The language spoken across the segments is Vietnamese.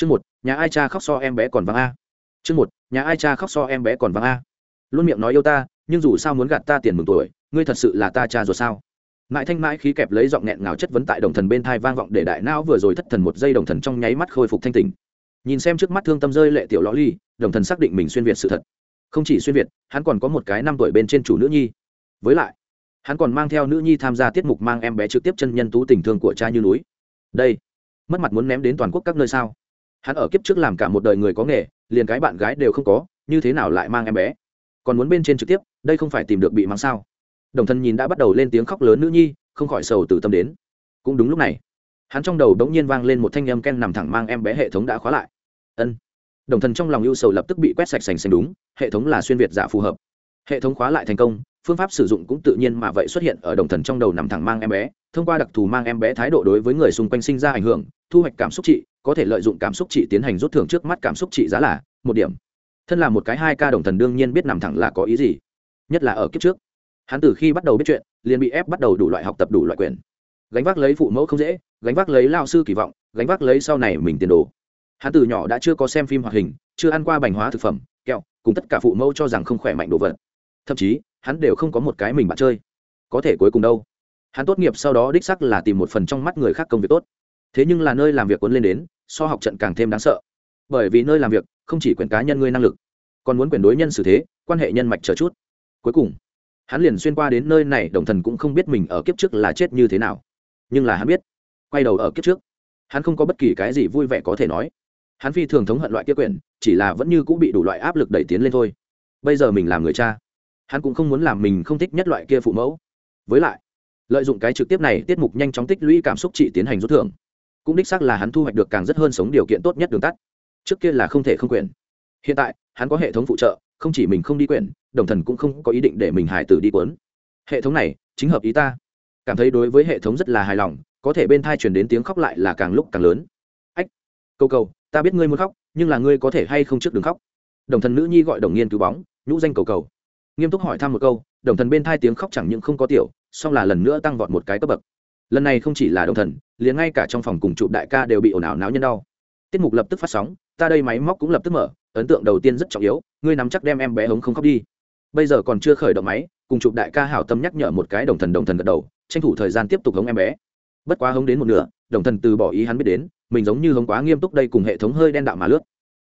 chương một, nhà ai cha khóc so em bé còn vắng a? Chương một, nhà ai cha khóc so em bé còn vắng a? Luôn miệng nói yêu ta, nhưng dù sao muốn gạt ta tiền mừng tuổi, ngươi thật sự là ta cha rồi sao? Mãi thanh mãi khí kẹp lấy giọng nghẹn ngào chất vấn tại đồng thần bên thai vang vọng để đại não vừa rồi thất thần một giây đồng thần trong nháy mắt khôi phục thanh tình nhìn xem trước mắt thương tâm rơi lệ tiểu lõ ly, đồng thần xác định mình xuyên việt sự thật. Không chỉ xuyên việt, hắn còn có một cái năm tuổi bên trên chủ nữ nhi. Với lại, hắn còn mang theo nữ nhi tham gia tiết mục mang em bé trực tiếp chân nhân tú tình thương của cha như núi. Đây, mất mặt muốn ném đến toàn quốc các nơi sao? Hắn ở kiếp trước làm cả một đời người có nghề, liền cái bạn gái đều không có, như thế nào lại mang em bé? Còn muốn bên trên trực tiếp, đây không phải tìm được bị mắng sao? Đồng thân nhìn đã bắt đầu lên tiếng khóc lớn nữ nhi, không khỏi sầu từ tâm đến. Cũng đúng lúc này, hắn trong đầu đống nhiên vang lên một thanh âm ken nằm thẳng mang em bé hệ thống đã khóa lại. Ân. Đồng thần trong lòng ưu sầu lập tức bị quét sạch sành xanh đúng, hệ thống là xuyên việt giả phù hợp. Hệ thống khóa lại thành công, phương pháp sử dụng cũng tự nhiên mà vậy xuất hiện ở đồng thần trong đầu nằm thẳng mang em bé, thông qua đặc thù mang em bé thái độ đối với người xung quanh sinh ra ảnh hưởng, thu hoạch cảm xúc trị có thể lợi dụng cảm xúc trị tiến hành rút thưởng trước mắt cảm xúc trị giá là một điểm. Thân là một cái hai ca đồng thần đương nhiên biết nằm thẳng là có ý gì. Nhất là ở kiếp trước. Hắn từ khi bắt đầu biết chuyện, liền bị ép bắt đầu đủ loại học tập đủ loại quyền. Gánh vác lấy phụ mẫu không dễ, gánh vác lấy lao sư kỳ vọng, gánh vác lấy sau này mình tiền đồ. Hắn từ nhỏ đã chưa có xem phim hoạt hình, chưa ăn qua bành hóa thực phẩm, kẹo, cùng tất cả phụ mẫu cho rằng không khỏe mạnh đồ vật. Thậm chí, hắn đều không có một cái mình bạn chơi. Có thể cuối cùng đâu? Hắn tốt nghiệp sau đó đích sắc là tìm một phần trong mắt người khác công việc tốt thế nhưng là nơi làm việc cuốn lên đến, so học trận càng thêm đáng sợ. Bởi vì nơi làm việc, không chỉ quyền cá nhân ngươi năng lực, còn muốn quyền đối nhân xử thế, quan hệ nhân mạch chờ chút. Cuối cùng, hắn liền xuyên qua đến nơi này, đồng thần cũng không biết mình ở kiếp trước là chết như thế nào. Nhưng là hắn biết, quay đầu ở kiếp trước, hắn không có bất kỳ cái gì vui vẻ có thể nói. Hắn phi thường thống hận loại kia quyền, chỉ là vẫn như cũng bị đủ loại áp lực đẩy tiến lên thôi. Bây giờ mình làm người cha, hắn cũng không muốn làm mình không thích nhất loại kia phụ mẫu. Với lại, lợi dụng cái trực tiếp này, tiết mục nhanh chóng tích lũy cảm xúc trị tiến hành rút thưởng cũng đích xác là hắn thu hoạch được càng rất hơn sống điều kiện tốt nhất đường tắt. Trước kia là không thể không quyền. Hiện tại, hắn có hệ thống phụ trợ, không chỉ mình không đi quyền, đồng thần cũng không có ý định để mình hải tử đi quấn hệ thống này, chính hợp ý ta. Cảm thấy đối với hệ thống rất là hài lòng, có thể bên thai chuyển đến tiếng khóc lại là càng lúc càng lớn. Ách câu cầu, ta biết ngươi muốn khóc, nhưng là ngươi có thể hay không trước đường khóc? Đồng thần nữ nhi gọi đồng nghiên cứu bóng, nhũ danh cầu cầu. Nghiêm túc hỏi thăm một câu, đồng thần bên thai tiếng khóc chẳng những không có tiểu, song là lần nữa tăng vọt một cái cấp bậc lần này không chỉ là đồng thần, liền ngay cả trong phòng cùng chụp đại ca đều bị ồn ào náo nhân đau. Tiết mục lập tức phát sóng, ta đây máy móc cũng lập tức mở, ấn tượng đầu tiên rất trọng yếu, ngươi nắm chắc đem em bé hống không khóc đi. Bây giờ còn chưa khởi động máy, cùng chụp đại ca hảo tâm nhắc nhở một cái đồng thần đồng thần gật đầu, tranh thủ thời gian tiếp tục hống em bé. Bất quá hống đến một nửa, đồng thần từ bỏ ý hắn biết đến, mình giống như hống quá nghiêm túc đây cùng hệ thống hơi đen đạo mà lướt.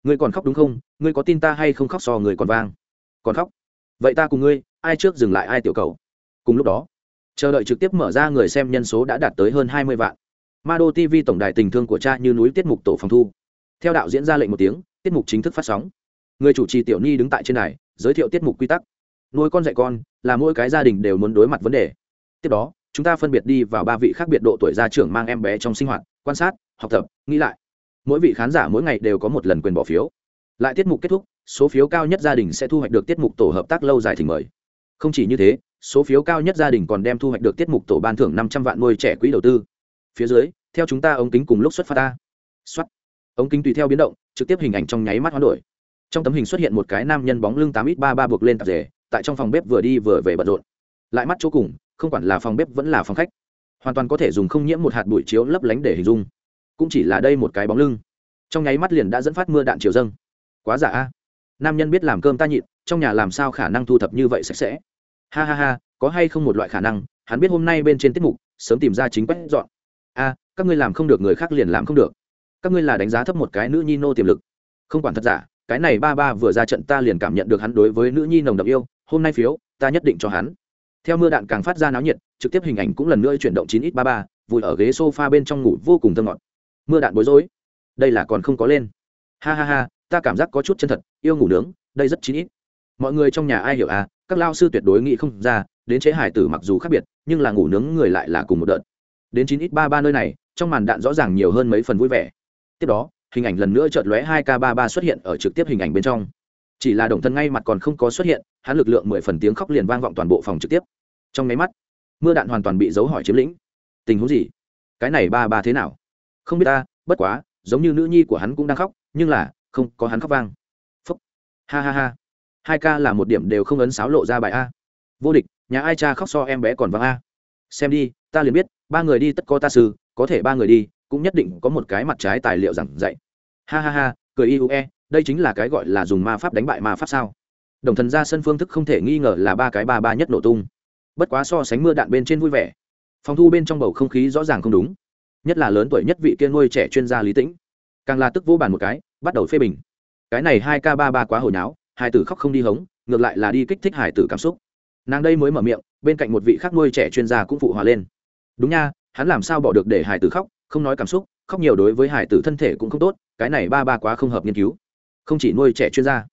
Ngươi còn khóc đúng không? Ngươi có tin ta hay không khóc so người còn vang? Còn khóc? Vậy ta cùng ngươi, ai trước dừng lại ai tiểu cầu? Cùng lúc đó chờ đợi trực tiếp mở ra người xem nhân số đã đạt tới hơn hai mươi vạn. Ma đô tv tổng đài tình thương của cha như núi tiết mục tổ phòng thu. Theo đạo diễn ra lệnh một tiếng, tiết mục chính thức phát sóng. Người chủ trì tiểu ni đứng tại trên đài, giới thiệu tiết mục quy tắc. Nuôi con dạy con, là mỗi cái gia đình đều muốn đối mặt vấn đề. Tiếp đó, chúng ta phân biệt đi vào ba vị khác biệt độ tuổi gia trưởng mang em bé trong sinh hoạt, quan sát, học tập, nghĩ lại. Mỗi vị khán giả mỗi ngày đều có một lần quyền bỏ phiếu. Lại tiết mục kết thúc, số phiếu cao nhất gia đình sẽ thu hoạch được tiết mục tổ hợp tác lâu dài thỉnh mời. Không chỉ như thế số phiếu cao nhất gia đình còn đem thu hoạch được tiết mục tổ ban thưởng năm trăm vạn nuôi trẻ quỹ đầu tư. Phía dưới, theo chúng ta ống kính cùng lúc xuất phát ta. Xuất ống kính tùy theo biến động, trực tiếp hình ảnh trong nháy mắt hoán đổi. Trong tấm hình xuất hiện một cái nam nhân bóng lưng tám ít ba ba buộc lên tạp rể tại trong phòng bếp vừa đi vừa về bận rộn. Lại mắt chỗ cùng, không quản là phòng bếp vẫn là phòng khách. Hoàn toàn có thể dùng không nhiễm một hạt bụi chiếu lấp lánh để hình dung. Cũng chỉ là đây một cái bóng lưng. Trong nháy mắt liền đã dẫn phát mưa đạn chiều dâng. Quá giả a. Nam nhân biết làm cơm ta nhịn, trong nhà làm sao khả năng thu thập như vậy sạch sẽ? Ha ha ha, có hay không một loại khả năng, hắn biết hôm nay bên trên tiết mục, sớm tìm ra chính quét dọn. A, các ngươi làm không được, người khác liền làm không được. Các ngươi là đánh giá thấp một cái nữ nhi nô tiềm lực. Không quản thật giả, cái này ba ba vừa ra trận ta liền cảm nhận được hắn đối với nữ nhi nồng đậm yêu, hôm nay phiếu, ta nhất định cho hắn. Theo mưa đạn càng phát ra náo nhiệt, trực tiếp hình ảnh cũng lần nữa chuyển động chín ít ba ba, vùi ở ghế sofa bên trong ngủ vô cùng thơ ngọt. Mưa đạn bối rối. Đây là còn không có lên. Ha ha ha, ta cảm giác có chút chân thật, yêu ngủ nướng, đây rất chín ít. Mọi người trong nhà ai hiểu à các lao sư tuyệt đối nghĩ không ra, đến chế hải tử mặc dù khác biệt, nhưng là ngủ nướng người lại là cùng một đợt. Đến chín ít ba ba nơi này, trong màn đạn rõ ràng nhiều hơn mấy phần vui vẻ. Tiếp đó, hình ảnh lần nữa chợt lóe hai k ba ba xuất hiện ở trực tiếp hình ảnh bên trong. Chỉ là đồng thân ngay mặt còn không có xuất hiện, hắn lực lượng mười phần tiếng khóc liền vang vọng toàn bộ phòng trực tiếp. Trong máy mắt, mưa đạn hoàn toàn bị dấu hỏi chiếm lĩnh. Tình huống gì? Cái này ba ba thế nào? Không biết ta, bất quá, giống như nữ nhi của hắn cũng đang khóc, nhưng là, không có hắn khóc vang. Phúc. Ha ha ha hai ca là một điểm đều không ấn sáo lộ ra bài a. Vô địch, nhà ai cha khóc so em bé còn vắng a. Xem đi, ta liền biết, ba người đi tất có ta sư, có thể ba người đi, cũng nhất định có một cái mặt trái tài liệu giảng dạy. Ha ha ha, cười iue đây chính là cái gọi là dùng ma pháp đánh bại ma pháp sao? Đồng thần ra sân phương thức không thể nghi ngờ là ba cái ba ba nhất nổ tung. Bất quá so sánh mưa đạn bên trên vui vẻ. Phòng thu bên trong bầu không khí rõ ràng không đúng. Nhất là lớn tuổi nhất vị kia nuôi trẻ chuyên gia lý tĩnh. Càng là tức vô bàn một cái, bắt đầu phê bình. Cái này hai k ba ba quá hồi náo hải tử khóc không đi hống, ngược lại là đi kích thích hải tử cảm xúc. Nàng đây mới mở miệng, bên cạnh một vị khác nuôi trẻ chuyên gia cũng phụ hòa lên. Đúng nha, hắn làm sao bỏ được để hải tử khóc, không nói cảm xúc, khóc nhiều đối với hải tử thân thể cũng không tốt, cái này ba ba quá không hợp nghiên cứu. Không chỉ nuôi trẻ chuyên gia,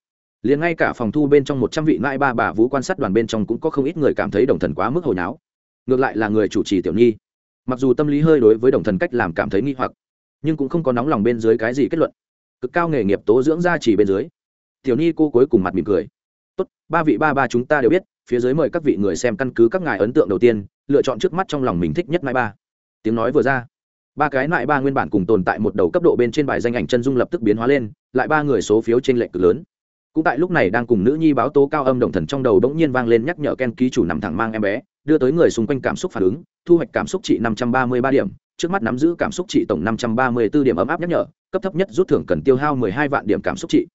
liền ngay cả phòng thu bên trong một trăm vị mãi ba bà vũ quan sát đoàn bên trong cũng có không ít người cảm thấy đồng thần quá mức hồi náo. Ngược lại là người chủ trì tiểu nhi. Mặc dù tâm lý hơi đối với đồng thần cách làm cảm thấy nghi hoặc, nhưng cũng không có nóng lòng bên dưới cái gì kết luận. Cực cao nghề nghiệp tố dưỡng ra chỉ bên dưới tiểu nhi cô cuối cùng mặt mỉm cười. Tốt, ba vị ba ba chúng ta đều biết, phía dưới mời các vị người xem căn cứ các ngài ấn tượng đầu tiên, lựa chọn trước mắt trong lòng mình thích nhất mãi ba. Tiếng nói vừa ra, ba cái lại ba nguyên bản cùng tồn tại một đầu cấp độ bên trên bài danh ảnh chân dung lập tức biến hóa lên, lại ba người số phiếu trên lệnh cực lớn. Cũng tại lúc này đang cùng nữ nhi báo tố cao âm động thần trong đầu đống nhiên vang lên nhắc nhở ken ký chủ nằm thẳng mang em bé, đưa tới người xung quanh cảm xúc phản ứng, thu hoạch cảm xúc trị năm trăm ba mươi ba điểm, trước mắt nắm giữ cảm xúc trị tổng năm trăm ba mươi 534 điểm ấm áp nhắc nhở, cấp thấp nhất rút thưởng cần tiêu hao mười hai vạn điểm cảm xúc trị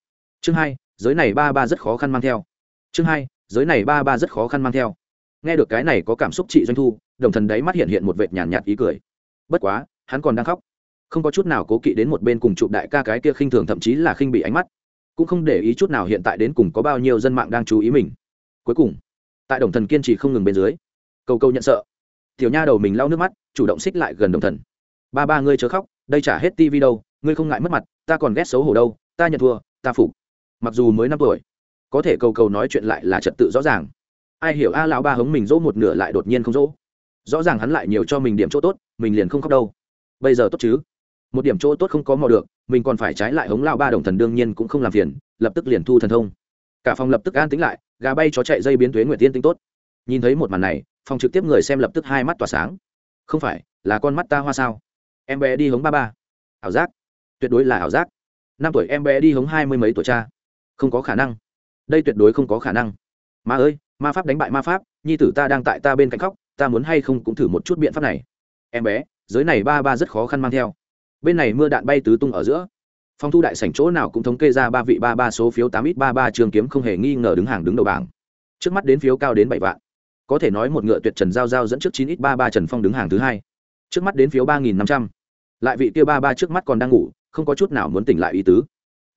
chương hai giới này ba ba rất khó khăn mang theo. Chương hai giới này ba ba rất khó khăn mang theo. Nghe được cái này có cảm xúc chị doanh thu đồng thần đấy mắt hiện hiện một vệt nhàn nhạt, nhạt ý cười. Bất quá hắn còn đang khóc. Không có chút nào cố kỵ đến một bên cùng chụp đại ca cái kia khinh thường thậm chí là khinh bị ánh mắt. Cũng không để ý chút nào hiện tại đến cùng có bao nhiêu dân mạng đang chú ý mình. Cuối cùng tại đồng thần kiên trì không ngừng bên dưới câu câu nhận sợ. Tiểu nha đầu mình lau nước mắt chủ động xích lại gần đồng thần. Ba ba ngươi chớ khóc đây trả hết tivi đâu ngươi không ngại mất mặt ta còn ghét xấu hổ đâu ta nhận thua ta phục mặc dù mới năm tuổi, có thể cầu cầu nói chuyện lại là trật tự rõ ràng. Ai hiểu a lão ba hống mình dỗ một nửa lại đột nhiên không dỗ. Rõ ràng hắn lại nhiều cho mình điểm chỗ tốt, mình liền không khóc đâu. Bây giờ tốt chứ? Một điểm chỗ tốt không có mò được, mình còn phải trái lại hống lao ba đồng thần đương nhiên cũng không làm phiền, lập tức liền thu thần thông. Cả phòng lập tức an tính lại, gà bay chó chạy dây biến thuế nguyệt tiên tinh tốt. Nhìn thấy một màn này, phòng trực tiếp người xem lập tức hai mắt tỏa sáng. Không phải, là con mắt ta hoa sao? Em bé đi hống ba ba. Ảo giác. Tuyệt đối là ảo giác. Năm tuổi em bé đi hống hai mươi mấy tuổi cha không có khả năng. Đây tuyệt đối không có khả năng. Ma ơi, ma pháp đánh bại ma pháp, nhi tử ta đang tại ta bên cạnh khóc, ta muốn hay không cũng thử một chút biện pháp này. Em bé, giới này ba ba rất khó khăn mang theo. Bên này mưa đạn bay tứ tung ở giữa. Phong thu đại sảnh chỗ nào cũng thống kê ra ba vị ba ba số phiếu tám ít ba ba trường kiếm không hề nghi ngờ đứng hàng đứng đầu bảng. Trước mắt đến phiếu cao đến bảy vạn. Có thể nói một ngựa tuyệt trần giao giao dẫn trước chín ít ba ba trần phong đứng hàng thứ hai. Trước mắt đến phiếu ba nghìn năm trăm. Lại vị kia ba ba trước mắt còn đang ngủ, không có chút nào muốn tỉnh lại ý tứ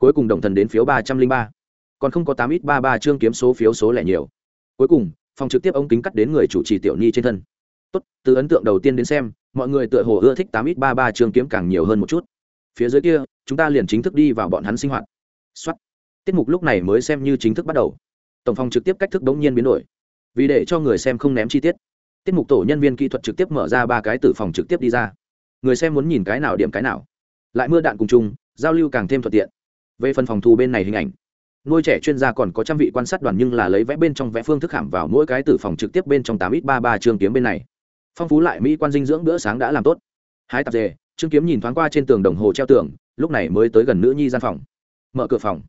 cuối cùng đồng thần đến phiếu ba trăm linh ba. Còn không có tám ít ba ba chương kiếm số phiếu số lẻ nhiều. Cuối cùng, phòng trực tiếp ống kính cắt đến người chủ trì tiểu ni trên thân. Tốt, từ ấn tượng đầu tiên đến xem, mọi người tựa hồ ưa thích tám ít ba ba chương kiếm càng nhiều hơn một chút. Phía dưới kia, chúng ta liền chính thức đi vào bọn hắn sinh hoạt. Xuất tiết mục lúc này mới xem như chính thức bắt đầu. Tổng phòng trực tiếp cách thức đống nhiên biến đổi. Vì để cho người xem không ném chi tiết tiết mục tổ nhân viên kỹ thuật trực tiếp mở ra ba cái từ phòng trực tiếp đi ra. Người xem muốn nhìn cái nào điểm cái nào. Lại mưa đạn cùng chung, giao lưu càng thêm thuận tiện về phần phòng thu bên này hình ảnh, nuôi trẻ chuyên gia còn có trăm vị quan sát đoàn nhưng là lấy vẽ bên trong vẽ phương thức hàm vào mỗi cái tử phòng trực tiếp bên trong tám ít ba ba chương kiếm bên này. Phong phú lại mỹ quan dinh dưỡng bữa sáng đã làm tốt. Hái tạp dề chương kiếm nhìn thoáng qua trên tường đồng hồ treo tường, lúc này mới tới gần nữ nhi gian phòng. Mở cửa phòng.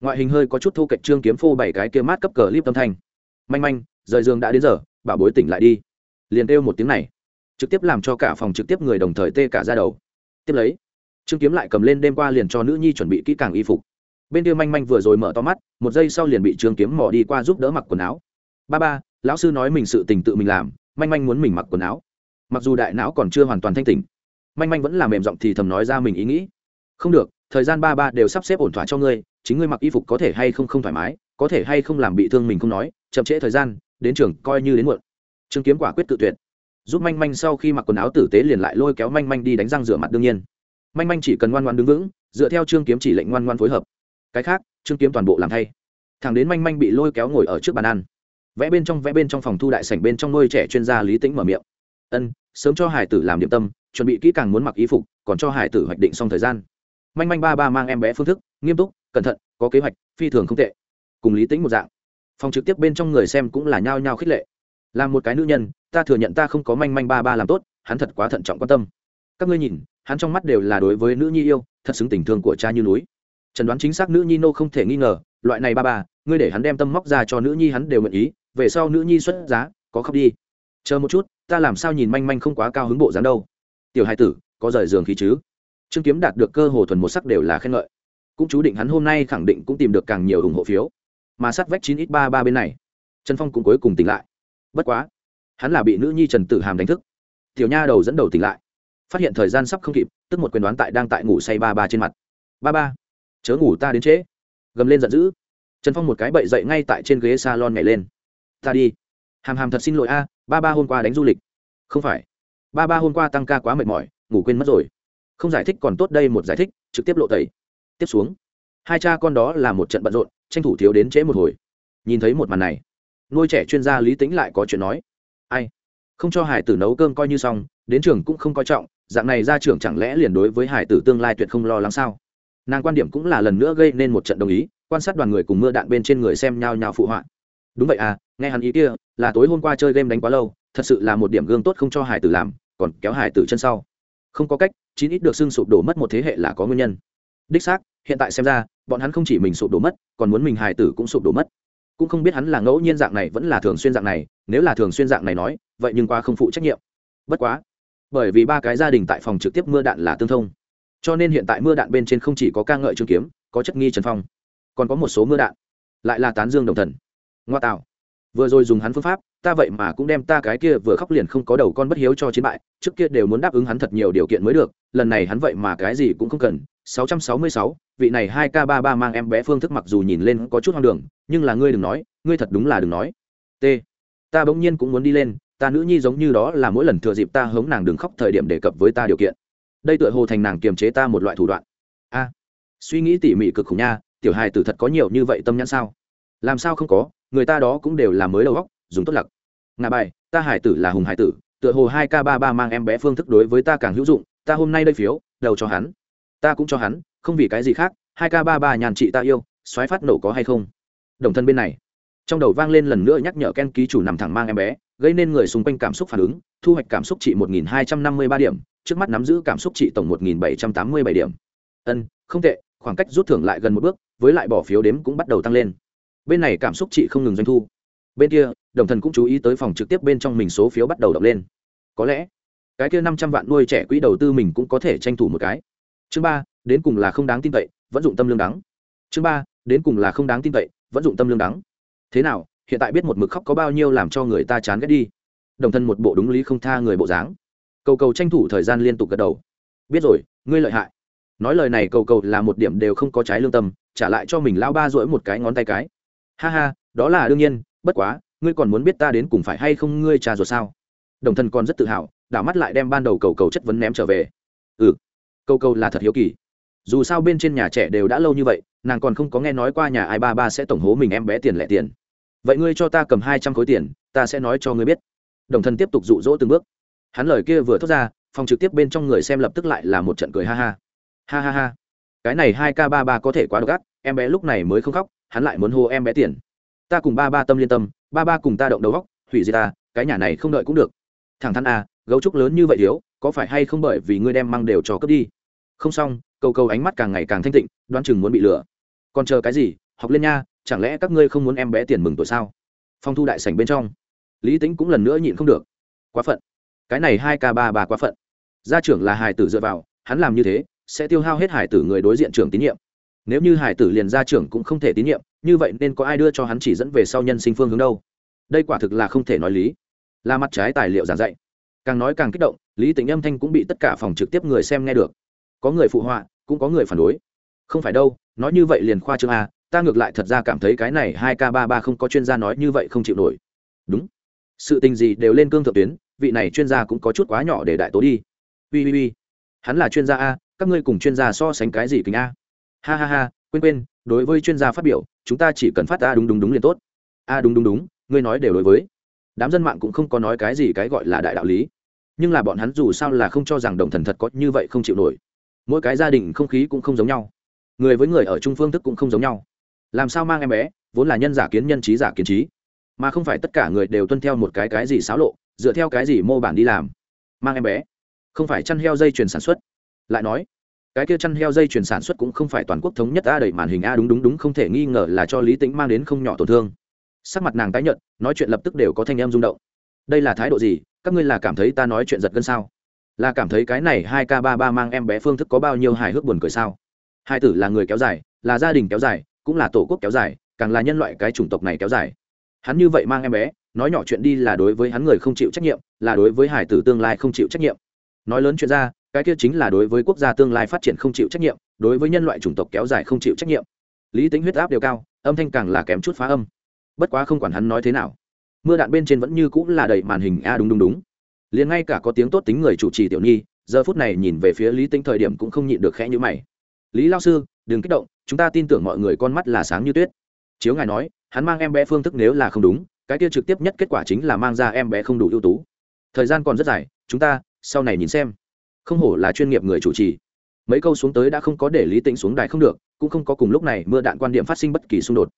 Ngoại hình hơi có chút thu cạnh trương kiếm phô bảy cái kia mát cấp cờ clip tâm thanh. Manh manh, rời giường đã đến giờ, bảo bối tỉnh lại đi. Liền kêu một tiếng này, trực tiếp làm cho cả phòng trực tiếp người đồng thời tê cả ra đầu. Tiếp lấy trương kiếm lại cầm lên đêm qua liền cho nữ nhi chuẩn bị kỹ càng y phục. Bên kia manh manh vừa rồi mở to mắt, một giây sau liền bị trương kiếm mò đi qua giúp đỡ mặc quần áo. Ba ba, lão sư nói mình sự tình tự mình làm, manh manh muốn mình mặc quần áo. Mặc dù đại não còn chưa hoàn toàn thanh tỉnh, manh manh vẫn là mềm giọng thì thầm nói ra mình ý nghĩ. Không được, thời gian ba ba đều sắp xếp ổn thỏa cho ngươi, chính ngươi mặc y phục có thể hay không không thoải mái, có thể hay không làm bị thương mình không nói, chậm trễ thời gian, đến trường coi như đến muộn. Trương kiếm quả quyết tự tuyệt. Giúp manh manh sau khi mặc quần áo tử tế liền lại lôi kéo manh manh đi đánh răng rửa mặt đương nhiên manh manh chỉ cần ngoan ngoan đứng vững, dựa theo trương kiếm chỉ lệnh ngoan ngoan phối hợp. Cái khác, trương kiếm toàn bộ làm thay. Thằng đến manh manh bị lôi kéo ngồi ở trước bàn ăn. Vẽ bên trong, vẽ bên trong phòng thu đại sảnh bên trong nuôi trẻ chuyên gia lý tĩnh mở miệng. Ân, sớm cho hải tử làm điểm tâm, chuẩn bị kỹ càng muốn mặc y phục, còn cho hải tử hoạch định xong thời gian. Manh manh ba ba mang em bé phương thức, nghiêm túc, cẩn thận, có kế hoạch, phi thường không tệ. Cùng lý tĩnh một dạng. Phòng trực tiếp bên trong người xem cũng là nhao nhao khích lệ. Là một cái nữ nhân, ta thừa nhận ta không có manh manh ba ba làm tốt, hắn thật quá thận trọng quan tâm. Các ngươi nhìn hắn trong mắt đều là đối với nữ nhi yêu thật xứng tình thương của cha như núi. Trần đoán chính xác nữ nhi nô không thể nghi ngờ loại này ba bà, ngươi để hắn đem tâm móc ra cho nữ nhi hắn đều nguyện ý về sau nữ nhi xuất giá có khóc đi. Chờ một chút ta làm sao nhìn manh manh không quá cao hứng bộ dáng đâu. Tiểu hai tử có rời giường khí chứ? Trương kiếm đạt được cơ hồ thuần một sắc đều là khen ngợi. Cũng chú định hắn hôm nay khẳng định cũng tìm được càng nhiều ủng hộ phiếu. Mà sát vách chín ít ba ba bên này trần phong cũng cuối cùng tỉnh lại. Bất quá hắn là bị nữ nhi trần tử hàm đánh thức. Tiểu nha đầu dẫn đầu tỉnh lại phát hiện thời gian sắp không kịp, tức một quyền đoán tại đang tại ngủ say ba ba trên mặt. Ba ba, chớ ngủ ta đến trễ. Gầm lên giận dữ. Trần phong một cái bậy dậy ngay tại trên ghế s a lon nhảy lên. Ta đi. Hàm hàm thật xin lỗi a, ba ba hôm qua đánh du lịch. Không phải. Ba ba hôm qua tăng ca quá mệt mỏi, ngủ quên mất rồi. Không giải thích còn tốt đây một giải thích, trực tiếp lộ tẩy. Tiếp xuống. Hai cha con đó là một trận bận rộn, tranh thủ thiếu đến trễ một hồi. Nhìn thấy một màn này, nuôi trẻ chuyên gia lý tính lại có chuyện nói. Ai? Không cho hải tử nấu cơm coi như xong, đến trường cũng không coi trọng dạng này ra trưởng chẳng lẽ liền đối với hải tử tương lai tuyệt không lo lắng sao? Nàng quan điểm cũng là lần nữa gây nên một trận đồng ý, quan sát đoàn người cùng mưa đạn bên trên người xem nhau nhau phụ họa. Đúng vậy à nghe hắn ý kia, là tối hôm qua chơi game đánh quá lâu, thật sự là một điểm gương tốt không cho hải tử làm, còn kéo hải tử chân sau. Không có cách, chín ít được xưng sụp đổ mất một thế hệ là có nguyên nhân. Đích xác, hiện tại xem ra, bọn hắn không chỉ mình sụp đổ mất, còn muốn mình hải tử cũng sụp đổ mất. Cũng không biết hắn là ngẫu nhiên dạng này vẫn là thường xuyên dạng này, nếu là thường xuyên dạng này nói, vậy nhưng qua không phụ trách nhiệm. Bất quá bởi vì ba cái gia đình tại phòng trực tiếp mưa đạn là tương thông. Cho nên hiện tại mưa đạn bên trên không chỉ có ca ngợi trương kiếm có chất nghi trần phong còn có một số mưa đạn lại là tán dương đồng thần. Ngoa tạo. Vừa rồi dùng hắn phương pháp ta vậy mà cũng đem ta cái kia vừa khóc liền không có đầu con bất hiếu cho chiến bại trước kia đều muốn đáp ứng hắn thật nhiều điều kiện mới được lần này hắn vậy mà cái gì cũng không cần. 666, vị này hai k ba ba mang em bé phương thức mặc dù nhìn lên có chút hoang đường nhưng là ngươi đừng nói ngươi thật đúng là đừng nói. T. Ta bỗng nhiên cũng muốn đi lên ta nữ nhi giống như đó là mỗi lần thừa dịp ta hống nàng đừng khóc thời điểm đề cập với ta điều kiện. Đây tựa hồ thành nàng kiềm chế ta một loại thủ đoạn. A, suy nghĩ tỉ mỉ cực khủng nha, tiểu hài tử thật có nhiều như vậy tâm nhãn sao? Làm sao không có, người ta đó cũng đều là mới đầu góc dùng tốt lặc. Ngà bài, ta hải tử là hùng hải tử, tựa hồ hai k ba ba mang em bé phương thức đối với ta càng hữu dụng, ta hôm nay đây phiếu, đầu cho hắn. Ta cũng cho hắn, không vì cái gì khác, hai k ba ba nhàn chị ta yêu xoáy phát nổ có hay không? Đồng thân bên này. Trong đầu vang lên lần nữa nhắc nhở ken ký chủ nằm thẳng mang em bé gây nên người xung quanh cảm xúc phản ứng, thu hoạch cảm xúc trị một nghìn hai trăm năm mươi ba điểm, trước mắt nắm giữ cảm xúc trị tổng một nghìn bảy trăm tám mươi bảy điểm. Ân, không tệ, khoảng cách rút thưởng lại gần một bước, với lại bỏ phiếu đếm cũng bắt đầu tăng lên. Bên này cảm xúc trị không ngừng doanh thu. Bên kia, đồng thần cũng chú ý tới phòng trực tiếp bên trong mình số phiếu bắt đầu đọc lên. Có lẽ, cái kia năm trăm vạn nuôi trẻ quỹ đầu tư mình cũng có thể tranh thủ một cái. Chương ba, đến cùng là không đáng tin cậy, vẫn dụng tâm lương đắng. Chương ba, đến cùng là không đáng tin cậy, vẫn dụng tâm lương đắng. Thế nào hiện tại biết một mực khóc có bao nhiêu làm cho người ta chán ghét đi. Đồng thân một bộ đúng lý không tha người bộ dáng. Cầu cầu tranh thủ thời gian liên tục gật đầu. Biết rồi, ngươi lợi hại. Nói lời này cầu cầu là một điểm đều không có trái lương tâm, trả lại cho mình lao ba rỗi một cái ngón tay cái. Ha ha, đó là đương nhiên, bất quá, ngươi còn muốn biết ta đến cùng phải hay không ngươi trà rồi sao? Đồng thân còn rất tự hào, đảo mắt lại đem ban đầu cầu cầu chất vấn ném trở về. Ừ cầu cầu là thật hiếu kỳ. Dù sao bên trên nhà trẻ đều đã lâu như vậy, nàng còn không có nghe nói qua nhà ai ba ba sẽ tổng hố mình em bé tiền lẻ tiền vậy ngươi cho ta cầm hai trăm khối tiền ta sẽ nói cho ngươi biết. Đồng thân tiếp tục rụ rỗ từng bước. Hắn lời kia vừa thốt ra phòng trực tiếp bên trong người xem lập tức lại là một trận cười ha ha. Ha ha ha. Cái này hai k ba ba có thể quá độc ác em bé lúc này mới không khóc hắn lại muốn hô em bé tiền. Ta cùng ba ba tâm liên tâm ba ba cùng ta động đầu góc hủy gì ta cái nhà này không đợi cũng được. Thằng thắn à, gấu trúc lớn như vậy thiếu có phải hay không bởi vì ngươi đem mang đều cho cướp đi? Không xong cầu cầu ánh mắt càng ngày càng thanh tịnh đoán chừng muốn bị lừa. Còn chờ cái gì học lên nha chẳng lẽ các ngươi không muốn em bé tiền mừng tuổi sao? Phong thu đại sảnh bên trong. Lý tính cũng lần nữa nhịn không được. Quá phận. Cái này hai k ba ba quá phận. Gia trưởng là Hải tử dựa vào, hắn làm như thế, sẽ tiêu hao hết hải tử người đối diện trưởng tín nhiệm. Nếu như hải tử liền gia trưởng cũng không thể tín nhiệm, như vậy nên có ai đưa cho hắn chỉ dẫn về sau nhân sinh phương hướng đâu? Đây quả thực là không thể nói lý. Là mặt trái tài liệu giảng dạy. Càng nói càng kích động, lý tính âm thanh cũng bị tất cả phòng trực tiếp người xem nghe được. Có người phụ họa, cũng có người phản đối. Không phải đâu, nói như vậy liền khoa trương a ta ngược lại thật ra cảm thấy cái này hai k ba ba không có chuyên gia nói như vậy không chịu nổi. Đúng. Sự tình gì đều lên cương thượng tuyến, vị này chuyên gia cũng có chút quá nhỏ để đại tố đi. Ui ui ui. Hắn là chuyên gia a, các ngươi cùng chuyên gia so sánh cái gì kính a? Ha ha ha, quên quên, đối với chuyên gia phát biểu, chúng ta chỉ cần phát a đúng đúng đúng liền tốt. A đúng đúng đúng, ngươi nói đều đối với. Đám dân mạng cũng không có nói cái gì cái gọi là đại đạo lý. Nhưng là bọn hắn dù sao là không cho rằng đồng thần thật có như vậy không chịu nổi. Mỗi cái gia đình không khí cũng không giống nhau. Người với người ở trung phương thức cũng không giống nhau làm sao mang em bé, vốn là nhân giả kiến nhân trí giả kiến trí. Mà không phải tất cả người đều tuân theo một cái cái gì xáo lộ, dựa theo cái gì mô bản đi làm. Mang em bé. Không phải chăn heo dây chuyển sản xuất. Lại nói, cái kia chăn heo dây chuyển sản xuất cũng không phải toàn quốc thống nhất a đẩy màn hình a đúng đúng đúng không thể nghi ngờ là cho lý tính mang đến không nhỏ tổn thương. Sắc mặt nàng tái nhợt, nói chuyện lập tức đều có thanh em rung động. Đây là thái độ gì? Các ngươi là cảm thấy ta nói chuyện giật gân sao? Là cảm thấy cái này hai k ba ba mang em bé phương thức có bao nhiêu hài hước buồn cười sao? Hai tử là người kéo dài, là gia đình kéo dài cũng là tổ quốc kéo dài, càng là nhân loại cái chủng tộc này kéo dài. Hắn như vậy mang em bé, nói nhỏ chuyện đi là đối với hắn người không chịu trách nhiệm, là đối với hải tử tương lai không chịu trách nhiệm. Nói lớn chuyện ra, cái kia chính là đối với quốc gia tương lai phát triển không chịu trách nhiệm, đối với nhân loại chủng tộc kéo dài không chịu trách nhiệm. Lý tính huyết áp đều cao, âm thanh càng là kém chút phá âm. Bất quá không quản hắn nói thế nào, mưa đạn bên trên vẫn như cũng là đầy màn hình a đúng đúng đúng. Liền ngay cả có tiếng tốt tính người chủ trì tiểu nhi, giờ phút này nhìn về phía lý tính thời điểm cũng không nhịn được khẽ như mày. Lý lao sư, đừng kích động chúng ta tin tưởng mọi người con mắt là sáng như tuyết. Chiếu ngài nói, hắn mang em bé phương thức nếu là không đúng, cái kia trực tiếp nhất kết quả chính là mang ra em bé không đủ ưu tú. Thời gian còn rất dài, chúng ta, sau này nhìn xem. Không hổ là chuyên nghiệp người chủ trì. Mấy câu xuống tới đã không có để lý tính xuống đài không được, cũng không có cùng lúc này mưa đạn quan điểm phát sinh bất kỳ xung đột.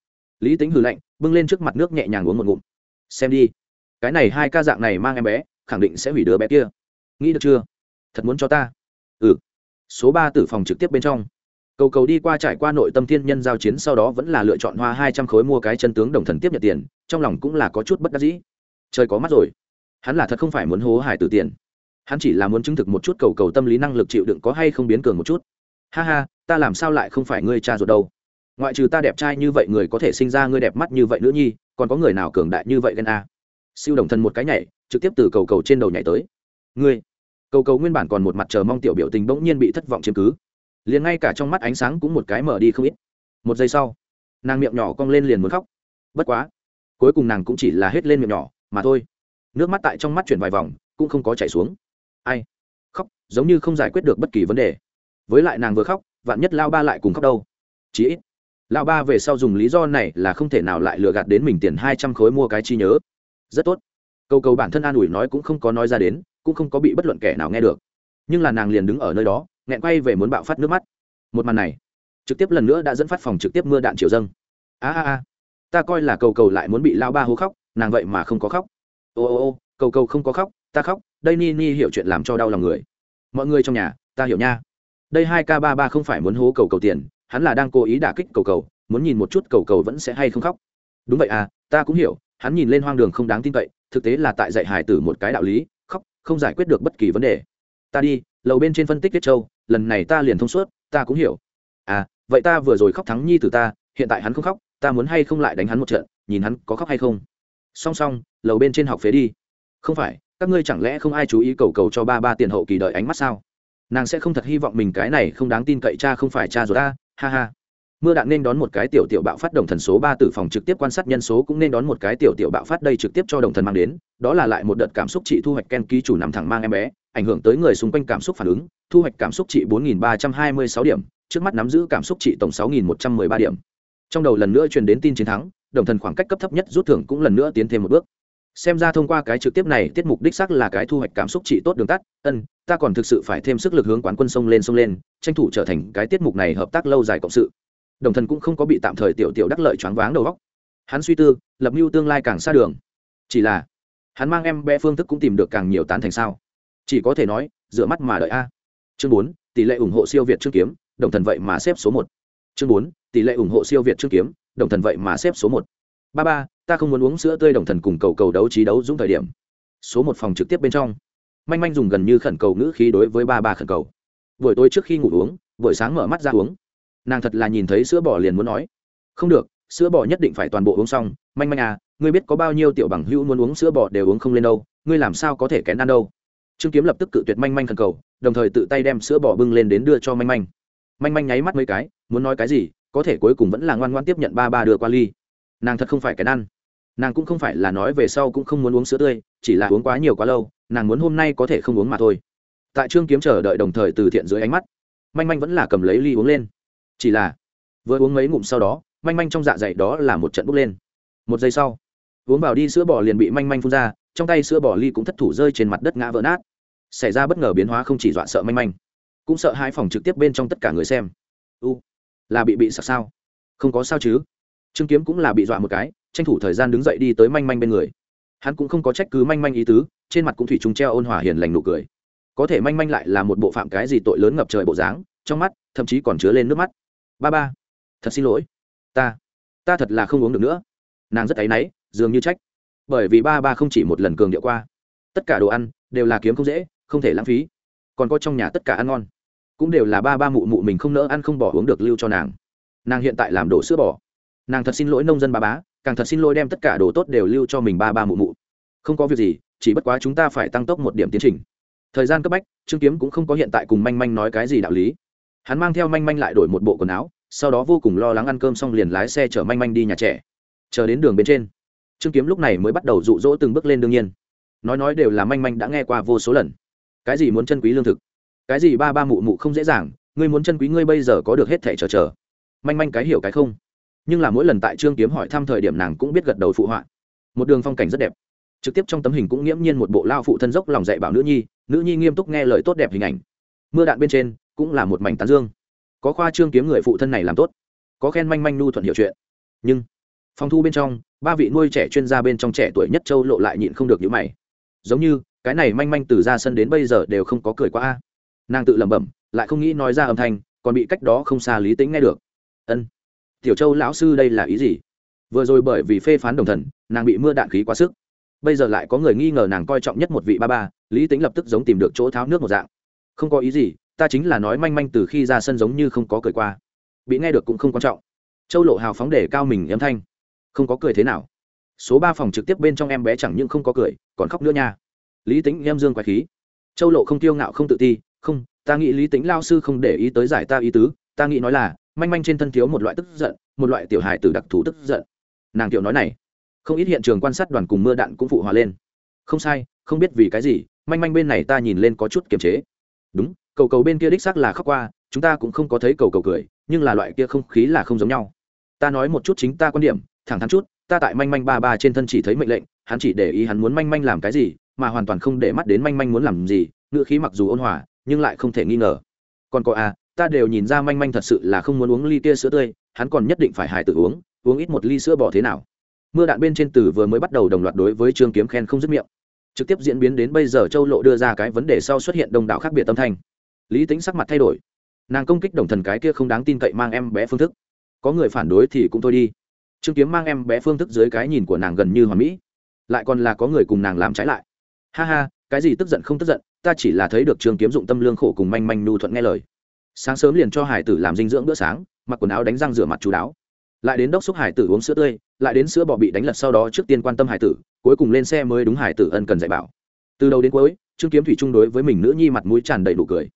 Lý tính hừ lạnh, bưng lên trước mặt nước nhẹ nhàng uống một ngụm. Xem đi. Cái này hai ca dạng này mang em bé, khẳng định sẽ hủy đứa bé kia. Nghĩ được chưa? Thật muốn cho ta. Ừ. Số ba tử phòng trực tiếp bên trong cầu cầu đi qua trải qua nội tâm thiên nhân giao chiến sau đó vẫn là lựa chọn hoa hai trăm khối mua cái chân tướng đồng thần tiếp nhận tiền, trong lòng cũng là có chút bất đắc dĩ. Trời có mắt rồi. Hắn là thật không phải muốn hố hải tử tiền. Hắn chỉ là muốn chứng thực một chút cầu cầu tâm lý năng lực chịu đựng có hay không biến cường một chút. Ha ha, ta làm sao lại không phải ngươi cha ruột đâu? Ngoại trừ ta đẹp trai như vậy người có thể sinh ra ngươi đẹp mắt như vậy nữa nhi, còn có người nào cường đại như vậy ghen a? Siêu đồng thần một cái nhảy, trực tiếp từ cầu cầu trên đầu nhảy tới. Ngươi. Cầu cầu nguyên bản còn một mặt chờ mong tiểu biểu tình bỗng nhiên bị thất vọng chiếm cứ liền ngay cả trong mắt ánh sáng cũng một cái mở đi không ít. Một giây sau, nàng miệng nhỏ cong lên liền muốn khóc. Bất quá, cuối cùng nàng cũng chỉ là hết lên miệng nhỏ, mà thôi. Nước mắt tại trong mắt chuyển vài vòng, cũng không có chảy xuống. Ai? Khóc, giống như không giải quyết được bất kỳ vấn đề. Với lại nàng vừa khóc, vạn nhất lao ba lại cùng khóc đâu? Chí ít, lao ba về sau dùng lý do này là không thể nào lại lừa gạt đến mình tiền hai trăm khối mua cái chi nhớ. Rất tốt. Câu cầu bản thân an ủi nói cũng không có nói ra đến, cũng không có bị bất luận kẻ nào nghe được. Nhưng là nàng liền đứng ở nơi đó nghẹn quay về muốn bạo phát nước mắt. Một màn này, trực tiếp lần nữa đã dẫn phát phòng trực tiếp mưa đạn triều dâng. A a a, ta coi là cầu cầu lại muốn bị lao ba hố khóc, nàng vậy mà không có khóc. Ô ô ô, cầu cầu không có khóc, ta khóc, đây ni ni hiểu chuyện làm cho đau lòng người. Mọi người trong nhà, ta hiểu nha. Đây hai k ba ba không phải muốn hố cầu cầu tiền, hắn là đang cố ý đả kích cầu cầu, muốn nhìn một chút cầu cầu vẫn sẽ hay không khóc. Đúng vậy à ta cũng hiểu, hắn nhìn lên hoang đường không đáng tin cậy, thực tế là tại dạy hải tử một cái đạo lý, khóc, không giải quyết được bất kỳ vấn đề. Ta đi lầu bên trên phân tích tiết châu, lần này ta liền thông suốt, ta cũng hiểu. À vậy ta vừa rồi khóc thắng nhi từ ta, hiện tại hắn không khóc, ta muốn hay không lại đánh hắn một trận, nhìn hắn có khóc hay không. Song song, lầu bên trên học phế đi. Không phải, các ngươi chẳng lẽ không ai chú ý cầu cầu cho ba ba tiền hậu kỳ đợi ánh mắt sao? Nàng sẽ không thật hy vọng mình cái này không đáng tin cậy cha không phải cha rồi ta, ha ha. Mưa đạn nên đón một cái tiểu tiểu bạo phát đồng thần số ba tử phòng trực tiếp quan sát nhân số cũng nên đón một cái tiểu tiểu bạo phát đây trực tiếp cho đồng thần mang đến, đó là lại một đợt cảm xúc chị thu hoạch ken ký chủ nằm thẳng mang em bé ảnh hưởng tới người xung quanh cảm xúc phản ứng, thu hoạch cảm xúc trị bốn nghìn ba trăm hai mươi sáu điểm, trước mắt nắm giữ cảm xúc trị tổng sáu nghìn một trăm mười ba điểm. Trong đầu lần nữa truyền đến tin chiến thắng, đồng thần khoảng cách cấp thấp nhất rút thưởng cũng lần nữa tiến thêm một bước. Xem ra thông qua cái trực tiếp này, tiết mục đích xác là cái thu hoạch cảm xúc trị tốt đường tắt, ân, ta còn thực sự phải thêm sức lực hướng quán quân sông lên sông lên, tranh thủ trở thành cái tiết mục này hợp tác lâu dài cộng sự. Đồng thần cũng không có bị tạm thời tiểu tiểu đắc lợi choáng váng đầu góc hắn suy tư, lập mưu tương lai càng xa đường. Chỉ là, hắn mang em bé phương thức cũng tìm được càng nhiều tán thành sao chỉ có thể nói, dựa mắt mà đợi a. Chương bốn, tỷ lệ ủng hộ siêu việt chương kiếm, đồng thần vậy mà xếp số một. Chương bốn, tỷ lệ ủng hộ siêu việt chương kiếm, đồng thần vậy mà xếp số một. Ba ba, ta không muốn uống sữa tươi đồng thần cùng cầu cầu đấu trí đấu dũng thời điểm. Số một phòng trực tiếp bên trong. Manh manh dùng gần như khẩn cầu ngữ khí đối với ba ba khẩn cầu. Buổi tối trước khi ngủ uống, buổi sáng mở mắt ra uống. Nàng thật là nhìn thấy sữa bò liền muốn nói. Không được, sữa bò nhất định phải toàn bộ uống xong. Manh manh à ngươi biết có bao nhiêu tiểu bằng hữu muốn uống sữa bò đều uống không lên đâu. Ngươi làm sao có thể kén ăn đâu? Trương kiếm lập tức cự tuyệt manh manh khẩn cầu, đồng thời tự tay đem sữa bò bưng lên đến đưa cho manh manh. Manh manh nháy mắt mấy cái, muốn nói cái gì, có thể cuối cùng vẫn là ngoan ngoan tiếp nhận ba ba đưa qua ly. Nàng thật không phải cái ăn nàng cũng không phải là nói về sau cũng không muốn uống sữa tươi, chỉ là uống quá nhiều quá lâu, nàng muốn hôm nay có thể không uống mà thôi. Tại trương kiếm chờ đợi đồng thời từ thiện dưới ánh mắt, manh manh vẫn là cầm lấy ly uống lên. Chỉ là, vừa uống mấy ngụm sau đó, manh manh trong dạ dày đó là một trận bốc lên. Một giây sau, uống vào đi sữa bò liền bị manh manh phun ra, trong tay sữa bò ly cũng thất thủ rơi trên mặt đất ngã vỡ nát xảy ra bất ngờ biến hóa không chỉ dọa sợ manh manh, cũng sợ hai phòng trực tiếp bên trong tất cả người xem. U, là bị bị sợ sao? Không có sao chứ? Trương kiếm cũng là bị dọa một cái, tranh thủ thời gian đứng dậy đi tới manh manh bên người. Hắn cũng không có trách cứ manh manh ý tứ, trên mặt cũng thủy trùng treo ôn hòa hiền lành nụ cười. Có thể manh manh lại là một bộ phạm cái gì tội lớn ngập trời bộ dáng, trong mắt thậm chí còn chứa lên nước mắt. Ba ba, thật xin lỗi. Ta ta thật là không uống được nữa. Nàng rất áy náy, dường như trách. Bởi vì ba ba không chỉ một lần cường điệu qua, tất cả đồ ăn đều là kiếm không dễ không thể lãng phí. Còn có trong nhà tất cả ăn ngon. Cũng đều là ba ba mụ mụ mình không nỡ ăn không bỏ uống được lưu cho nàng. Nàng hiện tại làm đổ sữa bò. Nàng thật xin lỗi nông dân ba bá, càng thật xin lỗi đem tất cả đồ tốt đều lưu cho mình ba ba mụ mụ. Không có việc gì, chỉ bất quá chúng ta phải tăng tốc một điểm tiến trình. Thời gian cấp bách, trương kiếm cũng không có hiện tại cùng manh manh nói cái gì đạo lý. Hắn mang theo manh manh lại đổi một bộ quần áo, sau đó vô cùng lo lắng ăn cơm xong liền lái xe chở manh manh đi nhà trẻ. Chờ đến đường bên trên, trương kiếm lúc này mới bắt đầu rụ rỗ từng bước lên đương nhiên. Nói nói đều là manh manh đã nghe qua vô số lần cái gì muốn chân quý lương thực? Cái gì ba ba mụ mụ không dễ dàng, ngươi muốn chân quý ngươi bây giờ có được hết thẻ chờ chờ. Manh manh cái hiểu cái không. Nhưng là mỗi lần tại trương kiếm hỏi thăm thời điểm nàng cũng biết gật đầu phụ họa. Một đường phong cảnh rất đẹp. Trực tiếp trong tấm hình cũng nghiễm nhiên một bộ lao phụ thân dốc lòng dạy bảo nữ nhi nữ nhi nghiêm túc nghe lời tốt đẹp hình ảnh. Mưa đạn bên trên cũng là một mảnh tán dương. Có khoa trương kiếm người phụ thân này làm tốt. Có khen manh manh nu thuận hiểu chuyện. Nhưng, phòng thu bên trong, ba vị nuôi trẻ chuyên gia bên trong trẻ tuổi nhất châu lộ lại nhịn không được những mày. Giống như cái này manh manh từ ra sân đến bây giờ đều không có cười qua a. Nàng tự lẩm bẩm, lại không nghĩ nói ra âm thanh, còn bị cách đó không xa lý tính nghe được. Ân, tiểu châu lão sư đây là ý gì? Vừa rồi bởi vì phê phán đồng thần, nàng bị mưa đạn khí quá sức. Bây giờ lại có người nghi ngờ nàng coi trọng nhất một vị ba ba, lý tính lập tức giống tìm được chỗ tháo nước một dạng. Không có ý gì, ta chính là nói manh manh từ khi ra sân giống như không có cười qua. Bị nghe được cũng không quan trọng. Châu lộ hào phóng để cao mình âm thanh. Không có cười thế nào? Số ba phòng trực tiếp bên trong em bé chẳng những không có cười, còn khóc nữa nha lý tính em dương quái khí. Châu lộ không tiêu ngạo không tự ti, không, ta nghĩ lý tính lao sư không để ý tới giải ta ý tứ, ta nghĩ nói là, manh manh trên thân thiếu một loại tức giận, một loại tiểu hài từ đặc thù tức giận. Nàng tiểu nói này, không ít hiện trường quan sát đoàn cùng mưa đạn cũng phụ hòa lên. Không sai, không biết vì cái gì, manh manh bên này ta nhìn lên có chút kiềm chế. Đúng, cầu cầu bên kia đích xác là khóc qua, chúng ta cũng không có thấy cầu cầu cười, nhưng là loại kia không khí là không giống nhau. Ta nói một chút chính ta quan điểm, thẳng thắn chút, ta tại manh manh ba ba trên thân chỉ thấy mệnh lệnh, hắn chỉ để ý hắn muốn manh manh làm cái gì mà hoàn toàn không để mắt đến manh manh muốn làm gì ngựa khí mặc dù ôn hòa, nhưng lại không thể nghi ngờ. Còn có à ta đều nhìn ra manh manh thật sự là không muốn uống ly kia sữa tươi, hắn còn nhất định phải hài tự uống uống ít một ly sữa bỏ thế nào? Mưa đạn bên trên từ vừa mới bắt đầu đồng loạt đối với trương kiếm khen không dứt miệng. Trực tiếp diễn biến đến bây giờ châu lộ đưa ra cái vấn đề sau xuất hiện đông đảo khác biệt tâm thanh. Lý tính sắc mặt thay đổi. Nàng công kích đồng thần cái kia không đáng tin cậy mang em bé phương thức. Có người phản đối thì cũng thôi đi. Trương kiếm mang em bé phương thức dưới cái nhìn của nàng gần như hoàn mỹ. Lại còn là có người cùng nàng làm trái lại ha ha, cái gì tức giận không tức giận, ta chỉ là thấy được Trường kiếm dụng tâm lương khổ cùng manh manh nu thuận nghe lời. Sáng sớm liền cho hải tử làm dinh dưỡng bữa sáng, mặc quần áo đánh răng rửa mặt chú đáo. Lại đến đốc xúc hải tử uống sữa tươi, lại đến sữa bò bị đánh lật sau đó trước tiên quan tâm hải tử, cuối cùng lên xe mới đúng hải tử ân cần dạy bảo. Từ đầu đến cuối, trương kiếm thủy chung đối với mình nữ nhi mặt mũi tràn đầy đủ cười.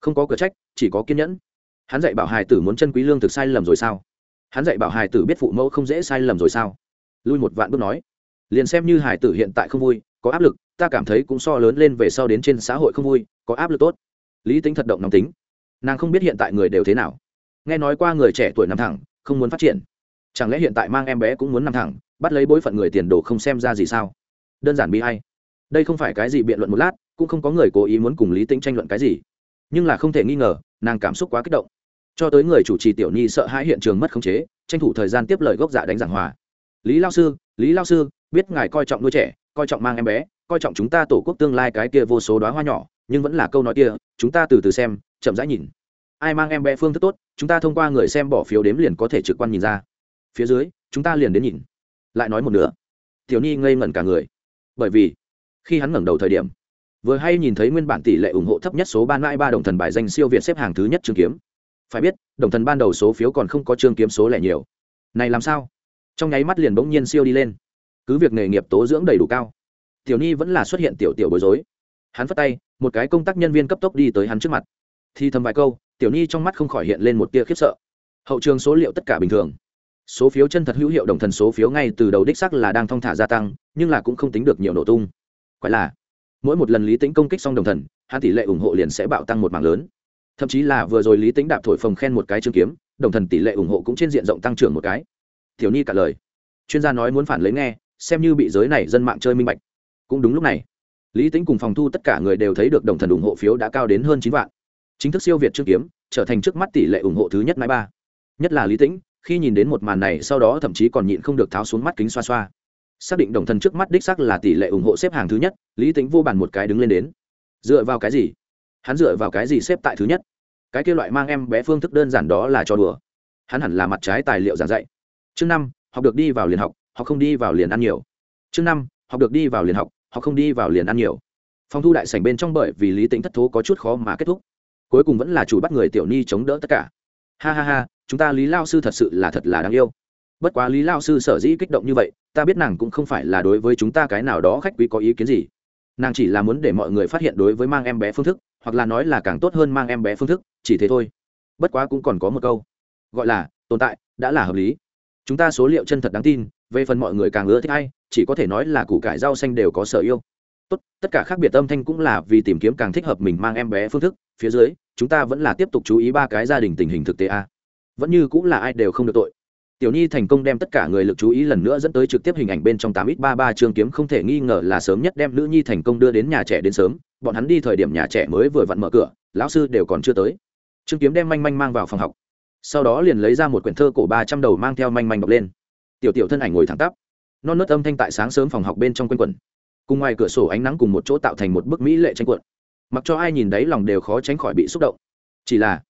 Không có cửa trách, chỉ có kiên nhẫn. Hắn dạy bảo hải tử muốn chân quý lương thực sai lầm rồi sao? Hắn dạy bảo hải tử biết phụ mẫu không dễ sai lầm rồi sao? Lui một vạn bước nói. Liền xem như hải tử hiện tại không vui, có áp lực ta cảm thấy cũng so lớn lên về sau đến trên xã hội không vui, có áp lực tốt. Lý tính thật động nóng tính. Nàng không biết hiện tại người đều thế nào. Nghe nói qua người trẻ tuổi nằm thẳng, không muốn phát triển. Chẳng lẽ hiện tại mang em bé cũng muốn nằm thẳng, bắt lấy bối phận người tiền đồ không xem ra gì sao? Đơn giản bi hay đây không phải cái gì biện luận một lát, cũng không có người cố ý muốn cùng lý tính tranh luận cái gì. Nhưng là không thể nghi ngờ, nàng cảm xúc quá kích động. Cho tới người chủ trì tiểu nhi sợ hãi hiện trường mất khống chế, tranh thủ thời gian tiếp lời gốc dạ đánh giảng hòa. Lý lao sư, lý lao sư, biết ngài coi trọng nuôi trẻ, coi trọng mang em bé coi trọng chúng ta tổ quốc tương lai cái kia vô số đoá hoa nhỏ, nhưng vẫn là câu nói kia, chúng ta từ từ xem, chậm rãi nhìn. Ai mang em bé phương thức tốt, chúng ta thông qua người xem bỏ phiếu đếm liền có thể trực quan nhìn ra. Phía dưới, chúng ta liền đến nhìn. Lại nói một nửa. Tiểu nhi ngây ngẩn cả người. Bởi vì, khi hắn ngẩng đầu thời điểm, vừa hay nhìn thấy nguyên bản tỷ lệ ủng hộ thấp nhất số ban mãi ba đồng thần bài danh siêu việt xếp hàng thứ nhất trương kiếm. Phải biết, đồng thần ban đầu số phiếu còn không có trương kiếm số lẻ nhiều. Này làm sao? Trong nháy mắt liền bỗng nhiên siêu đi lên. Cứ việc nghề nghiệp tố dưỡng đầy đủ cao tiểu nhi vẫn là xuất hiện tiểu tiểu bối rối. Hắn phất tay, một cái công tác nhân viên cấp tốc đi tới hắn trước mặt. Thì thầm vài câu, tiểu nhi trong mắt không khỏi hiện lên một tia khiếp sợ. Hậu trường số liệu tất cả bình thường. Số phiếu chân thật hữu hiệu đồng thần số phiếu ngay từ đầu đích sắc là đang thong thả gia tăng, nhưng là cũng không tính được nhiều nổ tung. Quái là mỗi một lần lý tính công kích xong đồng thần, hắn tỷ lệ ủng hộ liền sẽ bạo tăng một mảng lớn. Thậm chí là vừa rồi lý tính đạp thổi phồng khen một cái chương kiếm, đồng thần tỷ lệ ủng hộ cũng trên diện rộng tăng trưởng một cái. Tiểu nhi cả lời. Chuyên gia nói muốn phản lấy nghe, xem như bị giới này dân mạng chơi minh bạch cũng đúng lúc này. Lý tính cùng phòng thu tất cả người đều thấy được đồng thần ủng hộ phiếu đã cao đến hơn chín vạn. Chính thức siêu việt trước kiếm, trở thành trước mắt tỷ lệ ủng hộ thứ nhất mãi ba. Nhất là lý tĩnh, khi nhìn đến một màn này, sau đó thậm chí còn nhịn không được tháo xuống mắt kính xoa xoa. Xác định đồng thần trước mắt đích sắc là tỷ lệ ủng hộ xếp hàng thứ nhất, lý tính vô bàn một cái đứng lên đến. Dựa vào cái gì? Hắn dựa vào cái gì xếp tại thứ nhất? Cái kia loại mang em bé phương thức đơn giản đó là cho đùa. Hắn hẳn là mặt trái tài liệu giảng dạy. Chương năm, học được đi vào liền học họ không đi vào liền ăn nhiều. Chương năm, học được đi vào liền học họ không đi vào liền ăn nhiều. Phòng thu đại sảnh bên trong bởi vì lý tính thất thố có chút khó mà kết thúc. Cuối cùng vẫn là chủ bắt người tiểu ni chống đỡ tất cả. Ha ha ha, chúng ta lý lao sư thật sự là thật là đáng yêu. Bất quá lý lao sư sở dĩ kích động như vậy, ta biết nàng cũng không phải là đối với chúng ta cái nào đó khách quý có ý kiến gì. Nàng chỉ là muốn để mọi người phát hiện đối với mang em bé phương thức, hoặc là nói là càng tốt hơn mang em bé phương thức, chỉ thế thôi. Bất quá cũng còn có một câu, gọi là, tồn tại, đã là hợp lý. Chúng ta số liệu chân thật đáng tin, về phần mọi người càng ưa thích hay chỉ có thể nói là củ cải rau xanh đều có sở yêu. Tốt, tất cả khác biệt âm thanh cũng là vì tìm kiếm càng thích hợp mình mang em bé phương thức, phía dưới, chúng ta vẫn là tiếp tục chú ý ba cái gia đình tình hình thực tế a. Vẫn như cũng là ai đều không được tội. Tiểu nhi thành công đem tất cả người lực chú ý lần nữa dẫn tới trực tiếp hình ảnh bên trong tám ít ba ba chương kiếm không thể nghi ngờ là sớm nhất đem nữ nhi thành công đưa đến nhà trẻ đến sớm, bọn hắn đi thời điểm nhà trẻ mới vừa vặn mở cửa, lão sư đều còn chưa tới. Trương kiếm đem manh manh mang vào phòng học. Sau đó liền lấy ra một quyển thơ cổ ba trăm đầu mang theo manh manh đọc lên. Tiểu tiểu thân ảnh ngồi thẳng tắp non nớt âm thanh tại sáng sớm phòng học bên trong quanh quẩn. Cùng ngoài cửa sổ ánh nắng cùng một chỗ tạo thành một bức mỹ lệ tranh cuộn. Mặc cho ai nhìn đấy lòng đều khó tránh khỏi bị xúc động. Chỉ là,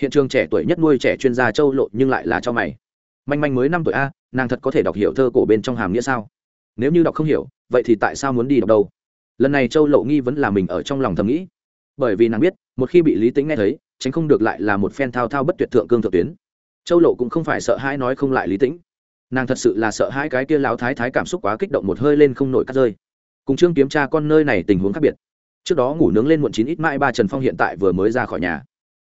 hiện trường trẻ tuổi nhất nuôi trẻ chuyên gia châu lộ nhưng lại là cho mày. Manh manh mới năm tuổi a, nàng thật có thể đọc hiểu thơ cổ bên trong hàm nghĩa sao? Nếu như đọc không hiểu, vậy thì tại sao muốn đi đọc đâu? Lần này châu lộ nghi vẫn là mình ở trong lòng thầm nghĩ. Bởi vì nàng biết, một khi bị lý tính nghe thấy, tránh không được lại là một phen thao thao bất tuyệt thượng cương thượng tuyến. Châu lộ cũng không phải sợ hãi nói không lại lý tĩnh nàng thật sự là sợ hai cái kia lão thái thái cảm xúc quá kích động một hơi lên không nổi cắt rơi. Cùng trương kiếm tra con nơi này tình huống khác biệt. Trước đó ngủ nướng lên muộn chín ít mãi ba trần phong hiện tại vừa mới ra khỏi nhà.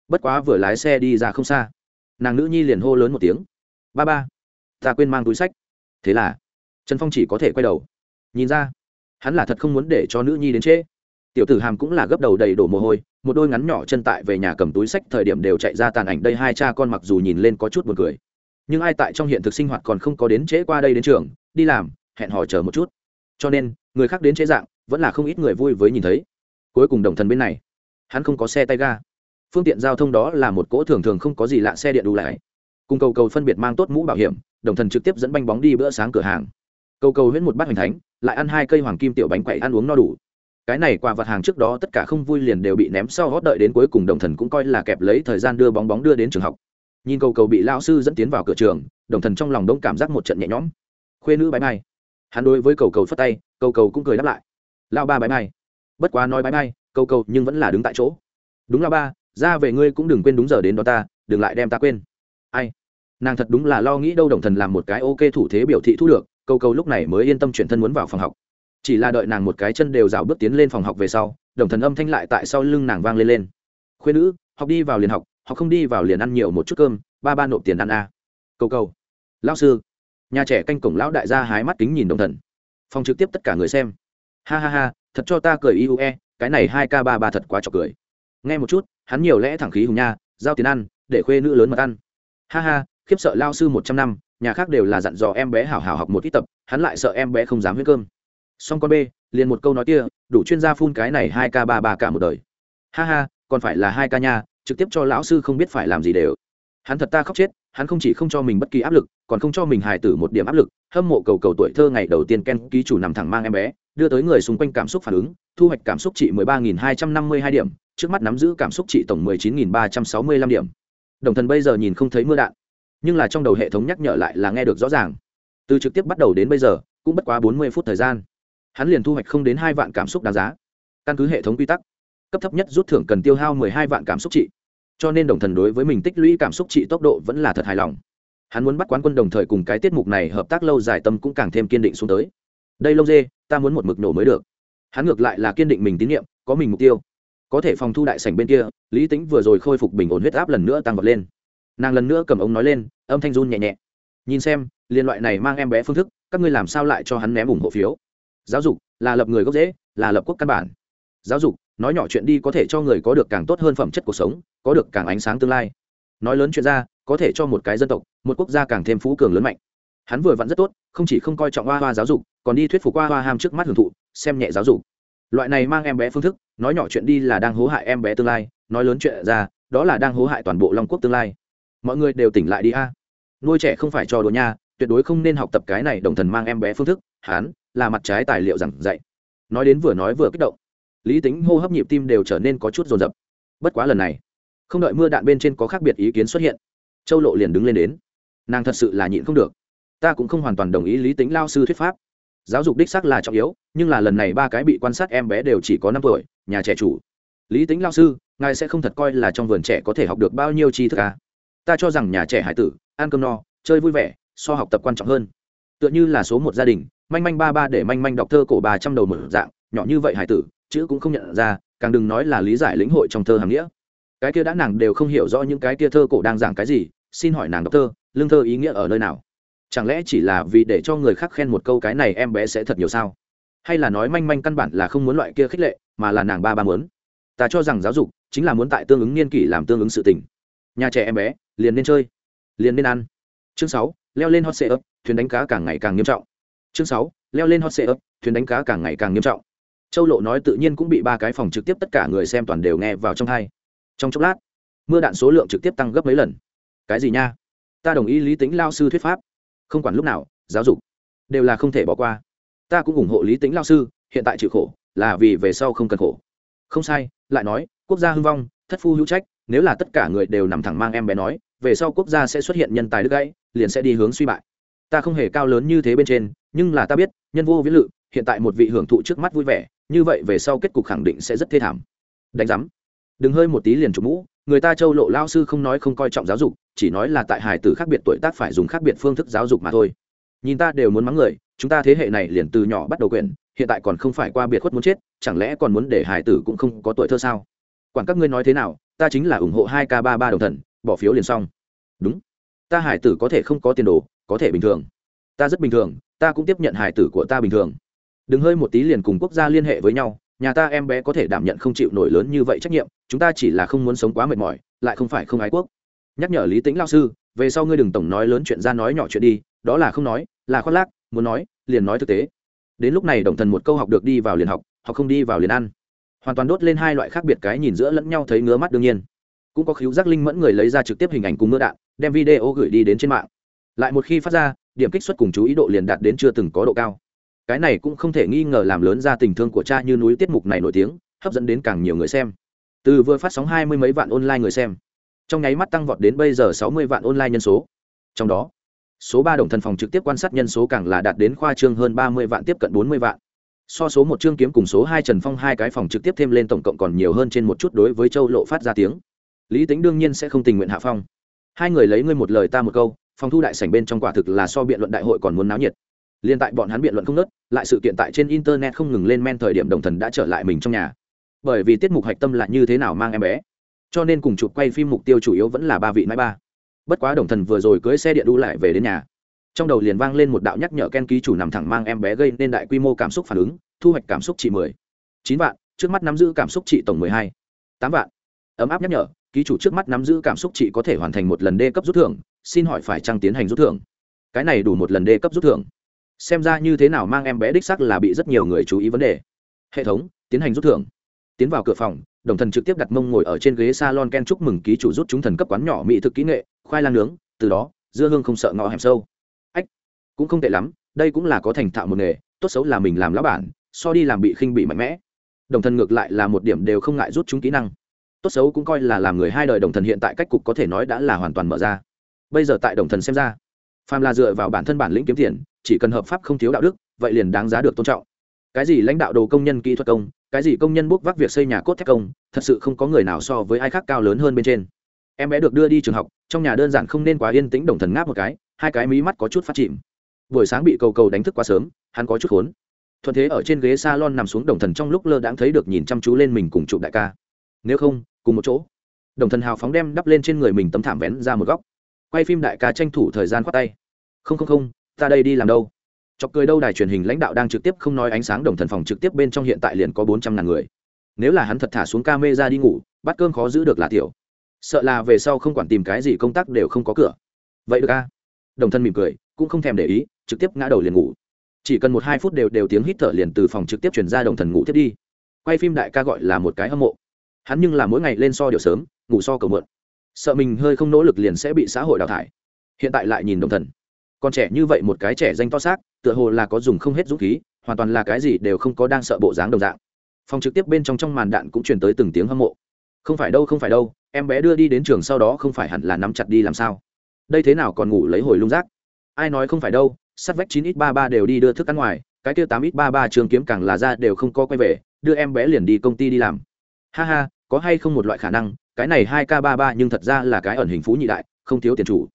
Bất quá vừa lái xe đi ra không xa. Nàng nữ nhi liền hô lớn một tiếng. Ba ba, ta quên mang túi sách. Thế là, trần phong chỉ có thể quay đầu. Nhìn ra, hắn là thật không muốn để cho nữ nhi đến trễ. Tiểu tử hàm cũng là gấp đầu đầy đổ mồ hôi, một đôi ngắn nhỏ chân tại về nhà cầm túi sách thời điểm đều chạy ra tàn ảnh. Đây hai cha con mặc dù nhìn lên có chút buồn cười nhưng ai tại trong hiện thực sinh hoạt còn không có đến trễ qua đây đến trường, đi làm, hẹn hò chờ một chút. Cho nên, người khác đến trễ dạng, vẫn là không ít người vui với nhìn thấy. Cuối cùng đồng thần bên này, hắn không có xe tay ga. Phương tiện giao thông đó là một cỗ thường thường không có gì lạ xe điện đủ lại. Cùng cầu cầu phân biệt mang tốt mũ bảo hiểm, đồng thần trực tiếp dẫn banh bóng đi bữa sáng cửa hàng. Cầu cầu huyễn một bát hoành thánh, lại ăn hai cây hoàng kim tiểu bánh quậy ăn uống no đủ. Cái này quà vật hàng trước đó tất cả không vui liền đều bị ném sau hót đợi đến cuối cùng đồng thần cũng coi là kẹp lấy thời gian đưa bóng bóng đưa đến trường học nhìn cầu cầu bị lao sư dẫn tiến vào cửa trường, đồng thần trong lòng đông cảm giác một trận nhẹ nhõm. Khuê nữ bái mai hắn đối với cầu cầu phất tay, cầu cầu cũng cười đáp lại. Lao ba bái mai bất quá nói bái mai cầu cầu nhưng vẫn là đứng tại chỗ. Đúng là ba, ra về ngươi cũng đừng quên đúng giờ đến đó ta, đừng lại đem ta quên. Ai? Nàng thật đúng là lo nghĩ đâu đồng thần làm một cái ok thủ thế biểu thị thu được, cầu cầu lúc này mới yên tâm chuyển thân muốn vào phòng học. Chỉ là đợi nàng một cái chân đều rào bước tiến lên phòng học về sau, đồng thần âm thanh lại tại sau lưng nàng vang lên lên. Khuyên nữ, học đi vào liền học Họ không đi vào liền ăn nhiều một chút cơm, ba ba nộp tiền ăn a. À. cầu cầu. Lão sư. Nhà trẻ canh cổng lão đại gia hái mắt kính nhìn đồng thần. Phòng trực tiếp tất cả người xem. Ha ha ha, thật cho ta cười iue cái này hai k ba ba thật quá trọc cười. Nghe một chút, hắn nhiều lẽ thẳng khí hùng nha, giao tiền ăn, để khuê nữ lớn mật ăn. Ha ha, khiếp sợ lao sư một trăm năm, nhà khác đều là dặn dò em bé hảo hảo học một ít tập, hắn lại sợ em bé không dám huyết cơm. Xong con b liền một câu nói kia, đủ chuyên gia phun cái này hai k ba ba cả một đời. Ha ha, còn phải là hai ca nha trực tiếp cho lão sư không biết phải làm gì đều. Hắn thật ta khóc chết, hắn không chỉ không cho mình bất kỳ áp lực, còn không cho mình hài tử một điểm áp lực, hâm mộ cầu cầu tuổi thơ ngày đầu tiên ken ký chủ nằm thẳng mang em bé, đưa tới người xung quanh cảm xúc phản ứng, thu hoạch cảm xúc trị mười ba nghìn hai trăm năm mươi hai điểm, trước mắt nắm giữ cảm xúc trị tổng mười chín nghìn ba trăm sáu mươi lăm điểm. Đồng thần bây giờ nhìn không thấy mưa đạn, nhưng là trong đầu hệ thống nhắc nhở lại là nghe được rõ ràng. Từ trực tiếp bắt đầu đến bây giờ, cũng bất quá bốn mươi phút thời gian. Hắn liền thu hoạch không đến hai vạn cảm xúc đáng giá. Căn cứ hệ thống quy tắc cấp thấp nhất rút thưởng cần tiêu hao mười hai vạn cảm xúc trị. Cho nên đồng thần đối với mình tích lũy cảm xúc trị tốc độ vẫn là thật hài lòng. Hắn muốn bắt quán quân đồng thời cùng cái tiết mục này hợp tác lâu dài tâm cũng càng thêm kiên định xuống tới. Đây lông dê, ta muốn một mực nổ mới được. Hắn ngược lại là kiên định mình tín nhiệm, có mình mục tiêu. Có thể phòng thu đại sảnh bên kia, lý tính vừa rồi khôi phục bình ổn huyết áp lần nữa tăng vọt lên. Nàng lần nữa cầm ống nói lên, âm thanh run nhẹ nhẹ. Nhìn xem, liên loại này mang em bé phương thức, các ngươi làm sao lại cho hắn ném ủng hộ phiếu? Giáo dục là lập người gốc dễ là lập quốc căn bản. Giáo dục nói nhỏ chuyện đi có thể cho người có được càng tốt hơn phẩm chất cuộc sống, có được càng ánh sáng tương lai. Nói lớn chuyện ra, có thể cho một cái dân tộc, một quốc gia càng thêm phú cường lớn mạnh. Hắn vừa vặn rất tốt, không chỉ không coi trọng hoa hoa giáo dục, còn đi thuyết phục hoa hoa ham trước mắt hưởng thụ, xem nhẹ giáo dục. Loại này mang em bé phương thức, nói nhỏ chuyện đi là đang hố hại em bé tương lai, nói lớn chuyện ra, đó là đang hố hại toàn bộ long quốc tương lai. Mọi người đều tỉnh lại đi a. Nuôi trẻ không phải cho đồ nha, tuyệt đối không nên học tập cái này đồng thần mang em bé phương thức hán là mặt trái tài liệu giảng dạy. Nói đến vừa nói vừa kích động lý tính hô hấp nhịp tim đều trở nên có chút rồn rập bất quá lần này, không đợi mưa đạn bên trên có khác biệt ý kiến xuất hiện, châu lộ liền đứng lên đến. Nàng thật sự là nhịn không được. Ta cũng không hoàn toàn đồng ý lý tính lao sư thuyết pháp. Giáo dục đích xác là trọng yếu, nhưng là lần này ba cái bị quan sát em bé đều chỉ có năm tuổi, nhà trẻ chủ. Lý tính lao sư, ngài sẽ không thật coi là trong vườn trẻ có thể học được bao nhiêu tri thức à? ta cho rằng nhà trẻ hải tử, ăn cơm no, chơi vui vẻ, so học tập quan trọng hơn. Tựa như là số một gia đình, manh manh ba ba để manh manh đọc thơ cổ ba trăm đầu mở dạng, nhỏ như vậy hải tử chữ cũng không nhận ra, càng đừng nói là lý giải lĩnh hội trong thơ hàm nghĩa. Cái kia đã nàng đều không hiểu rõ những cái kia thơ cổ đang giảng cái gì, xin hỏi nàng đọc thơ, lương thơ ý nghĩa ở nơi nào? Chẳng lẽ chỉ là vì để cho người khác khen một câu cái này em bé sẽ thật nhiều sao? Hay là nói manh manh căn bản là không muốn loại kia khích lệ, mà là nàng ba ba muốn? Ta cho rằng giáo dục chính là muốn tại tương ứng niên kỷ làm tương ứng sự tình. Nhà trẻ em bé, liền nên chơi, liền nên ăn. Chương sáu, leo lên hot sệ ấp thuyền đánh cá càng ngày càng nghiêm trọng. Chương sáu, leo lên hot sệ ấp thuyền đánh cá càng ngày càng nghiêm trọng châu lộ nói tự nhiên cũng bị ba cái phòng trực tiếp tất cả người xem toàn đều nghe vào trong hai. Trong chốc lát, mưa đạn số lượng trực tiếp tăng gấp mấy lần. Cái gì nha? Ta đồng ý lý tính lao sư thuyết pháp. Không quản lúc nào, giáo dục đều là không thể bỏ qua. Ta cũng ủng hộ lý tính lao sư, hiện tại chịu khổ là vì về sau không cần khổ. Không sai, lại nói, quốc gia hưng vong, thất phu hữu trách, nếu là tất cả người đều nằm thẳng mang em bé nói, về sau quốc gia sẽ xuất hiện nhân tài đứt gãy, liền sẽ đi hướng suy bại. Ta không hề cao lớn như thế bên trên, nhưng là ta biết, nhân vô viễn lự, hiện tại một vị hưởng thụ trước mắt vui vẻ như vậy về sau kết cục khẳng định sẽ rất thê thảm. Đánh giám. Đừng hơi một tí liền trục mũ, người ta châu lộ lao sư không nói không coi trọng giáo dục, chỉ nói là tại hài tử khác biệt tuổi tác phải dùng khác biệt phương thức giáo dục mà thôi. Nhìn ta đều muốn mắng người, chúng ta thế hệ này liền từ nhỏ bắt đầu quyền, hiện tại còn không phải qua biệt khuất muốn chết, chẳng lẽ còn muốn để hài tử cũng không có tuổi thơ sao? Quản các ngươi nói thế nào, ta chính là ủng hộ hai k ba ba đồng thần, bỏ phiếu liền xong. Đúng. Ta hải tử có thể không có tiền đồ, có thể bình thường. Ta rất bình thường, ta cũng tiếp nhận hải tử của ta bình thường đừng hơi một tí liền cùng quốc gia liên hệ với nhau, nhà ta em bé có thể đảm nhận không chịu nổi lớn như vậy trách nhiệm, chúng ta chỉ là không muốn sống quá mệt mỏi, lại không phải không ái quốc. Nhắc nhở lý Tĩnh lao sư, về sau ngươi đừng tổng nói lớn chuyện ra nói nhỏ chuyện đi, đó là không nói, là khoác lác, muốn nói, liền nói thực tế. Đến lúc này đồng thần một câu học được đi vào liền học học không đi vào liền ăn. Hoàn toàn đốt lên hai loại khác biệt cái nhìn giữa lẫn nhau thấy ngứa mắt đương nhiên. Cũng có khíu giác linh mẫn người lấy ra trực tiếp hình ảnh cùng mưa đạn, đem video gửi đi đến trên mạng. Lại một khi phát ra, điểm kích xuất cùng chú ý độ liền đạt đến chưa từng có độ cao cái này cũng không thể nghi ngờ làm lớn ra tình thương của cha như núi tiết mục này nổi tiếng, hấp dẫn đến càng nhiều người xem. Từ vừa phát sóng hai mươi mấy vạn online người xem, trong nháy mắt tăng vọt đến bây giờ sáu mươi vạn online nhân số. Trong đó, số ba đồng thần phòng trực tiếp quan sát nhân số càng là đạt đến khoa trương hơn ba mươi vạn tiếp cận bốn mươi vạn. So số một chương kiếm cùng số hai trần phong hai cái phòng trực tiếp thêm lên tổng cộng còn nhiều hơn trên một chút đối với châu lộ phát ra tiếng. Lý tính đương nhiên sẽ không tình nguyện hạ phong. Hai người lấy ngươi một lời ta một câu, phòng thu đại sảnh bên trong quả thực là so biện luận đại hội còn muốn náo nhiệt liên tại bọn hắn biện luận không nớt lại sự kiện tại trên internet không ngừng lên men thời điểm đồng thần đã trở lại mình trong nhà. Bởi vì tiết mục hạch tâm là như thế nào mang em bé. Cho nên cùng chụp quay phim mục tiêu chủ yếu vẫn là ba vị mãi ba. Bất quá đồng thần vừa rồi cưới xe điện đu lại về đến nhà. Trong đầu liền vang lên một đạo nhắc nhở ken ký chủ nằm thẳng mang em bé gây nên đại quy mô cảm xúc phản ứng, thu hoạch cảm xúc trị mười. Chín vạn, trước mắt nắm giữ cảm xúc trị tổng mười hai. Tám vạn. Ấm áp nhắc nhở, ký chủ trước mắt nắm giữ cảm xúc trị có thể hoàn thành một lần đê cấp rút thưởng, xin hỏi phải chăng tiến hành rút thưởng? Cái này đủ một lần đê cấp rút thưởng xem ra như thế nào mang em bé đích sắc là bị rất nhiều người chú ý vấn đề. Hệ thống, tiến hành rút thưởng. Tiến vào cửa phòng, đồng thần trực tiếp đặt mông ngồi ở trên ghế salon ken chúc mừng ký chủ rút chúng thần cấp quán nhỏ mỹ thực kỹ nghệ, khoai lang nướng, từ đó, dưa hương không sợ ngõ hẻm sâu. Ách, cũng không tệ lắm, đây cũng là có thành thạo một nghề, tốt xấu là mình làm lá bản, so đi làm bị khinh bị mạnh mẽ. Đồng thần ngược lại là một điểm đều không ngại rút chúng kỹ năng. Tốt xấu cũng coi là làm người hai đời đồng thần hiện tại cách cục có thể nói đã là hoàn toàn mở ra. Bây giờ tại đồng thần xem ra phàm là dựa vào bản thân bản lĩnh kiếm tiền, chỉ cần hợp pháp không thiếu đạo đức, vậy liền đáng giá được tôn trọng. Cái gì lãnh đạo đồ công nhân kỹ thuật công, cái gì công nhân bốc vác việc xây nhà cốt thép công, thật sự không có người nào so với ai khác cao lớn hơn bên trên. Em bé được đưa đi trường học, trong nhà đơn giản không nên quá yên tĩnh đồng thần ngáp một cái, hai cái mí mắt có chút phát chìm. Buổi sáng bị cầu cầu đánh thức quá sớm, hắn có chút khốn. Thuận thế ở trên ghế s a lon nằm xuống đồng thần trong lúc lơ đãng thấy được nhìn chăm chú lên mình cùng chụp đại ca. Nếu không, cùng một chỗ. Đồng thần hào phóng đem đắp lên trên người mình tấm thảm vén ra một góc quay phim đại ca tranh thủ thời gian khoát tay. Không không không, ta đây đi làm đâu? Chọc cười đâu đài truyền hình lãnh đạo đang trực tiếp không nói ánh sáng đồng thần phòng trực tiếp bên trong hiện tại liền có bốn trăm ngàn người. Nếu là hắn thật thả xuống ca mê ra đi ngủ bắt cơm khó giữ được là tiểu. Sợ là về sau không quản tìm cái gì công tác đều không có cửa. Vậy được a? Đồng thân mỉm cười, cũng không thèm để ý, trực tiếp ngã đầu liền ngủ. Chỉ cần một hai phút đều đều tiếng hít thở liền từ phòng trực tiếp chuyển ra đồng thần ngủ tiếp đi. Quay phim đại ca gọi là một cái hâm mộ. Hắn nhưng là mỗi ngày lên so điều sớm, ngủ so cầu mượn sợ mình hơi không nỗ lực liền sẽ bị xã hội đào thải. Hiện tại lại nhìn đồng thần. Còn trẻ như vậy một cái trẻ danh to xác, tựa hồ là có dùng không hết dũng khí, hoàn toàn là cái gì đều không có đang sợ bộ dáng đồng dạng. Phòng trực tiếp bên trong trong màn đạn cũng truyền tới từng tiếng hâm mộ. Không phải đâu, không phải đâu, em bé đưa đi đến trường sau đó không phải hẳn là nắm chặt đi làm sao? Đây thế nào còn ngủ lấy hồi lung rác? Ai nói không phải đâu, sắt vách chín ít ba ba đều đi đưa thức ăn ngoài, cái kia tám ít ba ba trường kiếm càng là ra đều không có quay về, đưa em bé liền đi công ty đi làm. Ha ha, có hay không một loại khả năng cái này hai k ba ba nhưng thật ra là cái ẩn hình phú nhị đại, không thiếu tiền chủ.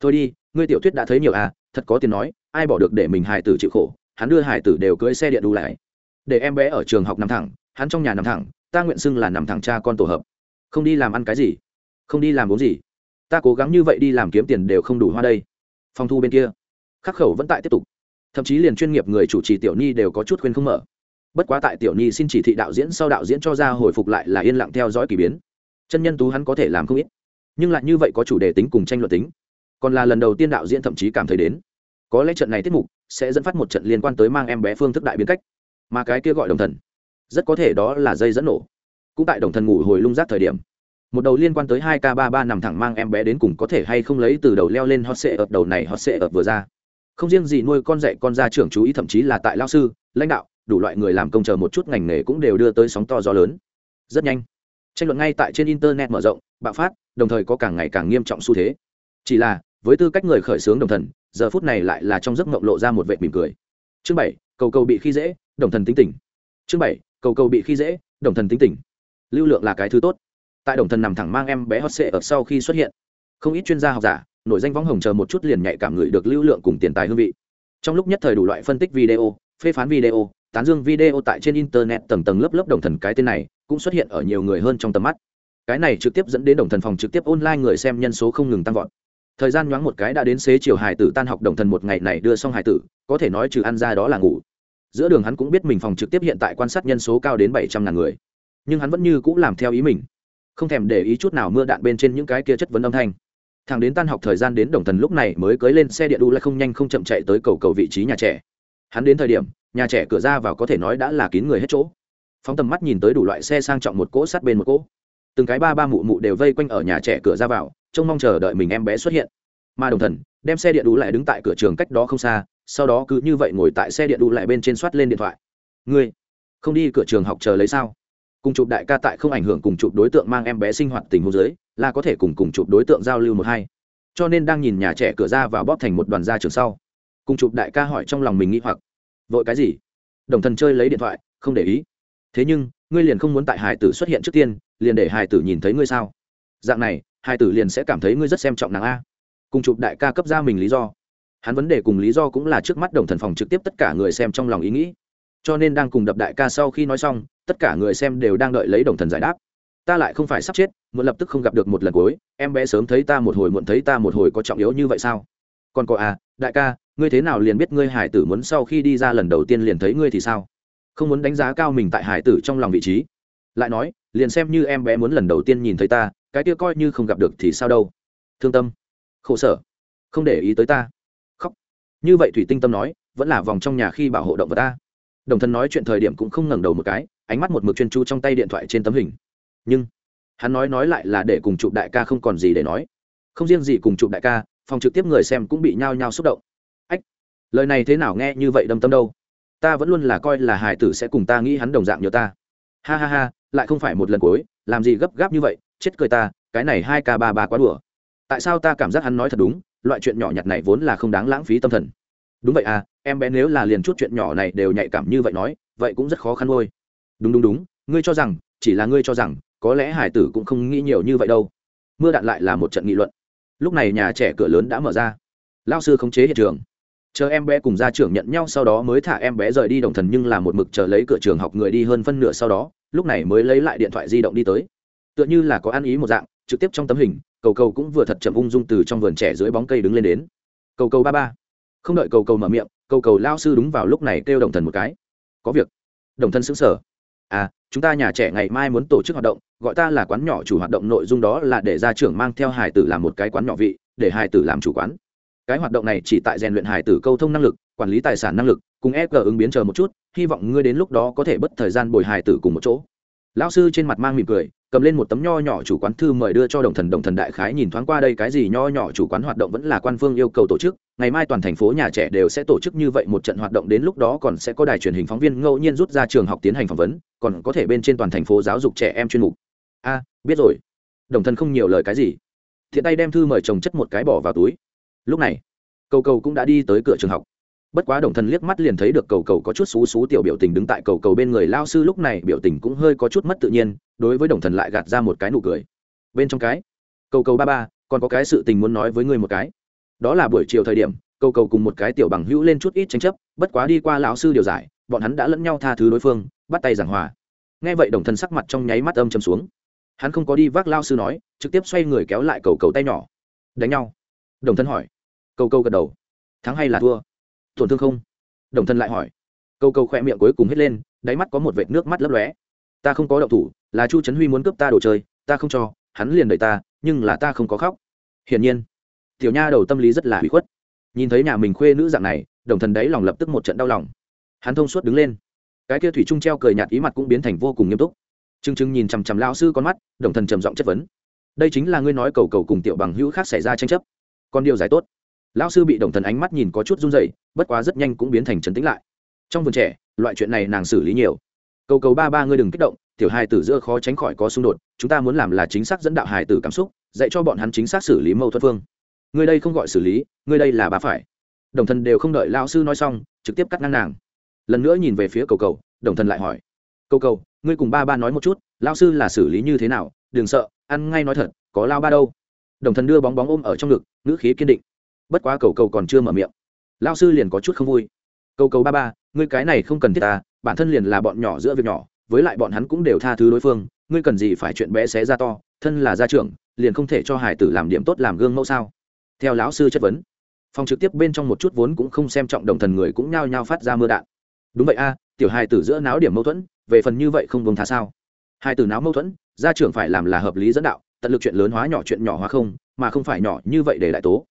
Thôi đi, ngươi tiểu thuyết đã thấy nhiều à thật có tiền nói, ai bỏ được để mình hài tử chịu khổ, hắn đưa hài tử đều cưỡi xe điện đu lại. Để em bé ở trường học nằm thẳng, hắn trong nhà nằm thẳng, ta nguyện xưng là nằm thẳng cha con tổ hợp. Không đi làm ăn cái gì? Không đi làm uống gì? Ta cố gắng như vậy đi làm kiếm tiền đều không đủ hoa đây. Phòng thu bên kia. Khắc khẩu vẫn tại tiếp tục. Thậm chí liền chuyên nghiệp người chủ trì tiểu ni đều có chút khuyên không mở. Bất quá tại tiểu ni xin chỉ thị đạo diễn sau đạo diễn cho ra hồi phục lại là yên lặng theo dõi k ỳ biến chân nhân tú hắn có thể làm không ít, nhưng lại như vậy có chủ đề tính cùng tranh luận tính. Còn là lần đầu tiên đạo diễn thậm chí cảm thấy đến, có lẽ trận này tiết mục sẽ dẫn phát một trận liên quan tới mang em bé phương thức đại biến cách, mà cái kia gọi đồng thần, rất có thể đó là dây dẫn nổ. Cũng tại đồng thần ngủ hồi lung rác thời điểm, một đầu liên quan tới hai k ba ba nằm thẳng mang em bé đến cùng có thể hay không lấy từ đầu leo lên hot sệ ập đầu này hot sệ ập vừa ra. Không riêng gì nuôi con dạy con ra trưởng chú ý thậm chí là tại lao sư, lãnh đạo, đủ loại người làm công chờ một chút ngành nghề cũng đều đưa tới sóng to gió lớn. Rất nhanh tranh luận ngay tại trên internet mở rộng, bạo phát, đồng thời có càng ngày càng nghiêm trọng xu thế. Chỉ là, với tư cách người khởi xướng đồng thần, giờ phút này lại là trong giấc mộng lộ ra một vệ mỉm cười. Chương bảy, cầu cầu bị khi dễ, đồng thần tính tỉnh chương bảy, cầu cầu bị khi dễ, đồng thần tính tỉnh lưu lượng là cái thứ tốt. Tại đồng thần nằm thẳng mang em bé hot sệ ở sau khi xuất hiện, không ít chuyên gia học giả, nổi danh võng hồng chờ một chút liền nhạy cảm người được lưu lượng cùng tiền tài hương vị. Trong lúc nhất thời đủ loại phân tích video, phê phán video, tán dương video tại trên internet tầng tầng lớp lớp đồng thần cái tên này cũng xuất hiện ở nhiều người hơn trong tầm mắt. Cái này trực tiếp dẫn đến đồng thần phòng trực tiếp online người xem nhân số không ngừng tăng vọt. Thời gian nhoáng một cái đã đến xế chiều hải tử tan học đồng thần một ngày này đưa xong hải tử, có thể nói trừ ăn ra đó là ngủ. Giữa đường hắn cũng biết mình phòng trực tiếp hiện tại quan sát nhân số cao đến bảy trăm ngàn người. Nhưng hắn vẫn như cũng làm theo ý mình. Không thèm để ý chút nào mưa đạn bên trên những cái kia chất vấn âm thanh. Thằng đến tan học thời gian đến đồng thần lúc này mới cưới lên xe điện đu lại không nhanh không chậm chạy tới cầu cầu vị trí nhà trẻ. Hắn đến thời điểm, nhà trẻ cửa ra vào có thể nói đã là kín người hết chỗ phóng tầm mắt nhìn tới đủ loại xe sang trọng một cỗ sát bên một cỗ. Từng cái ba ba mụ mụ đều vây quanh ở nhà trẻ cửa ra vào, trông mong chờ đợi mình em bé xuất hiện. Mà đồng thần, đem xe điện đủ lại đứng tại cửa trường cách đó không xa, sau đó cứ như vậy ngồi tại xe điện đủ lại bên trên soát lên điện thoại. Ngươi, không đi cửa trường học chờ lấy sao? Cùng chụp đại ca tại không ảnh hưởng cùng chụp đối tượng mang em bé sinh hoạt tình huống giới là có thể cùng cùng chụp đối tượng giao lưu một hai. Cho nên đang nhìn nhà trẻ cửa ra vào bóp thành một đoàn ra trường sau, cùng chụp đại ca hỏi trong lòng mình nghĩ hoặc, vội cái gì? Đồng thần chơi lấy điện thoại, không để ý thế nhưng, ngươi liền không muốn tại hải tử xuất hiện trước tiên, liền để hải tử nhìn thấy ngươi sao? Dạng này hải tử liền sẽ cảm thấy ngươi rất xem trọng nàng a. Cùng chụp đại ca cấp ra mình lý do. Hắn vấn đề cùng lý do cũng là trước mắt đồng thần phòng trực tiếp tất cả người xem trong lòng ý nghĩ. Cho nên đang cùng đập đại ca sau khi nói xong, tất cả người xem đều đang đợi lấy đồng thần giải đáp. Ta lại không phải sắp chết muộn lập tức không gặp được một lần cuối, em bé sớm thấy ta một hồi muộn thấy ta một hồi có trọng yếu như vậy sao? Còn có à đại ca, ngươi thế nào liền biết ngươi hải tử muốn sau khi đi ra lần đầu tiên liền thấy ngươi thì sao? Không muốn đánh giá cao mình tại hải tử trong lòng vị trí. Lại nói, liền xem như em bé muốn lần đầu tiên nhìn thấy ta, cái kia coi như không gặp được thì sao đâu. Thương tâm. Khổ sở. Không để ý tới ta. Khóc. Như vậy thủy tinh tâm nói, vẫn là vòng trong nhà khi bảo hộ động vật ta. Đồng thân nói chuyện thời điểm cũng không ngẩng đầu một cái, ánh mắt một mực chuyên chú trong tay điện thoại trên tấm hình. Nhưng, hắn nói nói lại là để cùng chụp đại ca không còn gì để nói. Không riêng gì cùng chụp đại ca, phòng trực tiếp người xem cũng bị nhao nhao xúc động. Ách, lời này thế nào nghe như vậy đâm tâm đâu? Ta vẫn luôn là coi là hải tử sẽ cùng ta nghĩ hắn đồng dạng nhớ ta. Ha ha ha, lại không phải một lần cuối, làm gì gấp gáp như vậy, chết cười ta, cái này hai k ba ba quá đùa. Tại sao ta cảm giác hắn nói thật đúng, loại chuyện nhỏ nhặt này vốn là không đáng lãng phí tâm thần. Đúng vậy à em bé nếu là liền chút chuyện nhỏ này đều nhạy cảm như vậy nói, vậy cũng rất khó khăn thôi. Đúng đúng đúng, ngươi cho rằng, chỉ là ngươi cho rằng, có lẽ hải tử cũng không nghĩ nhiều như vậy đâu. Mưa đạn lại là một trận nghị luận. Lúc này nhà trẻ cửa lớn đã mở ra. Lao sư khống chế hiện trường chờ em bé cùng gia trưởng nhận nhau sau đó mới thả em bé rời đi đồng thần nhưng là một mực chờ lấy cửa trường học người đi hơn phân nửa sau đó, lúc này mới lấy lại điện thoại di động đi tới. Tựa như là có ăn ý một dạng, trực tiếp trong tấm hình, cầu cầu cũng vừa thật chậm ung dung từ trong vườn trẻ dưới bóng cây đứng lên đến. Cầu cầu ba ba. Không đợi cầu cầu mở miệng, cầu cầu lao sư đúng vào lúc này kêu đồng thần một cái. Có việc. Đồng thân xứng sở à chúng ta nhà trẻ ngày mai muốn tổ chức hoạt động, gọi ta là quán nhỏ chủ hoạt động nội dung đó là để gia trưởng mang theo hải tử làm một cái quán nhỏ vị, để hải tử làm chủ quán cái hoạt động này chỉ tại rèn luyện hải tử câu thông năng lực, quản lý tài sản năng lực, cùng e g ứng biến chờ một chút, hy vọng ngươi đến lúc đó có thể bất thời gian bồi hải tử cùng một chỗ. Lão sư trên mặt mang mỉm cười, cầm lên một tấm nho nhỏ chủ quán thư mời đưa cho đồng thần đồng thần đại khái nhìn thoáng qua đây cái gì nho nhỏ chủ quán hoạt động vẫn là quan phương yêu cầu tổ chức, ngày mai toàn thành phố nhà trẻ đều sẽ tổ chức như vậy một trận hoạt động, đến lúc đó còn sẽ có đài truyền hình phóng viên ngẫu nhiên rút ra trường học tiến hành phỏng vấn, còn có thể bên trên toàn thành phố giáo dục trẻ em chuyên mục. A, biết rồi. Đồng thần không nhiều lời cái gì. Thiện tay đem thư mời chồng chất một cái bỏ vào túi lúc này, cầu cầu cũng đã đi tới cửa trường học. Bất quá đồng thần liếc mắt liền thấy được cầu cầu có chút xú xú tiểu biểu tình đứng tại cầu cầu bên người lao sư lúc này biểu tình cũng hơi có chút mất tự nhiên, đối với đồng thần lại gạt ra một cái nụ cười. Bên trong cái, cầu cầu ba ba, còn có cái sự tình muốn nói với người một cái. Đó là buổi chiều thời điểm, cầu cầu cùng một cái tiểu bằng hữu lên chút ít tranh chấp, bất quá đi qua lão sư điều giải, bọn hắn đã lẫn nhau tha thứ đối phương, bắt tay giảng hòa. Nghe vậy đồng thần sắc mặt trong nháy mắt âm chầm xuống. Hắn không có đi vác lao sư nói, trực tiếp xoay người kéo lại cầu cầu tay nhỏ. Đánh nhau. Đồng thần hỏi cầu cầu gật đầu. Thắng hay là thua? Tổn thương không? Đồng thân lại hỏi. Cầu cầu khỏe miệng cuối cùng hết lên, đáy mắt có một vệt nước mắt lấp lóe. Ta không có động thủ, là chu trấn huy muốn cướp ta đồ chơi, ta không cho, hắn liền đợi ta, nhưng là ta không có khóc. Hiển nhiên, tiểu nha đầu tâm lý rất là hủy khuất. Nhìn thấy nhà mình khuê nữ dạng này, đồng thần đấy lòng lập tức một trận đau lòng. Hắn thông suốt đứng lên. Cái kia thủy trung treo cười nhạt ý mặt cũng biến thành vô cùng nghiêm túc. T r ư n g t r ư n g nhìn chằm chằm lao sư con mắt, đồng thần trầm giọng chất vấn. Đây chính là ngươi nói cầu cầu cùng tiểu bằng hữu khác xảy ra tranh chấp. Còn điều giải tốt. Lão sư bị đồng thần ánh mắt nhìn có chút run dậy bất quá rất nhanh cũng biến thành trấn tĩnh lại. Trong vườn trẻ, loại chuyện này nàng xử lý nhiều. Cầu cầu ba ba ngươi đừng kích động, tiểu hài tử giữa khó tránh khỏi có xung đột, chúng ta muốn làm là chính xác dẫn đạo hài tử cảm xúc, dạy cho bọn hắn chính xác xử lý mâu thuẫn phương. Ngươi đây không gọi xử lý, ngươi đây là bà phải. Đồng thần đều không đợi lão sư nói xong, trực tiếp cắt ngang nàng. Lần nữa nhìn về phía cầu cầu, đồng thần lại hỏi. Cầu cầu, ngươi cùng ba ba nói một chút, lão sư là xử lý như thế nào, đừng sợ, ăn ngay nói thật, có lao ba đâu. Đồng thần đưa bóng bóng ôm ở trong ngực, ngữ khí kiên định bất quá cầu cầu còn chưa mở miệng. Lao sư liền có chút không vui. Cầu cầu ba ba, ngươi cái này không cần thiết ta, bản thân liền là bọn nhỏ giữa việc nhỏ, với lại bọn hắn cũng đều tha thứ đối phương, ngươi cần gì phải chuyện bé xé ra to, thân là gia trưởng, liền không thể cho hải tử làm điểm tốt làm gương mẫu sao? Theo lão sư chất vấn, phòng trực tiếp bên trong một chút vốn cũng không xem trọng đồng thần người cũng nhao nhao phát ra mưa đạn. Đúng vậy a, tiểu hài tử giữa náo điểm mâu thuẫn, về phần như vậy không buông tha sao? Hai tử náo mâu thuẫn, gia trưởng phải làm là hợp lý dẫn đạo, tận lực chuyện lớn hóa nhỏ chuyện nhỏ hóa không, mà không phải nhỏ như vậy để đại tố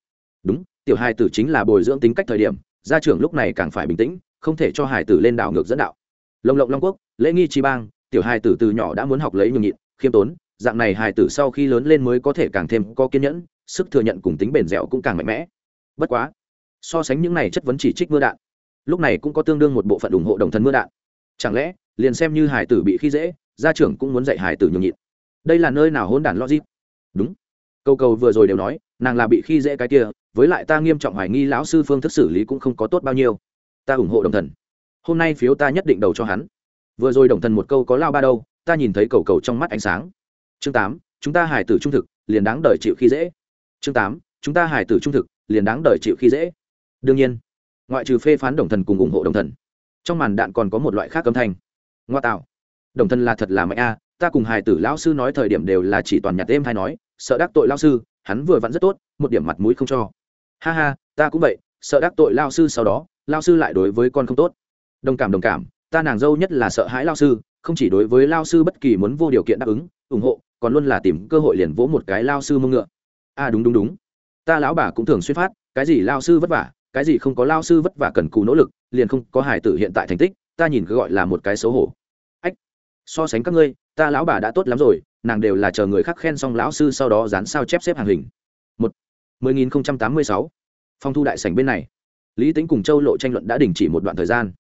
đúng, tiểu hài tử chính là bồi dưỡng tính cách thời điểm, gia trưởng lúc này càng phải bình tĩnh, không thể cho hài tử lên đảo ngược dẫn đạo. Lồng lộng long quốc, lễ nghi chi bang, tiểu hài tử từ nhỏ đã muốn học lấy nhường nhịn, khiêm tốn, dạng này hài tử sau khi lớn lên mới có thể càng thêm có kiên nhẫn, sức thừa nhận cùng tính bền dẻo cũng càng mạnh mẽ. Bất quá, so sánh những này chất vấn chỉ trích mưa đạn, lúc này cũng có tương đương một bộ phận ủng hộ đồng thân mưa đạn. Chẳng lẽ, liền xem như hải tử bị khi dễ, gia trưởng cũng muốn dạy hải tử nhường nhịn? Đây là nơi nào hôn đản logic? Đúng. Câu cầu vừa rồi đều nói, nàng là bị khi dễ cái kia với lại ta nghiêm trọng hoài nghi lão sư phương thức xử lý cũng không có tốt bao nhiêu. Ta ủng hộ đồng thần. Hôm nay phiếu ta nhất định đầu cho hắn. Vừa rồi đồng thần một câu có lao ba đâu, ta nhìn thấy cầu cầu trong mắt ánh sáng. Chương tám, chúng ta hải tử trung thực, liền đáng đời chịu khi dễ. Chương tám, chúng ta hải tử trung thực, liền đáng đời chịu khi dễ. Đương nhiên, ngoại trừ phê phán đồng thần cùng ủng hộ đồng thần, trong màn đạn còn có một loại khác âm thanh. Ngoa tạo. Đồng thần là thật là mạnh a, ta cùng hải tử lão sư nói thời điểm đều là chỉ toàn nhặt êm hay nói, sợ đắc tội lão sư, hắn vừa vặn rất tốt, một điểm mặt mũi không cho ha ha, ta cũng vậy, sợ đắc tội lao sư sau đó, lao sư lại đối với con không tốt. Đồng cảm đồng cảm, ta nàng dâu nhất là sợ hãi lao sư, không chỉ đối với lao sư bất kỳ muốn vô điều kiện đáp ứng, ủng hộ, còn luôn là tìm cơ hội liền vỗ một cái lao sư mông ngựa. À đúng đúng đúng. Ta lão bà cũng thường xuyên phát, cái gì lao sư vất vả, cái gì không có lao sư vất vả cần cù nỗ lực, liền không có hải tử hiện tại thành tích, ta nhìn cứ gọi là một cái xấu hổ. Ách, so sánh các ngươi, ta lão bà đã tốt lắm rồi, nàng đều là chờ người khác khen xong lão sư sau đó dán sao chép xếp hàng hình. Một mười nghìn không trăm tám mươi sáu. Phòng thu đại sảnh bên này. Lý tính cùng châu lộ tranh luận đã đình chỉ một đoạn thời gian.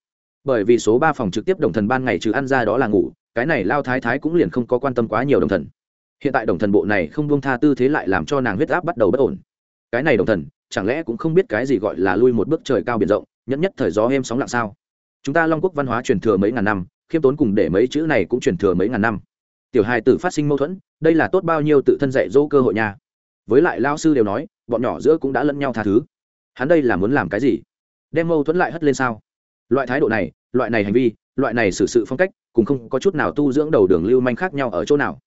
Bởi vì số ba phòng trực tiếp đồng thần ban ngày trừ ăn ra đó là ngủ, cái này lao thái thái cũng liền không có quan tâm quá nhiều đồng thần. Hiện tại đồng thần bộ này không buông tha tư thế lại làm cho nàng huyết áp bắt đầu bất ổn. Cái này đồng thần, chẳng lẽ cũng không biết cái gì gọi là lui một bước trời cao biển rộng nhất nhất thời gió êm sóng lặng sao? Chúng ta long quốc văn hóa truyền thừa mấy ngàn năm, khiêm tốn cùng để mấy chữ này cũng truyền thừa mấy ngàn năm. Tiểu hài tử phát sinh mâu thuẫn, đây là tốt bao nhiêu tự thân dạy dỗ cơ hội nha với lại lao sư đều nói, bọn nhỏ giữa cũng đã lẫn nhau tha thứ. Hắn đây là muốn làm cái gì? Đem mâu thuẫn lại hất lên sao? Loại thái độ này, loại này hành vi, loại này xử sự phong cách, cũng không có chút nào tu dưỡng đầu đường lưu manh khác nhau ở chỗ nào.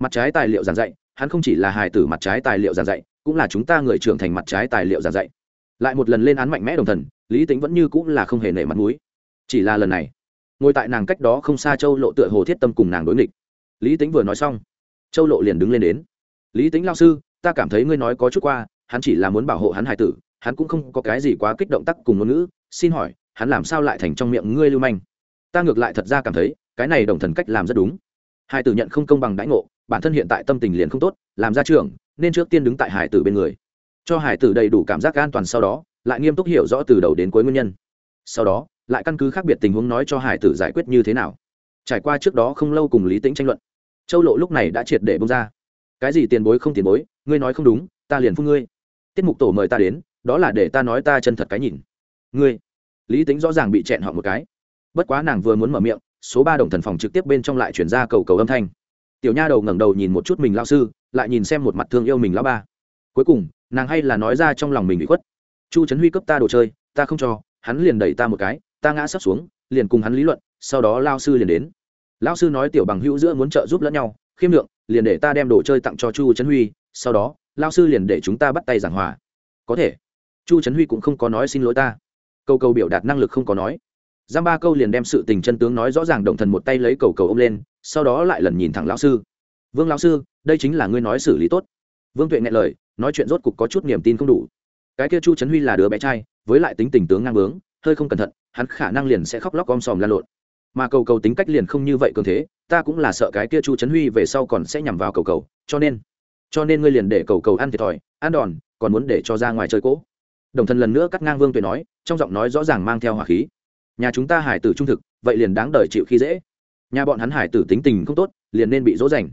Mặt trái tài liệu giảng dạy, hắn không chỉ là hài tử mặt trái tài liệu giảng dạy, cũng là chúng ta người trưởng thành mặt trái tài liệu giảng dạy. Lại một lần lên án mạnh mẽ đồng thần, lý tính vẫn như cũng là không hề nể mặt mũi. Chỉ là lần này, ngồi tại nàng cách đó không xa châu lộ tựa hồ thiết tâm cùng nàng đối nghịch. Lý tính vừa nói xong, châu lộ liền đứng lên đến. Lý tính lao sư ta cảm thấy ngươi nói có chút qua, hắn chỉ là muốn bảo hộ hắn hài tử, hắn cũng không có cái gì quá kích động tắc cùng ngôn ngữ, xin hỏi, hắn làm sao lại thành trong miệng ngươi lưu manh? Ta ngược lại thật ra cảm thấy, cái này đồng thần cách làm rất đúng. Hải tử nhận không công bằng đãi ngộ, bản thân hiện tại tâm tình liền không tốt, làm ra trường nên trước tiên đứng tại hải tử bên người. Cho hải tử đầy đủ cảm giác an toàn sau đó, lại nghiêm túc hiểu rõ từ đầu đến cuối nguyên nhân. Sau đó, lại căn cứ khác biệt tình huống nói cho hải tử giải quyết như thế nào. Trải qua trước đó không lâu cùng lý Tĩnh tranh luận, châu lộ lúc này đã triệt để bông ra cái gì tiền bối không tiền bối, ngươi nói không đúng, ta liền phun ngươi. Tiết mục tổ mời ta đến, đó là để ta nói ta chân thật cái nhìn. Ngươi. Lý tính rõ ràng bị chẹn họ một cái. Bất quá nàng vừa muốn mở miệng, số ba đồng thần phòng trực tiếp bên trong lại chuyển ra cầu cầu âm thanh. Tiểu nha đầu ngẩng đầu nhìn một chút mình lao sư, lại nhìn xem một mặt thương yêu mình lao ba. Cuối cùng, nàng hay là nói ra trong lòng mình bị khuất. Chu trấn huy cấp ta đồ chơi, ta không cho, hắn liền đẩy ta một cái, ta ngã sắp xuống, liền cùng hắn lý luận, sau đó lao sư liền đến. Lão sư nói tiểu bằng hữu giữa muốn trợ giúp lẫn nhau, khiêm lượng liền để ta đem đồ chơi tặng cho chu trấn huy, sau đó lao sư liền để chúng ta bắt tay giảng hòa. Có thể. Chu trấn huy cũng không có nói xin lỗi ta. Câu câu biểu đạt năng lực không có nói. Giam ba câu liền đem sự tình chân tướng nói rõ ràng đồng thần một tay lấy cầu cầu ô m lên, sau đó lại lần nhìn thẳng lão sư. Vương lão sư, đây chính là ngươi nói xử lý tốt. Vương tuệ nghe lời, nói chuyện rốt cục có chút niềm tin không đủ. Cái kia chu trấn huy là đứa bé trai, với lại tính tình tướng ngang bướng, hơi không cẩn thận, hắn khả năng liền sẽ khóc lóc om sòm lan lộn mà cầu cầu tính cách liền không như vậy cường thế, ta cũng là sợ cái kia chu trấn huy về sau còn sẽ nhằm vào cầu cầu, cho nên cho nên ngươi liền để cầu cầu ăn thiệt thòi, ăn đòn, còn muốn để cho ra ngoài chơi cỗ. Đồng thần lần nữa cắt ngang vương tuệ nói, trong giọng nói rõ ràng mang theo hỏa khí. Nhà chúng ta hải tử trung thực, vậy liền đáng đời chịu khi dễ. Nhà bọn hắn hải tử tính tình không tốt, liền nên bị dỗ dành.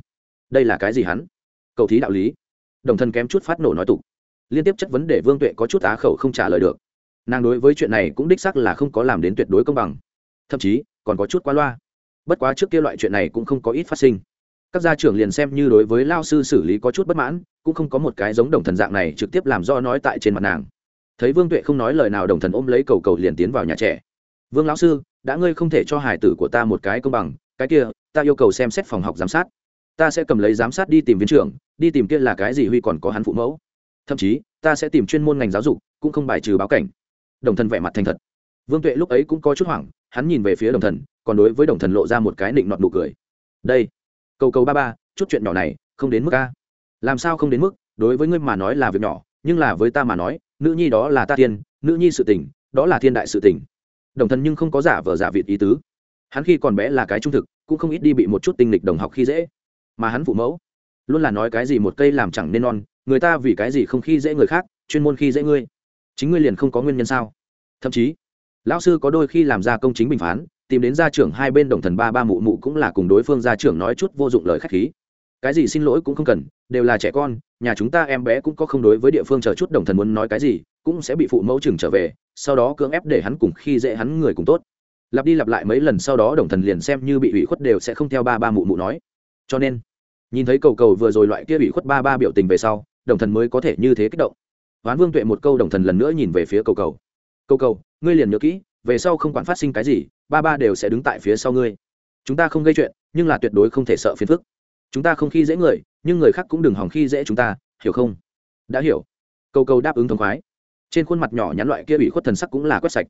Đây là cái gì hắn? Cầu thí đạo lý. Đồng thân kém chút phát nổ nói tục. Liên tiếp chất vấn để vương tuệ có chút á khẩu không trả lời được. Nàng đối với chuyện này cũng đích sắc là không có làm đến tuyệt đối công bằng. Thậm chí còn có chút quá loa. Bất quá trước kia loại chuyện này cũng không có ít phát sinh. Các gia trưởng liền xem như đối với lao sư xử lý có chút bất mãn, cũng không có một cái giống đồng thần dạng này trực tiếp làm do nói tại trên mặt nàng. Thấy vương tuệ không nói lời nào đồng thần ôm lấy cầu cầu liền tiến vào nhà trẻ. Vương lão sư, đã ngươi không thể cho hải tử của ta một cái công bằng, cái kia, ta yêu cầu xem xét phòng học giám sát. Ta sẽ cầm lấy giám sát đi tìm viên trưởng, đi tìm kia là cái gì huy còn có hắn phụ mẫu. Thậm chí, ta sẽ tìm chuyên môn ngành giáo dục, cũng không bài trừ báo cảnh. Đồng thần vẻ mặt thành thật vương tuệ lúc ấy cũng có chút hoảng, hắn nhìn về phía đồng thần, còn đối với đồng thần lộ ra một cái nịnh nọt nụ cười. Đây, cầu cầu ba ba, chút chuyện nhỏ này, không đến mức ca làm sao không đến mức? Đối với ngươi mà nói là việc nhỏ, nhưng là với ta mà nói, nữ nhi đó là ta tiên, nữ nhi sự tình, đó là thiên đại sự tình. Đồng thần nhưng không có giả vờ giả vịt ý tứ. Hắn khi còn bé là cái trung thực, cũng không ít đi bị một chút tinh lịch đồng học khi dễ. Mà hắn phụ mẫu, luôn là nói cái gì một cây làm chẳng nên non, người ta vì cái gì không khi dễ người khác, chuyên môn khi dễ ngươi. Chính ngươi liền không có nguyên nhân sao? Thậm chí lão sư có đôi khi làm ra công chính bình phán, tìm đến gia trưởng hai bên đồng thần ba ba mụ mụ cũng là cùng đối phương gia trưởng nói chút vô dụng lời khách khí. Cái gì xin lỗi cũng không cần, đều là trẻ con, nhà chúng ta em bé cũng có không đối với địa phương chờ chút đồng thần muốn nói cái gì, cũng sẽ bị phụ mẫu chừng trở về, sau đó cưỡng ép để hắn cùng khi dễ hắn người cùng tốt. Lặp đi lặp lại mấy lần sau đó đồng thần liền xem như bị ủy khuất đều sẽ không theo ba ba mụ mụ nói. Cho nên, nhìn thấy cầu cầu vừa rồi loại kia ủy khuất ba ba biểu tình về sau, đồng thần mới có thể như thế kích động. Hoán vương tuệ một câu đồng thần lần nữa nhìn về phía cầu cầu cầu cầu, ngươi liền nhớ kỹ, về sau không quản phát sinh cái gì, ba ba đều sẽ đứng tại phía sau ngươi. Chúng ta không gây chuyện, nhưng là tuyệt đối không thể sợ phiền phức. Chúng ta không khi dễ người, nhưng người khác cũng đừng hòng khi dễ chúng ta, hiểu không? Đã hiểu. Cầu cầu đáp ứng thống khoái. Trên khuôn mặt nhỏ nhắn loại kia ủy khuất thần sắc cũng là quét sạch.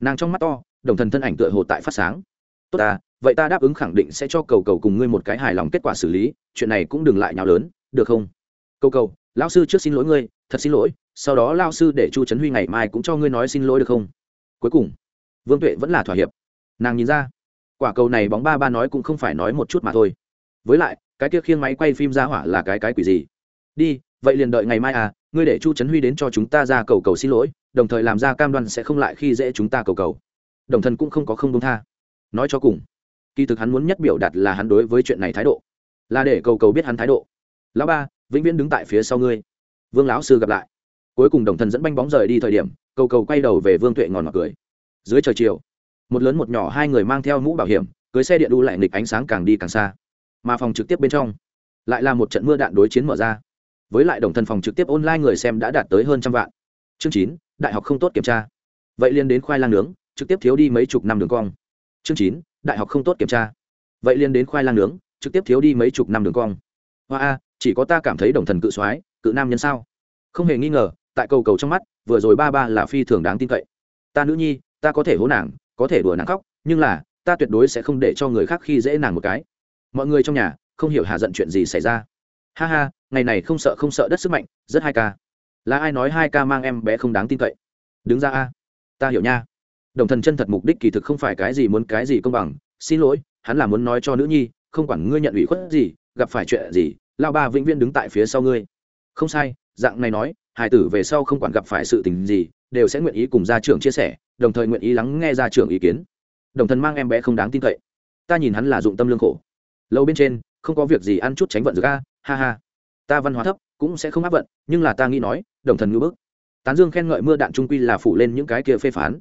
Nàng trong mắt to, đồng thần thân ảnh tựa hồ tại phát sáng. Tốt ta, vậy ta đáp ứng khẳng định sẽ cho cầu cầu cùng ngươi một cái hài lòng kết quả xử lý, chuyện này cũng đừng lại nhào lớn, được không? Cầu cầu, lão sư trước xin lỗi ngươi thật xin lỗi, sau đó lao sư để chu trấn huy ngày mai cũng cho ngươi nói xin lỗi được không? Cuối cùng, vương tuệ vẫn là thỏa hiệp. Nàng nhìn ra, quả cầu này bóng ba ba nói cũng không phải nói một chút mà thôi. Với lại, cái kia khiêng máy quay phim ra hỏa là cái cái quỷ gì? Đi, vậy liền đợi ngày mai à ngươi để chu trấn huy đến cho chúng ta ra cầu cầu xin lỗi, đồng thời làm ra cam đoan sẽ không lại khi dễ chúng ta cầu cầu. Đồng thần cũng không có không công tha. Nói cho cùng, kỳ thực hắn muốn nhất biểu đạt là hắn đối với chuyện này thái độ, là để cầu cầu biết hắn thái độ. Lão ba, vĩnh viễn đứng tại phía sau ngươi vương lão sư gặp lại. Cuối cùng đồng thần dẫn banh bóng rời đi thời điểm, cầu cầu quay đầu về vương tuệ ngòn ngọt cười. Dưới trời chiều, một lớn một nhỏ hai người mang theo mũ bảo hiểm, cưới xe điện đu lại nghịch ánh sáng càng đi càng xa. Mà phòng trực tiếp bên trong, lại là một trận mưa đạn đối chiến mở ra. Với lại đồng thần phòng trực tiếp online người xem đã đạt tới hơn trăm vạn. Chương chín, đại học không tốt kiểm tra. Vậy liên đến khoai lang nướng, trực tiếp thiếu đi mấy chục năm đường cong. Chương chín, đại học không tốt kiểm tra. Vậy liên đến khoai lang nướng, trực tiếp thiếu đi mấy chục năm đường cong. Hoa a, chỉ có ta cảm thấy đồng thần cự soái cự nam nhân sao? Không hề nghi ngờ, tại cầu cầu trong mắt, vừa rồi ba ba là phi thường đáng tin cậy. Ta nữ nhi, ta có thể hố nàng, có thể đùa nàng khóc, nhưng là, ta tuyệt đối sẽ không để cho người khác khi dễ nàng một cái. Mọi người trong nhà, không hiểu hạ giận chuyện gì xảy ra. Ha ha, ngày này không sợ không sợ đất sức mạnh, rất hai ca. Là ai nói hai ca mang em bé không đáng tin cậy? Đứng ra a. Ta hiểu nha. Đồng thần chân thật mục đích kỳ thực không phải cái gì muốn cái gì công bằng. Xin lỗi, hắn là muốn nói cho nữ nhi, không quản ngươi nhận ủy khuất gì, gặp phải chuyện gì lao ba vĩnh viễn đứng tại phía sau ngươi không sai, dạng này nói hải tử về sau không quản gặp phải sự tình gì, đều sẽ nguyện ý cùng gia trưởng chia sẻ, đồng thời nguyện ý lắng nghe gia trưởng ý kiến. Đồng thần mang em bé không đáng tin cậy. Ta nhìn hắn là dụng tâm lương khổ. Lâu bên trên, không có việc gì ăn chút tránh vận ra ha ha. Ta văn hóa thấp, cũng sẽ không áp vận, nhưng là ta nghĩ nói, đồng thần ngữ bức. Tán dương khen ngợi mưa đạn trung quy là phủ lên những cái kia phê phán.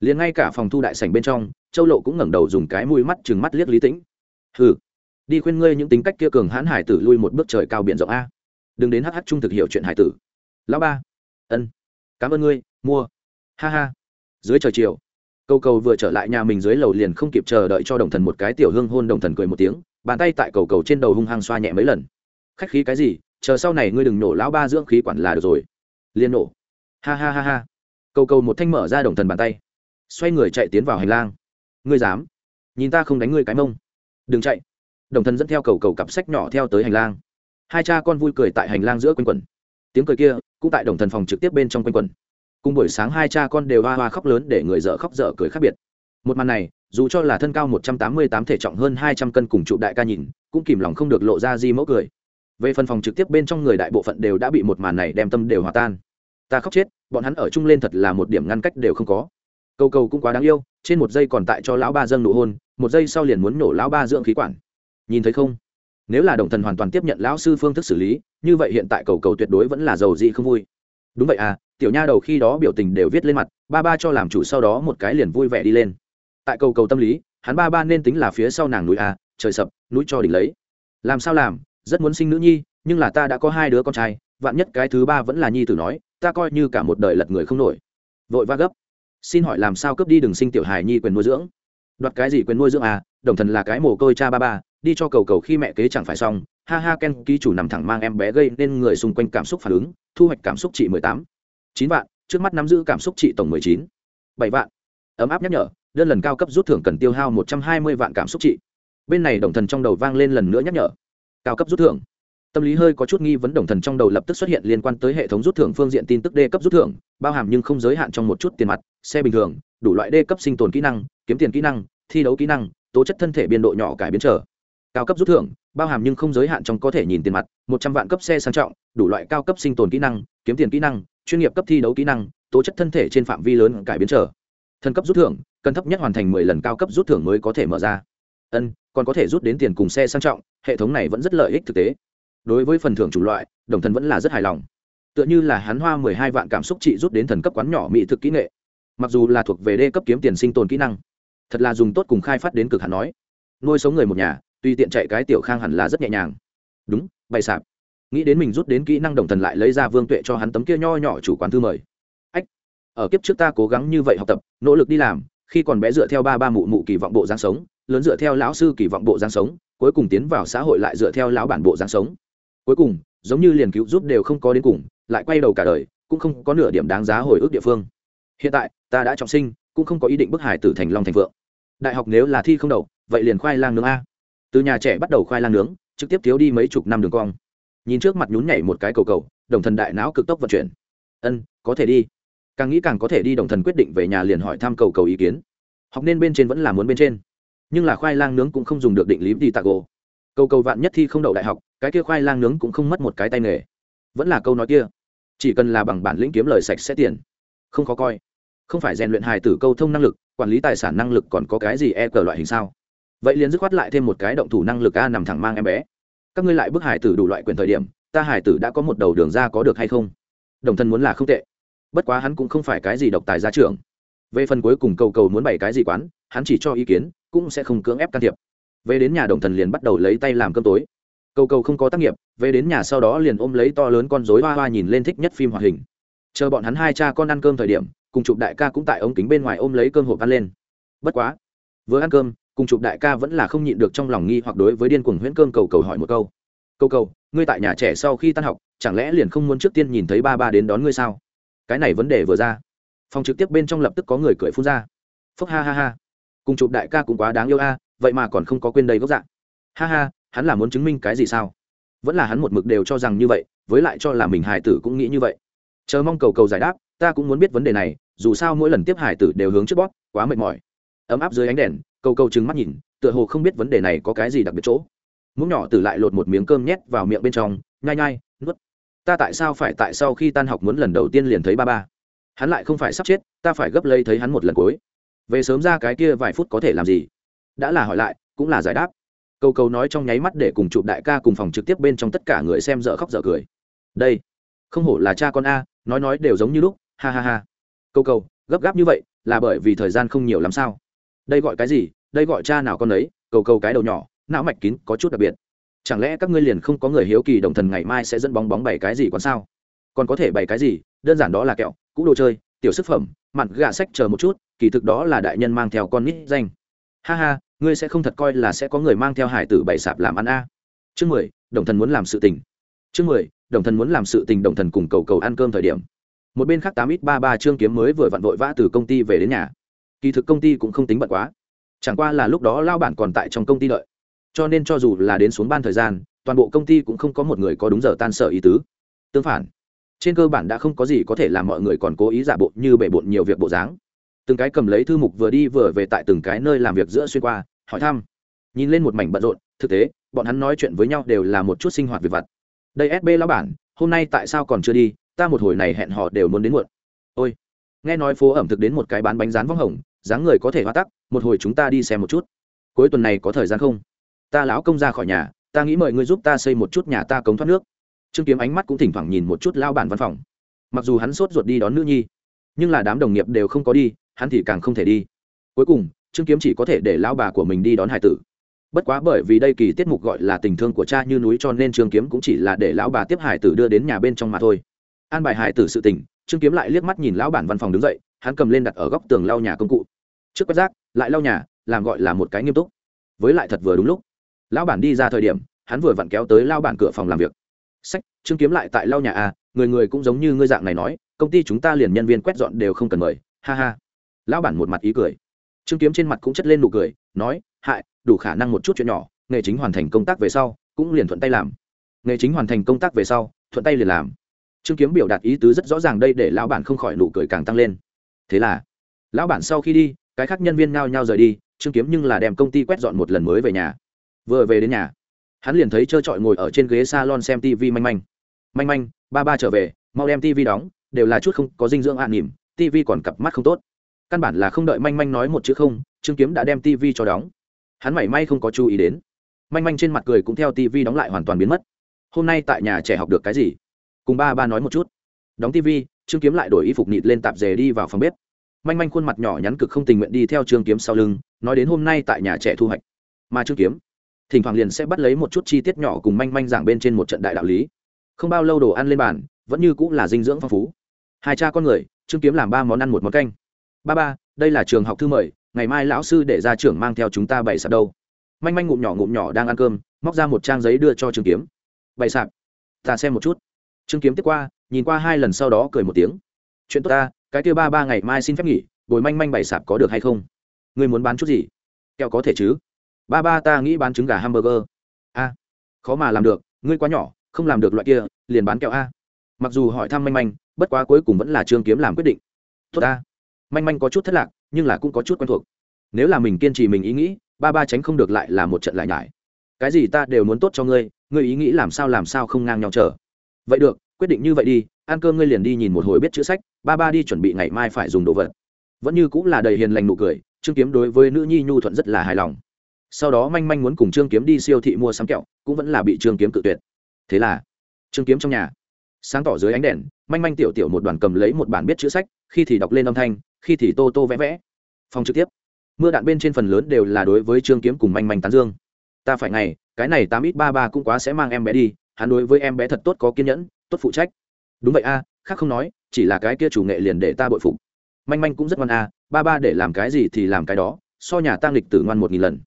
Liền ngay cả phòng thu đại sảnh bên trong, châu lộ cũng ngẩng đầu dùng cái mũi mắt chừng mắt liếc lý tĩnh. Hừ, đi khuyên ngươi những tính cách kia cường hãn hải tử lui một bước trời cao biển rộng a đừng đến hh trung thực hiểu chuyện hải tử. Lão ba. Ân. Cảm ơn ngươi, mua. Ha ha. Dưới trời chiều cầu cầu vừa trở lại nhà mình dưới lầu liền không kịp chờ đợi cho đồng thần một cái tiểu hương hôn đồng thần cười một tiếng, bàn tay tại cầu cầu trên đầu hung hăng xoa nhẹ mấy lần. Khách khí cái gì, chờ sau này ngươi đừng nổ lão ba dưỡng khí quản là được rồi. Liền nổ. Ha ha ha ha. Cầu cầu một thanh mở ra đồng thần bàn tay. Xoay người chạy tiến vào hành lang. Ngươi dám. Nhìn ta không đánh ngươi cái mông. Đừng chạy. Đồng thần dẫn theo cầu cầu cặp sách nhỏ theo tới hành lang hai cha con vui cười tại hành lang giữa quanh quần. Tiếng cười kia cũng tại đồng thần phòng trực tiếp bên trong quanh quần. Cùng buổi sáng hai cha con đều hoa hoa khóc lớn để người dở khóc dở cười khác biệt. Một màn này, dù cho là thân cao một trăm tám mươi tám thể trọng hơn hai trăm cân cùng trụ đại ca nhìn, cũng kìm lòng không được lộ ra di mẫu cười. Về phần phòng trực tiếp bên trong người đại bộ phận đều đã bị một màn này đem tâm đều hòa tan. Ta khóc chết, bọn hắn ở chung lên thật là một điểm ngăn cách đều không có. Cầu cầu cũng quá đáng yêu, trên một giây còn tại cho lão ba dâng nụ hôn, một giây sau liền muốn nổ lão ba dưỡng khí quản. Nhìn thấy không? Nếu là đồng thần hoàn toàn tiếp nhận lão sư phương thức xử lý, như vậy hiện tại cầu cầu tuyệt đối vẫn là giàu dị không vui. Đúng vậy à tiểu nha đầu khi đó biểu tình đều viết lên mặt, ba ba cho làm chủ sau đó một cái liền vui vẻ đi lên. Tại cầu cầu tâm lý, hắn ba ba nên tính là phía sau nàng núi à trời sập, núi cho đỉnh lấy. Làm sao làm, rất muốn sinh nữ nhi, nhưng là ta đã có hai đứa con trai, vạn nhất cái thứ ba vẫn là nhi tử nói, ta coi như cả một đời lật người không nổi. Vội va gấp. Xin hỏi làm sao cướp đi đừng sinh tiểu hài nhi quyền nuôi dưỡng? Đoạt cái gì quyền nuôi dưỡng à đồng thần là cái mồ côi cha ba ba đi cho cầu cầu khi mẹ kế chẳng phải xong, ha ha, ken ký chủ nằm thẳng mang em bé gây nên người xung quanh cảm xúc phản ứng, thu hoạch cảm xúc trị mười tám. Chín vạn, trước mắt nắm giữ cảm xúc trị tổng mười chín. Bảy vạn. Ấm áp nhắc nhở, đơn lần cao cấp rút thưởng cần tiêu hao một trăm hai mươi vạn cảm xúc trị bên này đồng thần trong đầu vang lên lần nữa nhắc nhở. Cao cấp rút thưởng. Tâm lý hơi có chút nghi vấn đồng thần trong đầu lập tức xuất hiện liên quan tới hệ thống rút thưởng phương diện tin tức đê cấp rút thưởng, bao hàm nhưng không giới hạn trong một chút tiền mặt, xe bình thường, đủ loại đê cấp sinh tồn kỹ năng, kiếm tiền kỹ năng, thi đấu kỹ năng, tố chất thân thể biên độ nhỏ cải biến trở cao cấp rút thưởng, bao hàm nhưng không giới hạn trong có thể nhìn tiền mặt, một trăm vạn cấp xe sang trọng, đủ loại cao cấp sinh tồn kỹ năng, kiếm tiền kỹ năng, chuyên nghiệp cấp thi đấu kỹ năng, tố chất thân thể trên phạm vi lớn cải biến trở. Thân cấp rút thưởng, cần thấp nhất hoàn thành mười lần cao cấp rút thưởng mới có thể mở ra. Ân, còn có thể rút đến tiền cùng xe sang trọng, hệ thống này vẫn rất lợi ích thực tế. Đối với phần thưởng chủng loại, đồng thần vẫn là rất hài lòng. Tựa như là hắn hoa mười hai vạn cảm xúc trị rút đến thần cấp quán nhỏ mỹ thực kỹ nghệ. Mặc dù là thuộc về đê cấp kiếm tiền sinh tồn kỹ năng, thật là dùng tốt cùng khai phát đến cực hắn nói. Nuôi sống người một nhà tùy tiện chạy cái tiểu khang hẳn là rất nhẹ nhàng. Đúng, bày sạp. Nghĩ đến mình rút đến kỹ năng đồng thần lại lấy ra vương tuệ cho hắn tấm kia nho nhỏ chủ quán thư mời. Ách, ở kiếp trước ta cố gắng như vậy học tập, nỗ lực đi làm, khi còn bé dựa theo ba ba mụ mụ kỳ vọng bộ giang sống, lớn dựa theo lão sư kỳ vọng bộ giang sống, cuối cùng tiến vào xã hội lại dựa theo lão bản bộ giang sống. Cuối cùng, giống như liền cứu giúp đều không có đến cùng, lại quay đầu cả đời, cũng không có nửa điểm đáng giá hồi ức địa phương. Hiện tại, ta đã trọng sinh, cũng không có ý định bức hải tử thành long thành vượng đại học nếu là thi không đậu, vậy liền khoai lang nướng a từ nhà trẻ bắt đầu khoai lang nướng, trực tiếp thiếu đi mấy chục năm đường cong. Nhìn trước mặt nhún nhảy một cái cầu cầu, đồng thần đại não cực tốc vận chuyển. Ân, có thể đi. Càng nghĩ càng có thể đi, đồng thần quyết định về nhà liền hỏi thăm cầu cầu ý kiến. Học nên bên trên vẫn là muốn bên trên. Nhưng là khoai lang nướng cũng không dùng được định lý đi tạc gỗ cầu cầu vạn nhất thi không đậu đại học, cái kia khoai lang nướng cũng không mất một cái tay nghề. Vẫn là câu nói kia. Chỉ cần là bằng bản lĩnh kiếm lời sạch sẽ tiền. Không khó coi. Không phải rèn luyện hài tử câu thông năng lực, quản lý tài sản năng lực còn có cái gì e cờ loại hình sao? Vậy liền dứt khoát lại thêm một cái động thủ năng lực a nằm thẳng mang em bé. Các ngươi lại bức hải tử đủ loại quyền thời điểm, ta hải tử đã có một đầu đường ra có được hay không? Đồng thân muốn là không tệ. Bất quá hắn cũng không phải cái gì độc tài gia trưởng. Về phần cuối cùng cầu cầu muốn bày cái gì quán, hắn chỉ cho ý kiến, cũng sẽ không cưỡng ép can thiệp. Về đến nhà đồng thần liền bắt đầu lấy tay làm cơm tối. Cầu cầu không có tác nghiệp, về đến nhà sau đó liền ôm lấy to lớn con dối hoa hoa nhìn lên thích nhất phim hoạt hình. Chờ bọn hắn hai cha con ăn cơm thời điểm, cùng chụp đại ca cũng tại ống kính bên ngoài ôm lấy cơm hộp ăn lên. Bất quá, vừa ăn cơm cùng chụp đại ca vẫn là không nhịn được trong lòng nghi hoặc đối với điên cuồng huyễn cơm cầu cầu hỏi một câu. Câu cầu ngươi tại nhà trẻ sau khi tan học chẳng lẽ liền không muốn trước tiên nhìn thấy ba ba đến đón ngươi sao? Cái này vấn đề vừa ra. Phòng trực tiếp bên trong lập tức có người cười phun ra. Phúc ha ha ha. Cùng chụp đại ca cũng quá đáng yêu a vậy mà còn không có quên đầy gốc dạng ha ha hắn là muốn chứng minh cái gì sao? Vẫn là hắn một mực đều cho rằng như vậy với lại cho là mình hải tử cũng nghĩ như vậy. Chờ mong cầu cầu giải đáp ta cũng muốn biết vấn đề này dù sao mỗi lần tiếp hải tử đều hướng trước bót, quá mệt mỏi. Ấm áp dưới ánh đèn cầu cầu trừng mắt nhìn, tựa hồ không biết vấn đề này có cái gì đặc biệt chỗ. Mũ nhỏ tử lại lột một miếng cơm nhét vào miệng bên trong, nhai nhai, nuốt. Ta tại sao phải tại sau khi tan học muốn lần đầu tiên liền thấy ba ba? Hắn lại không phải sắp chết, ta phải gấp lấy thấy hắn một lần cuối. Về sớm ra cái kia vài phút có thể làm gì? Đã là hỏi lại, cũng là giải đáp. Câu câu nói trong nháy mắt để cùng chụp đại ca cùng phòng trực tiếp bên trong tất cả người xem dở khóc dở cười. Đây, không hổ là cha con a, nói nói đều giống như lúc, ha ha ha. Câu câu gấp gáp như vậy, là bởi vì thời gian không nhiều lắm sao? Đây gọi cái gì? Đây gọi cha nào con ấy cầu cầu cái đầu nhỏ, não mạch kín, có chút đặc biệt. Chẳng lẽ các ngươi liền không có người hiếu kỳ đồng thần ngày mai sẽ dẫn bóng bóng bảy cái gì còn sao? Còn có thể bày cái gì? Đơn giản đó là kẹo, cũ đồ chơi, tiểu sức phẩm, mặn gà sách chờ một chút, kỳ thực đó là đại nhân mang theo con nít danh. Ha ha, ngươi sẽ không thật coi là sẽ có người mang theo hải tử bày sạp làm ăn a. Chương mười, đồng thần muốn làm sự tình. Chương mười, đồng thần muốn làm sự tình đồng thần cùng cầu cầu ăn cơm thời điểm. Một bên khác tám ít ba ba trương kiếm mới vừa vặn vội vã từ công ty về đến nhà kỳ thực công ty cũng không tính bận quá. Chẳng qua là lúc đó lao bản còn tại trong công ty đợi. Cho nên cho dù là đến xuống ban thời gian, toàn bộ công ty cũng không có một người có đúng giờ tan sở ý tứ. Tương phản, trên cơ bản đã không có gì có thể làm mọi người còn cố ý giả bộ như bể bộn nhiều việc bộ dáng. Từng cái cầm lấy thư mục vừa đi vừa về tại từng cái nơi làm việc giữa xuyên qua, hỏi thăm. Nhìn lên một mảnh bận rộn, thực tế, bọn hắn nói chuyện với nhau đều là một chút sinh hoạt về vặt. Đây sb lão bản, hôm nay tại sao còn chưa đi? Ta một hồi này hẹn họ đều muốn đến muộn. Ôi nghe nói phố ẩm thực đến một cái bán bánh rán vong hồng, dáng người có thể hoa tắc, một hồi chúng ta đi xem một chút. Cuối tuần này có thời gian không? Ta lão công ra khỏi nhà, ta nghĩ mời ngươi giúp ta xây một chút nhà ta cống thoát nước. Trương kiếm ánh mắt cũng thỉnh thoảng nhìn một chút lao bản văn phòng. Mặc dù hắn sốt ruột đi đón nữ nhi, nhưng là đám đồng nghiệp đều không có đi, hắn thì càng không thể đi. Cuối cùng, trương kiếm chỉ có thể để lao bà của mình đi đón hải tử. Bất quá bởi vì đây kỳ tiết mục gọi là tình thương của cha như núi cho nên trương kiếm cũng chỉ là để lão bà tiếp hải tử đưa đến nhà bên trong mà thôi an bài hải tử sự tình trương kiếm lại liếc mắt nhìn lão bản văn phòng đứng dậy hắn cầm lên đặt ở góc tường lau nhà công cụ. Trước quét rác lại lau nhà làm gọi là một cái nghiêm túc. Với lại thật vừa đúng lúc lão bản đi ra thời điểm hắn vừa vặn kéo tới lao bản cửa phòng làm việc. Sách trương kiếm lại tại lau nhà à, người người cũng giống như ngươi dạng này nói công ty chúng ta liền nhân viên quét dọn đều không cần mời ha ha. Lão bản một mặt ý cười. Trương kiếm trên mặt cũng chất lên nụ cười nói hại đủ khả năng một chút chuyện nhỏ nghề chính hoàn thành công tác về sau cũng liền thuận tay làm. Nghề chính hoàn thành công tác về sau thuận tay liền làm trương kiếm biểu đạt ý tứ rất rõ ràng đây để lão bản không khỏi nụ cười càng tăng lên. Thế là, lão bản sau khi đi, cái khác nhân viên nhao nhao rời đi, trương kiếm nhưng là đem công ty quét dọn một lần mới về nhà. Vừa về đến nhà, hắn liền thấy trơ trọi ngồi ở trên ghế salon xem tv manh manh. Manh manh, ba ba trở về, mau đem tv đóng, đều là chút không có dinh dưỡng an nỉm tv còn cặp mắt không tốt. Căn bản là không đợi manh manh nói một chữ không, trương kiếm đã đem tv cho đóng. Hắn mảy may không có chú ý đến. Manh manh trên mặt cười cũng theo tv đóng lại hoàn toàn biến mất. Hôm nay tại nhà trẻ học được cái gì? Cùng ba ba nói một chút. Đóng tv trương kiếm lại đổi y phục nịt lên tạp dề đi vào phòng bếp. Manh manh khuôn mặt nhỏ nhắn cực không tình nguyện đi theo trương kiếm sau lưng, nói đến hôm nay tại nhà trẻ thu hoạch. Mà trương kiếm, thỉnh thoảng liền sẽ bắt lấy một chút chi tiết nhỏ cùng manh manh giảng bên trên một trận đại đạo lý. Không bao lâu đồ ăn lên bàn, vẫn như cũng là dinh dưỡng phong phú. Hai cha con người, trương kiếm làm ba món ăn một món canh. Ba ba, đây là trường học thư mời, ngày mai lão sư để ra trưởng mang theo chúng ta bày sạp đâu. Manh manh ngụm nhỏ ngụm nhỏ đang ăn cơm, móc ra một trang giấy đưa cho trương kiếm. Bày sạp. Ta xem một chút trương kiếm tiếp qua, nhìn qua hai lần sau đó cười một tiếng. Chuyện tốt ta, cái kia ba ba ngày mai xin phép nghỉ, bồi manh manh bày sạp có được hay không? Ngươi muốn bán chút gì? Kẹo có thể chứ? Ba ba ta nghĩ bán trứng gà hamburger. A, khó mà làm được, ngươi quá nhỏ, không làm được loại kia, liền bán kẹo a. Mặc dù hỏi thăm manh manh, bất quá cuối cùng vẫn là trương kiếm làm quyết định. Tốt ta. Manh manh có chút thất lạc, nhưng là cũng có chút quen thuộc. Nếu là mình kiên trì mình ý nghĩ, ba ba tránh không được lại là một trận lại nhải. Cái gì ta đều muốn tốt cho ngươi ngươi ý nghĩ làm sao làm sao không ngang nhau chờ vậy được, quyết định như vậy đi, ăn cơm ngươi liền đi nhìn một hồi biết chữ sách, ba ba đi chuẩn bị ngày mai phải dùng đồ vật. Vẫn như cũng là đầy hiền lành nụ cười, trương kiếm đối với nữ nhi nhu thuận rất là hài lòng. Sau đó manh manh muốn cùng trương kiếm đi siêu thị mua sắm kẹo, cũng vẫn là bị trương kiếm cự tuyệt. Thế là, trương kiếm trong nhà, sáng tỏ dưới ánh đèn, manh manh tiểu tiểu một đoàn cầm lấy một bản biết chữ sách, khi thì đọc lên âm thanh, khi thì tô tô vẽ vẽ. Phòng trực tiếp, mưa đạn bên trên phần lớn đều là đối với trương kiếm cùng manh manh tán dương. Ta phải ngày, cái này tám ít ba ba cũng quá sẽ mang em bé đi hắn đối với em bé thật tốt có kiên nhẫn, tốt phụ trách. Đúng vậy a, khác không nói, chỉ là cái kia chủ nghệ liền để ta bội phục. Manh manh cũng rất ngoan a, ba ba để làm cái gì thì làm cái đó, so nhà tăng lịch tử ngoan một nghìn lần.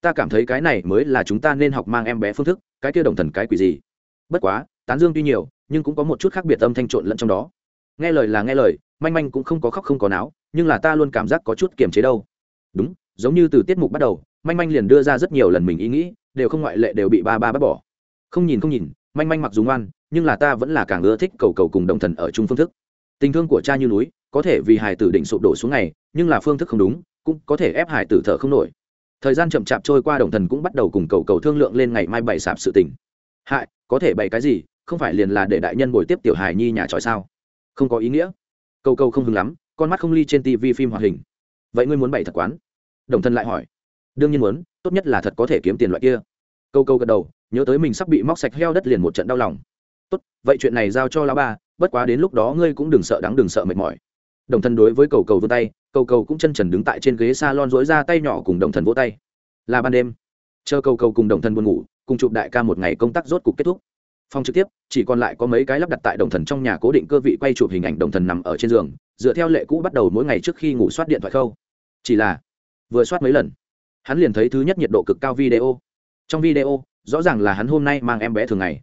Ta cảm thấy cái này mới là chúng ta nên học mang em bé phương thức, cái kia đồng thần cái quỷ gì. Bất quá, tán dương tuy nhiều, nhưng cũng có một chút khác biệt âm thanh trộn lẫn trong đó. Nghe lời là nghe lời, manh manh cũng không có khóc không có não nhưng là ta luôn cảm giác có chút kiềm chế đâu. Đúng, giống như từ tiết mục bắt đầu, manh manh liền đưa ra rất nhiều lần mình ý nghĩ, đều không ngoại lệ đều bị ba ba bắt bỏ không nhìn không nhìn, manh manh mặc dù ngoan, nhưng là ta vẫn là càng ưa thích cầu cầu cùng đồng thần ở chung phương thức. Tình thương của cha như núi, có thể vì hải tử định sụp đổ xuống ngày, nhưng là phương thức không đúng, cũng có thể ép hải tử thở không nổi. Thời gian chậm chạp trôi qua đồng thần cũng bắt đầu cùng cầu cầu thương lượng lên ngày mai bày sạp sự tình. Hại, có thể bày cái gì, không phải liền là để đại nhân bồi tiếp tiểu hài nhi nhà tròi sao? Không có ý nghĩa. Cầu cầu không hứng lắm, con mắt không ly trên tv phim hoạt hình. Vậy ngươi muốn bày thật quán? Đồng thân lại hỏi. Đương nhiên muốn, tốt nhất là thật có thể kiếm tiền loại kia. Câu câu gật đầu nhớ tới mình sắp bị móc sạch heo đất liền một trận đau lòng. Tốt, vậy chuyện này giao cho lão ba, bất quá đến lúc đó ngươi cũng đừng sợ đắng đừng sợ mệt mỏi. Đồng thân đối với cầu cầu vươn tay, cầu cầu cũng chân trần đứng tại trên ghế s a lon dối ra tay nhỏ cùng đồng thần vỗ tay. Là ban đêm. Chờ cầu cầu cùng đồng thần buồn ngủ, cùng chụp đại ca một ngày công tác rốt cục kết thúc. Phòng trực tiếp, chỉ còn lại có mấy cái lắp đặt tại đồng thần trong nhà cố định cơ vị quay chụp hình ảnh đồng thần nằm ở trên giường, dựa theo lệ cũ bắt đầu mỗi ngày trước khi ngủ soát điện thoại khâu. Chỉ là, vừa soát mấy lần, hắn liền thấy thứ nhất nhiệt độ cực cao video. Trong video rõ ràng là hắn hôm nay mang em bé thường ngày.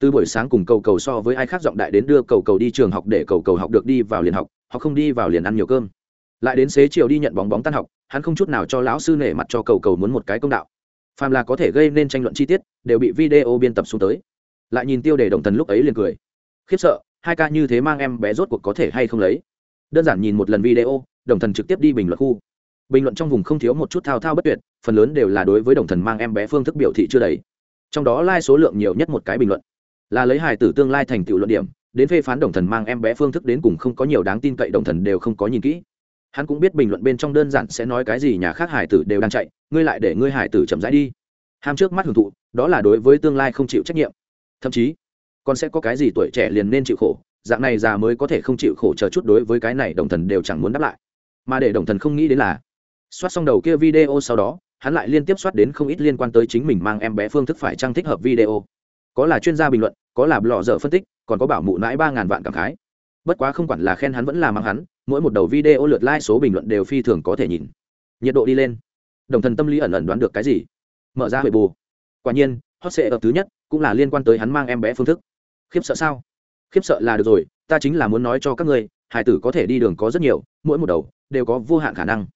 Từ buổi sáng cùng cầu cầu so với ai khác giọng đại đến đưa cầu cầu đi trường học để cầu cầu học được đi vào liền học họ không đi vào liền ăn nhiều cơm. Lại đến xế chiều đi nhận bóng bóng tan học, hắn không chút nào cho lão sư nể mặt cho cầu cầu muốn một cái công đạo. Phàm là có thể gây nên tranh luận chi tiết, đều bị video biên tập xuống tới. Lại nhìn tiêu đề đồng thần lúc ấy liền cười. Khiếp sợ, hai ca như thế mang em bé rốt cuộc có thể hay không lấy? Đơn giản nhìn một lần video, đồng thần trực tiếp đi bình luận khu. Bình luận trong vùng không thiếu một chút thao thao bất tuyệt, phần lớn đều là đối với đồng thần mang em bé phương thức biểu thị chưa đầy trong đó lai、like、số lượng nhiều nhất một cái bình luận. Là lấy hài tử tương lai thành tựu luận điểm, đến phê phán đồng thần mang em bé phương thức đến cùng không có nhiều đáng tin cậy, đồng thần đều không có nhìn kỹ. Hắn cũng biết bình luận bên trong đơn giản sẽ nói cái gì nhà khác hải tử đều đang chạy, ngươi lại để ngươi hải tử chậm rãi đi. Ham trước mắt hưởng thụ, đó là đối với tương lai không chịu trách nhiệm. Thậm chí, còn sẽ có cái gì tuổi trẻ liền nên chịu khổ, dạng này già mới có thể không chịu khổ chờ chút đối với cái này đồng thần đều chẳng muốn đáp lại. Mà để đồng thần không nghĩ đến là, soát xong đầu kia video sau đó hắn lại liên tiếp soát đến không ít liên quan tới chính mình mang em bé phương thức phải trang thích hợp video. Có là chuyên gia bình luận, có là lọ dở phân tích, còn có bảo mụ mãi ba ngàn vạn cảm khái. Bất quá không quản là khen hắn vẫn là mang hắn, mỗi một đầu video lượt like số bình luận đều phi thường có thể nhìn. Nhiệt độ đi lên. Đồng thần tâm lý ẩn ẩn đoán được cái gì? Mở ra huệ bù. Quả nhiên, hot sệ ở thứ nhất, cũng là liên quan tới hắn mang em bé phương thức. Khiếp sợ sao? Khiếp sợ là được rồi, ta chính là muốn nói cho các ngươi, hải tử có thể đi đường có rất nhiều, mỗi một đầu, đều có vô hạn khả năng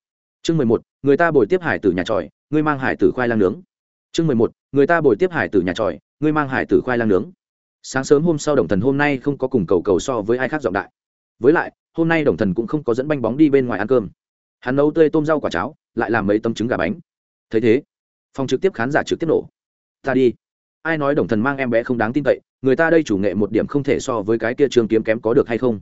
chương mười một, người ta bồi tiếp hải tử nhà tròi, ngươi mang hải tử khoai lang nướng. Chương mười một, người ta bồi tiếp hải tử nhà tròi, ngươi mang hải tử khoai lang nướng. Sáng sớm hôm sau đồng thần hôm nay không có cùng cầu cầu so với ai khác giọng đại. Với lại, hôm nay đồng thần cũng không có dẫn banh bóng đi bên ngoài ăn cơm. Hắn nấu tươi tôm rau quả cháo, lại làm mấy tấm trứng gà bánh. Thấy thế, phòng trực tiếp khán giả trực tiếp nổ. Ta đi. Ai nói đồng thần mang em bé không đáng tin cậy, người ta đây chủ nghệ một điểm không thể so với cái kia trường kiếm kém có được hay không?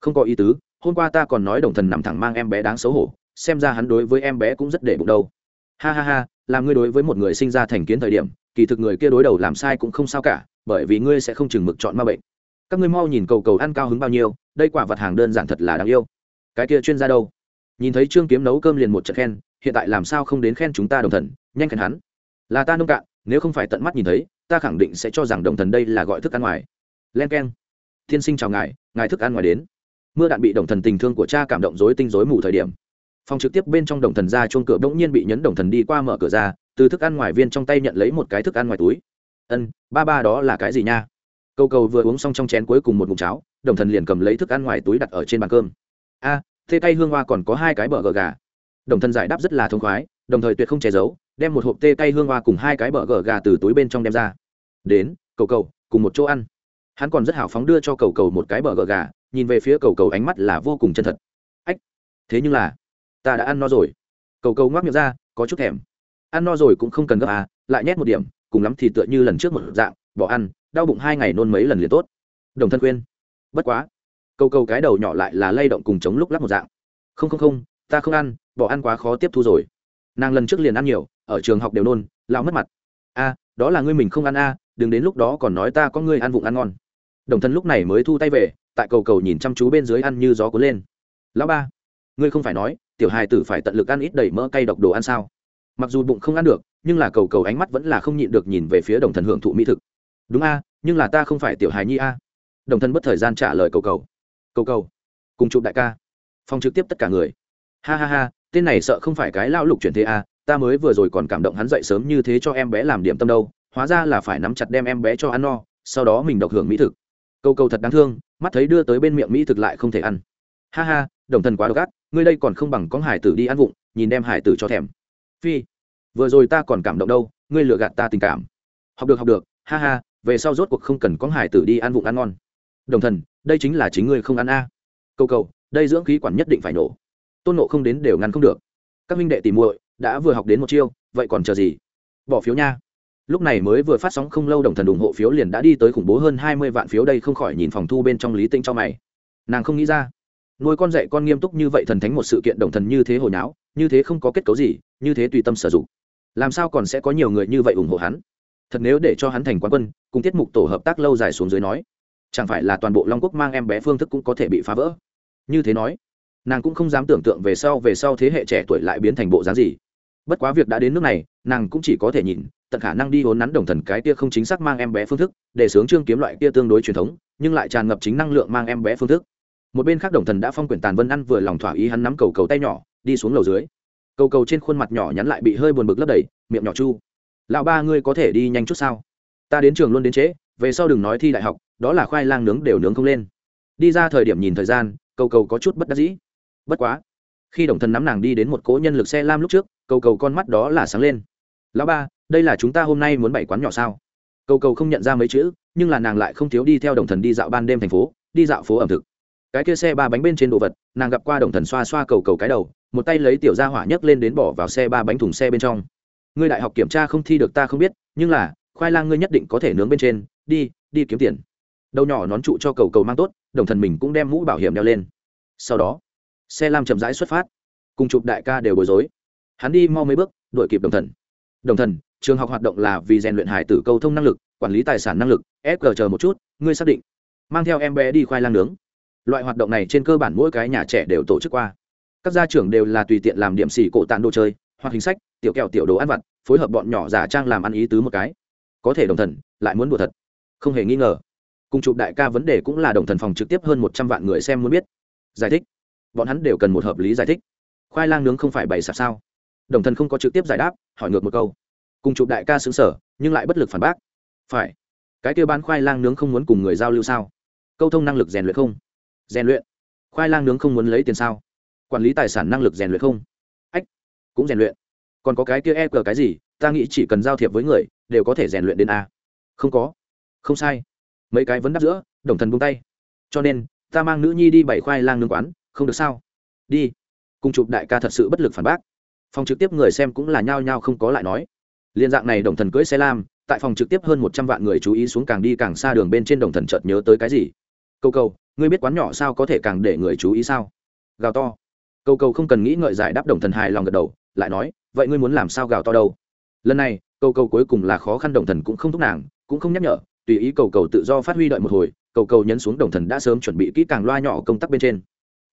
Không có ý tứ, hôm qua ta còn nói đồng thần nằm thẳng mang em bé đáng xấu hổ xem ra hắn đối với em bé cũng rất để bụng đâu. Ha ha ha làm ngươi đối với một người sinh ra thành kiến thời điểm, kỳ thực người kia đối đầu làm sai cũng không sao cả, bởi vì ngươi sẽ không chừng mực chọn ma bệnh. Các ngươi mau nhìn cầu cầu ăn cao hứng bao nhiêu, đây quả vật hàng đơn giản thật là đáng yêu. Cái kia chuyên gia đâu? Nhìn thấy trương kiếm nấu cơm liền một trận khen, hiện tại làm sao không đến khen chúng ta đồng thần, nhanh khen hắn. Là ta nông cạn, nếu không phải tận mắt nhìn thấy, ta khẳng định sẽ cho rằng đồng thần đây là gọi thức ăn ngoài. Len k e n tiên sinh chào ngài ngài thức ăn ngoài đến. Mưa đạn bị đồng thần tình thương của cha cảm động dối tinh dối mù thời điểm phòng trực tiếp bên trong đồng thần ra chuông cửa bỗng nhiên bị nhấn đồng thần đi qua mở cửa ra từ thức ăn ngoài viên trong tay nhận lấy một cái thức ăn ngoài túi. Ân ba ba đó là cái gì nha? Câu cầu vừa uống xong trong chén cuối cùng một mục cháo đồng thần liền cầm lấy thức ăn ngoài túi đặt ở trên bàn cơm. A à, thế cây hương hoa còn có hai cái bờ gờ gà. Đồng thần giải đáp rất là thông khoái đồng thời tuyệt không che giấu đem một hộp tê cây hương hoa cùng hai cái bờ gờ gà từ túi bên trong đem ra. Đến cầu cầu cùng một chỗ ăn. Hắn còn rất hào phóng đưa cho cầu cầu một cái bờ gờ gà nhìn về phía cầu cầu ánh mắt là vô cùng chân thật. Ách thế nhưng là ta đã ăn no rồi. Cầu cầu ngoác miệng ra, có chút thèm. Ăn no rồi cũng không cần gấp à lại nhét một điểm, cùng lắm thì tựa như lần trước một dạng, bỏ ăn, đau bụng hai ngày nôn mấy lần liền tốt. Đồng thân khuyên. Bất quá. Cầu cầu cái đầu nhỏ lại là lay động cùng chống lúc lắc một dạng. Không không không, ta không ăn, bỏ ăn quá khó tiếp thu rồi. Nàng lần trước liền ăn nhiều, ở trường học đều nôn lao mất mặt. A đó là ngươi mình không ăn a đừng đến lúc đó còn nói ta có ngươi ăn vụng ăn ngon. Đồng thân lúc này mới thu tay về, tại cầu cầu nhìn chăm chú bên dưới ăn như gió cuốn lên. Lão ba, ngươi không phải nói tiểu hài tử phải tận lực ăn ít đầy mỡ cay độc đồ ăn sao? Mặc dù bụng không ăn được, nhưng là cầu cầu ánh mắt vẫn là không nhịn được nhìn về phía đồng thần hưởng thụ mỹ thực. Đúng a, nhưng là ta không phải tiểu hài nhi a. Đồng thần bất thời gian trả lời cầu cầu. Cầu cầu, cùng chụp đại ca. Phong trực tiếp tất cả người. Ha ha ha, tên này sợ không phải cái lao lục chuyển thế a, ta mới vừa rồi còn cảm động hắn dậy sớm như thế cho em bé làm điểm tâm đâu, hóa ra là phải nắm chặt đem em bé cho ăn no, sau đó mình độc hưởng mỹ thực. Cầu cầu thật đáng thương, mắt thấy đưa tới bên miệng mỹ thực lại không thể ăn. Ha ha đồng thần quá độc ác, ngươi đây còn không bằng con hải tử đi ăn vụng, nhìn đem hải tử cho thèm. Phi, vừa rồi ta còn cảm động đâu, ngươi lừa gạt ta tình cảm. Học được học được, ha ha, về sau rốt cuộc không cần con hải tử đi ăn vụng ăn ngon. Đồng thần đây chính là chính ngươi không ăn a. À. câu cầu, đây dưỡng khí quản nhất định phải nổ. Tôn nộ không đến đều ngăn không được. Các minh đệ tìm muội, đã vừa học đến một chiêu, vậy còn chờ gì? Bỏ phiếu nha. Lúc này mới vừa phát sóng không lâu đồng thần ủng hộ phiếu liền đã đi tới khủng bố hơn hai mươi vạn phiếu đây không khỏi nhìn phòng thu bên trong lý tinh cho mày. Nàng không nghĩ ra nuôi con dạy con nghiêm túc như vậy thần thánh một sự kiện đồng thần như thế hồi náo như thế không có kết cấu gì, như thế tùy tâm sử dụng. Làm sao còn sẽ có nhiều người như vậy ủng hộ hắn? Thật nếu để cho hắn thành quán quân, cùng tiết mục tổ hợp tác lâu dài xuống dưới nói, chẳng phải là toàn bộ long quốc mang em bé phương thức cũng có thể bị phá vỡ? Như thế nói, nàng cũng không dám tưởng tượng về sau về sau thế hệ trẻ tuổi lại biến thành bộ dáng gì. Bất quá việc đã đến nước này, nàng cũng chỉ có thể nhìn, tận khả năng đi vốn nắn đồng thần cái kia không chính xác mang em bé phương thức, để sướng trương kiếm loại kia tương đối truyền thống, nhưng lại tràn ngập chính năng lượng mang em bé phương thức một bên khác đồng thần đã phong quyển tàn vân ăn vừa lòng thỏa ý hắn nắm cầu cầu tay nhỏ, đi xuống lầu dưới. Cầu cầu trên khuôn mặt nhỏ nhắn lại bị hơi buồn bực lấp đầy, miệng nhỏ chu. Lão ba ngươi có thể đi nhanh chút sao? Ta đến trường luôn đến trễ, về sau đừng nói thi đại học, đó là khoai lang nướng đều nướng không lên. Đi ra thời điểm nhìn thời gian, cầu cầu có chút bất đắc dĩ. Bất quá, khi đồng thần nắm nàng đi đến một cố nhân lực xe lam lúc trước, cầu cầu con mắt đó là sáng lên. Lão ba, đây là chúng ta hôm nay muốn bảy quán nhỏ sao? Cầu cầu không nhận ra mấy chữ, nhưng là nàng lại không thiếu đi theo đồng thần đi dạo ban đêm thành phố, đi dạo phố ẩm thực cái kia xe ba bánh bên trên đồ vật, nàng gặp qua đồng thần xoa xoa cầu cầu cái đầu, một tay lấy tiểu ra hỏa nhấc lên đến bỏ vào xe ba bánh thùng xe bên trong. Ngươi đại học kiểm tra không thi được ta không biết, nhưng là, khoai lang ngươi nhất định có thể nướng bên trên, đi đi kiếm tiền. Đầu nhỏ nón trụ cho cầu cầu mang tốt, đồng thần mình cũng đem mũ bảo hiểm đeo lên. Sau đó, xe lam chậm rãi xuất phát. Cùng chụp đại ca đều bối rối. Hắn đi mau mấy bước, đuổi kịp đồng thần. Đồng thần, trường học hoạt động là vì rèn luyện hải tử câu thông năng lực, quản lý tài sản năng lực fg chờ một chút, ngươi xác định. Mang theo em bé đi khoai lang nướng loại hoạt động này trên cơ bản mỗi cái nhà trẻ đều tổ chức qua. Các gia trưởng đều là tùy tiện làm điểm xỉ cổ tàn đồ chơi, hoặc hình sách, tiểu kẹo, tiểu đồ ăn vặt, phối hợp bọn nhỏ giả trang làm ăn ý tứ một cái. Có thể đồng thần, lại muốn đùa thật. Không hề nghi ngờ. Cùng chụp đại ca vấn đề cũng là đồng thần phòng trực tiếp hơn một trăm vạn người xem muốn biết. Giải thích. Bọn hắn đều cần một hợp lý giải thích. Khoai lang nướng không phải bày sạp sao? Đồng thần không có trực tiếp giải đáp, hỏi ngược một câu. Cùng chụp đại ca xứng sở, nhưng lại bất lực phản bác. Phải. Cái kêu bán khoai lang nướng không muốn cùng người giao lưu sao? Câu thông năng lực rèn luyện không? Rèn luyện. Khoai lang nướng không muốn lấy tiền sao? Quản lý tài sản năng lực rèn luyện không? Ách, cũng rèn luyện. Còn có cái kia e cờ cái gì? Ta nghĩ chỉ cần giao thiệp với người, đều có thể rèn luyện đến a. Không có. Không sai. Mấy cái vấn đáp giữa, đồng thần buông tay. Cho nên, ta mang nữ nhi đi bảy khoai lang nướng quán, không được sao? Đi. Cùng chụp đại ca thật sự bất lực phản bác. Phòng trực tiếp người xem cũng là nhao nhao không có lại nói. Liên dạng này đồng thần cưỡi xe lam, tại phòng trực tiếp hơn một trăm vạn người chú ý xuống càng đi càng xa đường bên trên đồng thần chợt nhớ tới cái gì? Câu câu ngươi biết quán nhỏ sao có thể càng để người chú ý sao? Gào to. Câu câu không cần nghĩ ngợi giải đáp đồng thần hài lòng gật đầu, lại nói, vậy ngươi muốn làm sao gào to đâu? Lần này câu câu cuối cùng là khó khăn đồng thần cũng không thúc nàng, cũng không nhắc nhở, tùy ý cầu cầu tự do phát huy đợi một hồi, cầu cầu nhấn xuống đồng thần đã sớm chuẩn bị kỹ càng loa nhỏ công tắc bên trên.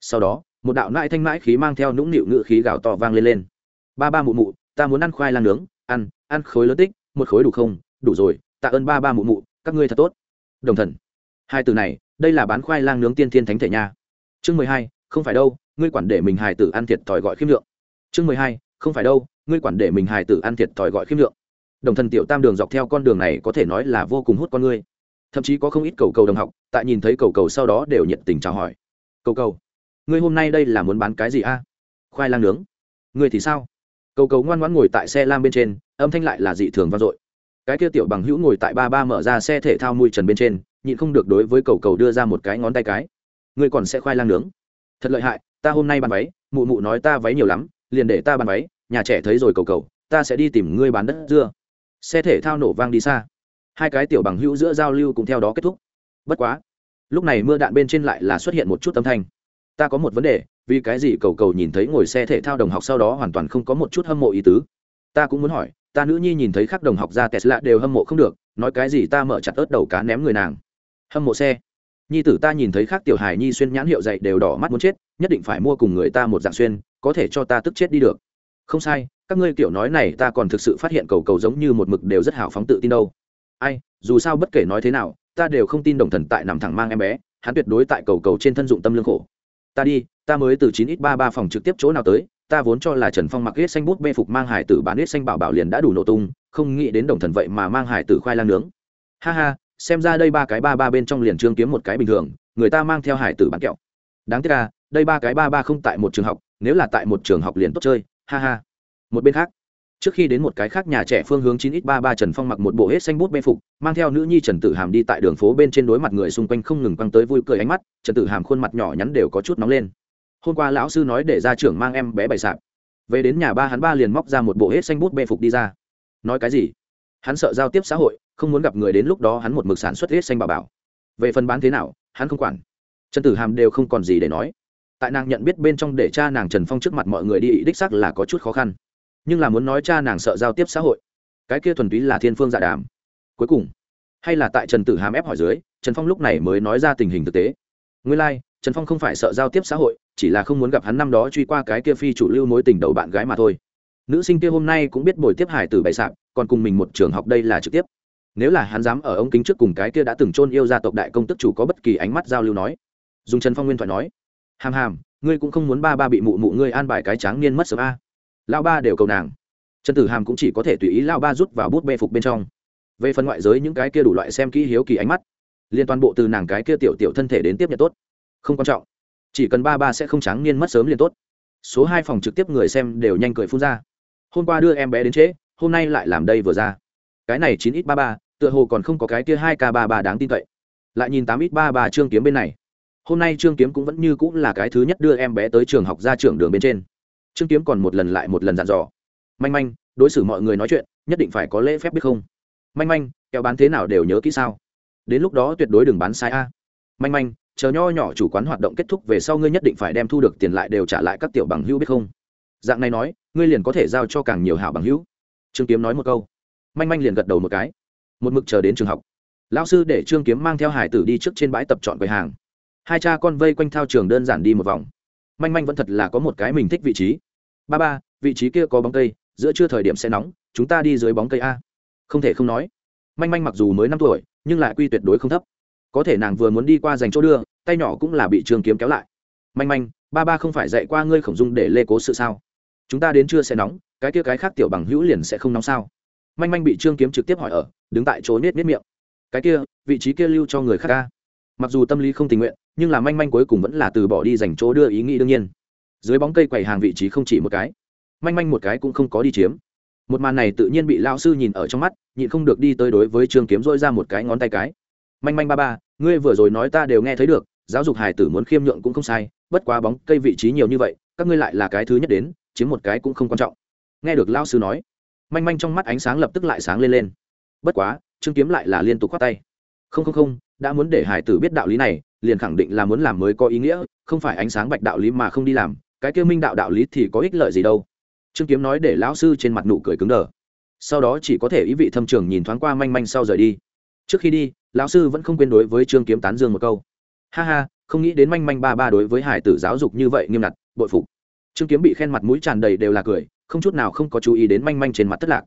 Sau đó, một đạo nại thanh mãi khí mang theo nũng nịu ngự khí gào to vang lên lên. Ba ba mụ mụ, ta muốn ăn khoai lang nướng, ăn ăn khối lớn tích, một khối đủ không? Đủ rồi, tạ ơn ba ba mụ mụ, các ngươi thật tốt. Đồng thần. Hai từ này đây là bán khoai lang nướng tiên thiên thánh thể nha. Chương mười hai, không phải đâu, ngươi quản để mình hài tử ăn thiệt thòi gọi khiêm lượng. Chương mười hai, không phải đâu, ngươi quản để mình hài tử ăn thiệt thòi gọi khiêm lượng. Đồng thần tiểu tam đường dọc theo con đường này có thể nói là vô cùng hút con ngươi. Thậm chí có không ít cầu cầu đồng học, tại nhìn thấy cầu cầu sau đó đều nhiệt tình chào hỏi. Cầu cầu, ngươi hôm nay đây là muốn bán cái gì a? Khoai lang nướng. Ngươi thì sao? Cầu cầu ngoan ngoãn ngồi tại xe lam bên trên, âm thanh lại là dị thường vang dội. Cái kia tiểu bằng hữu ngồi tại ba ba mở ra xe thể thao mùi trần bên trên nhịn không được đối với cầu cầu đưa ra một cái ngón tay cái. Ngươi còn sẽ khoai lang nướng. Thật lợi hại, ta hôm nay bán váy, mụ mụ nói ta váy nhiều lắm, liền để ta bán váy, nhà trẻ thấy rồi cầu cầu, ta sẽ đi tìm ngươi bán đất dưa. Xe thể thao nổ vang đi xa. Hai cái tiểu bằng hữu giữa giao lưu cũng theo đó kết thúc. Bất quá, lúc này mưa đạn bên trên lại là xuất hiện một chút âm thanh. Ta có một vấn đề, vì cái gì cầu cầu nhìn thấy ngồi xe thể thao đồng học sau đó hoàn toàn không có một chút hâm mộ ý tứ? Ta cũng muốn hỏi, ta nữ nhi nhìn thấy khắc đồng học ra tesla đều hâm mộ không được, nói cái gì ta mở chặt ớt đầu cá ném người nàng hâm mộ xe. Nhi tử ta nhìn thấy khác tiểu hài nhi xuyên nhãn hiệu dạy đều đỏ mắt muốn chết, nhất định phải mua cùng người ta một dạng xuyên, có thể cho ta tức chết đi được. Không sai, các ngươi kiểu nói này ta còn thực sự phát hiện cầu cầu giống như một mực đều rất hào phóng tự tin đâu. Ai, dù sao bất kể nói thế nào, ta đều không tin đồng thần tại nằm thẳng mang em bé, hắn tuyệt đối tại cầu cầu trên thân dụng tâm lương khổ. Ta đi, ta mới từ chín ít ba ba phòng trực tiếp chỗ nào tới, ta vốn cho là trần phong mặc hết xanh bút bê phục mang hải tử bán hết xanh bảo bảo liền đã đủ nổ tung, không nghĩ đến đồng thần vậy mà mang hải tử khoai lang nướng. Ha ha xem ra đây ba cái ba ba bên trong liền trương kiếm một cái bình thường, người ta mang theo hải tử bán kẹo. Đáng tiếc là đây ba cái ba ba không tại một trường học, nếu là tại một trường học liền tốt chơi, ha ha. Một bên khác, trước khi đến một cái khác nhà trẻ phương hướng chín x ba ba trần phong mặc một bộ hết xanh bút bê phục, mang theo nữ nhi trần tử hàm đi tại đường phố bên trên đối mặt người xung quanh không ngừng quăng tới vui cười ánh mắt, trần tử hàm khuôn mặt nhỏ nhắn đều có chút nóng lên. Hôm qua lão sư nói để ra trưởng mang em bé bày sạp. Về đến nhà ba hắn ba liền móc ra một bộ hết xanh bút bê phục đi ra. Nói cái gì? Hắn sợ giao tiếp xã hội không muốn gặp người đến lúc đó hắn một mực sản xuất hết xanh bà bảo. Về phần bán thế nào hắn không quản. Trần tử hàm đều không còn gì để nói. Tại nàng nhận biết bên trong để cha nàng trần phong trước mặt mọi người đi ý đích sắc là có chút khó khăn. Nhưng là muốn nói cha nàng sợ giao tiếp xã hội cái kia thuần túy là thiên phương dạ đàm. Cuối cùng hay là tại trần tử hàm ép hỏi dưới trần phong lúc này mới nói ra tình hình thực tế. Nguyên lai、like, trần phong không phải sợ giao tiếp xã hội chỉ là không muốn gặp hắn năm đó truy qua cái kia phi chủ lưu mối tình đầu bạn gái mà thôi. Nữ sinh kia hôm nay cũng biết bồi tiếp hải tử bày sạp còn cùng mình một trường học đây là trực tiếp. Nếu là hắn dám ở ống kính trước cùng cái kia đã từng chôn yêu gia tộc đại công tức chủ có bất kỳ ánh mắt giao lưu nói. Dùng trần phong nguyên thoại nói, hàm hàm, ngươi cũng không muốn ba ba bị mụ mụ ngươi an bài cái tráng niên mất sớm a. Lao ba đều cầu nàng. Trần tử hàm cũng chỉ có thể tùy ý lao ba rút vào bút bê phục bên trong. Về phần ngoại giới những cái kia đủ loại xem kỹ hiếu kỳ ánh mắt, liên toàn bộ từ nàng cái kia tiểu tiểu thân thể đến tiếp nhận tốt. Không quan trọng. Chỉ cần ba ba sẽ không tráng niên mất sớm liền tốt. Số hai phòng trực tiếp người xem đều nhanh cười phun ra. Hôm qua đưa em bé đến trễ hôm nay lại làm đây vừa ra. Cái này chín ít ba ba, tựa hồ còn không có cái kia hai k ba ba đáng tin cậy. Lại nhìn tám ít ba ba trương kiếm bên này. Hôm nay trương kiếm cũng vẫn như cũng là cái thứ nhất đưa em bé tới trường học ra trường đường bên trên. Trương kiếm còn một lần lại một lần dặn dò. Manh manh, đối xử mọi người nói chuyện, nhất định phải có lễ phép biết không? Manh manh, kẹo bán thế nào đều nhớ kỹ sao? Đến lúc đó tuyệt đối đừng bán sai a. Manh manh, chờ nho nhỏ chủ quán hoạt động kết thúc về sau ngươi nhất định phải đem thu được tiền lại đều trả lại các tiểu bằng hữu biết không? Dạng này nói, ngươi liền có thể giao cho càng nhiều hảo bằng hữu trương kiếm nói một câu. Manh manh liền gật đầu một cái. Một mực chờ đến trường học. Lão sư để trương kiếm mang theo hải tử đi trước trên bãi tập chọn quầy hàng. Hai cha con vây quanh thao trường đơn giản đi một vòng. Manh manh vẫn thật là có một cái mình thích vị trí. Ba ba, vị trí kia có bóng cây, giữa trưa thời điểm sẽ nóng, chúng ta đi dưới bóng cây a. Không thể không nói. Manh manh mặc dù mới năm tuổi, nhưng lại quy tuyệt đối không thấp. Có thể nàng vừa muốn đi qua dành chỗ đưa, tay nhỏ cũng là bị trương kiếm kéo lại. Manh manh, ba ba không phải dạy qua ngươi khổng dung để lê cố sự sao? Chúng ta đến trưa sẽ nóng cái kia cái khác tiểu bằng hữu liền sẽ không nóng sao? Manh manh bị trương kiếm trực tiếp hỏi ở, đứng tại chỗ nết nết miệng. Cái kia, vị trí kia lưu cho người khác ca. Mặc dù tâm lý không tình nguyện, nhưng là manh manh cuối cùng vẫn là từ bỏ đi dành chỗ đưa ý nghĩ đương nhiên. Dưới bóng cây quầy hàng vị trí không chỉ một cái. Manh manh một cái cũng không có đi chiếm. Một màn này tự nhiên bị lao sư nhìn ở trong mắt, nhịn không được đi tới đối với trương kiếm dỗi ra một cái ngón tay cái. Manh manh ba ba, ngươi vừa rồi nói ta đều nghe thấy được, giáo dục hài tử muốn khiêm nhượng cũng không sai, bất quá bóng cây vị trí nhiều như vậy, các ngươi lại là cái thứ nhất đến, chiếm một cái cũng không quan trọng nghe được lao sư nói, manh manh trong mắt ánh sáng lập tức lại sáng lên lên. Bất quá, trương kiếm lại là liên tục khoát tay. Không không không, đã muốn để hải tử biết đạo lý này, liền khẳng định là muốn làm mới có ý nghĩa, không phải ánh sáng bạch đạo lý mà không đi làm, cái kêu minh đạo đạo lý thì có ích lợi gì đâu. Trương kiếm nói để lão sư trên mặt nụ cười cứng đờ. Sau đó chỉ có thể ý vị thâm trường nhìn thoáng qua manh manh sau rời đi. Trước khi đi, lão sư vẫn không quên đối với trương kiếm tán dương một câu. Ha ha, không nghĩ đến manh manh ba ba đối với hải tử giáo dục như vậy nghiêm ngặt, bội phục. Trương kiếm bị khen mặt mũi tràn đầy đều là cười không chút nào không có chú ý đến manh manh trên mặt thất lạc.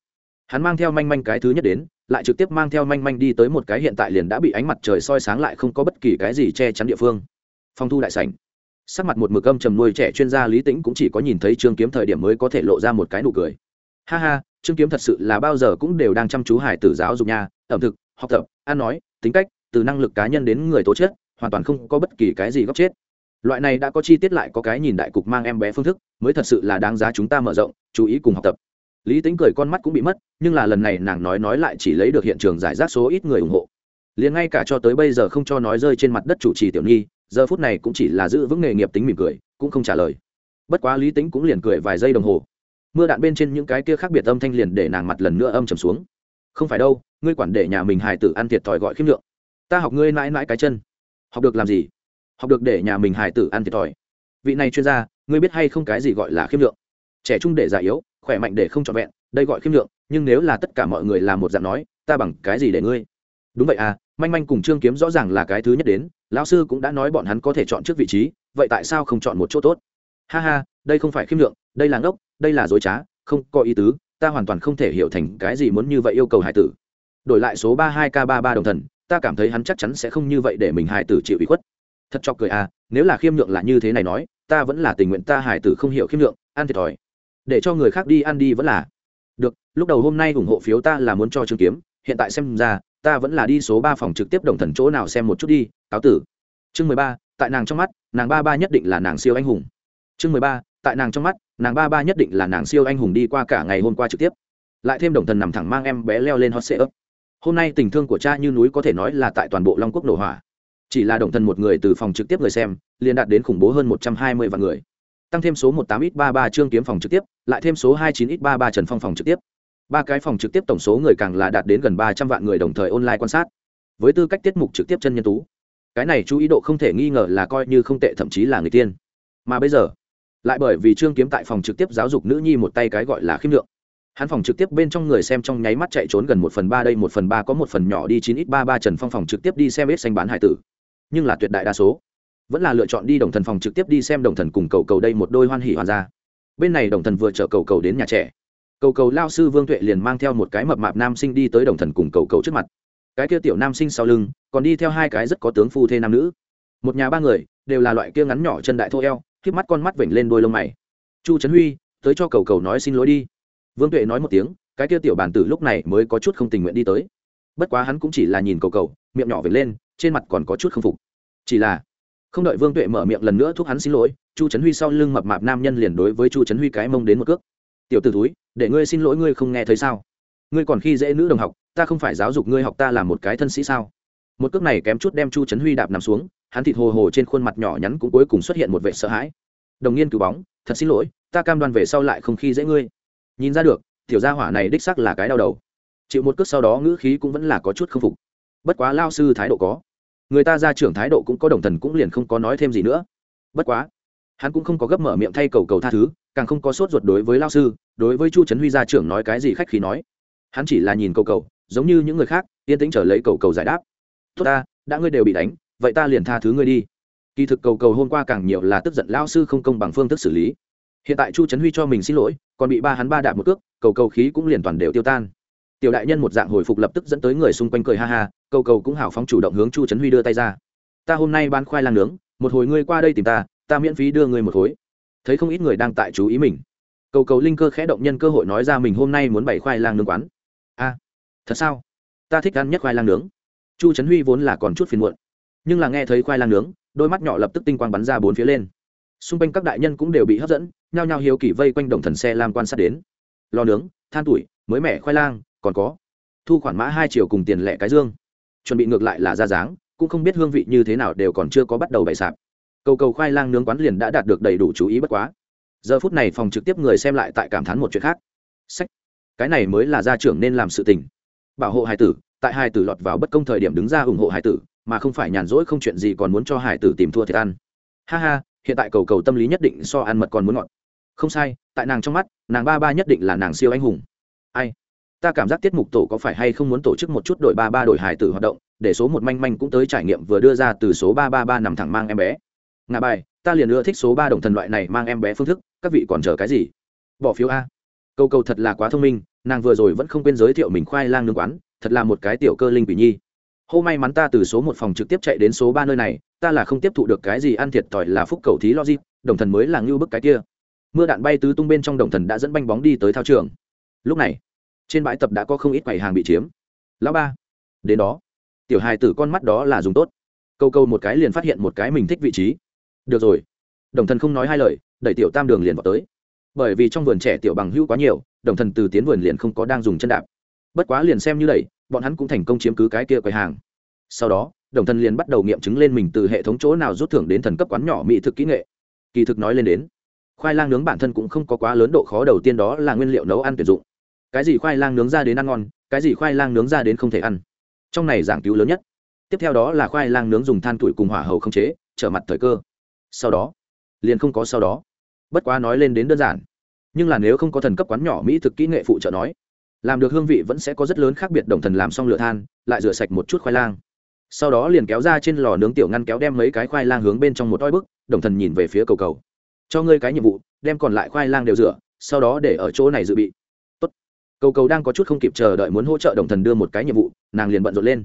Hắn mang theo manh manh cái thứ nhất đến, lại trực tiếp mang theo manh manh đi tới một cái hiện tại liền đã bị ánh mặt trời soi sáng lại không có bất kỳ cái gì che chắn địa phương. Phong thu đại sảnh. Sắc mặt một mực âm trầm nuôi trẻ chuyên gia lý tĩnh cũng chỉ có nhìn thấy trương kiếm thời điểm mới có thể lộ ra một cái nụ cười. Ha ha, trương kiếm thật sự là bao giờ cũng đều đang chăm chú hải tử giáo dục nhà ẩm thực, học tập, ăn nói, tính cách, từ năng lực cá nhân đến người tố chất, hoàn toàn không có bất kỳ cái gì góc chết loại này đã có chi tiết lại có cái nhìn đại cục mang em bé phương thức, mới thật sự là đáng giá chúng ta mở rộng, chú ý cùng học tập. Lý tính cười con mắt cũng bị mất, nhưng là lần này nàng nói nói lại chỉ lấy được hiện trường giải rác số ít người ủng hộ. Liền ngay cả cho tới bây giờ không cho nói rơi trên mặt đất chủ trì tiểu nhi, giờ phút này cũng chỉ là giữ vững nghề nghiệp tính mỉm cười, cũng không trả lời. Bất quá lý tính cũng liền cười vài giây đồng hồ. Mưa đạn bên trên những cái kia khác biệt âm thanh liền để nàng mặt lần nữa âm trầm xuống. Không phải đâu, ngươi quản để nhà mình hài tử ăn thiệt thòi gọi khiêm lượng. Ta học ngươi mãi mãi cái chân. Học được làm gì? Học được để nhà mình hài tử ăn thiệt thòi. Vị này chuyên gia, ngươi biết hay không cái gì gọi là khiêm lượng? Trẻ trung để già yếu, khỏe mạnh để không trọn vẹn, đây gọi khiêm lượng, nhưng nếu là tất cả mọi người làm một dạng nói, ta bằng cái gì để ngươi? Đúng vậy à manh manh cùng trương kiếm rõ ràng là cái thứ nhất đến, lão sư cũng đã nói bọn hắn có thể chọn trước vị trí, vậy tại sao không chọn một chỗ tốt? Ha ha, đây không phải khiêm lượng, đây là ngốc, đây là dối trá, không có ý tứ, ta hoàn toàn không thể hiểu thành cái gì muốn như vậy yêu cầu hải tử. Đổi lại số ba hai k ba ba đồng thần, ta cảm thấy hắn chắc chắn sẽ không như vậy để mình hải tử chịu ủy khuất thật cho cười à nếu là khiêm nhượng là như thế này nói, ta vẫn là tình nguyện ta hải tử không hiểu khiêm nhượng, ăn thiệt thòi. Để cho người khác đi ăn đi vẫn là. Được, lúc đầu hôm nay ủng hộ phiếu ta là muốn cho trương kiếm, hiện tại xem ra, ta vẫn là đi số ba phòng trực tiếp đồng thần chỗ nào xem một chút đi, cáo tử. Chương mười ba, tại nàng trong mắt, nàng ba ba nhất định là nàng siêu anh hùng. Chương mười ba, tại nàng trong mắt, nàng ba ba nhất định là nàng siêu anh hùng đi qua cả ngày hôm qua trực tiếp. Lại thêm đồng thần nằm thẳng mang em bé leo lên hot sệ ấp hôm nay tình thương của cha như núi có thể nói là tại toàn bộ long quốc nổ hỏa chỉ là đồng thần một người từ phòng trực tiếp người xem, liền đạt đến khủng bố hơn một trăm hai mươi vạn người. Tăng thêm số một tám ít ba ba trương kiếm phòng trực tiếp, lại thêm số hai chín ít ba ba trần phong phòng trực tiếp. Ba cái phòng trực tiếp tổng số người càng là đạt đến gần ba trăm vạn người đồng thời online quan sát. Với tư cách tiết mục trực tiếp chân nhân tú, cái này chú ý độ không thể nghi ngờ là coi như không tệ, thậm chí là người tiên. Mà bây giờ, lại bởi vì trương kiếm tại phòng trực tiếp giáo dục nữ nhi một tay cái gọi là khiêm lượng. Hắn phòng trực tiếp bên trong người xem trong nháy mắt chạy trốn gần một phần ba, đây một phần ba có một phần nhỏ đi chín ít ba ba trần phong phòng trực tiếp đi xem ít xanh bán hải tử nhưng là tuyệt đại đa số vẫn là lựa chọn đi đồng thần phòng trực tiếp đi xem đồng thần cùng cầu cầu đây một đôi hoan hỉ hoàn ra bên này đồng thần vừa chở cầu cầu đến nhà trẻ. Cầu cầu lao sư vương tuệ liền mang theo một cái mập mạp nam sinh đi tới đồng thần cùng cầu cầu trước mặt. Cái kia tiểu nam sinh sau lưng, còn đi theo hai cái rất có tướng phu thê nam nữ. Một nhà ba người, đều là loại kia ngắn nhỏ chân đại thô eo k mắt con mắt vểnh lên đôi lông mày. Chu trấn huy, tới cho cầu cầu nói xin lỗi đi. Vương tuệ nói một tiếng, cái kia tiểu bản tử lúc này mới có chút không tình nguyện đi tới bất quá hắn cũng chỉ là nhìn cầu cầu, miệng nhỏ vểnh lên, trên mặt còn có chút không phục. Chỉ là, không đợi vương tuệ mở miệng lần nữa thúc hắn xin lỗi, chu trấn huy sau lưng mập mạp nam nhân liền đối với chu trấn huy cái mông đến một cước. Tiểu t ử túi để ngươi xin lỗi ngươi không nghe thấy sao? Ngươi còn khi dễ nữ đồng học, ta không phải giáo dục ngươi học ta là một cái thân sĩ sao? Một cước này kém chút đem chu trấn huy đạp nằm xuống, hắn thịt hồ hồ trên khuôn mặt nhỏ nhắn cũng cuối cùng xuất hiện một vệ sợ hãi. Đồng nghiên cứu bóng, thật xin lỗi, ta cam đoan về sau lại không khi dễ ngươi. Nhìn ra được, tiểu gia hỏa này đích sắc là cái đau đầu chịu một cước sau đó ngữ khí cũng vẫn là có chút k phục. Bất quá lao sư thái độ có. Người ta ra trưởng thái độ cũng có đồng thần cũng liền không có nói thêm gì nữa. Bất quá, hắn cũng không có gấp mở miệng thay cầu cầu tha thứ, càng không có sốt ruột đối với lao sư, đối với chu trấn huy gia trưởng nói cái gì khách khí nói. Hắn chỉ là nhìn cầu cầu, giống như những người khác, yên tĩnh trở lấy cầu cầu giải đáp. Tốt ta, đã ngươi đều bị đánh, vậy ta liền tha thứ ngươi đi. Kỳ thực cầu cầu hôm qua càng nhiều là tức giận lao sư không công bằng phương thức xử lý. Hiện tại chu trấn huy cho mình xin lỗi, còn bị ba hắn ba đạp một cước, cầu cầu khí cũng liền toàn đều tiêu tan tiểu đại nhân một dạng hồi phục lập tức dẫn tới người xung quanh cười ha ha, cầu cầu cũng hào phóng chủ động hướng chu trấn huy đưa tay ra. Ta hôm nay bán khoai lang nướng, một hồi ngươi qua đây tìm ta ta miễn phí đưa ngươi một khối. Thấy không ít người đang tại chú ý mình. Cầu cầu linh cơ khẽ động nhân cơ hội nói ra mình hôm nay muốn bày khoai lang nướng quán. A, thật sao? Ta thích ăn nhất khoai lang nướng. Chu trấn huy vốn là còn chút phiền muộn, nhưng là nghe thấy khoai lang nướng, đôi mắt nhỏ lập tức tinh quang bắn ra bốn phía lên. Xung quanh các đại nhân cũng đều bị hấp dẫn, nhao nhao hiếu kỳ vây quanh đồng thần xe làm quan sát đến. Lò nướng, than tuổi, mới mẻ khoai lang còn có, thu khoản mã hai triệu cùng tiền lẻ cái dương. Chuẩn bị ngược lại là ra dáng, cũng không biết hương vị như thế nào đều còn chưa có bắt đầu bày sạp. Cầu cầu khoai lang nướng quán liền đã đạt được đầy đủ chú ý bất quá. Giờ phút này phòng trực tiếp người xem lại tại cảm thán một chuyện khác. Sách. Cái này mới là gia trưởng nên làm sự tình. Bảo hộ hải tử, tại hải tử lọt vào bất công thời điểm đứng ra ủng hộ hải tử, mà không phải nhàn rỗi không chuyện gì còn muốn cho hải tử tìm thua thiệt ăn. Ha ha, hiện tại cầu cầu tâm lý nhất định so ăn mật còn muốn ngọt. Không sai, tại nàng trong mắt, nàng ba ba nhất định là nàng siêu anh hùng. Ai? Ta cảm giác tiết mục tổ có phải hay không muốn tổ chức một chút đội ba ba đội hải tử hoạt động, để số một manh manh cũng tới trải nghiệm vừa đưa ra từ số ba ba ba nằm thẳng mang em bé. Ngà bài, ta liền ưa thích số ba đồng thần loại này mang em bé phương thức, các vị còn chờ cái gì? Bỏ phiếu a. Câu câu thật là quá thông minh, nàng vừa rồi vẫn không quên giới thiệu mình khoai lang nương quán, thật là một cái tiểu cơ linh quỷ nhi. Hô may mắn ta từ số một phòng trực tiếp chạy đến số ba nơi này, ta là không tiếp thụ được cái gì ăn thiệt thòi là phúc cầu thí logic, đồng thần mới là ngưu bức cái kia. Mưa đạn bay tứ tung bên trong đồng thần đã dẫn banh bóng đi tới thao trường. Lúc này trên bãi tập đã có không ít quầy hàng bị chiếm. Lão ba, đến đó. Tiểu hài tử con mắt đó là dùng tốt. Câu câu một cái liền phát hiện một cái mình thích vị trí. Được rồi. Đồng thần không nói hai lời, đẩy tiểu tam đường liền vào tới. Bởi vì trong vườn trẻ tiểu bằng hữu quá nhiều, đồng thần từ tiến vườn liền không có đang dùng chân đạp. Bất quá liền xem như đẩy, bọn hắn cũng thành công chiếm cứ cái kia quầy hàng. Sau đó, đồng thần liền bắt đầu nghiệm chứng lên mình từ hệ thống chỗ nào rút thưởng đến thần cấp quán nhỏ mỹ thực kỹ nghệ. Kỳ thực nói lên đến, khoai lang nướng bản thân cũng không có quá lớn độ khó, đầu tiên đó là nguyên liệu nấu ăn tuyển dụng cái gì khoai lang nướng ra đến ăn ngon, cái gì khoai lang nướng ra đến không thể ăn. Trong này giảng cứu lớn nhất. Tiếp theo đó là khoai lang nướng dùng than tuổi cùng hỏa hầu không chế, trở mặt thời cơ. Sau đó, liền không có sau đó. Bất quá nói lên đến đơn giản. Nhưng là nếu không có thần cấp quán nhỏ mỹ thực kỹ nghệ phụ trợ nói, làm được hương vị vẫn sẽ có rất lớn khác biệt đồng thần làm xong lửa than, lại rửa sạch một chút khoai lang. Sau đó liền kéo ra trên lò nướng tiểu ngăn kéo đem mấy cái khoai lang hướng bên trong một oi bức, đồng thần nhìn về phía cầu cầu. Cho ngươi cái nhiệm vụ, đem còn lại khoai lang đều rửa, sau đó để ở chỗ này dự bị cầu cầu đang có chút không kịp chờ đợi muốn hỗ trợ đồng thần đưa một cái nhiệm vụ, nàng liền bận rộn lên.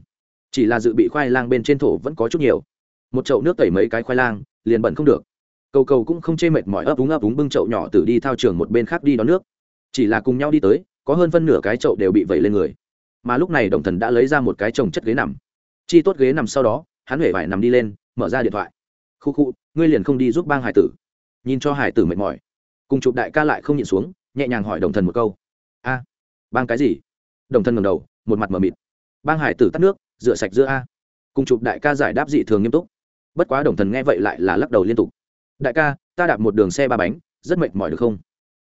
Chỉ là dự bị khoai lang bên trên thổ vẫn có chút nhiều. Một chậu nước tẩy mấy cái khoai lang, liền bận không được. Cầu cầu cũng không chê mệt mỏi, ấp úng ấp úng bưng chậu nhỏ từ đi thao trường một bên khác đi đón nước. Chỉ là cùng nhau đi tới, có hơn phân nửa cái chậu đều bị vẩy lên người. Mà lúc này đồng thần đã lấy ra một cái chồng chất ghế nằm. Chi tốt ghế nằm sau đó, hắn huệ vải nằm đi lên, mở ra điện thoại. Khu khu, ngươi liền không đi giúp bang hải tử. Nhìn cho hải tử mệt mỏi. Cùng chụp đại ca lại không nhịn xuống, nhẹ nhàng hỏi đồng thần một câu. A bang cái gì? Đồng thần ngầm đầu, một mặt mờ mịt. Bang hải tử tắt nước, rửa sạch giữa a. Cùng chụp đại ca giải đáp dị thường nghiêm túc. Bất quá đồng thần nghe vậy lại là lắc đầu liên tục. Đại ca, ta đạp một đường xe ba bánh, rất mệt mỏi được không?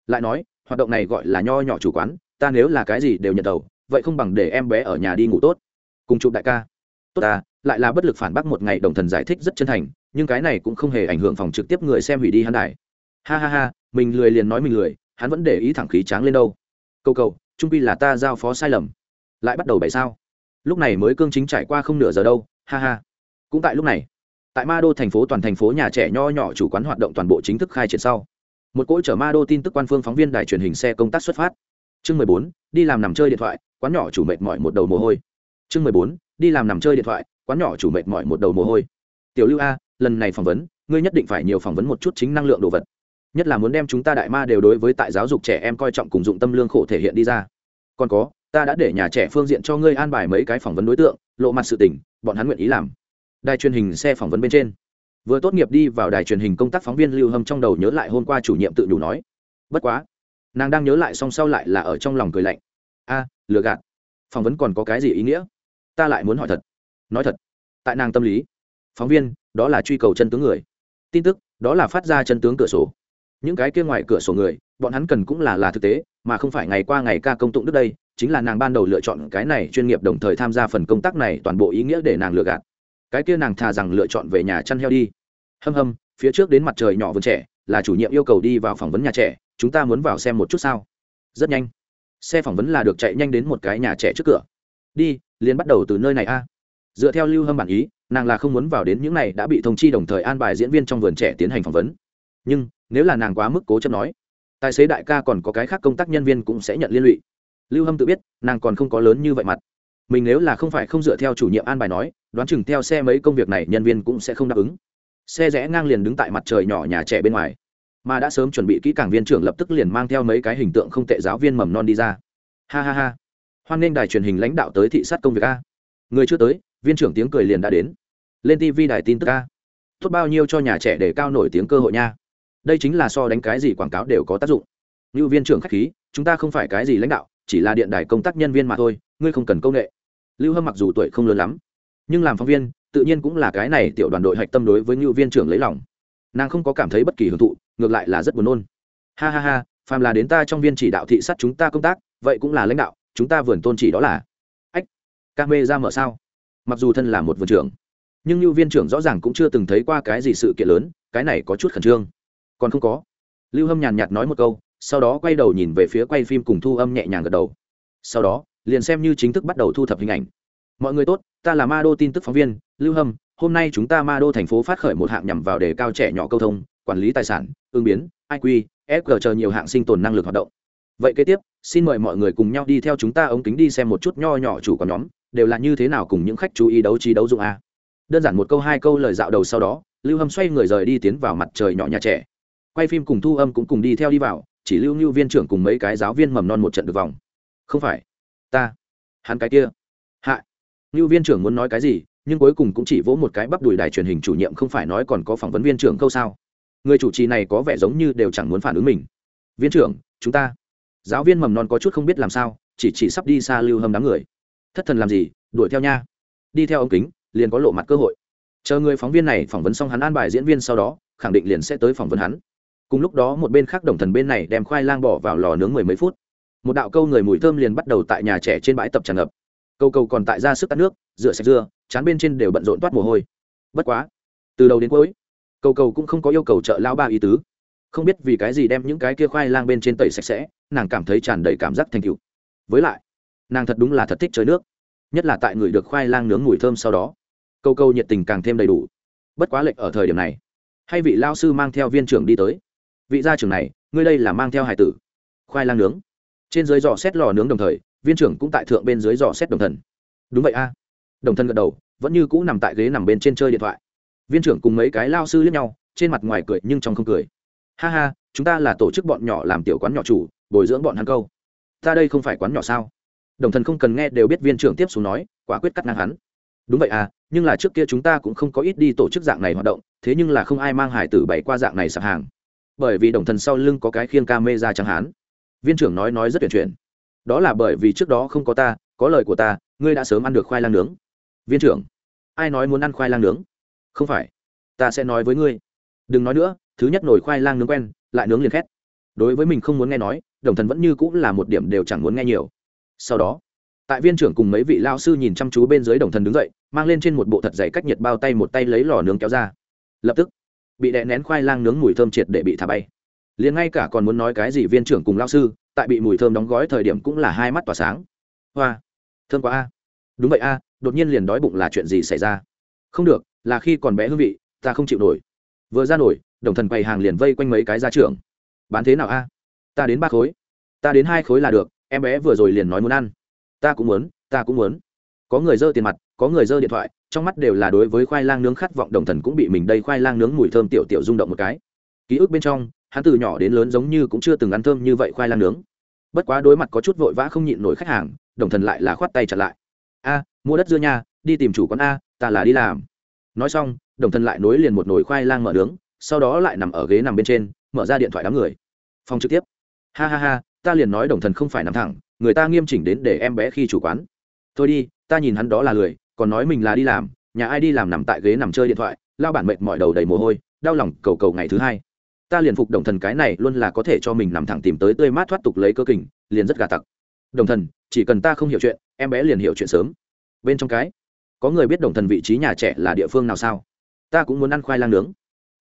Lại nói, hoạt động này gọi là nho nhỏ chủ quán, ta nếu là cái gì đều nhận đầu, vậy không bằng để em bé ở nhà đi ngủ tốt. Cùng chụp đại ca. Tốt ta, lại là bất lực phản bác một ngày đồng thần giải thích rất chân thành, nhưng cái này cũng không hề ảnh hưởng phòng trực tiếp người xem hủy đi hắn đài. Ha ha ha, mình lười liền nói mình lười, hắn vẫn để ý thẳng khí tráng lên đâu. Câu cầu trung pi là ta giao phó sai lầm. Lại bắt đầu bày sao? Lúc này mới cương chính trải qua không nửa giờ đâu, ha ha. Cũng tại lúc này, tại ma đô thành phố toàn thành phố nhà trẻ nho nhỏ chủ quán hoạt động toàn bộ chính thức khai triển sau, một cỗ chở ma đô tin tức quan phương phóng viên đài truyền hình xe công tác xuất phát. Chương mười bốn, đi làm nằm chơi điện thoại, quán nhỏ chủ mệt mỏi một đầu mồ hôi. Chương mười bốn, đi làm nằm chơi điện thoại, quán nhỏ chủ mệt mỏi một đầu mồ hôi. Tiểu lưu a, lần này phỏng vấn, ngươi nhất định phải nhiều phỏng vấn một chút chính năng lượng đồ vật nhất là muốn đem chúng ta đại ma đều đối với tại giáo dục trẻ em coi trọng cùng dụng tâm lương khổ thể hiện đi ra. Còn có, ta đã để nhà trẻ phương diện cho ngươi an bài mấy cái phỏng vấn đối tượng, lộ mặt sự tình, bọn hắn nguyện ý làm. Đài truyền hình xe phỏng vấn bên trên. Vừa tốt nghiệp đi vào đài truyền hình công tác phóng viên lưu hâm trong đầu nhớ lại hôm qua chủ nhiệm tự đủ nói. Bất quá, nàng đang nhớ lại song sau lại là ở trong lòng cười lạnh. A, lừa gạt. Phỏng vấn còn có cái gì ý nghĩa? Ta lại muốn hỏi thật. Nói thật, tại nàng tâm lý, phóng viên, đó là truy cầu chân tướng người. Tin tức, đó là phát ra chân tướng cửa sổ những cái kia ngoài cửa sổ người, bọn hắn cần cũng là là thực tế, mà không phải ngày qua ngày ca công tụng đức đây, chính là nàng ban đầu lựa chọn cái này chuyên nghiệp đồng thời tham gia phần công tác này toàn bộ ý nghĩa để nàng lựa gạt. Cái kia nàng thà rằng lựa chọn về nhà chăn heo đi. Hâm hâm, phía trước đến mặt trời nhỏ vườn trẻ, là chủ nhiệm yêu cầu đi vào phỏng vấn nhà trẻ, chúng ta muốn vào xem một chút sao? Rất nhanh. Xe phỏng vấn là được chạy nhanh đến một cái nhà trẻ trước cửa. Đi, liền bắt đầu từ nơi này a. Dựa theo lưu hâm bản ý, nàng là không muốn vào đến những này đã bị thông chi đồng thời an bài diễn viên trong vườn trẻ tiến hành phỏng vấn. Nhưng nếu là nàng quá mức cố chấp nói, tài xế đại ca còn có cái khác công tác nhân viên cũng sẽ nhận liên lụy. Lưu hâm tự biết, nàng còn không có lớn như vậy mặt. Mình nếu là không phải không dựa theo chủ nhiệm an bài nói, đoán chừng theo xe mấy công việc này nhân viên cũng sẽ không đáp ứng. Xe rẽ ngang liền đứng tại mặt trời nhỏ nhà trẻ bên ngoài. Mà đã sớm chuẩn bị kỹ cảng viên trưởng lập tức liền mang theo mấy cái hình tượng không tệ giáo viên mầm non đi ra. Ha ha ha. Hoan nghênh đài truyền hình lãnh đạo tới thị sát công việc a. Người chưa tới, viên trưởng tiếng cười liền đã đến. Lên tv đài tin tức a. Tốt bao nhiêu cho nhà trẻ để cao nổi tiếng cơ hội nha đây chính là so đánh cái gì quảng cáo đều có tác dụng. Như viên trưởng khách khí, chúng ta không phải cái gì lãnh đạo, chỉ là điện đài công tác nhân viên mà thôi, ngươi không cần công nghệ. Lưu hâm mặc dù tuổi không lớn lắm, nhưng làm phóng viên, tự nhiên cũng là cái này tiểu đoàn đội hạch tâm đối với như viên trưởng lấy lòng. Nàng không có cảm thấy bất kỳ hưởng thụ, ngược lại là rất buồn nôn. Ha ha ha, phàm là đến ta trong viên chỉ đạo thị sát chúng ta công tác, vậy cũng là lãnh đạo, chúng ta vườn tôn chỉ đó là. Ách ca mê ra mở sao? Mặc dù thân là một vườn trưởng, nhưng như viên trưởng rõ ràng cũng chưa từng thấy qua cái gì sự kiện lớn, cái này có chút khẩn trương còn không có. Lưu hâm nhàn nhạt nói một câu, sau đó quay đầu nhìn về phía quay phim cùng thu âm nhẹ nhàng gật đầu. Sau đó, liền xem như chính thức bắt đầu thu thập hình ảnh. Mọi người tốt, ta là ma đô tin tức phóng viên, lưu hâm, hôm nay chúng ta ma đô thành phố phát khởi một hạng nhằm vào đề cao trẻ nhỏ câu thông, quản lý tài sản, ứng biến iq fg chờ nhiều hạng sinh tồn năng lực hoạt động. Vậy kế tiếp, xin mời mọi người cùng nhau đi theo chúng ta ống kính đi xem một chút nho nhỏ chủ có nhóm, đều là như thế nào cùng những khách chú ý đấu trí đấu dụng a. Đơn giản một câu hai câu lời dạo đầu sau đó, lưu hâm xoay người rời đi tiến vào mặt trời nhỏ nhà trẻ quay phim cùng thu âm cũng cùng đi theo đi vào, chỉ lưu như viên trưởng cùng mấy cái giáo viên mầm non một trận được vòng. Không phải, ta, hắn cái kia. Hạ như viên trưởng muốn nói cái gì, nhưng cuối cùng cũng chỉ vỗ một cái bắp đùi đài truyền hình chủ nhiệm không phải nói còn có phỏng vấn viên trưởng câu sao. Người chủ trì này có vẻ giống như đều chẳng muốn phản ứng mình. Viên trưởng, chúng ta. Giáo viên mầm non có chút không biết làm sao, chỉ chỉ sắp đi xa lưu hâm đám người. Thất thần làm gì, đuổi theo nha. Đi theo ống kính, liền có lộ mặt cơ hội. Chờ người phóng viên này phỏng vấn xong hắn an bài diễn viên sau đó, khẳng định liền sẽ tới phỏng vấn hắn cùng lúc đó một bên khác đồng thần bên này đem khoai lang bỏ vào lò nướng mười mấy phút. Một đạo câu người mùi thơm liền bắt đầu tại nhà trẻ trên bãi tập tràn ngập. Câu câu còn tại ra sức tắt nước, rửa sạch dưa, chán bên trên đều bận rộn toát mồ hôi. Bất quá, từ đầu đến cuối, câu câu cũng không có yêu cầu trợ lao ba ý tứ. Không biết vì cái gì đem những cái kia khoai lang bên trên tẩy sạch sẽ, nàng cảm thấy tràn đầy cảm giác thành cựu với lại, nàng thật đúng là thật thích chơi nước, nhất là tại người được khoai lang nướng mùi thơm sau đó. Câu câu nhiệt tình càng thêm đầy đủ. Bất quá lệnh ở thời điểm này, hay vị lao sư mang theo viên trưởng đi tới vị gia trưởng này, ngươi đây là mang theo hải tử. Khoai lang nướng. Trên dưới dò xét lò nướng đồng thời, viên trưởng cũng tại thượng bên dưới dò xét đồng thần. Đúng vậy a. Đồng thần gật đầu, vẫn như cũ nằm tại ghế nằm bên trên chơi điện thoại. Viên trưởng cùng mấy cái lao sư lướt nhau, trên mặt ngoài cười nhưng trong không cười. Ha ha, chúng ta là tổ chức bọn nhỏ làm tiểu quán nhỏ chủ, bồi dưỡng bọn hắn câu. Ta đây không phải quán nhỏ sao? Đồng thần không cần nghe đều biết viên trưởng tiếp xuống nói, quả quyết cắt ngang hắn. Đúng vậy à nhưng là trước kia chúng ta cũng không có ít đi tổ chức dạng này hoạt động, thế nhưng là không ai mang hải tử bày qua dạng này sạp hàng bởi vì đồng thần sau lưng có cái khiêng ca mê ra chẳng hán viên trưởng nói nói rất tuyển chuyển. Đó là bởi vì trước đó không có ta, có lời của ta, ngươi đã sớm ăn được khoai lang nướng. Viên trưởng, ai nói muốn ăn khoai lang nướng? Không phải. Ta sẽ nói với ngươi. Đừng nói nữa, thứ nhất nồi khoai lang nướng quen, lại nướng liền khét. Đối với mình không muốn nghe nói, đồng thần vẫn như cũng là một điểm đều chẳng muốn nghe nhiều. Sau đó, tại viên trưởng cùng mấy vị lao sư nhìn chăm chú bên dưới đồng thần đứng dậy, mang lên trên một bộ thật dày cách nhiệt bao tay một tay lấy lò nướng kéo ra. Lập tức bị đè nén khoai lang nướng mùi thơm triệt để bị thả bay. Liền ngay cả còn muốn nói cái gì viên trưởng cùng lao sư, tại bị mùi thơm đóng gói thời điểm cũng là hai mắt tỏa sáng. Hoa, thơm quá a. Đúng vậy a, đột nhiên liền đói bụng là chuyện gì xảy ra? Không được, là khi còn bé hương vị, ta không chịu nổi. Vừa ra nổi, đồng thần bày hàng liền vây quanh mấy cái ra trưởng. Bán thế nào a? Ta đến ba khối. Ta đến hai khối là được, em bé vừa rồi liền nói muốn ăn. Ta cũng muốn, ta cũng muốn. Có người dơ tiền mặt, có người dơ điện thoại trong mắt đều là đối với khoai lang nướng khát vọng, đồng thần cũng bị mình đây khoai lang nướng mùi thơm tiểu tiểu rung động một cái. Ký ức bên trong, hắn từ nhỏ đến lớn giống như cũng chưa từng ăn thơm như vậy khoai lang nướng. Bất quá đối mặt có chút vội vã không nhịn nổi khách hàng, đồng thần lại là khoát tay trả lại. A, mua đất dưa nha, đi tìm chủ quán a, ta là đi làm. Nói xong, đồng thần lại nối liền một nồi khoai lang mở nướng, sau đó lại nằm ở ghế nằm bên trên, mở ra điện thoại đám người. Phòng trực tiếp. Ha ha ha, ta liền nói đồng thần không phải nằm thẳng, người ta nghiêm chỉnh đến để em bé khi chủ quán. Thôi đi, ta nhìn hắn đó là lười còn nói mình là đi làm, nhà ai đi làm nằm tại ghế nằm chơi điện thoại, lao bản mệt mỏi đầu đầy mồ hôi, đau lòng cầu cầu ngày thứ hai. Ta liền phục đồng thần cái này luôn là có thể cho mình nằm thẳng tìm tới tươi mát thoát tục lấy cơ kình, liền rất gà tặc. Đồng thần, chỉ cần ta không hiểu chuyện, em bé liền hiểu chuyện sớm. Bên trong cái, có người biết đồng thần vị trí nhà trẻ là địa phương nào sao? Ta cũng muốn ăn khoai lang nướng.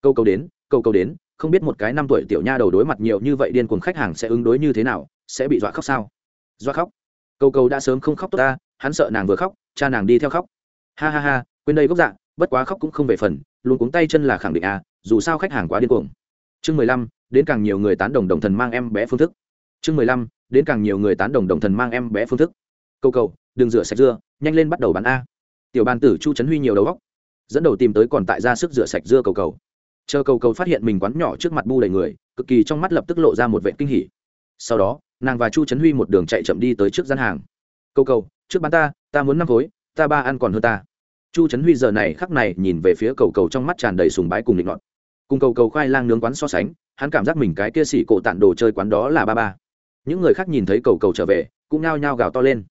Câu câu đến, câu câu đến, không biết một cái năm tuổi tiểu nha đầu đối mặt nhiều như vậy điên cuồng khách hàng sẽ ứng đối như thế nào, sẽ bị dọa khóc sao? Dọa khóc. Câu câu đã sớm không khóc tốt ta, hắn sợ nàng vừa khóc cha nàng đi theo khóc. Ha ha ha, quên đây gốc dạ bất quá khóc cũng không về phần, luôn cuống tay chân là khẳng định à dù sao khách hàng quá điên cuồng. Chương mười lăm, đến càng nhiều người tán đồng đồng thần mang em bé phương thức. Chương mười lăm, đến càng nhiều người tán đồng đồng thần mang em bé phương thức. Câu cầu, đừng rửa sạch dưa, nhanh lên bắt đầu bán a. Tiểu bàn tử chu trấn huy nhiều đầu góc dẫn đầu tìm tới còn tại ra sức rửa sạch dưa cầu cầu. Chờ cầu cầu phát hiện mình quán nhỏ trước mặt bu đầy người, cực kỳ trong mắt lập tức lộ ra một vệ kinh hỉ. Sau đó, nàng và chu trấn huy một đường chạy chậm đi tới trước gian hàng. Cầu cầu trước bán ta ta muốn năm khối, ta ba ăn còn hơn ta. Chu trấn huy giờ này khắc này nhìn về phía cầu cầu trong mắt tràn đầy sùng bái cùng định luận cùng cầu cầu khoai lang nướng quán so sánh, hắn cảm giác mình cái kia xỉ cổ tản đồ chơi quán đó là ba ba. Những người khác nhìn thấy cầu cầu trở về, cũng nao nhao gào to lên.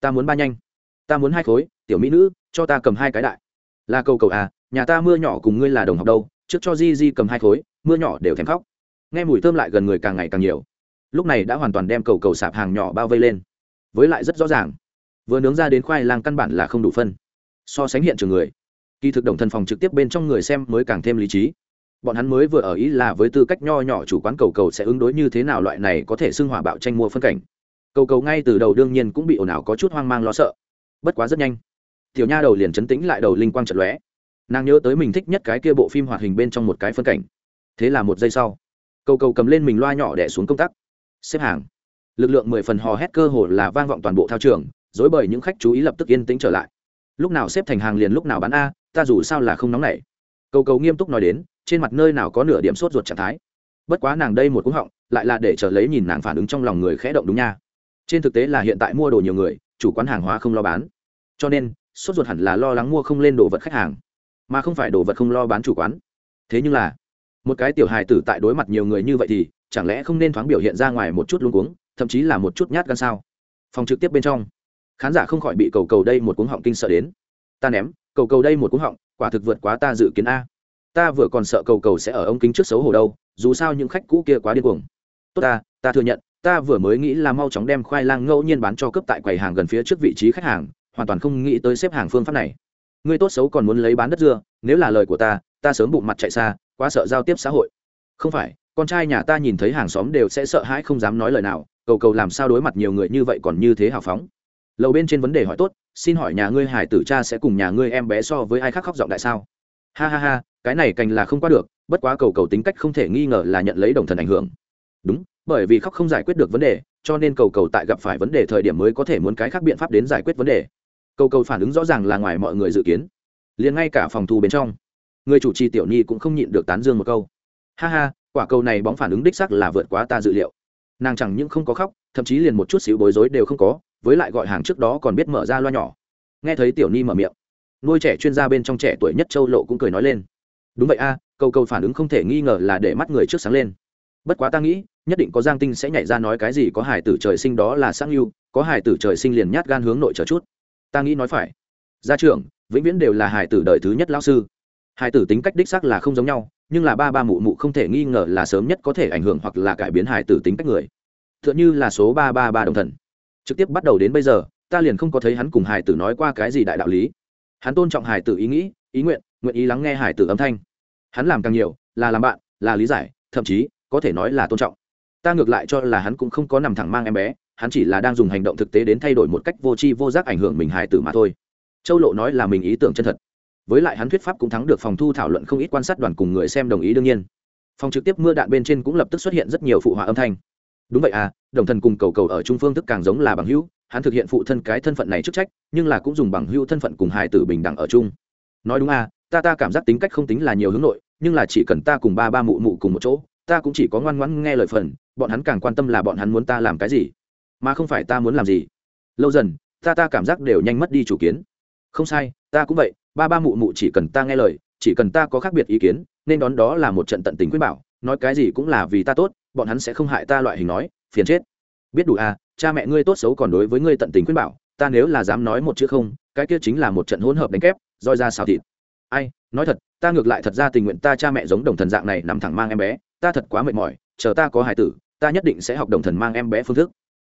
Ta muốn ba nhanh, ta muốn hai khối, tiểu mỹ nữ, cho ta cầm hai cái đại. Là cầu cầu à nhà ta mưa nhỏ cùng ngươi là đồng học đâu, trước cho di di cầm hai khối, mưa nhỏ đều thèm khóc. Nghe mùi thơm lại gần người càng ngày càng nhiều. Lúc này đã hoàn toàn đem cầu cầu sạp hàng nhỏ bao vây lên. Với lại rất rõ ràng vừa nướng ra đến khoai lang căn bản là không đủ phân. So sánh hiện trường người, kỳ thực đồng thần phòng trực tiếp bên trong người xem mới càng thêm lý trí. Bọn hắn mới vừa ở ý là với tư cách nho nhỏ chủ quán cầu cầu sẽ ứng đối như thế nào loại này có thể xưng hỏa bạo tranh mua phân cảnh. Cầu cầu ngay từ đầu đương nhiên cũng bị ồn ào có chút hoang mang lo sợ. Bất quá rất nhanh, tiểu nha đầu liền chấn tĩnh lại đầu linh quang trận lóe. Nàng nhớ tới mình thích nhất cái kia bộ phim hoạt hình bên trong một cái phân cảnh. Thế là một giây sau, cầu cầu cầm lên mình loa nhỏ đẻ xuống công tắc, xếp hàng. Lực lượng mười phần hò hét cơ hồ là vang vọng toàn bộ thao trường dối bởi những khách chú ý lập tức yên tĩnh trở lại. Lúc nào xếp thành hàng liền lúc nào bán a, ta dù sao là không nóng nảy. Cầu cầu nghiêm túc nói đến, trên mặt nơi nào có nửa điểm sốt ruột trạng thái. Bất quá nàng đây một cú họng, lại là để trở lấy nhìn nàng phản ứng trong lòng người khẽ động đúng nha. Trên thực tế là hiện tại mua đồ nhiều người, chủ quán hàng hóa không lo bán. Cho nên, sốt ruột hẳn là lo lắng mua không lên đồ vật khách hàng, mà không phải đồ vật không lo bán chủ quán. Thế nhưng là, một cái tiểu hài tử tại đối mặt nhiều người như vậy thì, chẳng lẽ không nên thoáng biểu hiện ra ngoài một chút luống cuống, thậm chí là một chút nhát gan sao? Phòng trực tiếp bên trong khán giả không khỏi bị cầu cầu đây một cuống họng kinh sợ đến. Ta ném, cầu cầu đây một cuống họng, quả thực vượt quá ta dự kiến a. Ta vừa còn sợ cầu cầu sẽ ở ống kính trước xấu hổ đâu, dù sao những khách cũ kia quá điên cuồng. Tốt ta ta thừa nhận, ta vừa mới nghĩ là mau chóng đem khoai lang ngẫu nhiên bán cho cấp tại quầy hàng gần phía trước vị trí khách hàng, hoàn toàn không nghĩ tới xếp hàng phương pháp này. Ngươi tốt xấu còn muốn lấy bán đất dưa, nếu là lời của ta ta sớm bụng mặt chạy xa, quá sợ giao tiếp xã hội. Không phải, con trai nhà ta nhìn thấy hàng xóm đều sẽ sợ hãi không dám nói lời nào, cầu cầu làm sao đối mặt nhiều người như vậy còn như thế hào phóng lầu bên trên vấn đề hỏi tốt, xin hỏi nhà ngươi hải tử cha sẽ cùng nhà ngươi em bé so với ai khác khóc giọng đại sao? Ha ha ha, cái này cành là không qua được, bất quá cầu cầu tính cách không thể nghi ngờ là nhận lấy đồng thần ảnh hưởng. Đúng, bởi vì khóc không giải quyết được vấn đề, cho nên cầu cầu tại gặp phải vấn đề thời điểm mới có thể muốn cái khác biện pháp đến giải quyết vấn đề. Cầu cầu phản ứng rõ ràng là ngoài mọi người dự kiến. Liền ngay cả phòng thu bên trong, người chủ trì tiểu nhi cũng không nhịn được tán dương một câu. Ha ha, quả cầu này bóng phản ứng đích sắc là vượt quá ta dự liệu. Nàng chẳng những không có khóc, thậm chí liền một chút xíu bối rối đều không có với lại gọi hàng trước đó còn biết mở ra loa nhỏ. Nghe thấy tiểu ni mở miệng, nuôi trẻ chuyên gia bên trong trẻ tuổi nhất châu lộ cũng cười nói lên. Đúng vậy a, cầu cầu phản ứng không thể nghi ngờ là để mắt người trước sáng lên. Bất quá ta nghĩ, nhất định có giang tinh sẽ nhảy ra nói cái gì có hải tử trời sinh đó là sáng yêu có hải tử trời sinh liền nhát gan hướng nội trở chút. Ta nghĩ nói phải. Gia trưởng, vĩnh viễn đều là hải tử đời thứ nhất lão sư. Hải tử tính cách đích xác là không giống nhau, nhưng là ba ba mụ mụ không thể nghi ngờ là sớm nhất có thể ảnh hưởng hoặc là cải biến hải tử tính cách người. T h ư ợ n h ư là số ba ba ba đồng thần trực tiếp bắt đầu đến bây giờ, ta liền không có thấy hắn cùng hải tử nói qua cái gì đại đạo lý. Hắn tôn trọng hải tử ý nghĩ, ý nguyện nguyện ý lắng nghe hải tử âm thanh. Hắn làm càng nhiều, là làm bạn, là lý giải, thậm chí, có thể nói là tôn trọng. Ta ngược lại cho là hắn cũng không có nằm thẳng mang em bé, hắn chỉ là đang dùng hành động thực tế đến thay đổi một cách vô tri vô giác ảnh hưởng mình hài tử mà thôi. Châu lộ nói là mình ý tưởng chân thật. Với lại hắn thuyết pháp cũng thắng được phòng thu thảo luận không ít quan sát đoàn cùng người xem đồng ý đương nhiên. Phòng trực tiếp mưa đạn bên trên cũng lập tức xuất hiện rất nhiều phụ họa âm thanh đúng vậy à đồng thần cùng cầu cầu ở trung phương thức càng giống là bằng hữu, hắn thực hiện phụ thân cái thân phận này chức trách, nhưng là cũng dùng bằng hữu thân phận cùng hài tử bình đẳng ở chung. Nói đúng à ta ta cảm giác tính cách không tính là nhiều hướng nội, nhưng là chỉ cần ta cùng ba ba mụ mụ cùng một chỗ, ta cũng chỉ có ngoan ngoãn nghe lời phần, bọn hắn càng quan tâm là bọn hắn muốn ta làm cái gì, mà không phải ta muốn làm gì. Lâu dần, ta ta cảm giác đều nhanh mất đi chủ kiến. Không sai, ta cũng vậy, ba ba mụ mụ chỉ cần ta nghe lời, chỉ cần ta có khác biệt ý kiến, nên đón đó là một trận tận tình quyết bảo, nói cái gì cũng là vì ta tốt bọn hắn sẽ không hại ta loại hình nói, phiền chết. Biết đủ à cha mẹ ngươi tốt xấu còn đối với ngươi tận tình khuyên bảo, ta nếu là dám nói một chữ không, cái kia chính là một trận hỗn hợp đánh kép, roi ra xào thịt. Ai, nói thật, ta ngược lại thật ra tình nguyện ta cha mẹ giống đồng thần dạng này nằm thẳng mang em bé, ta thật quá mệt mỏi, chờ ta có hài tử, ta nhất định sẽ học đồng thần mang em bé phương thức.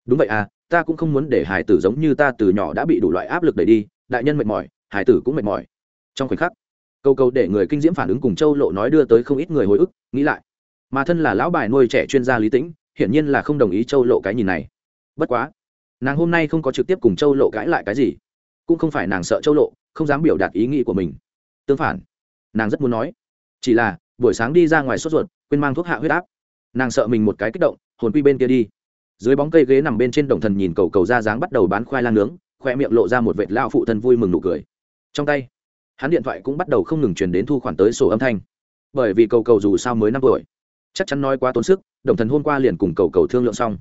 Đúng vậy à ta cũng không muốn để hài tử giống như ta từ nhỏ đã bị đủ loại áp lực đẩy đi, đại nhân mệt mỏi, hài tử cũng mệt mỏi. Trong khoảnh khắc, câu câu để người kinh diễm phản ứng cùng châu lộ nói đưa tới không ít người hồi ức, nghĩ lại mà thân là lão bài nuôi trẻ chuyên gia lý tĩnh, hiển nhiên là không đồng ý châu lộ cái nhìn này. Bất quá, nàng hôm nay không có trực tiếp cùng châu lộ cãi lại cái gì. Cũng không phải nàng sợ châu lộ, không dám biểu đạt ý nghĩ của mình. Tương phản, nàng rất muốn nói. Chỉ là, buổi sáng đi ra ngoài sốt ruột, quên mang thuốc hạ huyết áp. Nàng sợ mình một cái kích động, hồn quy bên kia đi. Dưới bóng cây ghế nằm bên trên đồng thần nhìn cầu cầu ra dáng bắt đầu bán khoai lang nướng, khoe miệng lộ ra một vệt lao phụ thân vui mừng nụ cười. Trong tay, hắn điện thoại cũng bắt đầu không ngừng truyền đến thu khoản tới sổ âm thanh. Bởi vì cầu cầu dù sao mới năm tuổi chắc chắn nói quá tốn sức, đồng thần hôm qua liền cùng cầu cầu thương lượng xong.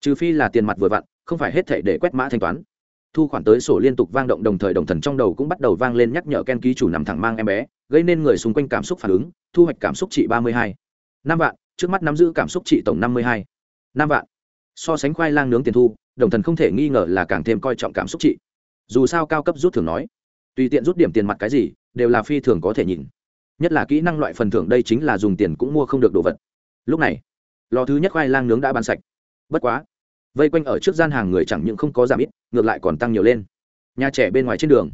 Trừ phi là tiền mặt vừa vặn, không phải hết thể để quét mã thanh toán. Thu khoản tới sổ liên tục vang động đồng thời đồng thần trong đầu cũng bắt đầu vang lên nhắc nhở ken ký chủ nằm thẳng mang em bé, gây nên người xung quanh cảm xúc phản ứng, thu hoạch cảm xúc trị ba mươi hai. Năm vạn, trước mắt nắm giữ cảm xúc trị tổng năm mươi hai. Năm vạn. So sánh khoai lang nướng tiền thu, đồng thần không thể nghi ngờ là càng thêm coi trọng cảm xúc trị. Dù sao cao cấp rút thường nói, tùy tiện rút điểm tiền mặt cái gì, đều là phi thường có thể nhìn. Nhất là kỹ năng loại phần thưởng đây chính là dùng tiền cũng mua không được đồ vật lúc này, lò thứ nhất khoai lang nướng đã bán sạch. Bất quá, vây quanh ở trước gian hàng người chẳng những không có giảm ít, ngược lại còn tăng nhiều lên. Nhà trẻ bên ngoài trên đường,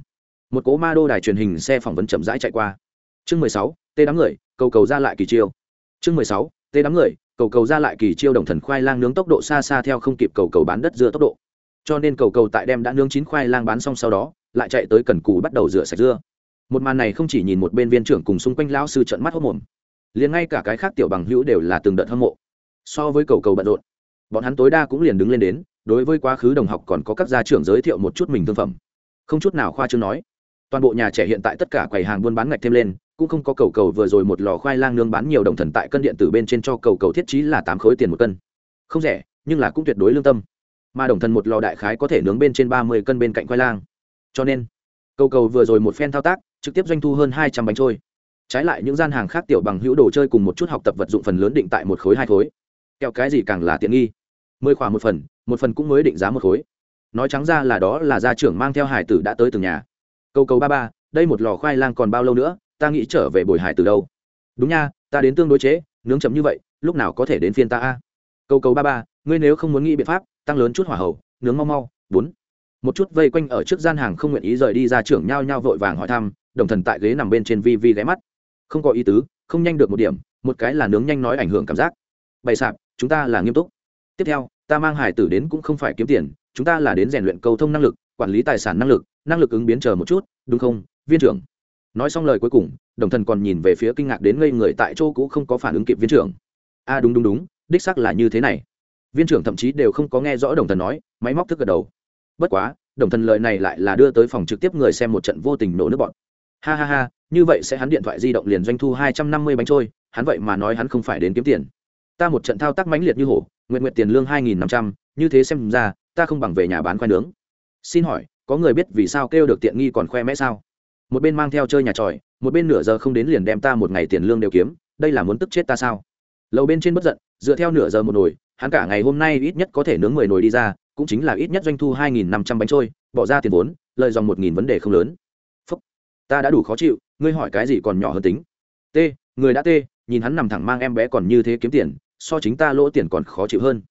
một cố ma đô đài truyền hình xe phỏng vấn chậm rãi chạy qua. Chương mười sáu, tê đám người, cầu cầu ra lại kỳ chiêu. Chương mười sáu, tê đám người, cầu cầu ra lại kỳ chiêu đồng thần khoai lang nướng tốc độ xa xa theo không kịp cầu cầu bán đất dưa tốc độ. Cho nên cầu cầu tại đem đã nướng chín khoai lang bán xong sau đó, lại chạy tới cần cù bắt đầu rửa sạch dưa. Một màn này không chỉ nhìn một bên viên trưởng cùng xung quanh lão sư trận mắt hốc mồm liền ngay cả cái khác tiểu bằng hữu đều là từng đợt hâm mộ. So với cầu cầu bận rộn, bọn hắn tối đa cũng liền đứng lên đến, đối với quá khứ đồng học còn có các gia trưởng giới thiệu một chút mình thương phẩm. Không chút nào khoa chương nói, toàn bộ nhà trẻ hiện tại tất cả quầy hàng buôn bán ngạch thêm lên, cũng không có cầu cầu vừa rồi một lò khoai lang nương bán nhiều đồng thần tại cân điện tử bên trên cho cầu cầu thiết trí là tám khối tiền một cân. Không rẻ, nhưng là cũng tuyệt đối lương tâm. Mà đồng thần một lò đại khái có thể nướng bên trên ba mươi cân bên cạnh khoai lang. Cho nên, cầu cầu vừa rồi một phen thao tác, trực tiếp doanh thu hơn hai trăm bánh trôi trái lại những gian hàng khác tiểu bằng hữu đồ chơi cùng một chút học tập vật dụng phần lớn định tại một khối hai khối. Kẹo cái gì càng là tiện nghi. Mười khoảng một phần một phần cũng mới định giá một khối. Nói trắng ra là đó là gia trưởng mang theo hải tử đã tới từng nhà. Câu cầu ba ba, đây một lò khoai lang còn bao lâu nữa, ta nghĩ trở về bồi hải từ đâu. Đúng nha, ta đến tương đối chế, nướng chấm như vậy, lúc nào có thể đến phiên ta a? Câu cầu ba ba, ngươi nếu không muốn nghĩ biện pháp, tăng lớn chút hỏa hầu, nướng mau mau, bốn. Một chút vây quanh ở trước gian hàng không nguyện ý rời đi ra trưởng nhao nhao vội vàng hỏi thăm, đồng thần tại ghế nằm bên trên vi vi ghé mắt không có ý tứ, không nhanh được một điểm, một cái là nướng nhanh nói ảnh hưởng cảm giác. Bày sạp, chúng ta là nghiêm túc. Tiếp theo, ta mang hải tử đến cũng không phải kiếm tiền, chúng ta là đến rèn luyện cầu thông năng lực, quản lý tài sản năng lực năng lực ứng biến chờ một chút, đúng không, viên trưởng? Nói xong lời cuối cùng, đồng thần còn nhìn về phía kinh ngạc đến ngây người tại chỗ cũ không có phản ứng kịp viên trưởng. A à đúng đúng đúng, đích sắc là như thế này. Viên trưởng thậm chí đều không có nghe rõ đồng thần nói, máy móc thức gật đầu. Bất quá, đồng thần lời này lại là đưa tới phòng trực tiếp người xem một trận vô tình nổ nước bọn ha ha ha, như vậy sẽ hắn điện thoại di động liền doanh thu hai trăm năm mươi bánh trôi, hắn vậy mà nói hắn không phải đến kiếm tiền. Ta một trận thao tác mãnh liệt như hổ, nguyện nguyện tiền lương hai nghìn năm trăm, như thế xem ra, ta không bằng về nhà bán khoai nướng. Xin hỏi, có người biết vì sao kêu được tiện nghi còn khoe mẽ sao? Một bên mang theo chơi nhà tròi, một bên nửa giờ không đến liền đem ta một ngày tiền lương đều kiếm, đây là muốn tức chết ta sao? Lầu bên trên bất giận, dựa theo nửa giờ một nồi, hắn cả ngày hôm nay ít nhất có thể nướng mười nồi đi ra, cũng chính là ít nhất doanh thu hai nghìn năm trăm bánh trôi, bỏ ra tiền vốn lợi dòng một nghìn vấn đề không lớn ta đã đủ khó chịu, ngươi hỏi cái gì còn nhỏ hơn tính. T, người đã t, nhìn hắn nằm thẳng mang em bé còn như thế kiếm tiền, so chính ta lỗ tiền còn khó chịu hơn.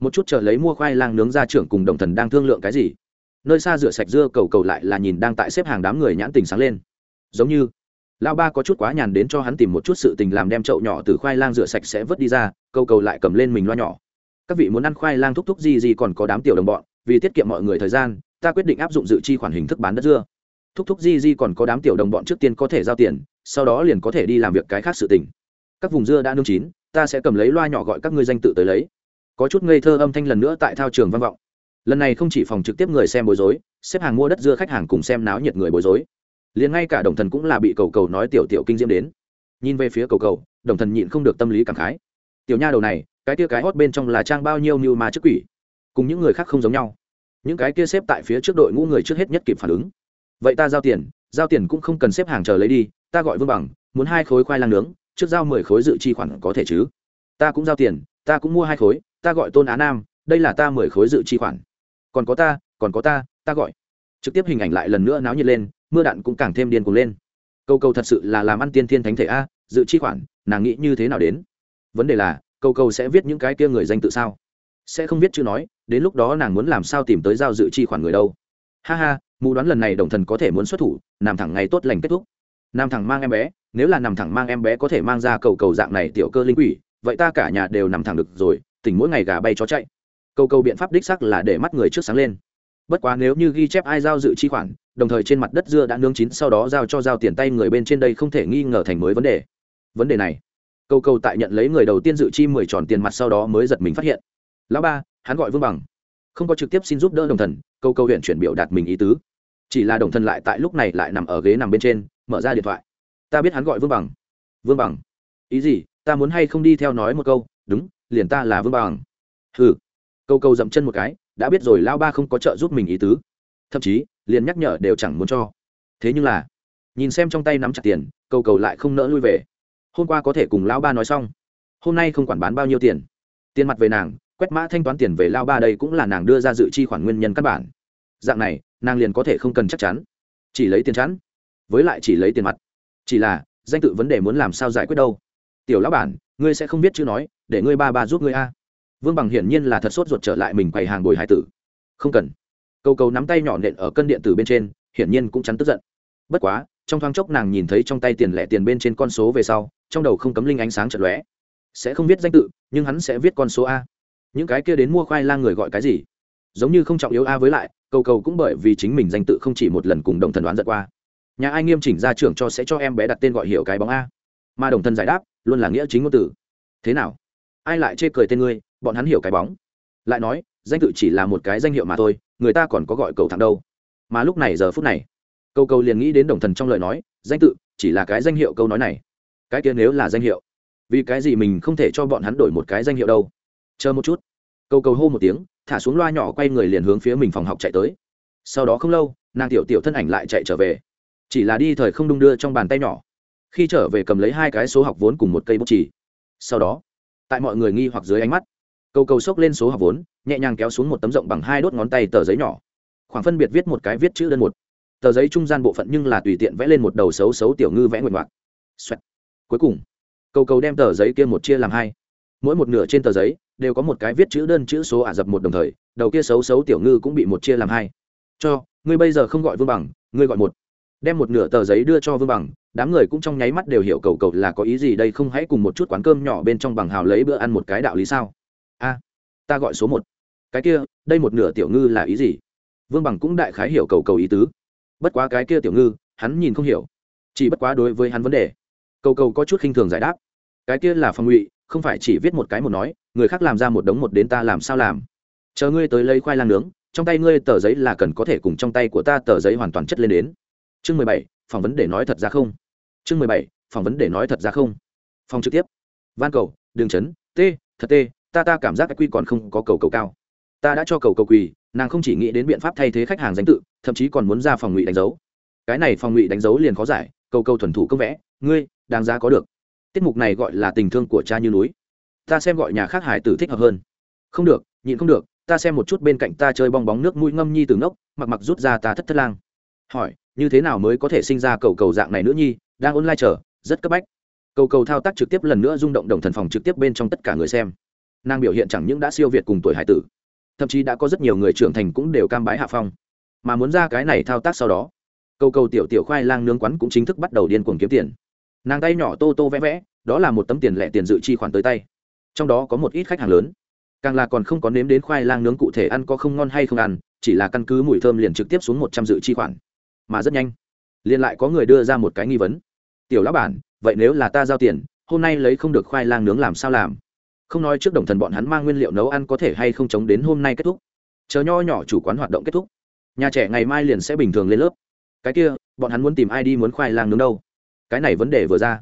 Một chút chờ lấy mua khoai lang nướng ra trưởng cùng đồng thần đang thương lượng cái gì. Nơi xa rửa sạch dưa cầu cầu lại là nhìn đang tại xếp hàng đám người nhãn tình sáng lên. Giống như, lão ba có chút quá nhàn đến cho hắn tìm một chút sự tình làm đem chậu nhỏ từ khoai lang rửa sạch sẽ vớt đi ra, cầu cầu lại cầm lên mình loa nhỏ. Các vị muốn ăn khoai lang thúc thúc gì gì còn có đám tiểu đồng bọn, vì tiết kiệm mọi người thời gian, ta quyết định áp dụng dự chi khoản hình thức bán đất dưa thúc thúc di di còn có đám tiểu đồng bọn trước tiên có thể giao tiền, sau đó liền có thể đi làm việc cái khác sự tình. Các vùng dưa đã nương chín, ta sẽ cầm lấy loa nhỏ gọi các ngươi danh tự tới lấy. Có chút ngây thơ âm thanh lần nữa tại thao trường văn vọng. Lần này không chỉ phòng trực tiếp người xem bối rối, xếp hàng mua đất dưa khách hàng cùng xem náo nhiệt người bối rối. Liền ngay cả đồng thần cũng là bị cầu cầu nói tiểu tiểu kinh diễm đến. Nhìn về phía cầu cầu, đồng thần nhịn không được tâm lý cảm khái. Tiểu nha đầu này, cái tia cái hót bên trong là trang bao nhiêu như ma trước quỷ. Cùng những người khác không giống nhau. Những cái kia xếp tại phía trước đội ngũ người trước hết nhất kịp phản ứng vậy ta giao tiền giao tiền cũng không cần xếp hàng chờ lấy đi, ta gọi vương bằng, muốn hai khối khoai lang nướng, trước giao mười khối dự chi khoản có thể chứ? Ta cũng giao tiền, ta cũng mua hai khối, ta gọi tôn á nam, đây là ta mười khối dự chi khoản. Còn có ta, còn có ta ta gọi. Trực tiếp hình ảnh lại lần nữa náo nhiệt lên, mưa đạn cũng càng thêm điên cuồng lên. Câu câu thật sự là làm ăn tiên thiên thánh thể a, dự chi khoản, nàng nghĩ như thế nào đến? Vấn đề là, câu câu sẽ viết những cái kia người danh tự sao? Sẽ không viết chữ nói, đến lúc đó nàng muốn làm sao tìm tới giao dự chi khoản người đâu? Ha ha mù đoán lần này đồng thần có thể muốn xuất thủ nằm thẳng ngày tốt lành kết thúc. Nằm thẳng mang em bé, nếu là nằm thẳng mang em bé có thể mang ra cầu cầu dạng này tiểu cơ linh quỷ, vậy ta cả nhà đều nằm thẳng được rồi, tỉnh mỗi ngày gà bay chó chạy. Cầu cầu biện pháp đích sắc là để mắt người trước sáng lên. Bất quá nếu như ghi chép ai giao dự chi khoản, đồng thời trên mặt đất dưa đã nướng chín, sau đó giao cho giao tiền tay người bên trên đây không thể nghi ngờ thành mới vấn đề. Vấn đề này, cầu cầu tại nhận lấy người đầu tiên dự chi mười tròn tiền mặt sau đó mới giật mình phát hiện. Lão ba, hắn gọi vương bằng. Không có trực tiếp xin giúp đỡ đồng thần câu câu huyện chuyển biểu đạt mình ý tứ chỉ là đồng thần lại tại lúc này lại nằm ở ghế nằm bên trên, mở ra điện thoại. Ta biết hắn gọi vương bằng. Vương bằng? Ý gì? Ta muốn hay không đi theo nói một câu? Đúng, liền ta là vương bằng. Hừ. Câu câu dậm chân một cái, đã biết rồi lao ba không có trợ giúp mình ý tứ. Thậm chí, liền nhắc nhở đều chẳng muốn cho. Thế nhưng là, nhìn xem trong tay nắm chặt tiền, câu cầu lại không nỡ lui về. Hôm qua có thể cùng lao ba nói xong. Hôm nay không quản bán bao nhiêu tiền. Tiền mặt về nàng, quét mã thanh toán tiền về lao ba đây cũng là nàng đưa ra dự chi khoản nguyên nhân căn bản. Dạng này nàng liền có thể không cần chắc chắn. Chỉ lấy tiền chắn, với lại chỉ lấy tiền mặt. Chỉ là, danh tự vấn đề muốn làm sao giải quyết đâu. Tiểu lão bản, ngươi sẽ không biết chữ nói, để ngươi ba ba giúp ngươi a. Vương bằng hiển nhiên là thật sốt ruột trở lại mình quầy hàng bồi hải tử. Không cần. Câu cầu nắm tay nhỏ nện ở cân điện tử bên trên, hiển nhiên cũng chắn tức giận. Bất quá, trong thoáng chốc nàng nhìn thấy trong tay tiền lẻ tiền bên trên con số về sau, trong đầu không cấm linh ánh sáng chật lóe. Sẽ không viết danh tự, nhưng hắn sẽ viết con số a. Những cái kia đến mua khoai lang người gọi cái gì? Giống như không trọng yếu a với lại cầu cầu cũng bởi vì chính mình danh tự không chỉ một lần cùng đồng thần đoán giật qua. Nhà ai nghiêm chỉnh ra trưởng cho sẽ cho em bé đặt tên gọi hiệu cái bóng a. Mà đồng thần giải đáp, luôn là nghĩa chính ngôn từ. Thế nào? Ai lại chê cười tên ngươi, bọn hắn hiểu cái bóng? Lại nói, danh tự chỉ là một cái danh hiệu mà thôi, người ta còn có gọi cầu thẳng đâu. Mà lúc này giờ phút này câu cầu liền nghĩ đến đồng thần trong lời nói, danh tự chỉ là cái danh hiệu câu nói này. Cái kia nếu là danh hiệu, vì cái gì mình không thể cho bọn hắn đổi một cái danh hiệu đâu? Chờ một chút. Câu cầu hô một tiếng thả xuống loa nhỏ quay người liền hướng phía mình phòng học chạy tới. Sau đó không lâu, nàng tiểu tiểu thân ảnh lại chạy trở về. Chỉ là đi thời không đung đưa trong bàn tay nhỏ. Khi trở về cầm lấy hai cái số học vốn cùng một cây bút chỉ sau đó, tại mọi người nghi hoặc dưới ánh mắt, cầu cầu xốc lên số học vốn, nhẹ nhàng kéo xuống một tấm rộng bằng hai đốt ngón tay tờ giấy nhỏ. Khoảng phân biệt viết một cái viết chữ đơn một. Tờ giấy trung gian bộ phận nhưng là tùy tiện vẽ lên một đầu xấu xấu tiểu ngư vẽ nguyện ngoạc. Cuối cùng, cầu cầu đem tờ giấy kia một chia làm hai. Mỗi một nửa trên tờ giấy đều có một cái viết chữ đơn chữ số ả rập một đồng thời, đầu kia xấu xấu tiểu ngư cũng bị một chia làm hai. Cho, ngươi bây giờ không gọi vương bằng, ngươi gọi một. Đem một nửa tờ giấy đưa cho vương bằng, đám người cũng trong nháy mắt đều hiểu cầu cầu là có ý gì đây, không hãy cùng một chút quán cơm nhỏ bên trong bằng hào lấy bữa ăn một cái đạo lý sao? A, ta gọi số một. Cái kia, đây một nửa tiểu ngư là ý gì? Vương bằng cũng đại khái hiểu cầu cầu ý tứ. Bất quá cái kia tiểu ngư, hắn nhìn không hiểu. Chỉ bất quá đối với hắn vấn đề. Cầu cầu có chút khinh thường giải đáp. Cái kia là phòng ngụy, không phải chỉ viết một cái một nói người khác làm ra một đống một đến ta làm sao làm. Chờ ngươi tới lấy khoai lang nướng, trong tay ngươi tờ giấy là cần có thể cùng trong tay của ta tờ giấy hoàn toàn chất lên đến. Chương mười bảy phỏng vấn để nói thật ra không? Chương mười bảy phỏng vấn để nói thật ra không? Phòng trực tiếp. Van cầu, đường chấn, t, thật t, ta ta cảm giác quy còn không có cầu cầu cao. Ta đã cho cầu cầu quỳ, nàng không chỉ nghĩ đến biện pháp thay thế khách hàng danh tự, thậm chí còn muốn ra phòng ngụy đánh dấu. Cái này phòng ngụy đánh dấu liền khó giải, cầu cầu thuần thủ công vẽ, ngươi, đáng giá có được. Tiết mục này gọi là tình thương của cha như núi ta xem gọi nhà khác hải tử thích hợp hơn. Không được, nhịn không được, ta xem một chút bên cạnh ta chơi bong bóng nước mũi ngâm nhi từ ngốc, mặc mặc rút ra ta thất thất lang. Hỏi, như thế nào mới có thể sinh ra cầu cầu dạng này nữa nhi, đang online chờ, rất cấp bách. Cầu cầu thao tác trực tiếp lần nữa rung động đồng thần phòng trực tiếp bên trong tất cả người xem. Nàng biểu hiện chẳng những đã siêu việt cùng tuổi hải tử, thậm chí đã có rất nhiều người trưởng thành cũng đều cam bái hạ phong. Mà muốn ra cái này thao tác sau đó, cầu cầu tiểu tiểu khoai lang nướng quán cũng chính thức bắt đầu điên cuồng kiếm tiền. Nàng tay nhỏ tô tô vẽ vẽ, đó là một tấm tiền lẻ tiền dự chi khoản tới tay trong đó có một ít khách hàng lớn. Càng là còn không có nếm đến khoai lang nướng cụ thể ăn có không ngon hay không ăn, chỉ là căn cứ mùi thơm liền trực tiếp xuống một trăm dự chi khoản. Mà rất nhanh, liền lại có người đưa ra một cái nghi vấn. Tiểu lão bản, vậy nếu là ta giao tiền, hôm nay lấy không được khoai lang nướng làm sao làm? Không nói trước đồng thần bọn hắn mang nguyên liệu nấu ăn có thể hay không chống đến hôm nay kết thúc. Chờ nho nhỏ chủ quán hoạt động kết thúc, nhà trẻ ngày mai liền sẽ bình thường lên lớp. Cái kia, bọn hắn muốn tìm ai đi muốn khoai lang nướng đâu? Cái này vấn đề vừa ra.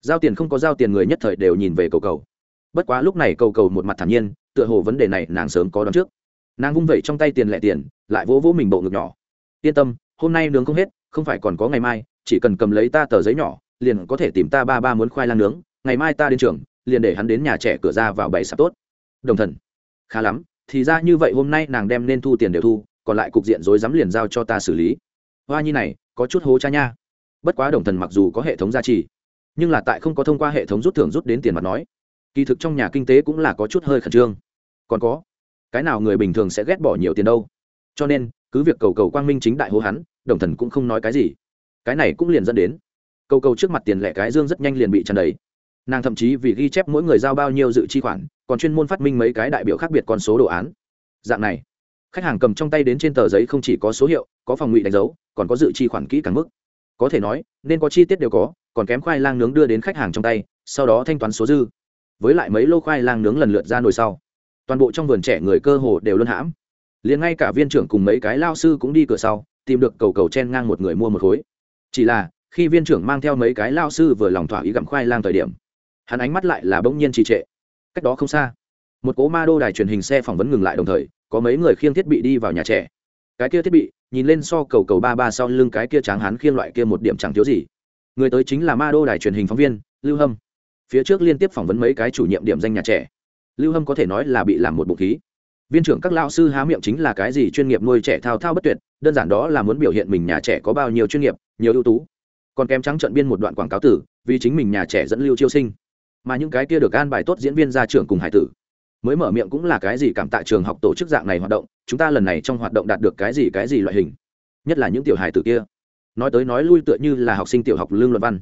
Giao tiền không có giao tiền người nhất thời đều nhìn về cầu cầu bất quá lúc này cầu cầu một mặt thản nhiên, tựa hồ vấn đề này nàng sớm có đón trước. Nàng vung vẩy trong tay tiền lẻ tiền, lại vỗ vỗ mình bộ ngực nhỏ. Yên tâm, hôm nay nướng không hết, không phải còn có ngày mai, chỉ cần cầm lấy ta tờ giấy nhỏ, liền có thể tìm ta ba ba muốn khoai lang nướng, ngày mai ta đến trường, liền để hắn đến nhà trẻ cửa ra vào bảy sạp tốt. Đồng thần. Khá lắm, thì ra như vậy hôm nay nàng đem nên thu tiền đều thu, còn lại cục diện rối rắm liền giao cho ta xử lý. Hoa nhi này, có chút hố cha nha. Bất quá đồng thần mặc dù có hệ thống gia trì, nhưng là tại không có thông qua hệ thống rút thưởng rút đến tiền mặt nói kỳ thực trong nhà kinh tế cũng là có chút hơi khẩn trương. Còn có, cái nào người bình thường sẽ ghét bỏ nhiều tiền đâu? Cho nên, cứ việc cầu cầu quang minh chính đại hô hắn, đồng thần cũng không nói cái gì. Cái này cũng liền dẫn đến, cầu cầu trước mặt tiền lẻ cái dương rất nhanh liền bị tràn đầy. Nàng thậm chí vì ghi chép mỗi người giao bao nhiêu dự chi khoản, còn chuyên môn phát minh mấy cái đại biểu khác biệt con số đồ án. Dạng này, khách hàng cầm trong tay đến trên tờ giấy không chỉ có số hiệu, có phòng ngụy đánh dấu, còn có dự chi khoản kỹ càng mức. Có thể nói, nên có chi tiết đều có, còn kém khoai lang nướng đưa đến khách hàng trong tay, sau đó thanh toán số dư với lại mấy lô khoai lang nướng lần lượt ra nồi sau. Toàn bộ trong vườn trẻ người cơ hồ đều luân hãm. Liền ngay cả viên trưởng cùng mấy cái lao sư cũng đi cửa sau, tìm được cầu cầu chen ngang một người mua một khối. Chỉ là, khi viên trưởng mang theo mấy cái lao sư vừa lòng thỏa ý gặm khoai lang thời điểm, hắn ánh mắt lại là bỗng nhiên trì trệ. Cách đó không xa, một cố ma đô đài truyền hình xe phỏng vấn ngừng lại đồng thời, có mấy người khiêng thiết bị đi vào nhà trẻ. Cái kia thiết bị, nhìn lên so cầu cầu ba ba sau lưng cái kia tráng hắn khiêng loại kia một điểm chẳng thiếu gì. Người tới chính là ma đô đài truyền hình phóng viên, lưu hâm phía trước liên tiếp phỏng vấn mấy cái chủ nhiệm điểm danh nhà trẻ. Lưu hâm có thể nói là bị làm một bụng khí. Viên trưởng các lao sư há miệng chính là cái gì chuyên nghiệp nuôi trẻ thao thao bất tuyệt, đơn giản đó là muốn biểu hiện mình nhà trẻ có bao nhiêu chuyên nghiệp, nhiều ưu tú. Còn kém trắng trận biên một đoạn quảng cáo tử, vì chính mình nhà trẻ dẫn lưu chiêu sinh. Mà những cái kia được an bài tốt diễn viên ra trường cùng hải tử. Mới mở miệng cũng là cái gì cảm tạ trường học tổ chức dạng này hoạt động, chúng ta lần này trong hoạt động đạt được cái gì cái gì loại hình. Nhất là những tiểu hài tử kia. Nói tới nói lui tựa như là học sinh tiểu học lương luận văn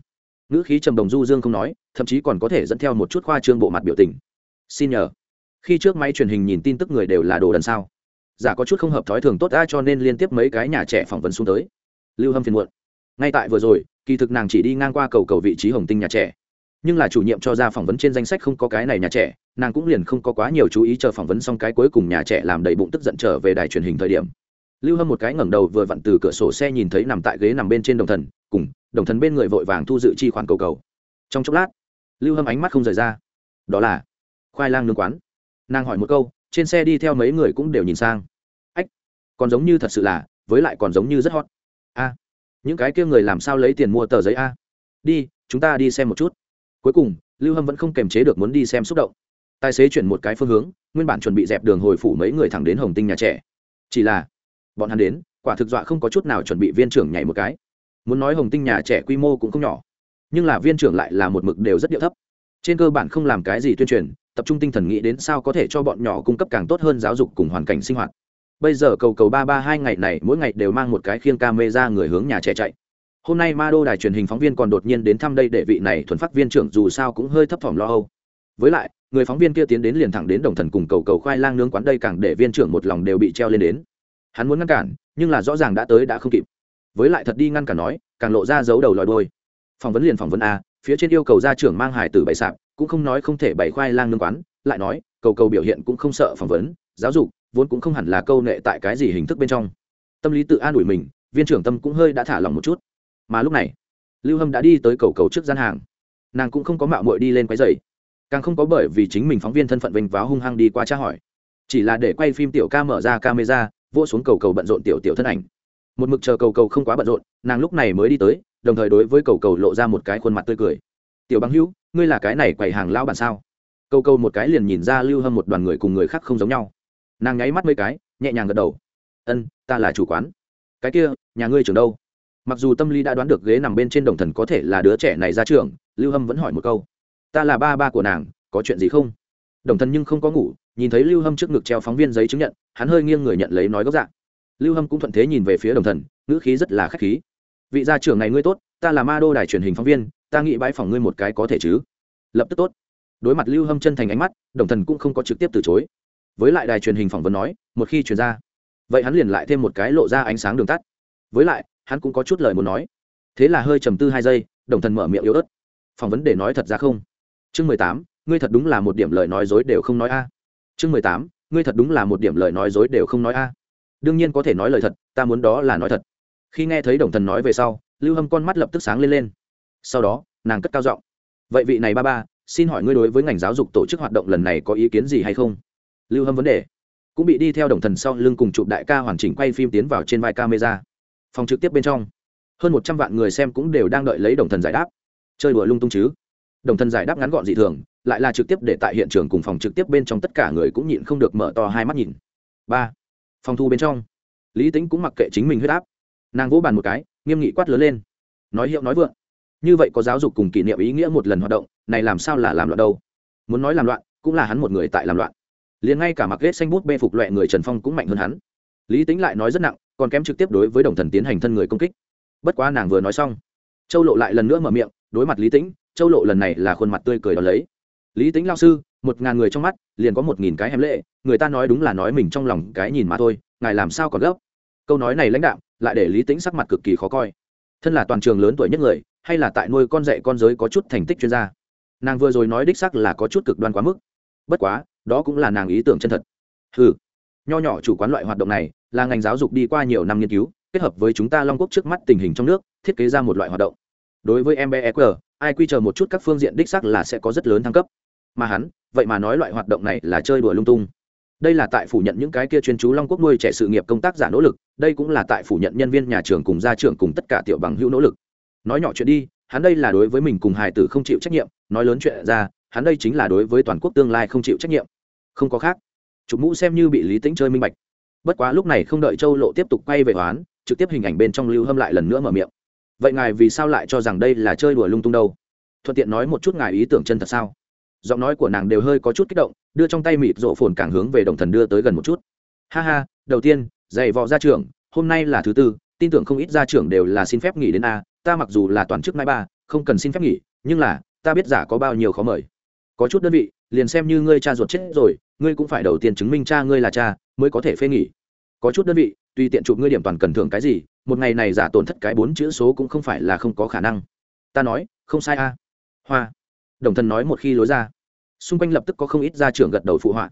ngữ khí trầm đồng du dương không nói, thậm chí còn có thể dẫn theo một chút khoa trương bộ mặt biểu tình. Xin nhờ. Khi trước máy truyền hình nhìn tin tức người đều là đồ đần sao? Giả có chút không hợp thói thường tốt ai cho nên liên tiếp mấy cái nhà trẻ phỏng vấn xuống tới. Lưu hâm phiền muộn. Ngay tại vừa rồi, kỳ thực nàng chỉ đi ngang qua cầu cầu vị trí hồng tinh nhà trẻ. Nhưng là chủ nhiệm cho ra phỏng vấn trên danh sách không có cái này nhà trẻ, nàng cũng liền không có quá nhiều chú ý chờ phỏng vấn xong cái cuối cùng nhà trẻ làm đầy bụng tức giận trở về đài truyền hình thời điểm. Lưu hâm một cái ngẩng đầu vừa vặn từ cửa sổ xe nhìn thấy nằm tại ghế nằm bên trên đồng thần, cùng đồng thần bên người vội vàng thu dự chi khoản cầu cầu. Trong chốc lát, lưu hâm ánh mắt không rời ra. Đó là khoai lang nướng quán. Nàng hỏi một câu, trên xe đi theo mấy người cũng đều nhìn sang. Ách, còn giống như thật sự là, với lại còn giống như rất hot. A, những cái kia người làm sao lấy tiền mua tờ giấy a? Đi, chúng ta đi xem một chút. Cuối cùng, lưu hâm vẫn không kềm chế được muốn đi xem xúc động. Tài xế chuyển một cái phương hướng, nguyên bản chuẩn bị dẹp đường hồi phủ mấy người thẳng đến hồng tinh nhà trẻ. Chỉ là, bọn hắn đến, quả thực dọa không có chút nào chuẩn bị viên trưởng nhảy một cái muốn nói hồng tinh nhà trẻ quy mô cũng không nhỏ, nhưng là viên trưởng lại là một mực đều rất điệu thấp. Trên cơ bản không làm cái gì tuyên truyền, tập trung tinh thần nghĩ đến sao có thể cho bọn nhỏ cung cấp càng tốt hơn giáo dục cùng hoàn cảnh sinh hoạt. Bây giờ cầu cầu ba ba hai ngày này, mỗi ngày đều mang một cái khiêng ca mê ra người hướng nhà trẻ chạy. Hôm nay ma đô đài truyền hình phóng viên còn đột nhiên đến thăm đây để vị này thuần phát viên trưởng dù sao cũng hơi thấp thỏm lo âu. Với lại, người phóng viên kia tiến đến liền thẳng đến đồng thần cùng cầu cầu khoai lang nướng quán đây càng để viên trưởng một lòng đều bị treo lên đến. Hắn muốn ngăn cản, nhưng là rõ ràng đã tới đã không kịp với lại thật đi ngăn cản nói, càng lộ ra dấu đầu lòi đôi phỏng vấn liền phỏng vấn a, phía trên yêu cầu gia trưởng mang hải tử bày sạp, cũng không nói không thể bày khoai lang nương quán, lại nói, cầu cầu biểu hiện cũng không sợ phỏng vấn, giáo dục, vốn cũng không hẳn là câu nệ tại cái gì hình thức bên trong. Tâm lý tự an ủi mình, viên trưởng tâm cũng hơi đã thả lòng một chút. Mà lúc này, lưu hâm đã đi tới cầu cầu trước gian hàng. Nàng cũng không có mạo muội đi lên quái dày càng không có bởi vì chính mình phóng viên thân phận vinh váo hung hăng đi qua tra hỏi. Chỉ là để quay phim tiểu ca mở ra camera vô xuống cầu cầu bận rộn tiểu tiểu thân ảnh một mực chờ cầu cầu không quá bận rộn, nàng lúc này mới đi tới, đồng thời đối với cầu cầu lộ ra một cái khuôn mặt tươi cười. Tiểu băng hữu, ngươi là cái này quầy hàng lao bản sao? Cầu cầu một cái liền nhìn ra lưu hâm một đoàn người cùng người khác không giống nhau. Nàng nháy mắt mấy cái, nhẹ nhàng gật đầu. Ân, ta là chủ quán. Cái kia, nhà ngươi trường đâu? Mặc dù tâm lý đã đoán được ghế nằm bên trên đồng thần có thể là đứa trẻ này ra trường, lưu hâm vẫn hỏi một câu. Ta là ba ba của nàng, có chuyện gì không? Đồng thần nhưng không có ngủ, nhìn thấy lưu hâm trước ngực treo phóng viên giấy chứng nhận, hắn hơi nghiêng người nhận lấy nói gốc dạng lưu hâm cũng thuận thế nhìn về phía đồng thần, ngữ khí rất là k h á c h khí. Vị gia trưởng này ngươi tốt, ta là ma đô đài truyền hình phóng viên, ta nghĩ bãi phòng ngươi một cái có thể chứ? Lập tức tốt. Đối mặt lưu hâm chân thành ánh mắt, đồng thần cũng không có trực tiếp từ chối. Với lại đài truyền hình phỏng vấn nói, một khi truyền ra, vậy hắn liền lại thêm một cái lộ ra ánh sáng đường tắt. Với lại, hắn cũng có chút lời muốn nói. Thế là hơi trầm tư hai giây, đồng thần mở miệng yếu ớt. Phỏng vấn để nói thật ra không? Chương mười tám, ngươi thật đúng là một điểm lời nói dối đều không nói a. Chương mười tám, ngươi thật đúng là một điểm lời nói dối đều không nói a đương nhiên có thể nói lời thật, ta muốn đó là nói thật. Khi nghe thấy đồng thần nói về sau, lưu hâm con mắt lập tức sáng lên lên. Sau đó, nàng cất cao giọng. Vậy vị này ba ba, xin hỏi ngươi đối với ngành giáo dục tổ chức hoạt động lần này có ý kiến gì hay không? Lưu hâm vấn đề. Cũng bị đi theo đồng thần sau lưng cùng chụp đại ca hoàn chỉnh quay phim tiến vào trên vai camera. Phòng trực tiếp bên trong, hơn một trăm vạn người xem cũng đều đang đợi lấy đồng thần giải đáp. Chơi đùa lung tung chứ? Đồng thần giải đáp ngắn gọn dị thường, lại là trực tiếp để tại hiện trường cùng phòng trực tiếp bên trong tất cả người cũng nhịn không được mở to hai mắt nhìn. Ba phòng thu bên trong. Lý tính cũng mặc kệ chính mình huyết áp. Nàng vỗ bàn một cái, nghiêm nghị quát lớn lên. Nói hiệu nói vượng. Như vậy có giáo dục cùng kỷ niệm ý nghĩa một lần hoạt động, này làm sao là làm loạn đâu? Muốn nói làm loạn, cũng là hắn một người tại làm loạn. Liền ngay cả mặc ghét xanh bút bê phục loẹ người trần phong cũng mạnh hơn hắn. Lý tính lại nói rất nặng, còn kém trực tiếp đối với đồng thần tiến hành thân người công kích. Bất quá nàng vừa nói xong, châu lộ lại lần nữa mở miệng, đối mặt lý tính châu lộ lần này là khuôn mặt tươi cười đón lấy. Lý tính lao sư, một ngàn người trong mắt, liền có một nghìn cái hèm lệ người ta nói đúng là nói mình trong lòng cái nhìn mà thôi, ngài làm sao còn gấp? Câu nói này lãnh đạo lại để lý tính sắc mặt cực kỳ khó coi. Thân là toàn trường lớn tuổi nhất người, hay là tại nuôi con dạy con giới có chút thành tích chuyên gia? Nàng vừa rồi nói đích sắc là có chút cực đoan quá mức. Bất quá, đó cũng là nàng ý tưởng chân thật. Ừ nho nhỏ chủ quán loại hoạt động này, là ngành giáo dục đi qua nhiều năm nghiên cứu, kết hợp với chúng ta long quốc trước mắt tình hình trong nước, thiết kế ra một loại hoạt động. Đối với mbeq ai quy chờ một chút các phương diện đích sắc là sẽ có rất lớn thăng cấp. Mà hắn, vậy mà nói loại hoạt động này là chơi đùa lung tung đây là tại phủ nhận những cái kia chuyên chú long quốc nuôi trẻ sự nghiệp công tác giả nỗ lực, đây cũng là tại phủ nhận nhân viên nhà trường cùng gia trưởng cùng tất cả tiểu bằng hữu nỗ lực. Nói nhỏ chuyện đi, hắn đây là đối với mình cùng hài tử không chịu trách nhiệm, nói lớn chuyện ra, hắn đây chính là đối với toàn quốc tương lai không chịu trách nhiệm. Không có khác. Chụp mũ xem như bị lý tính chơi minh bạch. Bất quá lúc này không đợi châu lộ tiếp tục quay về toán, trực tiếp hình ảnh bên trong lưu hâm lại lần nữa mở miệng. Vậy ngài vì sao lại cho rằng đây là chơi đùa lung tung đâu? Thuận tiện nói một chút ngài ý tưởng chân thật sao? Giọng nói của nàng đều hơi có chút kích động, đưa trong tay mịt rộ phồn càng hướng về đồng thần đưa tới gần một chút. Ha ha, đầu tiên giày vò gia trưởng, hôm nay là thứ tư, tin tưởng không ít gia trưởng đều là xin phép nghỉ đến a, ta mặc dù là toàn chức mai ba, không cần xin phép nghỉ, nhưng là, ta biết giả có bao nhiêu khó mời. Có chút đơn vị, liền xem như ngươi cha ruột chết rồi, ngươi cũng phải đầu tiên chứng minh cha ngươi là cha, mới có thể phê nghỉ. Có chút đơn vị, tùy tiện chụp ngươi điểm toàn cần thưởng cái gì, một ngày này giả tổn thất cái bốn chữ số cũng không phải là không có khả năng. Ta nói, không sai a. Hoa đồng thần nói một khi lối ra. Xung quanh lập tức có không ít gia trưởng gật đầu phụ họa.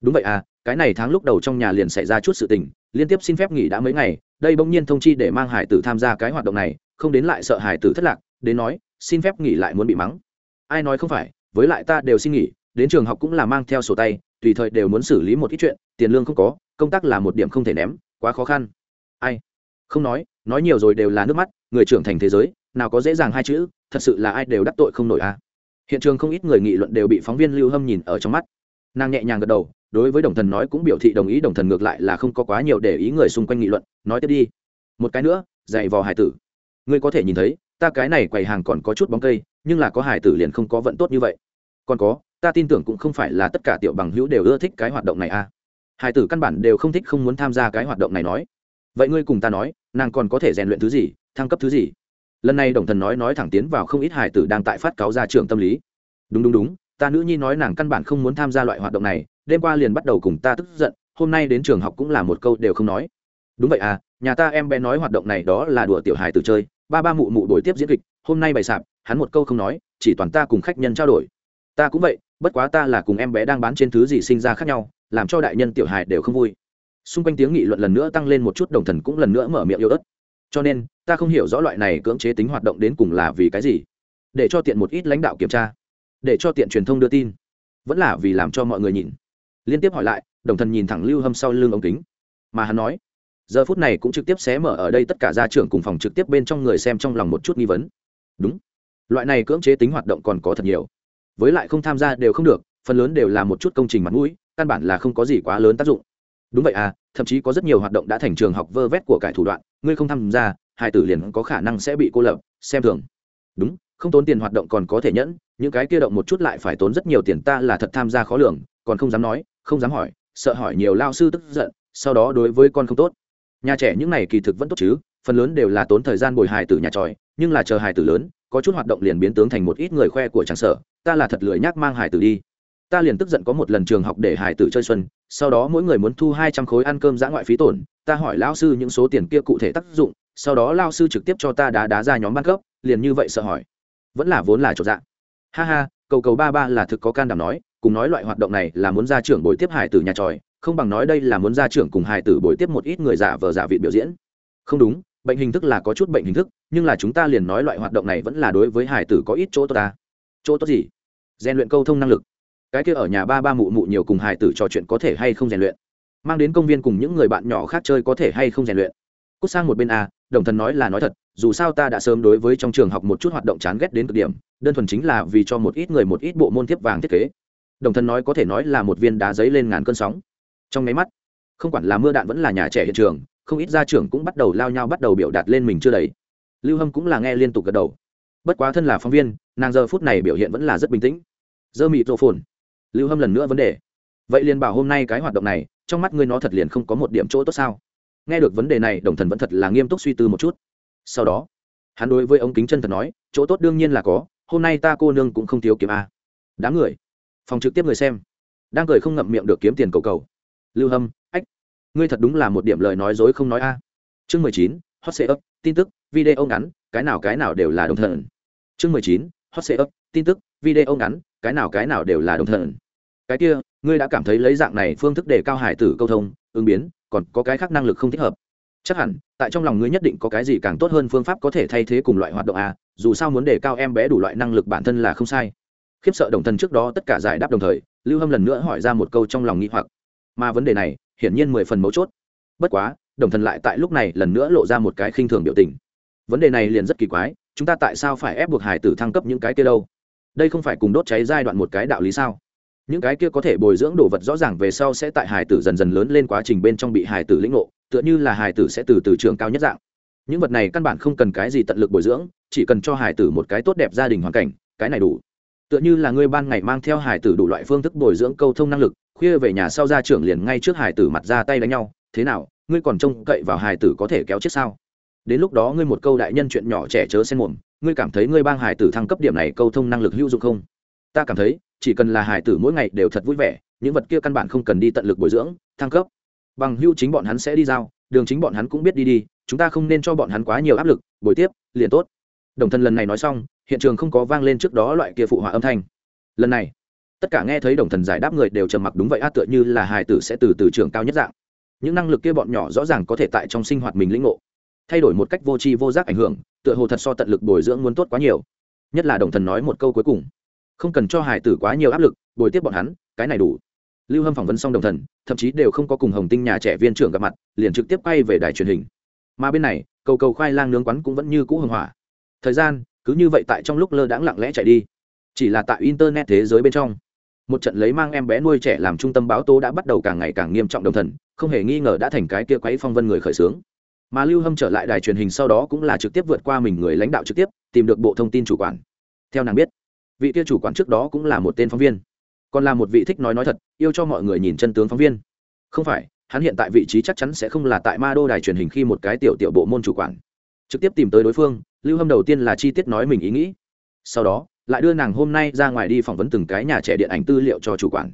Đúng vậy à cái này tháng lúc đầu trong nhà liền xảy ra chút sự tình, liên tiếp xin phép nghỉ đã mấy ngày, đây bỗng nhiên thông chi để mang hải tử tham gia cái hoạt động này, không đến lại sợ hải tử thất lạc, đến nói, xin phép nghỉ lại muốn bị mắng. Ai nói không phải, với lại ta đều xin nghỉ, đến trường học cũng là mang theo sổ tay, tùy thời đều muốn xử lý một ít chuyện, tiền lương không có, công tác là một điểm không thể ném, quá khó khăn. Ai? Không nói nói nhiều rồi đều là nước mắt, người trưởng thành thế giới, nào có dễ dàng hai chữ, thật sự là ai đều đắc tội không nổi à hiện trường không ít người nghị luận đều bị phóng viên lưu hâm nhìn ở trong mắt. Nàng nhẹ nhàng gật đầu, đối với đồng thần nói cũng biểu thị đồng ý, đồng thần ngược lại là không có quá nhiều để ý người xung quanh nghị luận, nói tiếp đi. Một cái nữa, dạy vò hải tử. Ngươi có thể nhìn thấy, ta cái này quầy hàng còn có chút bóng cây, nhưng là có hải tử liền không có vận tốt như vậy. Còn có, ta tin tưởng cũng không phải là tất cả tiểu bằng hữu đều ưa thích cái hoạt động này à. Hải tử căn bản đều không thích, không muốn tham gia cái hoạt động này nói. Vậy ngươi cùng ta nói, nàng còn có thể rèn luyện thứ gì, thăng cấp thứ gì? Lần này đồng thần nói nói thẳng tiến vào không ít hải tử đang tại phát cáo ra trường tâm lý. Đúng đúng đúng, ta nữ nhi nói nàng căn bản không muốn tham gia loại hoạt động này, đêm qua liền bắt đầu cùng ta tức giận, hôm nay đến trường học cũng là một câu đều không nói. Đúng vậy à nhà ta em bé nói hoạt động này đó là đùa tiểu hài tử chơi, ba ba mụ mụ đổi tiếp diễn kịch, hôm nay bày sạp, hắn một câu không nói, chỉ toàn ta cùng khách nhân trao đổi. Ta cũng vậy, bất quá ta là cùng em bé đang bán trên thứ gì sinh ra khác nhau, làm cho đại nhân tiểu hài đều không vui. Xung quanh tiếng nghị luận lần nữa tăng lên một chút, đồng thần cũng lần nữa mở miệng yêu ớt. Cho nên ta không hiểu rõ loại này cưỡng chế tính hoạt động đến cùng là vì cái gì. Để cho tiện một ít lãnh đạo kiểm tra. Để cho tiện truyền thông đưa tin. Vẫn là vì làm cho mọi người nhìn. Liên tiếp hỏi lại, đồng thần nhìn thẳng lưu hâm sau lưng ống kính. Mà hắn nói, giờ phút này cũng trực tiếp xé mở ở đây tất cả gia trưởng cùng phòng trực tiếp bên trong người xem trong lòng một chút nghi vấn. Đúng, loại này cưỡng chế tính hoạt động còn có thật nhiều. Với lại không tham gia đều không được, phần lớn đều là một chút công trình mặt mũi, căn bản là không có gì quá lớn tác dụng. Đúng vậy à thậm chí có rất nhiều hoạt động đã thành trường học vơ vét của cải thủ đoạn, ngươi không tham gia hai tử liền có khả năng sẽ bị cô lập, xem thường. Đúng, không tốn tiền hoạt động còn có thể nhẫn, những cái kia động một chút lại phải tốn rất nhiều tiền ta là thật tham gia khó lường, còn không dám nói, không dám hỏi, sợ hỏi nhiều lao sư tức giận, sau đó đối với con không tốt. Nhà trẻ những này kỳ thực vẫn tốt chứ, phần lớn đều là tốn thời gian bồi hài tử nhà tròi, nhưng là chờ hài tử lớn, có chút hoạt động liền biến tướng thành một ít người khoe của trang sở ta là thật lười nhác mang hài tử đi. Ta liền tức giận có một lần trường học để hài tử chơi xuân, sau đó mỗi người muốn thu hai trăm khối ăn cơm giã ngoại phí tổn, ta hỏi lão sư những số tiền kia cụ thể tác dụng sau đó lao sư trực tiếp cho ta đá đá ra nhóm ban cấp, liền như vậy sợ hỏi. Vẫn là vốn là chỗ dạng ha ha, cầu cầu ba ba là thực có can đảm nói, cùng nói loại hoạt động này là muốn ra trưởng bồi tiếp hải tử nhà tròi, không bằng nói đây là muốn ra trưởng cùng hải tử bồi tiếp một ít người giả vờ giả vị biểu diễn. Không đúng, bệnh hình thức là có chút bệnh hình thức, nhưng là chúng ta liền nói loại hoạt động này vẫn là đối với hải tử có ít chỗ tốt ta. Chỗ tốt gì? Rèn luyện câu thông năng lực. Cái kia ở nhà ba ba mụ mụ nhiều cùng hải tử trò chuyện có thể hay không rèn luyện? Mang đến công viên cùng những người bạn nhỏ khác chơi có thể hay không rèn luyện? Cút sang một bên a, đồng thần nói là nói thật, dù sao ta đã sớm đối với trong trường học một chút hoạt động chán ghét đến cực điểm, đơn thuần chính là vì cho một ít người một ít bộ môn tiếp vàng thiết kế. Đồng thần nói có thể nói là một viên đá giấy lên ngàn cơn sóng. Trong máy mắt, không quản là mưa đạn vẫn là nhà trẻ hiện trường, không ít gia trưởng cũng bắt đầu lao nhau bắt đầu biểu đạt lên mình chưa đầy. Lưu hâm cũng là nghe liên tục gật đầu. Bất quá thân là phóng viên, nàng giờ phút này biểu hiện vẫn là rất bình tĩnh. Dơ mịt rộ phồn lưu hâm lần nữa vấn đề. Vậy liền bảo hôm nay cái hoạt động này, trong mắt ngươi nó thật liền không có một điểm chỗ tốt sao? Nghe được vấn đề này, đồng thần vẫn thật là nghiêm túc suy tư một chút. Sau đó, hắn đối với ông kính chân thật nói, chỗ tốt đương nhiên là có, hôm nay ta cô nương cũng không thiếu kiếm a. Đám người, phòng trực tiếp người xem. Đang cười không ngậm miệng được kiếm tiền cầu cầu. Lưu hâm, ách, ngươi thật đúng là một điểm lời nói dối không nói a. Chương mười chín, hot sê ấp tin tức, video ngắn, cái nào cái nào đều là đồng thần. Chương mười chín, hot sê ấp tin tức, video ngắn, cái nào cái nào đều là đồng thần. Cái kia, ngươi đã cảm thấy lấy dạng này phương thức để cao hải tử câu thông, ứng biến còn có cái khác năng lực không thích hợp. Chắc hẳn, tại trong lòng ngươi nhất định có cái gì càng tốt hơn phương pháp có thể thay thế cùng loại hoạt động à dù sao muốn đề cao em bé đủ loại năng lực bản thân là không sai. Khiếp sợ đồng thần trước đó tất cả giải đáp đồng thời, lưu hâm lần nữa hỏi ra một câu trong lòng nghĩ hoặc. Mà vấn đề này, hiển nhiên mười phần mấu chốt. Bất quá, đồng thần lại tại lúc này lần nữa lộ ra một cái khinh thường biểu tình. Vấn đề này liền rất kỳ quái, chúng ta tại sao phải ép buộc hải tử thăng cấp những cái kia đâu? Đây không phải cùng đốt cháy giai đoạn một cái đạo lý sao? Những cái kia có thể bồi dưỡng đồ vật rõ ràng về sau sẽ tại hải tử dần dần lớn lên quá trình bên trong bị hải tử lĩnh ngộ, tựa như là hải tử sẽ từ từ trường cao nhất dạng. Những vật này căn bản không cần cái gì tận lực bồi dưỡng, chỉ cần cho hải tử một cái tốt đẹp gia đình hoàn cảnh, cái này đủ. Tựa như là ngươi ban ngày mang theo hải tử đủ loại phương thức bồi dưỡng câu thông năng lực, khuya về nhà sau ra trưởng liền ngay trước hải tử mặt ra tay đánh nhau, thế nào, ngươi còn trông cậy vào hải tử có thể kéo chết sao? Đến lúc đó ngươi một câu đại nhân chuyện nhỏ trẻ chớ xen mồm, ngươi cảm thấy ngươi bang hải tử thăng cấp điểm này câu thông năng lực hữu dụng không? Ta cảm thấy chỉ cần là hải tử mỗi ngày đều thật vui vẻ, những vật kia căn bản không cần đi tận lực bồi dưỡng, thăng cấp. Bằng hưu chính bọn hắn sẽ đi giao, đường chính bọn hắn cũng biết đi đi, chúng ta không nên cho bọn hắn quá nhiều áp lực bồi tiếp, liền tốt. Đồng thân lần này nói xong, hiện trường không có vang lên trước đó loại kia phụ họa âm thanh. Lần này, tất cả nghe thấy đồng thần giải đáp người đều trầm mặc đúng vậy á, tựa như là hài tử sẽ từ từ trường cao nhất dạng. Những năng lực kia bọn nhỏ rõ ràng có thể tại trong sinh hoạt mình lĩnh ngộ. Thay đổi một cách vô tri vô giác ảnh hưởng, tựa hồ thật so tận lực bồi dưỡng muốn tốt quá nhiều. Nhất là đồng thần nói một câu cuối cùng không cần cho hải tử quá nhiều áp lực, bồi tiếp bọn hắn, cái này đủ. Lưu hâm phỏng vấn xong đồng thần, thậm chí đều không có cùng hồng tinh nhà trẻ viên trưởng gặp mặt, liền trực tiếp quay về đài truyền hình. Mà bên này, cầu cầu khoai lang nướng quán cũng vẫn như cũ hưng hỏa. Thời gian, cứ như vậy tại trong lúc lơ đãng lặng lẽ chạy đi. Chỉ là tại internet thế giới bên trong, một trận lấy mang em bé nuôi trẻ làm trung tâm báo tố đã bắt đầu càng ngày càng nghiêm trọng đồng thần, không hề nghi ngờ đã thành cái kia quấy phong vân người khởi xướng mà lưu hâm trở lại đài truyền hình sau đó cũng là trực tiếp vượt qua mình người lãnh đạo trực tiếp, tìm được bộ thông tin chủ quản. Theo nàng biết vị kia chủ quản trước đó cũng là một tên phóng viên. Còn là một vị thích nói nói thật, yêu cho mọi người nhìn chân tướng phóng viên. Không phải, hắn hiện tại vị trí chắc chắn sẽ không là tại ma đô đài truyền hình khi một cái tiểu tiểu bộ môn chủ quản. Trực tiếp tìm tới đối phương, lưu hâm đầu tiên là chi tiết nói mình ý nghĩ. Sau đó, lại đưa nàng hôm nay ra ngoài đi phỏng vấn từng cái nhà trẻ điện ảnh tư liệu cho chủ quản.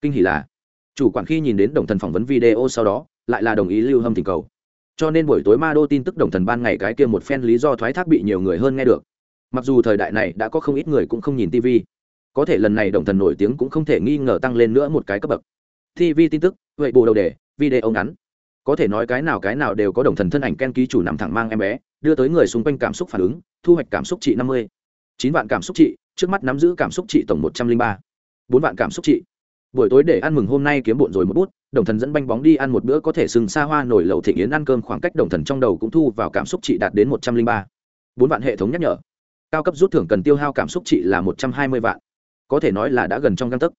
Kinh hỉ là, chủ quản khi nhìn đến đồng thần phỏng vấn video sau đó, lại là đồng ý lưu hâm tình cầu. Cho nên buổi tối ma đô tin tức đồng thần ban ngày cái kia một phen lý do thoái thác bị nhiều người hơn nghe được mặc dù thời đại này đã có không ít người cũng không nhìn tv có thể lần này đồng thần nổi tiếng cũng không thể nghi ngờ tăng lên nữa một cái cấp bậc. Tv tin tức, vậy bù đầu đề, video ngắn. Có thể nói cái nào cái nào đều có đồng thần thân ảnh ken ký chủ nằm thẳng mang em bé, đưa tới người xung quanh cảm xúc phản ứng, thu hoạch cảm xúc trị năm mươi. Chín vạn cảm xúc trị, trước mắt nắm giữ cảm xúc trị tổng một trăm linh ba. Bốn vạn cảm xúc trị. Buổi tối để ăn mừng hôm nay kiếm bộn rồi một bút, đồng thần dẫn banh bóng đi ăn một bữa có thể sừng xa hoa nổi lầu thị yến ăn cơm khoảng cách đồng thần trong đầu cũng thu vào cảm xúc trị đạt đến một trăm linh ba. Bốn vạn hệ thống nhắc nhở cao cấp rút thưởng cần tiêu hao cảm xúc trị là một trăm hai mươi vạn. Có thể nói là đã gần trong găng tấc.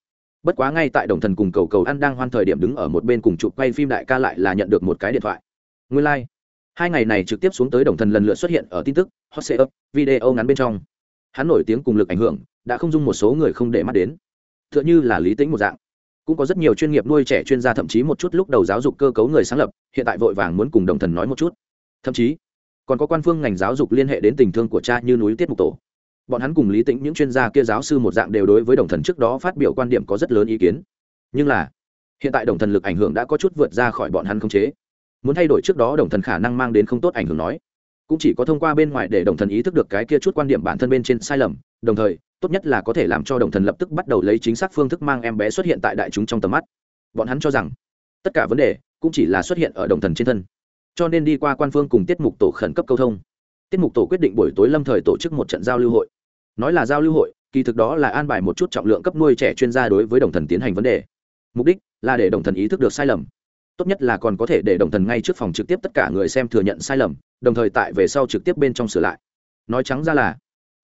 Bất quá ngay tại đồng thần cùng cầu cầu ăn đang hoan thời điểm đứng ở một bên cùng chụp quay phim đại ca lại là nhận được một cái điện thoại. Nguyên lai、like. hai ngày này trực tiếp xuống tới đồng thần lần lượt xuất hiện ở tin tức, hot sale up, video ngắn bên trong. Hắn nổi tiếng cùng lực ảnh hưởng, đã không dung một số người không để mắt đến. T h ư ợ n h ư là lý tính một dạng. Cũng có rất nhiều chuyên nghiệp nuôi trẻ chuyên gia, thậm chí một chút lúc đầu giáo dục cơ cấu người sáng lập, hiện tại vội vàng muốn cùng đồng thần nói một chút. Thậm chí còn có quan phương ngành giáo dục liên hệ đến tình thương của cha như núi tiết mục tổ. Bọn hắn cùng lý tĩnh, những chuyên gia kia giáo sư một dạng đều đối với đồng thần trước đó phát biểu quan điểm có rất lớn ý kiến. Nhưng là, hiện tại đồng thần lực ảnh hưởng đã có chút vượt ra khỏi bọn hắn khống chế. Muốn thay đổi trước đó đồng thần khả năng mang đến không tốt ảnh hưởng nói. Cũng chỉ có thông qua bên ngoài để đồng thần ý thức được cái kia chút quan điểm bản thân bên trên sai lầm, đồng thời, tốt nhất là có thể làm cho đồng thần lập tức bắt đầu lấy chính xác phương thức mang em bé xuất hiện tại đại chúng trong tầm mắt. Bọn hắn cho rằng, tất cả vấn đề cũng chỉ là xuất hiện ở đồng thần trên thân cho nên đi qua quan phương cùng tiết mục tổ khẩn cấp câu thông. Tiết mục tổ quyết định buổi tối lâm thời tổ chức một trận giao lưu hội. Nói là giao lưu hội, kỳ thực đó là an bài một chút trọng lượng cấp nuôi trẻ chuyên gia đối với đồng thần tiến hành vấn đề. Mục đích là để đồng thần ý thức được sai lầm. Tốt nhất là còn có thể để đồng thần ngay trước phòng trực tiếp tất cả người xem thừa nhận sai lầm, đồng thời tại về sau trực tiếp bên trong sửa lại. Nói trắng ra là,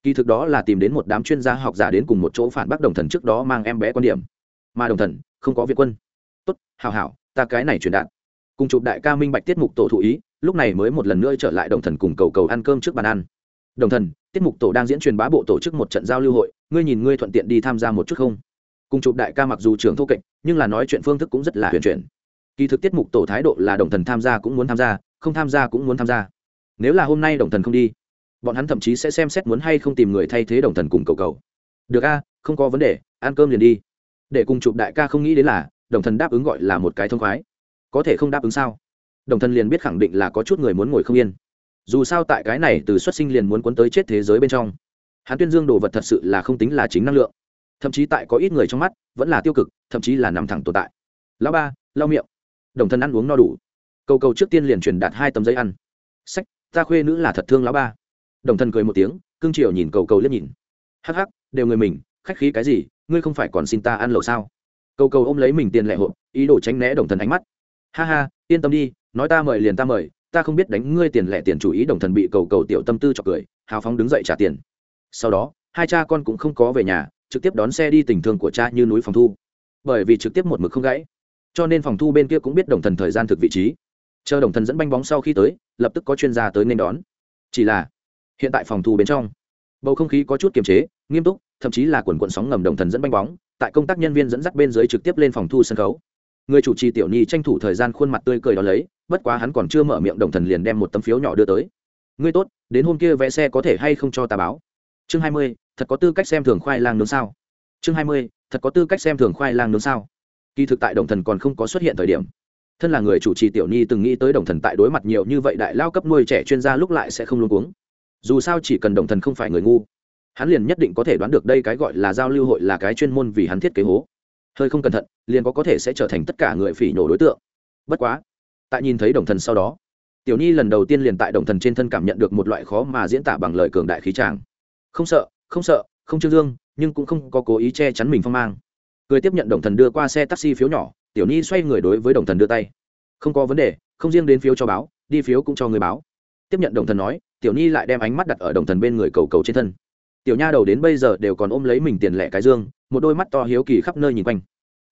kỳ thực đó là tìm đến một đám chuyên gia học giả đến cùng một chỗ phản bác đồng thần trước đó mang em bé quan điểm. Mà đồng thần không có việt quân. Tốt hào hảo, ta cái này truyền đạt cùng chụp đại ca minh bạch tiết mục tổ thụ ý, lúc này mới một lần nữa trở lại đồng thần cùng cầu cầu ăn cơm trước bàn ăn. Đồng thần, tiết mục tổ đang diễn truyền bá bộ tổ chức một trận giao lưu hội, ngươi nhìn ngươi thuận tiện đi tham gia một chút không? Cùng chụp đại ca mặc dù trưởng thô kệch, nhưng là nói chuyện phương thức cũng rất là huyền chuyển. Kỳ thực tiết mục tổ thái độ là đồng thần tham gia cũng muốn tham gia, không tham gia cũng muốn tham gia. Nếu là hôm nay đồng thần không đi, bọn hắn thậm chí sẽ xem xét muốn hay không tìm người thay thế đồng thần cùng cầu cầu. Được a, không có vấn đề, ăn cơm liền đi. Để cùng chụp đại ca không nghĩ đến là, đồng thần đáp ứng gọi là một cái thông khoái có thể không đáp ứng sao? Đồng thần liền biết khẳng định là có chút người muốn ngồi không yên. Dù sao tại cái này từ xuất sinh liền muốn cuốn tới chết thế giới bên trong. Hắn tuyên dương đồ vật thật sự là không tính là chính năng lượng. Thậm chí tại có ít người trong mắt, vẫn là tiêu cực, thậm chí là nằm thẳng tồn tại. Lão ba lao miệng. Đồng thân ăn uống no đủ. Cầu cầu trước tiên liền truyền đạt hai tấm giấy ăn. Sách, ta khuê nữ là thật thương lão ba. Đồng thân cười một tiếng, cưng chiều nhìn cầu cầu liếc nhìn. Hắc hắc, đều người mình, khách khí cái gì, ngươi không phải còn xin ta ăn lẩu sao? Cầu cầu ôm lấy mình tiền lẻ hộp, ý đồ tránh né đồng thần ánh mắt ha ha, yên tâm đi, nói ta mời liền ta mời, ta không biết đánh ngươi tiền lẻ tiền chủ ý đồng thần bị cầu cầu tiểu tâm tư cho cười, hào phóng đứng dậy trả tiền. Sau đó, hai cha con cũng không có về nhà, trực tiếp đón xe đi tình thương của cha như núi phòng thu. Bởi vì trực tiếp một mực không gãy, cho nên phòng thu bên kia cũng biết đồng thần thời gian thực vị trí. Chờ đồng thần dẫn banh bóng sau khi tới, lập tức có chuyên gia tới nên đón. Chỉ là, hiện tại phòng thu bên trong, bầu không khí có chút kiềm chế, nghiêm túc, thậm chí là quần quận sóng ngầm đồng thần dẫn banh bóng, tại công tác nhân viên dẫn dắt bên dưới trực tiếp lên phòng thu sân khấu người chủ trì tiểu nhi tranh thủ thời gian khuôn mặt tươi cười đó lấy, bất quá hắn còn chưa mở miệng đồng thần liền đem một tấm phiếu nhỏ đưa tới. Ngươi tốt, đến hôm kia vẽ xe có thể hay không cho ta báo? Chương hai mươi, thật có tư cách xem thường khoai lang nướng sao? Chương hai mươi, thật có tư cách xem thường khoai lang nướng sao? Kỳ thực tại đồng thần còn không có xuất hiện thời điểm, thân là người chủ trì tiểu nhi từng nghĩ tới đồng thần tại đối mặt nhiều như vậy đại lao cấp nuôi trẻ chuyên gia lúc lại sẽ không luôn cuống. Dù sao chỉ cần đồng thần không phải người ngu, hắn liền nhất định có thể đoán được đây cái gọi là giao lưu hội là cái chuyên môn vì hắn thiết kế hố. Hơi không cẩn thận liền có có thể sẽ trở thành tất cả người phỉ nhổ đối tượng. Bất quá, tại nhìn thấy đồng thần sau đó, tiểu nhi lần đầu tiên liền tại đồng thần trên thân cảm nhận được một loại khó mà diễn tả bằng lời cường đại khí tràng. Không sợ không sợ, không trương dương, nhưng cũng không có cố ý che chắn mình phong mang. Cười tiếp nhận đồng thần đưa qua xe taxi phiếu nhỏ, tiểu nhi xoay người đối với đồng thần đưa tay. Không có vấn đề, không riêng đến phiếu cho báo, đi phiếu cũng cho người báo. Tiếp nhận đồng thần nói, tiểu nhi lại đem ánh mắt đặt ở đồng thần bên người cầu cầu trên thân. Tiểu nha đầu đến bây giờ đều còn ôm lấy mình tiền lẻ cái dương, một đôi mắt to hiếu kỳ khắp nơi nhìn quanh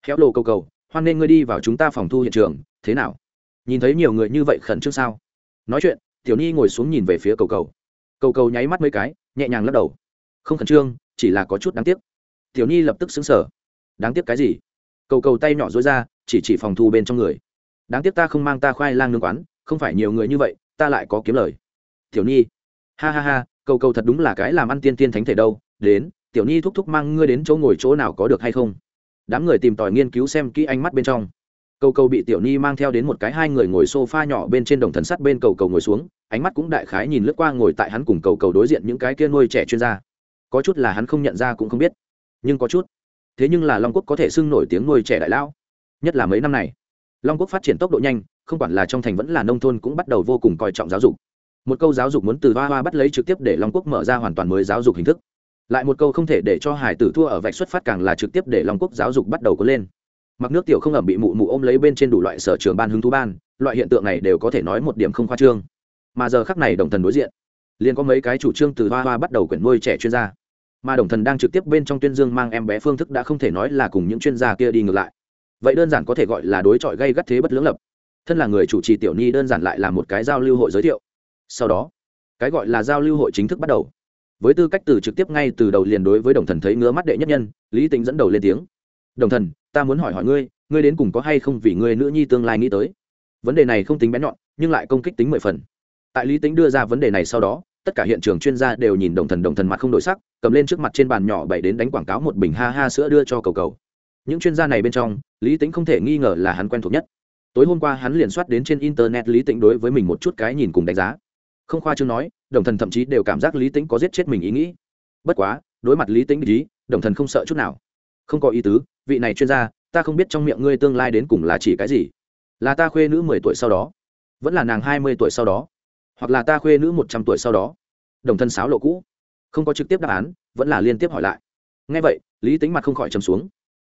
khéo lồ cầu cầu, hoan nên ngươi đi vào chúng ta phòng thu hiện trường, thế nào? Nhìn thấy nhiều người như vậy khẩn trương sao? Nói chuyện, tiểu nhi ngồi xuống nhìn về phía cầu cầu. Cầu cầu nháy mắt mấy cái, nhẹ nhàng lắc đầu. Không khẩn trương, chỉ là có chút đáng tiếc. Tiểu nhi lập tức xứng sở đáng tiếc cái gì? Cầu cầu tay nhỏ dối ra, chỉ chỉ phòng thu bên trong người. Đáng tiếc ta không mang ta khoai lang nương quán, không phải nhiều người như vậy, ta lại có kiếm lời. Tiểu nhi ha ha ha, cầu cầu thật đúng là cái làm ăn tiên tiên thánh thể đâu, đến, tiểu nhi thúc thúc mang ngươi đến chỗ ngồi chỗ nào có được hay không? Đám người tìm tòi nghiên cứu xem kỹ ánh mắt bên trong. Cầu cầu bị tiểu nhi mang theo đến một cái hai người ngồi s o f a nhỏ bên trên đồng thần sắt bên cầu cầu ngồi xuống, ánh mắt cũng đại khái nhìn lướt qua ngồi tại hắn cùng cầu cầu đối diện những cái kia nuôi trẻ chuyên gia. Có chút là hắn không nhận ra cũng không biết, nhưng có chút. Thế nhưng là long quốc có thể xưng nổi tiếng nuôi trẻ đại lão, nhất là mấy năm này. Long quốc phát triển tốc độ nhanh, không quản là trong thành vẫn là nông thôn cũng bắt đầu vô cùng coi trọng giáo dục. Một câu giáo dục muốn từ hoa hoa bắt lấy trực tiếp để long quốc mở ra hoàn toàn mới giáo dục hình thức lại một câu không thể để cho hải tử thua ở vạch xuất phát càng là trực tiếp để long quốc giáo dục bắt đầu có lên. Mặc nước tiểu không ẩm bị mụ mụ ôm lấy bên trên đủ loại sở trường ban hứng thú ban, loại hiện tượng này đều có thể nói một điểm không khoa trương. Mà giờ khắc này đồng thần đối diện, liền có mấy cái chủ trương từ hoa hoa bắt đầu quyển nuôi trẻ chuyên gia. Mà đồng thần đang trực tiếp bên trong tuyên dương mang em bé phương thức đã không thể nói là cùng những chuyên gia kia đi ngược lại. Vậy đơn giản có thể gọi là đối chọi gây gắt thế bất lưỡng lập. Thân là người chủ trì tiểu nhi đơn giản lại là một cái giao lưu hội giới thiệu. Sau đó, cái gọi là giao lưu hội chính thức bắt đầu với tư cách từ trực tiếp ngay từ đầu liền đối với đồng thần thấy ngứa mắt đệ nhất nhân, lý tính dẫn đầu lên tiếng. Đồng thần, ta muốn hỏi hỏi ngươi ngươi đến cùng có hay không vì ngươi nữ nhi tương lai nghĩ tới? Vấn đề này không tính bén nhọn, nhưng lại công kích tính mười phần. Tại lý tính đưa ra vấn đề này sau đó, tất cả hiện trường chuyên gia đều nhìn đồng thần đồng thần mặt không đổi sắc, cầm lên trước mặt trên bàn nhỏ bày đến đánh quảng cáo một bình ha ha sữa đưa cho cầu cầu. Những chuyên gia này bên trong, lý tính không thể nghi ngờ là hắn quen thuộc nhất. Tối hôm qua hắn liền soát đến trên internet lý tính đối với mình một chút cái nhìn cùng đánh giá không khoa chương nói, đồng thần thậm chí đều cảm giác lý tính có giết chết mình ý nghĩ. Bất quá, đối mặt lý tính ý, đồng thần không sợ chút nào. Không có ý tứ, vị này chuyên gia, ta không biết trong miệng ngươi tương lai đến cùng là chỉ cái gì. Là ta khuê nữ mười tuổi sau đó, vẫn là nàng hai mươi tuổi sau đó, hoặc là ta khuê nữ một trăm tuổi sau đó. Đồng thân sáo lộ cũ, không có trực tiếp đáp án, vẫn là liên tiếp hỏi lại. Ngay vậy, lý tính mặt không khỏi trầm xuống.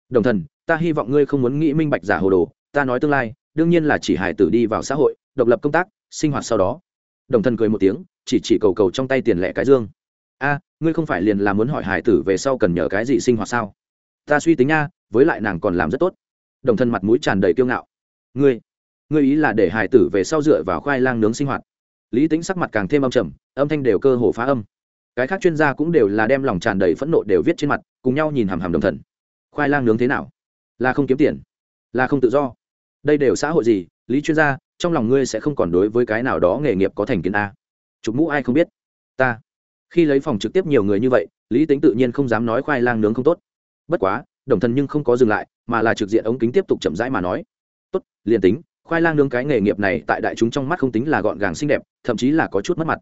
Đồng thần, ta hy vọng ngươi không muốn nghĩ minh bạch giả hồ đồ, ta nói tương lai, đương nhiên là chỉ hải tử đi vào xã hội, độc lập công tác, sinh hoạt sau đó đồng thần cười một tiếng, chỉ chỉ cầu cầu trong tay tiền lẻ cái dương. A, ngươi không phải liền là muốn hỏi hải tử về sau cần nhờ cái gì sinh hoạt sao? Ta suy tính nha, với lại nàng còn làm rất tốt. Đồng thân mặt mũi tràn đầy kiêu ngạo. Ngươi ngươi ý là để hải tử về sau dựa vào khoai lang nướng sinh hoạt? Lý tính sắc mặt càng thêm âm trầm, âm thanh đều cơ hồ phá âm. Cái khác chuyên gia cũng đều là đem lòng tràn đầy phẫn nộ đều viết trên mặt, cùng nhau nhìn hàm hàm đồng thần khoai lang nướng thế nào? Là không kiếm tiền? Là không tự do? Đây đều xã hội gì? Lý chuyên gia trong lòng ngươi sẽ không còn đối với cái nào đó nghề nghiệp có thành kiến a. Chụp mũ ai không biết? Ta. Khi lấy phòng trực tiếp nhiều người như vậy, lý tính tự nhiên không dám nói khoai lang nướng không tốt. Bất quá, đồng thần nhưng không có dừng lại, mà là trực diện ống kính tiếp tục chậm rãi mà nói. Tốt, liền tính, khoai lang nướng cái nghề nghiệp này tại đại chúng trong mắt không tính là gọn gàng xinh đẹp, thậm chí là có chút mất mặt.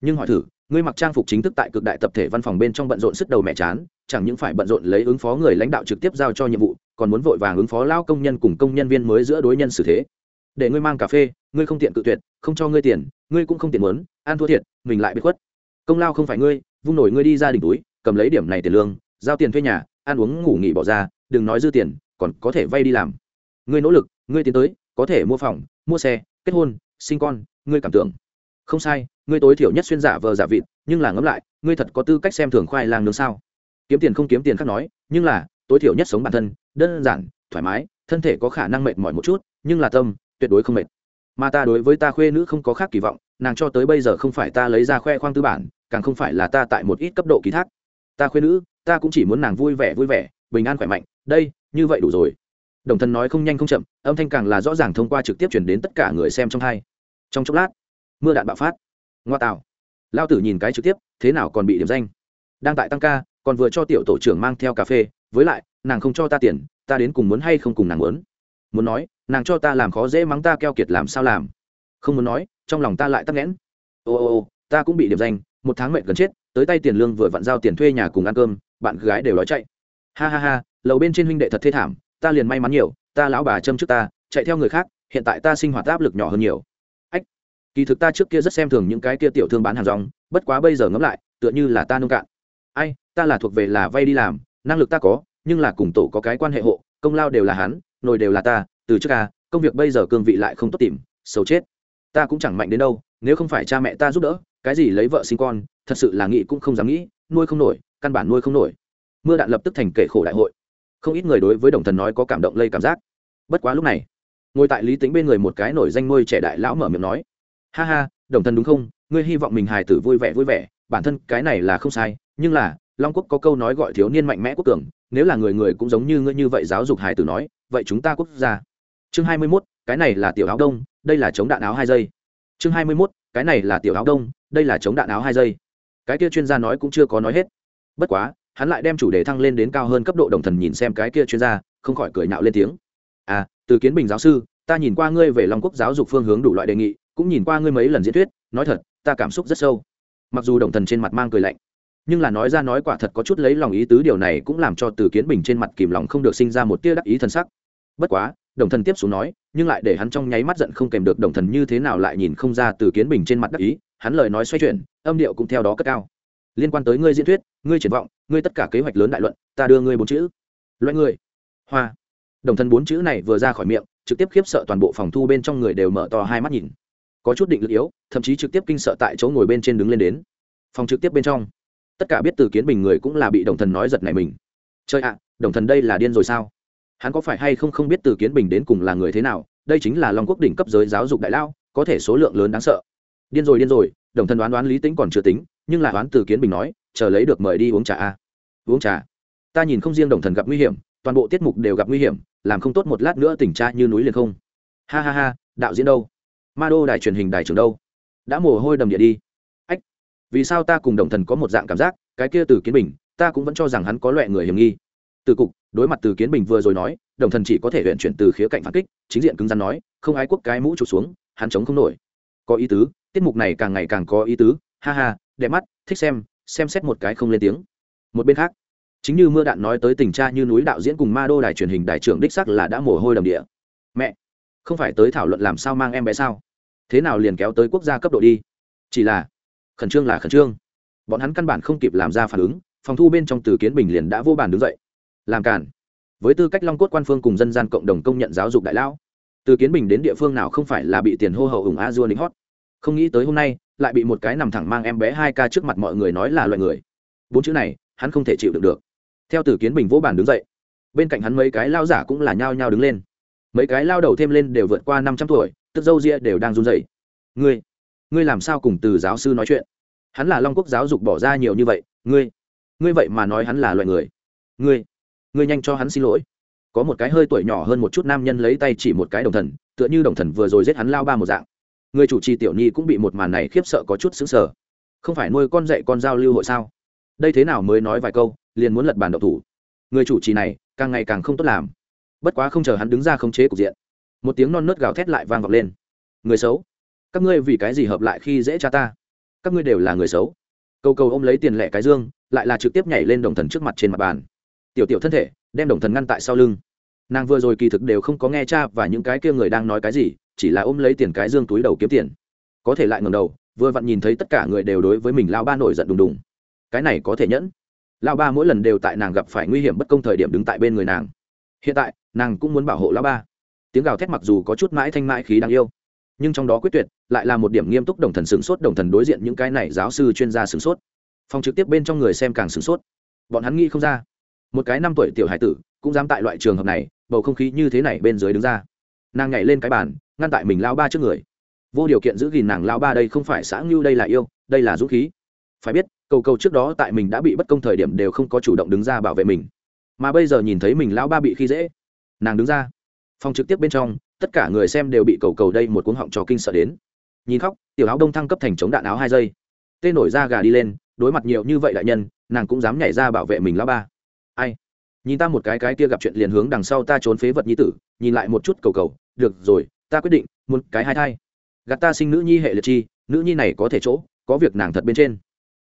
Nhưng hỏi thử, ngươi mặc trang phục chính thức tại cực đại tập thể văn phòng bên trong bận rộn sức đầu mẹ chán, chẳng những phải bận rộn lấy ứng phó người lãnh đạo trực tiếp giao cho nhiệm vụ, còn muốn vội vàng ứng phó lao công nhân cùng công nhân viên mới giữa đối nhân xử thế để ngươi mang cà phê, ngươi không tiện cự tuyệt, không cho ngươi tiền, ngươi cũng không tiện muốn, ăn thua thiệt, mình lại bị khuất. Công lao không phải ngươi, vung nổi ngươi đi ra đỉnh túi, cầm lấy điểm này tiền lương, giao tiền thuê nhà, ăn uống ngủ nghỉ bỏ ra, đừng nói dư tiền, còn có thể vay đi làm. Ngươi nỗ lực, ngươi tiến tới, có thể mua phòng, mua xe, kết hôn, sinh con, ngươi cảm tưởng. Không sai, ngươi tối thiểu nhất xuyên giả vờ giả vịt, nhưng là ngẫm lại, ngươi thật có tư cách xem thường khoai lang nướng sao? Kiếm tiền không kiếm tiền khác nói, nhưng là, tối thiểu nhất sống bản thân, đơn giản, thoải mái, thân thể có khả năng mệt mỏi một chút, nhưng là tâm tuyệt đối không mệt. Mà ta đối với ta khuê nữ không có khác kỳ vọng, nàng cho tới bây giờ không phải ta lấy ra khoe khoang tư bản, càng không phải là ta tại một ít cấp độ ký thác. Ta khuê nữ, ta cũng chỉ muốn nàng vui vẻ vui vẻ, bình an khỏe mạnh, đây, như vậy đủ rồi. Đồng thân nói không nhanh không chậm, âm thanh càng là rõ ràng thông qua trực tiếp chuyển đến tất cả người xem trong hai. Trong chốc lát, mưa đạn bạo phát. Ngoa tạo. Lao tử nhìn cái trực tiếp, thế nào còn bị điểm danh? Đang tại tăng ca, còn vừa cho tiểu tổ trưởng mang theo cà phê, với lại, nàng không cho ta tiền, ta đến cùng muốn hay không cùng nàng muốn? Muốn nói nàng cho ta làm khó dễ mắng ta keo kiệt làm sao làm? Không muốn nói, trong lòng ta lại tắc nghẽn. Ô ô ô, ta cũng bị điểm danh, một tháng mệnh gần chết, tới tay tiền lương vừa vặn giao tiền thuê nhà cùng ăn cơm, bạn gái đều nói chạy. Ha ha ha, lầu bên trên huynh đệ thật thê thảm, ta liền may mắn nhiều, ta lão bà châm trước ta, chạy theo người khác, hiện tại ta sinh hoạt áp lực nhỏ hơn nhiều. Ách, kỳ thực ta trước kia rất xem thường những cái kia tiểu thương bán hàng rong, bất quá bây giờ ngẫm lại, tựa như là ta nông cạn. Ai, ta là thuộc về là vay đi làm, năng lực ta có, nhưng là cùng tổ có cái quan hệ hộ, công lao đều là hắn, nồi đều là ta từ trước ca công việc bây giờ cương vị lại không tốt tìm xấu chết. Ta cũng chẳng mạnh đến đâu, nếu không phải cha mẹ ta giúp đỡ, cái gì lấy vợ sinh con, thật sự là nghĩ cũng không dám nghĩ, nuôi không nổi, căn bản nuôi không nổi. Mưa đạn lập tức thành kể khổ đại hội. Không ít người đối với đồng thần nói có cảm động lây cảm giác. Bất quá lúc này, ngồi tại lý tính bên người một cái nổi danh nuôi trẻ đại lão mở miệng nói, ha ha, đồng thần đúng không? Ngươi hy vọng mình hài tử vui vẻ vui vẻ, bản thân cái này là không sai, nhưng là, long quốc có câu nói gọi thiếu niên mạnh mẽ quốc tưởng nếu là người người cũng giống như ngươi như vậy giáo dục hài tử nói, vậy chúng ta quốc gia chương hai mươi 21, cái này là tiểu áo đông đây là chống đạn áo hai giây. Chương hai mươi 21, cái này là tiểu áo đông đây là chống đạn áo hai giây. Cái kia chuyên gia nói cũng chưa có nói hết. Bất quá hắn lại đem chủ đề thăng lên đến cao hơn cấp độ đồng thần nhìn xem cái kia chuyên gia không khỏi cười nhạo lên tiếng. À từ kiến bình giáo sư ta nhìn qua ngươi về long quốc giáo dục phương hướng đủ loại đề nghị cũng nhìn qua ngươi mấy lần diễn thuyết nói thật ta cảm xúc rất sâu. Mặc dù đồng thần trên mặt mang cười lạnh nhưng là nói ra nói quả thật có chút lấy lòng ý tứ điều này cũng làm cho từ kiến bình trên mặt kìm lòng không được sinh ra một tia đắc ý thần sắc. Bất quá đồng thần tiếp xuống nói, nhưng lại để hắn trong nháy mắt giận không kèm được đồng thần như thế nào lại nhìn không ra từ kiến bình trên mặt đắc ý, hắn lời nói xoay chuyển, âm điệu cũng theo đó cất cao. Liên quan tới ngươi diễn thuyết, ngươi triển vọng, ngươi tất cả kế hoạch lớn đại luận, ta đưa ngươi bốn chữ. Loại ngươi hoa. Đồng thần bốn chữ này vừa ra khỏi miệng, trực tiếp khiếp sợ toàn bộ phòng thu bên trong người đều mở to hai mắt nhìn. Có chút định lực yếu, thậm chí trực tiếp kinh sợ tại chỗ ngồi bên trên đứng lên đến. Phòng trực tiếp bên trong. Tất cả biết từ kiến bình người cũng là bị đồng thần nói giật này mình. Chơi ạ, đồng thần đây là điên rồi sao? Hắn có phải hay không không biết từ kiến bình đến cùng là người thế nào, đây chính là long quốc đỉnh cấp giới giáo dục đại lao, có thể số lượng lớn đáng sợ. Điên rồi điên rồi, đồng thần đoán đoán lý tính còn chưa tính, nhưng là đoán từ kiến bình nói, chờ lấy được mời đi uống trà a. Uống trà? Ta nhìn không riêng đồng thần gặp nguy hiểm, toàn bộ tiết mục đều gặp nguy hiểm, làm không tốt một lát nữa tỉnh tra như núi liền không. Ha ha ha, đạo diễn đâu? Ma đô đài truyền hình đài trường đâu? Đã mồ hôi đầm địa đi. Ách, vì sao ta cùng đồng thần có một dạng cảm giác, cái kia từ kiến bình, ta cũng vẫn cho rằng hắn có loại người hiểm nghi từ cục, đối mặt từ kiến bình vừa rồi nói, đồng thần chỉ có thể huyện chuyển từ khía cạnh phản kích, chính diện cứng rắn nói, không ái quốc cái mũ trụt xuống, hắn chống không nổi. Có ý tứ, tiết mục này càng ngày càng có ý tứ, ha ha, đẹp mắt, thích xem xem xét một cái không lên tiếng. Một bên khác, chính như mưa đạn nói tới tình cha như núi đạo diễn cùng ma đô đài truyền hình đại trưởng đích sắc là đã mồ hôi đầm địa. Mẹ, không phải tới thảo luận làm sao mang em bé sao? Thế nào liền kéo tới quốc gia cấp độ đi? Chỉ là, khẩn trương là khẩn trương. Bọn hắn căn bản không kịp làm ra phản ứng, phòng thu bên trong từ kiến bình liền đã vô bàn đứng dậy làm cản với tư cách long cốt quan phương cùng dân gian cộng đồng công nhận giáo dục đại lão, từ kiến bình đến địa phương nào không phải là bị tiền hô hậu ủng a dua lính hót. Không nghĩ tới hôm nay, lại bị một cái nằm thẳng mang em bé hai ca trước mặt mọi người nói là loại người. Bốn chữ này, hắn không thể chịu được được. Theo từ kiến bình vỗ bàn đứng dậy, bên cạnh hắn mấy cái lao giả cũng là nhao nhao đứng lên. Mấy cái lao đầu thêm lên đều vượt qua năm trăm tuổi, tức dâu ria đều đang run rẩy. Ngươi ngươi làm sao cùng từ giáo sư nói chuyện? Hắn là long quốc giáo dục bỏ ra nhiều như vậy, ngươi ngươi vậy mà nói hắn là loại người. Ngươi ngươi nhanh cho hắn xin lỗi. Có một cái hơi tuổi nhỏ hơn một chút nam nhân lấy tay chỉ một cái đồng thần, tựa như đồng thần vừa rồi giết hắn lao ba một dạng. Người chủ trì tiểu nhi cũng bị một màn này khiếp sợ có chút xứng sở không phải nuôi con dạy con giao lưu hội sao? Đây thế nào mới nói vài câu, liền muốn lật bàn độc thủ. Người chủ trì này, càng ngày càng không tốt làm. Bất quá không chờ hắn đứng ra khống chế cục diện, một tiếng non nớt gào thét lại vang vọng lên. Người xấu, các ngươi vì cái gì hợp lại khi dễ cha ta? Các ngươi đều là người xấu. Câu câu ôm lấy tiền lẻ cái dương, lại là trực tiếp nhảy lên đồng thần trước mặt trên mặt bàn tiểu tiểu thân thể, đem đồng thần ngăn tại sau lưng. Nàng vừa rồi kỳ thực đều không có nghe cha và những cái kia người đang nói cái gì, chỉ là ôm lấy tiền cái dương túi đầu kiếm tiền. Có thể lại ngầm đầu, vừa vặn nhìn thấy tất cả người đều đối với mình lao ba nổi giận đùng đùng. Cái này có thể nhẫn. Lao ba mỗi lần đều tại nàng gặp phải nguy hiểm bất công thời điểm đứng tại bên người nàng. Hiện tại, nàng cũng muốn bảo hộ lao ba. Tiếng gào thét mặc dù có chút mãi thanh mãi khí đáng yêu, nhưng trong đó quyết tuyệt lại là một điểm nghiêm túc đồng thần sửng sốt, đồng thần đối diện những cái này giáo sư chuyên gia sửng sốt. Phòng trực tiếp bên trong người xem càng sửng sốt. Bọn hắn nghĩ không ra một cái năm tuổi tiểu hải tử, cũng dám tại loại trường hợp này, bầu không khí như thế này bên dưới đứng ra. Nàng nhảy lên cái bàn, ngăn tại mình lao ba trước người. Vô điều kiện giữ gìn nàng lao ba đây không phải xã ngưu, đây là yêu, đây là dũng khí. Phải biết, cầu cầu trước đó tại mình đã bị bất công thời điểm đều không có chủ động đứng ra bảo vệ mình. Mà bây giờ nhìn thấy mình lao ba bị khi dễ, nàng đứng ra. Phòng trực tiếp bên trong, tất cả người xem đều bị cầu cầu đây một cuống họng trò kinh sợ đến. Nhìn khóc, tiểu áo đông thăng cấp thành chống đạn áo hai giây. Tê nổi ra gà đi lên, đối mặt nhiều như vậy đại nhân, nàng cũng dám nhảy ra bảo vệ mình lao ba ai? Nhìn ta một cái cái kia gặp chuyện liền hướng đằng sau ta trốn phế vật nhi tử, nhìn lại một chút cầu cầu, được rồi, ta quyết định, muốn cái hai thai. Gạt ta sinh nữ nhi hệ liệt chi, nữ nhi này có thể chỗ, có việc nàng thật bên trên.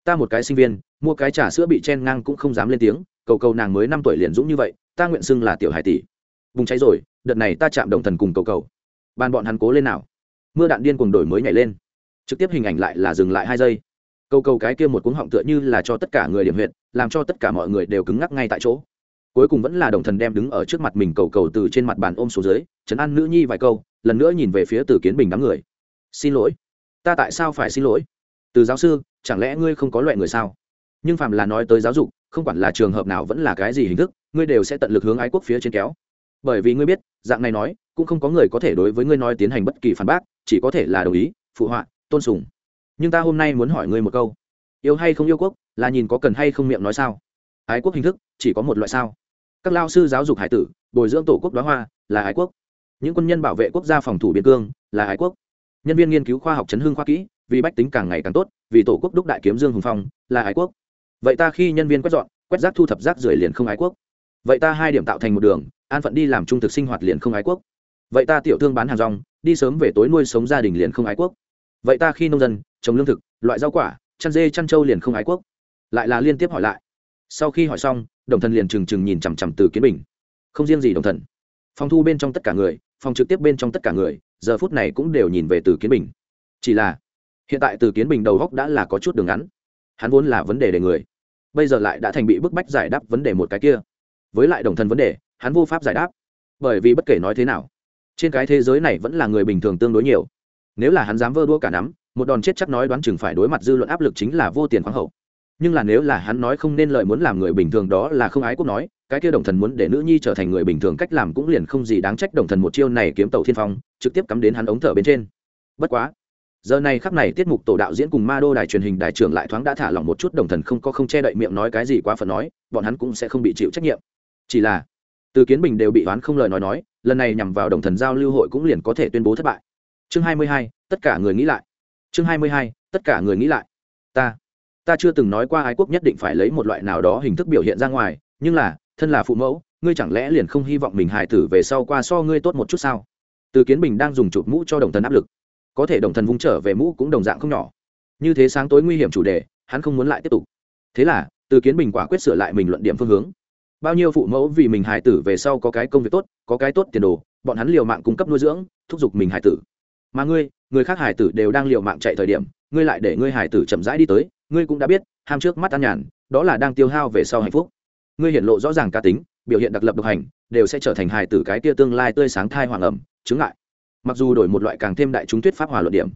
Ta một cái sinh viên, mua cái trà sữa bị chen ngang cũng không dám lên tiếng, cầu cầu nàng mới năm tuổi liền dũng như vậy, ta nguyện xưng là tiểu hải tỷ. Bùng cháy rồi, đợt này ta chạm đồng thần cùng cầu cầu. Bàn bọn hắn cố lên nào. Mưa đạn điên cuồng đổi mới nhảy lên. Trực tiếp hình ảnh lại là dừng lại hai giây. Cầu cầu cái kia một cuống họng tựa như là cho tất cả người điểm huyện làm cho tất cả mọi người đều cứng ngắc ngay tại chỗ. Cuối cùng vẫn là đồng thần đem đứng ở trước mặt mình cầu cầu từ trên mặt bàn ôm xuống dưới chấn an nữ nhi vài câu, lần nữa nhìn về phía từ kiến bình đám người. Xin lỗi, ta tại sao phải xin lỗi? Từ giáo sư, chẳng lẽ ngươi không có loại người sao? Nhưng phàm là nói tới giáo dục, không quản là trường hợp nào vẫn là cái gì hình thức, ngươi đều sẽ tận lực hướng ái quốc phía trên kéo. Bởi vì ngươi biết, dạng này nói, cũng không có người có thể đối với ngươi nói tiến hành bất kỳ phản bác, chỉ có thể là đồng ý, phụ họa, tôn sùng. Nhưng ta hôm nay muốn hỏi ngươi một câu yêu hay không yêu quốc, là nhìn có cần hay không miệng nói sao. Ái quốc hình thức, chỉ có một loại sao. Các lao sư giáo dục hải tử, bồi dưỡng tổ quốc đoá hoa, là ái quốc. Những quân nhân bảo vệ quốc gia phòng thủ biên cương, là ái quốc. Nhân viên nghiên cứu khoa học chấn hương khoa kỹ, vì bách tính càng ngày càng tốt, vì tổ quốc đúc đại kiếm dương hùng phong, là ái quốc. Vậy ta khi nhân viên quét dọn, quét rác thu thập rác rưởi liền không ái quốc. Vậy ta hai điểm tạo thành một đường, an phận đi làm trung thực sinh hoạt liền không ái quốc. Vậy ta tiểu thương bán hàng rong, đi sớm về tối nuôi sống gia đình liền không ái quốc. Vậy ta khi nông dân, trồng lương thực, loại rau quả chăn dê chăn trâu liền không ái quốc. Lại là liên tiếp hỏi lại. Sau khi hỏi xong, đồng thần liền trừng trừng nhìn chằm chằm từ kiến bình. Không riêng gì đồng thần. Phòng thu bên trong tất cả người, phòng trực tiếp bên trong tất cả người, giờ phút này cũng đều nhìn về từ kiến bình. Chỉ là, hiện tại từ kiến bình đầu góc đã là có chút đường ngắn. Hắn vốn là vấn đề để người. Bây giờ lại đã thành bị bức bách giải đáp vấn đề một cái kia. Với lại đồng thần vấn đề, hắn vô pháp giải đáp. Bởi vì bất kể nói thế nào, trên cái thế giới này vẫn là người bình thường tương đối nhiều. Nếu là hắn dám vơ đua cả nắm một đòn chết chắc nói đoán chừng phải đối mặt dư luận áp lực chính là vô tiền khoáng hậu. Nhưng là nếu là hắn nói không nên lời muốn làm người bình thường đó là không ái quốc nói, cái kia đồng thần muốn để nữ nhi trở thành người bình thường cách làm cũng liền không gì đáng trách đồng thần một chiêu này kiếm tàu thiên phong, trực tiếp cắm đến hắn ống thở bên trên. Bất quá, giờ này khắc này tiết mục tổ đạo diễn cùng ma đô đài truyền hình đài trưởng lại thoáng đã thả lỏng một chút, đồng thần không có không che đậy miệng nói cái gì quá phần nói, bọn hắn cũng sẽ không bị chịu trách nhiệm. Chỉ là, từ kiến bình đều bị oán không lời nói nói, lần này nhằm vào đồng thần giao lưu hội cũng liền có thể tuyên bố thất bại. Chương hai mươi hai, tất cả người nghĩ lại chương hai mươi hai, tất cả người nghĩ lại. Ta ta chưa từng nói qua ái quốc nhất định phải lấy một loại nào đó hình thức biểu hiện ra ngoài, nhưng là, thân là phụ mẫu, ngươi chẳng lẽ liền không hy vọng mình hài tử về sau qua so ngươi tốt một chút sao? Từ kiến bình đang dùng chụp mũ cho đồng thần áp lực. Có thể đồng thần vung trở về mũ cũng đồng dạng không nhỏ. Như thế sáng tối nguy hiểm chủ đề, hắn không muốn lại tiếp tục. Thế là, từ kiến bình quả quyết sửa lại mình luận điểm phương hướng. Bao nhiêu phụ mẫu vì mình hài tử về sau có cái công việc tốt, có cái tốt tiền đồ, bọn hắn liều mạng cung cấp nuôi dưỡng, thúc giục mình hài tử. Mà ngươi người khác hải tử đều đang liều mạng chạy thời điểm, ngươi lại để ngươi hải tử chậm rãi đi tới, ngươi cũng đã biết, ham trước mắt ăn nhàn, đó là đang tiêu hao về sau hạnh phúc. Ngươi hiện lộ rõ ràng cá tính, biểu hiện đặc lập độc hành, đều sẽ trở thành hài tử cái tia tương lai tươi sáng thai hoàng ẩm chứng lại mặc dù đổi một loại càng thêm đại chúng thuyết pháp hòa luận điểm,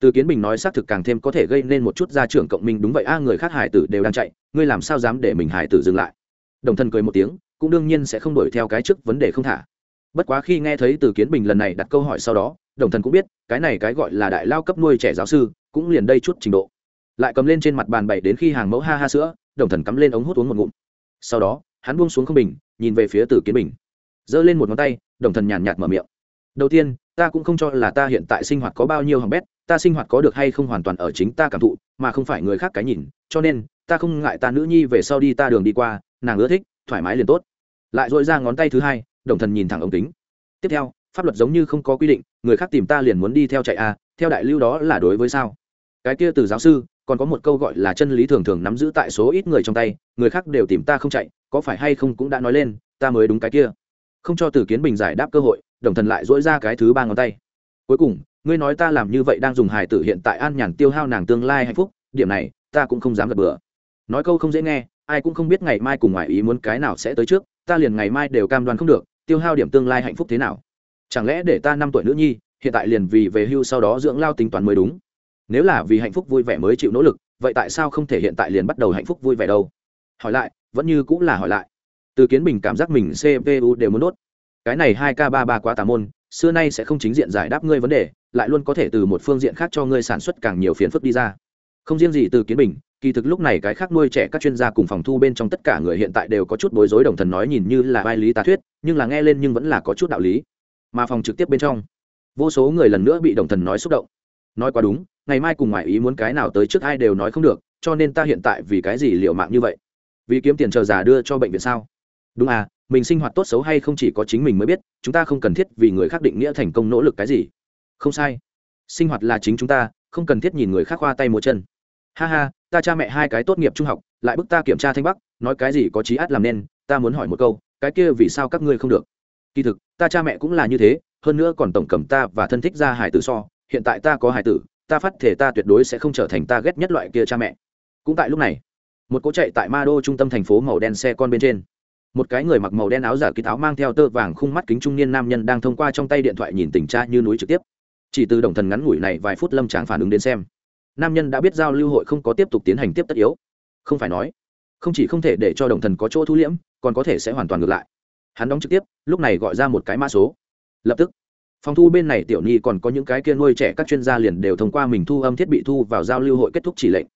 từ kiến bình nói xác thực càng thêm có thể gây nên một chút gia trưởng cộng minh đúng vậy a, người khác hải tử đều đang chạy, ngươi làm sao dám để mình hải tử dừng lại? Đồng thân cười một tiếng, cũng đương nhiên sẽ không đuổi theo cái trước vấn đề không thả. Bất quá khi nghe thấy từ kiến bình lần này đặt câu hỏi sau đó đồng thần cũng biết, cái này cái gọi là đại lao cấp nuôi trẻ giáo sư, cũng liền đây chút trình độ. Lại cầm lên trên mặt bàn bày đến khi hàng mẫu ha ha sữa, đồng thần cắm lên ống hút uống một ngụm. Sau đó, hắn buông xuống không bình, nhìn về phía tử kiến bình. Giơ lên một ngón tay, đồng thần nhàn nhạt mở miệng. Đầu tiên, ta cũng không cho là ta hiện tại sinh hoạt có bao nhiêu hỏng bét, ta sinh hoạt có được hay không hoàn toàn ở chính ta cảm thụ, mà không phải người khác cái nhìn, cho nên, ta không ngại ta nữ nhi về sau đi ta đường đi qua, nàng ưa thích, thoải mái liền tốt. Lại dội ra ngón tay thứ hai, đồng thần nhìn thẳng ống kính. Tiếp theo pháp luật giống như không có quy định, người khác tìm ta liền muốn đi theo chạy a theo đại lưu đó là đối với sao? Cái kia từ giáo sư, còn có một câu gọi là chân lý thường thường nắm giữ tại số ít người trong tay, người khác đều tìm ta không chạy, có phải hay không cũng đã nói lên, ta mới đúng cái kia. Không cho từ kiến bình giải đáp cơ hội, đồng thần lại dỗi ra cái thứ ba ngón tay. Cuối cùng, ngươi nói ta làm như vậy đang dùng hài tử hiện tại an nhàn tiêu hao nàng tương lai hạnh phúc, điểm này, ta cũng không dám gật bừa. Nói câu không dễ nghe, ai cũng không biết ngày mai cùng ngoại ý muốn cái nào sẽ tới trước, ta liền ngày mai đều cam đoan không được, tiêu hao điểm tương lai hạnh phúc thế nào chẳng lẽ để ta năm tuổi nữ nhi, hiện tại liền vì về hưu sau đó dưỡng lao tính toán mới đúng? Nếu là vì hạnh phúc vui vẻ mới chịu nỗ lực, vậy tại sao không thể hiện tại liền bắt đầu hạnh phúc vui vẻ đâu? Hỏi lại, vẫn như cũng là hỏi lại. Từ kiến bình cảm giác mình cpu đều muốn đốt. Cái này hai k ba ba quá tà môn, xưa nay sẽ không chính diện giải đáp ngươi vấn đề, lại luôn có thể từ một phương diện khác cho ngươi sản xuất càng nhiều phiền phức đi ra. Không riêng gì từ kiến bình, kỳ thực lúc này cái khác nuôi trẻ các chuyên gia cùng phòng thu bên trong tất cả người hiện tại đều có chút bối rối đồng thần nói nhìn như là vai lý tá thuyết, nhưng là nghe lên nhưng vẫn là có chút đạo lý mà phòng trực tiếp bên trong. Vô số người lần nữa bị đồng thần nói xúc động. Nói quá đúng, ngày mai cùng ngoại ý muốn cái nào tới trước ai đều nói không được, cho nên ta hiện tại vì cái gì liệu mạng như vậy? Vì kiếm tiền chờ già đưa cho bệnh viện sao? Đúng à mình sinh hoạt tốt xấu hay không chỉ có chính mình mới biết, chúng ta không cần thiết vì người khác định nghĩa thành công nỗ lực cái gì. Không sai. Sinh hoạt là chính chúng ta, không cần thiết nhìn người khác khoa tay múa chân. Ha ha, ta cha mẹ hai cái tốt nghiệp trung học, lại bức ta kiểm tra thanh bắc, nói cái gì có trí át làm nên, ta muốn hỏi một câu, cái kia vì sao các ngươi không được? Kỳ thực ta cha mẹ cũng là như thế, hơn nữa còn tổng cầm ta và thân thích ra hải tử so, hiện tại ta có hải tử, ta phát thể ta tuyệt đối sẽ không trở thành ta ghét nhất loại kia cha mẹ. Cũng tại lúc này, một cỗ chạy tại ma đô trung tâm thành phố màu đen xe con bên trên. Một cái người mặc màu đen áo giả ký áo mang theo tơ vàng khung mắt kính trung niên nam nhân đang thông qua trong tay điện thoại nhìn tình tra như núi trực tiếp. Chỉ từ đồng thần ngắn ngủi này vài phút lâm tráng phản ứng đến xem. Nam nhân đã biết giao lưu hội không có tiếp tục tiến hành tiếp tất yếu. Không phải nói, không chỉ không thể để cho đồng thần có chỗ thu liễm, còn có thể sẽ hoàn toàn ngược lại hắn đóng trực tiếp, lúc này gọi ra một cái mã số. Lập tức, phòng thu bên này tiểu nhi còn có những cái kia nuôi trẻ các chuyên gia liền đều thông qua mình thu âm thiết bị thu vào giao lưu hội kết thúc chỉ lệnh.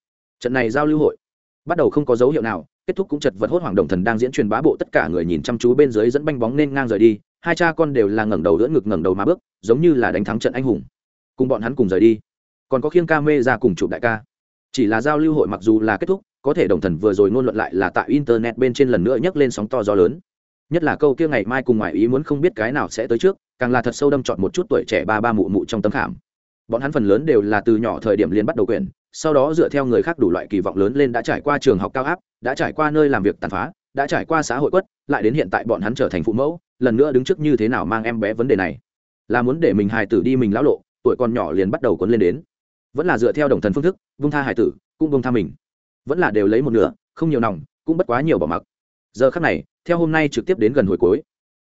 Trận này giao lưu hội, bắt đầu không có dấu hiệu nào, kết thúc cũng chật vật hốt hoảng đồng thần đang diễn truyền bá bộ tất cả người nhìn chăm chú bên dưới dẫn banh bóng nên ngang rời đi, hai cha con đều là ngẩng đầu đỡ ngực ngẩng đầu mà bước, giống như là đánh thắng trận anh hùng. Cùng bọn hắn cùng rời đi. Còn có khiêng ca mê ra cùng chụp đại ca. Chỉ là giao lưu hội mặc dù là kết thúc, có thể đồng thần vừa rồi ngôn luận lại là tại internet bên trên lần nữa nhấc lên sóng to gió lớn nhất là câu kia ngày mai cùng ngoại ý muốn không biết cái nào sẽ tới trước, càng là thật sâu đâm chọn một chút tuổi trẻ ba ba mụ mụ trong tấm khảm. Bọn hắn phần lớn đều là từ nhỏ thời điểm liên bắt đầu quyền, sau đó dựa theo người khác đủ loại kỳ vọng lớn lên đã trải qua trường học cao áp, đã trải qua nơi làm việc tàn phá, đã trải qua xã hội quất, lại đến hiện tại bọn hắn trở thành phụ mẫu, lần nữa đứng trước như thế nào mang em bé vấn đề này. Là muốn để mình hài tử đi mình lão lộ, tuổi còn nhỏ liền bắt đầu cuốn lên đến. Vẫn là dựa theo đồng thần phương thức, vung tha hài tử, cũng vung tha mình. Vẫn là đều lấy một nửa, không nhiều nòng, cũng bất quá nhiều bỏ mặc giờ khắc này, theo hôm nay trực tiếp đến gần hồi cuối.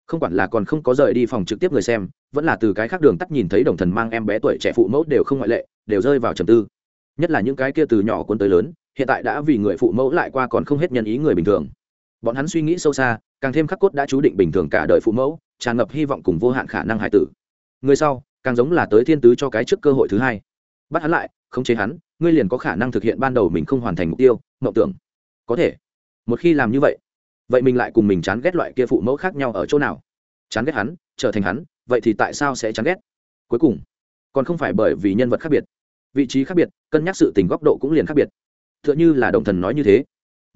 Không quản là còn không có rời đi phòng trực tiếp người xem, vẫn là từ cái khác đường tắt nhìn thấy đồng thần mang em bé tuổi trẻ phụ mẫu đều không ngoại lệ, đều rơi vào trầm tư. Nhất là những cái kia từ nhỏ quân tới lớn, hiện tại đã vì người phụ mẫu lại qua còn không hết nhân ý người bình thường. Bọn hắn suy nghĩ sâu xa, càng thêm khắc cốt đã chú định bình thường cả đời phụ mẫu, tràn ngập hy vọng cùng vô hạn khả năng hải tử. Người sau, càng giống là tới thiên tứ cho cái trước cơ hội thứ hai. Bắt hắn lại, khống chế hắn, ngươi liền có khả năng thực hiện ban đầu mình không hoàn thành mục tiêu, mộng tưởng. Có thể. Một khi làm như vậy vậy mình lại cùng mình chán ghét loại kia phụ mẫu khác nhau ở chỗ nào? Chán ghét hắn, trở thành hắn, vậy thì tại sao sẽ chán ghét? Cuối cùng, còn không phải bởi vì nhân vật khác biệt. Vị trí khác biệt, cân nhắc sự tình góc độ cũng liền khác biệt. T h ư ợ n h ư là đồng thần nói như thế.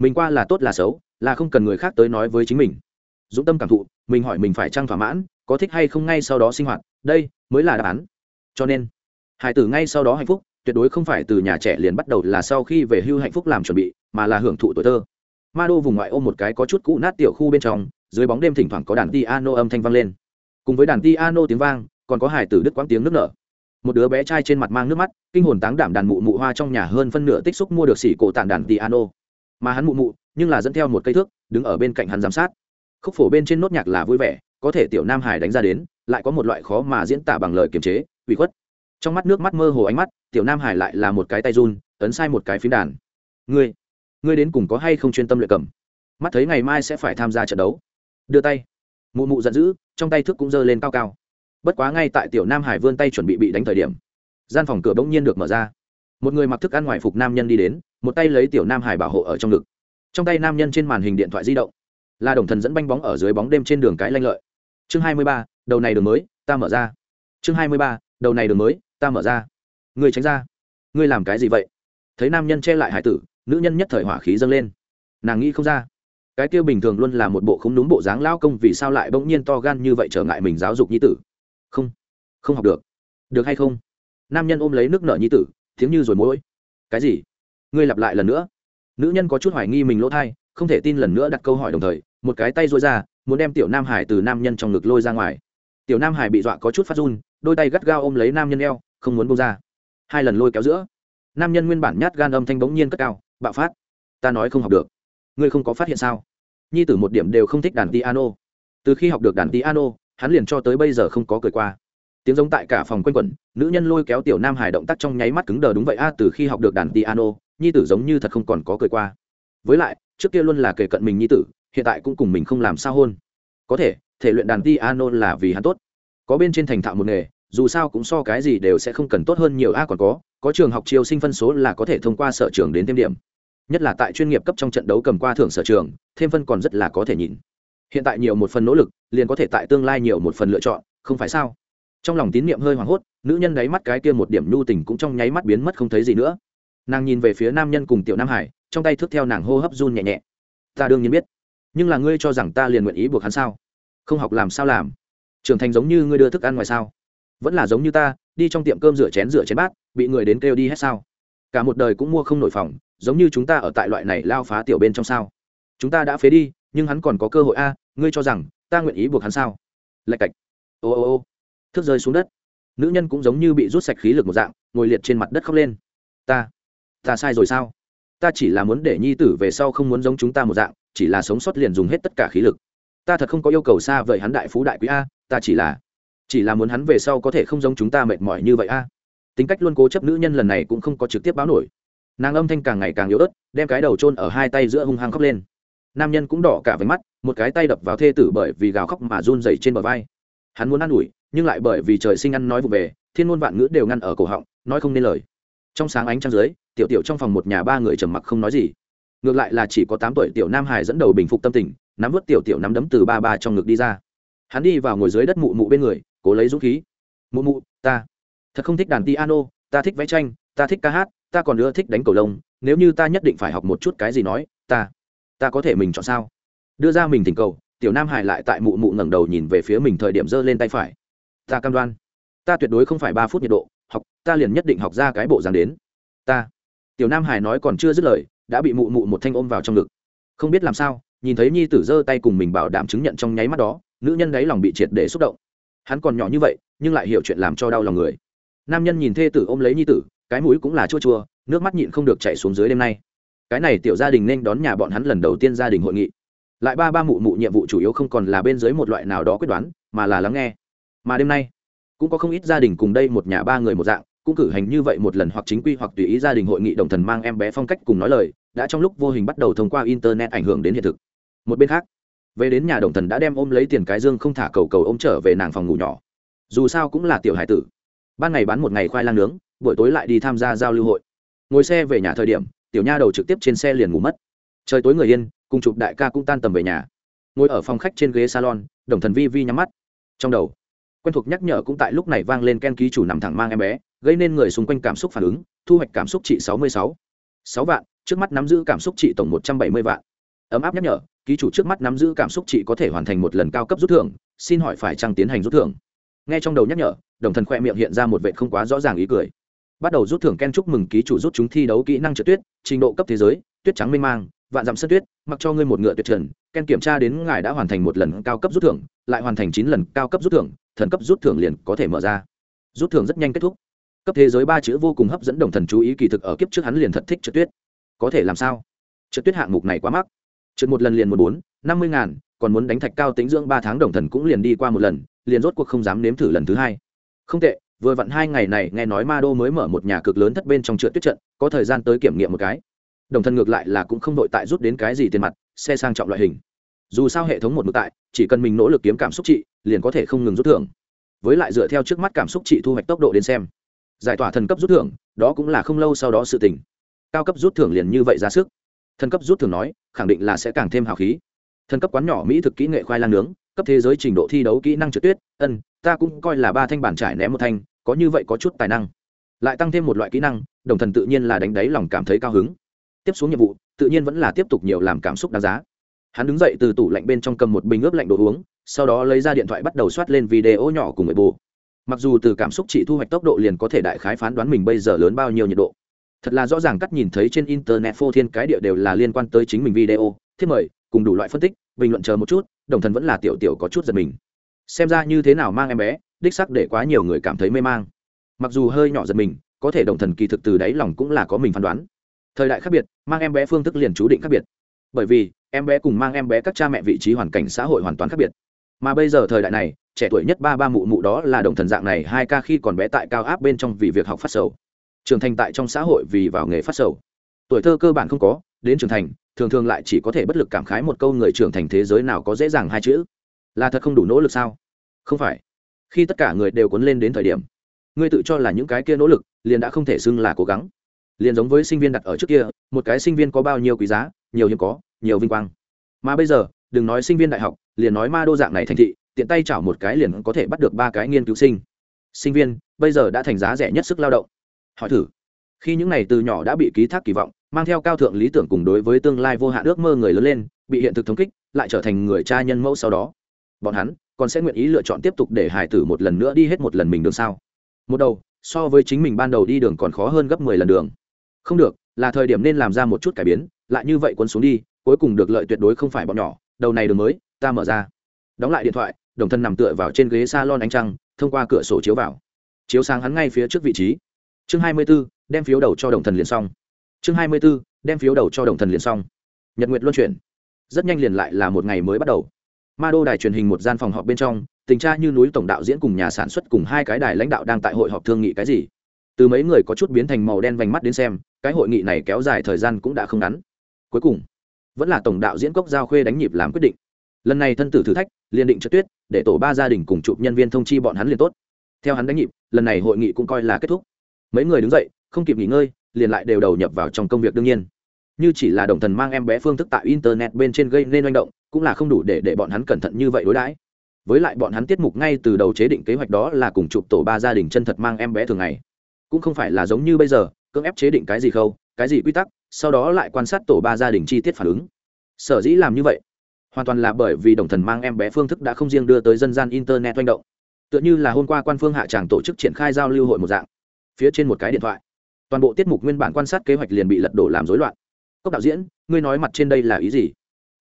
Mình qua là tốt là xấu, là không cần người khác tới nói với chính mình. Dũng tâm cảm thụ, mình hỏi mình phải trăng thỏa mãn, có thích hay không ngay sau đó sinh hoạt, đây mới là đáp án. Cho nên hải tử ngay sau đó hạnh phúc, tuyệt đối không phải từ nhà trẻ liền bắt đầu là sau khi về hưu hạnh phúc làm chuẩn bị, mà là hưởng thụ tuổi thơ ma đô vùng ngoại ô một cái có chút cũ nát tiểu khu bên trong, dưới bóng đêm thỉnh thoảng có đàn piano âm thanh vang lên. Cùng với đàn piano tiếng vang, còn có hải tử đức quãng tiếng nước nở. Một đứa bé trai trên mặt mang nước mắt, kinh hồn táng đảm đàn mụ mụ hoa trong nhà hơn phân nửa tích xúc mua được xỉ cổ tàn đàn piano. Mà hắn mụ mụ, nhưng là dẫn theo một cây thước, đứng ở bên cạnh hắn giám sát. Khúc phổ bên trên nốt nhạc là vui vẻ, có thể tiểu nam hải đánh ra đến, lại có một loại khó mà diễn tả bằng lời kiềm chế, ủy khuất. Trong mắt nước mắt mơ hồ ánh mắt, tiểu nam hải lại là một cái tay run, ấn sai một cái phím đàn. Ngươi ngươi đến cùng có hay không chuyên tâm luyện cầm? Mắt thấy ngày mai sẽ phải tham gia trận đấu. Đưa tay. Mụ mụ giận dữ, trong tay thước cũng giơ lên cao cao. Bất quá ngay tại tiểu nam hải vươn tay chuẩn bị bị đánh thời điểm, gian phòng cửa bỗng nhiên được mở ra. Một người mặc thức ăn ngoài phục nam nhân đi đến, một tay lấy tiểu nam hải bảo hộ ở trong ngực. Trong tay nam nhân trên màn hình điện thoại di động. Là đồng thần dẫn banh bóng ở dưới bóng đêm trên đường cái lanh lợi. Chương hai mươi ba, đầu này đường mới, ta mở ra. Chương hai mươi ba, đầu này đường mới, ta mở ra. Người tránh ra. Ngươi làm cái gì vậy? Thấy nam nhân che lại hải tử nữ nhân nhất thời hỏa khí dâng lên. Nàng nghĩ không ra, cái kia bình thường luôn là một bộ không đúng bộ dáng lao công vì sao lại bỗng nhiên to gan như vậy trở ngại mình giáo dục nhi tử. Không không học được. Được hay không? Nam nhân ôm lấy nước nợ nhi tử, tiếng như rồi mỗi cái gì? Ngươi lặp lại lần nữa. Nữ nhân có chút hoài nghi mình lỗ thai, không thể tin lần nữa đặt câu hỏi đồng thời, một cái tay dối ra, muốn đem tiểu nam hải từ nam nhân trong ngực lôi ra ngoài. Tiểu nam hải bị dọa có chút phát run, đôi tay gắt gao ôm lấy nam nhân eo, không muốn bông ra. Hai lần lôi kéo giữa, nam nhân nguyên bản nhát gan âm thanh bỗng nhiên cất cao bạo phát. Ta nói không học được. Ngươi không có phát hiện sao? Nhi tử một điểm đều không thích đàn piano. Từ khi học được đàn piano, hắn liền cho tới bây giờ không có cười qua. Tiếng giống tại cả phòng quanh quẩn, nữ nhân lôi kéo tiểu nam hải động tác trong nháy mắt cứng đờ đúng vậy a, từ khi học được đàn piano, nhi tử giống như thật không còn có cười qua. Với lại, trước kia luôn là kể cận mình nhi tử, hiện tại cũng cùng mình không làm sao hôn. Có thể thể luyện đàn piano là vì hắn tốt. Có bên trên thành thạo một nghề, dù sao cũng so cái gì đều sẽ không cần tốt hơn nhiều a, còn có có trường học chiêu sinh phân số là có thể thông qua sở trường đến thêm điểm nhất là tại chuyên nghiệp cấp trong trận đấu cầm qua thưởng sở trường, thêm phân còn rất là có thể nhìn. Hiện tại nhiều một phần nỗ lực, liền có thể tại tương lai nhiều một phần lựa chọn, không phải sao? Trong lòng tín niệm hơi hoảng hốt, nữ nhân đáy mắt cái kia một điểm nhu tình cũng trong nháy mắt biến mất không thấy gì nữa. Nàng nhìn về phía nam nhân cùng tiểu nam hải, trong tay thước theo nàng hô hấp run nhẹ nhẹ. Ta đương nhiên biết, nhưng là ngươi cho rằng ta liền nguyện ý buộc hắn sao? Không học làm sao làm? Trưởng thành giống như ngươi đưa thức ăn ngoài sao? Vẫn là giống như ta, đi trong tiệm cơm rửa chén rửa chén bát, bị người đến kêu đi hết sao? Cả một đời cũng mua không nổi phòng giống như chúng ta ở tại loại này lao phá tiểu bên trong sao? Chúng ta đã phế đi, nhưng hắn còn có cơ hội a, ngươi cho rằng, ta nguyện ý buộc hắn sao? Lạch cạch. Ô ô ô. Thức rơi xuống đất. Nữ nhân cũng giống như bị rút sạch khí lực một dạng, ngồi liệt trên mặt đất khóc lên. Ta ta sai rồi sao? Ta chỉ là muốn để nhi tử về sau không muốn giống chúng ta một dạng, chỉ là sống sót liền dùng hết tất cả khí lực. Ta thật không có yêu cầu xa vời hắn đại phú đại quý a, ta chỉ là chỉ là muốn hắn về sau có thể không giống chúng ta mệt mỏi như vậy a. Tính cách luôn cố chấp nữ nhân lần này cũng không có trực tiếp báo nổi nàng âm thanh càng ngày càng yếu ớt, đem cái đầu trôn ở hai tay giữa hung hăng khóc lên. Nam nhân cũng đỏ cả váy mắt, một cái tay đập vào thê tử bởi vì gào khóc mà run dày trên bờ vai. Hắn muốn ă n ủi, nhưng lại bởi vì trời sinh ăn nói vụ về, thiên ngôn vạn ngữ đều ngăn ở cổ họng, nói không nên lời. Trong sáng ánh trăng dưới, tiểu tiểu trong phòng một nhà ba người trầm mặc không nói gì. Ngược lại là chỉ có tám tuổi tiểu nam hải dẫn đầu bình phục tâm tình, nắm vớt tiểu tiểu nắm đấm từ ba ba trong ngực đi ra. Hắn đi vào ngồi dưới đất mụ mụ bên người, cố lấy dũng khí. Mụ mụ, ta. Thật không thích đàn piano, ta thích vẽ tranh, ta thích ca hát ta còn nữa thích đánh cầu lông, nếu như ta nhất định phải học một chút cái gì nói, ta ta có thể mình chọn sao? Đưa ra mình thỉnh cầu, tiểu nam hải lại tại mụ mụ ngẩng đầu nhìn về phía mình thời điểm giơ lên tay phải. Ta cam đoan, ta tuyệt đối không phải ba phút nhiệt độ, học, ta liền nhất định học ra cái bộ dáng đến. Ta, tiểu nam hải nói còn chưa dứt lời, đã bị mụ mụ một thanh ôm vào trong ngực. Không biết làm sao, nhìn thấy nhi tử giơ tay cùng mình bảo đảm chứng nhận trong nháy mắt đó, nữ nhân đáy lòng bị triệt để xúc động. Hắn còn nhỏ như vậy, nhưng lại hiểu chuyện làm cho đau lòng người. Nam nhân nhìn thê tử ôm lấy nhi tử cái mũi cũng là chua chua, nước mắt nhịn không được chạy xuống dưới đêm nay. Cái này tiểu gia đình nên đón nhà bọn hắn lần đầu tiên gia đình hội nghị. Lại ba ba mụ mụ nhiệm vụ chủ yếu không còn là bên dưới một loại nào đó quyết đoán, mà là lắng nghe. Mà đêm nay, cũng có không ít gia đình cùng đây một nhà ba người một dạng, cũng cử hành như vậy một lần hoặc chính quy hoặc tùy ý gia đình hội nghị đồng thần mang em bé phong cách cùng nói lời, đã trong lúc vô hình bắt đầu thông qua internet ảnh hưởng đến hiện thực. Một bên khác, về đến nhà đồng thần đã đem ôm lấy tiền cái dương không thả cầu cầu ôm trở về nàng phòng ngủ nhỏ. Dù sao cũng là tiểu hải tử ban ngày bán một ngày khoai lang nướng, buổi tối lại đi tham gia giao lưu hội. Ngồi xe về nhà thời điểm, tiểu nha đầu trực tiếp trên xe liền ngủ mất. Trời tối người yên, cùng chụp đại ca cũng tan tầm về nhà. Ngồi ở phòng khách trên ghế salon, đồng thần vi vi nhắm mắt. Trong đầu, quen thuộc nhắc nhở cũng tại lúc này vang lên ken ký chủ nằm thẳng mang em bé, gây nên người xung quanh cảm xúc phản ứng, thu hoạch cảm xúc trị sáu mươi sáu. Sáu vạn, trước mắt nắm giữ cảm xúc trị tổng một trăm bảy mươi vạn. Ấm áp nhắc nhở, ký chủ trước mắt nắm giữ cảm xúc trị có thể hoàn thành một lần cao cấp rút thưởng, xin hỏi phải chăng tiến hành rút thưởng? Nghe trong đầu nhắc nhở, đồng thần khoe miệng hiện ra một vệ không quá rõ ràng ý cười. Bắt đầu rút thưởng ken chúc mừng ký chủ rút chúng thi đấu kỹ năng trượt tuyết, trình độ cấp thế giới, tuyết trắng mênh mang, vạn dặm sân tuyết, mặc cho ngươi một ngựa tuyệt trần, ken kiểm tra đến ngài đã hoàn thành một lần cao cấp rút thưởng, lại hoàn thành chín lần cao cấp rút thưởng, thần cấp rút thưởng liền có thể mở ra. Rút thưởng rất nhanh kết thúc. Cấp thế giới ba chữ vô cùng hấp dẫn đồng thần chú ý kỳ thực ở kiếp trước hắn liền thật thích trượt tuyết. Có thể làm sao? Trượt tuyết hạng mục này quá mắc. Trượt một lần liền một bốn, năm mươi ngàn, còn muốn đánh thạch cao tính dưỡng ba tháng đồng thần cũng liền đi qua một lần liền rốt cuộc không dám nếm thử lần thứ hai. Không tệ, vừa vặn hai ngày này nghe nói ma đô mới mở một nhà cực lớn thất bên trong trượt tuyết trận, có thời gian tới kiểm nghiệm một cái. Đồng thân ngược lại là cũng không đội tại rút đến cái gì tiền mặt, xe sang trọng loại hình. Dù sao hệ thống một mực tại, chỉ cần mình nỗ lực kiếm cảm xúc trị, liền có thể không ngừng rút thưởng. Với lại dựa theo trước mắt cảm xúc trị thu hoạch tốc độ đến xem, giải tỏa thần cấp rút thưởng, đó cũng là không lâu sau đó sự tình. Cao cấp rút thưởng liền như vậy ra sức. Thần cấp rút thưởng nói, khẳng định là sẽ càng thêm hào khí. Thần cấp quán nhỏ mỹ thực kỹ nghệ khoai lang nướng cấp thế giới trình độ thi đấu kỹ năng trượt tuyết, ân, ta cũng coi là ba thanh bản trải ném một thanh, có như vậy có chút tài năng. Lại tăng thêm một loại kỹ năng, đồng thần tự nhiên là đánh đáy lòng cảm thấy cao hứng. Tiếp xuống nhiệm vụ, tự nhiên vẫn là tiếp tục nhiều làm cảm xúc đáng giá. Hắn đứng dậy từ tủ lạnh bên trong cầm một bình ướp lạnh đồ uống, sau đó lấy ra điện thoại bắt đầu soát lên video nhỏ cùng người bù mặc dù từ cảm xúc chỉ thu hoạch tốc độ liền có thể đại khái phán đoán mình bây giờ lớn bao nhiêu nhiệt độ, thật là rõ ràng cắt nhìn thấy trên internet phô thiên cái địa đều là liên quan tới chính mình video. Thiết mời, cùng đủ loại phân tích bình luận chờ một chút, đồng thần vẫn là tiểu tiểu có chút giật mình. Xem ra như thế nào mang em bé, đích sắc để quá nhiều người cảm thấy mê mang. Mặc dù hơi nhỏ giật mình, có thể đồng thần kỳ thực từ đáy lòng cũng là có mình phán đoán. Thời đại khác biệt, mang em bé phương thức liền chú định khác biệt. Bởi vì, em bé cùng mang em bé các cha mẹ vị trí hoàn cảnh xã hội hoàn toàn khác biệt. Mà bây giờ thời đại này, trẻ tuổi nhất ba ba mụ mụ đó là đồng thần dạng này hai ca khi còn bé tại cao áp bên trong vì việc học phát sầu. Trưởng thành tại trong xã hội vì vào nghề phát sầu. Tuổi thơ cơ bản không có, đến trưởng thành thường thường lại chỉ có thể bất lực cảm khái một câu người trưởng thành thế giới nào có dễ dàng hai chữ. Là thật không đủ nỗ lực sao? Không phải. Khi tất cả người đều cuốn lên đến thời điểm, ngươi tự cho là những cái kia nỗ lực liền đã không thể xưng là cố gắng. Liền giống với sinh viên đặt ở trước kia, một cái sinh viên có bao nhiêu quý giá, nhiều hiếm có, nhiều vinh quang. Mà bây giờ, đừng nói sinh viên đại học, liền nói ma đô dạng này thành thị, tiện tay chảo một cái liền có thể bắt được ba cái nghiên cứu sinh. Sinh viên, bây giờ đã thành giá rẻ nhất sức lao động. Hỏi thử, khi những này từ nhỏ đã bị ký thác kỳ vọng mang theo cao thượng lý tưởng cùng đối với tương lai vô hạn ước mơ người lớn lên, bị hiện thực thống kích, lại trở thành người cha nhân mẫu sau đó. Bọn hắn còn sẽ nguyện ý lựa chọn tiếp tục để hải tử một lần nữa đi hết một lần mình đường sao? Một đầu, so với chính mình ban đầu đi đường còn khó hơn gấp mười lần đường. Không được, là thời điểm nên làm ra một chút cải biến, lại như vậy quấn xuống đi, cuối cùng được lợi tuyệt đối không phải bọn nhỏ, đầu này đường mới, ta mở ra. Đóng lại điện thoại, đồng thân nằm tựa vào trên ghế s a lon ánh trăng, thông qua cửa sổ chiếu vào. Chiếu sáng hắn ngay phía trước vị trí. Chương hai mươi b ố đem phiếu đầu cho đồng thần liền xong chương hai mươi b ố đem phiếu đầu cho đồng thần liền xong. Nhật nguyệt luân chuyển. Rất nhanh liền lại là một ngày mới bắt đầu. Ma đô đài truyền hình một gian phòng họp bên trong, tình tra như núi tổng đạo diễn cùng nhà sản xuất cùng hai cái đài lãnh đạo đang tại hội họp thương nghị cái gì. Từ mấy người có chút biến thành màu đen vành mắt đến xem, cái hội nghị này kéo dài thời gian cũng đã không ngắn. Cuối cùng, vẫn là tổng đạo diễn cốc giao khuê đánh nhịp làm quyết định. Lần này thân tử thử thách, liền định trượt tuyết, để tổ ba gia đình cùng chụp nhân viên thông chi bọn hắn liền tốt. Theo hắn đánh nhịp, lần này hội nghị cũng coi là kết thúc. Mấy người đứng dậy, không kịp nghỉ ngơi liền lại đều đầu nhập vào trong công việc đương nhiên. Như chỉ là đồng thần mang em bé phương thức tại internet bên trên gây nên manh động, cũng là không đủ để để bọn hắn cẩn thận như vậy đối đãi. Với lại bọn hắn tiết mục ngay từ đầu chế định kế hoạch đó là cùng chụp tổ ba gia đình chân thật mang em bé thường ngày. Cũng không phải là giống như bây giờ, cưỡng ép chế định cái gì khâu, cái gì quy tắc, sau đó lại quan sát tổ ba gia đình chi tiết phản ứng. Sở dĩ làm như vậy, hoàn toàn là bởi vì đồng thần mang em bé phương thức đã không riêng đưa tới dân gian internet manh động. Tựa như là hôm qua quan phương hạ tràng tổ chức triển khai giao lưu hội một dạng. Phía trên một cái điện thoại toàn bộ tiết mục nguyên bản quan sát kế hoạch liền bị lật đổ làm rối loạn. Cốc đạo diễn, ngươi nói mặt trên đây là ý gì?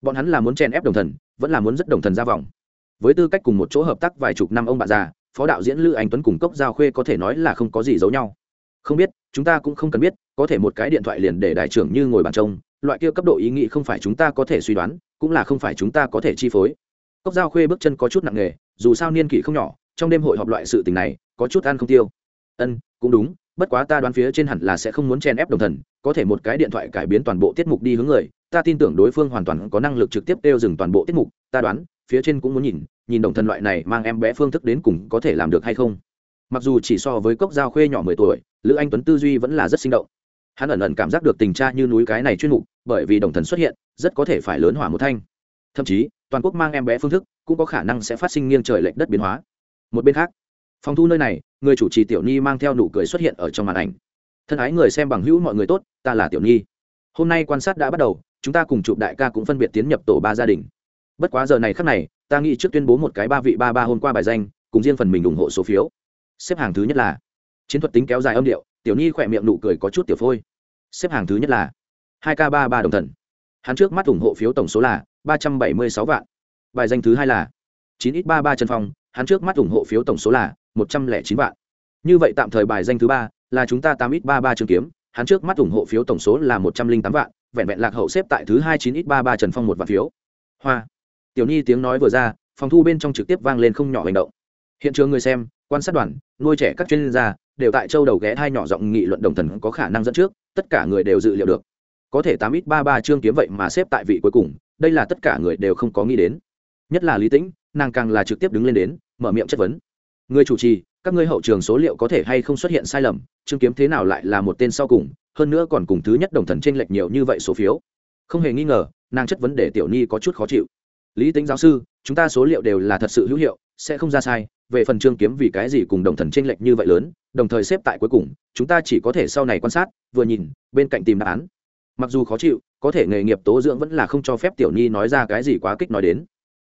Bọn hắn là muốn chen ép đồng thần, vẫn là muốn rất đồng thần ra vòng. Với tư cách cùng một chỗ hợp tác vài chục năm ông bạn già, phó đạo diễn lữ anh tuấn cùng cốc giao khuê có thể nói là không có gì giấu nhau. Không biết, chúng ta cũng không cần biết, có thể một cái điện thoại liền để đại trưởng như ngồi bàn trông, loại kia cấp độ ý nghĩ không phải chúng ta có thể suy đoán, cũng là không phải chúng ta có thể chi phối. Cốc giao khuê bước chân có chút nặng nề, dù sao niên kỷ không nhỏ, trong đêm hội họp loại sự tình này, có chút ăn không tiêu. Ân, cũng đúng bất quá ta đoán phía trên hẳn là sẽ không muốn chen ép đồng thần, có thể một cái điện thoại cải biến toàn bộ tiết mục đi hướng người, ta tin tưởng đối phương hoàn toàn có năng lực trực tiếp đeo dừng toàn bộ tiết mục, ta đoán, phía trên cũng muốn nhìn nhìn đồng thần loại này mang em bé phương thức đến cùng có thể làm được hay không. Mặc dù chỉ so với cốc giao khuê nhỏ mười tuổi, lữ anh tuấn tư duy vẫn là rất sinh động. Hắn ẩn ẩn cảm giác được tình cha như núi cái này chuyên mục, bởi vì đồng thần xuất hiện, rất có thể phải lớn hỏa một thanh. Thậm chí, toàn quốc mang em bé phương thức cũng có khả năng sẽ phát sinh nghiêng trời lệch đất biến hóa. Một bên khác, phòng thu nơi này người chủ trì tiểu nhi mang theo nụ cười xuất hiện ở trong màn ảnh. Thân ái người xem bằng hữu mọi người tốt, ta là tiểu nhi. Hôm nay quan sát đã bắt đầu, chúng ta cùng chụp đại ca cũng phân biệt tiến nhập tổ ba gia đình. Bất quá giờ này khắc này, ta nghĩ trước tuyên bố một cái ba vị ba ba hôm qua bài danh, cùng riêng phần mình ủng hộ số phiếu. Xếp hàng thứ nhất là chiến thuật tính kéo dài âm điệu, tiểu nhi khỏe miệng nụ cười có chút tiểu phôi. Xếp hàng thứ nhất là hai k ba ba đồng thần. Hắn trước mắt ủng hộ phiếu tổng số là ba trăm bảy mươi sáu vạn. Bài danh thứ hai là chín ít ba ba trần phong, hắn trước mắt ủng hộ phiếu tổng số là một trăm lẻ chín vạn. Như vậy tạm thời bài danh thứ ba là chúng ta tám ít ba ba trường kiếm. Hắn trước mắt ủng hộ phiếu tổng số là một trăm linh tám vạn, vẹn vẹn lạc hậu xếp tại thứ hai chín ít ba ba trần phong một vạn phiếu. Hoa. Tiểu nhi tiếng nói vừa ra, phòng thu bên trong trực tiếp vang lên không nhỏ hành động. Hiện trường người xem, quan sát đoàn, nuôi trẻ các chuyên gia đều tại châu đầu ghé hai nhỏ giọng nghị luận đồng thần có khả năng dẫn trước, tất cả người đều dự liệu được. Có thể tám ít ba ba chương kiếm vậy mà xếp tại vị cuối cùng, đây là tất cả người đều không có nghĩ đến. Nhất là lý tĩnh, nàng càng là trực tiếp đứng lên đến, mở miệng chất vấn người chủ trì, các ngươi hậu trường số liệu có thể hay không xuất hiện sai lầm, chứng kiếm thế nào lại là một tên sau cùng, hơn nữa còn cùng thứ nhất đồng thần t r ê n lệch nhiều như vậy số phiếu. Không hề nghi ngờ, nàng chất vấn đề tiểu ni có chút khó chịu. Lý tính giáo sư, chúng ta số liệu đều là thật sự hữu hiệu, sẽ không ra sai, về phần chương kiếm vì cái gì cùng đồng thần t r ê n lệch như vậy lớn, đồng thời xếp tại cuối cùng, chúng ta chỉ có thể sau này quan sát, vừa nhìn, bên cạnh tìm đáp án. Mặc dù khó chịu, có thể nghề nghiệp tố dưỡng vẫn là không cho phép tiểu ni nói ra cái gì quá kích nói đến.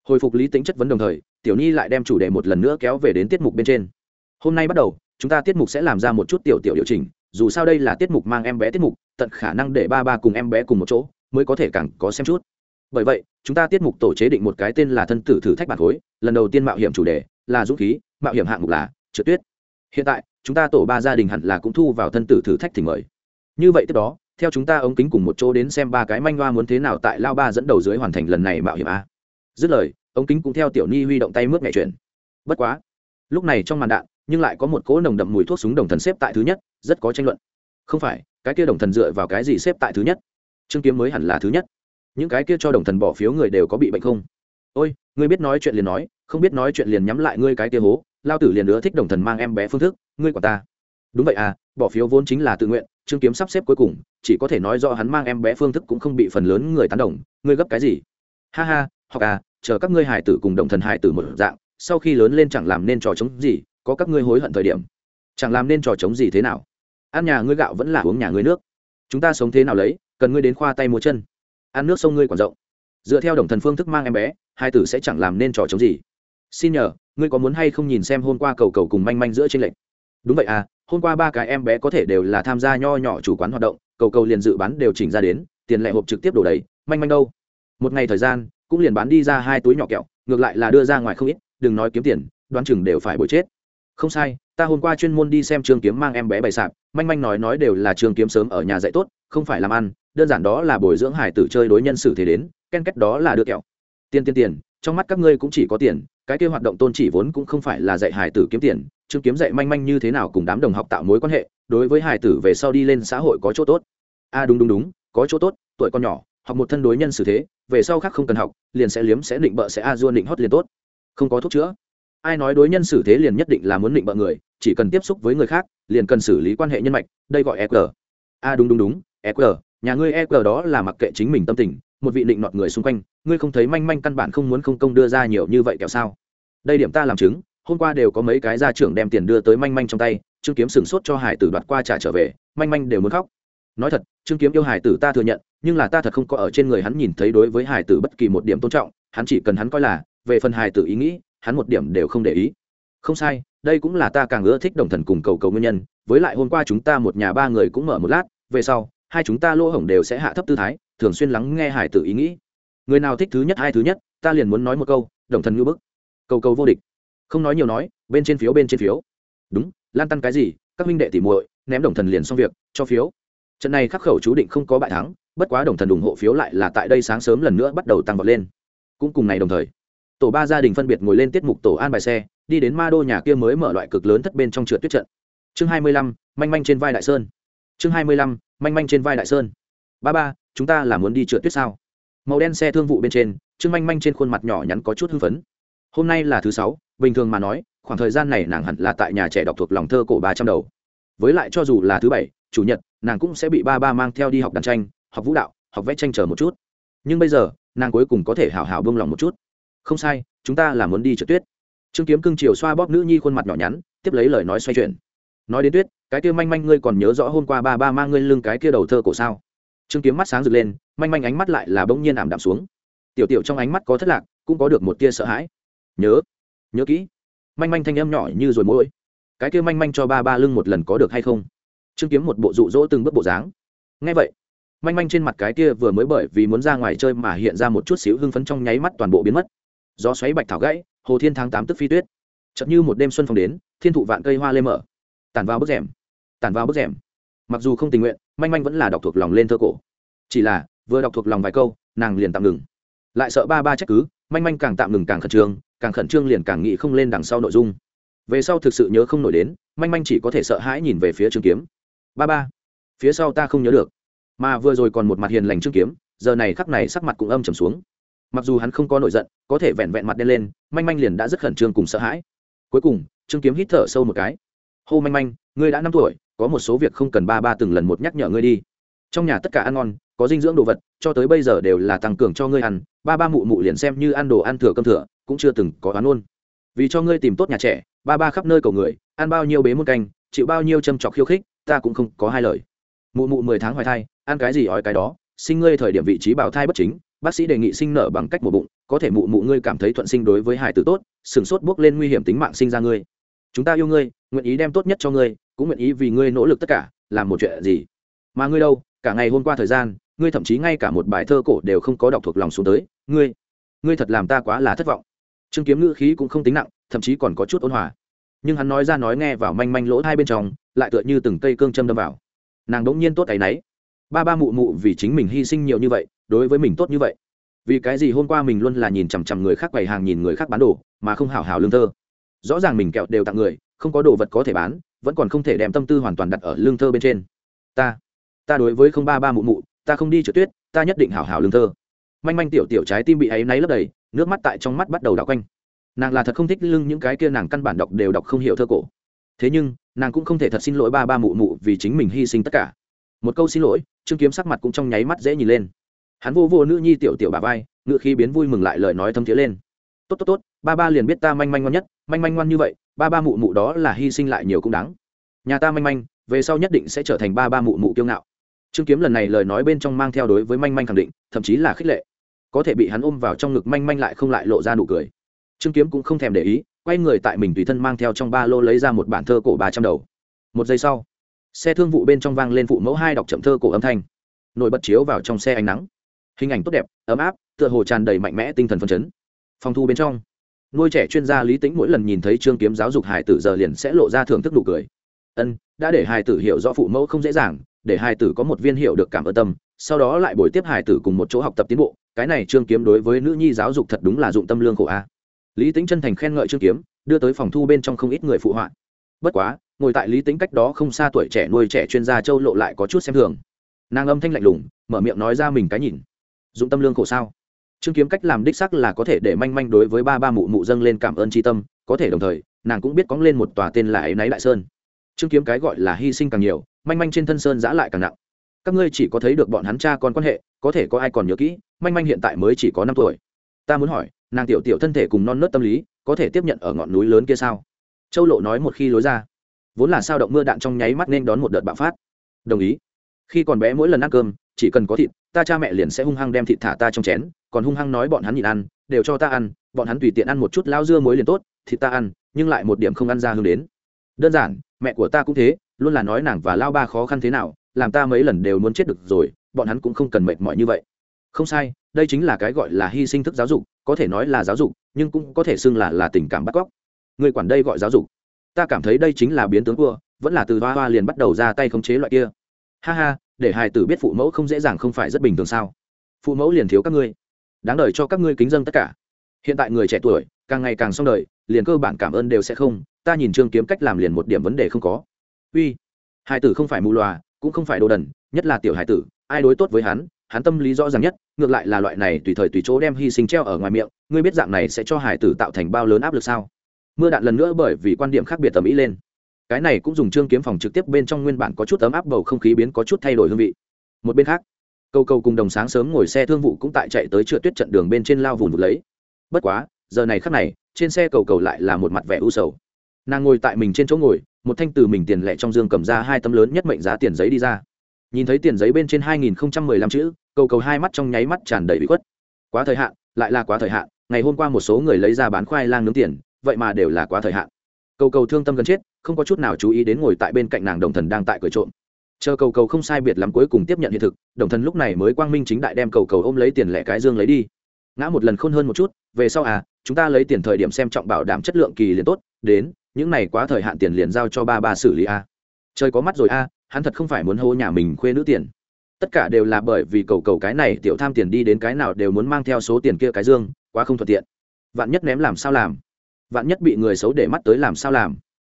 Hồi phục lý tính chất vấn đồng thời tiểu ni lại đem chủ đề một lần nữa kéo về đến tiết mục bên trên. Hôm nay bắt đầu, chúng ta tiết mục sẽ làm ra một chút tiểu tiểu điều chỉnh, dù sao đây là tiết mục mang em bé tiết mục, tận khả năng để ba ba cùng em bé cùng một chỗ, mới có thể càng có xem chút. Bởi vậy, chúng ta tiết mục tổ chế định một cái tên là thân tử thử thách bản khối, lần đầu tiên mạo hiểm chủ đề là dũng khí, mạo hiểm hạng mục là trượt tuyết. Hiện tại, chúng ta tổ ba gia đình hẳn là cũng thu vào thân tử thử thách thì mời. Như vậy tiếp đó, theo chúng ta ống kính cùng một chỗ đến xem ba cái manh hoa muốn thế nào tại lao ba dẫn đầu dưới hoàn thành lần này mạo hiểm a. Dứt lời ống kính cũng theo tiểu ni huy động tay mướt nhẹ chuyển. Bất quá, lúc này trong màn đạn, nhưng lại có một cỗ nồng đậm mùi thuốc súng đồng thần xếp tại thứ nhất, rất có tranh luận. Không phải, cái kia đồng thần dựa vào cái gì xếp tại thứ nhất? Trương kiếm mới hẳn là thứ nhất. Những cái kia cho đồng thần bỏ phiếu người đều có bị bệnh không? Ôi, ngươi biết nói chuyện liền nói, không biết nói chuyện liền nhắm lại ngươi cái kia hố, lao tử liền nữa thích đồng thần mang em bé phương thức, ngươi quả ta. Đúng vậy à bỏ phiếu vốn chính là tự nguyện, trương kiếm sắp xếp cuối cùng, chỉ có thể nói do hắn mang em bé phương thức cũng không bị phần lớn người tán đồng, ngươi gấp cái gì? Ha ha hoặc à chờ các ngươi hải tử cùng đồng thần hải tử một dạng, sau khi lớn lên chẳng làm nên trò chống gì, có các ngươi hối hận thời điểm. Chẳng làm nên trò chống gì thế nào? Ăn nhà ngươi gạo vẫn là uống nhà ngươi nước. Chúng ta sống thế nào lấy, cần ngươi đến khoa tay múa chân. Ăn nước sông ngươi còn rộng. Dựa theo đồng thần phương thức mang em bé, hai tử sẽ chẳng làm nên trò chống gì. Xin nhờ, ngươi có muốn hay không nhìn xem hôm qua cầu cầu cùng manh manh giữa trên lệnh đúng vậy à hôm qua ba cái em bé có thể đều là tham gia nho nhỏ chủ quán hoạt động, cầu cầu liền dự bán đều chỉnh ra đến, tiền lệ hộp trực tiếp đổ đầy, manh manh đâu? Một ngày thời gian cũng liền bán đi ra hai túi nhỏ kẹo ngược lại là đưa ra ngoài không ít đừng nói kiếm tiền đoán chừng đều phải bồi chết. Không sai ta hôm qua chuyên môn đi xem trường kiếm mang em bé bày sạp manh manh nói nói đều là trường kiếm sớm ở nhà dạy tốt không phải làm ăn đơn giản đó là bồi dưỡng hải tử chơi đối nhân xử thế đến ken kết đó là đưa kẹo. Tiền tiền tiền trong mắt các ngươi cũng chỉ có tiền cái kia hoạt động tôn chỉ vốn cũng không phải là dạy hải tử kiếm tiền trường kiếm dạy manh manh như thế nào cùng đám đồng học tạo mối quan hệ đối với hải tử về sau đi lên xã hội có chỗ tốt. A à, đúng đúng đúng có chỗ tốt tuổi con nhỏ học một thân đối nhân xử thế về sau khác không cần học liền sẽ liếm sẽ định bợ sẽ a dua định hót liền tốt. Không có thuốc chữa. Ai nói đối nhân xử thế liền nhất định là muốn định bợ người chỉ cần tiếp xúc với người khác liền cần xử lý quan hệ nhân mạch đây gọi eq a à, đúng đúng đúng eq nhà ngươi eq đó là mặc kệ chính mình tâm tình một vị định nọt người xung quanh ngươi không thấy manh manh căn bản không muốn không công đưa ra nhiều như vậy kẹo sao? Đây điểm ta làm chứng hôm qua đều có mấy cái gia trưởng đem tiền đưa tới manh manh trong tay trương kiếm sửng sốt cho hải tử đoạt qua trả trở về manh manh đều muốn khóc. Nói thật trương kiếm yêu hải tử ta thừa nhận nhưng là ta thật không có ở trên người hắn nhìn thấy đối với hải tử bất kỳ một điểm tôn trọng, hắn chỉ cần hắn coi là, về phần hải tử ý nghĩ, hắn một điểm đều không để ý. Không sai, đây cũng là ta càng ưa thích đồng thần cùng cầu cầu nguyên nhân, với lại hôm qua chúng ta một nhà ba người cũng mở một lát, về sau, hai chúng ta lỗ hổng đều sẽ hạ thấp tư thái, thường xuyên lắng nghe hải tử ý nghĩ. Người nào thích thứ nhất hai thứ nhất, ta liền muốn nói một câu, đồng thần ngư bức. Cầu cầu vô địch. Không nói nhiều nói, bên trên phiếu bên trên phiếu. Đúng, lan tăn cái gì, các minh đệ tỉ muội, ném đồng thần liền xong việc, cho phiếu. Trận này khắc khẩu chú định không có bại thắng bất quá đồng thần ủng hộ phiếu lại là tại đây sáng sớm lần nữa bắt đầu tăng vọt lên. Cũng cùng ngày đồng thời, tổ ba gia đình phân biệt ngồi lên tiết mục tổ an bài xe, đi đến ma đô nhà kia mới mở loại cực lớn thất bên trong trượt tuyết trận. Chương hai mươi lăm, manh manh trên vai đại sơn. Chương hai mươi lăm, manh manh trên vai đại sơn. Ba ba, chúng ta là muốn đi trượt tuyết sao? Màu đen xe thương vụ bên trên chương manh manh trên khuôn mặt nhỏ nhắn có chút hưng phấn. Hôm nay là thứ sáu, bình thường mà nói, khoảng thời gian này nàng hẳn là tại nhà trẻ đọc thuộc lòng thơ cổ ba trăm đầu. Với lại cho dù là thứ bảy, chủ nhật, nàng cũng sẽ bị ba ba mang theo đi học đàn tranh học vũ đạo, học vẽ tranh chờ một chút. Nhưng bây giờ, nàng cuối cùng có thể hào hào bông lòng một chút. Không sai, chúng ta là muốn đi trượt tuyết. Trương kiếm cưng chiều xoa bóp nữ nhi khuôn mặt nhỏ nhắn, tiếp lấy lời nói xoay chuyển. Nói đến tuyết, cái kia manh manh ngươi còn nhớ rõ hôm qua ba ba mang ngươi lưng cái kia đầu thơ cổ sao? Trương kiếm mắt sáng rực lên, manh manh ánh mắt lại là bỗng nhiên ảm đạm xuống. Tiểu tiểu trong ánh mắt có thất lạc, cũng có được một tia sợ hãi. Nhớ nhớ kỹ. Manh manh thanh âm nhỏ như rồi mỗi. Cái kia manh manh cho ba ba lưng một lần có được hay không? Trương kiếm một bộ rụ rỗ từng bước bộ dáng. Ngay vậy manh manh trên mặt cái kia vừa mới bởi vì muốn ra ngoài chơi mà hiện ra một chút xíu hưng phấn trong nháy mắt toàn bộ biến mất. Gió xoáy bạch thảo gãy, hồ thiên tháng tám tức phi tuyết. Chậm như một đêm xuân phong đến, thiên thụ vạn cây hoa lê mở. Tàn vào bức rèm tàn vào bức rèm. Mặc dù không tình nguyện, manh manh vẫn là đọc thuộc lòng lên thơ cổ. Chỉ là, vừa đọc thuộc lòng vài câu, nàng liền tạm ngừng. Lại sợ ba ba trách cứ, manh manh càng tạm ngừng càng khẩn trương, càng khẩn trương liền càng nghĩ không lên đằng sau nội dung. Về sau thực sự nhớ không nổi đến, manh manh chỉ có thể sợ hãi nhìn về phía Trường kiếm. Ba ba, phía sau ta không nhớ được mà vừa rồi còn một mặt hiền lành trương kiếm, giờ này khắc này sắc mặt cũng âm trầm xuống. Mặc dù hắn không có nổi giận, có thể vẹn vẹn mặt đen lên, manh manh liền đã rất khẩn trương cùng sợ hãi. Cuối cùng trương kiếm hít thở sâu một cái. Hô manh manh, ngươi đã năm tuổi, có một số việc không cần ba ba từng lần một nhắc nhở ngươi đi. Trong nhà tất cả ăn ngon, có dinh dưỡng đồ vật, cho tới bây giờ đều là tăng cường cho ngươi ăn, ba ba mụ mụ liền xem như ăn đồ ăn thừa cơm thừa, cũng chưa từng có oán ôn. Vì cho ngươi tìm tốt nhà trẻ, ba ba khắp nơi cầu người, ăn bao nhiêu bế muôn canh, chịu bao nhiêu châm trọc khiêu khích, ta cũng không có hai lời. Mụ mụ mười tháng hoài thai ăn cái gì ói cái đó, sinh ngươi thời điểm vị trí bảo thai bất chính, bác sĩ đề nghị sinh nở bằng cách mổ bụng, có thể mụ mụ ngươi cảm thấy thuận sinh đối với hải tử tốt, sừng sốt bước lên nguy hiểm tính mạng sinh ra ngươi. Chúng ta yêu ngươi, nguyện ý đem tốt nhất cho ngươi, cũng nguyện ý vì ngươi nỗ lực tất cả, làm một chuyện gì? Mà ngươi đâu, cả ngày hôm qua thời gian, ngươi thậm chí ngay cả một bài thơ cổ đều không có đọc thuộc lòng xuống tới, ngươi ngươi thật làm ta quá là thất vọng. Trương kiếm ngữ khí cũng không tính nặng, thậm chí còn có chút ôn hòa. Nhưng hắn nói ra nói nghe vào manh manh lỗ hai bên trong, lại tựa như từng cây cương châm đâm vào. Nàng đ ỗ n g nhiên tốt áy náy ba ba mụ mụ vì chính mình hy sinh nhiều như vậy, đối với mình tốt như vậy. Vì cái gì hôm qua mình luôn là nhìn chằm chằm người khác bày hàng nhìn người khác bán đồ, mà không hào hào lương thơ. Rõ ràng mình kẹo đều tặng người, không có đồ vật có thể bán, vẫn còn không thể đem tâm tư hoàn toàn đặt ở lương thơ bên trên. Ta ta đối với không ba ba mụ mụ, ta không đi trượt tuyết, ta nhất định hào hào lương thơ. Manh manh tiểu tiểu trái tim bị áy náy lấp đầy, nước mắt tại trong mắt bắt đầu đảo quanh. Nàng là thật không thích lưng những cái kia nàng căn bản đọc đều đọc không hiểu thơ cổ. Thế nhưng, nàng cũng không thể thật xin lỗi ba ba mụ mụ vì chính mình hy sinh tất cả một câu xin lỗi, trương kiếm sắc mặt cũng trong nháy mắt dễ nhìn lên. Hắn vô vô nữ nhi tiểu tiểu bà vai ngự khi biến vui mừng lại lời nói thâm thiế lên. Tốt tốt tốt, ba ba liền biết ta manh manh ngoan nhất, manh manh ngoan như vậy, ba ba mụ mụ đó là hy sinh lại nhiều cũng đáng. Nhà ta manh manh, về sau nhất định sẽ trở thành ba ba mụ mụ kiêu ngạo. Trương kiếm lần này lời nói bên trong mang theo đối với manh manh khẳng định, thậm chí là khích lệ. Có thể bị hắn ôm vào trong ngực manh manh lại không lại lộ ra nụ cười. Trương kiếm cũng không thèm để ý, quay người tại mình tùy thân mang theo trong ba lô lấy ra một bản thơ cổ ba trăm đầu. Một giây sau xe thương vụ bên trong vang lên phụ mẫu hai đọc chậm thơ cổ âm thanh. Nổi bật chiếu vào trong xe ánh nắng. Hình ảnh tốt đẹp, ấm áp, tựa hồ tràn đầy mạnh mẽ tinh thần phấn chấn. Phòng thu bên trong, nuôi trẻ chuyên gia lý tĩnh mỗi lần nhìn thấy trương kiếm giáo dục hải tử giờ liền sẽ lộ ra thưởng thức nụ cười. Ân, đã để hải tử hiểu rõ phụ mẫu không dễ dàng, để hải tử có một viên hiệu được cảm ơn tâm, sau đó lại bồi tiếp hải tử cùng một chỗ học tập tiến bộ, cái này trương kiếm đối với nữ nhi giáo dục thật đúng là dụng tâm lương khổ a. Lý tính chân thành khen ngợi trương kiếm, đưa tới phòng thu bên trong không ít người phụ họa. Bất quá ngồi tại lý tính cách đó không xa tuổi trẻ nuôi trẻ chuyên gia châu lộ lại có chút xem thường. Nàng âm thanh lạnh lùng, mở miệng nói ra mình cái nhìn. Dụng tâm lương khổ sao? Trương kiếm cách làm đích sắc là có thể để manh manh đối với ba ba mụ mụ dâng lên cảm ơn tri tâm, có thể đồng thời, nàng cũng biết cóng lên một tòa tên là ấy náy đại sơn. Trương kiếm cái gọi là hy sinh càng nhiều, manh manh trên thân sơn giã lại càng nặng. Các ngươi chỉ có thấy được bọn hắn cha con quan hệ, có thể có ai còn nhớ kỹ, manh manh hiện tại mới chỉ có năm tuổi. Ta muốn hỏi, nàng tiểu tiểu thân thể cùng non nớt tâm lý, có thể tiếp nhận ở ngọn núi lớn kia sao? Châu lộ nói một khi lối ra vốn là sao động mưa đạn trong nháy mắt nên đón một đợt bạo phát. Đồng ý. Khi còn bé mỗi lần ăn cơm, chỉ cần có thịt, ta cha mẹ liền sẽ hung hăng đem thịt thả ta trong chén, còn hung hăng nói bọn hắn nhịn ăn, đều cho ta ăn, bọn hắn tùy tiện ăn một chút lao dưa muối liền tốt, thịt ta ăn, nhưng lại một điểm không ăn ra hương đến. Đơn giản, mẹ của ta cũng thế, luôn là nói nàng và lao ba khó khăn thế nào, làm ta mấy lần đều muốn chết được rồi, bọn hắn cũng không cần mệt mỏi như vậy. Không sai, đây chính là cái gọi là hy sinh thức giáo dục, có thể nói là giáo dục, nhưng cũng có thể xưng là là tình cảm bắt cóc. Người quản đây gọi giáo dục ta cảm thấy đây chính là biến tướng cua vẫn là từ hoa hoa liền bắt đầu ra tay khống chế loại kia. Ha ha, để hài tử biết phụ mẫu không dễ dàng không phải rất bình thường sao? Phụ mẫu liền thiếu các ngươi. Đáng đời cho các ngươi kính dân tất cả. Hiện tại người trẻ tuổi, càng ngày càng xong đời, liền cơ bản cảm ơn đều sẽ không, ta nhìn trương kiếm cách làm liền một điểm vấn đề không có. Uy, hài tử không phải mù loà, cũng không phải đồ đần, nhất là tiểu hài tử, ai đối tốt với hắn hắn tâm lý rõ ràng nhất, ngược lại là loại này tùy thời tùy chỗ đem hy sinh treo ở ngoài miệng, ngươi biết dạng này sẽ cho hải tử tạo thành bao lớn áp lực sao? Mưa đạn lần nữa bởi vì quan điểm khác biệt tầm ý lên. Cái này cũng dùng trương kiếm phòng trực tiếp bên trong nguyên bản có chút ấm áp bầu không khí biến có chút thay đổi hương vị. Một bên khác câu cầu cùng đồng sáng sớm ngồi xe thương vụ cũng tại chạy tới trượt tuyết trận đường bên trên lao vùng vụt lấy. Bất quá, giờ này khắc này, trên xe cầu cầu lại là một mặt vẻ u sầu. Nàng ngồi tại mình trên chỗ ngồi, một thanh từ mình tiền lẻ trong dương cầm ra hai tấm lớn nhất mệnh giá tiền giấy đi ra. Nhìn thấy tiền giấy bên trên hai nghìn không trăm mười lăm chữ, cầu cầu hai mắt trong nháy mắt tràn đầy bị khuất. Quá thời hạn, lại là quá thời hạn, ngày hôm qua một số người lấy ra bán khoai lang nướng tiền vậy mà đều là quá thời hạn. Cầu cầu thương tâm gần chết không có chút nào chú ý đến ngồi tại bên cạnh nàng đồng thần đang tại cười trộm. Chờ cầu cầu không sai biệt lắm cuối cùng tiếp nhận hiện thực đồng thần lúc này mới quang minh chính đại đem cầu cầu ôm lấy tiền lẻ cái dương lấy đi. Ngã một lần khôn hơn một chút về sau à chúng ta lấy tiền thời điểm xem trọng bảo đảm chất lượng kỳ liền tốt đến những này quá thời hạn tiền liền giao cho ba ba xử lý a. À. trời có mắt rồi a à, hắn thật không phải muốn hô nhà mình khuê nữ tiền. Tất cả đều là bởi vì cầu cầu cái này tiểu tham tiền đi đến cái nào đều muốn mang theo số tiền kia cái dương quá không thuận tiện. Vạn nhất ném làm sao làm? Vạn nhất bị người xấu để mắt tới làm sao làm.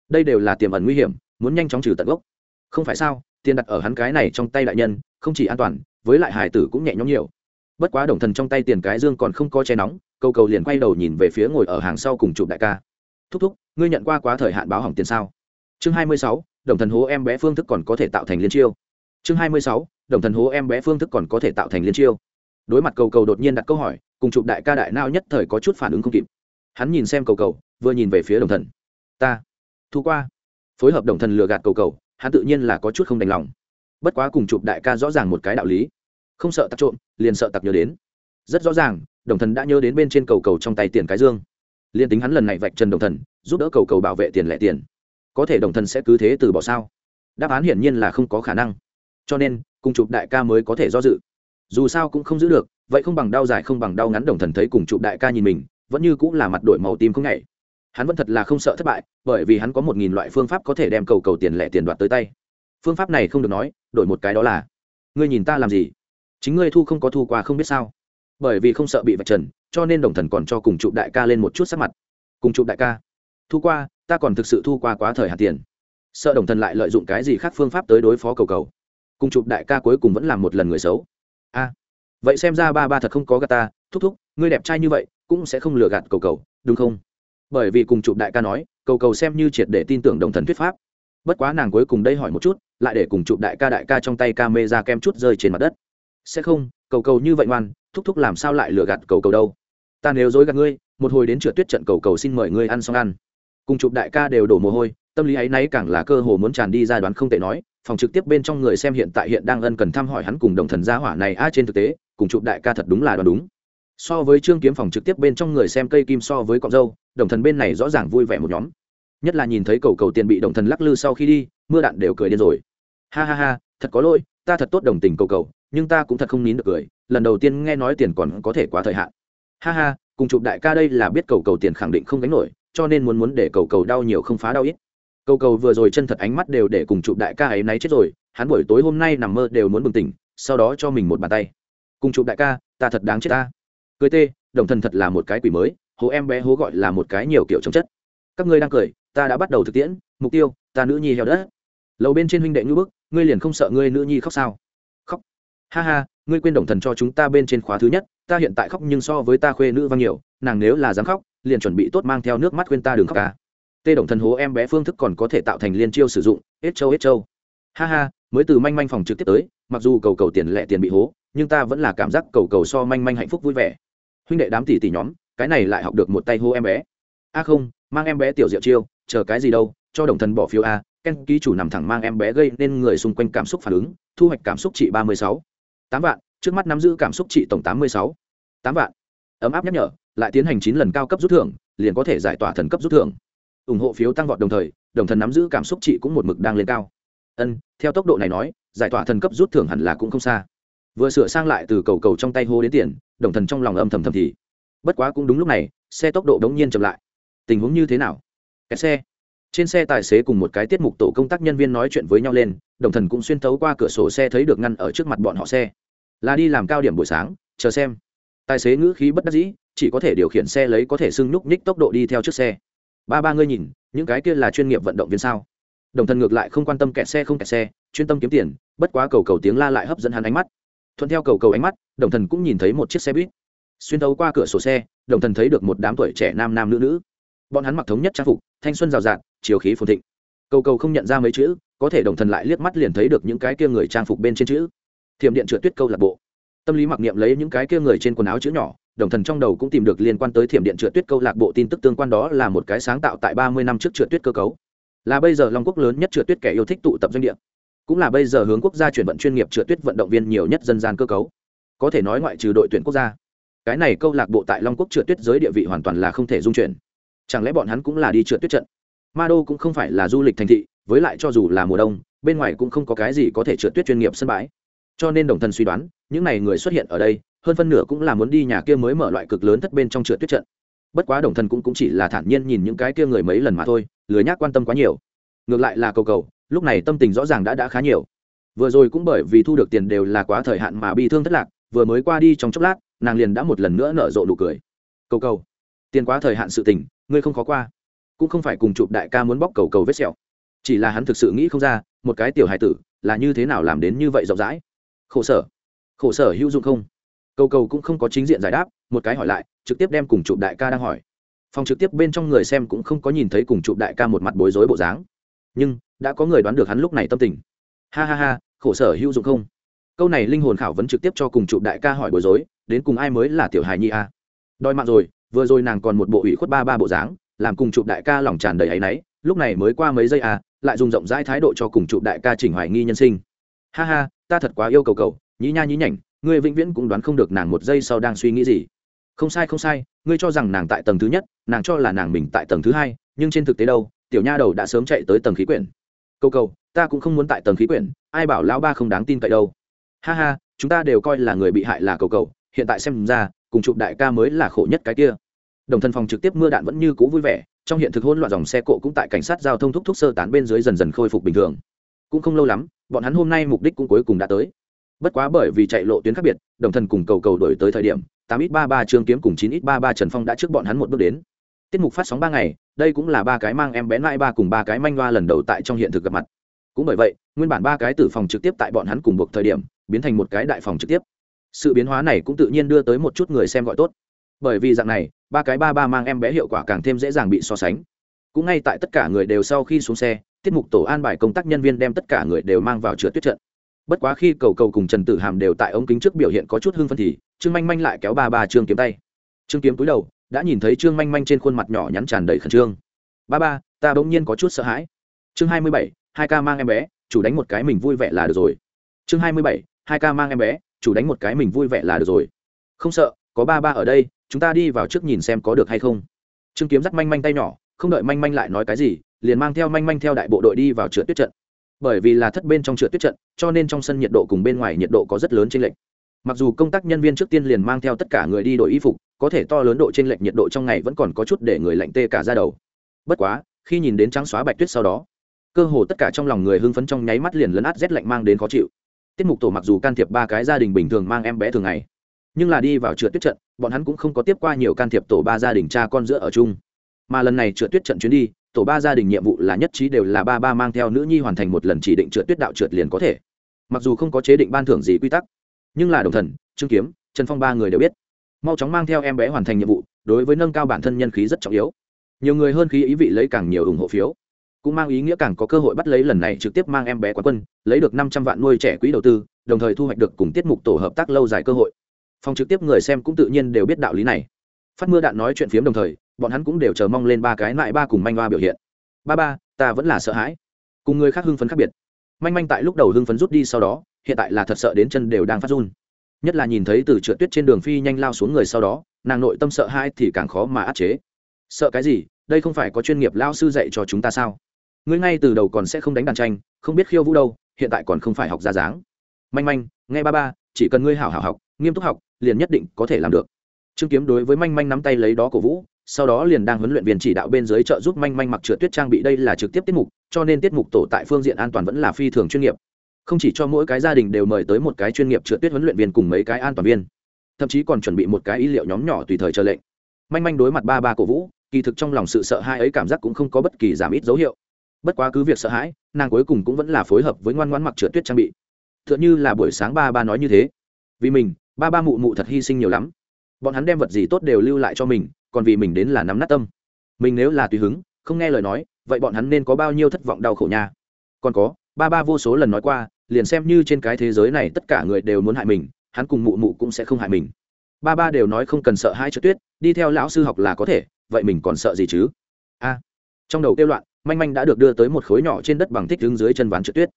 Đây đều là tiềm ẩn nguy hiểm, muốn nhanh chóng trừ tận gốc. Không phải sao, tiền đặt ở hắn cái này trong tay đại nhân, không chỉ an toàn, với lại hải tử cũng nhẹ nhõm nhiều. Bất quá đồng thần trong tay tiền cái dương còn không có che nóng cầu cầu liền quay đầu nhìn về phía ngồi ở hàng sau cùng chụp đại ca. Thúc thúc, ngươi nhận qua quá thời hạn báo hỏng tiền sao? Chương hai mươi sáu, đồng thần hố em bé phương thức còn có thể tạo thành liên chiêu. Chương hai mươi sáu, đồng thần hố em bé phương thức còn có thể tạo thành liên chiêu. Đối mặt cầu cầu đột nhiên đặt câu hỏi, cùng chụp đại ca đại nao nhất thời có chút phản ứng không kịp hắn nhìn xem cầu cầu, vừa nhìn về phía đồng thần. Ta, thu qua. Phối hợp đồng thần lừa gạt cầu cầu, hắn tự nhiên là có chút không đành lòng. Bất quá cùng chụp đại ca rõ ràng một cái đạo lý. Không sợ tặc trộm, liền sợ tặc nhớ đến. Rất rõ ràng, đồng thần đã nhớ đến bên trên cầu cầu trong tay tiền cái dương. Liền tính hắn lần này vạch trần đồng thần, giúp đỡ cầu cầu bảo vệ tiền lẻ tiền. Có thể đồng thần sẽ cứ thế từ bỏ sao? Đáp án hiển nhiên là không có khả năng. Cho nên, cùng chụp đại ca mới có thể do dự. Dù sao cũng không giữ được, vậy không bằng đau dài không bằng đau ngắn, đồng thần thấy cùng chụp đại ca nhìn mình vẫn như cũng là mặt đổi màu tim không nhảy. Hắn vẫn thật là không sợ thất bại, bởi vì hắn có một nghìn loại phương pháp có thể đem cầu cầu tiền lẻ tiền đoạt tới tay. Phương pháp này không được nói, đổi một cái đó là, ngươi nhìn ta làm gì? Chính ngươi thu không có thu qua không biết sao. Bởi vì không sợ bị vạch trần, cho nên đồng thần còn cho cùng trụ đại ca lên một chút sắc mặt. Cùng trụ đại ca. Thu qua, ta còn thực sự thu qua quá thời hạn tiền. Sợ đồng thần lại lợi dụng cái gì khác phương pháp tới đối phó cầu cầu. Cùng chụp đại ca cuối cùng vẫn làm một lần người xấu. A, vậy xem ra ba ba thật không có gạt ta. Thúc thúc, ngươi đẹp trai như vậy cũng sẽ không lừa gạt cầu cầu, đúng không? Bởi vì cùng chụp đại ca nói, cầu cầu xem như triệt để tin tưởng đồng thần thuyết pháp. Bất quá nàng cuối cùng đây hỏi một chút, lại để cùng chụp đại ca đại ca trong tay ca mê ra kem chút rơi trên mặt đất. Sẽ không, cầu cầu như vậy ngoan, thúc thúc làm sao lại lừa gạt cầu cầu đâu? Ta nếu dối gạt ngươi, một hồi đến trượt tuyết trận cầu cầu xin mời ngươi ăn xong ăn. Cùng chụp đại ca đều đổ mồ hôi, tâm lý ấy nấy càng là cơ hồ muốn tràn đi ra đoán không tệ nói, phòng trực tiếp bên trong người xem hiện tại hiện đang ân cần thăm hỏi hắn cùng đồng thần gia hỏa này, a, trên thực tế, cùng chụp đại ca thật đúng là đoán đúng so với trương kiếm phòng trực tiếp bên trong người xem cây kim so với cọng dâu, đồng thần bên này rõ ràng vui vẻ một nhóm. Nhất là nhìn thấy cầu cầu tiền bị đồng thần lắc lư sau khi đi, mưa đạn đều cười điên rồi. Ha ha ha, thật có lỗi, ta thật tốt đồng tình cầu cầu, nhưng ta cũng thật không nín được cười, lần đầu tiên nghe nói tiền còn có thể quá thời hạn. Ha ha, cùng chụp đại ca đây là biết cầu cầu tiền khẳng định không gánh nổi, cho nên muốn muốn để cầu cầu đau nhiều không phá đau ít. Cầu cầu vừa rồi chân thật ánh mắt đều để cùng chụp đại ca ấy náy chết rồi, hắn buổi tối hôm nay nằm mơ đều muốn bừng tỉnh, sau đó cho mình một bàn tay. Cùng chụp đại ca, ta thật đáng chết ta cười tê, đồng thần thật là một cái quỷ mới, hố em bé hố gọi là một cái nhiều kiểu trồng chất. Các ngươi đang cười, ta đã bắt đầu thực tiễn, mục tiêu, ta nữ nhi heo đất. Lầu bên trên huynh đệ ngữ bức, ngươi liền không sợ ngươi nữ nhi khóc sao? Khóc. Ha ha, ngươi quên đồng thần cho chúng ta bên trên khóa thứ nhất, ta hiện tại khóc nhưng so với ta khuê nữ vang nhiều, nàng nếu là dám khóc, liền chuẩn bị tốt mang theo nước mắt khuyên ta đừng khóc cả. Tê đồng thần hố em bé phương thức còn có thể tạo thành liên chiêu sử dụng, hết châu hết châu ha ha, mới từ manh manh phòng trực tiếp tới, mặc dù cầu cầu tiền lẻ tiền bị hố, nhưng ta vẫn là cảm giác cầu cầu so manh manh hạnh phúc vui vẻ huynh đệ đám tỷ tỷ nhóm, cái này lại học được một tay hô em bé. A không, mang em bé tiểu diệu chiêu, chờ cái gì đâu, cho đồng thần bỏ phiếu a, ken ký chủ nằm thẳng mang em bé gây nên người xung quanh cảm xúc phản ứng, thu hoạch cảm xúc trị ba mươi sáu. Tám vạn, trước mắt nắm giữ cảm xúc trị tổng tám mươi sáu. Tám vạn. Ấm áp nhắc nhở, lại tiến hành chín lần cao cấp rút thưởng, liền có thể giải tỏa thần cấp rút thưởng. Ủng hộ phiếu tăng vọt đồng thời, đồng thần nắm giữ cảm xúc trị cũng một mực đang lên cao. Ân, theo tốc độ này nói, giải tỏa thần cấp rút thưởng hẳn là cũng không xa vừa sửa sang lại từ cầu cầu trong tay hô đến tiền, đồng thần trong lòng âm thầm thầm thì. Bất quá cũng đúng lúc này, xe tốc độ đống nhiên chậm lại. Tình huống như thế nào? Kẹt xe. Trên xe tài xế cùng một cái tiết mục tổ công tác nhân viên nói chuyện với nhau lên, đồng thần cũng xuyên tấu qua cửa sổ xe thấy được ngăn ở trước mặt bọn họ xe. Là đi làm cao điểm buổi sáng, chờ xem. Tài xế ngữ khí bất đắc dĩ, chỉ có thể điều khiển xe lấy có thể sưng núc nhích tốc độ đi theo chiếc xe. Ba ba ngươi nhìn, những cái kia là chuyên nghiệp vận động viên sao? Đồng thần ngược lại không quan tâm kẹt xe không kẹt xe, chuyên tâm kiếm tiền, bất quá cầu cầu tiếng la lại hấp dẫn hắn ánh mắt thuận theo cầu cầu ánh mắt, đồng thần cũng nhìn thấy một chiếc xe buýt. Xuyên tấu qua cửa sổ xe, đồng thần thấy được một đám tuổi trẻ nam nam nữ nữ. Bọn hắn mặc thống nhất trang phục, thanh xuân rào rạt, chiều khí phồn thịnh. Cầu cầu không nhận ra mấy chữ, có thể đồng thần lại liếc mắt liền thấy được những cái kia người trang phục bên trên chữ. Thiểm điện trượt tuyết câu lạc bộ. Tâm lý mặc niệm lấy những cái kia người trên quần áo chữ nhỏ, đồng thần trong đầu cũng tìm được liên quan tới thiểm điện trượt tuyết câu lạc bộ tin tức tương quan đó là một cái sáng tạo tại ba mươi năm trước trượt tuyết cơ cấu. Là bây giờ long quốc lớn nhất trượt tuyết kẻ yêu thích tụ tập doanh địa cũng là bây giờ hướng quốc gia chuyển vận chuyên nghiệp trượt tuyết vận động viên nhiều nhất dân gian cơ cấu. Có thể nói ngoại trừ đội tuyển quốc gia cái này câu lạc bộ tại long quốc trượt tuyết giới địa vị hoàn toàn là không thể dung chuyển. Chẳng lẽ bọn hắn cũng là đi trượt tuyết trận? Ma đô cũng không phải là du lịch thành thị với lại cho dù là mùa đông bên ngoài cũng không có cái gì có thể trượt tuyết chuyên nghiệp sân bãi. Cho nên đồng thần suy đoán những n à y người xuất hiện ở đây hơn phân nửa cũng là muốn đi nhà kia mới mở loại cực lớn thất bên trong trượt tuyết trận. Bất quá đồng thần cũng, cũng chỉ là thản nhiên nhìn những cái kia người mấy lần mà thôi lười nhác quan tâm quá nhiều. Ngược lại là cầu cầu lúc này tâm tình rõ ràng đã đã khá nhiều. Vừa rồi cũng bởi vì thu được tiền đều là quá thời hạn mà bị thương thất lạc, vừa mới qua đi trong chốc lát, nàng liền đã một lần nữa nở rộ nụ cười. Cầu cầu. Tiền quá thời hạn sự tình, ngươi không khó qua. Cũng không phải cùng chụp đại ca muốn bóc cầu cầu vết sẹo. Chỉ là hắn thực sự nghĩ không ra, một cái tiểu hài tử là như thế nào làm đến như vậy rộng rãi. Khổ sở. Khổ sở hữu dụng không? Cầu cầu cũng không có chính diện giải đáp, một cái hỏi lại, trực tiếp đem cùng chụp đại ca đang hỏi. Phòng trực tiếp bên trong người xem cũng không có nhìn thấy cùng chụp đại ca một mặt bối rối bộ dáng nhưng đã có người đoán được hắn lúc này tâm tình. Ha ha ha, khổ sở hữu dụng không? Câu này linh hồn khảo vấn trực tiếp cho cùng chụp đại ca hỏi bối rối, đến cùng ai mới là tiểu hài nhi a? Đòi mạng rồi, vừa rồi nàng còn một bộ ủy khuất ba ba bộ dáng, làm cùng chụp đại ca lòng tràn đầy áy náy, lúc này mới qua mấy giây à lại dùng rộng rãi thái độ cho cùng chụp đại ca chỉnh hoài nghi nhân sinh. Ha ha, ta thật quá yêu cầu cầu nhí nha nhí nhảnh, ngươi vĩnh viễn cũng đoán không được nàng một giây sau đang suy nghĩ gì. Không sai không sai, ngươi cho rằng nàng tại tầng thứ nhất, nàng cho là nàng mình tại tầng thứ hai, nhưng trên thực tế đâu tiểu nha đầu đã sớm chạy tới tầng khí quyển. Câu cầu, ta cũng không muốn tại tầng khí quyển, ai bảo lão ba không đáng tin cậy đâu. Ha ha, chúng ta đều coi là người bị hại là cầu cầu, hiện tại xem ra, cùng chụp đại ca mới là khổ nhất cái kia. Đồng thân phòng trực tiếp mưa đạn vẫn như cũ vui vẻ, trong hiện thực hỗn loạn dòng xe cộ cũng tại cảnh sát giao thông thúc thúc sơ tán bên dưới dần dần khôi phục bình thường. Cũng không lâu lắm, bọn hắn hôm nay mục đích cũng cuối cùng đã tới. Bất quá bởi vì chạy lộ tuyến khác biệt, đồng thân cùng cầu cầu đổi tới thời điểm, tám ít ba ba trương kiếm cùng chín ít ba ba trần phong đã trước bọn hắn một bước đến tiết mục phát sóng ba ngày, đây cũng là ba cái mang em bé mãi ba cùng ba cái manh loa lần đầu tại trong hiện thực gặp mặt. Cũng bởi vậy, nguyên bản ba cái tử phòng trực tiếp tại bọn hắn cùng buộc thời điểm, biến thành một cái đại phòng trực tiếp. Sự biến hóa này cũng tự nhiên đưa tới một chút người xem gọi tốt. Bởi vì dạng này, ba cái ba ba mang em bé hiệu quả càng thêm dễ dàng bị so sánh. Cũng ngay tại tất cả người đều sau khi xuống xe, tiết mục tổ an bài công tác nhân viên đem tất cả người đều mang vào trượt tuyết trận. Bất quá khi cầu cầu cùng trần tử hàm đều tại ống kính trước biểu hiện có chút hưng phân thì, trương manh manh lại kéo ba ba trương kiếm tay. Trương kiếm túi đầu đã nhìn thấy trương manh manh trên khuôn mặt nhỏ nhắn tràn đầy khẩn trương. Ba ba, ta bỗng nhiên có chút sợ hãi. Chương hai mươi bảy, hai ca mang em bé, chủ đánh một cái mình vui vẻ là được rồi. Chương hai mươi bảy, hai ca mang em bé, chủ đánh một cái mình vui vẻ là được rồi. Không sợ, có ba ba ở đây, chúng ta đi vào trước nhìn xem có được hay không. Trương kiếm dắt manh manh tay nhỏ, không đợi manh manh lại nói cái gì, liền mang theo manh manh theo đại bộ đội đi vào trượt tuyết trận. Bởi vì là thất bên trong trượt tuyết trận, cho nên trong sân nhiệt độ cùng bên ngoài nhiệt độ có rất lớn trên lệch. Mặc dù công tác nhân viên trước tiên liền mang theo tất cả người đi đổi y phục có thể to lớn độ trên lệch nhiệt độ trong ngày vẫn còn có chút để người lạnh tê cả ra đầu. Bất quá, khi nhìn đến trắng xóa bạch tuyết sau đó, cơ hồ tất cả trong lòng người hưng phấn trong nháy mắt liền lấn át rét lạnh mang đến khó chịu. Tiết mục tổ mặc dù can thiệp ba cái gia đình bình thường mang em bé thường ngày, nhưng là đi vào trượt tuyết trận, bọn hắn cũng không có tiếp qua nhiều can thiệp tổ ba gia đình cha con giữa ở chung. Mà lần này trượt tuyết trận chuyến đi, tổ ba gia đình nhiệm vụ là nhất trí đều là ba ba mang theo nữ nhi hoàn thành một lần chỉ định trượt tuyết đạo trượt liền có thể. Mặc dù không có chế định ban thưởng gì quy tắc, nhưng là đồng thần, trương kiếm, trần phong ba người đều biết mau chóng mang theo em bé hoàn thành nhiệm vụ, đối với nâng cao bản thân nhân khí rất trọng yếu. Nhiều người hơn khí ý vị lấy càng nhiều ủng hộ phiếu. Cũng mang ý nghĩa càng có cơ hội bắt lấy lần này trực tiếp mang em bé quán quân, lấy được năm trăm vạn nuôi trẻ quỹ đầu tư, đồng thời thu hoạch được cùng tiết mục tổ hợp tác lâu dài cơ hội. Phòng trực tiếp người xem cũng tự nhiên đều biết đạo lý này. Phát mưa đạn nói chuyện phiếm đồng thời, bọn hắn cũng đều chờ mong lên ba cái lại ba cùng manh hoa biểu hiện. Ba ba, ta vẫn là sợ hãi. Cùng người khác hưng phấn khác biệt. Manh manh tại lúc đầu hưng phấn rút đi sau đó, hiện tại là thật sợ đến chân đều đang phát run nhất là nhìn thấy từ trượt tuyết trên đường phi nhanh lao xuống người sau đó, nàng nội tâm sợ hãi thì càng khó mà áp chế. Sợ cái gì? Đây không phải có chuyên nghiệp lao sư dạy cho chúng ta sao? Ngươi ngay từ đầu còn sẽ không đánh đàn tranh, không biết khiêu vũ đâu, hiện tại còn không phải học ra dáng. Manh manh, nghe ba ba, chỉ cần ngươi hảo hảo học, nghiêm túc học, liền nhất định có thể làm được. Trương kiếm đối với manh manh nắm tay lấy đó cổ vũ, sau đó liền đang huấn luyện viên chỉ đạo bên dưới trợ giúp manh manh mặc trượt tuyết trang bị đây là trực tiếp tiết mục, cho nên tiết mục tổ tại phương diện an toàn vẫn là phi thường chuyên nghiệp không chỉ cho mỗi cái gia đình đều mời tới một cái chuyên nghiệp trượt tuyết huấn luyện viên cùng mấy cái an toàn viên, thậm chí còn chuẩn bị một cái ý liệu nhóm nhỏ tùy thời chờ lệnh. Manh manh đối mặt ba ba cổ vũ, kỳ thực trong lòng sự sợ hãi ấy cảm giác cũng không có bất kỳ giảm ít dấu hiệu. Bất quá cứ việc sợ hãi, nàng cuối cùng cũng vẫn là phối hợp với ngoan ngoãn mặc trượt tuyết trang bị. T h ư ợ n h ư là buổi sáng ba ba nói như thế. Vì mình, ba ba mụ mụ thật hy sinh nhiều lắm. Bọn hắn đem vật gì tốt đều lưu lại cho mình, còn vì mình đến là nắm nát tâm. Mình nếu là tùy hứng, không nghe lời nói, vậy bọn hắn nên có bao nhiêu thất vọng đau khổ nha. Còn có, ba ba vô số lần nói qua liền xem như trên cái thế giới này tất cả người đều muốn hại mình, hắn cùng mụ mụ cũng sẽ không hại mình. Ba ba đều nói không cần sợ hai chữ tuyết, đi theo lão sư học là có thể, vậy mình còn sợ gì chứ? A. Trong đầu kêu loạn, manh manh đã được đưa tới một khối nhỏ trên đất bằng thích đứng dưới chân ván trượt tuyết.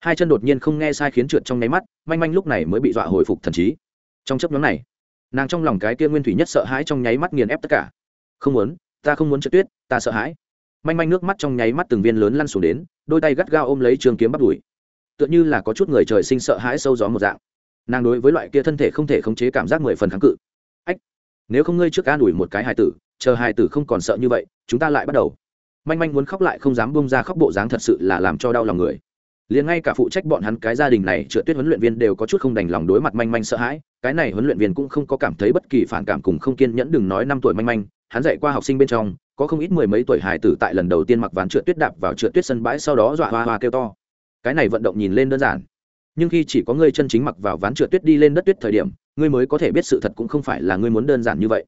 Hai chân đột nhiên không nghe sai khiến trượt trong nháy mắt, manh manh lúc này mới bị dọa hồi phục thần trí. Trong chấp nhóm này, nàng trong lòng cái kia nguyên thủy nhất sợ hãi trong nháy mắt nghiền ép tất cả. Không muốn, ta không muốn trượt tuyết, ta sợ hãi. Manh manh nước mắt trong nháy mắt từng viên lớn lăn xuống đến, đôi tay gắt gao ôm lấy trường kiếm bắt đùi tựa như là có chút người trời sinh sợ hãi sâu gió một dạng. Nàng đối với loại kia thân thể không thể khống chế cảm giác mười phần kháng cự. Ách, nếu không ngươi trước an đuổi một cái hài tử, chờ hài tử không còn sợ như vậy, chúng ta lại bắt đầu. Manh manh muốn khóc lại không dám bông ra khóc bộ dáng thật sự là làm cho đau lòng người. Liền ngay cả phụ trách bọn hắn cái gia đình này, trượt tuyết huấn luyện viên đều có chút không đành lòng đối mặt manh manh sợ hãi. Cái này huấn luyện viên cũng không có cảm thấy bất kỳ phản cảm cùng không kiên nhẫn đừng nói năm tuổi manh manh. Hắn dạy qua học sinh bên trong, có không ít mười mấy tuổi hài tử tại lần đầu tiên mặc ván trượt tuyết đạp vào trượt tuyết sân bãi sau đó dọa hoa hoa kêu to cái này vận động nhìn lên đơn giản. Nhưng khi chỉ có ngươi chân chính mặc vào ván trượt tuyết đi lên đất tuyết thời điểm, ngươi mới có thể biết sự thật cũng không phải là ngươi muốn đơn giản như vậy.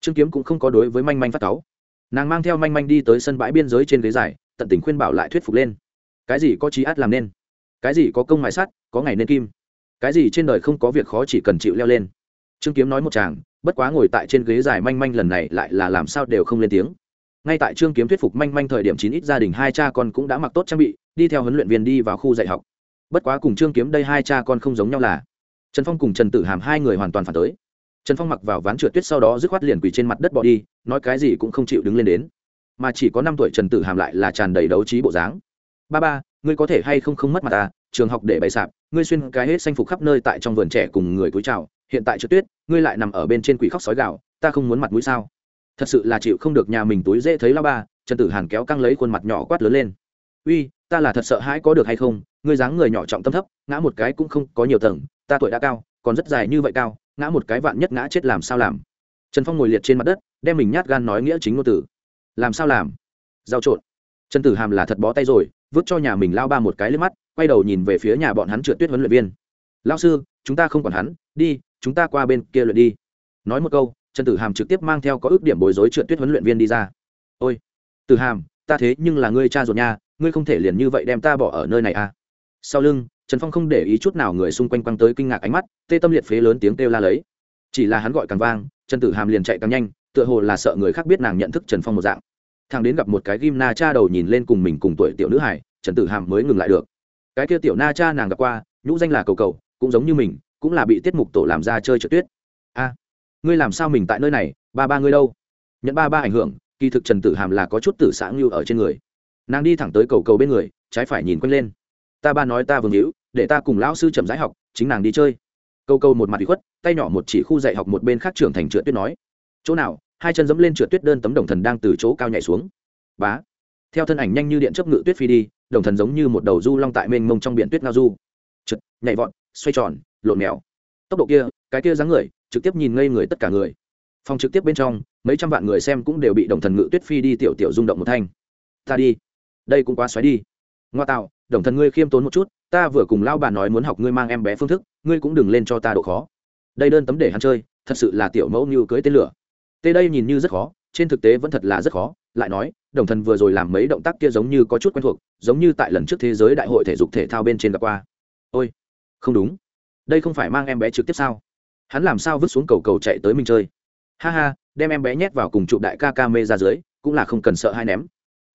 Trương kiếm cũng không có đối với manh manh phát cáu. Nàng mang theo manh manh đi tới sân bãi biên giới trên ghế dài, tận tình khuyên bảo lại thuyết phục lên. Cái gì có trí át làm nên? Cái gì có công mài sắt, có ngày nên kim? Cái gì trên đời không có việc khó chỉ cần chịu leo lên? Trương kiếm nói một chàng, bất quá ngồi tại trên ghế dài manh manh lần này lại là làm sao đều không lên tiếng ngay tại trương kiếm thuyết phục manh manh thời điểm chín ít gia đình hai cha con cũng đã mặc tốt trang bị, đi theo huấn luyện viên đi vào khu dạy học. Bất quá cùng trương kiếm đây hai cha con không giống nhau là, trần phong cùng trần tử hàm hai người hoàn toàn phản tới. Trần phong mặc vào ván trượt tuyết sau đó dứt khoát liền quỳ trên mặt đất bỏ đi, nói cái gì cũng không chịu đứng lên đến. Mà chỉ có năm tuổi trần tử hàm lại là tràn đầy đấu trí bộ dáng. Ba ba, ngươi có thể hay không không mất mặt ta, trường học để bày sạp, ngươi xuyên cái hết xanh phục khắp nơi tại trong vườn trẻ cùng người cúi chào, hiện tại trượt tuyết, ngươi lại nằm ở bên trên quỷ khóc sói gạo ta không muốn mặt mũi sao? Thật sự là chịu không được nhà mình túi dễ thấy lao ba, trần tử hàn kéo căng lấy khuôn mặt nhỏ quát lớn lên. Uy, ta là thật sợ hãi có được hay không? Ngươi dáng người nhỏ trọng tâm thấp, ngã một cái cũng không có nhiều tầng, ta tuổi đã cao, còn rất dài như vậy cao, ngã một cái vạn nhất ngã chết làm sao làm? Trần phong ngồi liệt trên mặt đất, đem mình nhát gan nói nghĩa chính ngôn tử làm sao làm? Giao trộn. Trần tử hàm là thật bó tay rồi, vứt cho nhà mình lao ba một cái lên mắt, quay đầu nhìn về phía nhà bọn hắn trượt tuyết huấn luyện viên. Lao sư, chúng ta không còn hắn, đi, chúng ta qua bên kia luyện đi. Nói một câu trần tử hàm trực tiếp mang theo có ước điểm bối rối trượt tuyết huấn luyện viên đi ra. Ôi, tử hàm, ta thế nhưng là ngươi cha ruột nha, ngươi không thể liền như vậy đem ta bỏ ở nơi này à? Sau lưng, trần phong không để ý chút nào người xung quanh quăng tới kinh ngạc ánh mắt, tê tâm liệt phế lớn tiếng kêu la lấy. Chỉ là hắn gọi càng vang, trần tử hàm liền chạy càng nhanh, tựa hồ là sợ người khác biết nàng nhận thức trần phong một dạng. Thằng đến gặp một cái ghim na cha đầu nhìn lên cùng mình cùng tuổi tiểu nữ hải trần tử hàm mới ngừng lại được. Cái kia tiểu na cha nàng gặp qua, nhũ danh là cầu cầu, cũng giống như mình, cũng là bị tiết mục tổ làm ra chơi trượt tuyết. A ngươi làm sao mình tại nơi này, ba ba ngươi đâu? Nhận ba ba ảnh hưởng, kỳ thực trần tử hàm là có chút tử xã ngưu ở trên người. Nàng đi thẳng tới cầu cầu bên người, trái phải nhìn quanh lên. Ta ba nói ta vương hữu, để ta cùng lão sư chậm rãi học, chính nàng đi chơi. Câu câu một mặt bị khuất, tay nhỏ một chỉ khu dạy học một bên khác trưởng thành trượt tuyết nói. Chỗ nào, hai chân dẫm lên trượt tuyết đơn tấm đồng thần đang từ chỗ cao nhảy xuống. Bá. Theo thân ảnh nhanh như điện chấp ngự tuyết phi đi, đồng thần giống như một đầu du long tại mênh mông trong biển tuyết ngao du. Trượt, nhảy vọt, xoay tròn, lộn mèo. Tốc độ kia, cái kia dáng người trực tiếp nhìn ngây người tất cả người. Phòng trực tiếp bên trong, mấy trăm vạn người xem cũng đều bị đồng thần ngự tuyết phi đi tiểu tiểu rung động một thanh. Ta đi. Đây cũng quá xoáy đi. Ngoa tạo, đồng thần ngươi khiêm tốn một chút, ta vừa cùng lao bà nói muốn học ngươi mang em bé phương thức, ngươi cũng đừng lên cho ta độ khó. Đây đơn tấm để hắn chơi, thật sự là tiểu mẫu như cưới tên lửa. Tê đây nhìn như rất khó, trên thực tế vẫn thật là rất khó, lại nói, đồng thần vừa rồi làm mấy động tác kia giống như có chút quen thuộc, giống như tại lần trước thế giới đại hội thể dục thể thao bên trên gặp qua. Ôi, không đúng. Đây không phải mang em bé trực tiếp sao? Hắn làm sao vứt xuống cầu cầu chạy tới mình chơi? Ha ha, đem em bé nhét vào cùng chụp đại ca ca mê ra dưới, cũng là không cần sợ hai ném.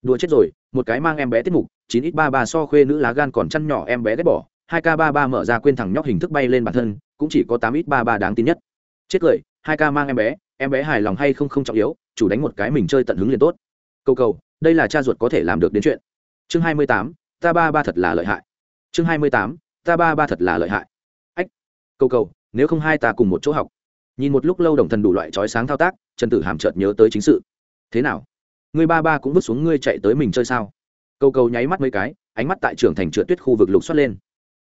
Đùa chết rồi, một cái mang em bé tiết mục, chín ít ba ba so khuê nữ lá gan còn chăn nhỏ em bé ghét bỏ, hai k ba ba mở ra quên thằng nhóc hình thức bay lên bản thân, cũng chỉ có tám ít ba ba đáng tin nhất. Chết cười, hai k mang em bé em bé hài lòng hay không không trọng yếu, chủ đánh một cái mình chơi tận hứng liền tốt. Câu cầu, đây là cha ruột có thể làm được đến chuyện. Chương hai mươi tám, ta ba ba thật là lợi hại. Chương hai mươi tám, ta ba ba thật là lợi hại. Ách câu cầu nếu không hai ta cùng một chỗ học. Nhìn một lúc lâu đồng thần đủ loại trói sáng thao tác, trần tử hàm chợt nhớ tới chính sự. Thế nào? Người ba ba cũng vứt xuống ngươi chạy tới mình chơi sao? Câu câu nháy mắt mấy cái, ánh mắt tại trường thành trượt tuyết khu vực lục xoát lên.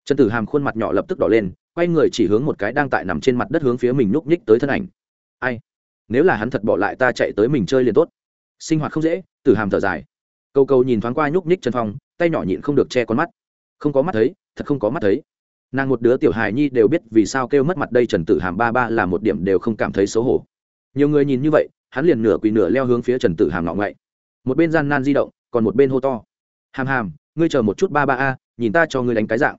Trần tử hàm khuôn mặt nhỏ lập tức đỏ lên, quay người chỉ hướng một cái đang tại nằm trên mặt đất hướng phía mình núp nhích tới thân ảnh. Ai? Nếu là hắn thật bỏ lại ta chạy tới mình chơi liền tốt. Sinh hoạt không dễ, tử hàm thở dài. Câu câu nhìn thoáng qua nhúc nhích trần phong, tay nhỏ nhịn không được che con mắt. Không có mắt thấy, thật không có mắt thấy nàng một đứa tiểu hài nhi đều biết vì sao kêu mất mặt đây trần tử hàm ba ba là một điểm đều không cảm thấy xấu hổ. Nhiều người nhìn như vậy, hắn liền nửa quỳ nửa leo hướng phía trần tử hàm ngọ ngậy một bên gian nan di động, còn một bên hô to. Hàm hàm, ngươi chờ một chút ba ba a, nhìn ta cho ngươi đánh cái dạng.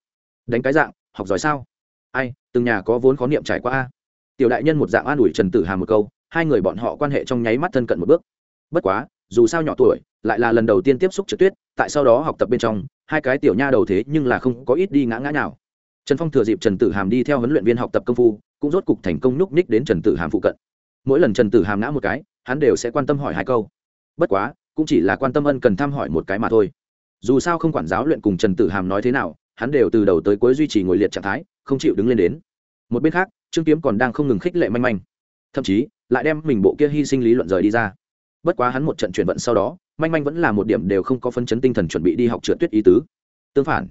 Đánh cái dạng? Học giỏi sao? Ai, từng nhà có vốn khó niệm trải qua a. Tiểu đại nhân một dạng an ủi trần tử hàm một câu, hai người bọn họ quan hệ trong nháy mắt thân cận một bước. Bất quá, dù sao nhỏ tuổi, lại là lần đầu tiên tiếp xúc trực tuyết, tại sau đó học tập bên trong, hai cái tiểu nha đầu thế nhưng là không có ít đi ngã ngã nào trần phong thừa dịp trần tử hàm đi theo huấn luyện viên học tập công phu, cũng rốt cục thành công nhúc ních đến trần tử hàm phụ cận. Mỗi lần trần tử hàm ngã một cái, hắn đều sẽ quan tâm hỏi hai câu. Bất quá, cũng chỉ là quan tâm ân cần thăm hỏi một cái mà thôi. Dù sao không quản giáo luyện cùng trần tử hàm nói thế nào, hắn đều từ đầu tới cuối duy trì ngồi liệt trạng thái, không chịu đứng lên đến. Một bên khác, trương kiếm còn đang không ngừng khích lệ manh manh. Thậm chí, lại đem mình bộ kia hy sinh lý luận rời đi ra. Bất quá hắn một trận chuyển vận sau đó, manh manh vẫn là một điểm đều không có phân chấn tinh thần chuẩn bị đi học trượt tuyết ý tứ. Tương phản,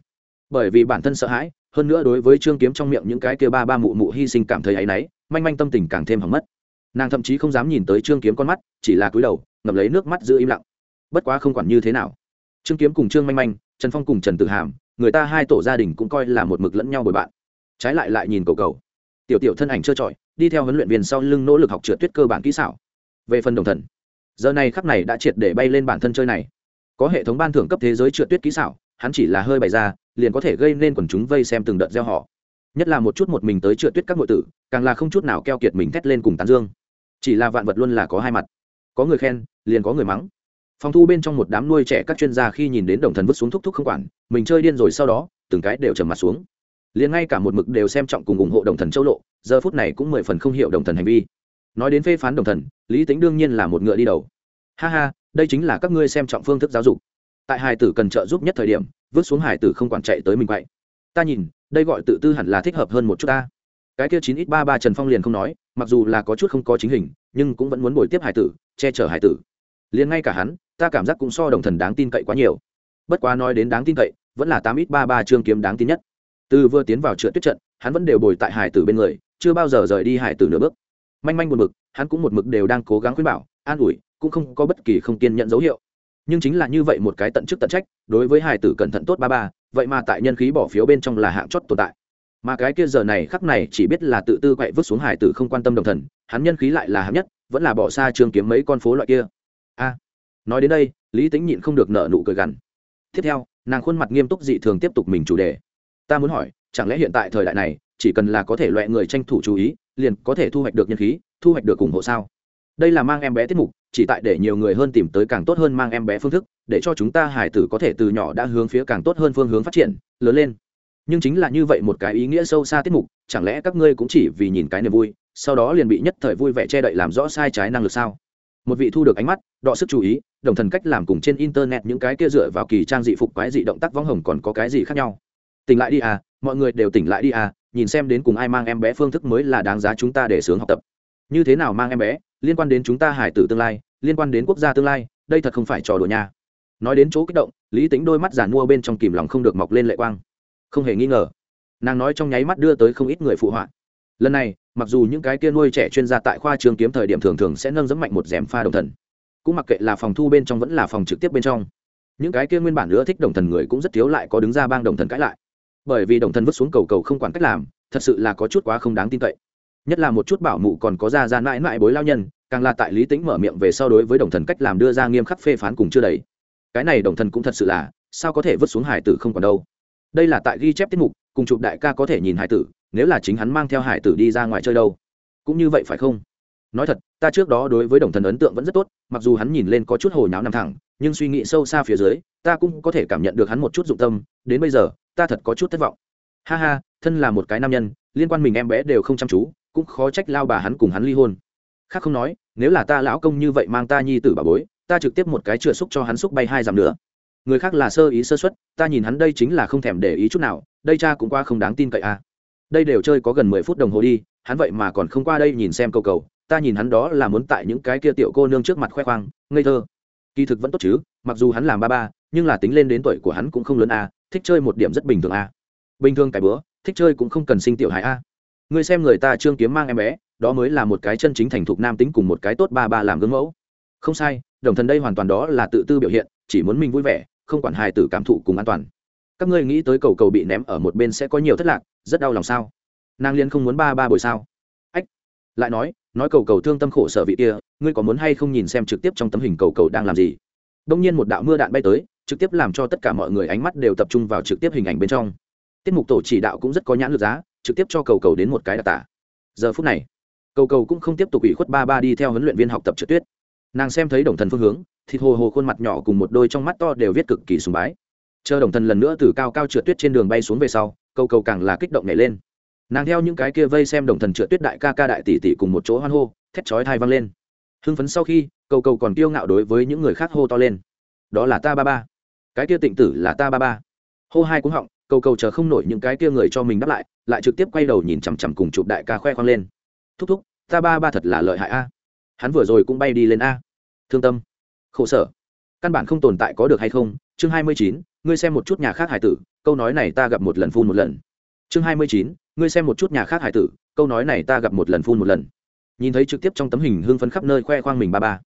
bởi vì bản thân sợ hãi hơn nữa đối với trương kiếm trong miệng những cái kia ba ba mụ mụ hy sinh cảm thấy áy náy, manh manh tâm tình càng thêm hỏng mất. Nàng thậm chí không dám nhìn tới trương kiếm con mắt, chỉ là cúi đầu, ngậm lấy nước mắt giữ im lặng. Bất quá không quản như thế nào. Trương kiếm cùng trương manh manh, trần phong cùng trần tự hàm, người ta hai tổ gia đình cũng coi là một mực lẫn nhau bồi bạn. Trái lại lại nhìn cầu cầu. Tiểu tiểu thân ảnh trơ trọi, đi theo huấn luyện viên sau lưng nỗ lực học trượt tuyết cơ bản kỹ xảo. Về phần đồng thần, giờ này khắc này đã triệt để bay lên bản thân chơi này. Có hệ thống ban thưởng cấp thế giới trượt tuyết kỹ xảo, hắn chỉ là hơi bày ra liền có thể gây nên quần chúng vây xem từng đợt gieo họ. Nhất là một chút một mình tới trượt tuyết các nội tử, càng là không chút nào keo kiệt mình thét lên cùng tán dương. Chỉ là vạn vật luôn là có hai mặt. Có người khen, liền có người mắng. Phòng thu bên trong một đám nuôi trẻ các chuyên gia khi nhìn đến đồng thần vứt xuống thúc thúc không quản, mình chơi điên rồi sau đó, từng cái đều trầm mặt xuống. Liền ngay cả một mực đều xem trọng cùng ủng hộ đồng thần châu lộ, giờ phút này cũng mười phần không hiểu đồng thần hành vi. Nói đến phê phán đồng thần, lý tính đương nhiên là một ngựa đi đầu. Ha ha, đây chính là các ngươi xem trọng phương thức giáo dục. Tại hải tử cần trợ giúp nhất thời điểm vứt xuống hải tử không quản chạy tới mình vậy ta nhìn, đây gọi tự tư hẳn là thích hợp hơn một chút ta. Cái kia chín ít ba ba trần phong liền không nói, mặc dù là có chút không có chính hình, nhưng cũng vẫn muốn bồi tiếp hải tử, che chở hải tử. Liền ngay cả hắn, ta cảm giác cũng so đồng thần đáng tin cậy quá nhiều. Bất quá nói đến đáng tin cậy, vẫn là tám ít ba ba trương kiếm đáng tin nhất. Từ vừa tiến vào trượt tuyết trận, hắn vẫn đều bồi tại hải tử bên người, chưa bao giờ rời đi hải tử nửa bước. Manh manh một mực hắn cũng một mực đều đang cố gắng khuyên bảo, an ủi, cũng không có bất kỳ không kiên nhận dấu hiệu nhưng chính là như vậy một cái tận chức tận trách, đối với hải tử cẩn thận tốt ba ba, vậy mà tại nhân khí bỏ phiếu bên trong là hạng chót tồn tại. Mà cái kia giờ này khắc này chỉ biết là tự tư quậy vứt xuống hải tử không quan tâm đồng thần, hắn nhân khí lại là hạng nhất, vẫn là bỏ xa trường kiếm mấy con phố loại kia. A à, nói đến đây, lý tính nhịn không được nợ nụ cười gằn. Tiếp theo, nàng khuôn mặt nghiêm túc dị thường tiếp tục mình chủ đề. Ta muốn hỏi, chẳng lẽ hiện tại thời đại này, chỉ cần là có thể loại người tranh thủ chú ý, liền có thể thu hoạch được nhân khí, thu hoạch được ủng hộ sao? Đây là mang em bé tiết mục chỉ tại để nhiều người hơn tìm tới càng tốt hơn mang em bé phương thức, để cho chúng ta hải tử có thể từ nhỏ đã hướng phía càng tốt hơn phương hướng phát triển, lớn lên. Nhưng chính là như vậy một cái ý nghĩa sâu xa tiết mục, chẳng lẽ các ngươi cũng chỉ vì nhìn cái niềm vui, sau đó liền bị nhất thời vui vẻ che đậy làm rõ sai trái năng lực sao? Một vị thu được ánh mắt, đọ sức chú ý, đồng thần cách làm cùng trên internet những cái kia dựa vào kỳ trang dị phục quái dị động tác võng hồng còn có cái gì khác nhau? Tỉnh lại đi à mọi người đều tỉnh lại đi à nhìn xem đến cùng ai mang em bé phương thức mới là đáng giá chúng ta để sướng học tập. Như thế nào mang em bé, liên quan đến chúng ta hải tử tương lai liên quan đến quốc gia tương lai, đây thật không phải trò đùa nha. Nói đến chỗ kích động, lý tính đôi mắt giản mua bên trong kìm lòng không được mọc lên lệ quang. Không hề nghi ngờ, nàng nói trong nháy mắt đưa tới không ít người phụ họa. Lần này, mặc dù những cái kia nuôi trẻ chuyên gia tại khoa trường kiếm thời điểm thường thường sẽ nâng dẫm mạnh một rèm pha đồng thần, cũng mặc kệ là phòng thu bên trong vẫn là phòng trực tiếp bên trong, những cái kia nguyên bản nữa thích đồng thần người cũng rất thiếu lại có đứng ra bang đồng thần cãi lại. Bởi vì đồng thần vứt xuống cầu cầu không quản cách làm, thật sự là có chút quá không đáng tin cậy. Nhất là một chút bảo mụ còn có ra ra mãi mãi bối lao nhân càng là tại lý tính mở miệng về sau đối với đồng thần cách làm đưa ra nghiêm khắc phê phán cùng chưa đầy. Cái này đồng thần cũng thật sự là, sao có thể vứt xuống hải tử không còn đâu? Đây là tại ghi chép tiết mục, cùng chụp đại ca có thể nhìn hải tử, nếu là chính hắn mang theo hải tử đi ra ngoài chơi đâu. Cũng như vậy phải không? Nói thật, ta trước đó đối với đồng thần ấn tượng vẫn rất tốt, mặc dù hắn nhìn lên có chút hồi náo nằm thẳng, nhưng suy nghĩ sâu xa phía dưới, ta cũng có thể cảm nhận được hắn một chút dụng tâm, đến bây giờ, ta thật có chút thất vọng. Ha ha, thân là một cái nam nhân, liên quan mình em bé đều không chăm chú, cũng khó trách lao bà hắn cùng hắn ly hôn khác không nói, nếu là ta lão công như vậy mang ta nhi tử bà bối, ta trực tiếp một cái chừa xúc cho hắn xúc bay hai dặm nữa. Người khác là sơ ý sơ xuất ta nhìn hắn đây chính là không thèm để ý chút nào, đây cha cũng qua không đáng tin cậy à. Đây đều chơi có gần mười phút đồng hồ đi, hắn vậy mà còn không qua đây nhìn xem cầu cầu, ta nhìn hắn đó là muốn tại những cái kia tiểu cô nương trước mặt khoe khoang, ngây thơ. Kỳ thực vẫn tốt chứ, mặc dù hắn làm ba ba, nhưng là tính lên đến tuổi của hắn cũng không lớn a thích chơi một điểm rất bình thường a bình thường cái bữa, thích chơi cũng không cần sinh tiểu hại a à ngươi xem người ta trương kiếm mang em bé, đó mới là một cái chân chính thành thục nam tính cùng một cái tốt ba ba làm gương mẫu. Không sai, đồng thần đây hoàn toàn đó là tự tư biểu hiện, chỉ muốn mình vui vẻ, không quản hài tử cảm thụ cùng an toàn. Các ngươi nghĩ tới cầu cầu bị ném ở một bên sẽ có nhiều thất lạc, rất đau lòng sao? Nàng liên không muốn ba ba buổi sao? Ách! Lại nói nói cầu cầu thương tâm khổ sở vị kia, ngươi có muốn hay không nhìn xem trực tiếp trong tấm hình cầu cầu đang làm gì? Đông nhiên một đạo mưa đạn bay tới, trực tiếp làm cho tất cả mọi người ánh mắt đều tập trung vào trực tiếp hình ảnh bên trong. Tiết mục tổ chỉ đạo cũng rất có nhãn lực giá trực tiếp cho cầu cầu đến một cái đặc tả. Giờ phút này, cầu cầu cũng không tiếp tục ủy khuất ba ba đi theo huấn luyện viên học tập trượt tuyết. Nàng xem thấy đồng thần phương hướng, thịt hồ hồ khuôn mặt nhỏ cùng một đôi trong mắt to đều viết cực kỳ sùng bái. Chờ đồng thần lần nữa từ cao cao trượt tuyết trên đường bay xuống về sau, cầu cầu càng là kích động nhảy lên. Nàng theo những cái kia vây xem đồng thần trượt tuyết đại ca ca đại tỷ tỷ cùng một chỗ hoan hô, thét chói thai văng lên. Hưng phấn sau khi, cầu cầu còn kiêu ngạo đối với những người khác hô to lên. Đó là ta ba ba. Cái kia tịnh tử là ta ba ba. Hô hai cúng họng cầu cầu chờ không nổi những cái kia người cho mình đáp lại lại trực tiếp quay đầu nhìn chằm chằm cùng chụp đại ca khoe khoang lên. Thúc thúc, ta ba ba thật là lợi hại a. Hắn vừa rồi cũng bay đi lên a. Thương tâm. Khổ sở. Căn bản không tồn tại có được hay không? Chương hai mươi chín, ngươi xem một chút nhà khác hải tử, câu nói này ta gặp một lần phun một lần. Chương hai mươi chín, ngươi xem một chút nhà khác hải tử, câu nói này ta gặp một lần phun một lần. Nhìn thấy trực tiếp trong tấm hình hương phấn khắp nơi khoe khoang mình ba ba.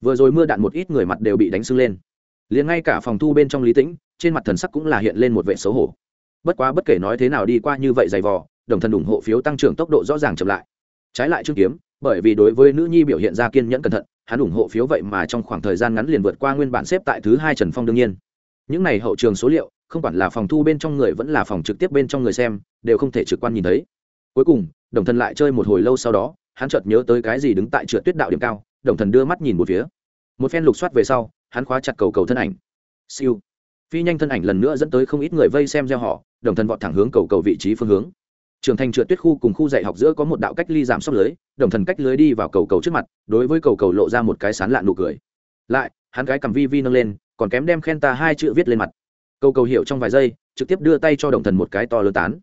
Vừa rồi mưa đạn một ít người mặt đều bị đánh sưng lên. Liền ngay cả phòng thu bên trong lý tĩnh, trên mặt thần sắc cũng là hiện lên một vệ xấu hổ bất quá bất kể nói thế nào đi qua như vậy dày vò, đồng thần ủng hộ phiếu tăng trưởng tốc độ rõ ràng chậm lại. Trái lại trương kiếm, bởi vì đối với nữ nhi biểu hiện ra kiên nhẫn cẩn thận, hắn ủng hộ phiếu vậy mà trong khoảng thời gian ngắn liền vượt qua nguyên bản xếp tại thứ hai trần phong đương nhiên. Những này hậu trường số liệu, không quản là phòng thu bên trong người vẫn là phòng trực tiếp bên trong người xem, đều không thể trực quan nhìn thấy. Cuối cùng, đồng thần lại chơi một hồi lâu sau đó, hắn chợt nhớ tới cái gì đứng tại trượt tuyết đạo điểm cao, đồng thần đưa mắt nhìn một phía. Một phen lục soát về sau, hắn khóa chặt cầu cầu thân ảnh. Siêu. Phi nhanh thân ảnh lần nữa dẫn tới không ít người vây xem gieo họ đồng thần vọt thẳng hướng cầu cầu vị trí phương hướng. Trường thành trượt tuyết khu cùng khu dạy học giữa có một đạo cách ly giảm sốc lưới, đồng thần cách lưới đi vào cầu cầu trước mặt, đối với cầu cầu lộ ra một cái sán lạ nụ cười. Lại, hắn cái cầm vi vi nâng lên, còn kém đem khen ta hai chữ viết lên mặt. Cầu cầu hiểu trong vài giây, trực tiếp đưa tay cho đồng thần một cái to lớn tán.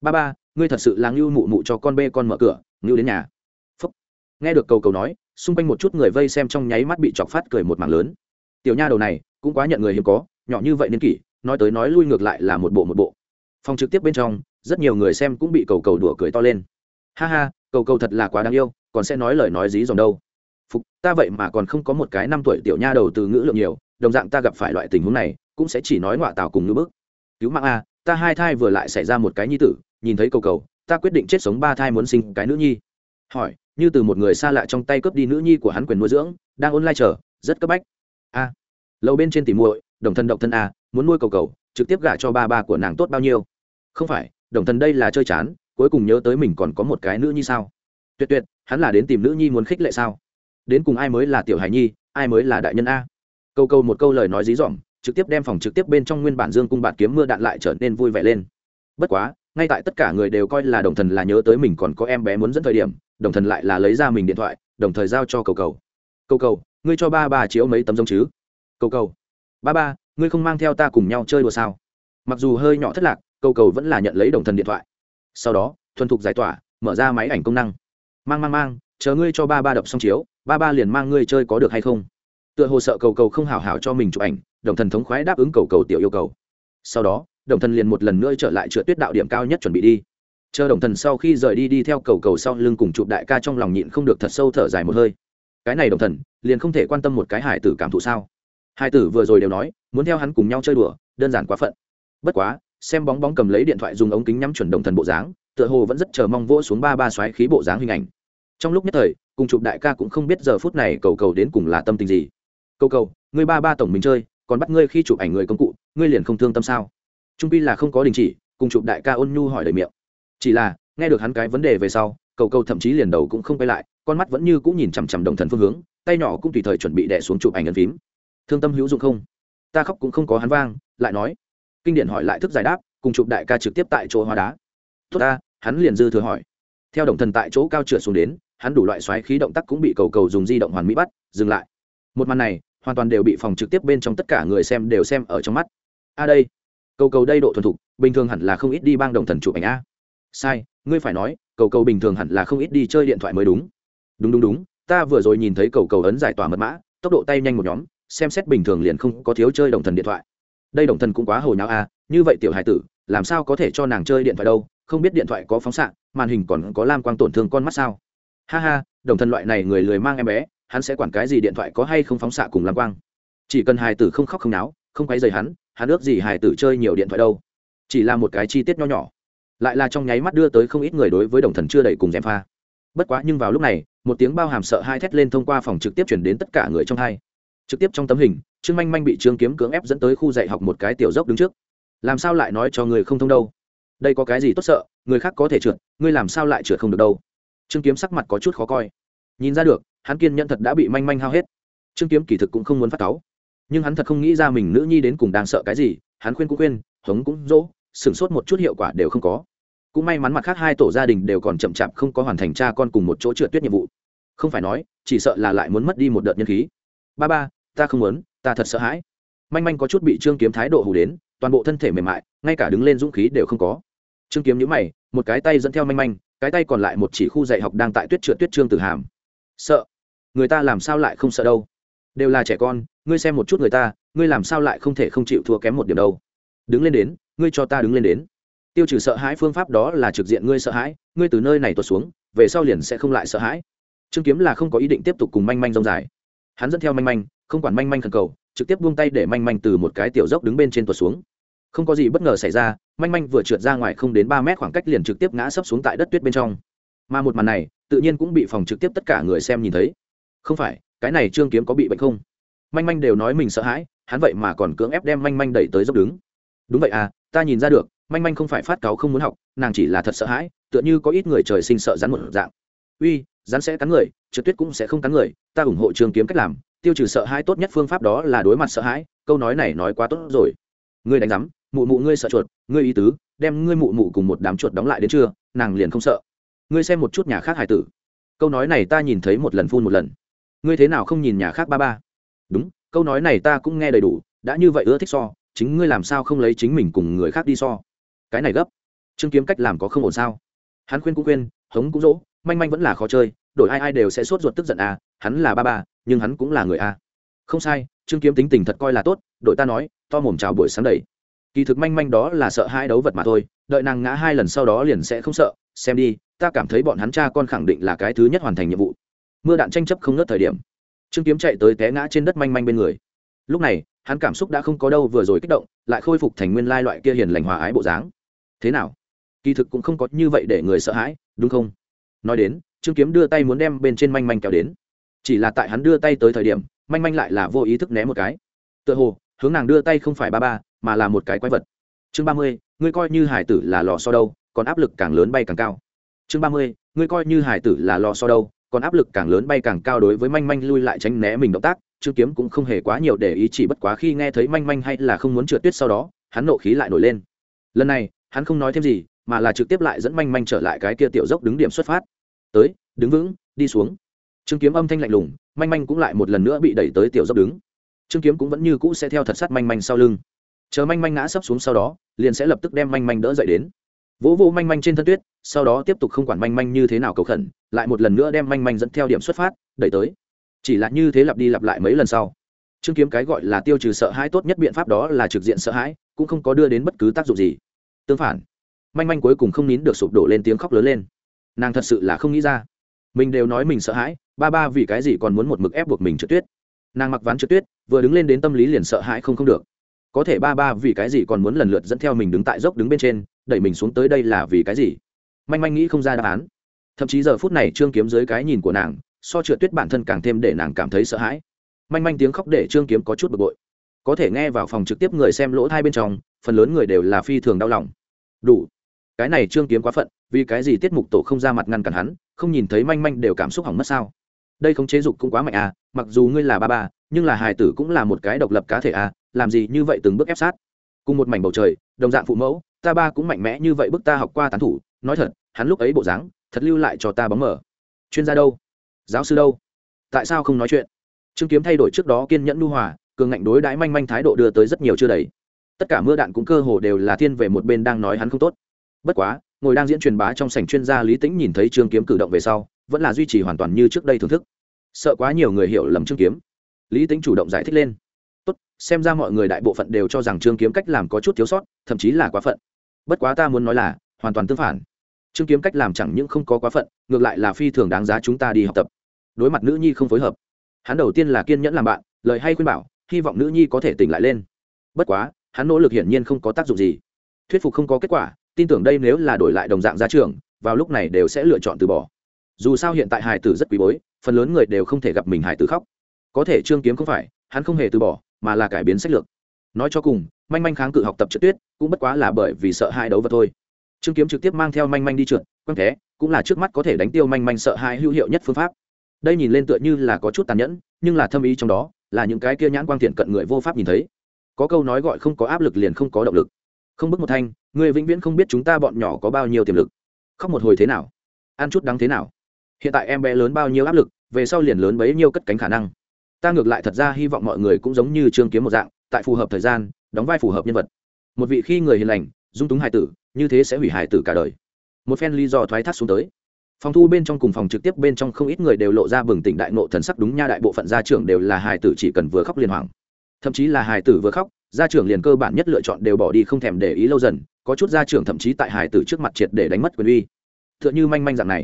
Ba ba, ngươi thật sự là ngưu mụ mụ cho con bê con mở cửa, ngưu đến nhà. Phúc. nghe được cầu cầu nói, xung quanh một chút người vây xem trong nháy mắt bị chọc phát cười một mảng lớn. Tiểu nha đầu này, cũng quá nhận người hiếm có, nhỏ như vậy niên kỷ, nói tới nói lui ngược lại là một bộ một bộ phòng trực tiếp bên trong, rất nhiều người xem cũng bị cầu cầu đùa cười to lên. Ha ha, cầu cầu thật là quá đáng yêu, còn sẽ nói lời nói dí dòng đâu. Phục, ta vậy mà còn không có một cái năm tuổi tiểu nha đầu từ ngữ lượng nhiều, đồng dạng ta gặp phải loại tình huống này, cũng sẽ chỉ nói ngoại tào cùng ngữ bức. Cứu mạng a, ta hai thai vừa lại xảy ra một cái nhi tử, nhìn thấy cầu cầu, ta quyết định chết sống ba thai muốn sinh cái nữ nhi. Hỏi, như từ một người xa lạ trong tay cướp đi nữ nhi của hắn quyền nuôi dưỡng, đang ôn lai chờ, rất cấp bách. A, lâu bên trên tìm muội, đồng thân độc thân a, muốn nuôi cầu cầu trực tiếp gả cho ba ba của nàng tốt bao nhiêu? Không phải, đồng thần đây là chơi chán, cuối cùng nhớ tới mình còn có một cái nữ nhi sao? Tuyệt tuyệt, hắn là đến tìm nữ nhi muốn khích lệ sao? Đến cùng ai mới là tiểu hài nhi, ai mới là đại nhân a? Câu câu một câu lời nói dí dỏm, trực tiếp đem phòng trực tiếp bên trong nguyên bản dương cung bạn kiếm mưa đạn lại trở nên vui vẻ lên. Bất quá, ngay tại tất cả người đều coi là đồng thần là nhớ tới mình còn có em bé muốn dẫn thời điểm, đồng thần lại là lấy ra mình điện thoại, đồng thời giao cho cầu cầu. Cầu cầu, ngươi cho ba ba chiếu mấy tấm giống chứ? Cầu cầu. Ba ba ngươi không mang theo ta cùng nhau chơi đùa sao? Mặc dù hơi nhỏ thất lạc cầu cầu vẫn là nhận lấy đồng thần điện thoại. Sau đó, thuần thục giải tỏa, mở ra máy ảnh công năng. Mang mang mang, chờ ngươi cho ba ba đập xong chiếu, ba ba liền mang ngươi chơi có được hay không? Tựa hồ sợ cầu cầu không hảo hảo cho mình chụp ảnh, đồng thần thống khoái đáp ứng cầu cầu tiểu yêu cầu. Sau đó, đồng thần liền một lần nữa trở lại trượt tuyết đạo điểm cao nhất chuẩn bị đi. Chờ đồng thần sau khi rời đi đi theo cầu cầu sau lưng cùng chụp đại ca trong lòng nhịn không được thật sâu thở dài một hơi. Cái này đồng thần, liền không thể quan tâm một cái hải tử cảm thụ sao? Hải tử vừa rồi đều nói muốn theo hắn cùng nhau chơi đùa, đơn giản quá phận. Bất quá, xem bóng bóng cầm lấy điện thoại dùng ống kính nhắm chuẩn đồng thần bộ dáng, tựa hồ vẫn rất chờ mong vỗ xuống ba ba xoáy khí bộ dáng hình ảnh. Trong lúc nhất thời, cùng chụp đại ca cũng không biết giờ phút này cầu cầu đến cùng là tâm tình gì. Cầu cầu, ngươi ba ba tổng mình chơi, còn bắt ngươi khi chụp ảnh người công cụ, ngươi liền không thương tâm sao? Trung pi là không có đình chỉ, cùng chụp đại ca ôn nhu hỏi đầy miệng. Chỉ là, nghe được hắn cái vấn đề về sau, cầu cầu thậm chí liền đầu cũng không quay lại, con mắt vẫn như cũng nhìn chằm chằm đồng thần phương hướng, tay nhỏ cũng tùy thời chuẩn bị đẻ xuống chụp ảnh ấn phím. Thương tâm hữu dụng không? Ta khóc cũng không có hắn vang, lại nói. Kinh điển hỏi lại thức giải đáp, cùng chụp đại ca trực tiếp tại chỗ hóa đá. Tốt ta, hắn liền dư thừa hỏi. Theo đồng thần tại chỗ cao trượt xuống đến, hắn đủ loại xoáy khí động tác cũng bị cầu cầu dùng di động hoàn mỹ bắt, dừng lại. Một màn này, hoàn toàn đều bị phòng trực tiếp bên trong tất cả người xem đều xem ở trong mắt. A đây. Cầu cầu đây độ thuần thục, bình thường hẳn là không ít đi bang đồng thần chụp ảnh a. Sai, ngươi phải nói, cầu cầu bình thường hẳn là không ít đi chơi điện thoại mới đúng. Đúng đúng đúng, ta vừa rồi nhìn thấy cầu cầu ấn giải tỏa mật mã, tốc độ tay nhanh một nhóm xem xét bình thường liền không có thiếu chơi đồng thần điện thoại. Đây đồng thần cũng quá hồi nháo a, như vậy tiểu hải tử, làm sao có thể cho nàng chơi điện thoại đâu, không biết điện thoại có phóng xạ, màn hình còn có lam quang tổn thương con mắt sao? Ha ha, đồng thần loại này người lười mang em bé, hắn sẽ quản cái gì điện thoại có hay không phóng xạ cùng lam quang? Chỉ cần hải tử không khóc không náo, không quấy dày hắn hắn ước gì hải tử chơi nhiều điện thoại đâu. Chỉ là một cái chi tiết nho nhỏ. Lại là trong nháy mắt đưa tới không ít người đối với đồng thần chưa đầy cùng dèm pha. Bất quá nhưng vào lúc này, một tiếng bao hàm sợ hai thét lên thông qua phòng trực tiếp chuyển đến tất cả người trong hai trực tiếp trong tấm hình, trương manh manh bị trương kiếm cưỡng ép dẫn tới khu dạy học một cái tiểu dốc đứng trước. Làm sao lại nói cho người không thông đâu? Đây có cái gì tốt sợ, người khác có thể trượt, ngươi làm sao lại trượt không được đâu? Trương kiếm sắc mặt có chút khó coi. Nhìn ra được, hắn kiên nhẫn thật đã bị manh manh hao hết. Trương kiếm kỳ thực cũng không muốn phát cáu. Nhưng hắn thật không nghĩ ra mình nữ nhi đến cùng đang sợ cái gì, hắn khuyên cũng khuyên, hống cũng dỗ, sửng sốt một chút hiệu quả đều không có. Cũng may mắn mặt khác hai tổ gia đình đều còn chậm chạp không có hoàn thành cha con cùng một chỗ trượt tuyết nhiệm vụ. Không phải nói, chỉ sợ là lại muốn mất đi một đợt nhân khí. Ba ba ta không muốn, ta thật sợ hãi. Manh manh có chút bị trương kiếm thái độ hù đến, toàn bộ thân thể mềm mại, ngay cả đứng lên dũng khí đều không có. Trương kiếm nhữ mày, một cái tay dẫn theo manh manh, cái tay còn lại một chỉ khu dạy học đang tại tuyết trượt tuyết trương tử hàm. Sợ? Người ta làm sao lại không sợ đâu? Đều là trẻ con, ngươi xem một chút người ta, ngươi làm sao lại không thể không chịu thua kém một điểm đâu? Đứng lên đến, ngươi cho ta đứng lên đến. Tiêu trừ sợ hãi phương pháp đó là trực diện ngươi sợ hãi, ngươi từ nơi này tuột xuống, về sau liền sẽ không lại sợ hãi. Trương kiếm là không có ý định tiếp tục cùng manh manh rông dài. Hắn dẫn theo manh manh không quản manh manh khẩn cầu, trực tiếp buông tay để manh manh từ một cái tiểu dốc đứng bên trên tuột xuống. Không có gì bất ngờ xảy ra, manh manh vừa trượt ra ngoài không đến ba mét khoảng cách liền trực tiếp ngã sấp xuống tại đất tuyết bên trong. Mà một màn này, tự nhiên cũng bị phòng trực tiếp tất cả người xem nhìn thấy. Không phải, cái này trương kiếm có bị bệnh không? Manh manh đều nói mình sợ hãi, hắn vậy mà còn cưỡng ép đem manh manh đẩy tới dốc đứng. Đúng vậy à ta nhìn ra được, manh manh không phải phát cáo không muốn học, nàng chỉ là thật sợ hãi, tựa như có ít người trời sinh sợ rắn một dạng. Uy, rắn sẽ cắn người, trượt tuyết cũng sẽ không cắn người, ta ủng hộ trường kiếm cách làm tiêu trừ sợ hãi tốt nhất phương pháp đó là đối mặt sợ hãi, câu nói này nói quá tốt rồi. Ngươi đánh giám, mụ mụ ngươi sợ chuột, ngươi ý tứ, đem ngươi mụ mụ cùng một đám chuột đóng lại đến trưa, nàng liền không sợ. Ngươi xem một chút nhà khác hải tử. Câu nói này ta nhìn thấy một lần phun một lần. Ngươi thế nào không nhìn nhà khác ba ba? Đúng, câu nói này ta cũng nghe đầy đủ, đã như vậy ưa thích so, chính ngươi làm sao không lấy chính mình cùng người khác đi so? Cái này gấp. Chứng kiếm cách làm có không ổn sao? Hắn khuyên cũng khuyên, hống cũng dỗ, manh manh vẫn là khó chơi, đổi ai ai đều sẽ sốt ruột tức giận à hắn là ba ba nhưng hắn cũng là người a. Không sai, trương kiếm tính tình thật coi là tốt, đội ta nói, to mồm chào buổi sáng đầy. Kỳ thực manh manh đó là sợ hai đấu vật mà thôi, đợi nàng ngã hai lần sau đó liền sẽ không sợ, xem đi, ta cảm thấy bọn hắn cha con khẳng định là cái thứ nhất hoàn thành nhiệm vụ. Mưa đạn tranh chấp không ngớt thời điểm. Trương kiếm chạy tới té ngã trên đất manh manh bên người. Lúc này, hắn cảm xúc đã không có đâu vừa rồi kích động, lại khôi phục thành nguyên lai loại kia hiền lành hòa ái bộ dáng. Thế nào? Kỳ thực cũng không có như vậy để người sợ hãi, đúng không? Nói đến, trương kiếm đưa tay muốn đem bên trên manh manh kéo đến chỉ là tại hắn đưa tay tới thời điểm, manh manh lại là vô ý thức né một cái. Tựa hồ, hướng nàng đưa tay không phải ba ba, mà là một cái quái vật. Chương ba mươi, ngươi coi như hải tử là lò so đâu, còn áp lực càng lớn bay càng cao. Chương ba mươi, ngươi coi như hải tử là lò so đâu, còn áp lực càng lớn bay càng cao đối với manh manh lui lại tránh né mình động tác, trương kiếm cũng không hề quá nhiều để ý chỉ bất quá khi nghe thấy manh manh hay là không muốn trượt tuyết sau đó, hắn nộ khí lại nổi lên. Lần này, hắn không nói thêm gì, mà là trực tiếp lại dẫn manh manh trở lại cái kia tiểu dốc đứng điểm xuất phát. Tới, đứng vững, đi xuống trương kiếm âm thanh lạnh lùng, manh manh cũng lại một lần nữa bị đẩy tới tiểu dốc đứng. Trương kiếm cũng vẫn như cũ sẽ theo thật sát manh manh sau lưng. Chờ manh manh ngã sấp xuống sau đó, liền sẽ lập tức đem manh manh đỡ dậy đến. Vỗ vỗ manh manh trên thân tuyết, sau đó tiếp tục không quản manh manh như thế nào cầu khẩn, lại một lần nữa đem manh manh dẫn theo điểm xuất phát, đẩy tới. Chỉ là như thế lặp đi lặp lại mấy lần sau, trương kiếm cái gọi là tiêu trừ sợ hãi tốt nhất biện pháp đó là trực diện sợ hãi, cũng không có đưa đến bất cứ tác dụng gì. Tương phản, manh manh cuối cùng không nín được sụp đổ lên tiếng khóc lớn lên. Nàng thật sự là không nghĩ ra mình đều nói mình sợ hãi, ba ba vì cái gì còn muốn một mực ép buộc mình trượt tuyết. Nàng mặc ván trượt tuyết, vừa đứng lên đến tâm lý liền sợ hãi không không được. Có thể ba ba vì cái gì còn muốn lần lượt dẫn theo mình đứng tại dốc đứng bên trên, đẩy mình xuống tới đây là vì cái gì? Manh manh nghĩ không ra đáp án. Thậm chí giờ phút này trương kiếm dưới cái nhìn của nàng, so trượt tuyết bản thân càng thêm để nàng cảm thấy sợ hãi. Manh manh tiếng khóc để trương kiếm có chút bực bội. Có thể nghe vào phòng trực tiếp người xem lỗ hai bên trong, phần lớn người đều là phi thường đau lòng. Đủ. Cái này trương kiếm quá phận vì cái gì tiết mục tổ không ra mặt ngăn cản hắn, không nhìn thấy manh manh đều cảm xúc hỏng mất sao? Đây không chế dục cũng quá mạnh à mặc dù ngươi là ba ba, nhưng là hài tử cũng là một cái độc lập cá thể à làm gì như vậy từng bước ép sát? Cùng một mảnh bầu trời, đồng dạng phụ mẫu, ta ba cũng mạnh mẽ như vậy bức ta học qua tán thủ, nói thật, hắn lúc ấy bộ dáng, thật lưu lại cho ta bóng mở chuyên gia đâu? Giáo sư đâu? Tại sao không nói chuyện? Chứng kiếm thay đổi trước đó kiên nhẫn nu hòa, cường ngạnh đối đãi manh manh thái độ đưa tới rất nhiều chưa đầy. Tất cả mưa đạn cũng cơ hồ đều là thiên về một bên đang nói hắn không tốt. Bất quá ngồi đang diễn truyền bá trong sảnh chuyên gia lý tĩnh nhìn thấy trương kiếm cử động về sau, vẫn là duy trì hoàn toàn như trước đây thưởng thức. Sợ quá nhiều người hiểu lầm trương kiếm. Lý tĩnh chủ động giải thích lên. Tốt, xem ra mọi người đại bộ phận đều cho rằng trương kiếm cách làm có chút thiếu sót, thậm chí là quá phận. Bất quá ta muốn nói là, hoàn toàn tương phản. Trương kiếm cách làm chẳng những không có quá phận, ngược lại là phi thường đáng giá chúng ta đi học tập. Đối mặt nữ nhi không phối hợp, hắn đầu tiên là kiên nhẫn làm bạn, lời hay khuyên bảo, hy vọng nữ nhi có thể tỉnh lại lên. Bất quá, hắn nỗ lực hiển nhiên không có tác dụng gì. Thuyết phục không có kết quả tin tưởng đây nếu là đổi lại đồng dạng gia trưởng, vào lúc này đều sẽ lựa chọn từ bỏ. Dù sao hiện tại hải tử rất quý bối, phần lớn người đều không thể gặp mình hải tử khóc. Có thể trương kiếm không phải, hắn không hề từ bỏ, mà là cải biến sách lược. Nói cho cùng, manh manh kháng cự học tập trượt tuyết, cũng bất quá là bởi vì sợ hai đấu vật thôi. Trương kiếm trực tiếp mang theo manh manh đi trượt, quăng thế cũng là trước mắt có thể đánh tiêu manh manh sợ hai hữu hiệu nhất phương pháp. Đây nhìn lên tựa như là có chút tàn nhẫn, nhưng là thâm ý trong đó, là những cái kia nhãn quang thiện cận người vô pháp nhìn thấy. Có câu nói gọi không có áp lực liền không có động lực. Không bức một thanh người vĩnh viễn không biết chúng ta bọn nhỏ có bao nhiêu tiềm lực. Khóc một hồi thế nào? Ăn chút đắng thế nào? Hiện tại em bé lớn bao nhiêu áp lực, về sau liền lớn bấy nhiêu cất cánh khả năng. Ta ngược lại thật ra hy vọng mọi người cũng giống như trương kiếm một dạng, tại phù hợp thời gian, đóng vai phù hợp nhân vật. Một vị khi người hiền lành, dung túng hài tử, như thế sẽ hủy hài tử cả đời. Một phen lý do thoái thác xuống tới. Phòng thu bên trong cùng phòng trực tiếp bên trong không ít người đều lộ ra bừng tỉnh đại nộ thần sắc đúng nha đại bộ phận gia trưởng đều là hài tử chỉ cần vừa khóc liền hoảng. Thậm chí là hài tử vừa khóc, gia trưởng liền cơ bản nhất lựa chọn đều bỏ đi không thèm để ý lâu dần có chút gia trưởng thậm chí tại hải tử trước mặt triệt để đánh mất quyền uy. T h ư ợ n h ư manh manh dạng này.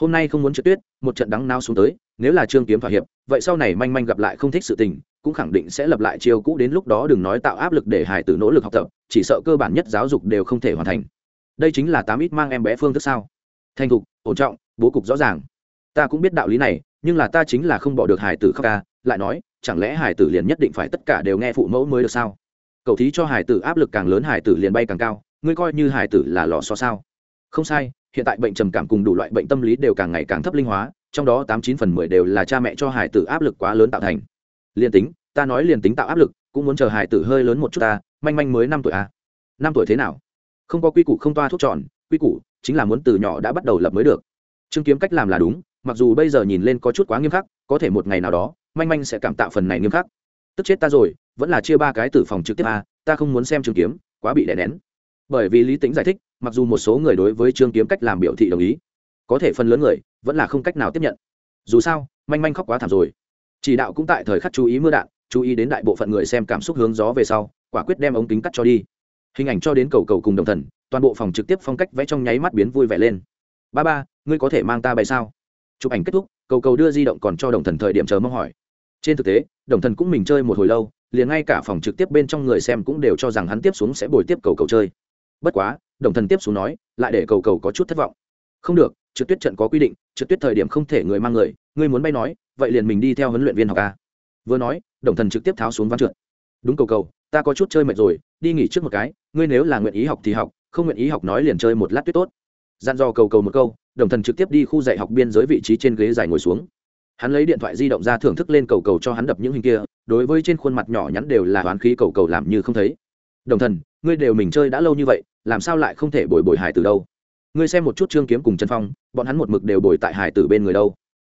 Hôm nay không muốn trượt tuyết, một trận đắng nao xuống tới, nếu là trương kiếm thỏa hiệp, vậy sau này manh manh gặp lại không thích sự tình, cũng khẳng định sẽ lập lại chiêu cũ đến lúc đó đừng nói tạo áp lực để hải tử nỗ lực học tập, chỉ sợ cơ bản nhất giáo dục đều không thể hoàn thành. Đây chính là tám ít mang em bé phương thức sao? Thành thục, ổn trọng, bố cục rõ ràng. Ta cũng biết đạo lý này, nhưng là ta chính là không bỏ được hải tử khóc ca, lại nói, chẳng lẽ hải tử liền nhất định phải tất cả đều nghe phụ mẫu mới được sao? Cậu thí cho hải tử áp lực càng lớn hải tử liền bay càng cao ngươi coi như hải tử là lò so sao? Không sai, hiện tại bệnh trầm cảm cùng đủ loại bệnh tâm lý đều càng ngày càng thấp linh hóa, trong đó tám chín phần mười đều là cha mẹ cho hải tử áp lực quá lớn tạo thành. Liền tính, ta nói liền tính tạo áp lực, cũng muốn chờ hải tử hơi lớn một chút ta, manh manh mới năm tuổi à? Năm tuổi thế nào? Không có quy củ không toa thuốc tròn quy củ chính là muốn từ nhỏ đã bắt đầu lập mới được. Chứng kiếm cách làm là đúng, mặc dù bây giờ nhìn lên có chút quá nghiêm khắc, có thể một ngày nào đó, manh manh sẽ cảm tạo phần này nghiêm khắc. Tức chết ta rồi, vẫn là chia ba cái tử phòng trực tiếp à? ta không muốn xem chứng kiếm, quá bị đè nén bởi vì lý tính giải thích, mặc dù một số người đối với trương kiếm cách làm biểu thị đồng ý, có thể phần lớn người vẫn là không cách nào tiếp nhận. Dù sao, manh manh khóc quá thảm rồi. Chỉ đạo cũng tại thời khắc chú ý mưa đạn, chú ý đến đại bộ phận người xem cảm xúc hướng gió về sau, quả quyết đem ống kính cắt cho đi. Hình ảnh cho đến cầu cầu cùng đồng thần, toàn bộ phòng trực tiếp phong cách vẽ trong nháy mắt biến vui vẻ lên. Ba ba, ngươi có thể mang ta bay sao? Chụp ảnh kết thúc, cầu cầu đưa di động còn cho đồng thần thời điểm chờ mong hỏi. Trên thực tế, đồng thần cũng mình chơi một hồi lâu, liền ngay cả phòng trực tiếp bên trong người xem cũng đều cho rằng hắn tiếp xuống sẽ bồi tiếp cầu cầu chơi bất quá, đồng thần tiếp xuống nói, lại để cầu cầu có chút thất vọng. Không được, trượt tuyết trận có quy định, trượt tuyết thời điểm không thể người mang người ngươi muốn bay nói, vậy liền mình đi theo huấn luyện viên học ca vừa nói, đồng thần trực tiếp tháo xuống ván trượt. Đúng cầu cầu, ta có chút chơi mệt rồi, đi nghỉ trước một cái, ngươi nếu là nguyện ý học thì học, không nguyện ý học nói liền chơi một lát tuyết tốt. Gian do cầu cầu một câu, đồng thần trực tiếp đi khu dạy học biên giới vị trí trên ghế dài ngồi xuống. Hắn lấy điện thoại di động ra thưởng thức lên cầu cầu cho hắn đập những hình kia, đối với trên khuôn mặt nhỏ nhắn đều là hoán khí cầu cầu làm như không thấy. Đồng thần ngươi đều mình chơi đã lâu như vậy làm sao lại không thể bồi bồi hải tử đâu? Ngươi xem một chút trương kiếm cùng trần phong bọn hắn một mực đều bồi tại hải tử bên người đâu.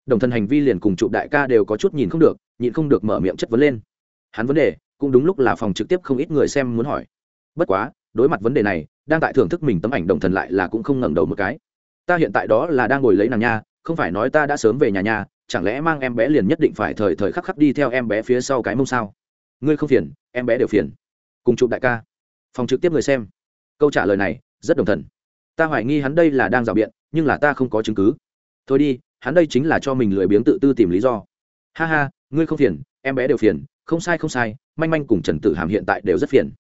Đồng thần hành vi liền cùng chụp đại ca đều có chút nhìn không được nhịn không được mở miệng chất vấn lên. Hắn vấn đề cũng đúng lúc là phòng trực tiếp không ít người xem muốn hỏi. Bất quá đối mặt vấn đề này đang tại thưởng thức mình tấm ảnh đồng thần lại là cũng không ngẩng đầu một cái. Ta hiện tại đó là đang ngồi lấy nàng nha không phải nói ta đã sớm về nhà nhà, chẳng lẽ mang em bé liền nhất định phải thời thời khắc khắc đi theo em bé phía sau cái mông sao? Ngươi không phiền em bé đều phiền. Cùng chụp đại ca phòng trực tiếp người xem. Câu trả lời này, rất đồng thần. Ta hoài nghi hắn đây là đang rào biện, nhưng là ta không có chứng cứ. Thôi đi, hắn đây chính là cho mình lười biếng tự tư tìm lý do. Ha ha, ngươi không phiền, em bé đều phiền, không sai không sai, manh manh cùng trần tử hàm hiện tại đều rất phiền.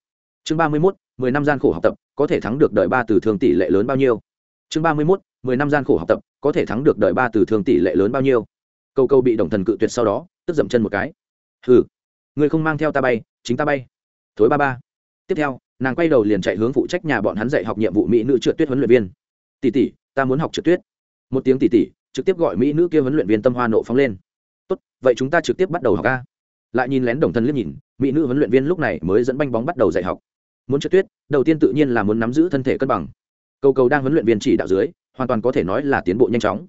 Chương ba mươi mốt, mười năm gian khổ học tập, có thể thắng được đợi ba từ thường tỷ lệ lớn bao nhiêu? Chương ba mươi mốt, mười năm gian khổ học tập, có thể thắng được đợi ba từ thường tỷ lệ lớn bao nhiêu? Câu câu bị đồng thần cự tuyệt sau đó, tức dậm chân một cái. Hừ, ngươi không mang theo ta bay, chính ta bay. Thối ba ba. Tiếp theo nàng quay đầu liền chạy hướng phụ trách nhà bọn hắn dạy học nhiệm vụ mỹ nữ trượt tuyết huấn luyện viên. Tỷ tỷ, ta muốn học trượt tuyết. Một tiếng tỷ tỷ trực tiếp gọi mỹ nữ kia huấn luyện viên tâm hoa nộ phóng lên. Tốt, vậy chúng ta trực tiếp bắt đầu học ca lại nhìn lén đồng thân liếc nhìn, mỹ nữ huấn luyện viên lúc này mới dẫn banh bóng bắt đầu dạy học. Muốn trượt tuyết, đầu tiên tự nhiên là muốn nắm giữ thân thể cân bằng. Cầu cầu đang huấn luyện viên chỉ đạo dưới, hoàn toàn có thể nói là tiến bộ nhanh chóng.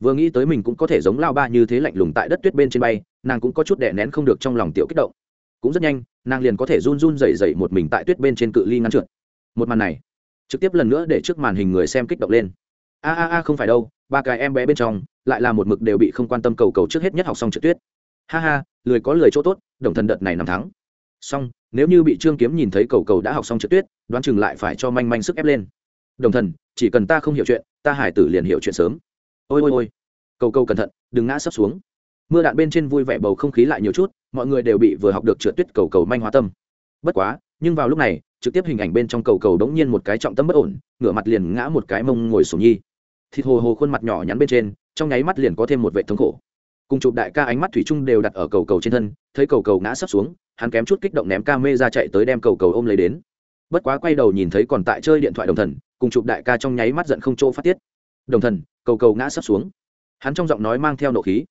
Vừa nghĩ tới mình cũng có thể giống lao ba như thế lạnh lùng tại đất tuyết bên trên bay, nàng cũng có chút đè nén không được trong lòng tiểu kích động cũng rất nhanh, nàng liền có thể run run dày dày một mình tại tuyết bên trên cự ly ngắn trượt. Một màn này, trực tiếp lần nữa để trước màn hình người xem kích động lên. A a a, không phải đâu, ba cái em bé bên trong, lại là một mực đều bị không quan tâm cầu cầu trước hết nhất học xong trượt tuyết. Ha ha, lười có lười chỗ tốt, đồng thần đợt này nằm thắng. Xong, nếu như bị trương kiếm nhìn thấy cầu cầu đã học xong trượt tuyết, đoán chừng lại phải cho manh manh sức ép lên. Đồng thần, chỉ cần ta không hiểu chuyện, ta hải tử liền hiểu chuyện sớm. Ôi ôi ôi. Cầu cầu cẩn thận, đừng ngã sấp xuống. Mưa đạn bên trên vui vẻ bầu không khí lại nhiều chút mọi người đều bị vừa học được trượt tuyết cầu cầu manh hóa tâm. Bất quá, nhưng vào lúc này, trực tiếp hình ảnh bên trong cầu cầu đống nhiên một cái trọng tâm bất ổn, ngửa mặt liền ngã một cái mông ngồi sổ nhi. Thịt hồ hồ khuôn mặt nhỏ nhắn bên trên, trong nháy mắt liền có thêm một vệ thống khổ. Cùng chụp đại ca ánh mắt thủy chung đều đặt ở cầu cầu trên thân, thấy cầu cầu ngã sắp xuống, hắn kém chút kích động ném ca mê ra chạy tới đem cầu cầu ôm lấy đến. Bất quá quay đầu nhìn thấy còn tại chơi điện thoại đồng thần, cùng chụp đại ca trong nháy mắt giận không chỗ phát tiết. Đồng thần, cầu cầu ngã sắp xuống. Hắn trong giọng nói mang theo nộ khí.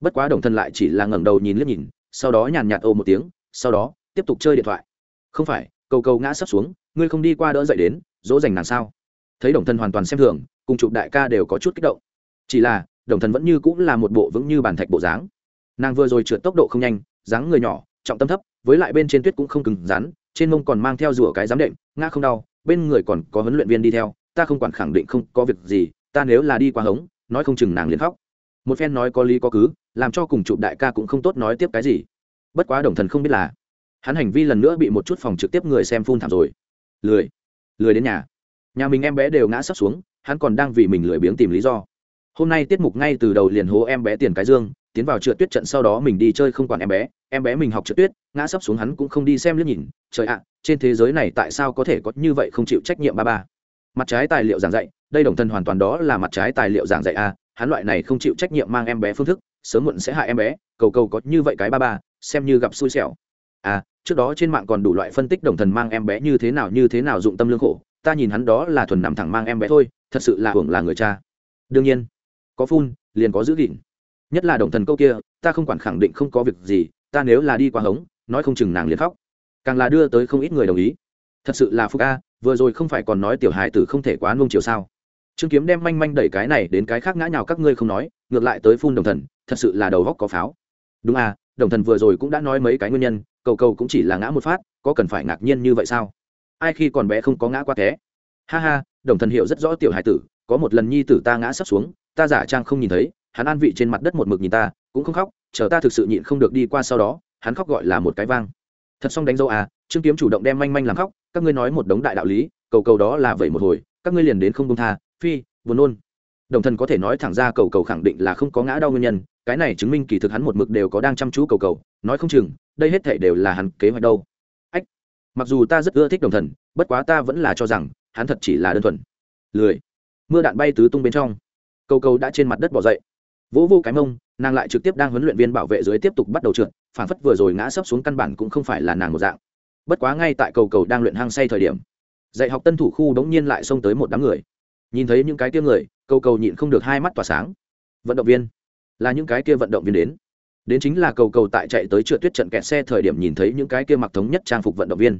Bất quá đồng thần lại chỉ là ngẩng đầu nhìn liếc nhìn sau đó nhàn nhạt ô một tiếng, sau đó, tiếp tục chơi điện thoại. Không phải, cầu cầu ngã sấp xuống, ngươi không đi qua đỡ dậy đến, dỗ dành nàng sao? Thấy đồng thần hoàn toàn xem thường, cùng chụp đại ca đều có chút kích động. Chỉ là, đồng thần vẫn như cũng là một bộ vững như bàn thạch bộ dáng. Nàng vừa rồi trượt tốc độ không nhanh, dáng người nhỏ, trọng tâm thấp, với lại bên trên tuyết cũng không cứng rắn, trên mông còn mang theo rùa cái giám đệm, ngã không đau, bên người còn có huấn luyện viên đi theo, ta không quản khẳng định không có việc gì, ta nếu là đi qua hống, nói không chừng nàng liền khóc. Một phen nói có lý có cứ làm cho cùng chụp đại ca cũng không tốt nói tiếp cái gì. Bất quá đồng thần không biết là, hắn hành vi lần nữa bị một chút phòng trực tiếp người xem phun thảm rồi. Lười lười đến nhà. Nhà mình em bé đều ngã sắp xuống, hắn còn đang vì mình lười biếng tìm lý do. Hôm nay tiết mục ngay từ đầu liền hố em bé tiền cái dương, tiến vào trượt tuyết trận sau đó mình đi chơi không quản em bé em bé mình học trượt tuyết, ngã sắp xuống hắn cũng không đi xem liếc nhìn. Trời ạ, trên thế giới này tại sao có thể có như vậy không chịu trách nhiệm ba ba? Mặt trái tài liệu giảng dạy, đây đồng thân hoàn toàn đó là mặt trái tài liệu giảng dạy a hắn loại này không chịu trách nhiệm mang em bé phương thức sớm muộn sẽ hại em bé, cầu cầu có như vậy cái ba ba, xem như gặp xui xẻo. À trước đó trên mạng còn đủ loại phân tích đồng thần mang em bé như thế nào, như thế nào dụng tâm lương khổ. Ta nhìn hắn đó là thuần nằm thẳng mang em bé thôi, thật sự là hưởng là người cha. Đương nhiên, có phun, liền có giữ gìn. Nhất là đồng thần câu kia, ta không quản khẳng định không có việc gì, ta nếu là đi qua hống, nói không chừng nàng liền khóc. Càng là đưa tới không ít người đồng ý. Thật sự là phúc a, vừa rồi không phải còn nói tiểu hài tử không thể quá nông chiều sao? Trương kiếm đem manh manh đẩy cái này đến cái khác ngã nhào các ngươi không nói, ngược lại tới phun đồng thần thật sự là đầu góc có pháo. Đúng à đồng thần vừa rồi cũng đã nói mấy cái nguyên nhân, cầu cầu cũng chỉ là ngã một phát, có cần phải ngạc nhiên như vậy sao? Ai khi còn bé không có ngã qua té ha ha, đồng thần hiểu rất rõ tiểu hải tử, có một lần nhi tử ta ngã sắp xuống, ta giả trang không nhìn thấy, hắn an vị trên mặt đất một mực nhìn ta, cũng không khóc, chờ ta thực sự nhịn không được đi qua sau đó, hắn khóc gọi là một cái vang. Thật xong đánh dấu à trương kiếm chủ động đem manh manh làm khóc, các ngươi nói một đống đại đạo lý, cầu cầu đó là vậy một hồi, các ngươi liền đến không công tha, phi, buồn nôn. Đồng thần có thể nói thẳng ra cầu cầu khẳng định là không có ngã đau nguyên nhân cái này chứng minh kỳ thực hắn một mực đều có đang chăm chú cầu cầu, nói không chừng, đây hết thể đều là hắn kế hoạch đâu. Ách, mặc dù ta rất ưa thích đồng thần, bất quá ta vẫn là cho rằng, hắn thật chỉ là đơn thuần. Lười. Mưa đạn bay tứ tung bên trong. Cầu cầu đã trên mặt đất bỏ dậy. Vỗ vô cái mông, nàng lại trực tiếp đang huấn luyện viên bảo vệ dưới tiếp tục bắt đầu trượt, phản phất vừa rồi ngã sấp xuống căn bản cũng không phải là nàng một dạng. Bất quá ngay tại cầu cầu đang luyện hang say thời điểm, dạy học tân thủ khu đống nhiên lại xông tới một đám người. Nhìn thấy những cái tiếng người, cầu cầu nhịn không được hai mắt tỏa sáng. Vận động viên là những cái kia vận động viên đến. Đến chính là cầu cầu tại chạy tới trượt tuyết trận kẹt xe thời điểm nhìn thấy những cái kia mặc thống nhất trang phục vận động viên.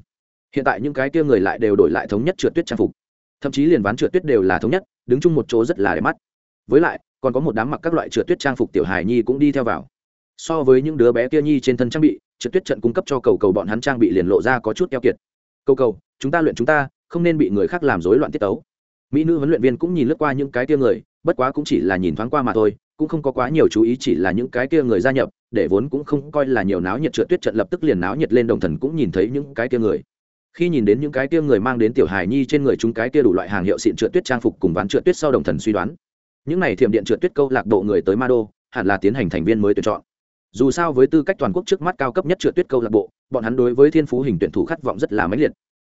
Hiện tại những cái kia người lại đều đổi lại thống nhất trượt tuyết trang phục. Thậm chí liền ván trượt tuyết đều là thống nhất, đứng chung một chỗ rất là đẹp mắt. Với lại, còn có một đám mặc các loại trượt tuyết trang phục tiểu hài nhi cũng đi theo vào. So với những đứa bé kia nhi trên thân trang bị, trượt tuyết trận cung cấp cho cầu cầu bọn hắn trang bị liền lộ ra có chút keo kiệt. Cầu cầu, chúng ta luyện chúng ta, không nên bị người khác làm rối loạn tiết tấu. Mỹ nữ huấn luyện viên cũng nhìn lướt qua những cái kia người, bất quá cũng chỉ là nhìn thoáng qua mà thôi cũng không có quá nhiều chú ý chỉ là những cái kia người gia nhập, để vốn cũng không coi là nhiều náo nhiệt trượt tuyết trận lập tức liền náo nhiệt lên đồng thần cũng nhìn thấy những cái kia người. Khi nhìn đến những cái kia người mang đến tiểu hài nhi trên người chúng cái kia đủ loại hàng hiệu xịn trượt tuyết trang phục cùng ván trượt tuyết sau đồng thần suy đoán. Những này thiểm điện trượt tuyết câu lạc bộ người tới ma đô hẳn là tiến hành thành viên mới tuyển chọn. Dù sao với tư cách toàn quốc trước mắt cao cấp nhất trượt tuyết câu lạc bộ, bọn hắn đối với thiên phú hình tuyển thủ khát vọng rất là mãnh liệt.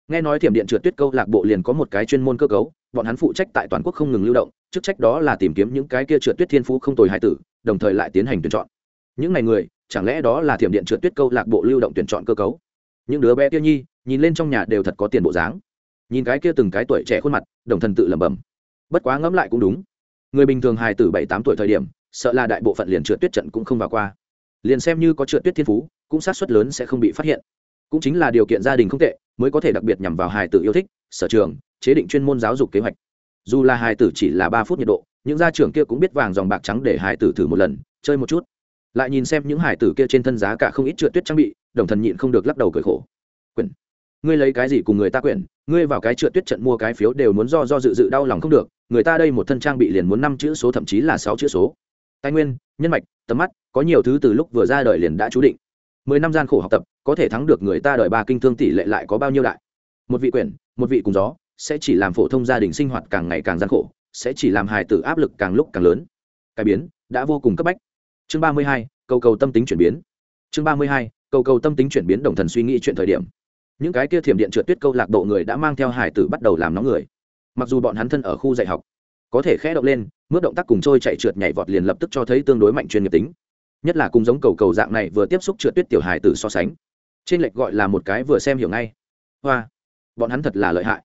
Nghe nói thiểm điện trượt tuyết câu lạc bộ liền có một cái chuyên môn cơ cấu bọn hắn phụ trách tại toàn quốc không ngừng lưu động, chức trách đó là tìm kiếm những cái kia trượt tuyết thiên phú không tồi hải tử, đồng thời lại tiến hành tuyển chọn. Những ngày người, chẳng lẽ đó là thiểm điện trượt tuyết câu lạc bộ lưu động tuyển chọn cơ cấu? Những đứa bé kia nhi, nhìn lên trong nhà đều thật có tiền bộ dáng. Nhìn cái kia từng cái tuổi trẻ khuôn mặt, đồng thần tự lẩm bẩm. Bất quá ngẫm lại cũng đúng. Người bình thường hài từ bảy tám tuổi thời điểm, sợ là đại bộ phận liền trượt tuyết trận cũng không vào qua. Liền xem như có trượt tuyết thiên phú, cũng sát suất lớn sẽ không bị phát hiện. Cũng chính là điều kiện gia đình không tệ, mới có thể đặc biệt nhằm vào hài tử yêu thích, sở trường chế định chuyên môn giáo dục kế hoạch. Dù là hài tử chỉ là ba phút nhiệt độ, những gia trưởng kia cũng biết vàng dòng bạc trắng để hài tử thử một lần, chơi một chút. Lại nhìn xem những hài tử kia trên thân giá cả không ít trượt tuyết trang bị, đồng thần nhịn không được lắc đầu cười khổ. Quyển, ngươi lấy cái gì cùng người ta quyển? Ngươi vào cái trượt tuyết trận mua cái phiếu đều muốn do do dự dự đau lòng không được, người ta đây một thân trang bị liền muốn năm chữ số thậm chí là sáu chữ số. Tài nguyên, nhân mạch, tầm mắt, có nhiều thứ từ lúc vừa ra đời liền đã chú định. Mười năm gian khổ học tập, có thể thắng được người ta đợi ba kinh thương tỷ lệ lại có bao nhiêu đại? Một vị quyển, một vị cùng gió sẽ chỉ làm phổ thông gia đình sinh hoạt càng ngày càng gian khổ, sẽ chỉ làm hài tử áp lực càng lúc càng lớn. Cải biến, đã vô cùng cấp bách. Chương ba mươi hai, cầu cầu tâm tính chuyển biến. Chương ba mươi hai, cầu cầu tâm tính chuyển biến đồng thần suy nghĩ chuyện thời điểm. Những cái kia thiểm điện trượt tuyết câu lạc bộ người đã mang theo hải tử bắt đầu làm nóng người. Mặc dù bọn hắn thân ở khu dạy học, có thể khẽ động lên, mướt động tác cùng trôi chạy trượt nhảy vọt liền lập tức cho thấy tương đối mạnh chuyên nghiệp tính. Nhất là cùng giống cầu cầu dạng này vừa tiếp xúc trượt tuyết tiểu hài tử so sánh. Trên lệch gọi là một cái vừa xem hiểu ngay. Hoa, bọn hắn thật là lợi hại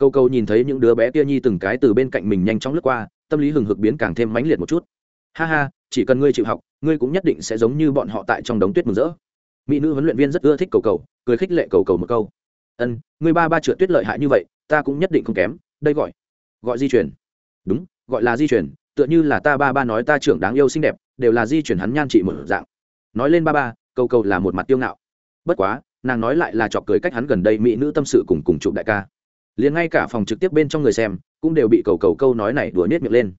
cầu cầu nhìn thấy những đứa bé kia nhi từng cái từ bên cạnh mình nhanh chóng lướt qua, tâm lý hừng hực biến càng thêm mãnh liệt một chút. Ha ha, chỉ cần ngươi chịu học, ngươi cũng nhất định sẽ giống như bọn họ tại trong đống tuyết mừng rỡ. Mỹ nữ huấn luyện viên rất ưa thích cầu cầu, cười khích lệ cầu cầu một câu. Ân, ngươi ba ba trượt tuyết lợi hại như vậy, ta cũng nhất định không kém, đây gọi gọi di chuyển đúng, gọi là di chuyển tựa như là ta ba ba nói ta trưởng đáng yêu xinh đẹp, đều là di chuyển hắn nhan trị một dạng. Nói lên ba ba, cầu cầu là một mặt tiêu ngạo. Bất quá, nàng nói lại là chọc cười cách hắn gần đây mỹ nữ tâm sự cùng cùng chụp đại ca liền ngay cả phòng trực tiếp bên trong người xem cũng đều bị cầu cầu câu nói này đùa nết miệng lên.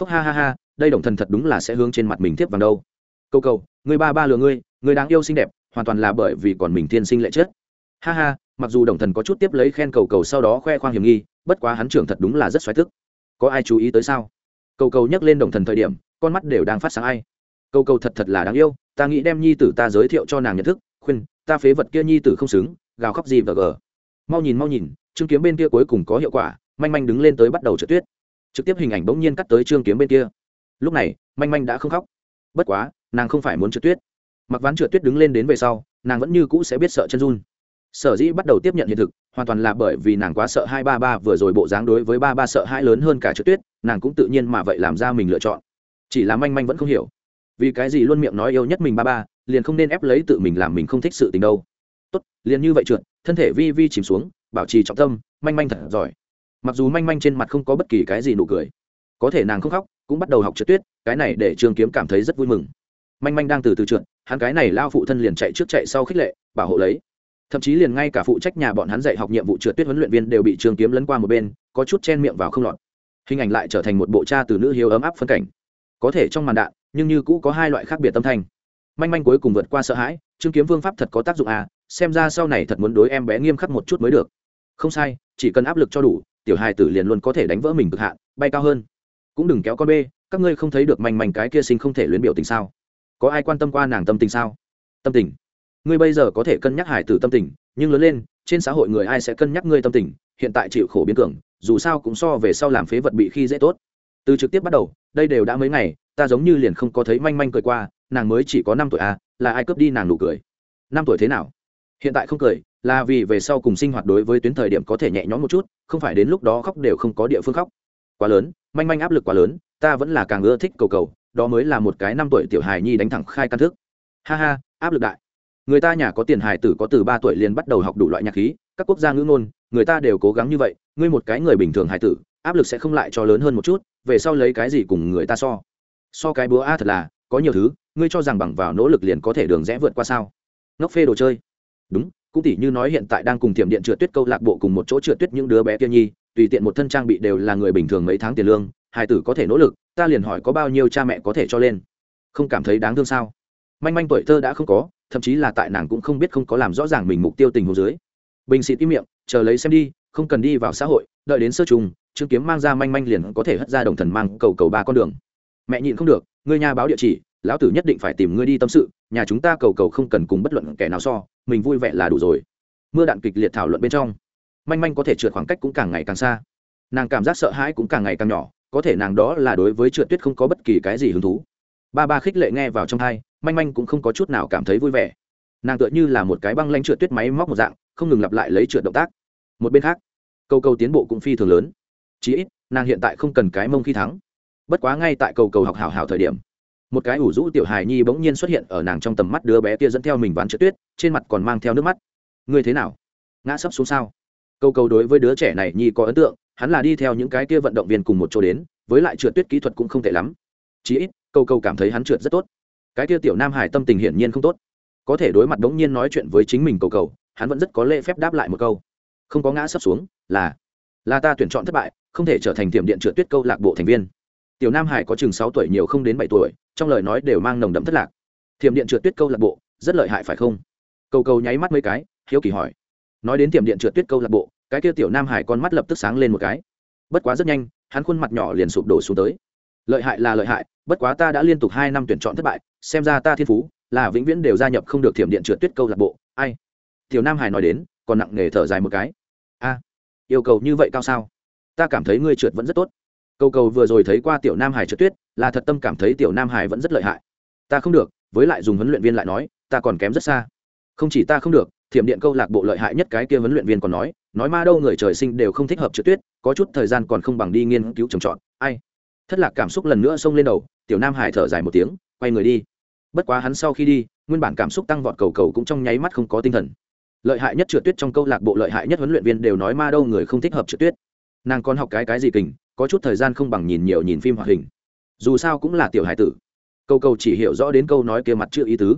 Phúc ha ha ha, đây đồng thần thật đúng là sẽ hướng trên mặt mình tiếp vào đâu. Cầu cầu, người ba ba lừa ngươi, người đáng yêu xinh đẹp, hoàn toàn là bởi vì còn mình thiên sinh lệ chết. Ha ha, mặc dù đồng thần có chút tiếp lấy khen cầu cầu sau đó khoe khoang hiểm nghi, bất quá hắn trưởng thật đúng là rất xoáy thức. Có ai chú ý tới sao? Cầu cầu nhắc lên đồng thần thời điểm, con mắt đều đang phát sáng ai. Cầu cầu thật thật là đáng yêu, ta nghĩ đem nhi tử ta giới thiệu cho nàng nhận thức, khuyên, ta phế vật kia nhi tử không xứng, gào khóc gì và gờ. Mau nhìn mau nhìn trương kiếm bên kia cuối cùng có hiệu quả, manh manh đứng lên tới bắt đầu trượt tuyết. Trực tiếp hình ảnh bỗng nhiên cắt tới trương kiếm bên kia. Lúc này, manh manh đã không khóc. Bất quá, nàng không phải muốn trượt tuyết. Mặc ván trượt tuyết đứng lên đến về sau, nàng vẫn như cũ sẽ biết sợ chân run. Sở dĩ bắt đầu tiếp nhận hiện thực, hoàn toàn là bởi vì nàng quá sợ hai ba ba vừa rồi bộ dáng đối với ba ba sợ hai lớn hơn cả trượt tuyết, nàng cũng tự nhiên mà vậy làm ra mình lựa chọn. Chỉ là manh manh vẫn không hiểu. Vì cái gì luôn miệng nói yêu nhất mình ba ba, liền không nên ép lấy tự mình làm mình không thích sự tình đâu. Tốt, liền như vậy trượt, thân thể vi vi chìm xuống bảo trì trọng tâm, manh manh thật giỏi. Mặc dù manh manh trên mặt không có bất kỳ cái gì nụ cười, có thể nàng không khóc, cũng bắt đầu học trượt tuyết, cái này để trường kiếm cảm thấy rất vui mừng. Manh manh đang từ từ trượt, hắn cái này lao phụ thân liền chạy trước chạy sau khích lệ, bảo hộ lấy. Thậm chí liền ngay cả phụ trách nhà bọn hắn dạy học nhiệm vụ trượt tuyết huấn luyện viên đều bị trường kiếm lấn qua một bên, có chút chen miệng vào không lọt. Hình ảnh lại trở thành một bộ cha từ nữ hiếu ấm áp phân cảnh. Có thể trong màn đạn, nhưng như cũ có hai loại khác biệt tâm thanh. Manh manh cuối cùng vượt qua sợ hãi chương kiếm phương pháp thật có tác dụng à xem ra sau này thật muốn đối em bé nghiêm khắc một chút mới được không sai, chỉ cần áp lực cho đủ, tiểu hài tử liền luôn có thể đánh vỡ mình cực hạn, bay cao hơn. Cũng đừng kéo con bê, các ngươi không thấy được manh manh cái kia sinh không thể luyến biểu tình sao? Có ai quan tâm qua nàng tâm tình sao? Tâm tình. Ngươi bây giờ có thể cân nhắc hài tử tâm tình, nhưng lớn lên, trên xã hội người ai sẽ cân nhắc ngươi tâm tình? Hiện tại chịu khổ biến cường, dù sao cũng so về sau làm phế vật bị khi dễ tốt. Từ trực tiếp bắt đầu, đây đều đã mấy ngày, ta giống như liền không có thấy manh manh cười qua, nàng mới chỉ có năm tuổi à là ai cướp đi nàng nụ cười? Năm tuổi thế nào? Hiện tại không cười là vì về sau cùng sinh hoạt đối với tuyến thời điểm có thể nhẹ nhõm một chút, không phải đến lúc đó khóc đều không có địa phương khóc. Quá lớn, manh manh áp lực quá lớn, ta vẫn là càng ưa thích cầu cầu, đó mới là một cái năm tuổi tiểu hài nhi đánh thẳng khai căn thức. Ha ha, áp lực đại. Người ta nhà có tiền hài tử có từ ba tuổi liền bắt đầu học đủ loại nhạc khí, các quốc gia ngữ ngôn, người ta đều cố gắng như vậy, ngươi một cái người bình thường hài tử, áp lực sẽ không lại cho lớn hơn một chút, về sau lấy cái gì cùng người ta so? So cái búa a thật là, có nhiều thứ, ngươi cho rằng bằng vào nỗ lực liền có thể đường rẽ vượt qua sao? Ngốc phê đồ chơi. Đúng cũng tỉ như nói hiện tại đang cùng thiểm điện trượt tuyết câu lạc bộ cùng một chỗ trượt tuyết những đứa bé kia nhi, tùy tiện một thân trang bị đều là người bình thường mấy tháng tiền lương hải tử có thể nỗ lực, ta liền hỏi có bao nhiêu cha mẹ có thể cho lên. Không cảm thấy đáng thương sao? Manh manh tuổi thơ đã không có, thậm chí là tại nàng cũng không biết không có làm rõ ràng mình mục tiêu tình hồ dưới. Bình xịt im miệng, chờ lấy xem đi, không cần đi vào xã hội, đợi đến sơ trùng chứng kiếm mang ra manh manh liền có thể hất ra đồng thần mang cầu cầu ba con đường. Mẹ nhịn không được, ngươi nhà báo địa chỉ, lão tử nhất định phải tìm ngươi đi tâm sự, nhà chúng ta cầu cầu không cần cùng bất luận kẻ nào so mình vui vẻ là đủ rồi. Mưa đạn kịch liệt thảo luận bên trong, manh manh có thể trượt khoảng cách cũng càng ngày càng xa. Nàng cảm giác sợ hãi cũng càng ngày càng nhỏ, có thể nàng đó là đối với trượt tuyết không có bất kỳ cái gì hứng thú. Ba ba khích lệ nghe vào trong hai, manh manh cũng không có chút nào cảm thấy vui vẻ. Nàng tựa như là một cái băng lanh trượt tuyết máy móc một dạng, không ngừng lặp lại lấy trượt động tác. Một bên khác, cầu cầu tiến bộ cũng phi thường lớn. Chí ít, nàng hiện tại không cần cái mông khi thắng. Bất quá ngay tại cầu cầu học hảo hảo thời điểm một cái ủ rũ tiểu hài nhi bỗng nhiên xuất hiện ở nàng trong tầm mắt đứa bé kia dẫn theo mình ván trượt tuyết, trên mặt còn mang theo nước mắt. Ngươi thế nào? Ngã sấp xuống sao? Câu câu đối với đứa trẻ này nhi có ấn tượng, hắn là đi theo những cái kia vận động viên cùng một chỗ đến, với lại trượt tuyết kỹ thuật cũng không tệ lắm. Chí ít, câu câu cảm thấy hắn trượt rất tốt. Cái kia tiểu nam hải tâm tình hiển nhiên không tốt. Có thể đối mặt bỗng nhiên nói chuyện với chính mình cầu cầu, hắn vẫn rất có lễ phép đáp lại một câu. Không có ngã sấp xuống, là là ta tuyển chọn thất bại, không thể trở thành tiệm điện trượt tuyết câu lạc bộ thành viên tiểu nam hải có chừng sáu tuổi nhiều không đến bảy tuổi, trong lời nói đều mang nồng đậm thất lạc. Thiểm điện trượt tuyết câu lạc bộ, rất lợi hại phải không? Cầu cầu nháy mắt mấy cái, hiếu kỳ hỏi. Nói đến thiểm điện trượt tuyết câu lạc bộ, cái kia tiểu nam hải con mắt lập tức sáng lên một cái. Bất quá rất nhanh, hắn khuôn mặt nhỏ liền sụp đổ xuống tới. Lợi hại là lợi hại, bất quá ta đã liên tục hai năm tuyển chọn thất bại, xem ra ta thiên phú, là vĩnh viễn đều gia nhập không được thiểm điện trượt tuyết câu lạc bộ, ai? Tiểu nam hải nói đến, còn nặng nề thở dài một cái. A, yêu cầu như vậy cao sao? Ta cảm thấy ngươi trượt vẫn rất tốt cầu cầu vừa rồi thấy qua tiểu nam hải trượt tuyết, là thật tâm cảm thấy tiểu nam hải vẫn rất lợi hại. Ta không được, với lại dùng huấn luyện viên lại nói, ta còn kém rất xa. Không chỉ ta không được, thiểm điện câu lạc bộ lợi hại nhất cái kia huấn luyện viên còn nói nói ma đâu người trời sinh đều không thích hợp trượt tuyết, có chút thời gian còn không bằng đi nghiên cứu trồng trọt. Ai? Thất lạc cảm xúc lần nữa xông lên đầu, tiểu nam hải thở dài một tiếng, quay người đi. Bất quá hắn sau khi đi, nguyên bản cảm xúc tăng vọt cầu cầu cũng trong nháy mắt không có tinh thần. Lợi hại nhất trượt tuyết trong câu lạc bộ lợi hại nhất huấn luyện viên đều nói ma đâu người không thích hợp trượt tuyết. Nàng còn học cái cái gì kình có chút thời gian không bằng nhìn nhiều nhìn phim hoạt hình. Dù sao cũng là tiểu hải tử. Cầu cầu chỉ hiểu rõ đến câu nói kia mặt chưa ý tứ.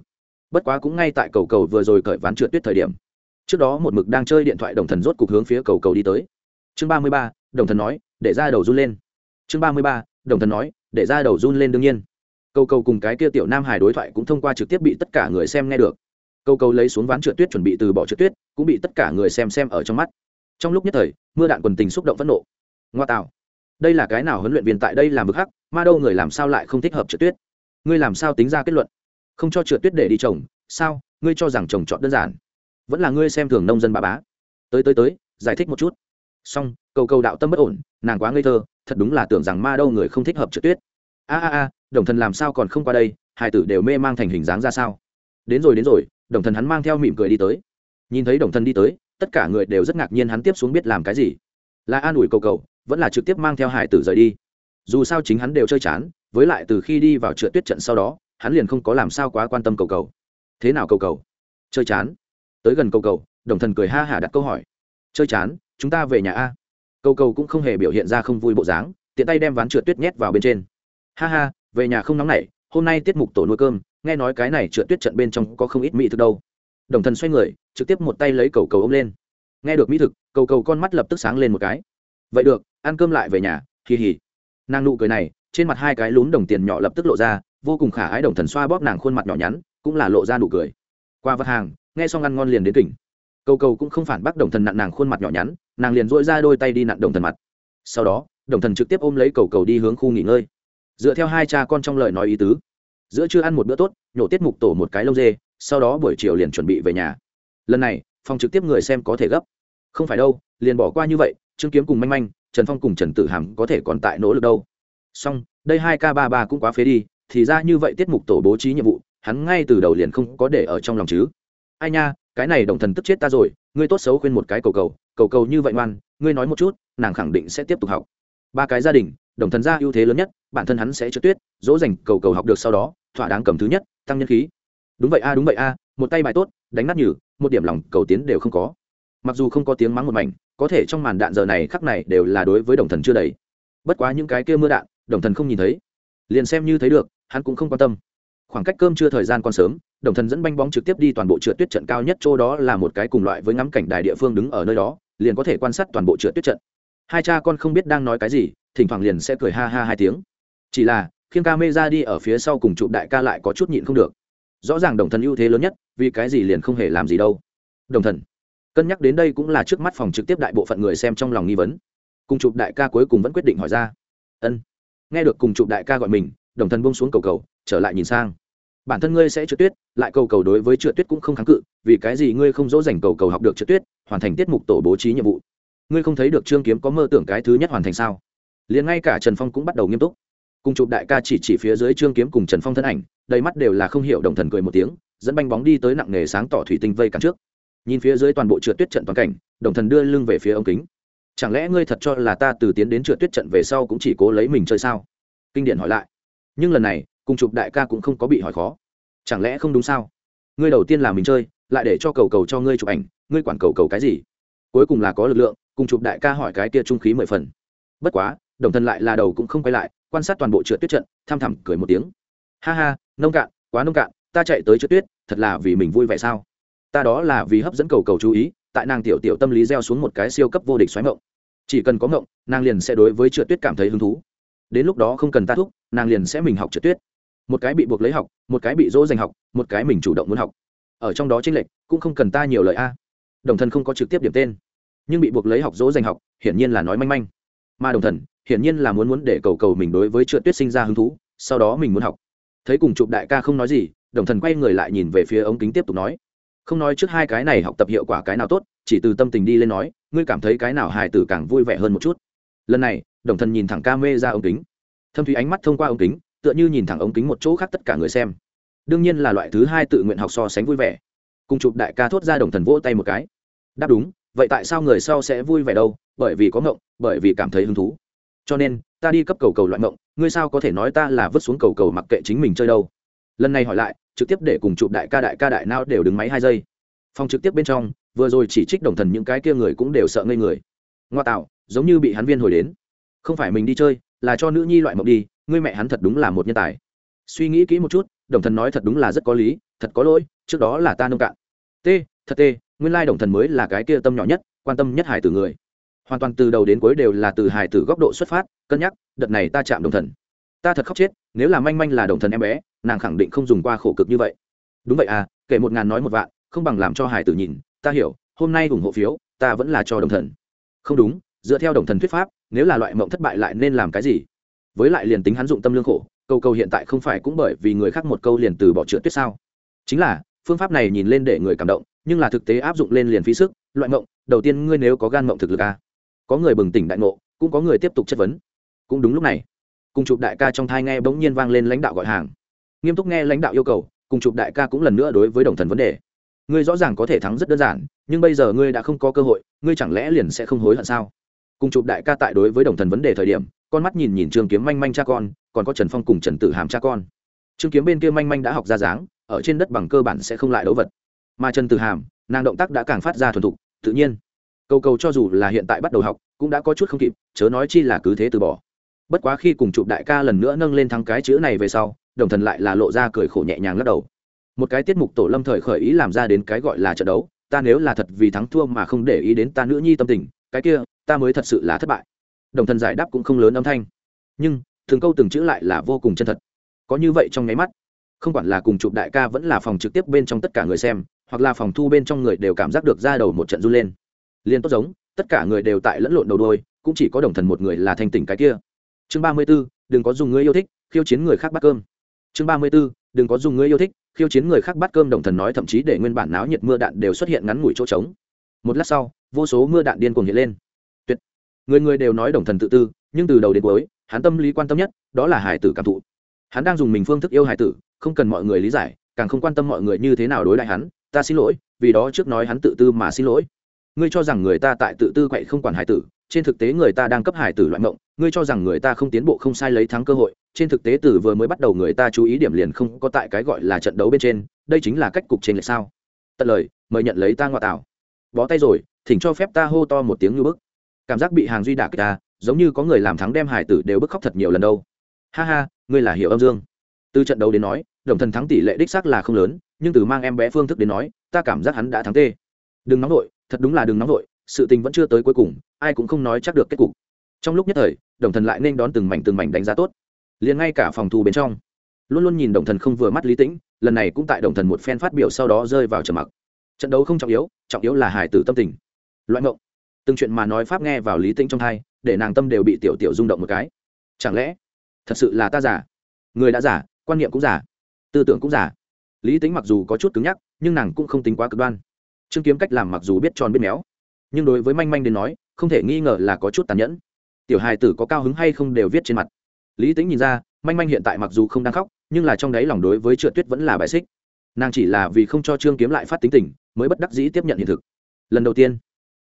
Bất quá cũng ngay tại cầu cầu vừa rồi cởi ván trượt tuyết thời điểm. Trước đó một mực đang chơi điện thoại đồng thần rốt cục hướng phía cầu cầu đi tới. Chương ba mươi ba, đồng thần nói, để ra đầu run lên. Chương ba mươi ba, đồng thần nói, để ra đầu run lên đương nhiên. Cầu cầu cùng cái kia tiểu nam hải đối thoại cũng thông qua trực tiếp bị tất cả người xem nghe được. Cầu cầu lấy xuống ván trượt tuyết chuẩn bị từ bỏ trượt tuyết, cũng bị tất cả người xem xem ở trong mắt. Trong lúc nhất thời, mưa đạn quần tình xúc động phẫn nộ. Ngoa tạo đây là cái nào huấn luyện viên tại đây làm bực hắc ma đâu người làm sao lại không thích hợp trượt tuyết? Ngươi làm sao tính ra kết luận? Không cho trượt tuyết để đi trồng, sao? Ngươi cho rằng trồng chọn đơn giản. Vẫn là ngươi xem thường nông dân bà bá. Tới tới tới, giải thích một chút. Xong, cầu cầu đạo tâm bất ổn, nàng quá ngây thơ, thật đúng là tưởng rằng ma đâu người không thích hợp trượt tuyết. A a a, đồng thần làm sao còn không qua đây hai tử đều mê mang thành hình dáng ra sao? Đến rồi đến rồi, đồng thần hắn mang theo mỉm cười đi tới. Nhìn thấy đồng thần đi tới, tất cả người đều rất ngạc nhiên hắn tiếp xuống biết làm cái gì. Là an ủi cầu cầu vẫn là trực tiếp mang theo hải tử rời đi. Dù sao chính hắn đều chơi chán, với lại từ khi đi vào trượt tuyết trận sau đó, hắn liền không có làm sao quá quan tâm cầu cầu. Thế nào cầu cầu? Chơi chán. Tới gần cầu cầu, đồng thần cười ha hả đặt câu hỏi. Chơi chán, chúng ta về nhà a. Cầu cầu cũng không hề biểu hiện ra không vui bộ dáng, tiện tay đem ván trượt tuyết nhét vào bên trên. Ha ha, về nhà không nóng nảy, hôm nay tiết mục tổ nuôi cơm, nghe nói cái này trượt tuyết trận bên trong có không ít mỹ thực đâu. Đồng thần xoay người, trực tiếp một tay lấy cầu cầu ôm lên. Nghe được mỹ thực, cầu cầu con mắt lập tức sáng lên một cái. Vậy được ăn cơm lại về nhà, hì hì. Nàng nụ cười này, trên mặt hai cái lún đồng tiền nhỏ lập tức lộ ra, vô cùng khả ái đồng thần xoa bóp nàng khuôn mặt nhỏ nhắn, cũng là lộ ra nụ cười. Qua vật hàng, nghe xong ăn ngon liền đến tỉnh cầu cầu cũng không phản bác đồng thần nặn nàng khuôn mặt nhỏ nhắn, nàng liền dỗi ra đôi tay đi nặn đồng thần mặt. Sau đó, đồng thần trực tiếp ôm lấy cầu cầu đi hướng khu nghỉ ngơi. Dựa theo hai cha con trong lời nói ý tứ, giữa chưa ăn một bữa tốt, nhổ tiết mục tổ một cái lông dê, sau đó buổi chiều liền chuẩn bị về nhà. Lần này, phòng trực tiếp người xem có thể gấp. Không phải đâu, liền bỏ qua như vậy trương kiếm cùng manh manh trần phong cùng trần tử hàm có thể còn tại nỗ lực đâu. Song đây hai k ba ba cũng quá phế đi, thì ra như vậy tiết mục tổ bố trí nhiệm vụ, hắn ngay từ đầu liền không có để ở trong lòng chứ. Ai nha, cái này đồng thần tức chết ta rồi, ngươi tốt xấu khuyên một cái cầu cầu cầu cầu như vậy ngoan, ngươi nói một chút, nàng khẳng định sẽ tiếp tục học. Ba cái gia đình, đồng thần ra ưu thế lớn nhất, bản thân hắn sẽ trượt tuyết, dỗ dành cầu cầu học được sau đó, thỏa đáng cầm thứ nhất, tăng nhân khí. Đúng vậy a, đúng vậy a, một tay bài tốt, đánh nát nhử một điểm lòng cầu tiến đều không có. Mặc dù không có tiếng mắng một mảnh có thể trong màn đạn giờ này khắc này đều là đối với đồng thần chưa đầy. Bất quá những cái kia mưa đạn, đồng thần không nhìn thấy. Liền xem như thấy được, hắn cũng không quan tâm. Khoảng cách cơm chưa thời gian còn sớm, đồng thần dẫn banh bóng trực tiếp đi toàn bộ trượt tuyết trận cao nhất chỗ đó là một cái cùng loại với ngắm cảnh đài địa phương đứng ở nơi đó, liền có thể quan sát toàn bộ trượt tuyết trận. Hai cha con không biết đang nói cái gì, thỉnh thoảng liền sẽ cười ha ha hai tiếng. Chỉ là, khiêng ca mê ra đi ở phía sau cùng chụp đại ca lại có chút nhịn không được. Rõ ràng đồng thần ưu thế lớn nhất, vì cái gì liền không hề làm gì đâu. Đồng thần cân nhắc đến đây cũng là trước mắt phòng trực tiếp đại bộ phận người xem trong lòng nghi vấn. Cùng chụp đại ca cuối cùng vẫn quyết định hỏi ra. Ân. Nghe được cùng chụp đại ca gọi mình, đồng thần bông xuống cầu cầu, trở lại nhìn sang. Bản thân ngươi sẽ trượt tuyết, lại cầu cầu đối với trượt tuyết cũng không kháng cự, vì cái gì ngươi không dỗ dành cầu cầu học được trượt tuyết, hoàn thành tiết mục tổ bố trí nhiệm vụ? Ngươi không thấy được trương kiếm có mơ tưởng cái thứ nhất hoàn thành sao? Liền ngay cả trần phong cũng bắt đầu nghiêm túc. Cùng chụp đại ca chỉ chỉ phía dưới trương kiếm cùng trần phong thân ảnh, đầy mắt đều là không hiểu đồng thần cười một tiếng, dẫn banh bóng đi tới nặng nghề sáng tỏ thủy tinh vây cản trước nhìn phía dưới toàn bộ trượt tuyết trận toàn cảnh, đồng thần đưa lưng về phía ống kính. Chẳng lẽ ngươi thật cho là ta từ tiến đến trượt tuyết trận về sau cũng chỉ cố lấy mình chơi sao? Kinh điển hỏi lại. Nhưng lần này, cùng chụp đại ca cũng không có bị hỏi khó. Chẳng lẽ không đúng sao? Ngươi đầu tiên là mình chơi, lại để cho cầu cầu cho ngươi chụp ảnh, ngươi quản cầu cầu cái gì? Cuối cùng là có lực lượng, cùng chụp đại ca hỏi cái kia trung khí mười phần. Bất quá, đồng thần lại là đầu cũng không quay lại, quan sát toàn bộ trượt tuyết trận, tham thẳm cười một tiếng. Ha ha, nông cạn, quá nông cạn, ta chạy tới trượt tuyết, thật là vì mình vui vẻ sao? Ta đó là vì hấp dẫn cầu cầu chú ý, tại nàng tiểu tiểu tâm lý gieo xuống một cái siêu cấp vô địch xoáy mộng. Chỉ cần có mộng, nàng liền sẽ đối với trượt tuyết cảm thấy hứng thú. Đến lúc đó không cần ta thúc, nàng liền sẽ mình học trượt tuyết. Một cái bị buộc lấy học, một cái bị dỗ dành học, một cái mình chủ động muốn học. Ở trong đó tranh lệch, cũng không cần ta nhiều lời a. Đồng thần không có trực tiếp điểm tên, nhưng bị buộc lấy học dỗ dành học, hiển nhiên là nói manh manh. Mà đồng thần, hiển nhiên là muốn muốn để cầu cầu mình đối với trượt tuyết sinh ra hứng thú, sau đó mình muốn học. Thấy cùng chụp đại ca không nói gì, đồng thần quay người lại nhìn về phía ống kính tiếp tục nói không nói trước hai cái này học tập hiệu quả cái nào tốt, chỉ từ tâm tình đi lên nói, ngươi cảm thấy cái nào hài tử càng vui vẻ hơn một chút. Lần này, đồng thần nhìn thẳng ca mê ra ống kính. Thâm thúy ánh mắt thông qua ống kính, tựa như nhìn thẳng ống kính một chỗ khác tất cả người xem. Đương nhiên là loại thứ hai tự nguyện học so sánh vui vẻ. Cùng chụp đại ca thốt ra đồng thần vỗ tay một cái. Đáp đúng, vậy tại sao người sau sẽ vui vẻ đâu? Bởi vì có ngộng, bởi vì cảm thấy hứng thú. Cho nên, ta đi cấp cầu cầu loại ngộng, ngươi sao có thể nói ta là vứt xuống cầu cầu mặc kệ chính mình chơi đâu? Lần này hỏi lại trực tiếp để cùng chụp đại ca đại ca đại nao đều đứng máy hai giây. Phòng trực tiếp bên trong, vừa rồi chỉ trích đồng thần những cái kia người cũng đều sợ ngây người. Ngoa tạo, giống như bị hắn viên hồi đến. Không phải mình đi chơi, là cho nữ nhi loại mộng đi, ngươi mẹ hắn thật đúng là một nhân tài. Suy nghĩ kỹ một chút, đồng thần nói thật đúng là rất có lý, thật có lỗi, trước đó là ta nông cạn. T, thật t nguyên lai đồng thần mới là cái kia tâm nhỏ nhất, quan tâm nhất hải tử người. Hoàn toàn từ đầu đến cuối đều là từ hải tử góc độ xuất phát, cân nhắc, đợt này ta chạm đồng thần. Ta thật khóc chết, nếu là manh manh là đồng thần em bé nàng khẳng định không dùng qua khổ cực như vậy. Đúng vậy à kể một ngàn nói một vạn, không bằng làm cho hải tử nhìn, ta hiểu, hôm nay ủng hộ phiếu, ta vẫn là cho đồng thần. Không đúng, dựa theo đồng thần thuyết pháp, nếu là loại mộng thất bại lại nên làm cái gì? Với lại liền tính hắn dụng tâm lương khổ câu câu hiện tại không phải cũng bởi vì người khác một câu liền từ bỏ trượt tuyết sao? Chính là, phương pháp này nhìn lên để người cảm động, nhưng là thực tế áp dụng lên liền phí sức, loại mộng, đầu tiên ngươi nếu có gan mộng thực lực a có người bừng tỉnh đại ngộ, cũng có người tiếp tục chất vấn. Cũng đúng lúc này, cùng chụp đại ca trong thai nghe bỗng nhiên vang lên lãnh đạo gọi hàng nghiêm túc nghe lãnh đạo yêu cầu, cùng chụp đại ca cũng lần nữa đối với đồng thần vấn đề. Ngươi rõ ràng có thể thắng rất đơn giản, nhưng bây giờ ngươi đã không có cơ hội, ngươi chẳng lẽ liền sẽ không hối hận sao? Cùng chụp đại ca tại đối với đồng thần vấn đề thời điểm, con mắt nhìn nhìn trường kiếm manh manh cha con, còn có trần phong cùng trần tử hàm cha con. Trương kiếm bên kia manh manh đã học ra dáng, ở trên đất bằng cơ bản sẽ không lại đấu vật. Mà trần tử hàm, nàng động tác đã càng phát ra thuần thục, tự nhiên. Cầu cầu cho dù là hiện tại bắt đầu học, cũng đã có chút không kịp, chớ nói chi là cứ thế từ bỏ bất quá khi cùng chụp đại ca lần nữa nâng lên thắng cái chữ này về sau, đồng thần lại là lộ ra cười khổ nhẹ nhàng lắc đầu. Một cái tiết mục tổ lâm thời khởi ý làm ra đến cái gọi là trận đấu, ta nếu là thật vì thắng thua mà không để ý đến ta nữ nhi tâm tình, cái kia, ta mới thật sự là thất bại. Đồng thần giải đáp cũng không lớn âm thanh. Nhưng, thường câu từng chữ lại là vô cùng chân thật. Có như vậy trong nháy mắt, không quản là cùng chụp đại ca vẫn là phòng trực tiếp bên trong tất cả người xem, hoặc là phòng thu bên trong người đều cảm giác được ra đầu một trận run lên. Liên tốt giống, tất cả người đều tại lẫn lộn đầu đôi, cũng chỉ có đồng thần một người là thanh tỉnh cái kia chương ba mươi b ố đừng có dùng người yêu thích, khiêu chiến người khác bắt cơm. Chương ba mươi b ố đừng có dùng người yêu thích, khiêu chiến người khác bắt cơm đồng thần nói thậm chí để nguyên bản náo nhiệt mưa đạn đều xuất hiện ngắn ngủi chỗ trống. Một lát sau, vô số mưa đạn điên cuồng hiện lên. Tuyệt. Người người đều nói đồng thần tự tư, nhưng từ đầu đến cuối, hắn tâm lý quan tâm nhất, đó là hải tử cảm thụ. Hắn đang dùng mình phương thức yêu hải tử, không cần mọi người lý giải, càng không quan tâm mọi người như thế nào đối lại hắn, ta xin lỗi, vì đó trước nói hắn tự tư mà xin lỗi. Ngươi cho rằng người ta tại tự tư quậy không quản hải tử trên thực tế người ta đang cấp hải tử loại mộng, ngươi cho rằng người ta không tiến bộ không sai lấy thắng cơ hội, trên thực tế từ vừa mới bắt đầu người ta chú ý điểm liền không có tại cái gọi là trận đấu bên trên, đây chính là cách cục trên lệch sao. Tận lời, mời nhận lấy ta ngoại tảo bó tay rồi, thỉnh cho phép ta hô to một tiếng như bức. Cảm giác bị hàng duy đả kích ta, giống như có người làm thắng đem hải tử đều bức khóc thật nhiều lần đâu. Ha ha, ngươi là hiểu âm dương. Từ trận đấu đến nói, đồng thần thắng tỷ lệ đích xác là không lớn, nhưng từ mang em bé phương thức đến nói, ta cảm giác hắn đã thắng tê. Đừng nóng vội, thật đúng là đừng nóng vội sự tình vẫn chưa tới cuối cùng, ai cũng không nói chắc được kết cục. Trong lúc nhất thời, đồng thần lại nên đón từng mảnh từng mảnh đánh giá tốt. Liền ngay cả phòng thu bên trong, luôn luôn nhìn đồng thần không vừa mắt lý tĩnh, lần này cũng tại đồng thần một phen phát biểu sau đó rơi vào trầm mặc. Trận đấu không trọng yếu trọng yếu là hải tử tâm tình. Loại ngộng từng chuyện mà nói pháp nghe vào lý tĩnh trong thai, để nàng tâm đều bị tiểu tiểu rung động một cái. Chẳng lẽ, thật sự là ta giả người đã giả quan niệm cũng giả tư tưởng cũng giả lý tính mặc dù có chút cứng nhắc, nhưng nàng cũng không tính quá cực đoan. Chương kiếm cách làm mặc dù biết tròn biết méo nhưng đối với manh manh đến nói, không thể nghi ngờ là có chút tàn nhẫn. Tiểu hài tử có cao hứng hay không đều viết trên mặt. Lý tính nhìn ra, manh manh hiện tại mặc dù không đang khóc, nhưng là trong đáy lòng đối với trượt tuyết vẫn là bài xích. Nàng chỉ là vì không cho trương kiếm lại phát tính tình, mới bất đắc dĩ tiếp nhận hiện thực. Lần đầu tiên,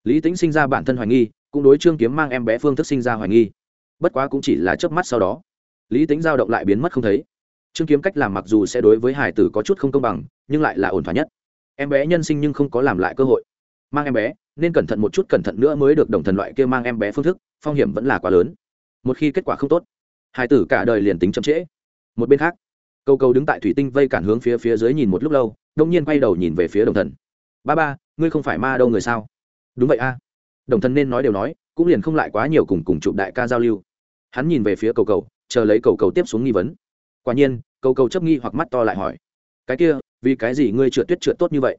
lý tính sinh ra bản thân hoài nghi, cũng đối trương kiếm mang em bé phương thức sinh ra hoài nghi. Bất quá cũng chỉ là chớp mắt sau đó, lý tính dao động lại biến mất không thấy. Trương kiếm cách làm mặc dù sẽ đối với hải tử có chút không công bằng, nhưng lại là ổn thỏa nhất. Em bé nhân sinh nhưng không có làm lại cơ hội. Mang em bé nên cẩn thận một chút cẩn thận nữa mới được đồng thần loại kia mang em bé phương thức, phong hiểm vẫn là quá lớn. Một khi kết quả không tốt, hai tử cả đời liền tính chậm trễ. Một bên khác câu câu đứng tại thủy tinh vây cản hướng phía phía dưới nhìn một lúc lâu, đông nhiên quay đầu nhìn về phía đồng thần. Ba ba, ngươi không phải ma đâu người sao? Đúng vậy a. Đồng thần nên nói đều nói, cũng liền không lại quá nhiều cùng cùng chụp đại ca giao lưu. Hắn nhìn về phía cầu cầu, chờ lấy cầu cầu tiếp xuống nghi vấn. Quả nhiên, cầu cầu chấp nghi hoặc mắt to lại hỏi, cái kia, vì cái gì ngươi trượt tuyết trượt tốt như vậy?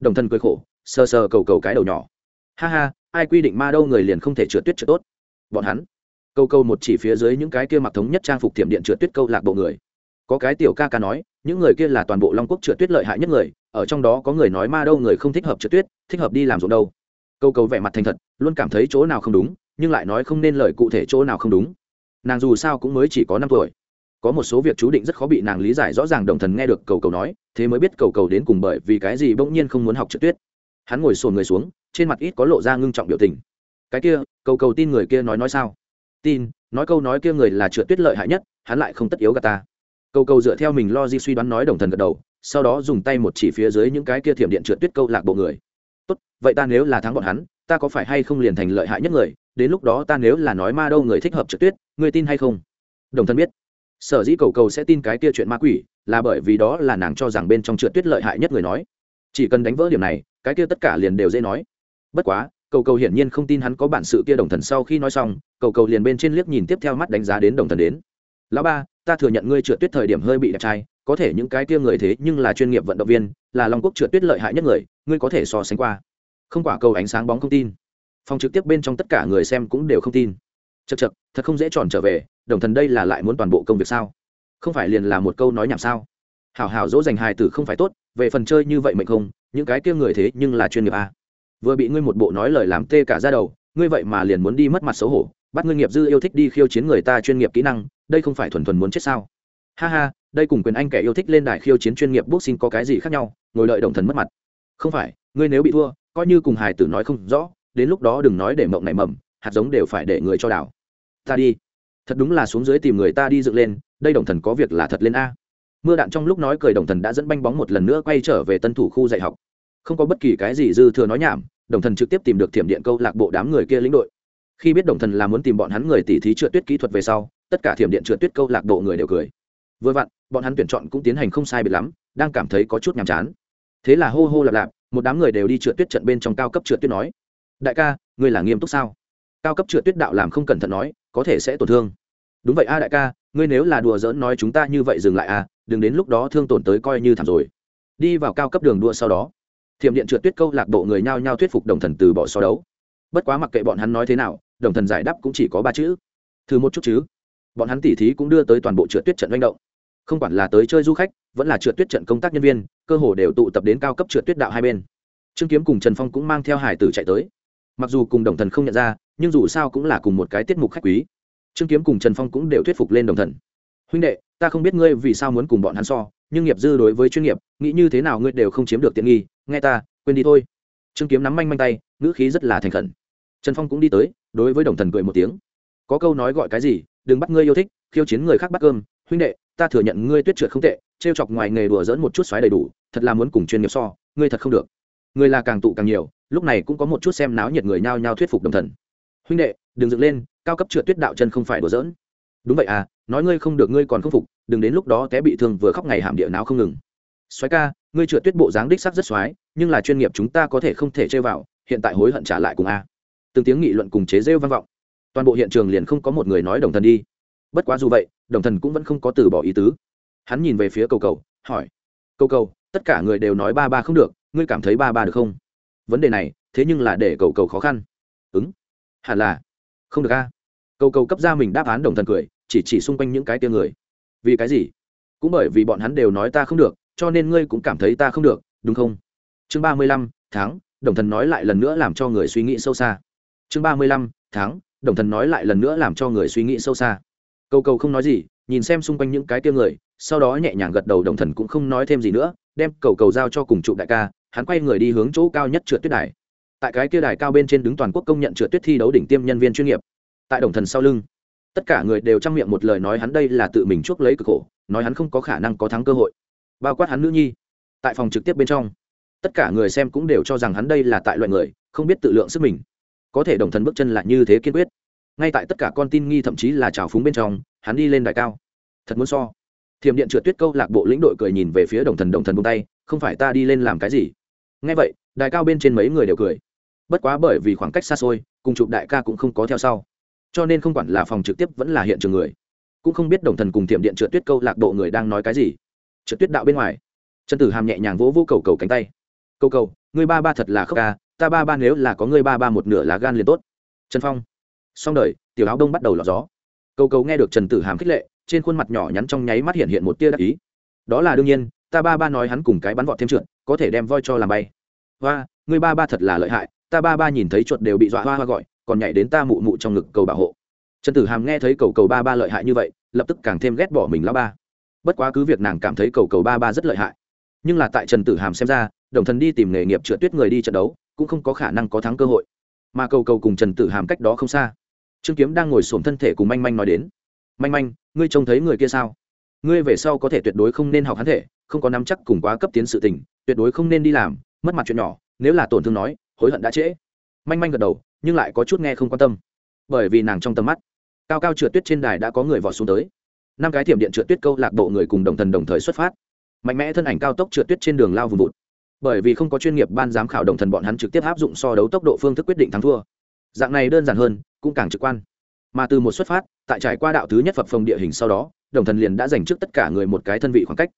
Đồng thân cười khổ, sờ sờ cầu cầu cái đầu nhỏ ha ha, ai quy định ma đâu người liền không thể trượt tuyết trượt tốt. Bọn hắn, câu câu một chỉ phía dưới những cái kia mặc thống nhất trang phục tiệm điện trượt tuyết câu lạc bộ người. Có cái tiểu ca ca nói, những người kia là toàn bộ long quốc trượt tuyết lợi hại nhất người, ở trong đó có người nói ma đâu người không thích hợp trượt tuyết, thích hợp đi làm ruộng đâu. Câu câu vẻ mặt thành thật, luôn cảm thấy chỗ nào không đúng, nhưng lại nói không nên lời cụ thể chỗ nào không đúng. Nàng dù sao cũng mới chỉ có năm tuổi. Có một số việc chú định rất khó bị nàng lý giải rõ ràng đồng thần nghe được cầu cầu nói, thế mới biết cầu cầu đến cùng bởi vì cái gì bỗng nhiên không muốn học trượt tuyết hắn ngồi sồn người xuống, trên mặt ít có lộ ra ngưng trọng biểu tình. Cái kia, cầu cầu tin người kia nói nói sao? Tin, nói câu nói kia người là trượt tuyết lợi hại nhất, hắn lại không tất yếu gà ta. Cầu cầu dựa theo mình lo di suy đoán nói đồng thần gật đầu, sau đó dùng tay một chỉ phía dưới những cái kia thiểm điện trượt tuyết câu lạc bộ người. Tốt, vậy ta nếu là thắng bọn hắn, ta có phải hay không liền thành lợi hại nhất người? Đến lúc đó ta nếu là nói ma đâu người thích hợp trượt tuyết người tin hay không? Đồng thân biết. Sở dĩ cầu cầu sẽ tin cái kia chuyện ma quỷ, là bởi vì đó là nàng cho rằng bên trong trượt tuyết lợi hại nhất người nói. Chỉ cần đánh vỡ điểm này cái kia tất cả liền đều dễ nói. Bất quá, cầu cầu hiển nhiên không tin hắn có bản sự kia đồng thần sau khi nói xong, cầu cầu liền bên trên liếc nhìn tiếp theo mắt đánh giá đến đồng thần đến. Lão ba, ta thừa nhận ngươi trượt tuyết thời điểm hơi bị đẹp trai, có thể những cái kia người thế nhưng là chuyên nghiệp vận động viên, là long quốc trượt tuyết lợi hại nhất người, ngươi có thể so sánh qua. Không quả cầu ánh sáng bóng không tin. Phòng trực tiếp bên trong tất cả người xem cũng đều không tin. Chật chật thật không dễ tròn trở về, đồng thần đây là lại muốn toàn bộ công việc sao? Không phải liền là một câu nói nhảm sao? Hảo hảo dỗ dành hài tử không phải tốt, về phần chơi như vậy mệnh không những cái kia người thế nhưng là chuyên nghiệp a. Vừa bị ngươi một bộ nói lời làm tê cả ra đầu, ngươi vậy mà liền muốn đi mất mặt xấu hổ, bắt ngươi nghiệp dư yêu thích đi khiêu chiến người ta chuyên nghiệp kỹ năng, đây không phải thuần thuần muốn chết sao? Ha ha, đây cùng quyền anh kẻ yêu thích lên đài khiêu chiến chuyên nghiệp boxing có cái gì khác nhau, ngồi đợi đồng thần mất mặt. Không phải, ngươi nếu bị thua, coi như cùng hài tử nói không rõ, đến lúc đó đừng nói để mộng này mầm, hạt giống đều phải để người cho đảo. Ta đi. Thật đúng là xuống dưới tìm người ta đi dựng lên, đây đồng thần có việc là thật lên a mưa đạn trong lúc nói cười đồng thần đã dẫn banh bóng một lần nữa quay trở về tân thủ khu dạy học. Không có bất kỳ cái gì dư thừa nói nhảm, đồng thần trực tiếp tìm được thiểm điện câu lạc bộ đám người kia lĩnh đội. Khi biết đồng thần là muốn tìm bọn hắn người tỉ thí trượt tuyết kỹ thuật về sau, tất cả thiểm điện trượt tuyết câu lạc bộ người đều cười. Vừa vặn, bọn hắn tuyển chọn cũng tiến hành không sai biệt lắm, đang cảm thấy có chút nhàm chán. Thế là hô hô lạp lạp, một đám người đều đi trượt tuyết trận bên trong cao cấp trượt tuyết nói, đại ca, ngươi là nghiêm túc sao? Cao cấp trượt tuyết đạo làm không cẩn thận nói, có thể sẽ tổn thương đúng vậy a đại ca, ngươi nếu là đùa giỡn nói chúng ta như vậy dừng lại a đừng đến lúc đó thương tổn tới coi như thảm rồi. Đi vào cao cấp đường đua sau đó. Thiểm điện trượt tuyết câu lạc bộ người nhao nhao thuyết phục đồng thần từ bỏ so đấu. Bất quá mặc kệ bọn hắn nói thế nào, đồng thần giải đáp cũng chỉ có ba chữ. Thứ một chút chứ. Bọn hắn tỉ thí cũng đưa tới toàn bộ trượt tuyết trận manh động. Không quản là tới chơi du khách, vẫn là trượt tuyết trận công tác nhân viên, cơ hồ đều tụ tập đến cao cấp trượt tuyết đạo hai bên. Trương kiếm cùng trần phong cũng mang theo hải tử chạy tới. Mặc dù cùng đồng thần không nhận ra, nhưng dù sao cũng là cùng một cái tiết mục khách quý trương kiếm cùng trần phong cũng đều thuyết phục lên đồng thần. Huynh đệ, ta không biết ngươi vì sao muốn cùng bọn hắn so, nhưng nghiệp dư đối với chuyên nghiệp, nghĩ như thế nào ngươi đều không chiếm được tiện nghi, nghe ta, quên đi thôi. Trương kiếm nắm manh manh tay, ngữ khí rất là thành khẩn. Trần phong cũng đi tới, đối với đồng thần cười một tiếng. Có câu nói gọi cái gì, đừng bắt ngươi yêu thích, khiêu chiến người khác bắt cơm. Huynh đệ, ta thừa nhận ngươi tuyết trượt không tệ, trêu chọc ngoài nghề đùa dỡn một chút xoáy đầy đủ, thật là muốn cùng chuyên nghiệp so, ngươi thật không được. Người là càng tụ càng nhiều, lúc này cũng có một chút xem náo nhiệt người nhao nhao thuyết phục đồng thần. Huynh đệ, đừng dựng lên cao cấp trượt tuyết đạo chân không phải đùa dỡn đúng vậy à nói ngươi không được, ngươi còn không phục, đừng đến lúc đó té bị thương vừa khóc ngày hàm địa não không ngừng. Xoáy ca, ngươi trượt tuyết bộ dáng đích sắc rất xoáy nhưng là chuyên nghiệp chúng ta có thể không thể chơi vào, hiện tại hối hận trả lại cùng a. Từng tiếng nghị luận cùng chế rêu vang vọng. Toàn bộ hiện trường liền không có một người nói đồng thần đi. Bất quá dù vậy, đồng thần cũng vẫn không có từ bỏ ý tứ. Hắn nhìn về phía cầu cầu, hỏi, cầu cầu, tất cả người đều nói ba ba không được, ngươi cảm thấy ba ba được không? Vấn đề này, thế nhưng là để cầu cầu khó khăn. Ứng hẳn là không được a. Cầu cầu cấp ra mình đáp án đồng thần cười, chỉ chỉ xung quanh những cái tia người. Vì cái gì? Cũng bởi vì bọn hắn đều nói ta không được, cho nên ngươi cũng cảm thấy ta không được, đúng không? Chương ba mươi lăm, tháng, đồng thần nói lại lần nữa làm cho người suy nghĩ sâu xa. Chương ba mươi lăm, tháng, đồng thần nói lại lần nữa làm cho người suy nghĩ sâu xa. Cầu cầu không nói gì, nhìn xem xung quanh những cái tia người, sau đó nhẹ nhàng gật đầu đồng thần cũng không nói thêm gì nữa, đem cầu cầu giao cho cùng trụ đại ca, hắn quay người đi hướng chỗ cao nhất trượt tuyết đài tại cái kia đài cao bên trên đứng toàn quốc công nhận trượt tuyết thi đấu đỉnh tiêm nhân viên chuyên nghiệp. Tại đồng thần sau lưng, tất cả người đều trang miệng một lời nói hắn đây là tự mình chuốc lấy cực khổ, nói hắn không có khả năng có thắng cơ hội. Bao quát hắn nữ nhi, tại phòng trực tiếp bên trong, tất cả người xem cũng đều cho rằng hắn đây là tại loại người, không biết tự lượng sức mình. Có thể đồng thần bước chân lại như thế kiên quyết. Ngay tại tất cả con tin nghi thậm chí là trào phúng bên trong, hắn đi lên đài cao. Thật muốn so. Thiểm điện trượt tuyết câu lạc bộ lĩnh đội cười nhìn về phía đồng thần đồng thần bông tay, không phải ta đi lên làm cái gì. Ngay vậy, đài cao bên trên mấy người đều cười bất quá bởi vì khoảng cách xa xôi, cùng chụp đại ca cũng không có theo sau. Cho nên không quản là phòng trực tiếp vẫn là hiện trường người. Cũng không biết đồng thần cùng thiểm điện trượt tuyết câu lạc bộ người đang nói cái gì. Trượt tuyết đạo bên ngoài. Trần tử hàm nhẹ nhàng vỗ vỗ cầu cầu cánh tay. Cầu cầu người ba ba thật là khóc ca, ta ba ba nếu là có người ba ba một nửa lá gan liền tốt. Trần phong. Xong đời, tiểu áo đông bắt đầu lọt gió. Cầu cầu nghe được trần tử hàm khích lệ, trên khuôn mặt nhỏ nhắn trong nháy mắt hiện hiện một tia đắc ý. Đó là đương nhiên, ta ba ba nói hắn cùng cái bắn vọt thêm trượt, có thể đem voi cho làm bay. Và người ba ba thật là lợi hại ta ba ba nhìn thấy chuột đều bị dọa hoa hoa gọi, còn nhảy đến ta mụ mụ trong ngực cầu bảo hộ. Trần tử hàm nghe thấy cầu cầu ba ba lợi hại như vậy, lập tức càng thêm ghét bỏ mình lão ba. Bất quá cứ việc nàng cảm thấy cầu cầu ba ba rất lợi hại, nhưng là tại trần tử hàm xem ra, đồng thần đi tìm nghề nghiệp trượt tuyết người đi trận đấu, cũng không có khả năng có thắng cơ hội. Mà cầu cầu cùng trần tử hàm cách đó không xa. Trương kiếm đang ngồi xổm thân thể cùng manh manh nói đến. Manh manh, ngươi trông thấy người kia sao? Ngươi về sau có thể tuyệt đối không nên học hắn thể, không có nắm chắc cùng quá cấp tiến sự tình, tuyệt đối không nên đi làm, mất mặt chuyện nhỏ, nếu là tổn thương nói hối hận đã trễ. Manh manh gật đầu, nhưng lại có chút nghe không quan tâm. Bởi vì nàng trong tầm mắt, cao cao trượt tuyết trên đài đã có người vọt xuống tới. Năm cái thiểm điện trượt tuyết câu lạc bộ người cùng đồng thần đồng thời xuất phát. Mạnh mẽ thân ảnh cao tốc trượt tuyết trên đường lao vùng vụt. Bởi vì không có chuyên nghiệp ban giám khảo đồng thần bọn hắn trực tiếp áp dụng so đấu tốc độ phương thức quyết định thắng thua. Dạng này đơn giản hơn, cũng càng trực quan. Mà từ một xuất phát, tại trải qua đạo thứ nhất phập phồng địa hình sau đó, đồng thần liền đã dành trước tất cả người một cái thân vị khoảng cách.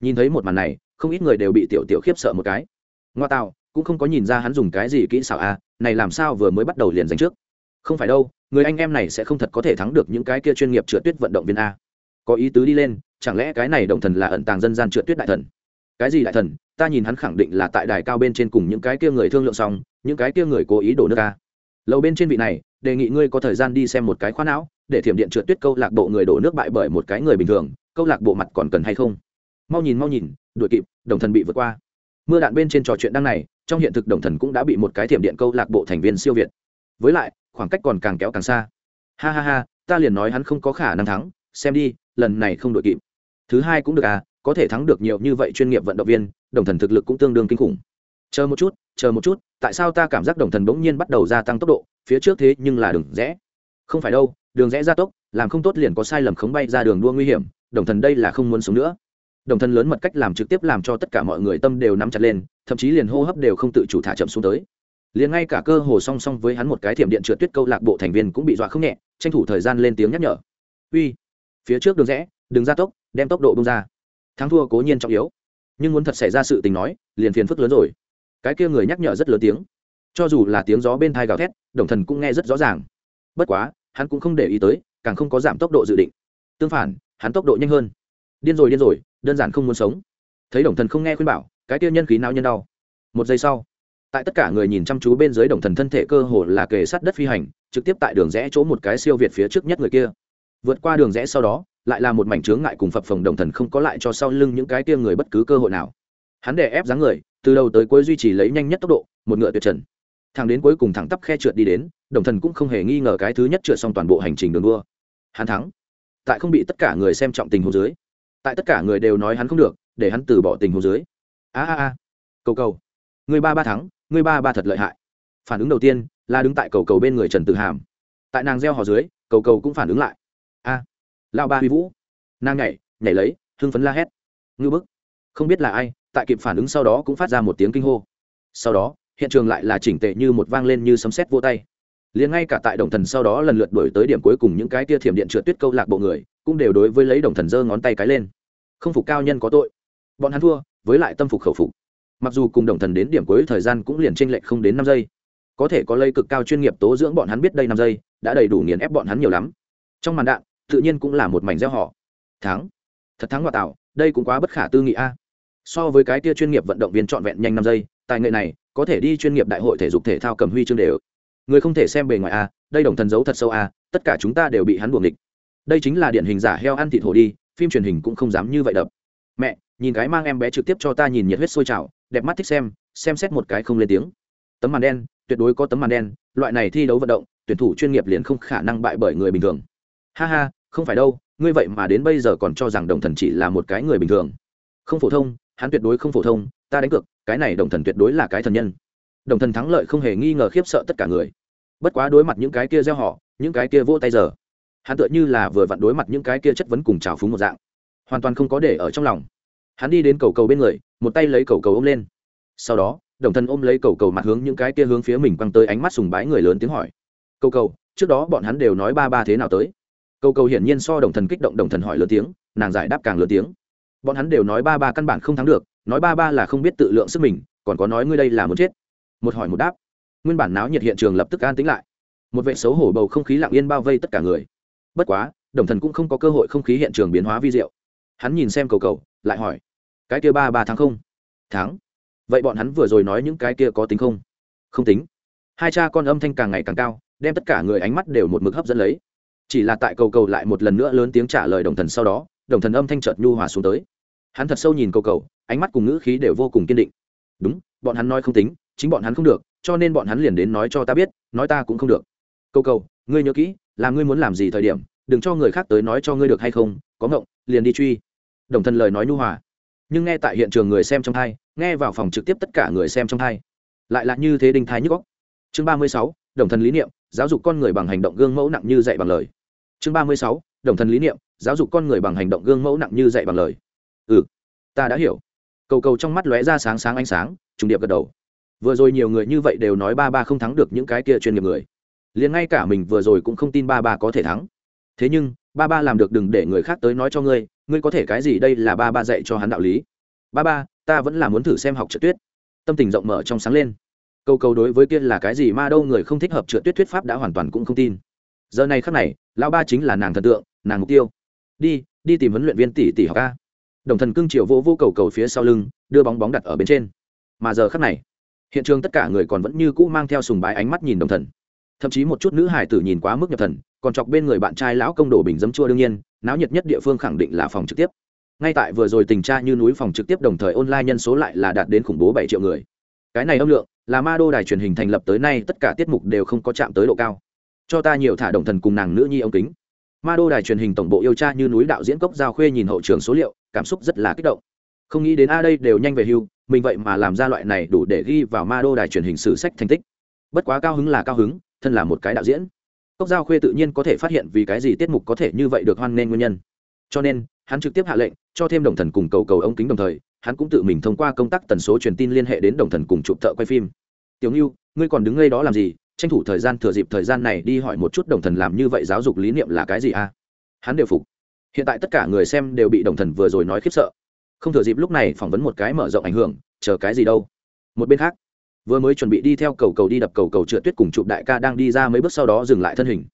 Nhìn thấy một màn này, không ít người đều bị tiểu tiểu khiếp sợ một cái. Ngoa tạo cũng không có nhìn ra hắn dùng cái gì kỹ xảo a à, này làm sao vừa mới bắt đầu liền giành trước? Không phải đâu người anh em này sẽ không thật có thể thắng được những cái kia chuyên nghiệp trượt tuyết vận động viên a. Có ý tứ đi lên chẳng lẽ cái này đồng thần là ẩn tàng dân gian trượt tuyết đại thần? Cái gì đại thần? Ta nhìn hắn khẳng định là tại đài cao bên trên cùng những cái kia người thương lượng xong những cái kia người cố ý đổ nước a. Lâu bên trên vị này đề nghị ngươi có thời gian đi xem một cái khoa não để thiểm điện trượt tuyết câu lạc bộ người đổ nước bại bởi một cái người bình thường câu lạc bộ mặt còn cần hay không? Mau nhìn mau nhìn đuổi kịp đồng thần bị vượt qua. Mưa đạn bên trên trò chuyện đăng này trong hiện thực đồng thần cũng đã bị một cái thiểm điện câu lạc bộ thành viên siêu việt. Với lại, khoảng cách còn càng kéo càng xa. Ha ha ha, ta liền nói hắn không có khả năng thắng, xem đi, lần này không đội kịp. Thứ hai cũng được à có thể thắng được nhiều như vậy chuyên nghiệp vận động viên, đồng thần thực lực cũng tương đương kinh khủng. Chờ một chút, chờ một chút, tại sao ta cảm giác đồng thần bỗng nhiên bắt đầu gia tăng tốc độ, phía trước thế nhưng là đường rẽ. Không phải đâu, đường rẽ gia tốc, làm không tốt liền có sai lầm khống bay ra đường đua nguy hiểm, đồng thần đây là không muốn sống nữa đồng thân lớn mật cách làm trực tiếp làm cho tất cả mọi người tâm đều nắm chặt lên, thậm chí liền hô hấp đều không tự chủ thả chậm xuống tới. Liền ngay cả cơ hồ song song với hắn một cái thiểm điện trượt tuyết câu lạc bộ thành viên cũng bị dọa không nhẹ, tranh thủ thời gian lên tiếng nhắc nhở. Uy, phía trước đường rẽ, đừng ra tốc, đem tốc độ bung ra. Thắng thua cố nhiên trọng yếu. Nhưng muốn thật xảy ra sự tình nói, liền phiền phức lớn rồi. Cái kia người nhắc nhở rất lớn tiếng. Cho dù là tiếng gió bên thai gào thét, đồng thần cũng nghe rất rõ ràng. Bất quá, hắn cũng không để ý tới, càng không có giảm tốc độ dự định. Tương phản, hắn tốc độ nhanh hơn điên rồi điên rồi, đơn giản không muốn sống. Thấy đồng thần không nghe khuyên bảo, cái tiêu nhân khí não nhân đau. Một giây sau, tại tất cả người nhìn chăm chú bên dưới đồng thần thân thể cơ hồ là kề sát đất phi hành, trực tiếp tại đường rẽ chỗ một cái siêu việt phía trước nhất người kia. Vượt qua đường rẽ sau đó, lại là một mảnh chướng ngại cùng phập phồng đồng thần không có lại cho sau lưng những cái kia người bất cứ cơ hội nào. Hắn đè ép dáng người, từ đầu tới cuối duy trì lấy nhanh nhất tốc độ, một ngựa tuyệt trần. Thằng đến cuối cùng thẳng tắp khe trượt đi đến, đồng thần cũng không hề nghi ngờ cái thứ nhất trượt xong toàn bộ hành trình đường đua. Hắn thắng. Tại không bị tất cả người xem trọng tình hồ dưới tại tất cả người đều nói hắn không được để hắn từ bỏ tình hồ dưới. A a a cầu cầu. Người ba ba thắng người ba ba thật lợi hại. Phản ứng đầu tiên là đứng tại cầu cầu bên người trần tử hàm. Tại nàng gieo hò dưới cầu cầu cũng phản ứng lại. A à, lao ba huy vũ. Nàng nhảy nhảy lấy hưng phấn la hét. Ngư bức. Không biết là ai tại kịp phản ứng sau đó cũng phát ra một tiếng kinh hô. Sau đó hiện trường lại là chỉnh tệ như một vang lên như sấm sét vô tay liền ngay cả tại đồng thần sau đó lần lượt đổi tới điểm cuối cùng những cái tia thiểm điện trượt tuyết câu lạc bộ người, cũng đều đối với lấy đồng thần giơ ngón tay cái lên. Không phục cao nhân có tội. Bọn hắn thua, với lại tâm phục khẩu phục. Mặc dù cùng đồng thần đến điểm cuối thời gian cũng liền tranh lệch không đến năm giây. Có thể có lây cực cao chuyên nghiệp tố dưỡng bọn hắn biết đây năm giây, đã đầy đủ nghiền ép bọn hắn nhiều lắm. Trong màn đạn, tự nhiên cũng là một mảnh gieo họ. Thắng. Thật thắng ngoại tạo, đây cũng quá bất khả tư nghị a. So với cái tia chuyên nghiệp vận động viên trọn vẹn nhanh năm giây, tài nghệ này, có thể đi chuyên nghiệp đại hội thể dục thể thao cầm huy chương đều người không thể xem bề ngoài a đây đồng thần giấu thật sâu a tất cả chúng ta đều bị hắn buồng địch đây chính là điển hình giả heo ăn thịt hổ đi, phim truyền hình cũng không dám như vậy đập. Mẹ, nhìn cái mang em bé trực tiếp cho ta nhìn nhiệt huyết sôi trào, đẹp mắt thích xem xem xét một cái không lên tiếng. Tấm màn đen, tuyệt đối có tấm màn đen, loại này thi đấu vận động, tuyển thủ chuyên nghiệp liền không khả năng bại bởi người bình thường. Ha ha, không phải đâu, ngươi vậy mà đến bây giờ còn cho rằng đồng thần chỉ là một cái người bình thường. Không phổ thông, hắn tuyệt đối không phổ thông, ta đánh cược, cái này đồng thần tuyệt đối là cái thần nhân. Đồng thần thắng lợi không hề nghi ngờ khiếp sợ tất cả người bất quá đối mặt những cái kia gieo họ, những cái kia vỗ tay giờ, hắn tựa như là vừa vặn đối mặt những cái kia chất vấn cùng trào phúng một dạng. Hoàn toàn không có để ở trong lòng. Hắn đi đến cầu cầu bên người, một tay lấy cầu cầu ôm lên. Sau đó, đồng thân ôm lấy cầu cầu mặt hướng những cái kia hướng phía mình quăng tới ánh mắt sùng bái người lớn tiếng hỏi. Cầu cầu, trước đó bọn hắn đều nói ba ba thế nào tới? Cầu cầu hiển nhiên so đồng thần kích động, đồng thần hỏi lớn tiếng, nàng giải đáp càng lớn tiếng. Bọn hắn đều nói ba ba căn bản không thắng được, nói ba ba là không biết tự lượng sức mình, còn có nói ngươi đây là muốn chết. Một hỏi một đáp nguyên bản náo nhiệt hiện trường lập tức an tĩnh lại. Một vệ xấu hổ bầu không khí lặng yên bao vây tất cả người. Bất quá, đồng thần cũng không có cơ hội không khí hiện trường biến hóa vi diệu. Hắn nhìn xem cầu cầu, lại hỏi, cái kia ba ba tháng không? Tháng vậy bọn hắn vừa rồi nói những cái kia có tính không? Không tính. Hai cha con âm thanh càng ngày càng cao, đem tất cả người ánh mắt đều một mực hấp dẫn lấy. Chỉ là tại cầu cầu lại một lần nữa lớn tiếng trả lời đồng thần sau đó, đồng thần âm thanh chợt nhu hòa xuống tới. Hắn thật sâu nhìn cầu cầu, ánh mắt cùng ngữ khí đều vô cùng kiên định. Đúng, bọn hắn nói không tính, chính bọn hắn không được cho nên bọn hắn liền đến nói cho ta biết, nói ta cũng không được. Cầu cầu, ngươi nhớ kỹ, là ngươi muốn làm gì thời điểm, đừng cho người khác tới nói cho ngươi được hay không, có ngộng, liền đi truy. Đồng thần lời nói nhu hòa. Nhưng nghe tại hiện trường người xem trong thai, nghe vào phòng trực tiếp tất cả người xem trong thai, lại là như thế đinh thái nhức góc chương ba mươi sáu, đồng thần lý niệm, giáo dục con người bằng hành động gương mẫu nặng như dạy bằng lời. Chương ba mươi sáu, đồng thần lý niệm, giáo dục con người bằng hành động gương mẫu nặng như dạy bằng lời. Ừ ta đã hiểu. Cầu cầu trong mắt lóe ra sáng sáng ánh sáng, trùng điệp gật đầu vừa rồi nhiều người như vậy đều nói ba ba không thắng được những cái kia chuyên nghiệp người. Liền ngay cả mình vừa rồi cũng không tin ba ba có thể thắng. Thế nhưng, ba ba làm được đừng để người khác tới nói cho ngươi ngươi có thể cái gì đây là ba ba dạy cho hắn đạo lý. Ba ba, ta vẫn là muốn thử xem học trượt tuyết. Tâm tình rộng mở trong sáng lên. Câu câu đối với kia là cái gì ma đâu người không thích hợp trượt tuyết thuyết pháp đã hoàn toàn cũng không tin. Giờ này khắc này, lão ba chính là nàng thần tượng, nàng mục tiêu. Đi đi tìm huấn luyện viên tỷ tỷ học ca đồng thần cưng chiều vô vô cầu cầu phía sau lưng, đưa bóng bóng đặt ở bên trên. Mà giờ khắc này hiện trường tất cả người còn vẫn như cũ mang theo sùng bái ánh mắt nhìn đồng thần. Thậm chí một chút nữ hải tử nhìn quá mức nhập thần, còn chọc bên người bạn trai lão công đổ bình dấm chua đương nhiên, náo nhiệt nhất địa phương khẳng định là phòng trực tiếp. Ngay tại vừa rồi tình tra như núi phòng trực tiếp đồng thời online nhân số lại là đạt đến khủng bố bảy triệu người. Cái này âm lượng, là ma đô đài truyền hình thành lập tới nay tất cả tiết mục đều không có chạm tới độ cao. Cho ta nhiều thả đồng thần cùng nàng nữ nhi ông kính. Ma đô đài truyền hình tổng bộ yêu cha như núi đạo diễn cốc giao khuê nhìn hậu trường số liệu, cảm xúc rất là kích động không nghĩ đến a đây đều nhanh về hưu, mình vậy mà làm ra loại này đủ để ghi vào ma đô đài truyền hình sử sách thành tích. Bất quá cao hứng là cao hứng, thân là một cái đạo diễn. Cốc giao khuê tự nhiên có thể phát hiện vì cái gì tiết mục có thể như vậy được hoan nghênh nguyên nhân. Cho nên, hắn trực tiếp hạ lệnh, cho thêm đồng thần cùng cầu cầu ống kính đồng thời, hắn cũng tự mình thông qua công tác tần số truyền tin liên hệ đến đồng thần cùng chụp thợ quay phim. Tiểu ngưu, ngươi còn đứng ngay đó làm gì? Tranh thủ thời gian thừa dịp thời gian này đi hỏi một chút đồng thần làm như vậy giáo dục lý niệm là cái gì a? À? hắn đều phục. Hiện tại tất cả người xem đều bị đồng thần vừa rồi nói khiếp sợ không thừa dịp lúc này phỏng vấn một cái mở rộng ảnh hưởng, chờ cái gì đâu. Một bên khác, vừa mới chuẩn bị đi theo cầu cầu đi đập cầu cầu trượt tuyết cùng chụp đại ca đang đi ra mấy bước sau đó dừng lại thân hình.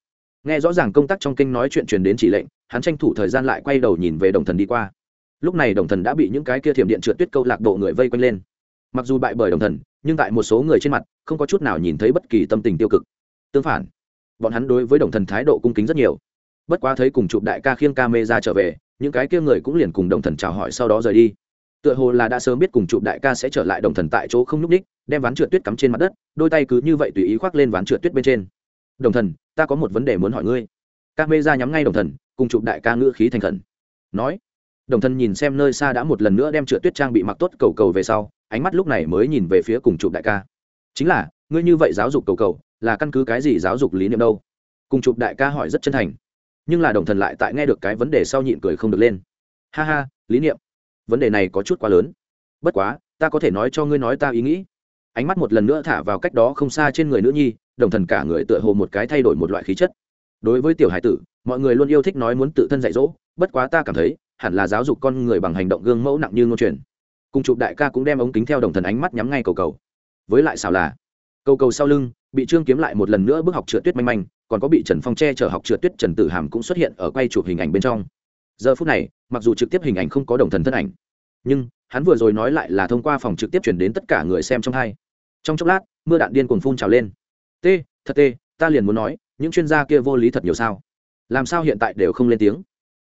Nghe rõ ràng công tác trong kinh nói chuyện truyền đến chỉ lệnh, hắn tranh thủ thời gian lại quay đầu nhìn về đồng thần đi qua. Lúc này đồng thần đã bị những cái kia thiểm điện trượt tuyết câu lạc bộ người vây quanh lên. Mặc dù bại bởi đồng thần, nhưng tại một số người trên mặt, không có chút nào nhìn thấy bất kỳ tâm tình tiêu cực. Tương phản, bọn hắn đối với đồng thần thái độ cung kính rất nhiều. Bất quá thấy cùng chụp đại ca khiêng ca mê ra trở về những cái kia người cũng liền cùng đồng thần chào hỏi sau đó rời đi. Tựa hồ là đã sớm biết cùng chụp đại ca sẽ trở lại đồng thần tại chỗ không nhúc ních đem ván trượt tuyết cắm trên mặt đất, đôi tay cứ như vậy tùy ý khoác lên ván trượt tuyết bên trên. Đồng thần, ta có một vấn đề muốn hỏi ngươi. Ca mê ra nhắm ngay đồng thần, cùng chụp đại ca ngữ khí thành khẩn. Nói, đồng thần nhìn xem nơi xa đã một lần nữa đem trượt tuyết trang bị mặc tốt cầu cầu về sau, ánh mắt lúc này mới nhìn về phía cùng chụp đại ca. Chính là, ngươi như vậy giáo dục cầu cầu, là căn cứ cái gì giáo dục lý niệm đâu? Cùng chụp đại ca hỏi rất chân thành nhưng là đồng thần lại tại nghe được cái vấn đề sau nhịn cười không được lên. Ha ha, lý niệm. Vấn đề này có chút quá lớn. Bất quá, ta có thể nói cho ngươi nói ta ý nghĩ. Ánh mắt một lần nữa thả vào cách đó không xa trên người nữ nhi, đồng thần cả người tựa hồ một cái thay đổi một loại khí chất. Đối với tiểu hải tử, mọi người luôn yêu thích nói muốn tự thân dạy dỗ, bất quá ta cảm thấy, hẳn là giáo dục con người bằng hành động gương mẫu nặng như ngôn truyền cùng chụp đại ca cũng đem ống kính theo đồng thần ánh mắt nhắm ngay cầu cầu. Với lại xảo là, cầu cầu sau lưng, bị trương kiếm lại một lần nữa bước học trượt tuyết manh manh còn có bị trần phong che chở học trượt tuyết trần tử hàm cũng xuất hiện ở quay chụp hình ảnh bên trong. Giờ phút này, mặc dù trực tiếp hình ảnh không có đồng thần thân ảnh, nhưng hắn vừa rồi nói lại là thông qua phòng trực tiếp chuyển đến tất cả người xem trong hai. Trong chốc lát, mưa đạn điên cuồng phun trào lên. T, thật t ta liền muốn nói, những chuyên gia kia vô lý thật nhiều sao? Làm sao hiện tại đều không lên tiếng?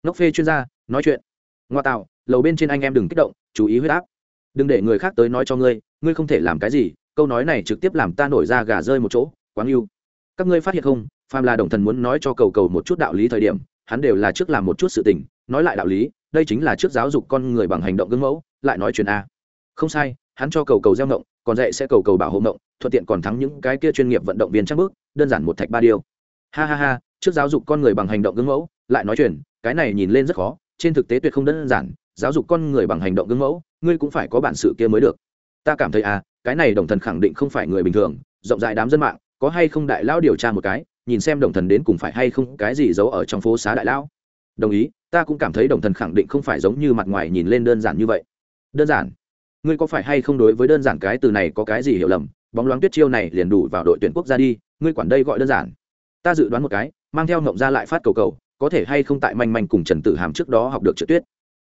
Nóc phê chuyên gia, nói chuyện. Ngoa tạo, lầu bên trên anh em đừng kích động, chú ý huyết áp. Đừng để người khác tới nói cho ngươi ngươi không thể làm cái gì, câu nói này trực tiếp làm ta nổi ra gà rơi một chỗ, quáng yêu. Các ngươi phát hiện không phàm là đồng thần muốn nói cho cầu cầu một chút đạo lý thời điểm, hắn đều là trước làm một chút sự tình, nói lại đạo lý, đây chính là trước giáo dục con người bằng hành động gương mẫu, lại nói chuyện a. Không sai, hắn cho cầu cầu gieo ngộng, còn dạy sẽ cầu cầu bảo hộ ngộng, thuận tiện còn thắng những cái kia chuyên nghiệp vận động viên trang bước, đơn giản một thạch ba điều. Ha ha ha, trước giáo dục con người bằng hành động gương mẫu, lại nói chuyện, cái này nhìn lên rất khó, trên thực tế tuyệt không đơn giản, giáo dục con người bằng hành động gương mẫu, ngươi cũng phải có bản sự kia mới được. Ta cảm thấy à cái này đồng thần khẳng định không phải người bình thường, rộng rãi đám dân mạng, có hay không đại lão điều tra một cái nhìn xem đồng thần đến cùng phải hay không cái gì giấu ở trong phố xá đại lão. Đồng ý, ta cũng cảm thấy đồng thần khẳng định không phải giống như mặt ngoài nhìn lên đơn giản như vậy. Đơn giản? Ngươi có phải hay không đối với đơn giản cái từ này có cái gì hiểu lầm? Bóng loáng tuyết chiêu này liền đủ vào đội tuyển quốc gia đi, ngươi quản đây gọi đơn giản. Ta dự đoán một cái, mang theo ngộng ra lại phát cầu cầu, có thể hay không tại manh manh cùng trần tử hàm trước đó học được trượt tuyết.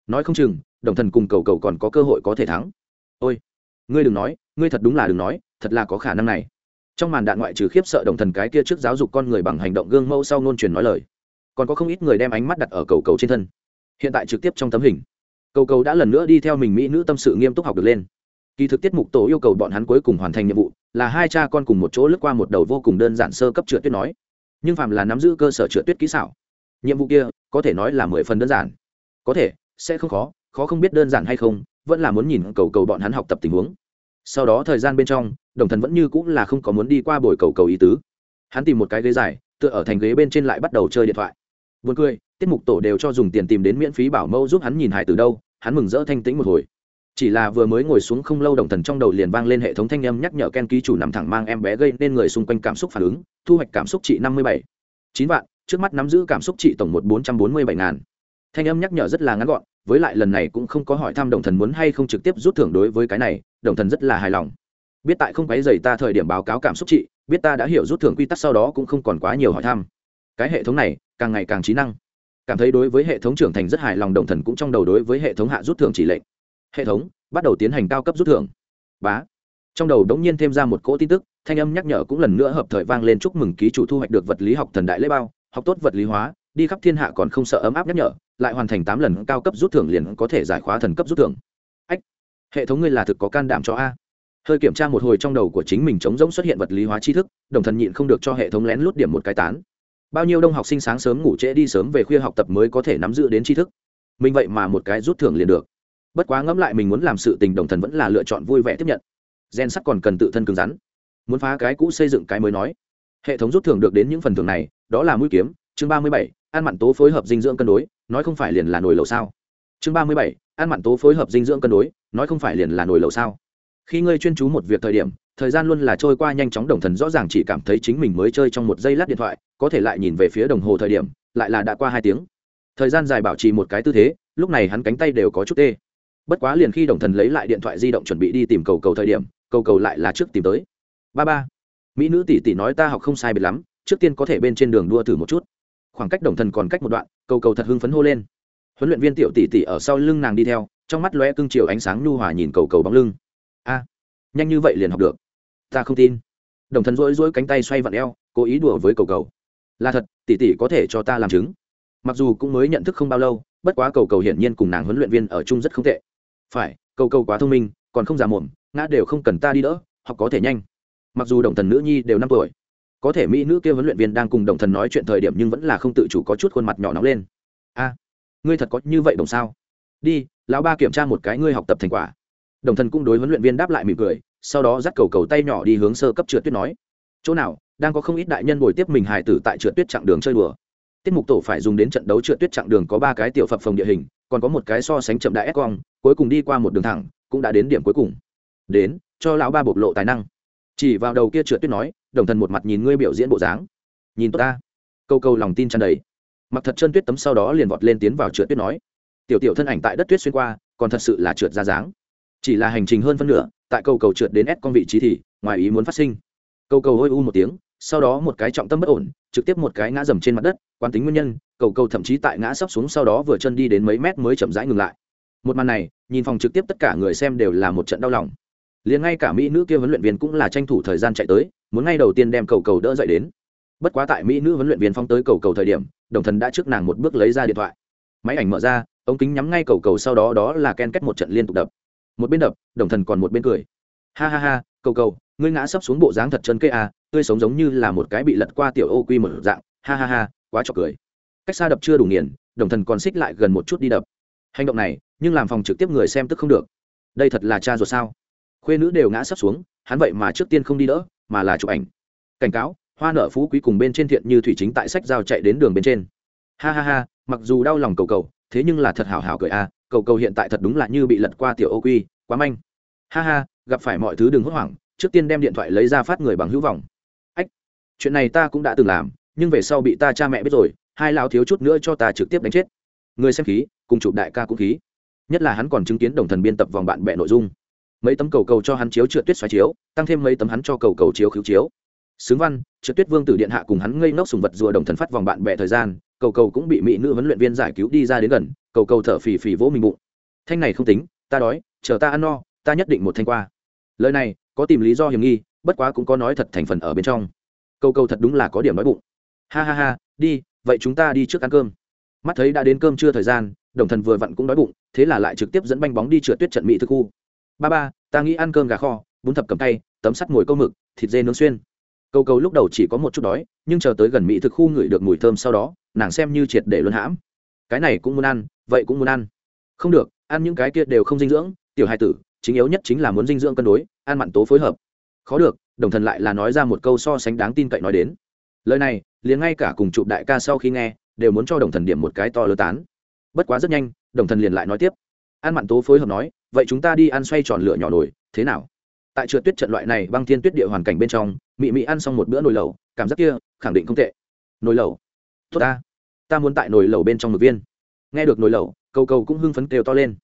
Nói không chừng, đồng thần cùng cầu cầu còn có cơ hội có thể thắng. Ôi, ngươi đừng nói, ngươi thật đúng là đừng nói, thật là có khả năng này trong màn đạn ngoại trừ khiếp sợ đồng thần cái kia trước giáo dục con người bằng hành động gương mẫu sau ngôn truyền nói lời, còn có không ít người đem ánh mắt đặt ở cầu cầu trên thân. Hiện tại trực tiếp trong tấm hình, cầu cầu đã lần nữa đi theo mình mỹ nữ tâm sự nghiêm túc học được lên. Kỳ thực tiết mục tổ yêu cầu bọn hắn cuối cùng hoàn thành nhiệm vụ là hai cha con cùng một chỗ lướt qua một đầu vô cùng đơn giản sơ cấp trượt tuyết nói. Nhưng phạm là nắm giữ cơ sở trượt tuyết kỹ xảo, nhiệm vụ kia có thể nói là mười phần đơn giản. Có thể, sẽ không khó khó không biết đơn giản hay không, vẫn là muốn nhìn cầu cầu bọn hắn học tập tình huống. Sau đó thời gian bên trong đồng thần vẫn như cũng là không có muốn đi qua buổi cầu cầu ý tứ. Hắn tìm một cái ghế dài tựa ở thành ghế bên trên lại bắt đầu chơi điện thoại. Buồn cười, tiết mục tổ đều cho dùng tiền tìm đến miễn phí bảo mẫu giúp hắn nhìn hải từ đâu hắn mừng rỡ thanh tĩnh một hồi. Chỉ là vừa mới ngồi xuống không lâu đồng thần trong đầu liền vang lên hệ thống thanh âm nhắc nhở ken ký chủ nằm thẳng mang em bé gây nên người xung quanh cảm xúc phản ứng thu hoạch cảm xúc trị năm mươi bảy. Chín vạn trước mắt nắm giữ cảm xúc trị tổng một bốn trăm bốn mươi bảy ngàn. Thanh âm nhắc nhở rất là ngắn gọn với lại lần này cũng không có hỏi thăm đồng thần muốn hay không trực tiếp rút thưởng đối với cái này đồng thần rất là hài lòng biết tại không quấy dày ta thời điểm báo cáo cảm xúc trị biết ta đã hiểu rút thưởng quy tắc sau đó cũng không còn quá nhiều hỏi thăm. Cái hệ thống này, càng ngày càng trí năng. Cảm thấy đối với hệ thống trưởng thành rất hài lòng đồng thần cũng trong đầu đối với hệ thống hạ rút thưởng chỉ lệnh. Hệ thống, bắt đầu tiến hành cao cấp rút thưởng. Bá. Trong đầu đống nhiên thêm ra một cỗ tin tức, thanh âm nhắc nhở cũng lần nữa hợp thời vang lên chúc mừng ký chủ thu hoạch được vật lý học thần đại lễ bao, học tốt vật lý hóa, đi khắp thiên hạ còn không sợ ấm áp nhắc nhở, lại hoàn thành tám lần cao cấp rút thưởng liền có thể giải khóa thần cấp rút thưởng. Ách, hệ thống ngươi là thực có can đảm cho a hơi kiểm tra một hồi trong đầu của chính mình trống rỗng xuất hiện vật lý hóa tri thức, đồng thần nhịn không được cho hệ thống lén lút điểm một cái tán. Bao nhiêu đông học sinh sáng sớm ngủ trễ đi sớm về khuya học tập mới có thể nắm giữ đến tri thức? Mình vậy mà một cái rút thưởng liền được. Bất quá ngẫm lại mình muốn làm sự tình đồng thần vẫn là lựa chọn vui vẻ tiếp nhận. Gen sắt còn cần tự thân cứng rắn. Muốn phá cái cũ xây dựng cái mới nói. Hệ thống rút thưởng được đến những phần thưởng này, đó là mũi kiếm, chương ba mươi bảy, ăn mặn tố phối hợp dinh dưỡng cân đối, nói không phải liền là nồi lẩu sao? Chương ba mươi bảy, ăn mặn tố phối hợp dinh dưỡng cân đối, nói không phải liền là nồi lẩu sao? Khi ngươi chuyên chú một việc thời điểm, thời gian luôn là trôi qua nhanh chóng đồng thần rõ ràng chỉ cảm thấy chính mình mới chơi trong một giây lát điện thoại, có thể lại nhìn về phía đồng hồ thời điểm, lại là đã qua hai tiếng. Thời gian dài bảo trì một cái tư thế, lúc này hắn cánh tay đều có chút tê. Bất quá liền khi đồng thần lấy lại điện thoại di động chuẩn bị đi tìm cầu cầu thời điểm, cầu cầu lại là trước tìm tới. Ba ba. Mỹ nữ tỷ tỷ nói ta học không sai biệt lắm, trước tiên có thể bên trên đường đua thử một chút. Khoảng cách đồng thần còn cách một đoạn, cầu cầu thật hưng phấn hô lên. Huấn luyện viên tiểu tỷ tỷ ở sau lưng nàng đi theo, trong mắt lóe cưng chiều ánh sáng nhu hòa nhìn cầu cầu bóng lưng a, nhanh như vậy liền học được. Ta không tin. Đồng thần rỗi rỗi cánh tay xoay vặn eo, cố ý đùa với cầu cầu. Là thật, tỷ tỷ có thể cho ta làm chứng. Mặc dù cũng mới nhận thức không bao lâu, bất quá cầu cầu hiển nhiên cùng nàng huấn luyện viên ở chung rất không tệ. Phải, cầu cầu quá thông minh, còn không già mồm ngã đều không cần ta đi đỡ, học có thể nhanh. Mặc dù đồng thần nữ nhi đều năm tuổi, có thể mỹ nữ kia huấn luyện viên đang cùng đồng thần nói chuyện thời điểm nhưng vẫn là không tự chủ có chút khuôn mặt nhỏ nóng lên. A, ngươi thật có như vậy đồng sao? Đi, lão ba kiểm tra một cái ngươi học tập thành quả đồng thần cũng đối huấn luyện viên đáp lại mỉm cười, sau đó dắt cầu cầu tay nhỏ đi hướng sơ cấp trượt tuyết nói, chỗ nào, đang có không ít đại nhân bồi tiếp mình hài tử tại trượt tuyết chặng đường chơi đùa. Tiết mục tổ phải dùng đến trận đấu trượt tuyết chặng đường có ba cái tiểu phập phòng địa hình, còn có một cái so sánh chậm đại ép cong, cuối cùng đi qua một đường thẳng, cũng đã đến điểm cuối cùng. Đến, cho lão ba bộc lộ tài năng. Chỉ vào đầu kia trượt tuyết nói, đồng thần một mặt nhìn ngươi biểu diễn bộ dáng. Nhìn tốt ta. Câu câu lòng tin tràn đầy. Mặc thật chân tuyết tấm sau đó liền vọt lên tiến vào trượt tuyết nói, tiểu tiểu thân ảnh tại đất tuyết xuyên qua, còn thật sự là trượt ra dáng chỉ là hành trình hơn phân nửa, tại cầu cầu trượt đến ép con vị trí thì, ngoài ý muốn phát sinh. Cầu cầu hôi u một tiếng, sau đó một cái trọng tâm bất ổn, trực tiếp một cái ngã dầm trên mặt đất quan tính nguyên nhân, cầu cầu thậm chí tại ngã sắp xuống sau đó vừa chân đi đến mấy mét mới chậm rãi ngừng lại. Một màn này, nhìn phòng trực tiếp tất cả người xem đều là một trận đau lòng. Liền ngay cả mỹ nữ kia huấn luyện viên cũng là tranh thủ thời gian chạy tới, muốn ngay đầu tiên đem cầu cầu đỡ dậy đến. Bất quá tại mỹ nữ huấn luyện viên phong tới cầu cầu thời điểm, đồng thần đã trước nàng một bước lấy ra điện thoại. Máy ảnh mở ra, ống kính nhắm ngay cầu cầu sau đó đó là ken kết một trận liên tục đập một bên đập đồng thần còn một bên cười. Ha ha ha cầu cầu ngươi ngã sấp xuống bộ dáng thật chân cây à tươi sống giống như là một cái bị lật qua tiểu ô quy một dạng. Ha ha ha quá trọc cười. Cách xa đập chưa đủ nghiền đồng thần còn xích lại gần một chút đi đập. Hành động này nhưng làm phòng trực tiếp người xem tức không được. Đây thật là cha ruột sao? Khuê nữ đều ngã sấp xuống hắn vậy mà trước tiên không đi đỡ mà là chụp ảnh. Cảnh cáo hoa nợ phú quý cùng bên trên thiện như thủy chính tại sách giao chạy đến đường bên trên. Ha ha ha mặc dù đau lòng cầu cầu thế nhưng là thật hảo hảo cười a à, cầu cầu hiện tại thật đúng là như bị lật qua tiểu ô quy, quá manh. Ha ha, gặp phải mọi thứ đừng hốt hoảng, trước tiên đem điện thoại lấy ra phát người bằng hữu vọng. Ách, chuyện này ta cũng đã từng làm, nhưng về sau bị ta cha mẹ biết rồi, hai lao thiếu chút nữa cho ta trực tiếp đánh chết. Người xem khí, cùng chụp đại ca cũng khí. Nhất là hắn còn chứng kiến đồng thần biên tập vòng bạn bè nội dung. Mấy tấm cầu cầu cho hắn chiếu trượt tuyết xoáy chiếu, tăng thêm mấy tấm hắn cho cầu cầu chiếu cứu chiếu. Xứng văn, trượt tuyết vương tử điện hạ cùng hắn ngây ngốc sùng vật rùa đồng thần phát vòng bạn bè thời gian, cầu cầu cũng bị mỹ nữ huấn luyện viên giải cứu đi ra đến gần cầu cầu thở phì phì vỗ mình bụng. Thanh này không tính, ta đói, chờ ta ăn no, ta nhất định một thanh qua. Lời này, có tìm lý do hiểm nghi, bất quá cũng có nói thật thành phần ở bên trong. Cầu cầu thật đúng là có điểm nói bụng. Ha ha ha, đi, vậy chúng ta đi trước ăn cơm. Mắt thấy đã đến cơm trưa thời gian, đồng thần vừa vặn cũng đói bụng, thế là lại trực tiếp dẫn banh bóng đi trượt tuyết trận mỹ thực khu. Ba ba, ta nghĩ ăn cơm gà kho, bún thập cầm tay, tấm sắt ngồi câu mực, thịt dê nướng xuyên. Cầu cầu lúc đầu chỉ có một chút đói, nhưng chờ tới gần mỹ thực khu ngửi được mùi thơm sau đó, nàng xem như triệt để luân hãm. Cái này cũng muốn ăn vậy cũng muốn ăn. Không được, ăn những cái kia đều không dinh dưỡng, tiểu hai tử, chính yếu nhất chính là muốn dinh dưỡng cân đối, ăn mặn tố phối hợp. Khó được, đồng thần lại là nói ra một câu so sánh đáng tin cậy nói đến. Lời này, liền ngay cả cùng chụp đại ca sau khi nghe, đều muốn cho đồng thần điểm một cái to lớn tán. Bất quá rất nhanh, đồng thần liền lại nói tiếp. Ăn mặn tố phối hợp nói, vậy chúng ta đi ăn xoay tròn lửa nhỏ nổi thế nào? Tại trượt tuyết trận loại này băng thiên tuyết địa hoàn cảnh bên trong, mị mị ăn xong một bữa nồi lẩu, cảm giác kia, khẳng định không tệ. Nồi lẩu? Tốt ta. Ta muốn tại nồi lẩu bên trong một viên nghe được nồi lẩu, cầu cầu cũng hưng phấn kêu to lên.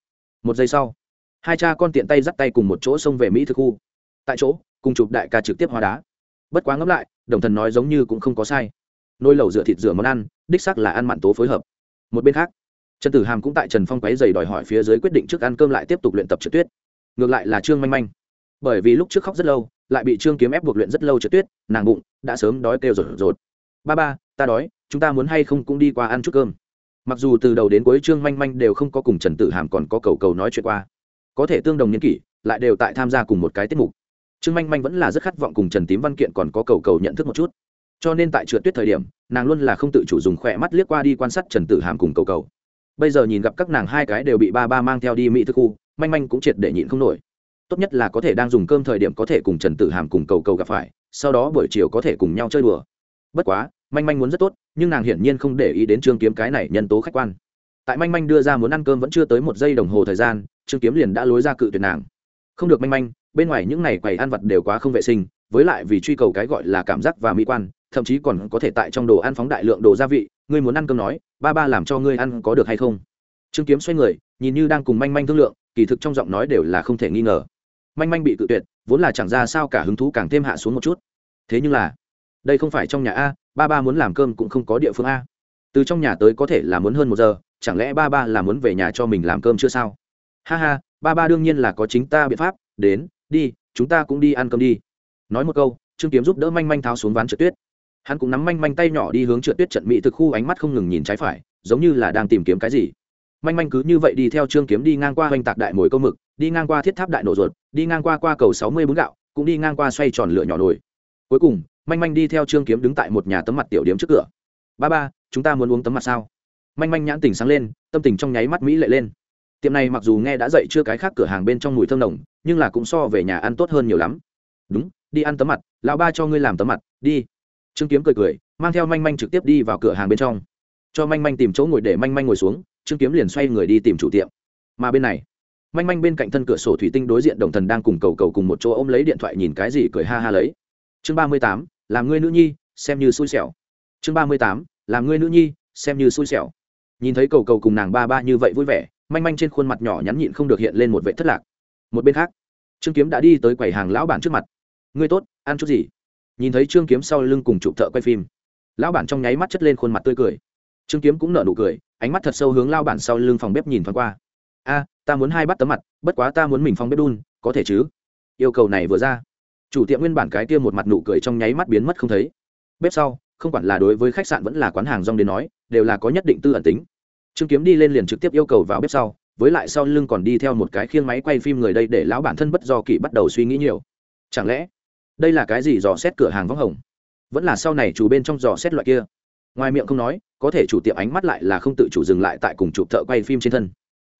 Một giây sau, hai cha con tiện tay dắt tay cùng một chỗ xông về mỹ thực khu. Tại chỗ, cùng chụp đại ca trực tiếp hóa đá. Bất quá ngẫm lại, đồng thần nói giống như cũng không có sai. Nồi lẩu rửa thịt rửa món ăn, đích sắc là ăn mặn tố phối hợp. Một bên khác, trần tử hàm cũng tại trần phong quấy dày đòi hỏi phía dưới quyết định trước ăn cơm lại tiếp tục luyện tập trượt tuyết. Ngược lại là trương manh manh. Bởi vì lúc trước khóc rất lâu, lại bị trương kiếm ép buộc luyện rất lâu trượt tuyết, nàng bụng đã sớm đói kêu rột rột. Ba ba, ta đói, chúng ta muốn hay không cũng đi qua ăn chút cơm mặc dù từ đầu đến cuối trương manh manh đều không có cùng trần tử hàm còn có cầu cầu nói chuyện qua, có thể tương đồng n kỷ, lại đều tại tham gia cùng một cái tiết mục. Trương manh manh vẫn là rất khát vọng cùng trần tím văn kiện còn có cầu cầu nhận thức một chút. Cho nên tại trượt tuyết thời điểm, nàng luôn là không tự chủ dùng khỏe mắt liếc qua đi quan sát trần tử hàm cùng cầu cầu. Bây giờ nhìn gặp các nàng hai cái đều bị ba ba mang theo đi mỹ thức khu, manh manh cũng triệt để nhịn không nổi. Tốt nhất là có thể đang dùng cơm thời điểm có thể cùng trần tử hàm cùng cầu cầu gặp phải, sau đó buổi chiều có thể cùng nhau chơi đùa. Bất quá manh manh muốn rất tốt, nhưng nàng hiển nhiên không để ý đến trương kiếm cái này nhân tố khách quan. Tại manh manh đưa ra muốn ăn cơm vẫn chưa tới một giây đồng hồ thời gian, trương kiếm liền đã lối ra cự tuyệt nàng. Không được manh manh, bên ngoài những này quầy ăn vật đều quá không vệ sinh, với lại vì truy cầu cái gọi là cảm giác và mỹ quan, thậm chí còn có thể tại trong đồ ăn phóng đại lượng đồ gia vị, ngươi muốn ăn cơm nói, ba ba làm cho ngươi ăn có được hay không? Trương kiếm xoay người, nhìn như đang cùng manh manh thương lượng, kỳ thực trong giọng nói đều là không thể nghi ngờ. Manh manh bị cự tuyệt, vốn là chẳng ra sao cả hứng thú càng thêm hạ xuống một chút. Thế nhưng là đây không phải trong nhà a, ba ba muốn làm cơm cũng không có địa phương a. Từ trong nhà tới có thể là muốn hơn một giờ, chẳng lẽ ba ba là muốn về nhà cho mình làm cơm chưa sao? Ha ha, ba ba đương nhiên là có chính ta biện pháp, đến, đi, chúng ta cũng đi ăn cơm đi. Nói một câu, trương kiếm giúp đỡ manh manh tháo xuống ván trượt tuyết. Hắn cũng nắm manh manh tay nhỏ đi hướng trượt tuyết trận mỹ thực khu, ánh mắt không ngừng nhìn trái phải, giống như là đang tìm kiếm cái gì. Manh manh cứ như vậy đi theo trương kiếm đi ngang qua oanh tạc đại mồi câu mực, đi ngang qua thiết tháp đại nổ ruột, đi ngang qua qua cầu sáu mươi bốn gạo, cũng đi ngang qua xoay tròn lửa nhỏ nồi. Cuối cùng manh manh đi theo trương kiếm đứng tại một nhà tấm mặt tiểu điếm trước cửa. Ba ba, chúng ta muốn uống tấm mặt sao? Manh manh nhãn tình sáng lên, tâm tình trong nháy mắt mỹ lệ lên. Tiệm này mặc dù nghe đã dậy chưa cái khác cửa hàng bên trong mùi thơm nồng, nhưng là cũng so về nhà ăn tốt hơn nhiều lắm. Đúng, đi ăn tấm mặt, lão ba cho ngươi làm tấm mặt, đi. Trương kiếm cười cười, mang theo manh manh trực tiếp đi vào cửa hàng bên trong. Cho manh manh tìm chỗ ngồi để manh manh ngồi xuống, trương kiếm liền xoay người đi tìm chủ tiệm. Mà bên này, manh manh bên cạnh thân cửa sổ thủy tinh đối diện đồng thần đang cùng cầu cầu cùng một chỗ ôm lấy điện thoại nhìn cái gì cười ha ha lấy. Chương ba mươi tám làm ngươi nữ nhi, xem như xui xẻo. Chương ba mươi tám, làm ngươi nữ nhi, xem như xui xẻo. Nhìn thấy cầu cầu cùng nàng ba ba như vậy vui vẻ, manh manh trên khuôn mặt nhỏ nhắn nhịn không được hiện lên một vệ thất lạc. Một bên khác, trương kiếm đã đi tới quầy hàng lão bản trước mặt. Ngươi tốt, ăn chút gì? Nhìn thấy trương kiếm sau lưng cùng chụp thợ quay phim, lão bản trong nháy mắt chất lên khuôn mặt tươi cười. Trương kiếm cũng nở nụ cười, ánh mắt thật sâu hướng lao bản sau lưng phòng bếp nhìn thoáng qua. A, ta muốn hai bắt tấm mặt, bất quá ta muốn mình phòng bếp đun, có thể chứ? Yêu cầu này vừa ra chủ tiệm nguyên bản cái kia một mặt nụ cười trong nháy mắt biến mất không thấy. Bếp sau, không quản là đối với khách sạn vẫn là quán hàng rong đến nói, đều là có nhất định tư ẩn tính. Trương kiếm đi lên liền trực tiếp yêu cầu vào bếp sau, với lại sau lưng còn đi theo một cái khiêng máy quay phim người đây để lão bản thân bất do kỳ bắt đầu suy nghĩ nhiều. Chẳng lẽ, đây là cái gì dò xét cửa hàng võng hồng? Vẫn là sau này chủ bên trong dò xét loại kia. Ngoài miệng không nói, có thể chủ tiệm ánh mắt lại là không tự chủ dừng lại tại cùng chụp thợ quay phim trên thân.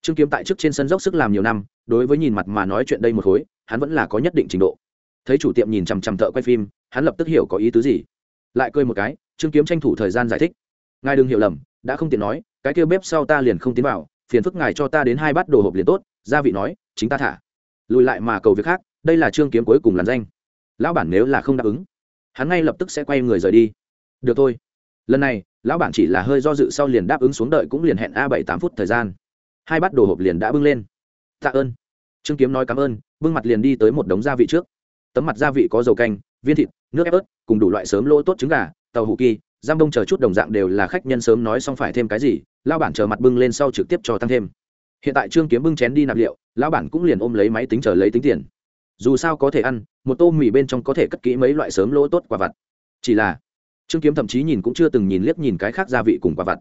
Trương kiếm tại trước trên sân dốc sức làm nhiều năm, đối với nhìn mặt mà nói chuyện đây một khối, hắn vẫn là có nhất định trình độ thấy chủ tiệm nhìn chằm chằm thợ quay phim, hắn lập tức hiểu có ý tứ gì. Lại cười một cái, trương kiếm tranh thủ thời gian giải thích. Ngài đừng hiểu lầm, đã không tiện nói, cái kêu bếp sau ta liền không tiến vào, phiền phức ngài cho ta đến hai bát đồ hộp liền tốt. Gia vị nói, chính ta thả. Lùi lại mà cầu việc khác, đây là trương kiếm cuối cùng làn danh. Lão bản nếu là không đáp ứng, hắn ngay lập tức sẽ quay người rời đi. Được thôi. Lần này, lão bản chỉ là hơi do dự sau liền đáp ứng xuống đợi cũng liền hẹn a bảy tám phút thời gian. Hai bát đồ hộp liền đã bưng lên. Tạ ơn. Trương kiếm nói cảm ơn, bưng mặt liền đi tới một đống gia vị trước tấm mặt gia vị có dầu canh, viên thịt, nước ép ớt, cùng đủ loại sớm lỗ tốt trứng gà, tàu hủ kỳ, giam đông chờ chút đồng dạng đều là khách nhân sớm nói xong phải thêm cái gì lao bản chờ mặt bưng lên sau trực tiếp cho tăng thêm. Hiện tại trương kiếm bưng chén đi nạp liệu, lão bản cũng liền ôm lấy máy tính chờ lấy tính tiền. Dù sao có thể ăn, một tô mì bên trong có thể cất kỹ mấy loại sớm lỗ tốt quả vặt. Chỉ là, trương kiếm thậm chí nhìn cũng chưa từng nhìn liếc nhìn cái khác gia vị cùng quả vặt.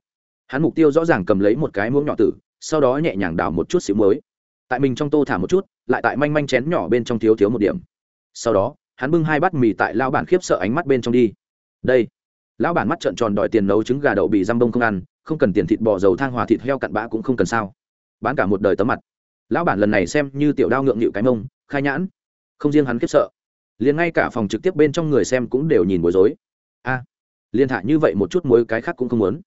Hắn mục tiêu rõ ràng cầm lấy một cái muỗng nhỏ tử, sau đó nhẹ nhàng đào một chút xíu mới tại mình trong tô thả một chút, lại tại manh manh chén nhỏ bên trong thiếu thiếu một điểm sau đó hắn bưng hai bát mì tại lao bản khiếp sợ ánh mắt bên trong đi. Đây lão bản mắt trợn tròn đòi tiền nấu trứng gà đậu bị răm bông không ăn không cần tiền thịt bò dầu thang hòa thịt heo cặn bã cũng không cần sao. Bán cả một đời tấm mặt. Lão bản lần này xem như tiểu đao ngượng nghịu cái mông khai nhãn. Không riêng hắn khiếp sợ liền ngay cả phòng trực tiếp bên trong người xem cũng đều nhìn bối rối. A à, liền thả như vậy một chút mối cái khác cũng không muốn.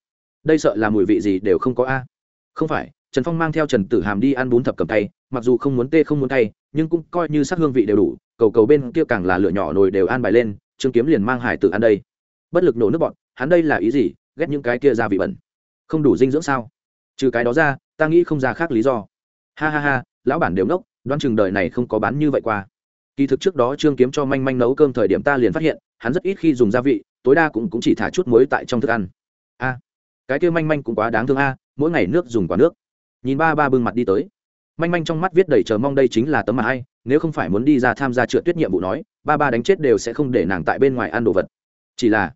Đây sợ là mùi vị gì đều không có a. Không phải trần phong mang theo trần tử hàm đi ăn bún thập cầm tay mặc dù không muốn tê không muốn tay nhưng cũng coi như sắc hương vị đều đủ cầu cầu bên kia càng là lửa nhỏ nồi đều an bài lên trương kiếm liền mang hải tử ăn đây. Bất lực nổ nước bọn hắn đây là ý gì? Ghét những cái kia gia vị bẩn. Không đủ dinh dưỡng sao? Trừ cái đó ra ta nghĩ không ra khác lý do. Ha ha ha lão bản đều nốc đoán chừng đời này không có bán như vậy qua. Kỳ thực trước đó trương kiếm cho manh manh nấu cơm thời điểm ta liền phát hiện hắn rất ít khi dùng gia vị tối đa cũng, cũng chỉ thả chút muối tại trong thức ăn. A cái kia manh manh cũng quá đáng thương a mỗi ngày nước dùng quả nước. Nhìn ba ba bưng mặt đi tới. Manh manh trong mắt viết đầy chờ mong đây chính là tấm mặt hay nếu không phải muốn đi ra tham gia trượt tuyết nhiệm vụ nói, ba ba đánh chết đều sẽ không để nàng tại bên ngoài ăn đồ vật. Chỉ là,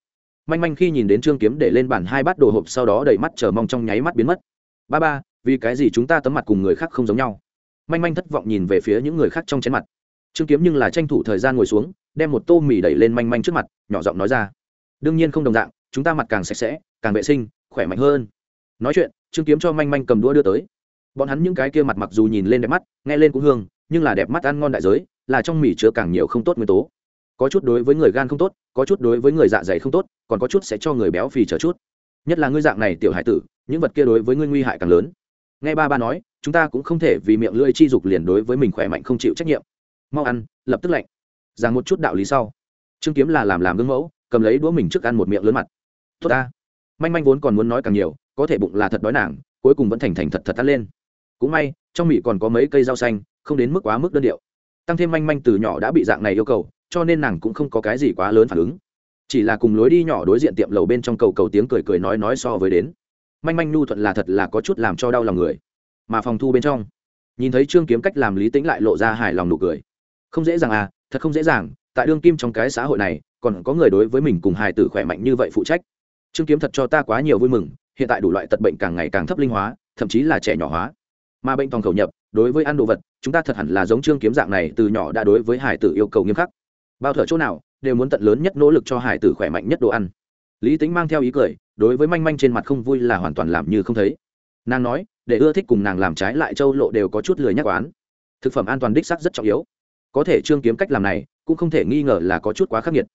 manh manh khi nhìn đến trương kiếm để lên bản hai bát đồ hộp sau đó đầy mắt chờ mong trong nháy mắt biến mất. Ba ba, vì cái gì chúng ta tấm mặt cùng người khác không giống nhau? Manh manh thất vọng nhìn về phía những người khác trong chén mặt. Trương kiếm nhưng là tranh thủ thời gian ngồi xuống, đem một tô mì đẩy lên manh manh trước mặt, nhỏ giọng nói ra. Đương nhiên không đồng dạng, chúng ta mặt càng sạch sẽ, càng vệ sinh, khỏe mạnh hơn. Nói chuyện, trương kiếm cho manh manh cầm đũa đưa tới. Bọn hắn những cái kia mặt mặc dù nhìn lên đẹp mắt, nghe lên cũng hương nhưng là đẹp mắt ăn ngon đại giới, là trong mì chứa càng nhiều không tốt nguyên tố. Có chút đối với người gan không tốt, có chút đối với người dạ dày không tốt, còn có chút sẽ cho người béo phì trở chút. Nhất là ngươi dạng này tiểu hải tử, những vật kia đối với ngươi nguy hại càng lớn. Nghe ba ba nói, chúng ta cũng không thể vì miệng lưỡi chi dục liền đối với mình khỏe mạnh không chịu trách nhiệm. Mau ăn, lập tức lạnh. Rằng một chút đạo lý sau. Trương kiếm là làm làm gương mẫu, cầm lấy đũa mình trước ăn một miệng lớn mặt. Tốt ta. Manh manh vốn còn muốn nói càng nhiều, có thể bụng là thật đói nàng cuối cùng vẫn thành thành thật thật ăn lên. Cũng may, trong mì còn có mấy cây rau xanh không đến mức quá mức đơn điệu. Tăng thêm manh manh từ nhỏ đã bị dạng này yêu cầu, cho nên nàng cũng không có cái gì quá lớn phản ứng. Chỉ là cùng lối đi nhỏ đối diện tiệm lầu bên trong cầu cầu tiếng cười cười nói nói so với đến. Manh manh nhu thuận là thật là có chút làm cho đau lòng người. Mà phòng thu bên trong, nhìn thấy trương kiếm cách làm lý tính lại lộ ra hài lòng nụ cười. Không dễ dàng à thật không dễ dàng, tại đương kim trong cái xã hội này, còn có người đối với mình cùng hài tử khỏe mạnh như vậy phụ trách. Trương kiếm thật cho ta quá nhiều vui mừng, hiện tại đủ loại tật bệnh càng ngày càng thấp linh hóa, thậm chí là trẻ nhỏ hóa. Mà bệnh tòng khẩu nhập đối với ăn đồ vật, chúng ta thật hẳn là giống trương kiếm dạng này, từ nhỏ đã đối với hải tử yêu cầu nghiêm khắc. Bao thở chỗ nào, đều muốn tận lớn nhất nỗ lực cho hải tử khỏe mạnh nhất đồ ăn. Lý tính mang theo ý cười, đối với manh manh trên mặt không vui là hoàn toàn làm như không thấy. Nàng nói, để ưa thích cùng nàng làm trái lại châu lộ đều có chút lười nhắc oán. Thực phẩm an toàn đích sắc rất trọng yếu. Có thể trương kiếm cách làm này, cũng không thể nghi ngờ là có chút quá khắc nghiệt.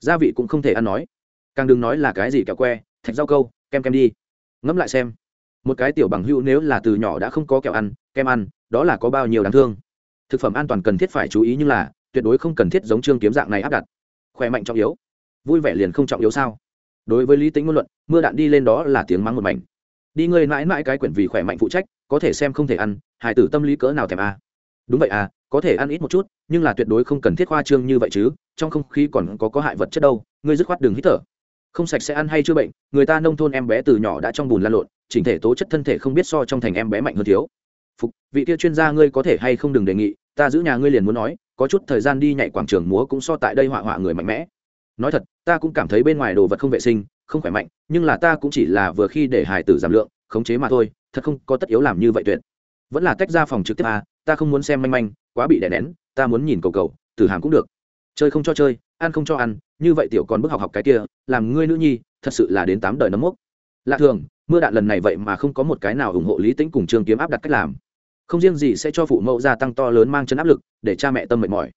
Gia vị cũng không thể ăn nói. Càng đừng nói là cái gì kẹo que, thạch rau câu, kem kem đi. Ngẫm lại xem một cái tiểu bằng hữu nếu là từ nhỏ đã không có kẹo ăn, kem ăn, đó là có bao nhiêu đáng thương. Thực phẩm an toàn cần thiết phải chú ý nhưng là, tuyệt đối không cần thiết giống trương kiếm dạng này áp đặt. Khỏe mạnh trọng yếu. Vui vẻ liền không trọng yếu sao? Đối với lý tính ngôn luận, mưa đạn đi lên đó là tiếng mắng một mảnh. Đi ngươi mãi mãi cái quyển vì khỏe mạnh phụ trách, có thể xem không thể ăn hải tử tâm lý cỡ nào thèm à. đúng vậy à có thể ăn ít một chút, nhưng là tuyệt đối không cần thiết khoa trương như vậy chứ, trong không khí còn có có hại vật chất đâu, ngươi dứt khoát đường hít thở. Không sạch sẽ ăn hay chưa bệnh, người ta nông thôn em bé từ nhỏ đã trong bùn lan lộn chỉnh thể tố chất thân thể không biết so trong thành em bé mạnh hơn thiếu. Phục vị kia chuyên gia ngươi có thể hay không đừng đề nghị ta giữ nhà ngươi liền muốn nói có chút thời gian đi nhảy quảng trường múa cũng so tại đây họa họa người mạnh mẽ. Nói thật ta cũng cảm thấy bên ngoài đồ vật không vệ sinh không khỏe mạnh nhưng là ta cũng chỉ là vừa khi để hải tử giảm lượng khống chế mà thôi thật không có tất yếu làm như vậy tuyệt. Vẫn là tách ra phòng trực tiếp à, ta không muốn xem manh manh quá bị đè nén ta muốn nhìn cầu cầu tử hàm cũng được. Chơi không cho chơi ăn không cho ăn như vậy tiểu còn bước học học cái kia làm ngươi nữ nhi thật sự là đến tám đời nấm mốc. Lạ thường mưa đạn lần này vậy mà không có một cái nào ủng hộ lý tính cùng trương kiếm áp đặt cách làm. Không riêng gì sẽ cho phụ mẫu gia tăng to lớn mang chân áp lực, để cha mẹ tâm mệt mỏi.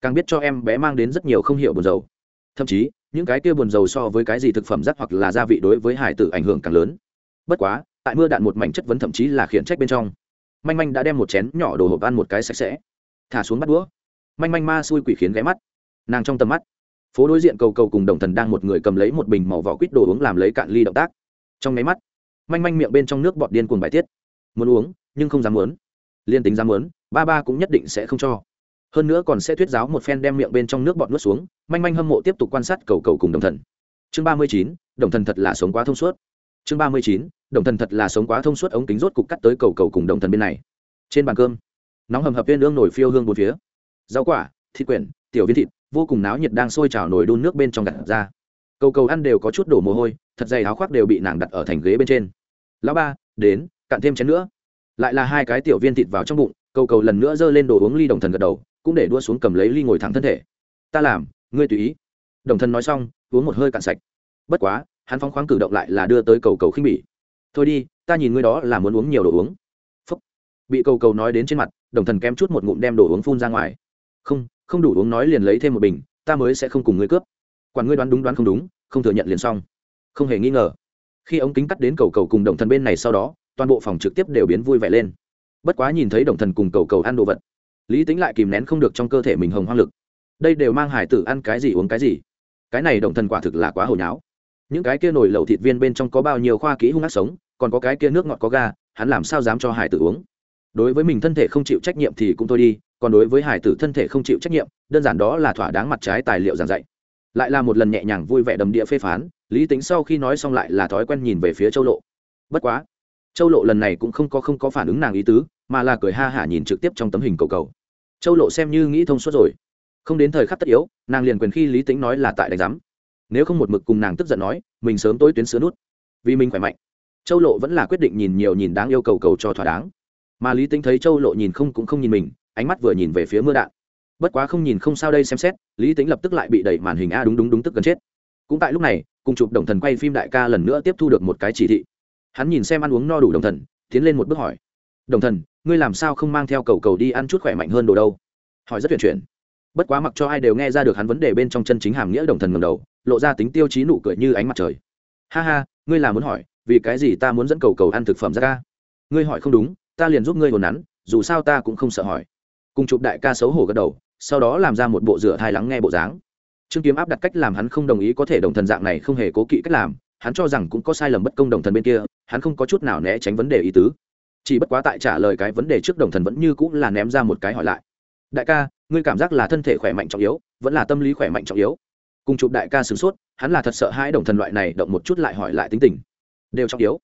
Càng biết cho em bé mang đến rất nhiều không hiểu buồn dầu thậm chí, những cái kia buồn dầu so với cái gì thực phẩm rác hoặc là gia vị đối với hải tử ảnh hưởng càng lớn. Bất quá, tại mưa đạn một mảnh chất vấn thậm chí là khiển trách bên trong. Manh manh đã đem một chén nhỏ đồ hộp ăn một cái sạch sẽ. Thả xuống bắt đũa. Manh manh ma xui quỷ khiến ghé mắt. Nàng trong tầm mắt, phố đối diện cầu cầu cùng đồng thần đang một người cầm lấy một bình màu vỏ quýt đồ uống làm lấy cạn ly động tác. Trong nháy mắt manh manh miệng bên trong nước bọt điên cuồng bài tiết. Muốn uống, nhưng không dám muốn. Liên tính dám muốn, ba ba cũng nhất định sẽ không cho. Hơn nữa còn sẽ thuyết giáo một phen đem miệng bên trong nước bọt nuốt xuống, manh manh hâm mộ tiếp tục quan sát cầu cầu cùng đồng thần. Chương ba mươi chín, đồng thần thật là sống quá thông suốt. Chương ba mươi chín, đồng thần thật là sống quá thông suốt ống kính rốt cục cắt tới cầu cầu cùng đồng thần bên này. Trên bàn cơm, nóng hầm hập viên ương nổi phiêu hương bốn phía. Rau quả, thịt quyển, tiểu viên thịt, vô cùng náo nhiệt đang sôi trào nồi đun nước bên trong gặt ra. Cầu cầu ăn đều có chút đổ mồ hôi, thật dày áo khoác đều bị nàng đặt ở thành ghế bên trên lão ba, đến, cạn thêm chén nữa. Lại là hai cái tiểu viên thịt vào trong bụng, cầu cầu lần nữa giơ lên đồ uống ly đồng thần gật đầu, cũng để đua xuống cầm lấy ly ngồi thẳng thân thể. Ta làm, ngươi tùy ý. Đồng thần nói xong, uống một hơi cạn sạch. Bất quá, hắn phóng khoáng cử động lại là đưa tới cầu cầu khinh bỉ. Thôi đi, ta nhìn ngươi đó là muốn uống nhiều đồ uống. Phúc. bị cầu cầu nói đến trên mặt, đồng thần kém chút một ngụm đem đồ uống phun ra ngoài. Không không đủ uống nói liền lấy thêm một bình, ta mới sẽ không cùng ngươi cướp. Quản ngươi đoán đúng đoán không đúng, không thừa nhận liền xong. Không hề nghi ngờ khi ống kính cắt đến cầu cầu cùng đồng thần bên này sau đó, toàn bộ phòng trực tiếp đều biến vui vẻ lên. Bất quá nhìn thấy đồng thần cùng cầu cầu ăn đồ vật, lý tính lại kìm nén không được trong cơ thể mình hồng hoang lực. Đây đều mang hải tử ăn cái gì uống cái gì. Cái này đồng thần quả thực là quá hồi nháo. Những cái kia nổi lẩu thịt viên bên trong có bao nhiêu khoa kỹ hung ác sống, còn có cái kia nước ngọt có ga, hắn làm sao dám cho hải tử uống? Đối với mình thân thể không chịu trách nhiệm thì cũng thôi đi, còn đối với hải tử thân thể không chịu trách nhiệm, đơn giản đó là thỏa đáng mặt trái tài liệu giảng dạy. Lại là một lần nhẹ nhàng vui vẻ đầm địa phê phán lý tính sau khi nói xong lại là thói quen nhìn về phía châu lộ. Bất quá, châu lộ lần này cũng không có không có phản ứng nàng ý tứ, mà là cười ha hả nhìn trực tiếp trong tấm hình cầu cầu. Châu lộ xem như nghĩ thông suốt rồi. Không đến thời khắc tất yếu, nàng liền quyền khi lý tính nói là tại đánh giám. Nếu không một mực cùng nàng tức giận nói, mình sớm tối tuyến sữa nút. Vì mình khỏe mạnh. Châu lộ vẫn là quyết định nhìn nhiều nhìn đáng yêu cầu cầu cho thỏa đáng. Mà lý tính thấy châu lộ nhìn không cũng không nhìn mình, ánh mắt vừa nhìn về phía mưa đạn. Bất quá không nhìn không sao đây xem xét, lý tính lập tức lại bị đẩy màn hình a đúng đúng đúng tức gần chết. Cũng tại lúc này cùng chụp đồng thần quay phim đại ca lần nữa tiếp thu được một cái chỉ thị. Hắn nhìn xem ăn uống no đủ đồng thần, tiến lên một bước hỏi, đồng thần, ngươi làm sao không mang theo cầu cầu đi ăn chút khỏe mạnh hơn đồ đâu? Hỏi rất tuyển chuyển. Bất quá mặc cho ai đều nghe ra được hắn vấn đề bên trong chân chính hàm nghĩa đồng thần ngầm đầu, lộ ra tính tiêu chí nụ cười như ánh mặt trời. Ha ha, ngươi là muốn hỏi, vì cái gì ta muốn dẫn cầu cầu ăn thực phẩm ra ca? Ngươi hỏi không đúng, ta liền giúp ngươi hồn nắn, dù sao ta cũng không sợ hỏi. Cùng chụp đại ca xấu hổ gật đầu, sau đó làm ra một bộ rửa thai lắng nghe bộ dáng trương kiếm áp đặt cách làm hắn không đồng ý có thể đồng thần dạng này không hề cố kỵ cách làm, hắn cho rằng cũng có sai lầm bất công đồng thần bên kia, hắn không có chút nào né tránh vấn đề ý tứ. Chỉ bất quá tại trả lời cái vấn đề trước đồng thần vẫn như cũng là ném ra một cái hỏi lại. Đại ca, ngươi cảm giác là thân thể khỏe mạnh trọng yếu, vẫn là tâm lý khỏe mạnh trọng yếu? Cùng chụp đại ca sửng sốt, hắn là thật sợ hai đồng thần loại này động một chút lại hỏi lại tính tình. Đều trọng yếu.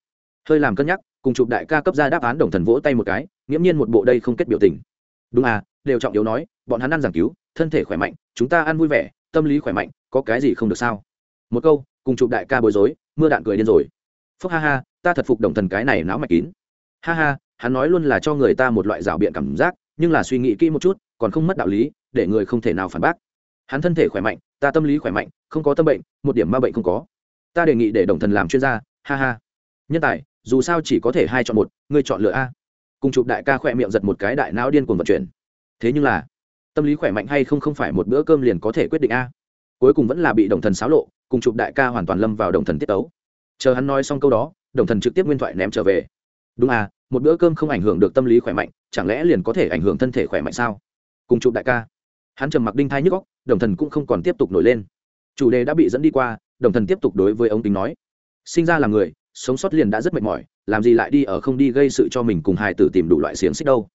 Hơi làm cân nhắc, cùng chụp đại ca cấp ra đáp án đồng thần vỗ tay một cái, nghiễm nhiên một bộ đây không kết biểu tình. Đúng à đều trọng yếu nói, bọn hắn ăn giảng cứu, thân thể khỏe mạnh, chúng ta ăn vui vẻ tâm lý khỏe mạnh, có cái gì không được sao? Một câu, cùng chụp đại ca bối rối, mưa đạn cười điên rồi. Phúc ha ha, ta thật phục đồng thần cái này não mạch kín. Ha ha, hắn nói luôn là cho người ta một loại rào biện cảm giác, nhưng là suy nghĩ kỹ một chút, còn không mất đạo lý, để người không thể nào phản bác. Hắn thân thể khỏe mạnh, ta tâm lý khỏe mạnh, không có tâm bệnh, một điểm ma bệnh không có. Ta đề nghị để đồng thần làm chuyên gia, ha ha. Nhân tài, dù sao chỉ có thể hai chọn một, ngươi chọn lựa a. Cùng chụp đại ca khỏe miệng giật một cái đại não điên cuồng vận chuyển. Thế nhưng là tâm lý khỏe mạnh hay không không phải một bữa cơm liền có thể quyết định a. Cuối cùng vẫn là bị đồng thần xáo lộ, cùng chụp đại ca hoàn toàn lâm vào đồng thần tiết tấu. Chờ hắn nói xong câu đó, đồng thần trực tiếp nguyên thoại ném trở về. Đúng à một bữa cơm không ảnh hưởng được tâm lý khỏe mạnh, chẳng lẽ liền có thể ảnh hưởng thân thể khỏe mạnh sao? Cùng chụp đại ca. Hắn trầm mặc đinh thai nhức góc đồng thần cũng không còn tiếp tục nổi lên. Chủ đề đã bị dẫn đi qua, đồng thần tiếp tục đối với ông tính nói. Sinh ra là người, sống sót liền đã rất mệt mỏi, làm gì lại đi ở không đi gây sự cho mình cùng hài tử tìm đủ loại xiềng xích đâu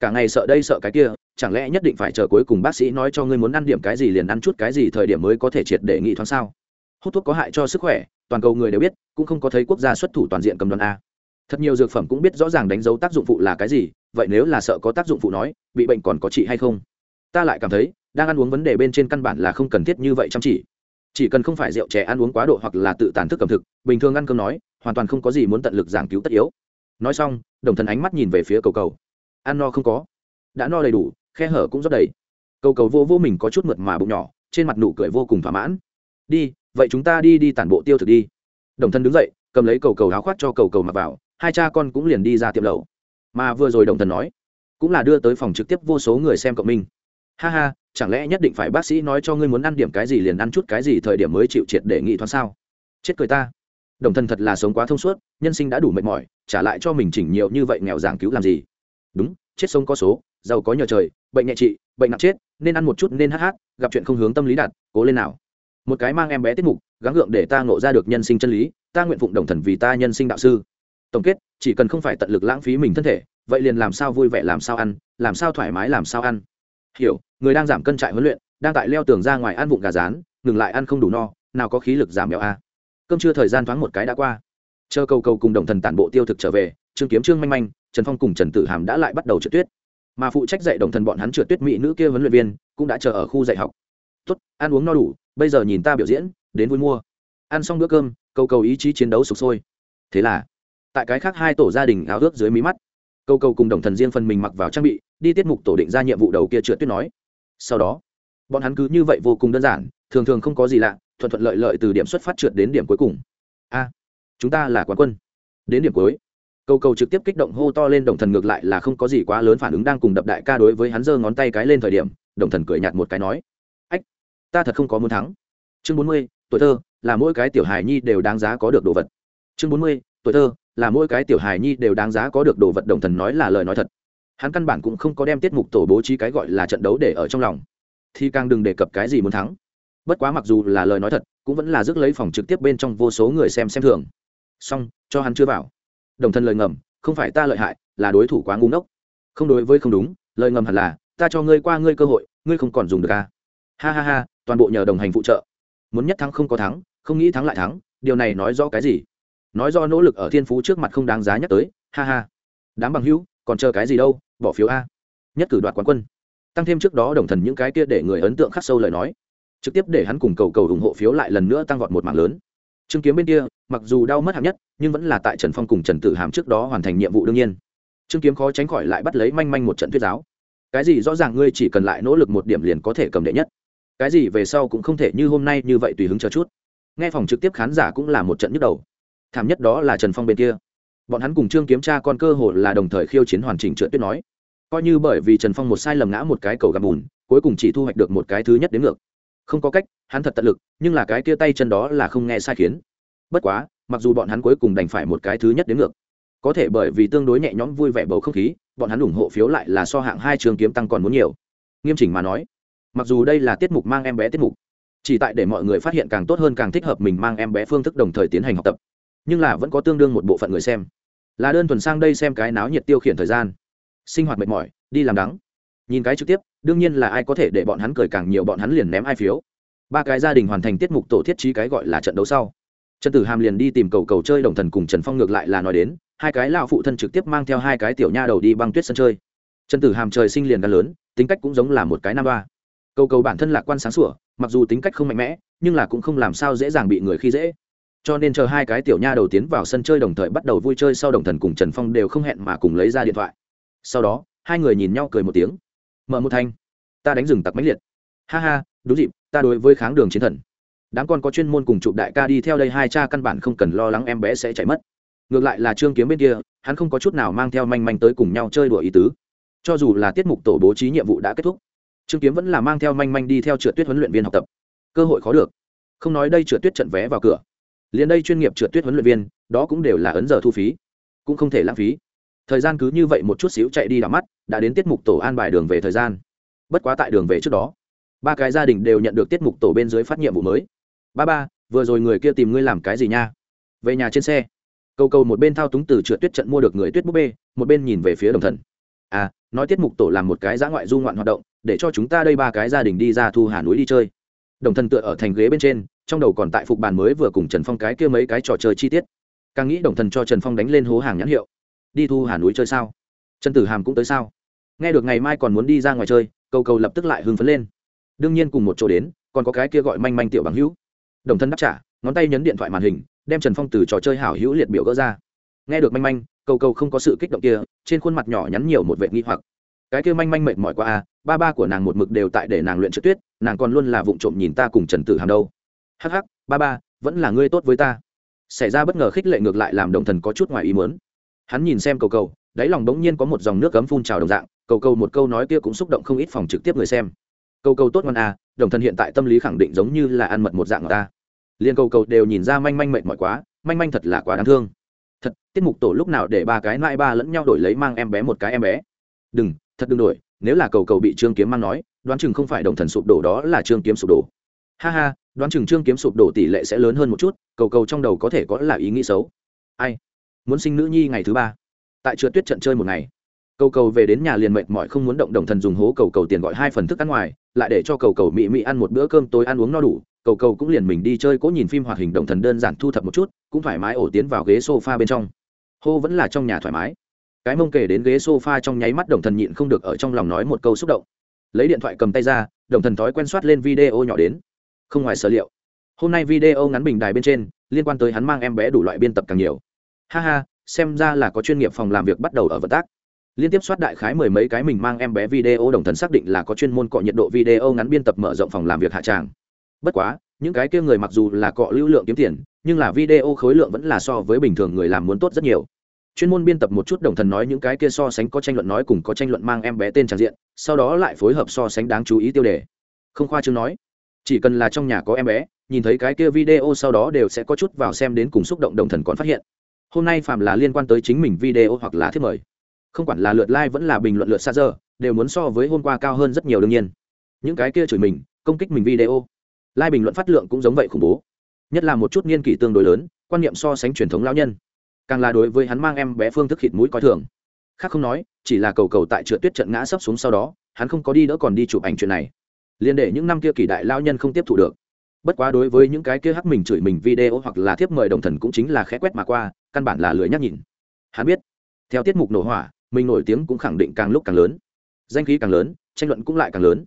cả ngày sợ đây sợ cái kia, chẳng lẽ nhất định phải chờ cuối cùng bác sĩ nói cho ngươi muốn ăn điểm cái gì liền ăn chút cái gì thời điểm mới có thể triệt để nghị thoáng sao? Hút thuốc có hại cho sức khỏe, toàn cầu người đều biết, cũng không có thấy quốc gia xuất thủ toàn diện cầm đoàn a. Thật nhiều dược phẩm cũng biết rõ ràng đánh dấu tác dụng phụ là cái gì, vậy nếu là sợ có tác dụng phụ nói, bị bệnh còn có trị hay không? Ta lại cảm thấy, đang ăn uống vấn đề bên trên căn bản là không cần thiết như vậy chăm chỉ. Chỉ cần không phải rượu chè ăn uống quá độ hoặc là tự tàn thức cầm thực, bình thường ăn cơm nói, hoàn toàn không có gì muốn tận lực giảng cứu tất yếu. Nói xong, đồng thần ánh mắt nhìn về phía cầu cầu ăn no không có. Đã no đầy đủ, khe hở cũng rất đầy. Cầu cầu vô vô mình có chút mượt mà bụng nhỏ, trên mặt nụ cười vô cùng thỏa mãn. Đi, vậy chúng ta đi đi tản bộ tiêu thực đi. Đồng thân đứng dậy, cầm lấy cầu cầu áo khoác cho cầu cầu mặc vào, hai cha con cũng liền đi ra tiệm lầu mà vừa rồi đồng thần nói, cũng là đưa tới phòng trực tiếp vô số người xem cộng minh. Ha ha, chẳng lẽ nhất định phải bác sĩ nói cho ngươi muốn ăn điểm cái gì liền ăn chút cái gì thời điểm mới chịu triệt để nghị thoáng sao? Chết cười ta. Đồng thần thật là sống quá thông suốt, nhân sinh đã đủ mệt mỏi, trả lại cho mình chỉnh nhiều như vậy nghèo giảng cứu làm gì? Đúng, chết sống có số, giàu có nhờ trời, bệnh nhẹ trị, bệnh nặng chết, nên ăn một chút nên hát hát, gặp chuyện không hướng tâm lý đạt cố lên nào. Một cái mang em bé tiết mục, gắng gượng để ta ngộ ra được nhân sinh chân lý, ta nguyện phụng đồng thần vì ta nhân sinh đạo sư. Tổng kết, chỉ cần không phải tận lực lãng phí mình thân thể, vậy liền làm sao vui vẻ làm sao ăn, làm sao thoải mái làm sao ăn. Hiểu, người đang giảm cân trại huấn luyện, đang tại leo tường ra ngoài ăn vụng gà rán, ngừng lại ăn không đủ no, nào có khí lực giảm béo a. À. cơm trưa thời gian thoáng một cái đã qua. Chờ cầu cầu cùng đồng thần tản bộ tiêu thực trở về trương kiếm trương manh manh, trần phong cùng trần tử hàm đã lại bắt đầu trượt tuyết. Mà phụ trách dạy đồng thần bọn hắn trượt tuyết mỹ nữ kia huấn luyện viên, cũng đã chờ ở khu dạy học. Tốt, ăn uống no đủ, bây giờ nhìn ta biểu diễn, đến vui mua. Ăn xong bữa cơm cầu cầu ý chí chiến đấu sụp sôi. Thế là, tại cái khác hai tổ gia đình áo ước dưới mí mắt cầu cầu cùng đồng thần riêng phần mình mặc vào trang bị, đi tiết mục tổ định ra nhiệm vụ đầu kia trượt tuyết nói. Sau đó, bọn hắn cứ như vậy vô cùng đơn giản, thường thường không có gì lạ, thuận thuận lợi lợi từ điểm xuất phát trượt đến điểm cuối cùng. A, chúng ta là quán quân. Đến điểm cuối cầu cầu trực tiếp kích động hô to lên đồng thần ngược lại là không có gì quá lớn phản ứng đang cùng đập đại ca đối với hắn giơ ngón tay cái lên thời điểm, đồng thần cười nhạt một cái nói, ách, ta thật không có muốn thắng. Chương bốn mươi, tuổi thơ, là mỗi cái tiểu hài nhi đều đáng giá có được đồ vật. Chương bốn mươi, tuổi thơ, là mỗi cái tiểu hài nhi đều đáng giá có được đồ vật, đồng thần nói là lời nói thật. Hắn căn bản cũng không có đem tiết mục tổ bố trí cái gọi là trận đấu để ở trong lòng. Thì càng đừng đề cập cái gì muốn thắng. Bất quá mặc dù là lời nói thật, cũng vẫn là rước lấy phòng trực tiếp bên trong vô số người xem xem thường. Xong, cho hắn chưa vào đồng thân lời ngầm, không phải ta lợi hại, là đối thủ quá ngu ngốc. Không đối với không đúng, lời ngầm hẳn là, ta cho ngươi qua ngươi cơ hội, ngươi không còn dùng được ca ha ha ha, toàn bộ nhờ đồng hành phụ trợ. Muốn nhất thắng không có thắng, không nghĩ thắng lại thắng, điều này nói rõ cái gì? Nói do nỗ lực ở thiên phú trước mặt không đáng giá nhắc tới, ha ha. Đám bằng hữu, còn chờ cái gì đâu, bỏ phiếu a. Nhất cử đoạt quán quân. Tăng thêm trước đó đồng thần những cái kia để người ấn tượng khắc sâu lời nói. Trực tiếp để hắn cùng cầu cầu ủng hộ phiếu lại lần nữa tăng vọt một mạng lớn. Trương kiếm bên kia, mặc dù đau mất hạng nhất, nhưng vẫn là tại trần phong cùng trần tử hàm trước đó hoàn thành nhiệm vụ đương nhiên. Trương kiếm khó tránh khỏi lại bắt lấy manh manh một trận thuyết giáo. Cái gì rõ ràng ngươi chỉ cần lại nỗ lực một điểm liền có thể cầm đệ nhất. Cái gì về sau cũng không thể như hôm nay như vậy tùy hứng chờ chút. Nghe phòng trực tiếp khán giả cũng là một trận nhức đầu. Thảm nhất đó là trần phong bên kia. Bọn hắn cùng trương kiếm cha con cơ hội là đồng thời khiêu chiến hoàn chỉnh trượt tuyết nói. Coi như bởi vì trần phong một sai lầm ngã một cái cầu gầm bùn, cuối cùng chỉ thu hoạch được một cái thứ nhất đến ngược không có cách, hắn thật tận lực, nhưng là cái tia tay chân đó là không nghe sai khiến. Bất quá, mặc dù bọn hắn cuối cùng đành phải một cái thứ nhất đến ngược. Có thể bởi vì tương đối nhẹ nhõm vui vẻ bầu không khí, bọn hắn ủng hộ phiếu lại là so hạng hai trường kiếm tăng còn muốn nhiều. Nghiêm chỉnh mà nói, mặc dù đây là tiết mục mang em bé tiết mục, chỉ tại để mọi người phát hiện càng tốt hơn càng thích hợp mình mang em bé phương thức đồng thời tiến hành học tập, nhưng là vẫn có tương đương một bộ phận người xem. Là đơn thuần sang đây xem cái náo nhiệt tiêu khiển thời gian. Sinh hoạt mệt mỏi, đi làm đắng. Nhìn cái trực tiếp đương nhiên là ai có thể để bọn hắn cười càng nhiều bọn hắn liền ném ai phiếu. Ba cái gia đình hoàn thành tiết mục tổ thiết trí cái gọi là trận đấu sau, trần tử hàm liền đi tìm cầu cầu chơi đồng thần cùng trần phong ngược lại là nói đến, hai cái lao phụ thân trực tiếp mang theo hai cái tiểu nha đầu đi băng tuyết sân chơi. Trần tử hàm trời sinh liền gan lớn, tính cách cũng giống là một cái nam ba cầu cầu bản thân lạc quan sáng sủa, mặc dù tính cách không mạnh mẽ, nhưng là cũng không làm sao dễ dàng bị người khi dễ. Cho nên chờ hai cái tiểu nha đầu tiến vào sân chơi đồng thời bắt đầu vui chơi sau đồng thần cùng trần phong đều không hẹn mà cùng lấy ra điện thoại. Sau đó, hai người nhìn nhau cười một tiếng mở một thanh. Ta đánh rừng tặc mãnh liệt. Ha ha, đúng dịp, ta đối với kháng đường chiến thần. Đám con có chuyên môn cùng chụp đại ca đi theo đây, hai cha căn bản không cần lo lắng em bé sẽ chạy mất. Ngược lại là trương kiếm bên kia, hắn không có chút nào mang theo manh manh tới cùng nhau chơi đùa ý tứ. Cho dù là tiết mục tổ bố trí nhiệm vụ đã kết thúc, trương kiếm vẫn là mang theo manh manh đi theo trượt tuyết huấn luyện viên học tập. Cơ hội khó được. Không nói đây trượt tuyết trận vé vào cửa. Liền đây chuyên nghiệp trượt tuyết huấn luyện viên, đó cũng đều là ấn giờ thu phí, cũng không thể lãng phí thời gian cứ như vậy một chút xíu chạy đi đảo mắt, đã đến tiết mục tổ an bài đường về thời gian. Bất quá tại đường về trước đó, ba cái gia đình đều nhận được tiết mục tổ bên dưới phát nhiệm vụ mới. Ba ba, vừa rồi người kia tìm ngươi làm cái gì nha? Về nhà trên xe. Câu câu một bên thao túng từ trượt tuyết trận mua được người tuyết búp bê, một bên nhìn về phía đồng thần. À nói tiết mục tổ làm một cái giã ngoại du ngoạn hoạt động, để cho chúng ta đây ba cái gia đình đi ra thu hà núi đi chơi. Đồng thần tựa ở thành ghế bên trên, trong đầu còn tại phục bàn mới vừa cùng trần phong cái kia mấy cái trò chơi chi tiết. Càng nghĩ đồng thần cho trần phong đánh lên hố hàng nhãn hiệu đi thu hà núi chơi sao? Trần tử hàm cũng tới sao? Nghe được ngày mai còn muốn đi ra ngoài chơi, cầu cầu lập tức lại hưng phấn lên. Đương nhiên cùng một chỗ đến, còn có cái kia gọi manh manh tiểu bằng hữu. Đồng thân đáp trả, ngón tay nhấn điện thoại màn hình, đem trần phong từ trò chơi hảo hữu liệt biểu gỡ ra. Nghe được manh manh, cầu cầu không có sự kích động kia, trên khuôn mặt nhỏ nhắn nhiều một vệ nghi hoặc. Cái kia manh manh mệt mỏi qua a à, ba ba của nàng một mực đều tại để nàng luyện trượt tuyết, nàng còn luôn là vụng trộm nhìn ta cùng trần tử hàm đâu. Hắc hắc, ba ba, vẫn là ngươi tốt với ta. Xảy ra bất ngờ khích lệ ngược lại làm đồng thần có chút ngoài ý mớn hắn nhìn xem cầu cầu, đáy lòng đống nhiên có một dòng nước cấm phun trào đồng dạng, cầu cầu một câu nói kia cũng xúc động không ít phòng trực tiếp người xem. Cầu cầu tốt ngon à đồng thần hiện tại tâm lý khẳng định giống như là ăn mật một dạng của ta. Liền cầu cầu đều nhìn ra manh manh mệt mỏi quá, manh manh thật là quá đáng thương. Thật, tiết mục tổ lúc nào để ba cái nại ba lẫn nhau đổi lấy mang em bé một cái em bé. Đừng, thật đừng đổi, nếu là cầu cầu bị trương kiếm mang nói, đoán chừng không phải đồng thần sụp đổ đó là trương kiếm sụp đổ. Ha ha, đoán chừng trương kiếm sụp đổ tỷ lệ sẽ lớn hơn một chút, cầu cầu trong đầu có thể có là ý nghĩ xấu. Ai? Muốn sinh nữ nhi ngày thứ ba. Tại trượt tuyết trận chơi một ngày, cầu cầu về đến nhà liền mệt mỏi không muốn động đồng thần dùng hố cầu cầu tiền gọi hai phần thức ăn ngoài, lại để cho cầu cầu mị mị ăn một bữa cơm tối ăn uống no đủ, cầu cầu cũng liền mình đi chơi cố nhìn phim hoạt hình đồng thần đơn giản thu thập một chút, cũng thoải mái ổ tiến vào ghế sofa bên trong. Hô vẫn là trong nhà thoải mái. Cái mông kể đến ghế sofa trong nháy mắt đồng thần nhịn không được ở trong lòng nói một câu xúc động. Lấy điện thoại cầm tay ra, đồng thần thói quen soát lên video nhỏ đến. Không ngoài sở liệu. Hôm nay video ngắn bình đài bên trên, liên quan tới hắn mang em bé đủ loại biên tập càng nhiều ha ha, xem ra là có chuyên nghiệp phòng làm việc bắt đầu ở vận tác. Liên tiếp soát đại khái mười mấy cái mình mang em bé video đồng thần xác định là có chuyên môn cọ nhiệt độ video ngắn biên tập mở rộng phòng làm việc hạ tràng. Bất quá, những cái kia người mặc dù là cọ lưu lượng kiếm tiền, nhưng là video khối lượng vẫn là so với bình thường người làm muốn tốt rất nhiều. Chuyên môn biên tập một chút đồng thần nói những cái kia so sánh có tranh luận nói cùng có tranh luận mang em bé tên tràn diện, sau đó lại phối hợp so sánh đáng chú ý tiêu đề. Không khoa chương nói, chỉ cần là trong nhà có em bé, nhìn thấy cái kia video sau đó đều sẽ có chút vào xem đến cùng xúc động đồng thần còn phát hiện hôm nay phạm là liên quan tới chính mình video hoặc là thiết mời, không quản là lượt like vẫn là bình luận lượt xa giờ đều muốn so với hôm qua cao hơn rất nhiều đương nhiên. Những cái kia chửi mình, công kích mình video, like bình luận phát lượng cũng giống vậy khủng bố. Nhất là một chút niên kỷ tương đối lớn, quan niệm so sánh truyền thống lão nhân, càng là đối với hắn mang em bé phương thức khịt mũi coi thường. Khác không nói, chỉ là cầu cầu tại trượt tuyết trận ngã sấp xuống sau đó, hắn không có đi đỡ còn đi chụp ảnh chuyện này. Liên để những năm kia kỷ đại lao nhân không tiếp thụ được bất quá đối với những cái kia hắc mình chửi mình video hoặc là thiếp mời đồng thần cũng chính là khẽ quét mà qua, căn bản là lười nhắc nhìn. Hắn biết, theo tiết mục nổ hỏa, mình nổi tiếng cũng khẳng định càng lúc càng lớn. Danh khí càng lớn, tranh luận cũng lại càng lớn.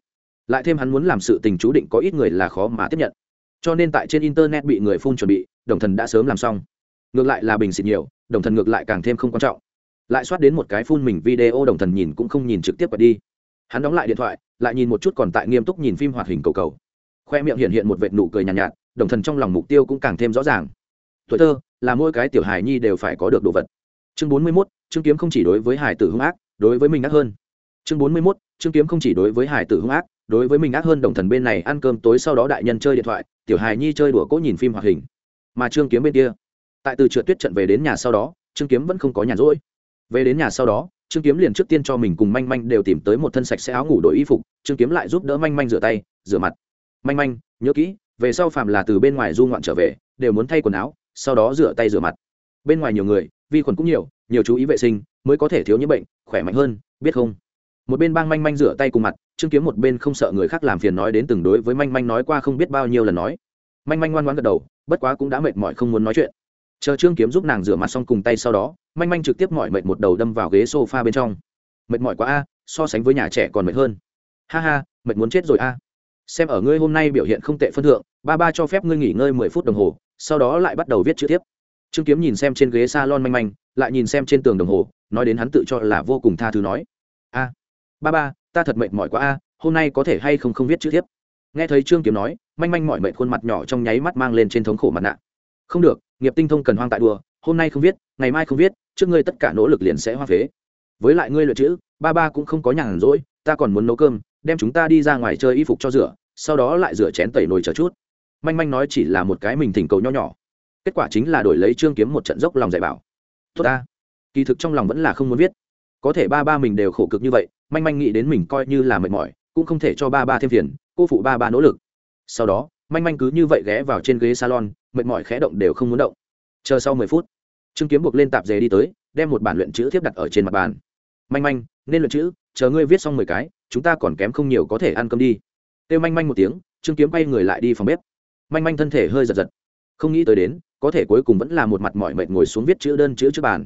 Lại thêm hắn muốn làm sự tình chú định có ít người là khó mà tiếp nhận. Cho nên tại trên internet bị người phun chuẩn bị, đồng thần đã sớm làm xong. Ngược lại là bình xịt nhiều, đồng thần ngược lại càng thêm không quan trọng. Lại soát đến một cái phun mình video đồng thần nhìn cũng không nhìn trực tiếp và đi. Hắn đóng lại điện thoại, lại nhìn một chút còn tại nghiêm túc nhìn phim hoạt hình cầu cầu khoe miệng hiện hiện một vệt nụ cười nhàn nhạt, nhạt đồng thần trong lòng mục tiêu cũng càng thêm rõ ràng. Tuổi thơ là mỗi cái tiểu hài nhi đều phải có được đồ vật. Chương bốn mươi 41, chương kiếm không chỉ đối với hải tử hung ác đối với mình ác hơn. Chương bốn mươi 41, chương kiếm không chỉ đối với hải tử hung ác đối với mình ác hơn đồng thần bên này ăn cơm tối sau đó đại nhân chơi điện thoại tiểu hài nhi chơi đùa cỗ nhìn phim hoạt hình. Mà trương kiếm bên kia tại từ trượt tuyết trận về đến nhà sau đó trương kiếm vẫn không có nhàn rỗi. Về đến nhà sau đó trương kiếm liền trước tiên cho mình cùng manh manh đều tìm tới một thân sạch sẽ áo ngủ đổi y phục trương kiếm lại giúp đỡ manh manh rửa tay rửa mặt manh manh, nhớ kỹ, về sau phạm là từ bên ngoài du ngoạn trở về, đều muốn thay quần áo, sau đó rửa tay rửa mặt. Bên ngoài nhiều người, vi khuẩn cũng nhiều nhiều chú ý vệ sinh, mới có thể thiếu những bệnh, khỏe mạnh hơn, biết không? Một bên bang manh manh rửa tay cùng mặt, trương kiếm một bên không sợ người khác làm phiền nói đến từng đối với manh manh nói qua không biết bao nhiêu lần nói. Manh manh ngoan ngoan gật đầu, bất quá cũng đã mệt mỏi không muốn nói chuyện. Chờ trương kiếm giúp nàng rửa mặt xong cùng tay sau đó, manh manh trực tiếp mỏi mệt một đầu đâm vào ghế s o f a bên trong. Mệt mỏi quá a, so sánh với nhà trẻ còn mệt hơn. Ha ha, mệt muốn chết rồi a xem ở ngươi hôm nay biểu hiện không tệ phân thượng, ba ba cho phép ngươi nghỉ ngơi mười phút đồng hồ, sau đó lại bắt đầu viết chữ tiếp. Trương kiếm nhìn xem trên ghế s a lon manh manh, lại nhìn xem trên tường đồng hồ, nói đến hắn tự cho là vô cùng tha thứ nói. A, ba ba, ta thật mệt mỏi quá a, hôm nay có thể hay không không viết chữ tiếp? Nghe thấy trương kiếm nói, manh manh mọi mệt khuôn mặt nhỏ trong nháy mắt mang lên trên thống khổ mặt nạ. Không được, nghiệp tinh thông cần hoang tại đùa, hôm nay không viết, ngày mai không viết, trước ngươi tất cả nỗ lực liền sẽ hoa phế. Với lại ngươi lựa chữ, ba ba cũng không có nhàn rỗi, ta còn muốn nấu cơm, đem chúng ta đi ra ngoài chơi y phục cho rửa sau đó lại rửa chén tẩy nồi chờ chút. Manh manh nói chỉ là một cái mình thỉnh cầu nho nhỏ. Kết quả chính là đổi lấy trương kiếm một trận dốc lòng dạy bảo. Tốt ta. Kỳ thực trong lòng vẫn là không muốn viết. Có thể ba ba mình đều khổ cực như vậy, manh manh nghĩ đến mình coi như là mệt mỏi, cũng không thể cho ba ba thêm phiền, cô phụ ba ba nỗ lực. Sau đó, manh manh cứ như vậy ghé vào trên ghế salon, mệt mỏi khẽ động đều không muốn động. Chờ sau mười phút, trương kiếm buộc lên tạp dề đi tới, đem một bản luyện chữ thiếp đặt ở trên mặt bàn. Manh manh, nên luyện chữ, chờ ngươi viết xong mười cái, chúng ta còn kém không nhiều có thể ăn cơm đi têu manh manh một tiếng, trương kiếm quay người lại đi phòng bếp. Manh manh thân thể hơi giật giật. Không nghĩ tới đến, có thể cuối cùng vẫn là một mặt mỏi mệt ngồi xuống viết chữ đơn chữ trước bàn.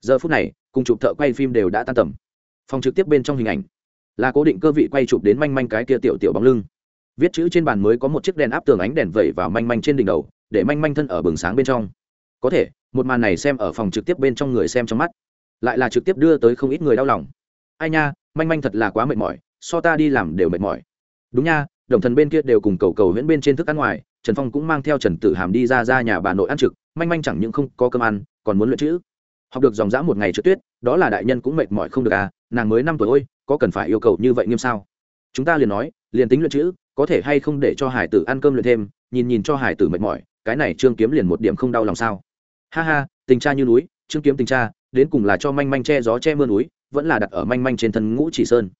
Giờ phút này, cùng chụp thợ quay phim đều đã tan tầm. Phòng trực tiếp bên trong hình ảnh. Là cố định cơ vị quay chụp đến manh manh cái kia tiểu tiểu bóng lưng. Viết chữ trên bàn mới có một chiếc đèn áp tường ánh đèn vẩy vào manh manh trên đỉnh đầu, để manh manh thân ở bừng sáng bên trong. Có thể, một màn này xem ở phòng trực tiếp bên trong người xem trong mắt. Lại là trực tiếp đưa tới không ít người đau lòng. Ai nha, manh manh thật là quá mệt mỏi, so ta đi làm đều mệt mỏi đúng nha, đồng thần bên kia đều cùng cầu cầu huyễn bên trên thức ăn ngoài, trần phong cũng mang theo trần tử hàm đi ra ra nhà bà nội ăn trực, manh manh chẳng những không có cơm ăn, còn muốn luyện chữ. Học được dòng dã một ngày trượt tuyết, đó là đại nhân cũng mệt mỏi không được à nàng mới năm tuổi ôi, có cần phải yêu cầu như vậy nghiêm sao? Chúng ta liền nói, liền tính luyện chữ, có thể hay không để cho hải tử ăn cơm luyện thêm, nhìn nhìn cho hải tử mệt mỏi, cái này trương kiếm liền một điểm không đau lòng sao? Ha ha, tình cha như núi, trương kiếm tình cha, đến cùng là cho manh manh che gió che mưa núi, vẫn là đặt ở manh manh trên thân ngũ chỉ sơn.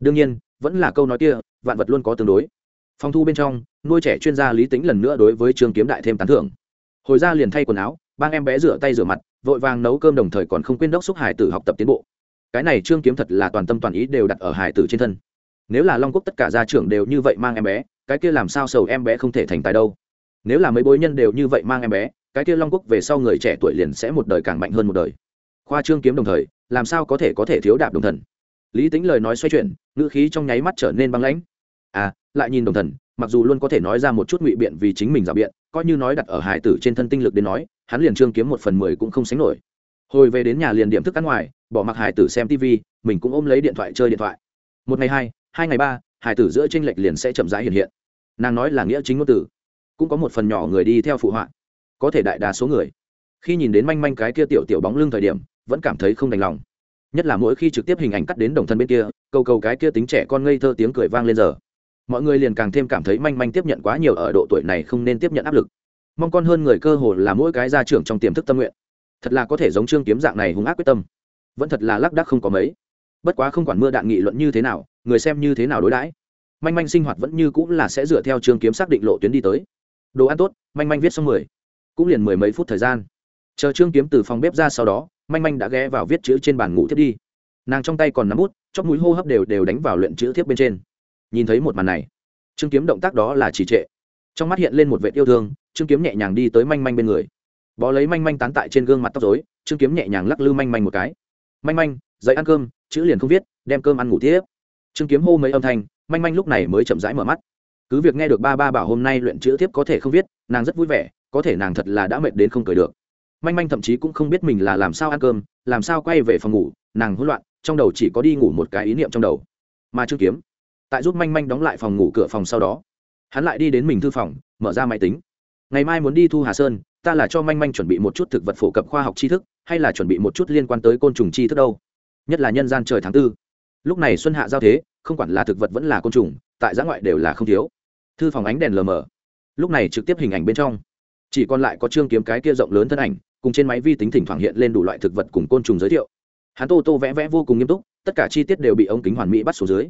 Đương nhiên vẫn là câu nói kia, vạn vật luôn có tương đối. Phòng thu bên trong, nuôi trẻ chuyên gia lý tính lần nữa đối với trương kiếm đại thêm tán thưởng. Hồi ra liền thay quần áo, bang em bé rửa tay rửa mặt, vội vàng nấu cơm đồng thời còn không quên đốc xúc hải tử học tập tiến bộ. Cái này trương kiếm thật là toàn tâm toàn ý đều đặt ở hải tử trên thân. Nếu là long quốc tất cả gia trưởng đều như vậy mang em bé, cái kia làm sao sầu em bé không thể thành tài đâu? Nếu là mấy bối nhân đều như vậy mang em bé, cái kia long quốc về sau người trẻ tuổi liền sẽ một đời càng mạnh hơn một đời. Khoa trương kiếm đồng thời, làm sao có thể có thể thiếu đạp đồng thần? Lý tính lời nói xoay chuyển, ngữ khí trong nháy mắt trở nên băng lãnh. À lại nhìn đồng thần, mặc dù luôn có thể nói ra một chút ngụy biện vì chính mình rào biện, coi như nói đặt ở hải tử trên thân tinh lực đến nói, hắn liền trương kiếm một phần mười cũng không sánh nổi. Hồi về đến nhà liền điểm thức ăn ngoài, bỏ mặc hải tử xem tv mình cũng ôm lấy điện thoại chơi điện thoại. Một ngày hai hai ngày ba, hải tử giữa tranh lệch liền sẽ chậm rãi hiện hiện. Nàng nói là nghĩa chính ngôn tử cũng có một phần nhỏ người đi theo phụ họa. Có thể đại đa số người. Khi nhìn đến manh manh cái kia tiểu tiểu bóng lưng thời điểm, vẫn cảm thấy không đành lòng nhất là mỗi khi trực tiếp hình ảnh cắt đến đồng thân bên kia câu cầu cái kia tính trẻ con ngây thơ tiếng cười vang lên giờ. Mọi người liền càng thêm cảm thấy manh manh tiếp nhận quá nhiều ở độ tuổi này không nên tiếp nhận áp lực. Mong con hơn người cơ hồ là mỗi cái gia trưởng trong tiềm thức tâm nguyện. Thật là có thể giống trương kiếm dạng này hung ác quyết tâm. Vẫn thật là lác đác không có mấy. Bất quá không quản mưa đạn nghị luận như thế nào, người xem như thế nào đối đãi. Manh manh sinh hoạt vẫn như cũng là sẽ dựa theo trương kiếm xác định lộ tuyến đi tới. Đồ ăn tốt, manh manh viết xong mười. Cũng liền mười mấy phút thời gian. Chờ trương kiếm từ phòng bếp ra sau đó manh manh đã ghé vào viết chữ trên bàn ngủ thiếp đi. Nàng trong tay còn nắm bút, chóp mũi hô hấp đều đều đánh vào luyện chữ thiếp bên trên. Nhìn thấy một màn này, trương kiếm động tác đó là trì trệ. Trong mắt hiện lên một vệ yêu thương, trương kiếm nhẹ nhàng đi tới manh manh bên người. Bó lấy manh manh tán tại trên gương mặt tóc dối trương kiếm nhẹ nhàng lắc lư manh manh một cái. Manh manh, dậy ăn cơm, chữ liền không viết, đem cơm ăn ngủ tiếp. Trương kiếm hô mấy âm thanh, manh manh lúc này mới chậm rãi mở mắt. Cứ việc nghe được ba ba bảo hôm nay luyện chữ tiếp có thể không viết, nàng rất vui vẻ, có thể nàng thật là đã mệt đến không cười được manh manh thậm chí cũng không biết mình là làm sao ăn cơm, làm sao quay về phòng ngủ, nàng hỗn loạn, trong đầu chỉ có đi ngủ một cái ý niệm trong đầu. Mà trương kiếm, tại giúp manh manh đóng lại phòng ngủ cửa phòng sau đó, hắn lại đi đến mình thư phòng, mở ra máy tính. Ngày mai muốn đi thu hà sơn, ta là cho manh manh chuẩn bị một chút thực vật phổ cập khoa học tri thức, hay là chuẩn bị một chút liên quan tới côn trùng tri thức đâu? Nhất là nhân gian trời tháng tư. Lúc này xuân hạ giao thế, không quản là thực vật vẫn là côn trùng, tại giã ngoại đều là không thiếu. Thư phòng ánh đèn lờ mờ. Lúc này trực tiếp hình ảnh bên trong. Chỉ còn lại có Trương kiếm cái kia rộng lớn thân ảnh cùng trên máy vi tính thỉnh thoảng hiện lên đủ loại thực vật cùng côn trùng giới thiệu. Hắn tô tô vẽ vẽ vô cùng nghiêm túc, tất cả chi tiết đều bị ống kính hoàn mỹ bắt xuống dưới.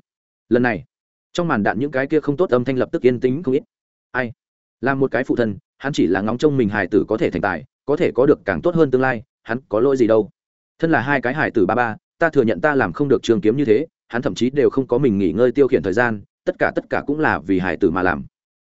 Lần này, trong màn đạn những cái kia không tốt âm thanh lập tức yên tĩnh không ít. Ai? Làm một cái phụ thân, hắn chỉ là ngóng trông mình hài tử có thể thành tài, có thể có được càng tốt hơn tương lai, hắn có lỗi gì đâu? Thân là hai cái hài tử ba ba, ta thừa nhận ta làm không được trường kiếm như thế, hắn thậm chí đều không có mình nghỉ ngơi tiêu khiển thời gian, tất cả tất cả cũng là vì hài tử mà làm.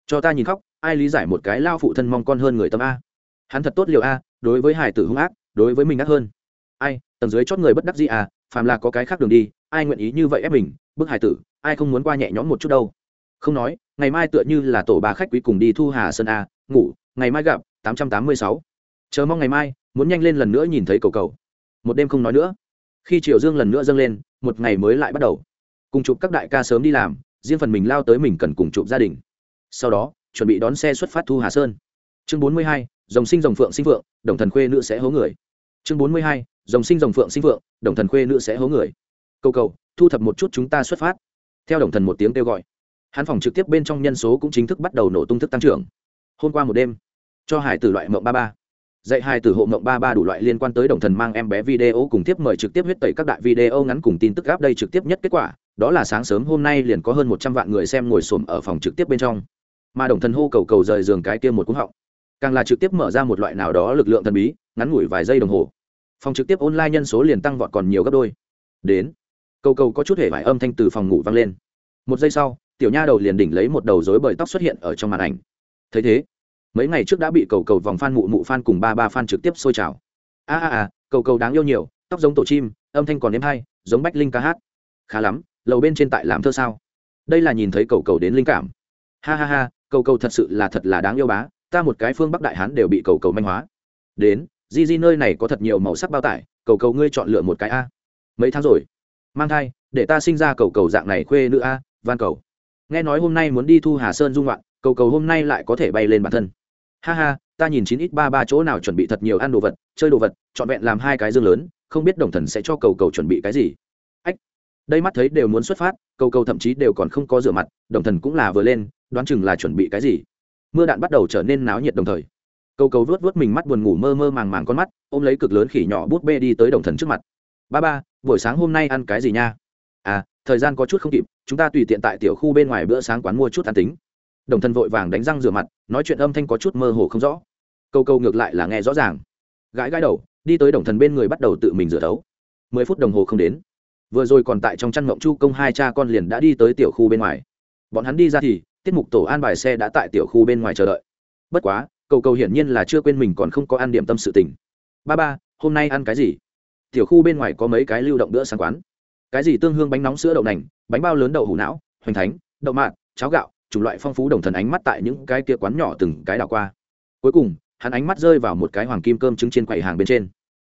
Cho ta nhìn khóc, ai lý giải một cái lao phụ thân mong con hơn người tâm a? Hắn thật tốt liệu a đối với hải tử hung ác, đối với mình ác hơn. Ai, tầng dưới chót người bất đắc gì à phàm là có cái khác đường đi, ai nguyện ý như vậy ép mình, bức hải tử, ai không muốn qua nhẹ nhõm một chút đâu. Không nói, ngày mai tựa như là tổ ba khách quý cùng đi thu hà sơn a ngủ, ngày mai gặp, tám trăm tám mươi sáu. Chờ mong ngày mai, muốn nhanh lên lần nữa nhìn thấy cầu cầu. Một đêm không nói nữa. Khi triều dương lần nữa dâng lên, một ngày mới lại bắt đầu. Cùng chụp các đại ca sớm đi làm, riêng phần mình lao tới mình cần cùng chụp gia đình. Sau đó, chuẩn bị đón xe xuất phát thu hà sơn. Chương bốn mươi hai dòng sinh dòng phượng sinh phượng đồng thần khuê nữ sẽ hố người. Chương bốn mươi hai, dòng sinh dòng phượng sinh phượng đồng thần khuê nữ sẽ hố người. Cầu cầu, thu thập một chút chúng ta xuất phát. Theo đồng thần một tiếng kêu gọi, hắn phòng trực tiếp bên trong nhân số cũng chính thức bắt đầu nổ tung thức tăng trưởng. Hôm qua một đêm, cho hải tử loại mộng ba ba. Dạy hai từ hộ mộng ba ba đủ loại liên quan tới đồng thần mang em bé video cùng tiếp mời trực tiếp huyết tẩy các đại video ngắn cùng tin tức gáp đây trực tiếp nhất kết quả, đó là sáng sớm hôm nay liền có hơn một trăm vạn người xem ngồi xổm ở phòng trực tiếp bên trong. Mà đồng thần hô cầu cầu rời giường cái kia một cúng họng càng là trực tiếp mở ra một loại nào đó lực lượng thần bí, ngắn ngủi vài giây đồng hồ. Phòng trực tiếp online nhân số liền tăng vọt còn nhiều gấp đôi. Đến, cầu cầu có chút hề vải âm thanh từ phòng ngủ vang lên. Một giây sau, tiểu nha đầu liền đỉnh lấy một đầu rối bời tóc xuất hiện ở trong màn ảnh. Thấy thế, mấy ngày trước đã bị cầu cầu vòng phan mụ mụ phan cùng ba ba phan trực tiếp sôi trào. A a a, cầu cầu đáng yêu nhiều, tóc giống tổ chim, âm thanh còn êm hay, giống bách linh ca hát. Khá lắm, lầu bên trên tại làm thơ sao? Đây là nhìn thấy cầu cầu đến linh cảm. Ha ha ha, cầu cầu thật sự là thật là đáng yêu bá ta một cái phương bắc đại hán đều bị cầu cầu manh hóa. Đến, di di nơi này có thật nhiều màu sắc bao tải, cầu cầu ngươi chọn lựa một cái a. Mấy tháng rồi. Mang thai, để ta sinh ra cầu cầu dạng này khuê nữ a, van cầu. Nghe nói hôm nay muốn đi thu hà sơn dung loạn cầu cầu hôm nay lại có thể bay lên bản thân. Ha ha, ta nhìn chín ít ba ba chỗ nào chuẩn bị thật nhiều ăn đồ vật, chơi đồ vật, trọn vẹn làm hai cái dương lớn, không biết đồng thần sẽ cho cầu cầu chuẩn bị cái gì. Ách. Đây mắt thấy đều muốn xuất phát, cầu cầu thậm chí đều còn không có rửa mặt, đồng thần cũng là vừa lên, đoán chừng là chuẩn bị cái gì mưa đạn bắt đầu trở nên náo nhiệt đồng thời. Cầu cầu vớt vớt mình mắt buồn ngủ mơ mơ màng màng con mắt, ôm lấy cực lớn khỉ nhỏ bút bê đi tới đồng thần trước mặt. Ba ba, buổi sáng hôm nay ăn cái gì nha? À thời gian có chút không kịp, chúng ta tùy tiện tại tiểu khu bên ngoài bữa sáng quán mua chút ăn tính. Đồng thần vội vàng đánh răng rửa mặt, nói chuyện âm thanh có chút mơ hồ không rõ. Câu câu ngược lại là nghe rõ ràng. Gãi gãi đầu, đi tới đồng thần bên người bắt đầu tự mình rửa thấu. Mười phút đồng hồ không đến. Vừa rồi còn tại trong chăn mộng chu công hai cha con liền đã đi tới tiểu khu bên ngoài. Bọn hắn đi ra thì tiết mục tổ an bài xe đã tại tiểu khu bên ngoài chờ đợi. Bất quá, cầu cầu hiển nhiên là chưa quên mình còn không có ăn điểm tâm sự tình. Ba ba, hôm nay ăn cái gì? Tiểu khu bên ngoài có mấy cái lưu động bữa sáng quán. Cái gì tương hương bánh nóng sữa đậu nành, bánh bao lớn đậu hủ não, hoành thánh, đậu mạn cháo gạo, chủng loại phong phú đồng thần ánh mắt tại những cái kia quán nhỏ từng cái đảo qua. Cuối cùng, hắn ánh mắt rơi vào một cái hoàng kim cơm trứng trên quầy hàng bên trên.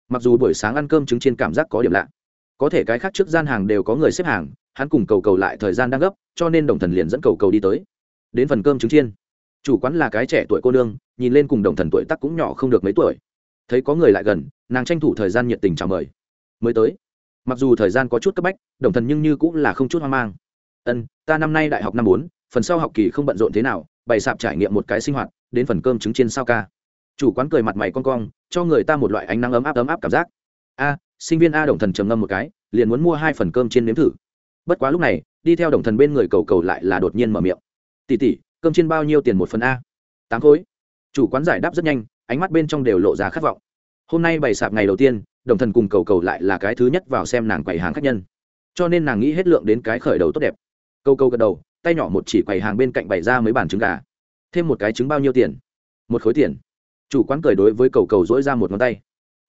Mặc dù buổi sáng ăn cơm trứng trên cảm giác có điểm lạ, có thể cái khác trước gian hàng đều có người xếp hàng, hắn cùng cầu cầu lại thời gian đang gấp, cho nên đồng thần liền dẫn cầu cầu đi tới đến phần cơm trứng chiên. Chủ quán là cái trẻ tuổi cô nương, nhìn lên cùng đồng thần tuổi tắc cũng nhỏ không được mấy tuổi. Thấy có người lại gần, nàng tranh thủ thời gian nhiệt tình chào mời. Mới tới. Mặc dù thời gian có chút cấp bách, đồng thần nhưng như cũng là không chút hoang mang. Ân, ta năm nay đại học năm bốn, phần sau học kỳ không bận rộn thế nào, bày sạp trải nghiệm một cái sinh hoạt, đến phần cơm trứng chiên sao ca. Chủ quán cười mặt mày con cong, cho người ta một loại ánh nắng ấm áp ấm áp cảm giác. A, sinh viên a đồng thần trầm ngâm một cái, liền muốn mua hai phần cơm chiên nếm thử. Bất quá lúc này, đi theo đồng thần bên người cầu cầu lại là đột nhiên mở miệng tỷ tỷ, cơm trên bao nhiêu tiền một phần a? Tám khối. Chủ quán giải đáp rất nhanh ánh mắt bên trong đều lộ ra khát vọng. Hôm nay bày sạp ngày đầu tiên đồng thần cùng cầu cầu lại là cái thứ nhất vào xem nàng quầy hàng khách nhân. Cho nên nàng nghĩ hết lượng đến cái khởi đầu tốt đẹp. Cầu cầu gật đầu tay nhỏ một chỉ quầy hàng bên cạnh bày ra mấy bàn trứng gà. Thêm một cái trứng bao nhiêu tiền? Một khối tiền. Chủ quán cười đối với cầu cầu dỗi ra một ngón tay.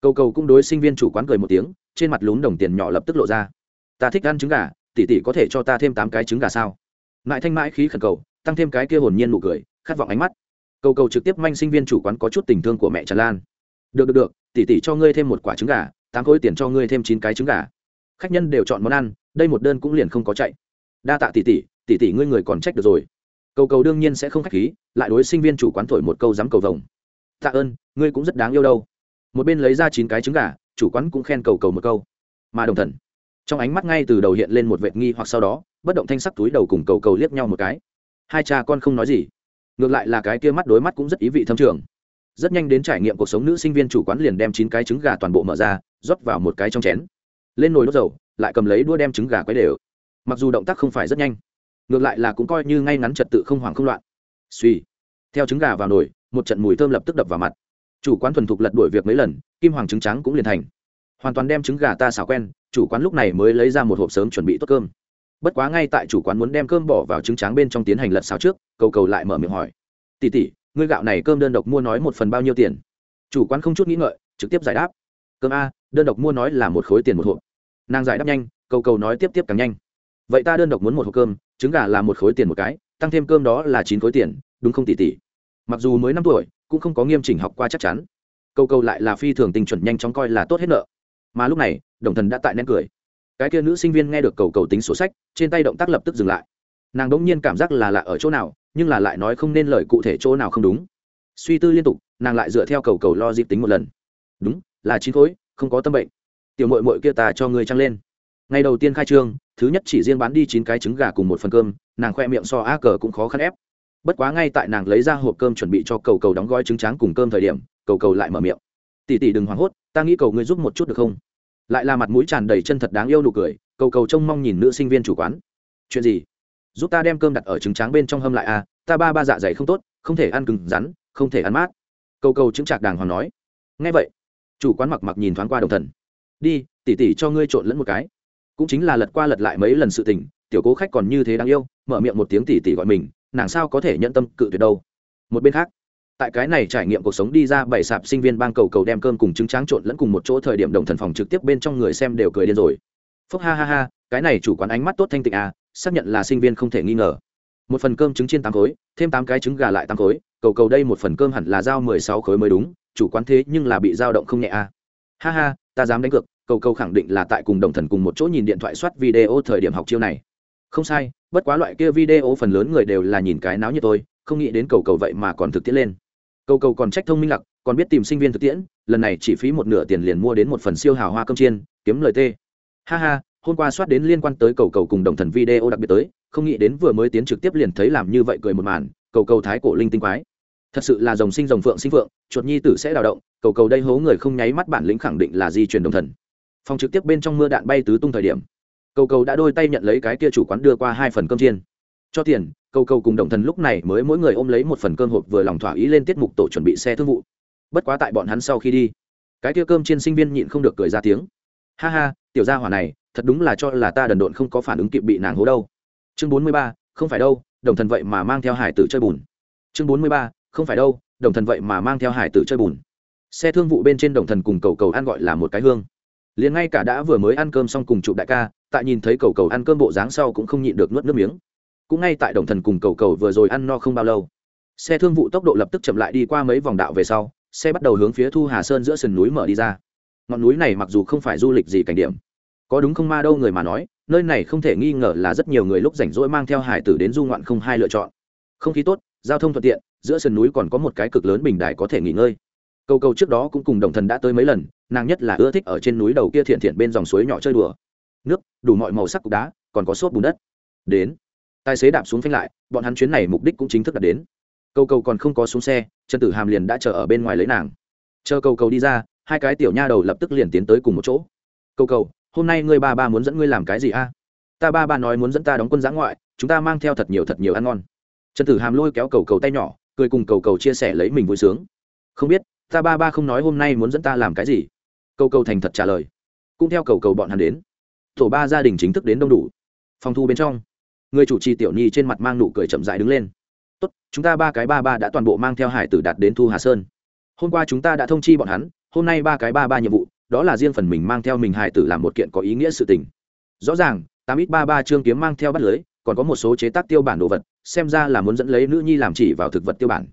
Cầu cầu cũng đối sinh viên chủ quán cười một tiếng trên mặt lún đồng tiền nhỏ lập tức lộ ra. Ta thích ăn trứng gà tỉ tỉ có thể cho ta thêm tám cái trứng gà sao? Mãi thanh mãi khí khẩn cầu tăng thêm cái kia hồn nhiên nụ cười, khát vọng ánh mắt. Cầu cầu trực tiếp manh sinh viên chủ quán có chút tình thương của mẹ tràn lan. Được được được tỉ tỉ cho ngươi thêm một quả trứng gà, tám khối tiền cho ngươi thêm chín cái trứng gà. Khách nhân đều chọn món ăn, đây một đơn cũng liền không có chạy. Đa tạ tỉ tỉ tỉ tỉ ngươi người còn trách được rồi. Cầu cầu đương nhiên sẽ không khách khí, lại đối sinh viên chủ quán thổi một câu dám cầu vồng. Tạ ơn, ngươi cũng rất đáng yêu đâu. Một bên lấy ra chín cái trứng gà, chủ quán cũng khen cầu cầu một câu. Mà đồng thần, trong ánh mắt ngay từ đầu hiện lên một vệt nghi hoặc sau đó, bất động thanh sắc túi đầu cùng cầu cầu liếc nhau một cái hai cha con không nói gì. Ngược lại là cái kia mắt đối mắt cũng rất ý vị thâm trường. Rất nhanh đến trải nghiệm cuộc sống nữ sinh viên chủ quán liền đem chín cái trứng gà toàn bộ mở ra, rót vào một cái trong chén. Lên nồi đốt dầu, lại cầm lấy đua đem trứng gà quấy đều. Mặc dù động tác không phải rất nhanh, ngược lại là cũng coi như ngay ngắn trật tự không hoảng không loạn. Suy theo trứng gà vào nồi, một trận mùi thơm lập tức đập vào mặt. Chủ quán thuần thục lật đuổi việc mấy lần, kim hoàng trứng trắng cũng liền thành. Hoàn toàn đem trứng gà ta xào quen, chủ quán lúc này mới lấy ra một hộp sớm chuẩn bị tốt cơm bất quá ngay tại chủ quán muốn đem cơm bỏ vào trứng tráng bên trong tiến hành lật xào trước, cầu cầu lại mở miệng hỏi. Tỉ tỉ ngươi gạo này cơm đơn độc mua nói một phần bao nhiêu tiền? Chủ quán không chút nghĩ ngợi, trực tiếp giải đáp. Cơm a, đơn độc mua nói là một khối tiền một hộp. Nàng giải đáp nhanh, cầu cầu nói tiếp tiếp càng nhanh. Vậy ta đơn độc muốn một hộp cơm, trứng gà là một khối tiền một cái, tăng thêm cơm đó là chín khối tiền, đúng không tỷ tỷ? Mặc dù mới năm tuổi, cũng không có nghiêm chỉnh học qua chắc chắn. Câu câu lại là phi thường tình chuẩn nhanh chóng coi là tốt hết nợ. Mà lúc này, đồng thần đã tại nén cười cái kia nữ sinh viên nghe được cầu cầu tính sổ sách, trên tay động tác lập tức dừng lại. Nàng đ ỗ n g nhiên cảm giác là lạ ở chỗ nào, nhưng là lại nói không nên lời cụ thể chỗ nào không đúng. Suy tư liên tục, nàng lại dựa theo cầu cầu lo dịp tính một lần. Đúng, là chín khối, không có tâm bệnh. Tiểu mội mội kia ta cho người trăng lên. Ngày đầu tiên khai trương, thứ nhất chỉ riêng bán đi chín cái trứng gà cùng một phần cơm, nàng khoe miệng so a cờ cũng khó khăn ép. Bất quá ngay tại nàng lấy ra hộp cơm chuẩn bị cho cầu cầu đóng gói trứng tráng cùng cơm thời điểm, cầu cầu lại mở miệng. Tỉ tỉ đừng hoảng hốt, ta nghĩ cầu ngươi giúp một chút được không? Lại là mặt mũi tràn đầy chân thật đáng yêu nụ cười, cầu cầu trông mong nhìn nữ sinh viên chủ quán. Chuyện gì? Giúp ta đem cơm đặt ở trứng tráng bên trong hâm lại à ta ba ba dạ dày không tốt, không thể ăn cứng rắn, không thể ăn mát. Cầu cầu trứng trạc đàng hoàng nói. Ngay vậy, chủ quán mặc mặc nhìn thoáng qua đồng thần. Đi, tỉ tỉ cho ngươi trộn lẫn một cái. Cũng chính là lật qua lật lại mấy lần sự tình, tiểu cố khách còn như thế đáng yêu, mở miệng một tiếng tỉ tỉ gọi mình, nàng sao có thể nhận tâm cự tuyệt đâu. Một bên khác tại cái này trải nghiệm cuộc sống đi ra bảy sạp sinh viên bang cầu cầu đem cơm cùng trứng tráng trộn lẫn cùng một chỗ thời điểm đồng thần phòng trực tiếp bên trong người xem đều cười điên rồi. Phúc ha ha ha, cái này chủ quán ánh mắt tốt thanh tịnh à xác nhận là sinh viên không thể nghi ngờ. Một phần cơm trứng chiên tám khối, thêm tám cái trứng gà lại tám khối, cầu cầu đây một phần cơm hẳn là giao mười sáu khối mới đúng, chủ quán thế nhưng là bị dao động không nhẹ à. Ha ha, ta dám đánh cược, cầu cầu khẳng định là tại cùng đồng thần cùng một chỗ nhìn điện thoại soát video thời điểm học chiêu này. Không sai, bất quá loại kia video phần lớn người đều là nhìn cái náo như tôi không nghĩ đến cầu cầu vậy mà còn thực tiễn lên cầu cầu còn trách thông minh lặc, còn biết tìm sinh viên thực tiễn, lần này chỉ phí một nửa tiền liền mua đến một phần siêu hào hoa cơm chiên, kiếm lời tê. Ha ha, hôm qua soát đến liên quan tới cầu cầu cùng đồng thần video đặc biệt tới, không nghĩ đến vừa mới tiến trực tiếp liền thấy làm như vậy cười một màn, cầu cầu thái cổ linh tinh quái. Thật sự là dòng sinh dòng phượng sinh phượng, chuột nhi tử sẽ đào động, cầu cầu đây hố người không nháy mắt bản lĩnh khẳng định là di truyền đồng thần. Phòng trực tiếp bên trong mưa đạn bay tứ tung thời điểm, cầu cầu đã đôi tay nhận lấy cái kia chủ quán đưa qua hai phần cơm chiên. Cho tiền cầu cầu cùng đồng thần lúc này mới mỗi người ôm lấy một phần cơm hộp vừa lòng thỏa ý lên tiết mục tổ chuẩn bị xe thương vụ. Bất quá tại bọn hắn sau khi đi, cái kia cơm chiên sinh viên nhịn không được cười ra tiếng. Ha ha, tiểu gia hỏa này, thật đúng là cho là ta đần độn không có phản ứng kịp bị nàng hố đâu. Chương bốn mươi ba, không phải đâu, đồng thần vậy mà mang theo hải tử chơi bùn. Chương bốn mươi ba, không phải đâu, đồng thần vậy mà mang theo hải tử chơi bùn. Xe thương vụ bên trên đồng thần cùng cầu cầu ăn gọi là một cái hương. Liền ngay cả đã vừa mới ăn cơm xong cùng chụp đại ca, tại nhìn thấy cầu cầu ăn cơm bộ dáng sau cũng không nhịn được nuốt nước miếng cũng ngay tại đồng thần cùng cầu cầu vừa rồi ăn no không bao lâu. Xe thương vụ tốc độ lập tức chậm lại đi qua mấy vòng đạo về sau, xe bắt đầu hướng phía thu hà sơn giữa sườn núi mở đi ra. Ngọn núi này mặc dù không phải du lịch gì cảnh điểm, có đúng không ma đâu người mà nói, nơi này không thể nghi ngờ là rất nhiều người lúc rảnh rỗi mang theo hải tử đến du ngoạn không hai lựa chọn. Không khí tốt, giao thông thuận tiện, giữa sườn núi còn có một cái cực lớn bình đài có thể nghỉ ngơi. Cầu cầu trước đó cũng cùng đồng thần đã tới mấy lần, nàng nhất là ưa thích ở trên núi đầu kia thiện thiện bên dòng suối nhỏ chơi đùa. Nước, đủ mọi màu sắc cục đá, còn có xốp bùn đất. Đến tài xế đạp xuống phanh lại, bọn hắn chuyến này mục đích cũng chính thức đạt đến. Cầu cầu còn không có xuống xe, trần tử hàm liền đã chờ ở bên ngoài lấy nàng. Chờ cầu cầu đi ra, hai cái tiểu nha đầu lập tức liền tiến tới cùng một chỗ. Cầu cầu, hôm nay ngươi ba ba muốn dẫn ngươi làm cái gì a? Ta ba ba nói muốn dẫn ta đóng quân giã ngoại, chúng ta mang theo thật nhiều thật nhiều ăn ngon. Trần tử hàm lôi kéo cầu cầu tay nhỏ, cười cùng cầu cầu chia sẻ lấy mình vui sướng. Không biết, ta ba ba không nói hôm nay muốn dẫn ta làm cái gì? Cầu cầu thành thật trả lời. Cũng theo cầu cầu bọn hắn đến. Tổ ba gia đình chính thức đến đông đủ. Phòng thu bên trong người chủ trì tiểu nhi trên mặt mang nụ cười chậm dại đứng lên. Tốt, chúng ta ba cái ba ba đã toàn bộ mang theo hải tử đạt đến thu hà sơn. Hôm qua chúng ta đã thông chi bọn hắn, hôm nay ba cái ba ba nhiệm vụ, đó là riêng phần mình mang theo mình hải tử làm một kiện có ý nghĩa sự tình. Rõ ràng, tám ít ba ba trương kiếm mang theo bắt lưới, còn có một số chế tác tiêu bản đồ vật, xem ra là muốn dẫn lấy nữ nhi làm chỉ vào thực vật tiêu bản.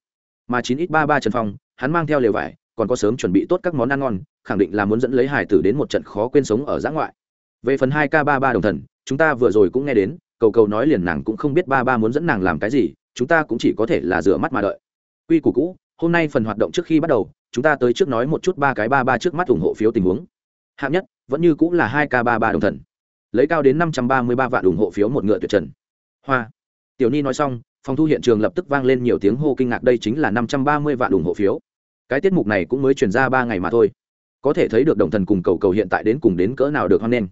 Mà chín ít ba ba trần phong, hắn mang theo lều vải, còn có sớm chuẩn bị tốt các món ăn ngon, khẳng định là muốn dẫn lấy hải tử đến một trận khó quên sống ở giã ngoại. Về phần hai k ba ba đồng thần, chúng ta vừa rồi cũng nghe đến cầu cầu nói liền nàng cũng không biết ba ba muốn dẫn nàng làm cái gì, chúng ta cũng chỉ có thể là rửa mắt mà đợi. Quy củ cũ, hôm nay phần hoạt động trước khi bắt đầu, chúng ta tới trước nói một chút ba cái ba ba trước mắt ủng hộ phiếu tình huống. Hạng nhất, vẫn như cũng là hai k ba ba đồng thần. Lấy cao đến năm trăm ba mươi ba vạn ủng hộ phiếu một ngựa tuyệt trần. Hoa. Tiểu ni nói xong, phòng thu hiện trường lập tức vang lên nhiều tiếng hô kinh ngạc đây chính là năm trăm ba mươi vạn ủng hộ phiếu. Cái tiết mục này cũng mới truyền ra ba ngày mà thôi. Có thể thấy được đồng thần cùng cầu cầu hiện tại đến cùng đến cỡ nào được hoan nghênh.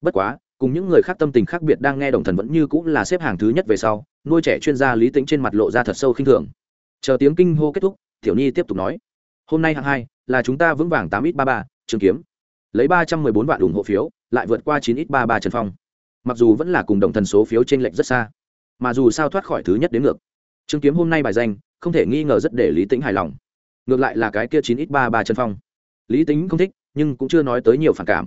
Bất quá cùng những người khác tâm tình khác biệt đang nghe đồng thần vẫn như cũng là xếp hàng thứ nhất về sau, nuôi trẻ chuyên gia lý tính trên mặt lộ ra thật sâu khinh thường. Chờ tiếng kinh hô kết thúc, tiểu nhi tiếp tục nói, hôm nay hạng hai là chúng ta vững vàng tám ít ba ba, trường kiếm. Lấy ba trăm mười bốn vạn ủng hộ phiếu, lại vượt qua chín ít ba ba trần phong. Mặc dù vẫn là cùng đồng thần số phiếu t r ê n lệch rất xa, mà dù sao thoát khỏi thứ nhất đến ngược. Trương kiếm hôm nay bài danh, không thể nghi ngờ rất để lý tính hài lòng. Ngược lại là cái kia chín ít ba ba trần phong. Lý tính không thích, nhưng cũng chưa nói tới nhiều phản cảm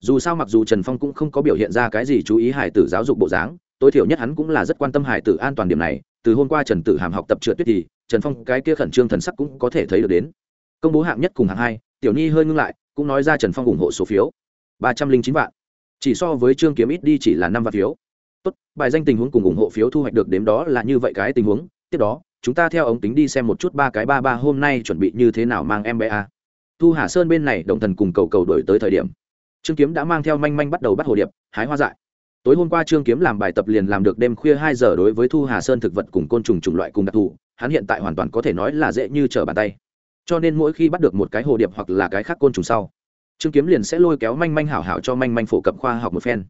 dù sao mặc dù trần phong cũng không có biểu hiện ra cái gì chú ý hải tử giáo dục bộ dáng, tối thiểu nhất hắn cũng là rất quan tâm hải tử an toàn điểm này, từ hôm qua trần tử hàm học tập trượt tuyết thì, trần phong cái kia khẩn trương thần sắc cũng có thể thấy được đến. Công bố hạng nhất cùng hạng hai, tiểu nhi hơi ngưng lại, cũng nói ra trần phong ủng hộ số phiếu. Ba trăm linh chín vạn. Chỉ so với trương kiếm ít đi chỉ là năm vạn phiếu. Tốt, bài danh tình huống cùng ủng hộ phiếu thu hoạch được đếm đó là như vậy cái tình huống. Tiếp đó, chúng ta theo ống tính đi xem một chút ba cái ba ba hôm nay chuẩn bị như thế nào mang em bé a. Thu hà sơn bên này động thần cùng cầu cầu đổi tới thời điểm trương kiếm đã mang theo manh manh bắt đầu bắt hồ điệp, hái hoa dại. Tối hôm qua trương kiếm làm bài tập liền làm được đêm khuya hai giờ đối với thu hà sơn thực vật cùng côn trùng chủng loại cùng đặc thù, hắn hiện tại hoàn toàn có thể nói là dễ như trở bàn tay. Cho nên mỗi khi bắt được một cái hồ điệp hoặc là cái khác côn trùng sau, trương kiếm liền sẽ lôi kéo manh manh hảo hảo cho manh manh phổ cập khoa học một phen.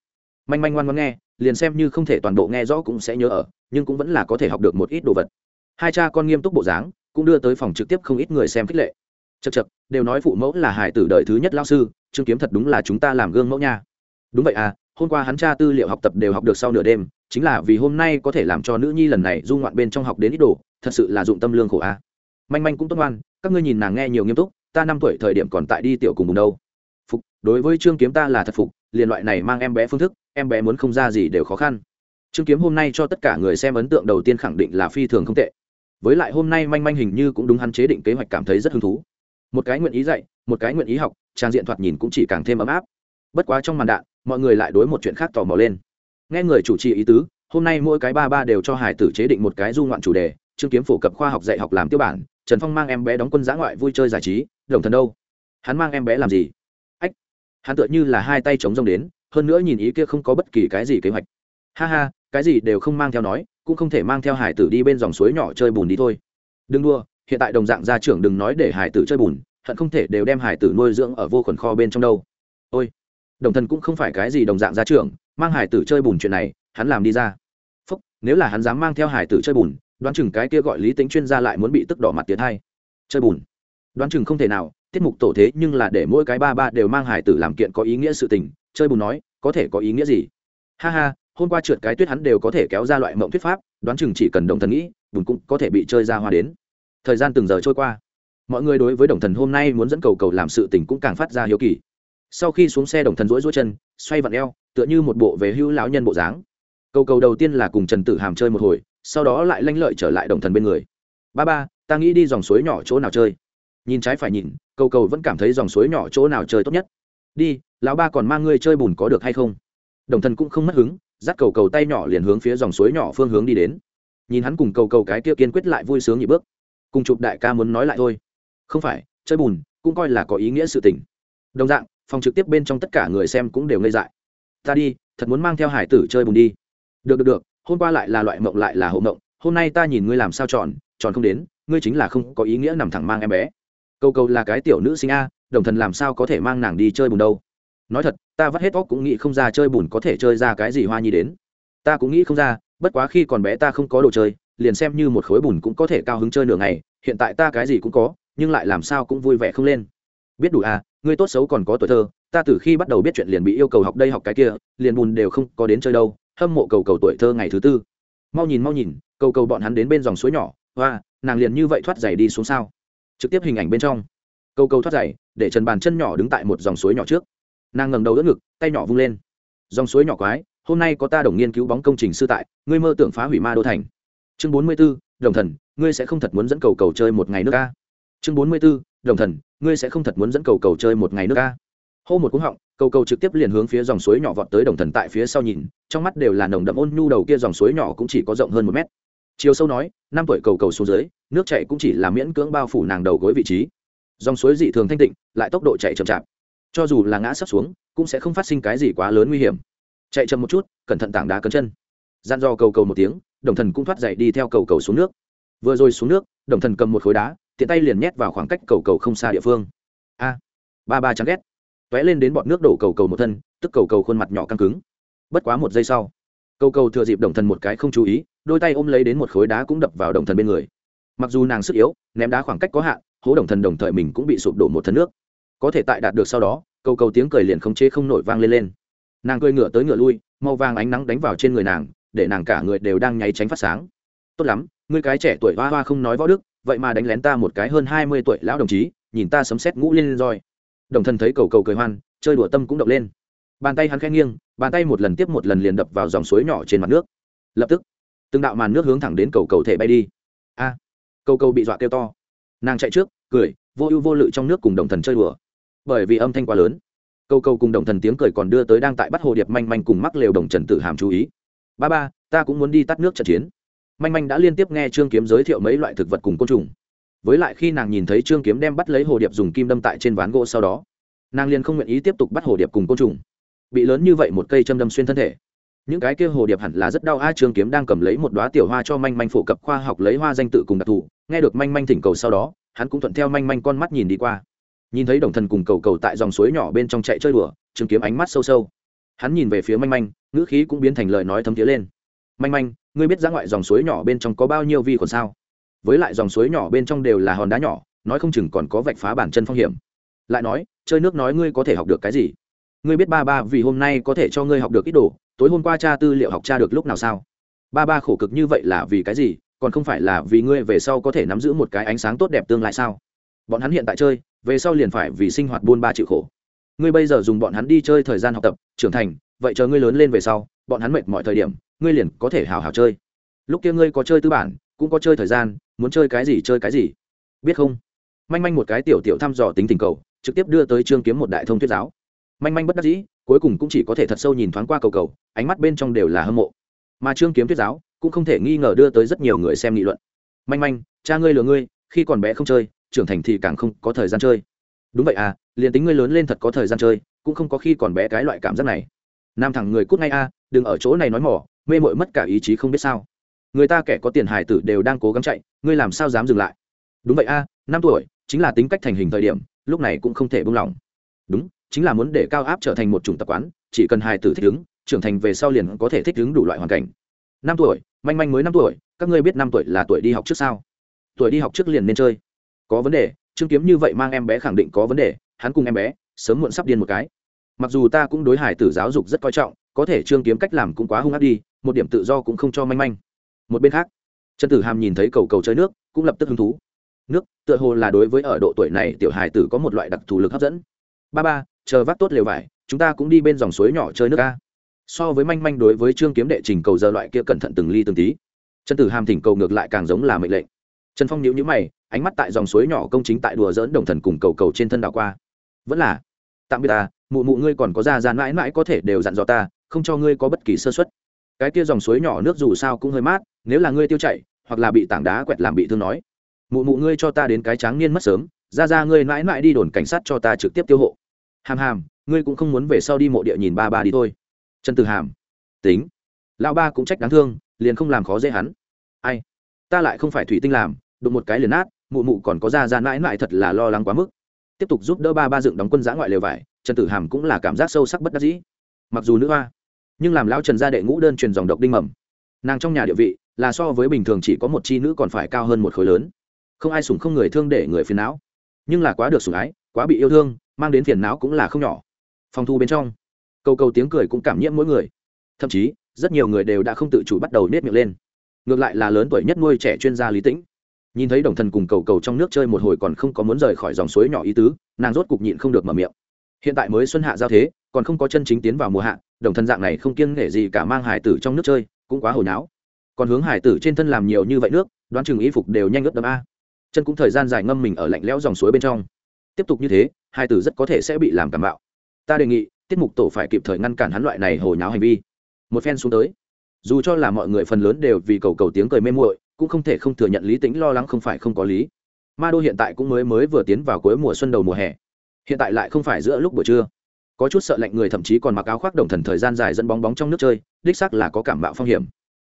Manh manh ngoan ngoan nghe, liền xem như không thể toàn bộ nghe rõ cũng sẽ nhớ ở, nhưng cũng vẫn là có thể học được một ít đồ vật. Hai cha con nghiêm túc bộ dáng, cũng đưa tới phòng trực tiếp không ít người xem khích lệ. Chật chật đều nói phụ mẫu là hải tử đời thứ nhất lao sư trương kiếm thật đúng là chúng ta làm gương mẫu nha. Đúng vậy à hôm qua hắn tra tư liệu học tập đều học được sau nửa đêm, chính là vì hôm nay có thể làm cho nữ nhi lần này du ngoạn bên trong học đến ít đồ, thật sự là dụng tâm lương khổ à. manh manh cũng tốt ngoan, các ngươi nhìn nàng nghe nhiều nghiêm túc, ta năm tuổi thời điểm còn tại đi tiểu cùng bùng đâu. Phục, đối với trương kiếm ta là thật phục, liền loại này mang em bé phương thức, em bé muốn không ra gì đều khó khăn. Trương kiếm hôm nay cho tất cả người xem ấn tượng đầu tiên khẳng định là phi thường không tệ. Với lại hôm nay manh manh hình như cũng đúng hắn chế định kế hoạch cảm thấy rất hứng thú một cái nguyện ý dạy, một cái nguyện ý học, trang diện thoạt nhìn cũng chỉ càng thêm ấm áp. Bất quá trong màn đạn, mọi người lại đối một chuyện khác tò mò lên. Nghe người chủ trì ý tứ, hôm nay mỗi cái ba ba đều cho hải tử chế định một cái du ngoạn chủ đề trương kiếm phổ cập khoa học dạy học làm tiêu bản, trần phong mang em bé đóng quân giã ngoại vui chơi giải trí, đồng thần đâu? Hắn mang em bé làm gì? Ách, hắn tựa như là hai tay chống rông đến, hơn nữa nhìn ý kia không có bất kỳ cái gì kế hoạch. Ha ha, cái gì đều không mang theo nói, cũng không thể mang theo hải tử đi bên dòng suối nhỏ chơi bùn đi thôi. Đừng đua hiện tại đồng dạng gia trưởng đừng nói để hải tử chơi bùn, hận không thể đều đem hải tử nuôi dưỡng ở vô khuẩn kho bên trong đâu. Ôi, đồng thần cũng không phải cái gì đồng dạng gia trưởng, mang hải tử chơi bùn chuyện này, hắn làm đi ra. Phúc, nếu là hắn dám mang theo hải tử chơi bùn, đoán chừng cái kia gọi lý tính chuyên gia lại muốn bị tức đỏ mặt tiến hai. Chơi bùn. Đoán chừng không thể nào, tiết mục tổ thế nhưng là để mỗi cái ba ba đều mang hải tử làm kiện có ý nghĩa sự tình, chơi bùn nói, có thể có ý nghĩa gì? Ha ha, hôm qua trượt cái tuyết hắn đều có thể kéo ra loại mộng thuyết pháp, đoán chừng chỉ cần đồng thần nghĩ, bùn cũng có thể bị chơi ra hoa đến thời gian từng giờ trôi qua. Mọi người đối với đồng thần hôm nay muốn dẫn cầu cầu làm sự tình cũng càng phát ra hiếu kỳ. Sau khi xuống xe, đồng thần rỗi rỗi chân, xoay vặn eo, tựa như một bộ về hưu lão nhân bộ dáng. Cầu cầu đầu tiên là cùng trần tử hàm chơi một hồi, sau đó lại lanh lợi trở lại đồng thần bên người. Ba ba, ta nghĩ đi dòng suối nhỏ chỗ nào chơi? Nhìn trái phải nhìn, cầu cầu vẫn cảm thấy dòng suối nhỏ chỗ nào chơi tốt nhất. Đi, lão ba còn mang ngươi chơi bùn có được hay không? Đồng thần cũng không mất hứng, dắt cầu cầu tay nhỏ liền hướng phía dòng suối nhỏ phương hướng đi đến. Nhìn hắn cùng cầu cầu cái kia kiên quyết lại vui sướng nhị bước cùng chụp đại ca muốn nói lại thôi. Không phải, chơi bùn, cũng coi là có ý nghĩa sự tình. Đồng dạng, phòng trực tiếp bên trong tất cả người xem cũng đều ngây dại. Ta đi, thật muốn mang theo hải tử chơi bùn đi. Được được được, hôm qua lại là loại mộng lại là hộ mộng, hôm nay ta nhìn ngươi làm sao tròn tròn không đến, ngươi chính là không có ý nghĩa nằm thẳng mang em bé. Câu câu là cái tiểu nữ sinh a, đồng thần làm sao có thể mang nàng đi chơi bùn đâu. Nói thật, ta vắt hết óc cũng nghĩ không ra chơi bùn có thể chơi ra cái gì hoa nhi đến. Ta cũng nghĩ không ra, bất quá khi còn bé ta không có đồ chơi liền xem như một khối bùn cũng có thể cao hứng chơi nửa ngày, hiện tại ta cái gì cũng có, nhưng lại làm sao cũng vui vẻ không lên. Biết đủ à ngươi tốt xấu còn có tuổi thơ, ta từ khi bắt đầu biết chuyện liền bị yêu cầu học đây học cái kia, liền bùn đều không có đến chơi đâu, hâm mộ cầu cầu tuổi thơ ngày thứ tư. Mau nhìn mau nhìn, cầu cầu bọn hắn đến bên dòng suối nhỏ và nàng liền như vậy thoát giày đi xuống sao? Trực tiếp hình ảnh bên trong. Cầu cầu thoát giày, để trần bàn chân nhỏ đứng tại một dòng suối nhỏ trước. Nàng ngầm đầu đỡ ngực, tay nhỏ vung lên. Dòng suối nhỏ quái, hôm nay có ta đồng nghiên cứu bóng công trình sư tại, ngươi mơ tưởng phá hủy ma đô thành chương bốn mươi b ố đồng thần, ngươi sẽ không thật muốn dẫn cầu cầu chơi một ngày nước ca chương bốn mươi b ố đồng thần, ngươi sẽ không thật muốn dẫn cầu cầu chơi một ngày nước ca hô một cúng họng, cầu cầu trực tiếp liền hướng phía dòng suối nhỏ vọt tới đồng thần tại phía sau nhìn, trong mắt đều là nồng đậm ôn nhu đầu kia dòng suối nhỏ cũng chỉ có rộng hơn một mét. Chiều sâu nói, năm tuổi cầu cầu xuống dưới, nước chạy cũng chỉ là miễn cưỡng bao phủ nàng đầu gối vị trí. Dòng suối dị thường thanh tịnh, lại tốc độ chạy chậm chạp. Cho dù là ngã sắp xuống, cũng sẽ không phát sinh cái gì quá lớn nguy hiểm. Chạy chậm một chút, cẩn thận tảng đá cấn chân. Gian do cầu cầu một tiếng đồng thần cũng thoát dậy đi theo cầu cầu xuống nước. Vừa rồi xuống nước, đồng thần cầm một khối đá, tiện tay liền nhét vào khoảng cách cầu cầu không xa địa phương. A, ba ba chán ghét. T ó é lên đến bọn nước đổ cầu cầu một thân, tức cầu cầu khuôn mặt nhỏ căng cứng. Bất quá một giây sau, cầu cầu thừa dịp đồng thần một cái không chú ý, đôi tay ôm lấy đến một khối đá cũng đập vào đồng thần bên người. Mặc dù nàng sức yếu, ném đá khoảng cách có hạn, hố đồng thần đồng thời mình cũng bị sụp đổ một thân nước. Có thể tại đạt được sau đó, cầu cầu tiếng cười liền không chế không nổi vang lên lên. Nàng cười ngựa tới ngựa lui, màu vàng ánh nắng đánh vào trên người nàng để nàng cả người đều đang nháy tránh phát sáng. Tốt lắm, ngươi cái trẻ tuổi hoa hoa không nói võ đức, vậy mà đánh lén ta một cái hơn hai mươi tuổi lão đồng chí, nhìn ta sấm xét ngũ lên roi. Đồng thần thấy cầu cầu cười hoan, chơi đùa tâm cũng động lên. Bàn tay hắn khẽ nghiêng, bàn tay một lần tiếp một lần liền đập vào dòng suối nhỏ trên mặt nước. Lập tức, từng đạo màn nước hướng thẳng đến cầu cầu thể bay đi. A à, cầu cầu bị dọa kêu to. Nàng chạy trước, cười, vô ưu vô lự trong nước cùng đồng thần chơi đùa. Bởi vì âm thanh quá lớn câu câu cùng đồng thần tiếng cười còn đưa tới đang tại bắt hồ điệp manh manh cùng mắc lều đồng trần tử hàm chú ý ba ba, ta cũng muốn đi tắt nước trận chiến. Manh manh đã liên tiếp nghe trương kiếm giới thiệu mấy loại thực vật cùng côn trùng. Với lại khi nàng nhìn thấy trương kiếm đem bắt lấy hồ điệp dùng kim đâm tại trên ván gỗ sau đó, nàng liền không nguyện ý tiếp tục bắt hồ điệp cùng côn trùng. Bị lớn như vậy một cây châm đâm xuyên thân thể, những cái kia hồ điệp hẳn là rất đau. A, trương kiếm đang cầm lấy một đoá tiểu hoa cho manh manh phổ cập khoa học lấy hoa danh tự cùng đặc thù. Nghe được manh manh thỉnh cầu sau đó, hắn cũng thuận theo manh manh con mắt nhìn đi qua. Nhìn thấy đồng thần cùng cầu cầu tại dòng suối nhỏ bên trong chạy chơi đùa, Trương kiếm ánh mắt sâu sâu hắn nhìn về phía manh manh, ngữ khí cũng biến thành lời nói thấm thiế lên. Manh manh, ngươi biết ra ngoại dòng suối nhỏ bên trong có bao nhiêu vi khuẩn sao? Với lại dòng suối nhỏ bên trong đều là hòn đá nhỏ, nói không chừng còn có vạch phá bản chân phong hiểm. Lại nói, chơi nước nói ngươi có thể học được cái gì? Ngươi biết ba ba vì hôm nay có thể cho ngươi học được ít đồ, tối hôm qua cha tư liệu học cha được lúc nào sao? Ba ba khổ cực như vậy là vì cái gì? Còn không phải là vì ngươi về sau có thể nắm giữ một cái ánh sáng tốt đẹp tương lai sao? Bọn hắn hiện tại chơi, về sau liền phải vì sinh hoạt buôn ba chịu khổ ngươi bây giờ dùng bọn hắn đi chơi thời gian học tập, trưởng thành, vậy chờ ngươi lớn lên về sau, bọn hắn mệt mọi thời điểm, ngươi liền có thể hào hào chơi. Lúc kia ngươi có chơi tư bản, cũng có chơi thời gian, muốn chơi cái gì chơi cái gì. Biết không? Manh manh một cái tiểu tiểu thăm dò tính tình cầu, trực tiếp đưa tới trương kiếm một đại thông thuyết giáo. Manh manh bất đắc dĩ, cuối cùng cũng chỉ có thể thật sâu nhìn thoáng qua cầu cầu, ánh mắt bên trong đều là hâm mộ. Mà trương kiếm thuyết giáo, cũng không thể nghi ngờ đưa tới rất nhiều người xem nghị luận. Manh manh, cha ngươi lừa ngươi, khi còn bé không chơi, trưởng thành thì càng không có thời gian chơi đúng vậy à liền tính ngươi lớn lên thật có thời gian chơi, cũng không có khi còn bé cái loại cảm giác này. Nam thẳng người cút ngay a, đừng ở chỗ này nói mỏ, mê mội mất cả ý chí không biết sao. Người ta kẻ có tiền hài tử đều đang cố gắng chạy, ngươi làm sao dám dừng lại? Đúng vậy a, năm tuổi, chính là tính cách thành hình thời điểm, lúc này cũng không thể buông lỏng. Đúng, chính là muốn để cao áp trở thành một chủng tập quán, chỉ cần hài tử thích ứng, trưởng thành về sau liền có thể thích ứng đủ loại hoàn cảnh. Năm tuổi, manh manh mới năm tuổi, các ngươi biết năm tuổi là tuổi đi học trước sao? Tuổi đi học trước liền nên chơi. Có vấn đề trương kiếm như vậy mang em bé khẳng định có vấn đề, hắn cùng em bé sớm muộn sắp điên một cái. Mặc dù ta cũng đối hải tử giáo dục rất coi trọng, có thể trương kiếm cách làm cũng quá hung ác đi, một điểm tự do cũng không cho manh manh. Một bên khác, trần tử hàm nhìn thấy cầu cầu chơi nước, cũng lập tức hứng thú. Nước, tựa hồ là đối với ở độ tuổi này tiểu hải tử có một loại đặc thù lực hấp dẫn. Ba ba, chờ vác tốt lều vải, chúng ta cũng đi bên dòng suối nhỏ chơi nước ca so với manh manh đối với trương kiếm đệ trình cầu giờ loại kia cẩn thận từng ly từng tí. Trần tử hàm thỉnh cầu ngược lại càng giống là mệnh lệnh trần phong nhíu nhíu mày ánh mắt tại dòng suối nhỏ công chính tại đùa dỡn đồng thần cùng cầu cầu trên thân đảo qua. Vẫn là tạm biệt ta mụ mụ ngươi còn có ra ra mãi mãi có thể đều dặn dò ta không cho ngươi có bất kỳ sơ xuất cái kia dòng suối nhỏ nước dù sao cũng hơi mát nếu là ngươi tiêu chảy, hoặc là bị tảng đá quẹt làm bị thương nói. Mụ mụ ngươi cho ta đến cái tráng niên mất sớm ra ra ngươi mãi mãi đi đồn cảnh sát cho ta trực tiếp tiêu hộ. Hàm hàm ngươi cũng không muốn về sau đi mộ địa nhìn ba ba đi thôi. Trần từ hàm tính. Lão ba cũng trách đáng thương liền không làm khó dễ hắn. Ai? Ta lại không phải thủy tinh làm đụng một cái liền nát, mụ mụ còn có ra ra mãi mãi thật là lo lắng quá mức. Tiếp tục giúp đỡ ba ba dựng đóng quân giã ngoại lều vải, trần tử hàm cũng là cảm giác sâu sắc bất đắc dĩ. Mặc dù nữ hoa, nhưng làm lão trần gia đệ ngũ đơn truyền dòng độc đinh mầm. Nàng trong nhà địa vị, là so với bình thường chỉ có một chi nữ còn phải cao hơn một khối lớn. Không ai sủng không người thương để người phiền não. Nhưng là quá được sủng ái, quá bị yêu thương, mang đến phiền não cũng là không nhỏ. Phòng thu bên trong câu câu tiếng cười cũng cảm nhiễm mỗi người. Thậm chí, rất nhiều người đều đã không tự chủ bắt đầu nết miệng lên. Ngược lại là lớn tuổi nhất nuôi trẻ chuyên gia lý tĩnh nhìn thấy đồng thần cùng cầu cầu trong nước chơi một hồi còn không có muốn rời khỏi dòng suối nhỏ ý tứ, nàng rốt cục nhịn không được mở miệng. Hiện tại mới xuân hạ giao thế, còn không có chân chính tiến vào mùa hạ, đồng thần dạng này không kiêng nể gì cả mang hải tử trong nước chơi, cũng quá hồi náo. Còn hướng hải tử trên thân làm nhiều như vậy nước, đoán chừng y phục đều nhanh ướt đấm a. Chân cũng thời gian dài ngâm mình ở lạnh lẽo dòng suối bên trong. Tiếp tục như thế hải tử rất có thể sẽ bị làm cảm bạo. Ta đề nghị, tiết mục tổ phải kịp thời ngăn cản hắn loại này hồi não hành vi. Một phen xuống tới. Dù cho là mọi người phần lớn đều vì cầu cầu tiếng cười mê muội cũng không thể không thừa nhận lý tính lo lắng không phải không có lý. Ma đô hiện tại cũng mới mới vừa tiến vào cuối mùa xuân đầu mùa hè. Hiện tại lại không phải giữa lúc buổi trưa. Có chút sợ lạnh người thậm chí còn mặc áo khoác đồng thần thời gian dài dẫn bóng bóng trong nước chơi, đích sắc là có cảm bạo phong hiểm.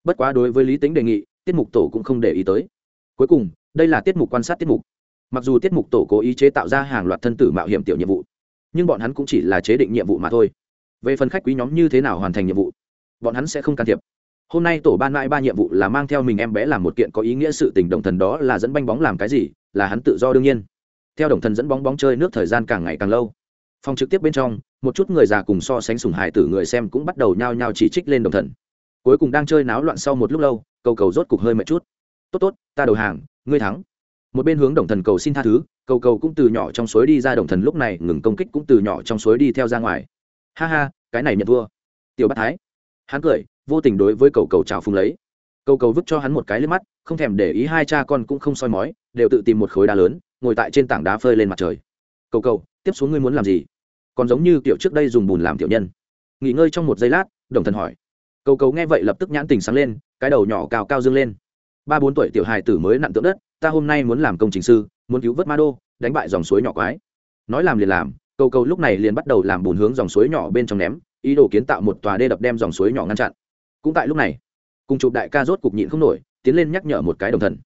Bất quá đối với lý tính đề nghị, tiết mục tổ cũng không để ý tới. Cuối cùng, đây là tiết mục quan sát tiết mục. Mặc dù tiết mục tổ cố ý chế tạo ra hàng loạt thân tử mạo hiểm tiểu nhiệm vụ, nhưng bọn hắn cũng chỉ là chế định nhiệm vụ mà thôi. Về phần khách quý nhóm như thế nào hoàn thành nhiệm vụ, bọn hắn sẽ không can thiệp hôm nay tổ ban mãi ba nhiệm vụ là mang theo mình em bé làm một kiện có ý nghĩa sự tình, đồng thần đó là dẫn banh bóng làm cái gì, là hắn tự do đương nhiên. Theo đồng thần dẫn bóng bóng chơi nước thời gian càng ngày càng lâu. Phòng trực tiếp bên trong, một chút người già cùng so sánh sùng hài tử người xem cũng bắt đầu nhao nhao chỉ trích lên đồng thần. Cuối cùng đang chơi náo loạn sau một lúc lâu, cầu cầu rốt cục hơi mệt chút. Tốt tốt, ta đầu hàng, ngươi thắng. Một bên hướng đồng thần cầu xin tha thứ, cầu cầu cũng từ nhỏ trong suối đi ra, đồng thần lúc này ngừng công kích cũng từ nhỏ trong suối đi theo ra ngoài. Ha ha, cái này nhận thua. Tiểu bát thái, hắn cười vô tình đối với cầu cầu trào phung lấy. Cầu cầu vứt cho hắn một cái lên mắt, không thèm để ý hai cha con cũng không soi mói, đều tự tìm một khối đá lớn, ngồi tại trên tảng đá phơi lên mặt trời. Cầu cầu, tiếp xuống ngươi muốn làm gì? Còn giống như kiểu trước đây dùng bùn làm tiểu nhân. Nghỉ ngơi trong một giây lát, đồng thần hỏi. Cầu cầu nghe vậy lập tức nhãn tình sáng lên, cái đầu nhỏ cao cao dương lên. Ba bốn tuổi tiểu hài tử mới nặng tượng đất, ta hôm nay muốn làm công trình sư, muốn cứu vớt ma đô, đánh bại dòng suối nhỏ quái. Nói làm liền làm, cầu cầu lúc này liền bắt đầu làm bùn hướng dòng suối nhỏ bên trong ném, ý đồ kiến tạo một tòa đê đập đem dòng suối nhỏ ngăn chặn cũng tại lúc này, cùng chụp đại ca rốt cục nhịn không nổi, tiến lên nhắc nhở một cái đồng thần.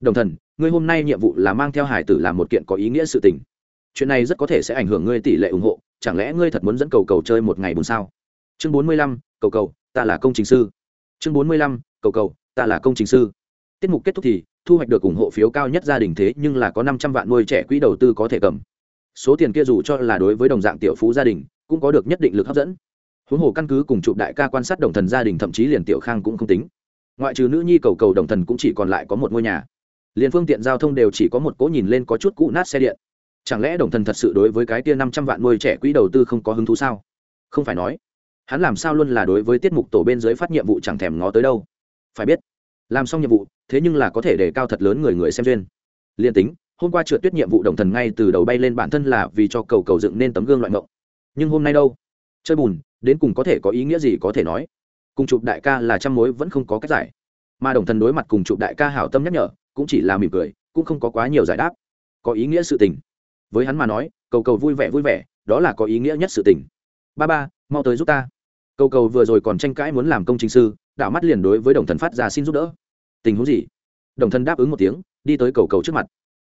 Đồng thần, ngươi hôm nay nhiệm vụ là mang theo hải tử làm một kiện có ý nghĩa sự tình. Chuyện này rất có thể sẽ ảnh hưởng ngươi tỷ lệ ủng hộ, chẳng lẽ ngươi thật muốn dẫn cầu cầu chơi một ngày buồn sao? Chương bốn mươi lăm, cầu cầu, ta là công trình sư. Chương bốn mươi lăm, cầu cầu, ta là công trình sư. Tiết mục kết thúc thì, thu hoạch được ủng hộ phiếu cao nhất gia đình thế nhưng là có năm trăm vạn nuôi trẻ quỹ đầu tư có thể cầm. Số tiền kia dù cho là đối với đồng dạng tiểu phú gia đình, cũng có được nhất định lực hấp dẫn huống hồ căn cứ cùng chụp đại ca quan sát đồng thần gia đình, thậm chí liền tiểu khang cũng không tính. Ngoại trừ nữ nhi cầu cầu đồng thần cũng chỉ còn lại có một ngôi nhà. Liền phương tiện giao thông đều chỉ có một cỗ nhìn lên có chút cũ nát xe điện. Chẳng lẽ đồng thần thật sự đối với cái tia năm trăm vạn nuôi trẻ quỹ đầu tư không có hứng thú sao? Không phải nói, hắn làm sao luôn là đối với tiết mục tổ bên dưới phát nhiệm vụ chẳng thèm ngó tới đâu. Phải biết, làm xong nhiệm vụ, thế nhưng là có thể đề cao thật lớn người người xem duyên. Liên tính, hôm qua trượt tuyết nhiệm vụ đồng thần ngay từ đầu bay lên bản thân là vì cho cầu cầu dựng nên tấm gương loại mộng. Nhưng hôm nay đâu? Chơi bùn đến cùng có thể có ý nghĩa gì có thể nói. Cùng chụp đại ca là trăm mối vẫn không có cách giải. Mà đồng thần đối mặt cùng chụp đại ca hảo tâm nhắc nhở, cũng chỉ là mỉm cười, cũng không có quá nhiều giải đáp. Có ý nghĩa sự tình. Với hắn mà nói, cầu cầu vui vẻ vui vẻ, đó là có ý nghĩa nhất sự tình. Ba ba, mau tới giúp ta. Cầu cầu vừa rồi còn tranh cãi muốn làm công trình sư, đảo mắt liền đối với đồng thần phát ra xin giúp đỡ. Tình huống gì? Đồng thần đáp ứng một tiếng, đi tới cầu cầu trước mặt.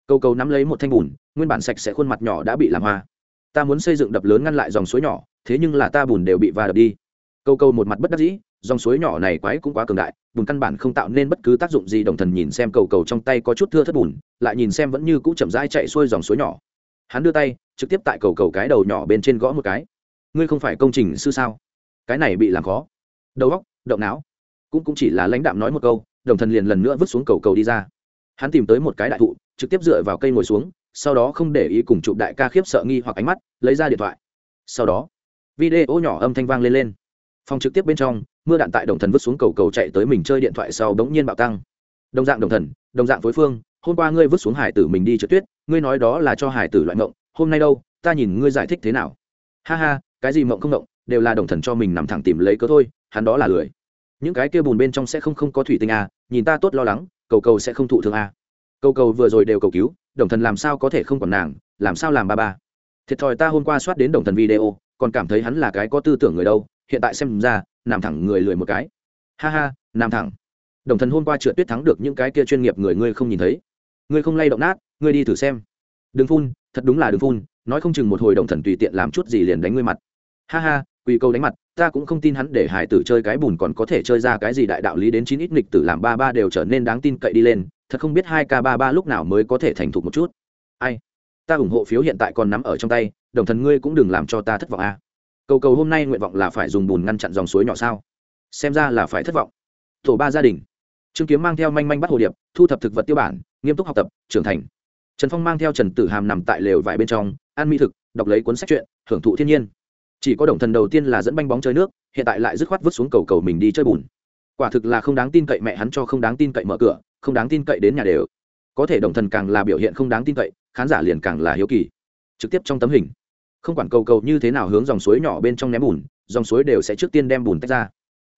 Cầu cầu nắm lấy một thanh bùn, nguyên bản sạch sẽ khuôn mặt nhỏ đã bị làm hoa ta muốn xây dựng đập lớn ngăn lại dòng suối nhỏ, thế nhưng là ta bùn đều bị va đập đi. Câu câu một mặt bất đắc dĩ, dòng suối nhỏ này quái cũng quá cường đại, bùn căn bản không tạo nên bất cứ tác dụng gì, đồng thần nhìn xem cầu cầu trong tay có chút thưa thất bùn, lại nhìn xem vẫn như cũ chậm rãi chạy xuôi dòng suối nhỏ. Hắn đưa tay, trực tiếp tại cầu cầu cái đầu nhỏ bên trên gõ một cái. Ngươi không phải công trình sư sao? Cái này bị làm khó. Đầu óc, động não. Cũng cũng chỉ là lãnh đạm nói một câu, đồng thần liền lần nữa vứt xuống cầu cầu đi ra. Hắn tìm tới một cái đại thụ, trực tiếp dựa vào cây ngồi xuống sau đó không để ý cùng chụp đại ca khiếp sợ nghi hoặc ánh mắt lấy ra điện thoại. Sau đó video nhỏ âm thanh vang lên lên. Phòng trực tiếp bên trong mưa đạn tại đồng thần vứt xuống cầu cầu chạy tới mình chơi điện thoại sau bỗng nhiên bạo tăng. Đồng dạng đồng thần đồng dạng phối phương hôm qua ngươi vứt xuống hải tử mình đi trượt tuyết ngươi nói đó là cho hải tử loại mộng hôm nay đâu ta nhìn ngươi giải thích thế nào. Ha ha cái gì mộng không mộng đều là đồng thần cho mình nằm thẳng tìm lấy cớ thôi hắn đó là lười. Những cái kia bùn bên trong sẽ không không có thủy tinh à, nhìn ta tốt lo lắng cầu cầu sẽ không thụ thương à. cầu cầu vừa rồi đều cầu cứu đồng thần làm sao có thể không còn nàng, làm sao làm ba ba? Thiệt thòi ta hôm qua soát đến đồng thần video, còn cảm thấy hắn là cái có tư tưởng người đâu, hiện tại xem ra, nằm thẳng người lười một cái. Ha ha, nằm thẳng. Đồng thần hôm qua trượt tuyết thắng được những cái kia chuyên nghiệp người ngươi không nhìn thấy. Ngươi không lay động nát, ngươi đi thử xem. Đừng phun, thật đúng là đừng phun, nói không chừng một hồi đồng thần tùy tiện làm chút gì liền đánh ngươi mặt. Ha ha, quỳ câu đánh mặt, ta cũng không tin hắn để hải tử chơi cái bùn còn có thể chơi ra cái gì đại đạo lý đến chín ít nghịch tử làm ba ba đều trở nên đáng tin cậy đi lên thật không biết hai k ba ba lúc nào mới có thể thành thục một chút. Ai? Ta ủng hộ phiếu hiện tại còn nắm ở trong tay, đồng thần ngươi cũng đừng làm cho ta thất vọng a. À. cầu cầu hôm nay nguyện vọng là phải dùng bùn ngăn chặn dòng suối nhỏ sao? Xem ra là phải thất vọng. Tổ ba gia đình. Trương kiếm mang theo manh manh bắt hồ điệp, thu thập thực vật tiêu bản, nghiêm túc học tập, trưởng thành. Trần phong mang theo trần tử hàm nằm tại lều vải bên trong, ăn mỹ thực, đọc lấy cuốn sách truyện, hưởng thụ thiên nhiên. Chỉ có đồng thần đầu tiên là dẫn banh bóng chơi nước, hiện tại lại dứt khoát vứt xuống cầu cầu mình đi chơi bùn. Quả thực là không đáng tin cậy mẹ hắn cho không đáng tin cậy mở cửa không đáng tin cậy đến nhà đều. Có thể đồng thần càng là biểu hiện không đáng tin cậy, khán giả liền càng là hiếu kỳ. Trực tiếp trong tấm hình. Không quản cầu cầu như thế nào hướng dòng suối nhỏ bên trong ném bùn, dòng suối đều sẽ trước tiên đem bùn tách ra.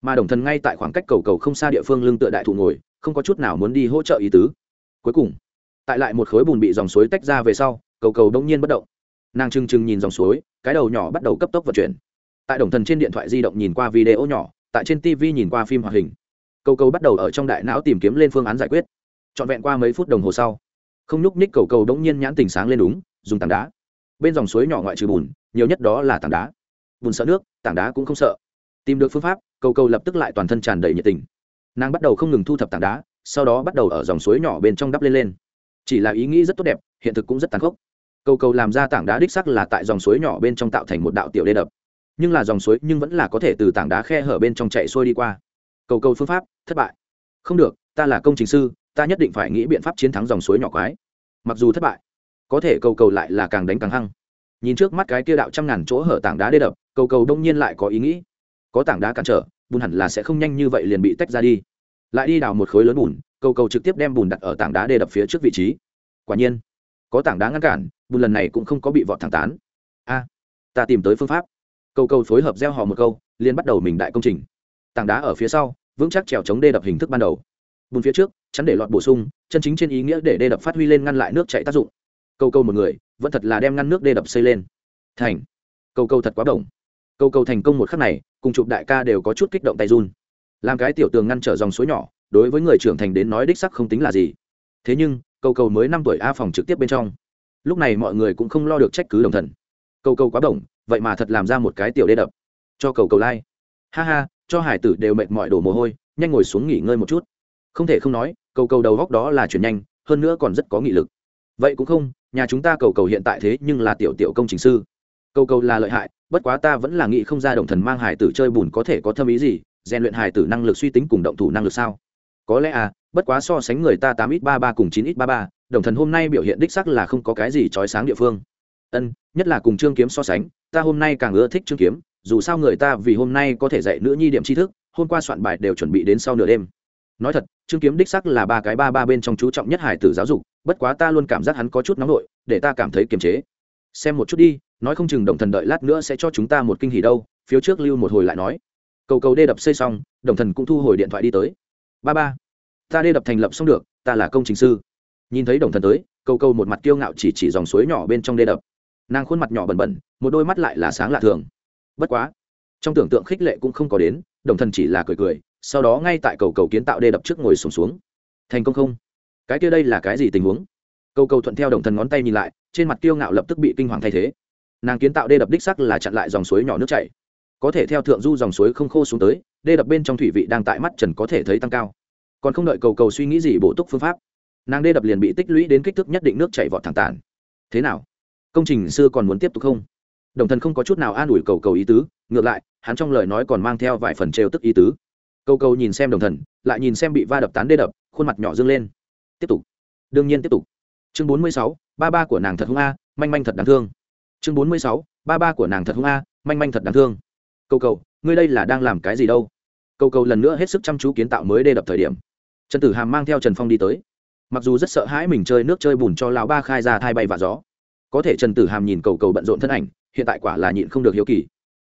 Mà đồng thần ngay tại khoảng cách cầu cầu không xa địa phương lưng tựa đại thụ ngồi, không có chút nào muốn đi hỗ trợ ý tứ. Cuối cùng, tại lại một khối bùn bị dòng suối tách ra về sau, cầu cầu đông nhiên bất động. Nàng trừng trừng nhìn dòng suối, cái đầu nhỏ bắt đầu cấp tốc vận chuyển. Tại đồng thần trên điện thoại di động nhìn qua video nhỏ, tại trên tv nhìn qua phim hoạt hình cầu cầu bắt đầu ở trong đại não tìm kiếm lên phương án giải quyết. Trọn vẹn qua mấy phút đồng hồ sau, không nhúc nhích cầu cầu đống nhiên nhãn tình sáng lên đúng, dùng tảng đá. Bên dòng suối nhỏ ngoại trừ bùn, nhiều nhất đó là tảng đá. Bùn sợ nước, tảng đá cũng không sợ. Tìm được phương pháp, cầu cầu lập tức lại toàn thân tràn đầy nhiệt tình. Nàng bắt đầu không ngừng thu thập tảng đá, sau đó bắt đầu ở dòng suối nhỏ bên trong đắp lên lên. Chỉ là ý nghĩ rất tốt đẹp, hiện thực cũng rất tàn khốc. Cầu cầu làm ra tảng đá đích sắc là tại dòng suối nhỏ bên trong tạo thành một đạo tiểu đê đập. Nhưng là dòng suối nhưng vẫn là có thể từ tảng đá khe hở bên trong chạy xuôi đi qua cầu cầu phương pháp, thất bại. Không được, ta là công trình sư, ta nhất định phải nghĩ biện pháp chiến thắng dòng suối nhỏ quái. Mặc dù thất bại, có thể cầu cầu lại là càng đánh càng hăng. Nhìn trước mắt cái kia đạo trăm ngàn chỗ hở tảng đá đê đập, cầu cầu đông nhiên lại có ý nghĩ. Có tảng đá cản trở, bùn hẳn là sẽ không nhanh như vậy liền bị tách ra đi. Lại đi đào một khối lớn bùn, cầu cầu trực tiếp đem bùn đặt ở tảng đá đê đập phía trước vị trí. Quả nhiên, có tảng đá ngăn cản, bùn lần này cũng không có bị vọt thẳng tán. A, ta tìm tới phương pháp. Cầu cầu phối hợp gieo họ một câu liên bắt đầu mình đại công trình tảng đá ở phía sau, vững chắc trèo chống đê đập hình thức ban đầu. Bùn phía trước, chắn để lọt bổ sung, chân chính trên ý nghĩa để đê đập phát huy lên ngăn lại nước chạy tác dụng. Câu câu một người, vẫn thật là đem ngăn nước đê đập xây lên. Thành. Câu câu thật quá đồng câu câu thành công một khắc này, cùng chụp đại ca đều có chút kích động tay run. Làm cái tiểu tường ngăn trở dòng suối nhỏ, đối với người trưởng thành đến nói đích sắc không tính là gì. Thế nhưng câu câu mới năm tuổi a phòng trực tiếp bên trong. Lúc này mọi người cũng không lo được trách cứ đồng thần. Câu câu quá đồng vậy mà thật làm ra một cái tiểu đê đập. Cho cầu cầu lai、like. ha ha cho hải tử đều mệt mỏi đổ mồ hôi, nhanh ngồi xuống nghỉ ngơi một chút. Không thể không nói, cầu cầu đầu góc đó là chuyển nhanh, hơn nữa còn rất có nghị lực. Vậy cũng không, nhà chúng ta cầu cầu hiện tại thế nhưng là tiểu tiểu công trình sư. Cầu cầu là lợi hại, bất quá ta vẫn là nghĩ không ra đồng thần mang hải tử chơi bùn có thể có thâm ý gì, rèn luyện hải tử năng lực suy tính cùng động thủ năng lực sao? Có lẽ à bất quá so sánh người ta tám ít ba ba cùng chín ít ba ba đồng thần hôm nay biểu hiện đích sắc là không có cái gì trói sáng địa phương. Ân, nhất là cùng trương kiếm so sánh, ta hôm nay càng ưa thích trương kiếm dù sao người ta vì hôm nay có thể dạy nữ nhi điểm tri thức, hôm qua soạn bài đều chuẩn bị đến sau nửa đêm. Nói thật, trương kiếm đích sắc là ba cái ba ba bên trong chú trọng nhất hải tử giáo dục, bất quá ta luôn cảm giác hắn có chút nóng nổi để ta cảm thấy kiềm chế. Xem một chút đi, nói không chừng đồng thần đợi lát nữa sẽ cho chúng ta một kinh hỉ đâu phiếu trước lưu một hồi lại nói. Cầu cầu đê đập xây xong, đồng thần cũng thu hồi điện thoại đi tới. Ba ba, ta đê đập thành lập xong được, ta là công trình sư. Nhìn thấy đồng thần tới, cầu cầu một mặt kiêu ngạo chỉ chỉ dòng suối nhỏ bên trong đê đập. Nàng khuôn mặt nhỏ bẩn bẩn, một đôi mắt lại là sáng lạ thường bất quá trong tưởng tượng khích lệ cũng không có đến đồng thần chỉ là cười cười sau đó ngay tại cầu cầu kiến tạo đê đập trước ngồi sùng xuống, xuống thành công không? Cái kia đây là cái gì tình huống? Cầu cầu thuận theo đồng thần ngón tay nhìn lại trên mặt kiêu ngạo lập tức bị kinh hoàng thay thế. Nàng kiến tạo đê đập đích sắc là chặn lại dòng suối nhỏ nước chảy. Có thể theo thượng du dòng suối không khô xuống tới đê đập bên trong thủy vị đang tại mắt trần có thể thấy tăng cao. Còn không đợi cầu cầu suy nghĩ gì bổ túc phương pháp nàng đê đập liền bị tích lũy đến kích thước nhất định nước chảy vọt thẳng tản thế nào? Công trình xưa còn muốn tiếp tục không? Đồng thần không có chút nào an ủi cầu cầu ý tứ, ngược lại, hắn trong lời nói còn mang theo vài phần trêu tức ý tứ. Cầu cầu nhìn xem đồng thần, lại nhìn xem bị va đập tán đê đập, khuôn mặt nhỏ dâng lên. Tiếp tục. Đương nhiên tiếp tục. Chương bốn mươi sáu, ba ba của nàng thật hung a, manh manh thật đáng thương. Chương bốn mươi sáu, ba ba của nàng thật hung a, manh manh thật đáng thương. Cầu cầu, ngươi đây là đang làm cái gì đâu? Cầu cầu lần nữa hết sức chăm chú kiến tạo mới đê đập thời điểm. Trần tử hàm mang theo trần phong đi tới. Mặc dù rất sợ hãi mình chơi nước chơi bùn cho lão ba khai ra thai bay và gió có thể trần tử hàm nhìn cầu cầu bận rộn thân ảnh, hiện tại quả là nhịn không được hiếu kỳ.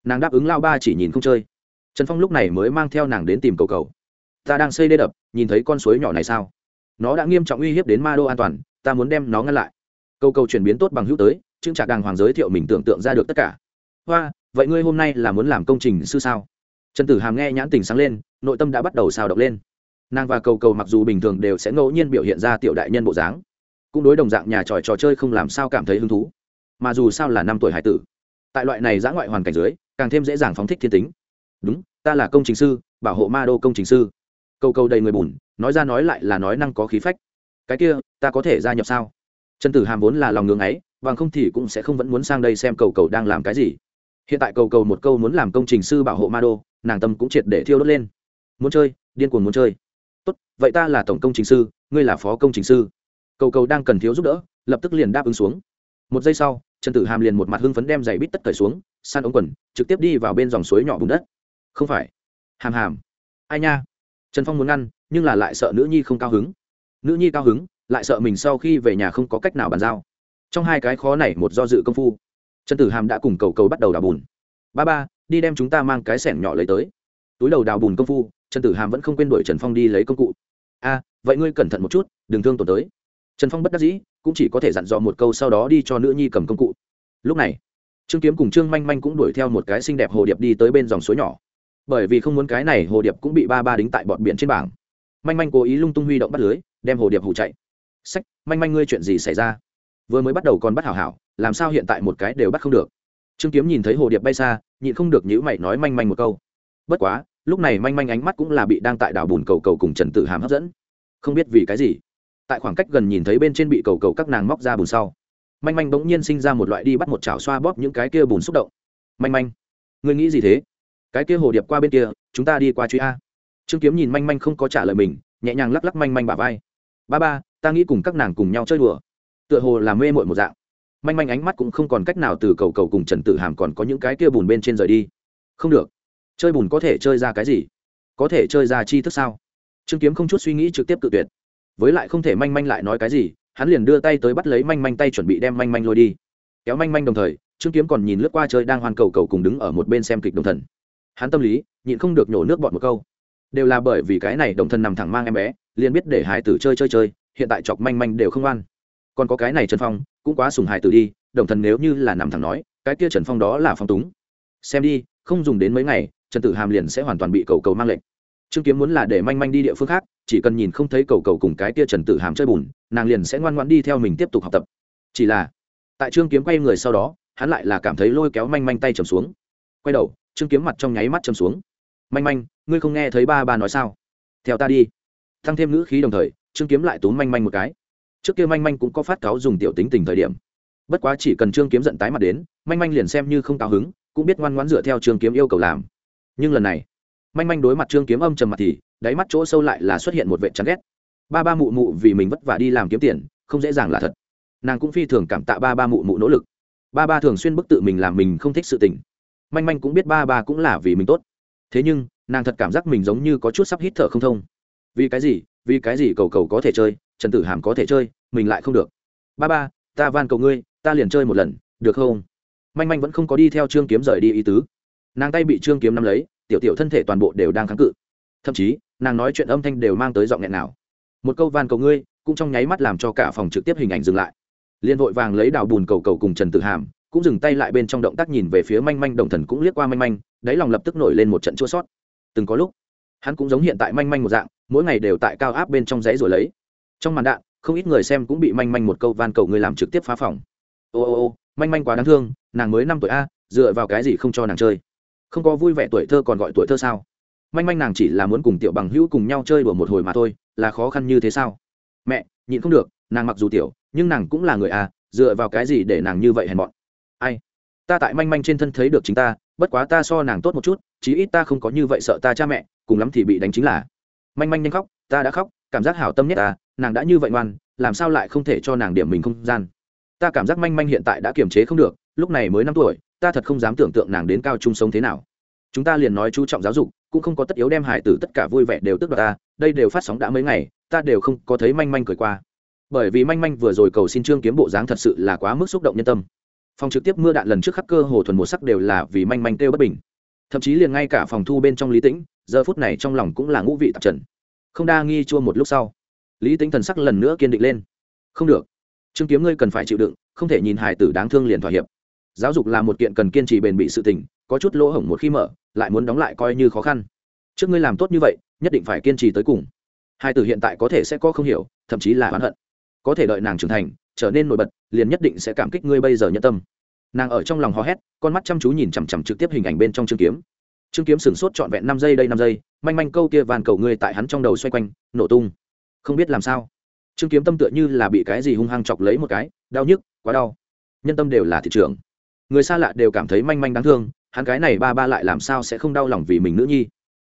Nàng đáp ứng lao ba chỉ nhìn không chơi. Trần phong lúc này mới mang theo nàng đến tìm cầu cầu. Ta đang xây đê đập, nhìn thấy con suối nhỏ này sao? Nó đã nghiêm trọng uy hiếp đến ma đô an toàn, ta muốn đem nó ngăn lại. Cầu cầu chuyển biến tốt bằng hữu tới chưng trạc đàng hoàng giới thiệu mình tưởng tượng ra được tất cả. Hoa, vậy ngươi hôm nay là muốn làm công trình sư sao? Trần tử hàm nghe nhãn tình sáng lên, nội tâm đã bắt đầu xào động lên. Nàng và cầu cầu mặc dù bình thường đều sẽ ngẫu nhiên biểu hiện ra tiểu đại nhân bộ dáng cũng đối đồng dạng nhà tròi trò chơi không làm sao cảm thấy hứng thú. Mà dù sao là năm tuổi hải tử, tại loại này giã ngoại hoàn cảnh dưới, càng thêm dễ dàng phóng thích thiên tính. Đúng, ta là công trình sư, bảo hộ ma đô công trình sư. Câu câu đầy người bùn, nói ra nói lại là nói năng có khí phách. Cái kia, ta có thể gia nhập sao? Trần tử hàm vốn là lòng ngưng ấy, bằng không thì cũng sẽ không vẫn muốn sang đây xem cầu cầu đang làm cái gì. Hiện tại cầu cầu một câu muốn làm công trình sư bảo hộ ma đô, nàng tâm cũng triệt để thiêu đốt lên. Muốn chơi, điên cuồng muốn chơi. Tốt, vậy ta là tổng công trình sư, ngươi là phó công trình sư cầu cầu đang cần thiếu giúp đỡ, lập tức liền đáp ứng xuống. Một giây sau, trần tử hàm liền một mặt hưng phấn đem giày bít tất cởi xuống san ống quần, trực tiếp đi vào bên dòng suối nhỏ bùn đất. Không phải. Hàm hàm. Ai nha? Trần phong muốn ngăn, nhưng là lại sợ nữ nhi không cao hứng. Nữ nhi cao hứng, lại sợ mình sau khi về nhà không có cách nào bàn giao. Trong hai cái khó này một do dự công phu, trần tử hàm đã cùng cầu cầu bắt đầu đào bùn. Ba ba, đi đem chúng ta mang cái sẻng nhỏ lấy tới. Túi đầu đào bùn công phu, trần tử hàm vẫn không quên đuổi trần phong đi lấy công cụ. A, vậy ngươi cẩn thận một chút, đừng thương tổn tới trần phong bất đắc dĩ, cũng chỉ có thể dặn dò một câu sau đó đi cho nữ nhi cầm công cụ. Lúc này, trương kiếm cùng trương manh manh cũng đuổi theo một cái xinh đẹp hồ điệp đi tới bên dòng suối nhỏ. Bởi vì không muốn cái này hồ điệp cũng bị ba ba đính tại bọt biển trên bảng. Manh manh cố ý lung tung huy động bắt lưới, đem hồ điệp hụ chạy. Sách, manh manh ngươi chuyện gì xảy ra? Vừa mới bắt đầu còn bắt hảo hảo, làm sao hiện tại một cái đều bắt không được? Trương kiếm nhìn thấy hồ điệp bay xa, nhịn không được nhữ mày nói manh manh một câu. Bất quá, lúc này manh manh ánh mắt cũng là bị đang tại đảo bùn cầu cầu cùng trần tử hàm hấp dẫn. Không biết vì cái gì tại khoảng cách gần nhìn thấy bên trên bị cầu cầu các nàng móc ra bùn sau. Manh manh bỗng nhiên sinh ra một loại đi bắt một chảo xoa bóp những cái kia bùn xúc động. Manh manh người nghĩ gì thế? Cái kia hồ điệp qua bên kia, chúng ta đi qua truy a. Trương kiếm nhìn manh manh không có trả lời mình, nhẹ nhàng lắc lắc manh manh bà vai. Ba ba, ta nghĩ cùng các nàng cùng nhau chơi đùa. Tựa hồ là mê mội một dạng. Manh manh ánh mắt cũng không còn cách nào từ cầu cầu cùng trần tử hàm còn có những cái kia bùn bên trên rời đi. Không được. Chơi bùn có thể chơi ra cái gì? Có thể chơi ra chi thức sao? Trương kiếm không chút suy nghĩ trực tiếp tự tuyệt với lại không thể manh manh lại nói cái gì, hắn liền đưa tay tới bắt lấy manh manh tay chuẩn bị đem manh manh lôi đi. Kéo manh manh đồng thời, trương kiếm còn nhìn lướt qua chơi đang hoàn cầu cầu cùng đứng ở một bên xem kịch đồng thần. Hắn tâm lý, nhịn không được nhổ nước bọn một câu. Đều là bởi vì cái này đồng thần nằm thẳng mang em bé, liền biết để hải tử chơi chơi chơi, hiện tại chọc manh manh đều không ăn còn có cái này trần phong, cũng quá sùng hải tử đi, đồng thần nếu như là nằm thẳng nói, cái kia trần phong đó là phong túng. Xem đi, không dùng đến mấy ngày, trần tử hàm liền sẽ hoàn toàn bị cầu cầu mang lệnh trương kiếm muốn là để manh manh đi địa phương khác, chỉ cần nhìn không thấy cầu cầu cùng cái tia trần tử hàm chơi bùn, nàng liền sẽ ngoan ngoãn đi theo mình tiếp tục học tập. Chỉ là, tại trương kiếm quay người sau đó, hắn lại là cảm thấy lôi kéo manh manh tay trầm xuống. Quay đầu, trương kiếm mặt trong nháy mắt trầm xuống. Manh manh, ngươi không nghe thấy ba ba nói sao? Theo ta đi. Tăng thêm ngữ khí đồng thời, trương kiếm lại túm manh manh một cái. Trước kia manh manh cũng có phát cáo dùng tiểu tính tình thời điểm. Bất quá chỉ cần trương kiếm giận tái mặt đến, manh manh liền xem như không cao hứng, cũng biết ngoan ngoãn dựa theo trương kiếm yêu cầu làm. Nhưng lần này manh manh đối mặt trương kiếm âm trầm mặt thì, đáy mắt chỗ sâu lại là xuất hiện một vệ chán ghét. Ba ba mụ mụ vì mình vất vả đi làm kiếm tiền, không dễ dàng là thật. Nàng cũng phi thường cảm tạ ba ba mụ mụ nỗ lực. Ba ba thường xuyên bức tự mình làm mình không thích sự tình. Manh manh cũng biết ba ba cũng là vì mình tốt. Thế nhưng, nàng thật cảm giác mình giống như có chút sắp hít thở không thông. Vì cái gì? Vì cái gì cầu cầu có thể chơi, trần tử hàm có thể chơi, mình lại không được. Ba ba, ta van cầu ngươi, ta liền chơi một lần, được không? Manh manh vẫn không có đi theo trương kiếm rời đi ý tứ. Nàng tay bị trương kiếm nắm lấy tiểu tiểu thân thể toàn bộ đều đang kháng cự. Thậm chí, nàng nói chuyện âm thanh đều mang tới giọng nghẹn nào. Một câu van cầu ngươi, cũng trong nháy mắt làm cho cả phòng trực tiếp hình ảnh dừng lại. Liên vội vàng lấy đào bùn cầu cầu cùng trần tử hàm, cũng dừng tay lại bên trong động tác nhìn về phía manh manh đồng thần cũng liếc qua manh manh, đáy lòng lập tức nổi lên một trận chua sót từng có lúc, hắn cũng giống hiện tại manh manh một dạng, mỗi ngày đều tại cao áp bên trong giấy rồi lấy. Trong màn đạn, không ít người xem cũng bị manh manh một câu van cầu người làm trực tiếp phá phòng. Ô ô ô, manh manh quá đáng thương, nàng mới năm tuổi a, dựa vào cái gì không cho nàng chơi? Không có vui vẻ tuổi thơ còn gọi tuổi thơ sao? Manh manh nàng chỉ là muốn cùng tiểu bằng hữu cùng nhau chơi đùa một hồi mà thôi, là khó khăn như thế sao? Mẹ, nhịn không được, nàng mặc dù tiểu, nhưng nàng cũng là người a dựa vào cái gì để nàng như vậy hèn bọn ai? Ta tại manh manh trên thân thấy được chính ta, bất quá ta so nàng tốt một chút, chí ít ta không có như vậy sợ ta cha mẹ, cùng lắm thì bị đánh chính là. Manh manh nhanh khóc, ta đã khóc, cảm giác hảo tâm nhất ta nàng đã như vậy ngoan, làm sao lại không thể cho nàng điểm mình không gian? Ta cảm giác manh manh hiện tại đã kiềm chế không được, lúc này mới năm tuổi ta thật không dám tưởng tượng nàng đến cao trung sống thế nào. Chúng ta liền nói chú trọng giáo dục, cũng không có tất yếu đem hải tử tất cả vui vẻ đều tức đoạt ta, đây đều phát sóng đã mấy ngày, ta đều không có thấy manh manh cười qua. Bởi vì manh manh vừa rồi cầu xin trương kiếm bộ dáng thật sự là quá mức xúc động nhân tâm. Phòng trực tiếp mưa đạn lần trước khắp cơ hồ thuần một sắc đều là vì manh manh kêu bất bình. Thậm chí liền ngay cả phòng thu bên trong lý tĩnh, giờ phút này trong lòng cũng là ngũ vị tạp trần. Không đa nghi chua một lúc sau, lý tĩnh thần sắc lần nữa kiên định lên. Không được. Trương kiếm ngươi cần phải chịu đựng, không thể nhìn hài tử đáng thương liền thỏa hiệp giáo dục là một kiện cần kiên trì bền bỉ sự tình, có chút lỗ hổng một khi mở, lại muốn đóng lại coi như khó khăn. Trước ngươi làm tốt như vậy, nhất định phải kiên trì tới cùng. Hai từ hiện tại có thể sẽ có không hiểu, thậm chí là oán hận. Có thể đợi nàng trưởng thành, trở nên nổi bật, liền nhất định sẽ cảm kích ngươi bây giờ nhân tâm. Nàng ở trong lòng hò hét, con mắt chăm chú nhìn chằm chằm trực tiếp hình ảnh bên trong chương kiếm. Chương kiếm sửng sốt trọn vẹn năm giây đây năm giây, manh manh câu kia vàn cầu ngươi tại hắn trong đầu xoay quanh, nổ tung. Không biết làm sao. Chương kiếm tâm tựa như là bị cái gì hung hăng chọc lấy một cái, đau nhức, quá đau. Nhân tâm đều là thị trường người xa lạ đều cảm thấy manh manh đáng thương, hắn cái này ba ba lại làm sao sẽ không đau lòng vì mình nữ nhi?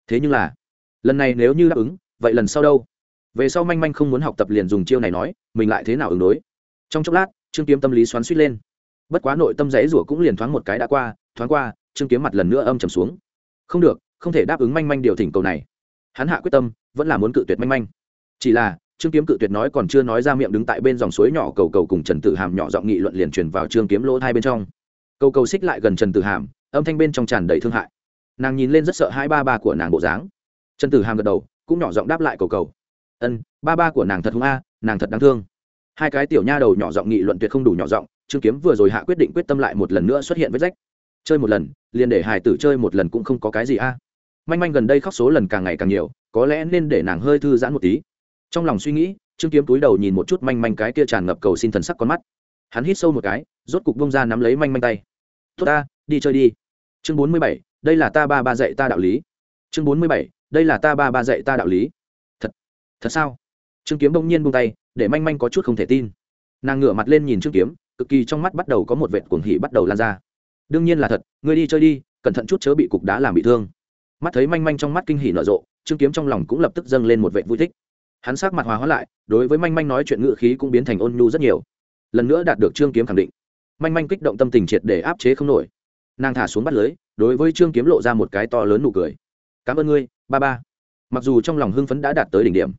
Thế nhưng là, lần này nếu như đáp ứng, vậy lần sau đâu? Về sau manh manh không muốn học tập liền dùng chiêu này nói, mình lại thế nào ứng đối? Trong chốc lát, trương kiếm tâm lý xoắn suýt lên. Bất quá nội tâm rẽ rủa cũng liền thoáng một cái đã qua, thoáng qua, trương kiếm mặt lần nữa âm trầm xuống. Không được, không thể đáp ứng manh manh điều thỉnh cầu này. Hắn hạ quyết tâm, vẫn là muốn cự tuyệt manh manh. Chỉ là, trương kiếm cự tuyệt nói còn chưa nói ra miệng đứng tại bên dòng suối nhỏ cầu cầu cùng trần tự hàm nhỏ giọng nghị luận liền truyền vào trương kiếm lỗ hai bên trong cầu cầu xích lại gần trần tử hàm, âm thanh bên trong tràn đầy thương hại. Nàng nhìn lên rất sợ hai ba ba của nàng bộ dáng. Trần tử hàm gật đầu, cũng nhỏ giọng đáp lại cầu cầu. Ân, ba ba của nàng thật hung a, nàng thật đáng thương. Hai cái tiểu nha đầu nhỏ giọng nghị luận tuyệt không đủ nhỏ giọng, trương kiếm vừa rồi hạ quyết định quyết tâm lại một lần nữa xuất hiện với rách. Chơi một lần, liền để hải tử chơi một lần cũng không có cái gì a. Manh manh gần đây khóc số lần càng ngày càng nhiều, có lẽ nên để nàng hơi thư giãn một tí. Trong lòng suy nghĩ, trương kiếm túi đầu nhìn một chút manh manh cái kia tràn ngập cầu xin thần sắc con mắt. Hắn hít sâu một cái, rốt cục bông ra nắm lấy manh manh tay tốt ta, đi chơi đi. Chương bốn mươi bảy, đây là ta ba ba dạy ta đạo lý. Chương bốn mươi bảy, đây là ta ba ba dạy ta đạo lý. Thật thật sao? Trương kiếm bỗng nhiên buông tay, để manh manh có chút không thể tin. Nàng ngửa mặt lên nhìn trương kiếm, cực kỳ trong mắt bắt đầu có một vệt cuồng hỉ bắt đầu lan ra. Đương nhiên là thật, ngươi đi chơi đi, cẩn thận chút chớ bị cục đá làm bị thương. Mắt thấy manh manh trong mắt kinh hỉ nở rộ, trương kiếm trong lòng cũng lập tức dâng lên một vệt vui thích. Hắn sắc mặt hòa hóa lại, đối với manh manh nói chuyện ngự khí cũng biến thành ôn nhu rất nhiều. Lần nữa đạt được trương kiếm khẳng định manh manh kích động tâm tình triệt để áp chế không nổi. Nàng thả xuống bắt lưới, đối với trương kiếm lộ ra một cái to lớn nụ cười. Cảm ơn ngươi, ba ba. Mặc dù trong lòng hưng phấn đã đạt tới đỉnh điểm,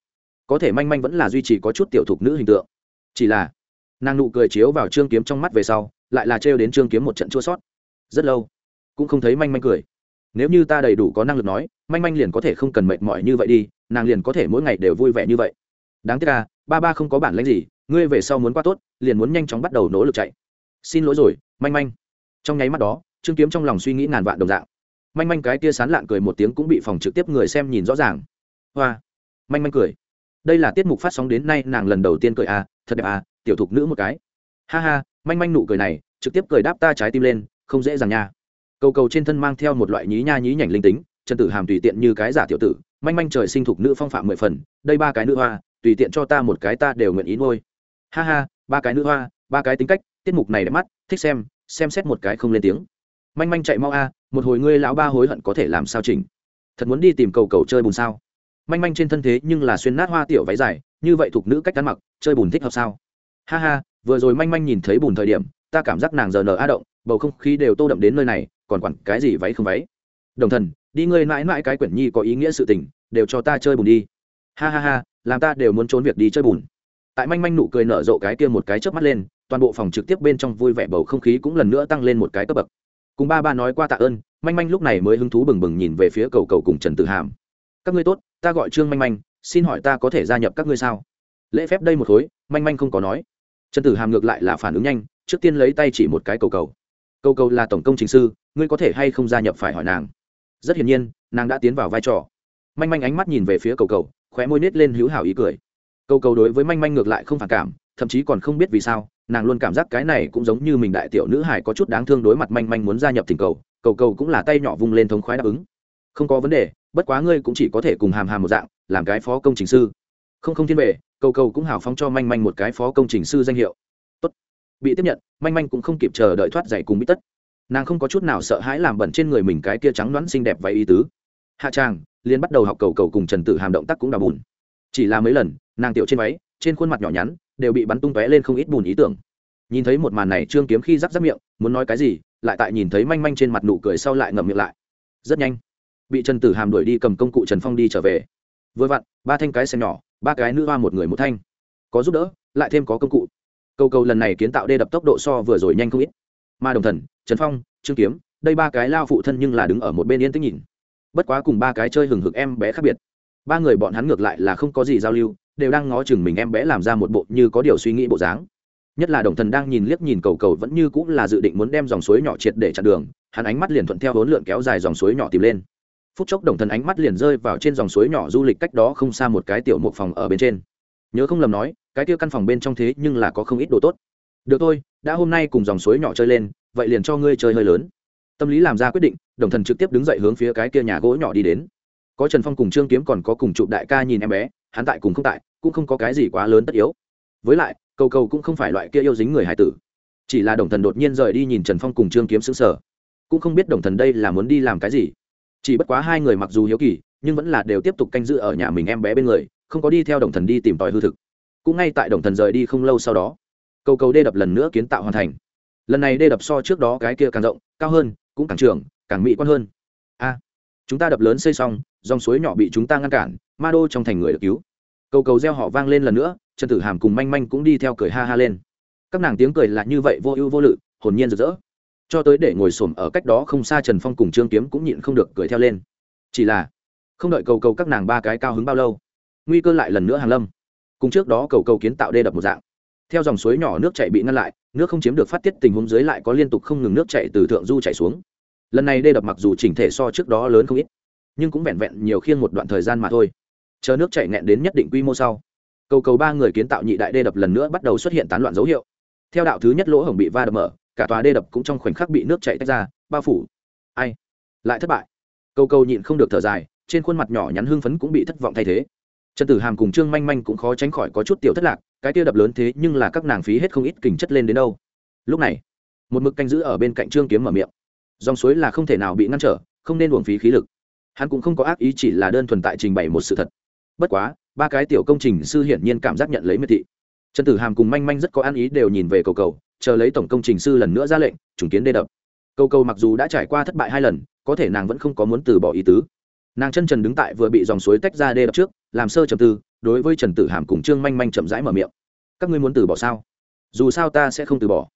có thể manh manh vẫn là duy trì có chút tiểu thục nữ hình tượng. Chỉ là, nàng nụ cười chiếu vào trương kiếm trong mắt về sau, lại là trêu đến trương kiếm một trận chua sót. Rất lâu, cũng không thấy manh manh cười. Nếu như ta đầy đủ có năng lực nói, manh manh liền có thể không cần mệt mỏi như vậy đi, nàng liền có thể mỗi ngày đều vui vẻ như vậy. Đáng tiếc là ba ba không có bản lãnh gì, ngươi về sau muốn qua tốt, liền muốn nhanh chóng bắt đầu nỗ lực chạy xin lỗi rồi, manh manh. Trong nháy mắt đó, trương kiếm trong lòng suy nghĩ ngàn vạn đồng dạng. Manh manh cái tia sán lạn cười một tiếng cũng bị phòng trực tiếp người xem nhìn rõ ràng. Hoa. Manh manh cười. Đây là tiết mục phát sóng đến nay nàng lần đầu tiên cười à thật đẹp à tiểu thục nữ một cái. Ha ha, manh manh nụ cười này, trực tiếp cười đáp ta trái tim lên, không dễ dàng nha. Cầu cầu trên thân mang theo một loại nhí nha nhí nhảnh linh tính trần tử hàm tùy tiện như cái giả tiểu tử, manh manh trời sinh thục nữ phong phạm mười phần, đây ba cái nữ hoa, tùy tiện cho ta một cái ta đều nguyện ý nuôi. Ha ha, ba cái nữ hoa ba cái tính cách, tiết mục này đẹp mắt, thích xem xem xét một cái không lên tiếng. Manh manh chạy mau a, một hồi ngươi lão ba hối hận có thể làm sao chỉnh? Thật muốn đi tìm cầu cầu chơi bùn sao? Manh manh trên thân thế nhưng là xuyên nát hoa tiểu váy dài, như vậy thuộc nữ cách ăn mặc, chơi bùn thích hợp sao? Ha ha, vừa rồi manh manh nhìn thấy bùn thời điểm, ta cảm giác nàng giờ nở a động, bầu không khí đều tô đậm đến nơi này, còn quản cái gì váy không váy? Đồng thần, đi ngươi mãi mãi cái quyển nhi có ý nghĩa sự tình, đều cho ta chơi bùn đi. Ha ha ha, làm ta đều muốn trốn việc đi chơi bùn. Tại manh manh nụ cười nở rộ cái kia một cái chớp mắt lên toàn bộ phòng trực tiếp bên trong vui vẻ bầu không khí cũng lần nữa tăng lên một cái cấp bậc. Cùng ba ba nói qua tạ ơn, manh manh lúc này mới hứng thú bừng bừng nhìn về phía cầu cầu cùng trần tử hàm. Các ngươi tốt, ta gọi trương manh manh, xin hỏi ta có thể gia nhập các ngươi sao? Lễ phép đây một khối, manh manh không có nói. Trần tử hàm ngược lại là phản ứng nhanh, trước tiên lấy tay chỉ một cái cầu cầu. Cầu cầu là tổng công chính sư, ngươi có thể hay không gia nhập phải hỏi nàng. Rất hiển nhiên, nàng đã tiến vào vai trò. Manh manh ánh mắt nhìn về phía cầu cầu, khóe môi nết lên hữu hảo ý cười. Cầu cầu đối với manh manh ngược lại không phản cảm, thậm chí còn không biết vì sao nàng luôn cảm giác cái này cũng giống như mình đại tiểu nữ hải có chút đáng thương đối mặt manh manh muốn gia nhập thỉnh cầu cầu cầu cũng là tay nhỏ vung lên thống khoái đáp ứng. Không có vấn đề, bất quá ngươi cũng chỉ có thể cùng hàm hàm một dạng, làm cái phó công trình sư. Không không thiên về, cầu cầu cũng hào phóng cho manh manh một cái phó công trình sư danh hiệu. Tốt. bị tiếp nhận, manh manh cũng không kịp chờ đợi thoát dậy cùng bít tất. Nàng không có chút nào sợ hãi làm bẩn trên người mình cái kia trắng đoán xinh đẹp váy y tứ. Hạ trang liên bắt đầu học cầu cầu cùng trần tử hàm động tác cũng đào bùn chỉ là mấy lần, nàng tiểu trên váy, trên khuôn mặt nhỏ nhắn đều bị bắn tung tóe lên không ít bùn ý tưởng. Nhìn thấy một màn này, trương kiếm khi rắc rắc miệng, muốn nói cái gì, lại tại nhìn thấy manh manh trên mặt nụ cười sau lại ngậm miệng lại. Rất nhanh, bị trần tử hàm đuổi đi cầm công cụ trần phong đi trở về. Vừa vặn, ba thanh cái xem nhỏ, ba cái nữ hoa một người một thanh. Có giúp đỡ, lại thêm có công cụ. Câu câu lần này kiến tạo đê đập tốc độ so vừa rồi nhanh không ít. Ma đồng thần, trần phong, trương kiếm, đây ba cái lao phụ thân nhưng là đứng ở một bên yên tĩnh nhìn. Bất quá cùng ba cái chơi hừng hực em bé khác biệt. Ba người bọn hắn ngược lại là không có gì giao lưu đều đang ngó chừng mình em bé làm ra một bộ như có điều suy nghĩ bộ dáng. Nhất là đồng thần đang nhìn liếc nhìn cầu cầu vẫn như cũng là dự định muốn đem dòng suối nhỏ triệt để chặn đường, hắn ánh mắt liền thuận theo hỗn lượn kéo dài dòng suối nhỏ tìm lên. Phút chốc đồng thần ánh mắt liền rơi vào trên dòng suối nhỏ du lịch cách đó không xa một cái tiểu một phòng ở bên trên. Nhớ không lầm nói, cái kia căn phòng bên trong thế nhưng là có không ít đồ tốt. Được thôi, đã hôm nay cùng dòng suối nhỏ chơi lên, vậy liền cho ngươi chơi hơi lớn. Tâm lý làm ra quyết định, đồng thần trực tiếp đứng dậy hướng phía cái kia nhà gỗ nhỏ đi đến. Có trần phong cùng trương kiếm còn có cùng chụp đại ca nhìn em bé hắn tại cùng không tại, cũng không có cái gì quá lớn tất yếu. Với lại, cầu cầu cũng không phải loại kia yêu dính người hải tử. Chỉ là đồng thần đột nhiên rời đi nhìn trần phong cùng trương kiếm xứng sở cũng không biết đồng thần đây là muốn đi làm cái gì. Chỉ bất quá hai người mặc dù hiếu kỳ, nhưng vẫn là đều tiếp tục canh giữ ở nhà mình em bé bên người, không có đi theo đồng thần đi tìm tòi hư thực. Cũng ngay tại đồng thần rời đi không lâu sau đó, cầu cầu đê đập lần nữa kiến tạo hoàn thành. Lần này đê đập so trước đó cái kia càng rộng, cao hơn, cũng càng trường càng mỹ quan hơn. A, chúng ta đập lớn xây xong dòng suối nhỏ bị chúng ta ngăn cản, ma đô trong thành người được cứu. Cầu cầu reo họ vang lên lần nữa, trần tử hàm cùng manh manh cũng đi theo cười ha ha lên. Các nàng tiếng cười là như vậy, vô ưu vô lự, hồn nhiên rực rỡ. Cho tới để ngồi xổm ở cách đó không xa trần phong cùng trương kiếm cũng nhịn không được cười theo lên. Chỉ là, không đợi cầu cầu các nàng ba cái cao hứng bao lâu, nguy cơ lại lần nữa hàng lâm. Cùng trước đó cầu cầu kiến tạo đê đập một dạng. Theo dòng suối nhỏ nước chạy bị ngăn lại, nước không chiếm được phát tiết tình huống dưới lại có liên tục không ngừng nước chạy từ thượng du chạy xuống. Lần này đê đập mặc dù chỉnh thể so trước đó lớn không ít nhưng cũng vẹn vẹn nhiều khiên một đoạn thời gian mà thôi. Chờ nước chảy nghẹn đến nhất định quy mô sau, cầu cầu ba người kiến tạo nhị đại đê đập lần nữa bắt đầu xuất hiện tán loạn dấu hiệu. Theo đạo thứ nhất lỗ hổng bị va đập mở, cả tòa đê đập cũng trong khoảnh khắc bị nước chảy tách ra, bao phủ. Ai? Lại thất bại. Cầu cầu nhịn không được thở dài, trên khuôn mặt nhỏ nhắn hưng phấn cũng bị thất vọng thay thế. Trần tử hàm cùng trương manh manh cũng khó tránh khỏi có chút tiểu thất lạc, cái tia đập lớn thế nhưng là các nàng phí hết không ít kình chất lên đến đâu. Lúc này, một mực canh giữ ở bên cạnh trương kiếm mở miệng. Dòng suối là không thể nào bị ngăn trở, không nên uổng phí khí lực hắn cũng không có ác ý chỉ là đơn thuần tại trình bày một sự thật. Bất quá, ba cái tiểu công trình sư hiển nhiên cảm giác nhận lấy miệt thị. Trần tử hàm cùng manh manh rất có ăn ý đều nhìn về cầu cầu, chờ lấy tổng công trình sư lần nữa ra lệnh, trùng kiến đê đập. Cầu cầu mặc dù đã trải qua thất bại hai lần, có thể nàng vẫn không có muốn từ bỏ ý tứ. Nàng chân trần đứng tại vừa bị dòng suối tách ra đê đập trước, làm sơ trầm tư, đối với trần tử hàm cùng trương manh manh chậm rãi mở miệng. Các ngươi muốn từ bỏ sao? Dù sao ta sẽ không từ bỏ.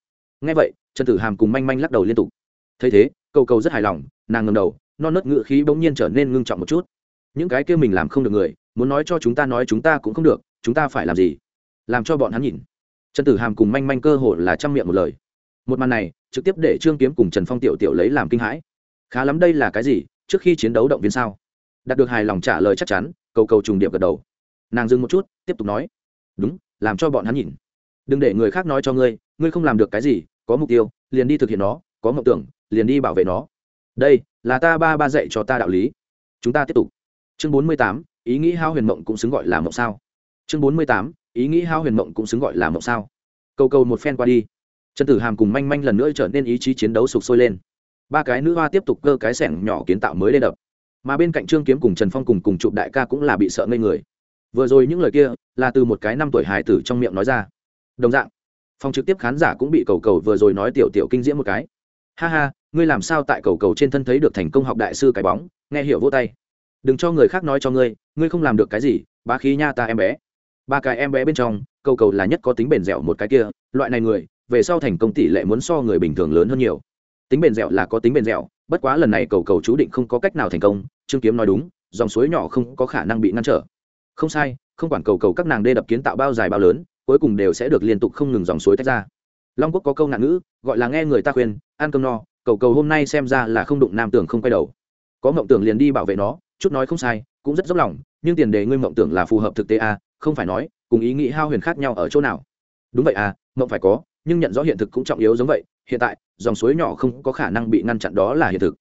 Ngay vậy, trần tử hàm cùng manh manh lắc đầu liên tục. Thấy thế, cầu cầu rất hài lòng, nàng ngầm đầu non nớt ngự khí bỗng nhiên trở nên ngưng trọng một chút. Những cái kia mình làm không được người, muốn nói cho chúng ta nói chúng ta cũng không được, chúng ta phải làm gì? Làm cho bọn hắn nhìn. Trần tử hàm cùng manh manh cơ hội là trăm miệng một lời. Một màn này, trực tiếp để trương kiếm cùng trần phong tiểu tiểu lấy làm kinh hãi. Khá lắm đây là cái gì? Trước khi chiến đấu động viên sao? Đạt được hài lòng trả lời chắc chắn, cầu cầu trùng điệp gật đầu. Nàng dừng một chút, tiếp tục nói. Đúng, làm cho bọn hắn nhìn. Đừng để người khác nói cho ngươi ngươi không làm được cái gì, có mục tiêu, liền đi thực hiện nó, có mộng tưởng, liền đi bảo vệ nó đây, là ta ba ba dạy cho ta đạo lý. Chúng ta tiếp tục. Chương bốn mươi tám, ý nghĩ hao huyền mộng cũng xứng gọi là mộng sao. Chương bốn mươi tám, ý nghĩ hao huyền mộng cũng xứng gọi là mộng sao. Câu câu một phen qua đi. Trần tử hàm cùng manh manh lần nữa trở nên ý chí chiến đấu sục sôi lên. Ba cái nữ hoa tiếp tục cơ cái sẻng nhỏ kiến tạo mới lên đập. Mà bên cạnh trương kiếm cùng trần phong cùng cùng chụp đại ca cũng là bị sợ ngây người. Vừa rồi những lời kia là từ một cái năm tuổi hài tử trong miệng nói ra. Đồng dạng, phòng trực tiếp khán giả cũng bị cầu cầu vừa rồi nói tiểu tiểu kinh diễm một cái ha ha, ngươi làm sao tại cầu cầu trên thân thấy được thành công học đại sư cái bóng, nghe hiểu vô tay. Đừng cho người khác nói cho ngươi ngươi không làm được cái gì, bá khí nha ta em bé. Ba cái em bé bên trong, cầu cầu là nhất có tính bền dẻo một cái kia, loại này người, về sau thành công tỷ lệ muốn so người bình thường lớn hơn nhiều. Tính bền dẻo là có tính bền dẻo, bất quá lần này cầu cầu chú định không có cách nào thành công, trương kiếm nói đúng, dòng suối nhỏ không có khả năng bị ngăn trở. Không sai, không quản cầu cầu các nàng đê đập kiến tạo bao dài bao lớn, cuối cùng đều sẽ được liên tục không ngừng dòng suối tách ra long quốc có câu nạn ngữ gọi là nghe người ta khuyên ăn cơm no cầu cầu hôm nay xem ra là không đụng nam tưởng không quay đầu. Có mộng tưởng liền đi bảo vệ nó chút nói không sai cũng rất dốc lòng nhưng tiền đề ngươi mộng tưởng là phù hợp thực tế à, không phải nói cùng ý nghĩ hao huyền khác nhau ở chỗ nào. Đúng vậy à mộng phải có nhưng nhận rõ hiện thực cũng trọng yếu giống vậy hiện tại dòng suối nhỏ không có khả năng bị ngăn chặn đó là hiện thực.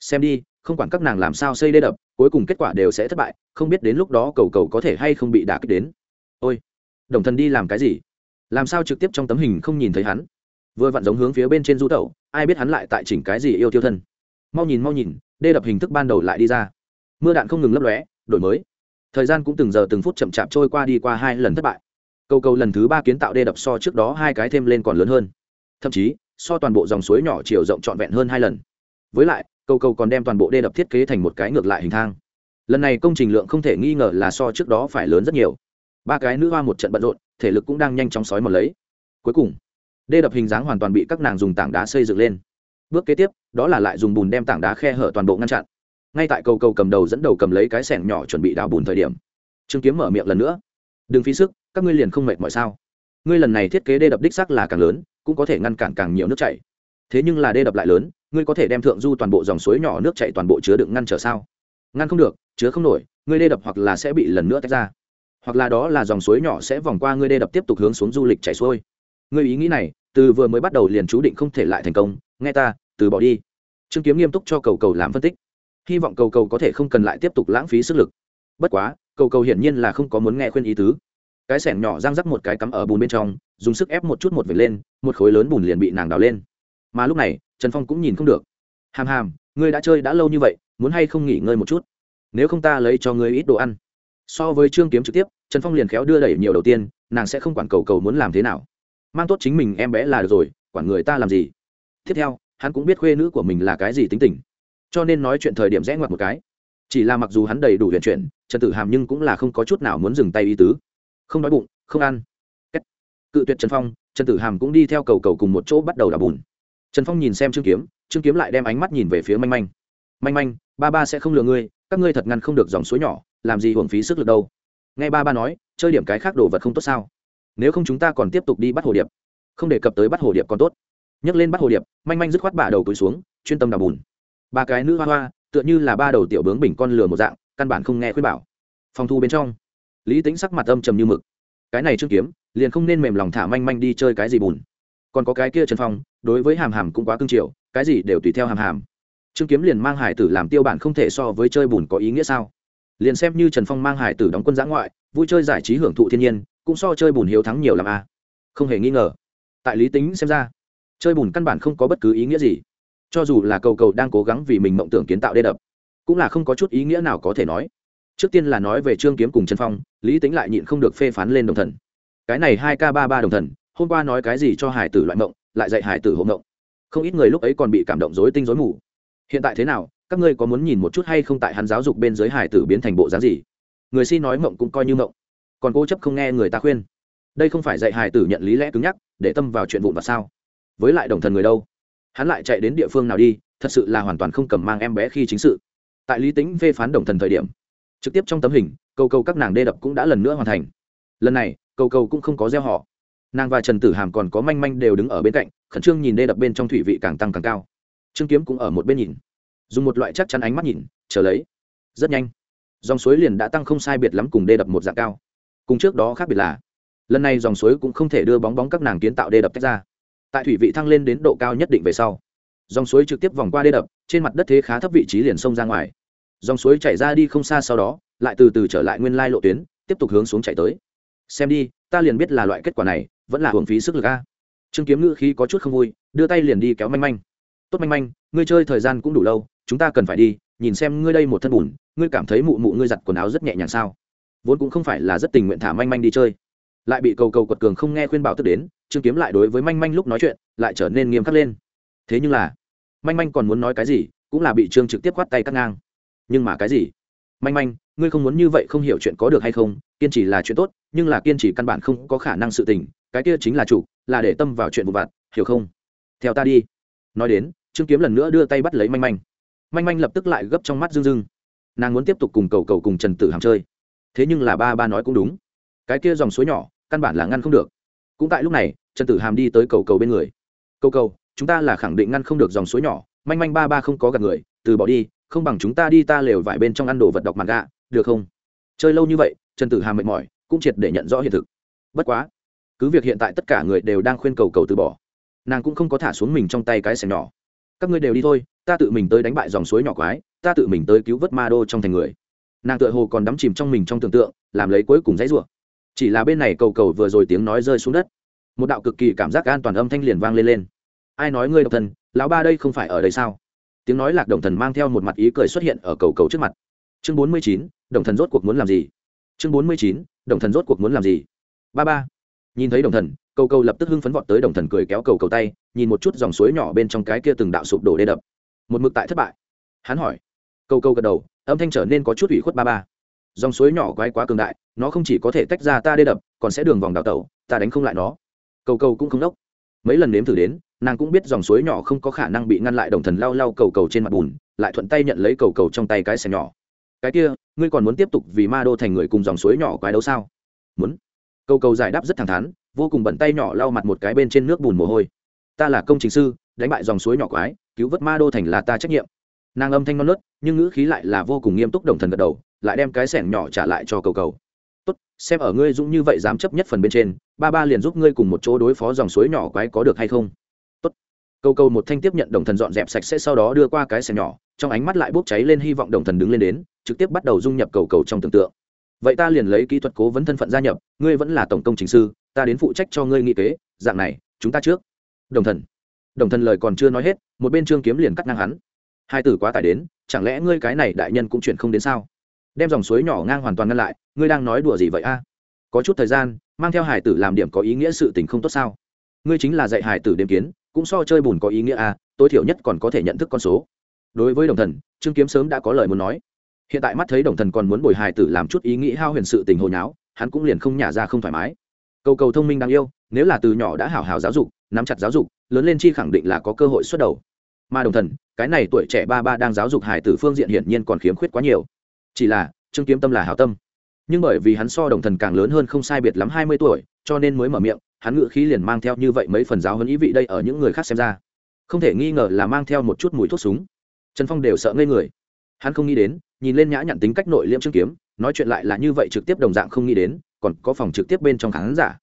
Xem đi không quản các nàng làm sao xây đê đập cuối cùng kết quả đều sẽ thất bại không biết đến lúc đó cầu cầu có thể hay không bị đả kích đến. Ôi đồng thần đi làm cái gì? Làm sao trực tiếp trong tấm hình không nhìn thấy hắn? Vừa vặn giống hướng phía bên trên du tẩu, ai biết hắn lại tại chỉnh cái gì yêu tiêu thân. Mau nhìn mau nhìn, đê đập hình thức ban đầu lại đi ra. Mưa đạn không ngừng lấp lóe, đổi mới. Thời gian cũng từng giờ từng phút chậm chạp trôi qua đi qua hai lần thất bại. Cầu cầu lần thứ ba kiến tạo đê đập so trước đó hai cái thêm lên còn lớn hơn. Thậm chí, so toàn bộ dòng suối nhỏ chiều rộng trọn vẹn hơn hai lần. Với lại, cầu cầu còn đem toàn bộ đê đập thiết kế thành một cái ngược lại hình thang. Lần này công trình lượng không thể nghi ngờ là so trước đó phải lớn rất nhiều ba cái nữ hoa một trận bận rộn, thể lực cũng đang nhanh chóng sói mòn lấy. Cuối cùng, đê đập hình dáng hoàn toàn bị các nàng dùng tảng đá xây dựng lên. Bước kế tiếp, đó là lại dùng bùn đem tảng đá khe hở toàn bộ ngăn chặn. Ngay tại cầu cầu cầm đầu dẫn đầu cầm lấy cái sẻng nhỏ chuẩn bị đào bùn thời điểm, trương kiếm mở miệng lần nữa. Đừng phí sức, các ngươi liền không mệt mọi sao? Ngươi lần này thiết kế đê đập đích sắc là càng lớn, cũng có thể ngăn cản càng nhiều nước chảy. Thế nhưng là đê đập lại lớn, ngươi có thể đem thượng du toàn bộ dòng suối nhỏ nước chảy toàn bộ chứa đựng ngăn trở sao? Ngăn không được, chứa không nổi, ngươi đê đập hoặc là sẽ bị lần nữa tách ra hoặc là đó là dòng suối nhỏ sẽ vòng qua ngươi đê đập tiếp tục hướng xuống du lịch chảy xuôi. Ngươi ý nghĩ này, từ vừa mới bắt đầu liền chú định không thể lại thành công. Nghe ta, từ bỏ đi. Trương kiếm nghiêm túc cho cầu cầu làm phân tích. Hy vọng cầu cầu có thể không cần lại tiếp tục lãng phí sức lực. Bất quá, cầu cầu hiển nhiên là không có muốn nghe khuyên ý tứ. Cái sẻng nhỏ răng rắc một cái cắm ở bùn bên trong, dùng sức ép một chút một vệt lên, một khối lớn bùn liền bị nàng đào lên. Mà lúc này, trần phong cũng nhìn không được. Hàm hàm, ngươi đã chơi đã lâu như vậy, muốn hay không nghỉ ngơi một chút? Nếu không ta lấy cho ngươi ít đồ ăn so với trương kiếm trực tiếp, trần phong liền khéo đưa đẩy nhiều đầu tiên, nàng sẽ không quản cầu cầu muốn làm thế nào. Mang tốt chính mình em bé là được rồi, quản người ta làm gì. Tiếp theo, hắn cũng biết khuê nữ của mình là cái gì tính tình. Cho nên nói chuyện thời điểm rẽ ngoặt một cái. Chỉ là mặc dù hắn đầy đủ huyền chuyện trần tử hàm nhưng cũng là không có chút nào muốn dừng tay ý tứ. Không đói bụng, không ăn. Cự tuyệt trần phong, trần tử hàm cũng đi theo cầu cầu cùng một chỗ bắt đầu đào bùn. Trần phong nhìn xem trương kiếm trương kiếm lại đem ánh mắt nhìn về phía manh manh. Manh manh, ba ba sẽ không lừa ngươi, các ngươi thật ngăn không được dòng suối nhỏ làm gì hưởng phí sức lực đâu? Nghe ba ba nói, chơi điểm cái khác đồ vật không tốt sao? Nếu không chúng ta còn tiếp tục đi bắt hồ điệp. Không đề cập tới bắt hồ điệp còn tốt. Nhấc lên bắt hồ điệp, manh manh dứt khoát bả đầu túi xuống, chuyên tâm đào bùn. Ba cái nữ hoa hoa, tựa như là ba đầu tiểu bướng bình con lừa một dạng, căn bản không nghe khuyên bảo. Phòng thu bên trong, lý tính sắc mặt âm trầm như mực. Cái này trương kiếm, liền không nên mềm lòng thả manh manh đi chơi cái gì bùn. Còn có cái kia trần phong, đối với hàm hàm cũng quá cương triều cái gì đều tùy theo hàm hàm. Trương kiếm liền mang hải tử làm tiêu bản không thể so với chơi bùn có ý nghĩa sao? Liền xem như trần phong mang hải tử đóng quân giã ngoại, vui chơi giải trí hưởng thụ thiên nhiên, cũng so chơi bùn hiếu thắng nhiều làm a. À. không hề nghi ngờ. Tại lý tính xem ra, chơi bùn căn bản không có bất cứ ý nghĩa gì. Cho dù là cầu cầu đang cố gắng vì mình mộng tưởng kiến tạo đê đập, cũng là không có chút ý nghĩa nào có thể nói. Trước tiên là nói về trương kiếm cùng trần phong, lý tính lại nhịn không được phê phán lên đồng thần. Cái này hai k ba ba đồng thần, hôm qua nói cái gì cho hải tử loại mộng, lại dạy hải tử hộ mộng. Không ít người lúc ấy còn bị cảm động dối tinh dối mù. Hiện tại thế nào các ngươi có muốn nhìn một chút hay không tại hắn giáo dục bên dưới hải tử biến thành bộ dáng gì? Người si nói mộng cũng coi như mộng. Còn cố chấp không nghe người ta khuyên. Đây không phải dạy hải tử nhận lý lẽ cứng nhắc, để tâm vào chuyện vụn và sao? Với lại đồng thần người đâu? Hắn lại chạy đến địa phương nào đi, thật sự là hoàn toàn không cầm mang em bé khi chính sự. Tại lý tính phê phán đồng thần thời điểm, trực tiếp trong tấm hình câu câu các nàng đê đập cũng đã lần nữa hoàn thành. Lần này câu câu cũng không có gieo họ. Nàng và trần tử hàm còn có manh manh đều đứng ở bên cạnh, khẩn trương nhìn đê đập bên trong thủy vị càng tăng càng cao. Trương kiếm cũng ở một bên nhìn dùng một loại chắc chắn ánh mắt nhìn, chờ lấy. Rất nhanh, dòng suối liền đã tăng không sai biệt lắm cùng đê đập một dạng cao. Cùng trước đó khác biệt là, lần này dòng suối cũng không thể đưa bóng bóng các nàng kiến tạo đê đập tách ra. Tại thủy vị thăng lên đến độ cao nhất định về sau, dòng suối trực tiếp vòng qua đê đập, trên mặt đất thế khá thấp vị trí liền sông ra ngoài. Dòng suối chảy ra đi không xa sau đó, lại từ từ trở lại nguyên lai lộ tuyến, tiếp tục hướng xuống chạy tới. Xem đi, ta liền biết là loại kết quả này, vẫn là hưởng phí sức lực a. Trương kiếm ngữ khí có chút không vui, đưa tay liền đi kéo manh manh. Tốt manh manh, ngươi chơi thời gian cũng đủ lâu chúng ta cần phải đi, nhìn xem ngươi đây một thân bùn, ngươi cảm thấy mụ mụ ngươi giặt quần áo rất nhẹ nhàng sao? Vốn cũng không phải là rất tình nguyện thả manh manh đi chơi. Lại bị cầu cầu quật cường không nghe khuyên bảo tức đến, trương kiếm lại đối với manh manh lúc nói chuyện, lại trở nên nghiêm khắc lên. Thế nhưng là, manh manh còn muốn nói cái gì, cũng là bị trương trực tiếp khoát tay cắt ngang. Nhưng mà cái gì? Manh manh, ngươi không muốn như vậy không hiểu chuyện có được hay không, kiên trì là chuyện tốt, nhưng là kiên trì căn bản không có khả năng sự tình, cái kia chính là chủ, là để tâm vào chuyện vụ vặt, hiểu không? Theo ta đi. Nói đến, trương kiếm lần nữa đưa tay bắt lấy manh manh manh manh lập tức lại gấp trong mắt rưng rưng nàng muốn tiếp tục cùng cầu cầu cùng trần tử hàm chơi. Thế nhưng là ba ba nói cũng đúng. Cái kia dòng suối nhỏ, căn bản là ngăn không được. Cũng tại lúc này, trần tử hàm đi tới cầu cầu bên người. Cầu cầu, chúng ta là khẳng định ngăn không được dòng suối nhỏ, manh manh ba ba không có gặp người, từ bỏ đi, không bằng chúng ta đi ta lều vải bên trong ăn đồ vật đọc mặt gạ, được không? Chơi lâu như vậy, trần tử hàm mệt mỏi, cũng triệt để nhận rõ hiện thực. Bất quá, cứ việc hiện tại tất cả người đều đang khuyên cầu cầu từ bỏ, nàng cũng không có thả xuống mình trong tay cái sẻng nhỏ các ngươi đều đi thôi, ta tự mình tới đánh bại dòng suối nhỏ quái, ta tự mình tới cứu vớt ma đô trong thành người. Nàng tựa hồ còn đắm chìm trong mình trong tưởng tượng, làm lấy cuối cùng dãy rủa. Chỉ là bên này cầu cầu vừa rồi tiếng nói rơi xuống đất. Một đạo cực kỳ cảm giác an toàn âm thanh liền vang lên lên. Ai nói ngươi độc thần, lão ba đây không phải ở đây sao? Tiếng nói lạc đồng thần mang theo một mặt ý cười xuất hiện ở cầu cầu trước mặt. Chương bốn mươi chín, đồng thần rốt cuộc muốn làm gì? Chương bốn mươi chín, đồng thần rốt cuộc muốn làm gì? Ba ba. Nhìn thấy đồng thần cầu cầu lập tức hưng phấn vọt tới đồng thần cười kéo cầu cầu tay, nhìn một chút dòng suối nhỏ bên trong cái kia từng đạo sụp đổ đê đập. Một mực tại thất bại. Hắn hỏi. Cầu cầu gật đầu, âm thanh trở nên có chút ủy khuất ba ba. Dòng suối nhỏ quái quá cường đại, nó không chỉ có thể tách ra ta đê đập, còn sẽ đường vòng đào tẩu, ta đánh không lại nó. Cầu cầu cũng không đốc. Mấy lần nếm thử đến, nàng cũng biết dòng suối nhỏ không có khả năng bị ngăn lại đồng thần lao lao cầu cầu trên mặt bùn, lại thuận tay nhận lấy cầu cầu trong tay cái xẻ nhỏ. Cái kia, ngươi còn muốn tiếp tục vì ma đô thành người cùng dòng suối nhỏ quái đấu sao? Muốn. Cầu cầu giải đáp rất thẳng thắn vô cùng bẩn tay nhỏ lau mặt một cái bên trên nước bùn mồ hôi. Ta là công trình sư, đánh bại dòng suối nhỏ quái, cứu vớt ma đô thành là ta trách nhiệm. Nàng âm thanh non nớt, nhưng ngữ khí lại là vô cùng nghiêm túc đồng thần gật đầu, lại đem cái sẻng nhỏ trả lại cho cầu cầu. Tốt, xem ở ngươi dũng như vậy dám chấp nhất phần bên trên, ba ba liền giúp ngươi cùng một chỗ đối phó dòng suối nhỏ quái có được hay không? Tốt. Cầu cầu một thanh tiếp nhận đồng thần dọn dẹp sạch sẽ sau đó đưa qua cái sẻng nhỏ, trong ánh mắt lại bốc cháy lên hy vọng đồng thần đứng lên đến, trực tiếp bắt đầu dung nhập cầu cầu trong tưởng tượng vậy ta liền lấy kỹ thuật cố vấn thân phận gia nhập, ngươi vẫn là tổng công chính sư, ta đến phụ trách cho ngươi nghị kế, dạng này, chúng ta trước. Đồng thần. Đồng thần lời còn chưa nói hết, một bên trương kiếm liền cắt ngang hắn. Hai tử quá tải đến, chẳng lẽ ngươi cái này đại nhân cũng chuyển không đến sao? Đem dòng suối nhỏ ngang hoàn toàn ngăn lại, ngươi đang nói đùa gì vậy a? Có chút thời gian, mang theo hải tử làm điểm có ý nghĩa sự tình không tốt sao? Ngươi chính là dạy hải tử đêm kiến, cũng so chơi bùn có ý nghĩa a, tối thiểu nhất còn có thể nhận thức con số. Đối với đồng thần, trương kiếm sớm đã có lời muốn nói hiện tại mắt thấy đồng thần còn muốn bồi hài tử làm chút ý nghĩ hao huyền sự tình hồi nháo, hắn cũng liền không nhả ra không thoải mái. Cầu cầu thông minh đáng yêu, nếu là từ nhỏ đã hảo hảo giáo dục, nắm chặt giáo dục, lớn lên chi khẳng định là có cơ hội xuất đầu. Mà đồng thần, cái này tuổi trẻ ba ba đang giáo dục hài tử phương diện hiển nhiên còn khiếm khuyết quá nhiều. Chỉ là, trương kiếm tâm là hảo tâm. Nhưng bởi vì hắn so đồng thần càng lớn hơn không sai biệt lắm hai mươi tuổi, cho nên mới mở miệng, hắn ngự khí liền mang theo như vậy mấy phần giáo hơn ý vị đây ở những người khác xem ra. Không thể nghi ngờ là mang theo một chút mùi thuốc súng. Trần phong đều sợ ngây người. Hắn không nghĩ đến nhìn lên nhã nhận tính cách nội liêm trương kiếm, nói chuyện lại là như vậy trực tiếp đồng dạng không nghĩ đến, còn có phòng trực tiếp bên trong khán giả.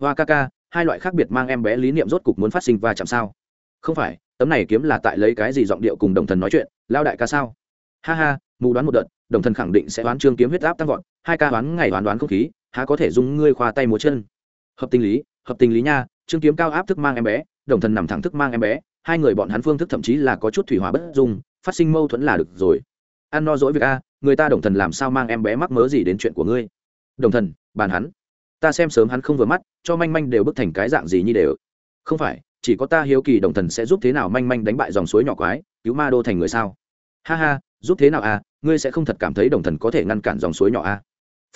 Hoa ca ca, hai loại khác biệt mang em bé lý niệm rốt cục muốn phát sinh và chạm sao? Không phải, tấm này kiếm là tại lấy cái gì giọng điệu cùng đồng thần nói chuyện, lao đại ca sao? Ha ha, mù đoán một đợt, đồng thần khẳng định sẽ đoán trương kiếm huyết áp tăng vọt, hai ca đoán ngày đoán đoán không khí, há có thể dùng ngươi khoa tay múa chân. Hợp tình lý, hợp tình lý nha trương kiếm cao áp thức mang em bé, đồng thần nằm thẳng thức mang em bé, hai người bọn hắn phương thức thậm chí là có chút thủy hòa bất dung, phát sinh mâu thuẫn là được rồi ăn no dỗi việc a, người ta đồng thần làm sao mang em bé mắc mớ gì đến chuyện của ngươi? Đồng thần, bàn hắn. Ta xem sớm hắn không vừa mắt, cho manh manh đều bức thành cái dạng gì như đều. Không phải, chỉ có ta hiếu kỳ đồng thần sẽ giúp thế nào manh manh đánh bại dòng suối nhỏ quái, cứu ma đô thành người sao? Ha ha, giúp thế nào à ngươi sẽ không thật cảm thấy đồng thần có thể ngăn cản dòng suối nhỏ à?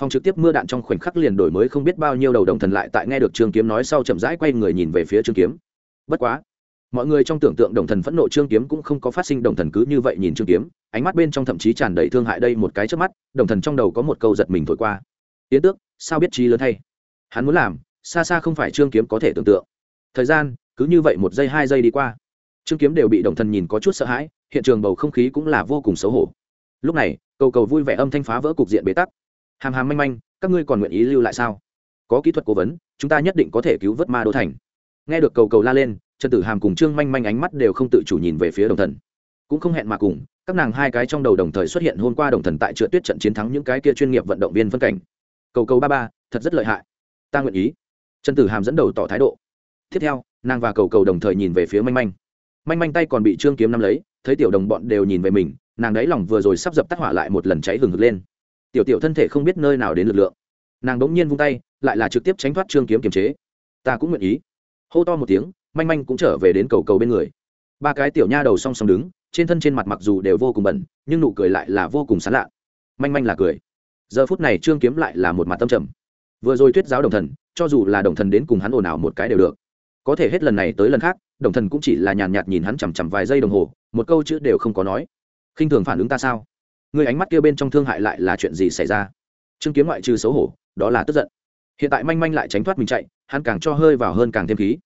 Phòng trực tiếp mưa đạn trong khoảnh khắc liền đổi mới không biết bao nhiêu đầu đồng thần lại tại nghe được trương kiếm nói sau chậm rãi quay người nhìn về phía trương kiếm. Bất quá mọi người trong tưởng tượng đồng thần phẫn nộ trương kiếm cũng không có phát sinh đồng thần cứ như vậy nhìn trương kiếm, ánh mắt bên trong thậm chí tràn đầy thương hại đây một cái trước mắt, đồng thần trong đầu có một câu giật mình thổi qua. Yến tước, sao biết trí lớn thay? Hắn muốn làm, xa xa không phải trương kiếm có thể tưởng tượng. Thời gian, cứ như vậy một giây hai giây đi qua. Trương kiếm đều bị đồng thần nhìn có chút sợ hãi, hiện trường bầu không khí cũng là vô cùng xấu hổ. Lúc này, cầu cầu vui vẻ âm thanh phá vỡ cục diện bế tắc. Hàm hàm manh manh, các ngươi còn nguyện ý lưu lại sao? Có kỹ thuật cố vấn, chúng ta nhất định có thể cứu vớt ma đô thành. Nghe được cầu cầu la lên trần tử hàm cùng trương manh manh ánh mắt đều không tự chủ nhìn về phía đồng thần. Cũng không hẹn mà cùng, các nàng hai cái trong đầu đồng thời xuất hiện hôm qua đồng thần tại trượt tuyết trận chiến thắng những cái kia chuyên nghiệp vận động viên phân cảnh. Cầu cầu ba ba, thật rất lợi hại. Ta nguyện ý. Trần tử hàm dẫn đầu tỏ thái độ. Tiếp theo, nàng và cầu cầu đồng thời nhìn về phía manh manh. Manh manh tay còn bị trương kiếm nắm lấy, thấy tiểu đồng bọn đều nhìn về mình, nàng đáy lòng vừa rồi sắp dập tắt hỏa lại một lần cháy hừng hực lên. Tiểu tiểu thân thể không biết nơi nào đến lực lượng. Nàng đống nhiên vung tay, lại là trực tiếp tránh thoát trương kiếm kiềm chế. Ta cũng nguyện ý. Hô to một tiếng manh manh cũng trở về đến cầu cầu bên người. Ba cái tiểu nha đầu song song đứng, trên thân trên mặt mặc dù đều vô cùng bẩn, nhưng nụ cười lại là vô cùng sán lạ. Manh manh là cười. Giờ phút này trương kiếm lại là một mặt tâm trầm. Vừa rồi tuyết giáo đồng thần, cho dù là đồng thần đến cùng hắn ồn ào một cái đều được. Có thể hết lần này tới lần khác, đồng thần cũng chỉ là nhàn nhạt nhìn hắn chằm chằm vài giây đồng hồ, một câu chữ đều không có nói. Khinh thường phản ứng ta sao? Người ánh mắt kia bên trong thương hại lại là chuyện gì xảy ra? Trương kiếm ngoại trừ xấu hổ, đó là tức giận. Hiện tại manh manh lại tránh thoát mình chạy, hắn càng cho hơi vào hơn càng thêm khí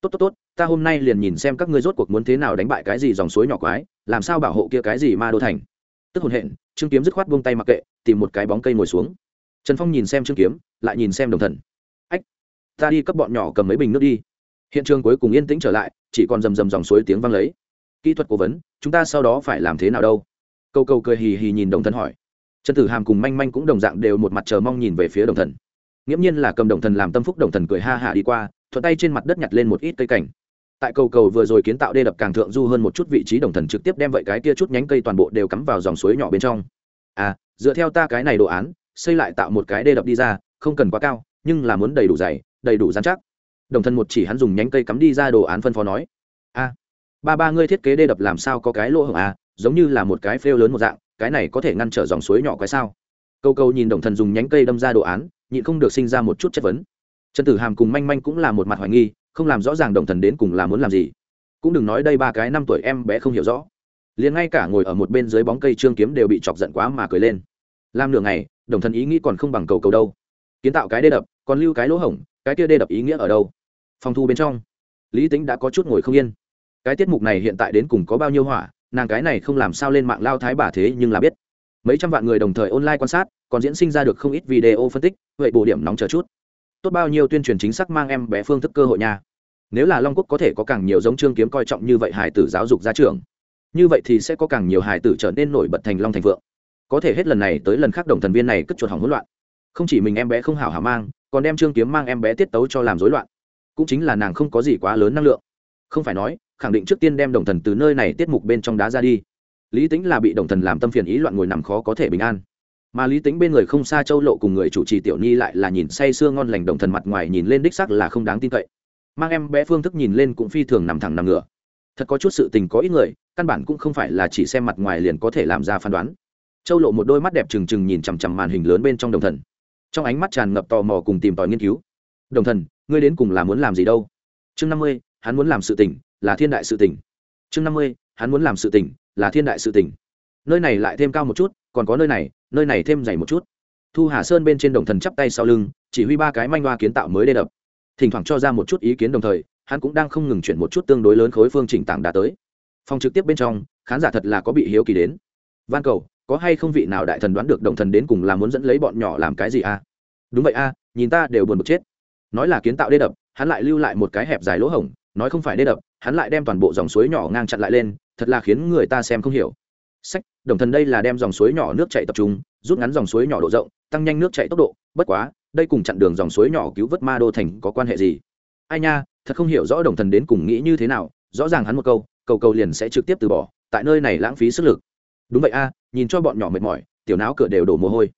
tốt tốt tốt, ta hôm nay liền nhìn xem các ngươi rốt cuộc muốn thế nào đánh bại cái gì dòng suối nhỏ quái, làm sao bảo hộ kia cái gì ma đô thành. Tức hồn hện, trương kiếm dứt khoát buông tay mặc kệ, tìm một cái bóng cây ngồi xuống. Trần phong nhìn xem trương kiếm, lại nhìn xem đồng thần. Ách, ta đi cấp bọn nhỏ cầm mấy bình nước đi. Hiện trường cuối cùng yên tĩnh trở lại, chỉ còn rầm rầm dòng suối tiếng vang lấy. Kỹ thuật cố vấn, chúng ta sau đó phải làm thế nào đâu? Câu câu cười hì hì nhìn đồng thần hỏi. Trần tử hàm cùng manh manh cũng đồng dạng đều một mặt chờ mong nhìn về phía đồng thần. Nghiễm nhiên là cầm đồng thần làm tâm phúc, đồng thần cười ha hạ đi qua thuận tay trên mặt đất nhặt lên một ít cây cảnh. Tại cầu cầu vừa rồi kiến tạo đê đập càng thượng du hơn một chút vị trí đồng thần trực tiếp đem vậy cái kia chút nhánh cây toàn bộ đều cắm vào dòng suối nhỏ bên trong. À dựa theo ta cái này đồ án, xây lại tạo một cái đê đập đi ra, không cần quá cao, nhưng là muốn đầy đủ dày, đầy đủ dán chắc. Đồng thần một chỉ hắn dùng nhánh cây cắm đi ra đồ án phân phó nói. A ba ba ngươi thiết kế đê đập làm sao có cái lỗ hổng à giống như là một cái phêu lớn một dạng, cái này có thể ngăn trở dòng suối nhỏ cái sao? Câu câu nhìn đồng thần dùng nhánh cây đâm ra đồ án, nhịn không được sinh ra một chút chất vấn trần tử hàm cùng manh manh cũng là một mặt hoài nghi, không làm rõ ràng đồng thần đến cùng là muốn làm gì. Cũng đừng nói đây ba cái năm tuổi em bé không hiểu rõ. Liền ngay cả ngồi ở một bên dưới bóng cây trương kiếm đều bị chọc giận quá mà cười lên. Làm nửa ngày, đồng thần ý nghĩ còn không bằng cầu cầu đâu. Kiến tạo cái đê đập, còn lưu cái lỗ hổng, cái kia đê đập ý nghĩa ở đâu? Phòng thu bên trong, lý tính đã có chút ngồi không yên. Cái tiết mục này hiện tại đến cùng có bao nhiêu hỏa, nàng cái này không làm sao lên mạng lao thái bà thế nhưng là biết. Mấy trăm vạn người đồng thời online quan sát, còn diễn sinh ra được không ít video phân tích, vậy bổ điểm nóng chờ chút tốt bao nhiêu tuyên truyền chính xác mang em bé phương thức cơ hội nha. Nếu là long quốc có thể có càng nhiều giống trương kiếm coi trọng như vậy hải tử giáo dục ra trường như vậy thì sẽ có càng nhiều hải tử trở nên nổi bật thành long thành vượng. Có thể hết lần này tới lần khác đồng thần viên này cất chuột hỏng hỗn loạn. Không chỉ mình em bé không hảo hả mang, còn đem trương kiếm mang em bé tiết tấu cho làm rối loạn. Cũng chính là nàng không có gì quá lớn năng lượng. Không phải nói, khẳng định trước tiên đem đồng thần từ nơi này tiết mục bên trong đá ra đi. Lý tính là bị đồng thần làm tâm phiền ý loạn ngồi nằm khó có thể bình an mà lý tính bên người không xa châu lộ cùng người chủ trì tiểu nhi lại là nhìn say sưa ngon lành đồng thần mặt ngoài nhìn lên đích sắc là không đáng tin cậy. Mang em bé phương thức nhìn lên cũng phi thường nằm thẳng nằm ngửa. Thật có chút sự tình có ít người, căn bản cũng không phải là chỉ xem mặt ngoài liền có thể làm ra phán đoán. Châu lộ một đôi mắt đẹp trừng trừng nhìn chằm chằm màn hình lớn bên trong đồng thần. Trong ánh mắt tràn ngập tò mò cùng tìm tòi nghiên cứu. Đồng thần, ngươi đến cùng là muốn làm gì đâu? Chương năm mươi, hắn muốn làm sự tỉnh là thiên đại sự tỉnh chương năm mươi, hắn muốn làm sự tỉnh là thiên đại sự tỉnh nơi này lại thêm cao một chút, còn có nơi này nơi này thêm dày một chút. Thu hà sơn bên trên đồng thần chắp tay sau lưng chỉ huy ba cái manh hoa kiến tạo mới đê đập. Thỉnh thoảng cho ra một chút ý kiến đồng thời hắn cũng đang không ngừng chuyển một chút tương đối lớn khối phương trình tảng đã tới. Phòng trực tiếp bên trong khán giả thật là có bị hiếu kỳ đến. Van cầu có hay không vị nào đại thần đoán được đồng thần đến cùng là muốn dẫn lấy bọn nhỏ làm cái gì a à? đúng vậy a à, nhìn ta đều buồn bực chết. Nói là kiến tạo đê đập hắn lại lưu lại một cái hẹp dài lỗ hổng nói không phải đê đập hắn lại đem toàn bộ dòng suối nhỏ ngang chặn lại lên thật là khiến người ta xem không hiểu sách, đồng thần đây là đem dòng suối nhỏ nước chạy tập trung, rút ngắn dòng suối nhỏ độ rộng, tăng nhanh nước chạy tốc độ. Bất quá, đây cùng chặn đường dòng suối nhỏ cứu vớt ma đô thành có quan hệ gì? Ai nha, thật không hiểu rõ đồng thần đến cùng nghĩ như thế nào. Rõ ràng hắn một câu, cầu cầu liền sẽ trực tiếp từ bỏ, tại nơi này lãng phí sức lực. Đúng vậy a, nhìn cho bọn nhỏ mệt mỏi, tiểu não cửa đều đổ mồ hôi.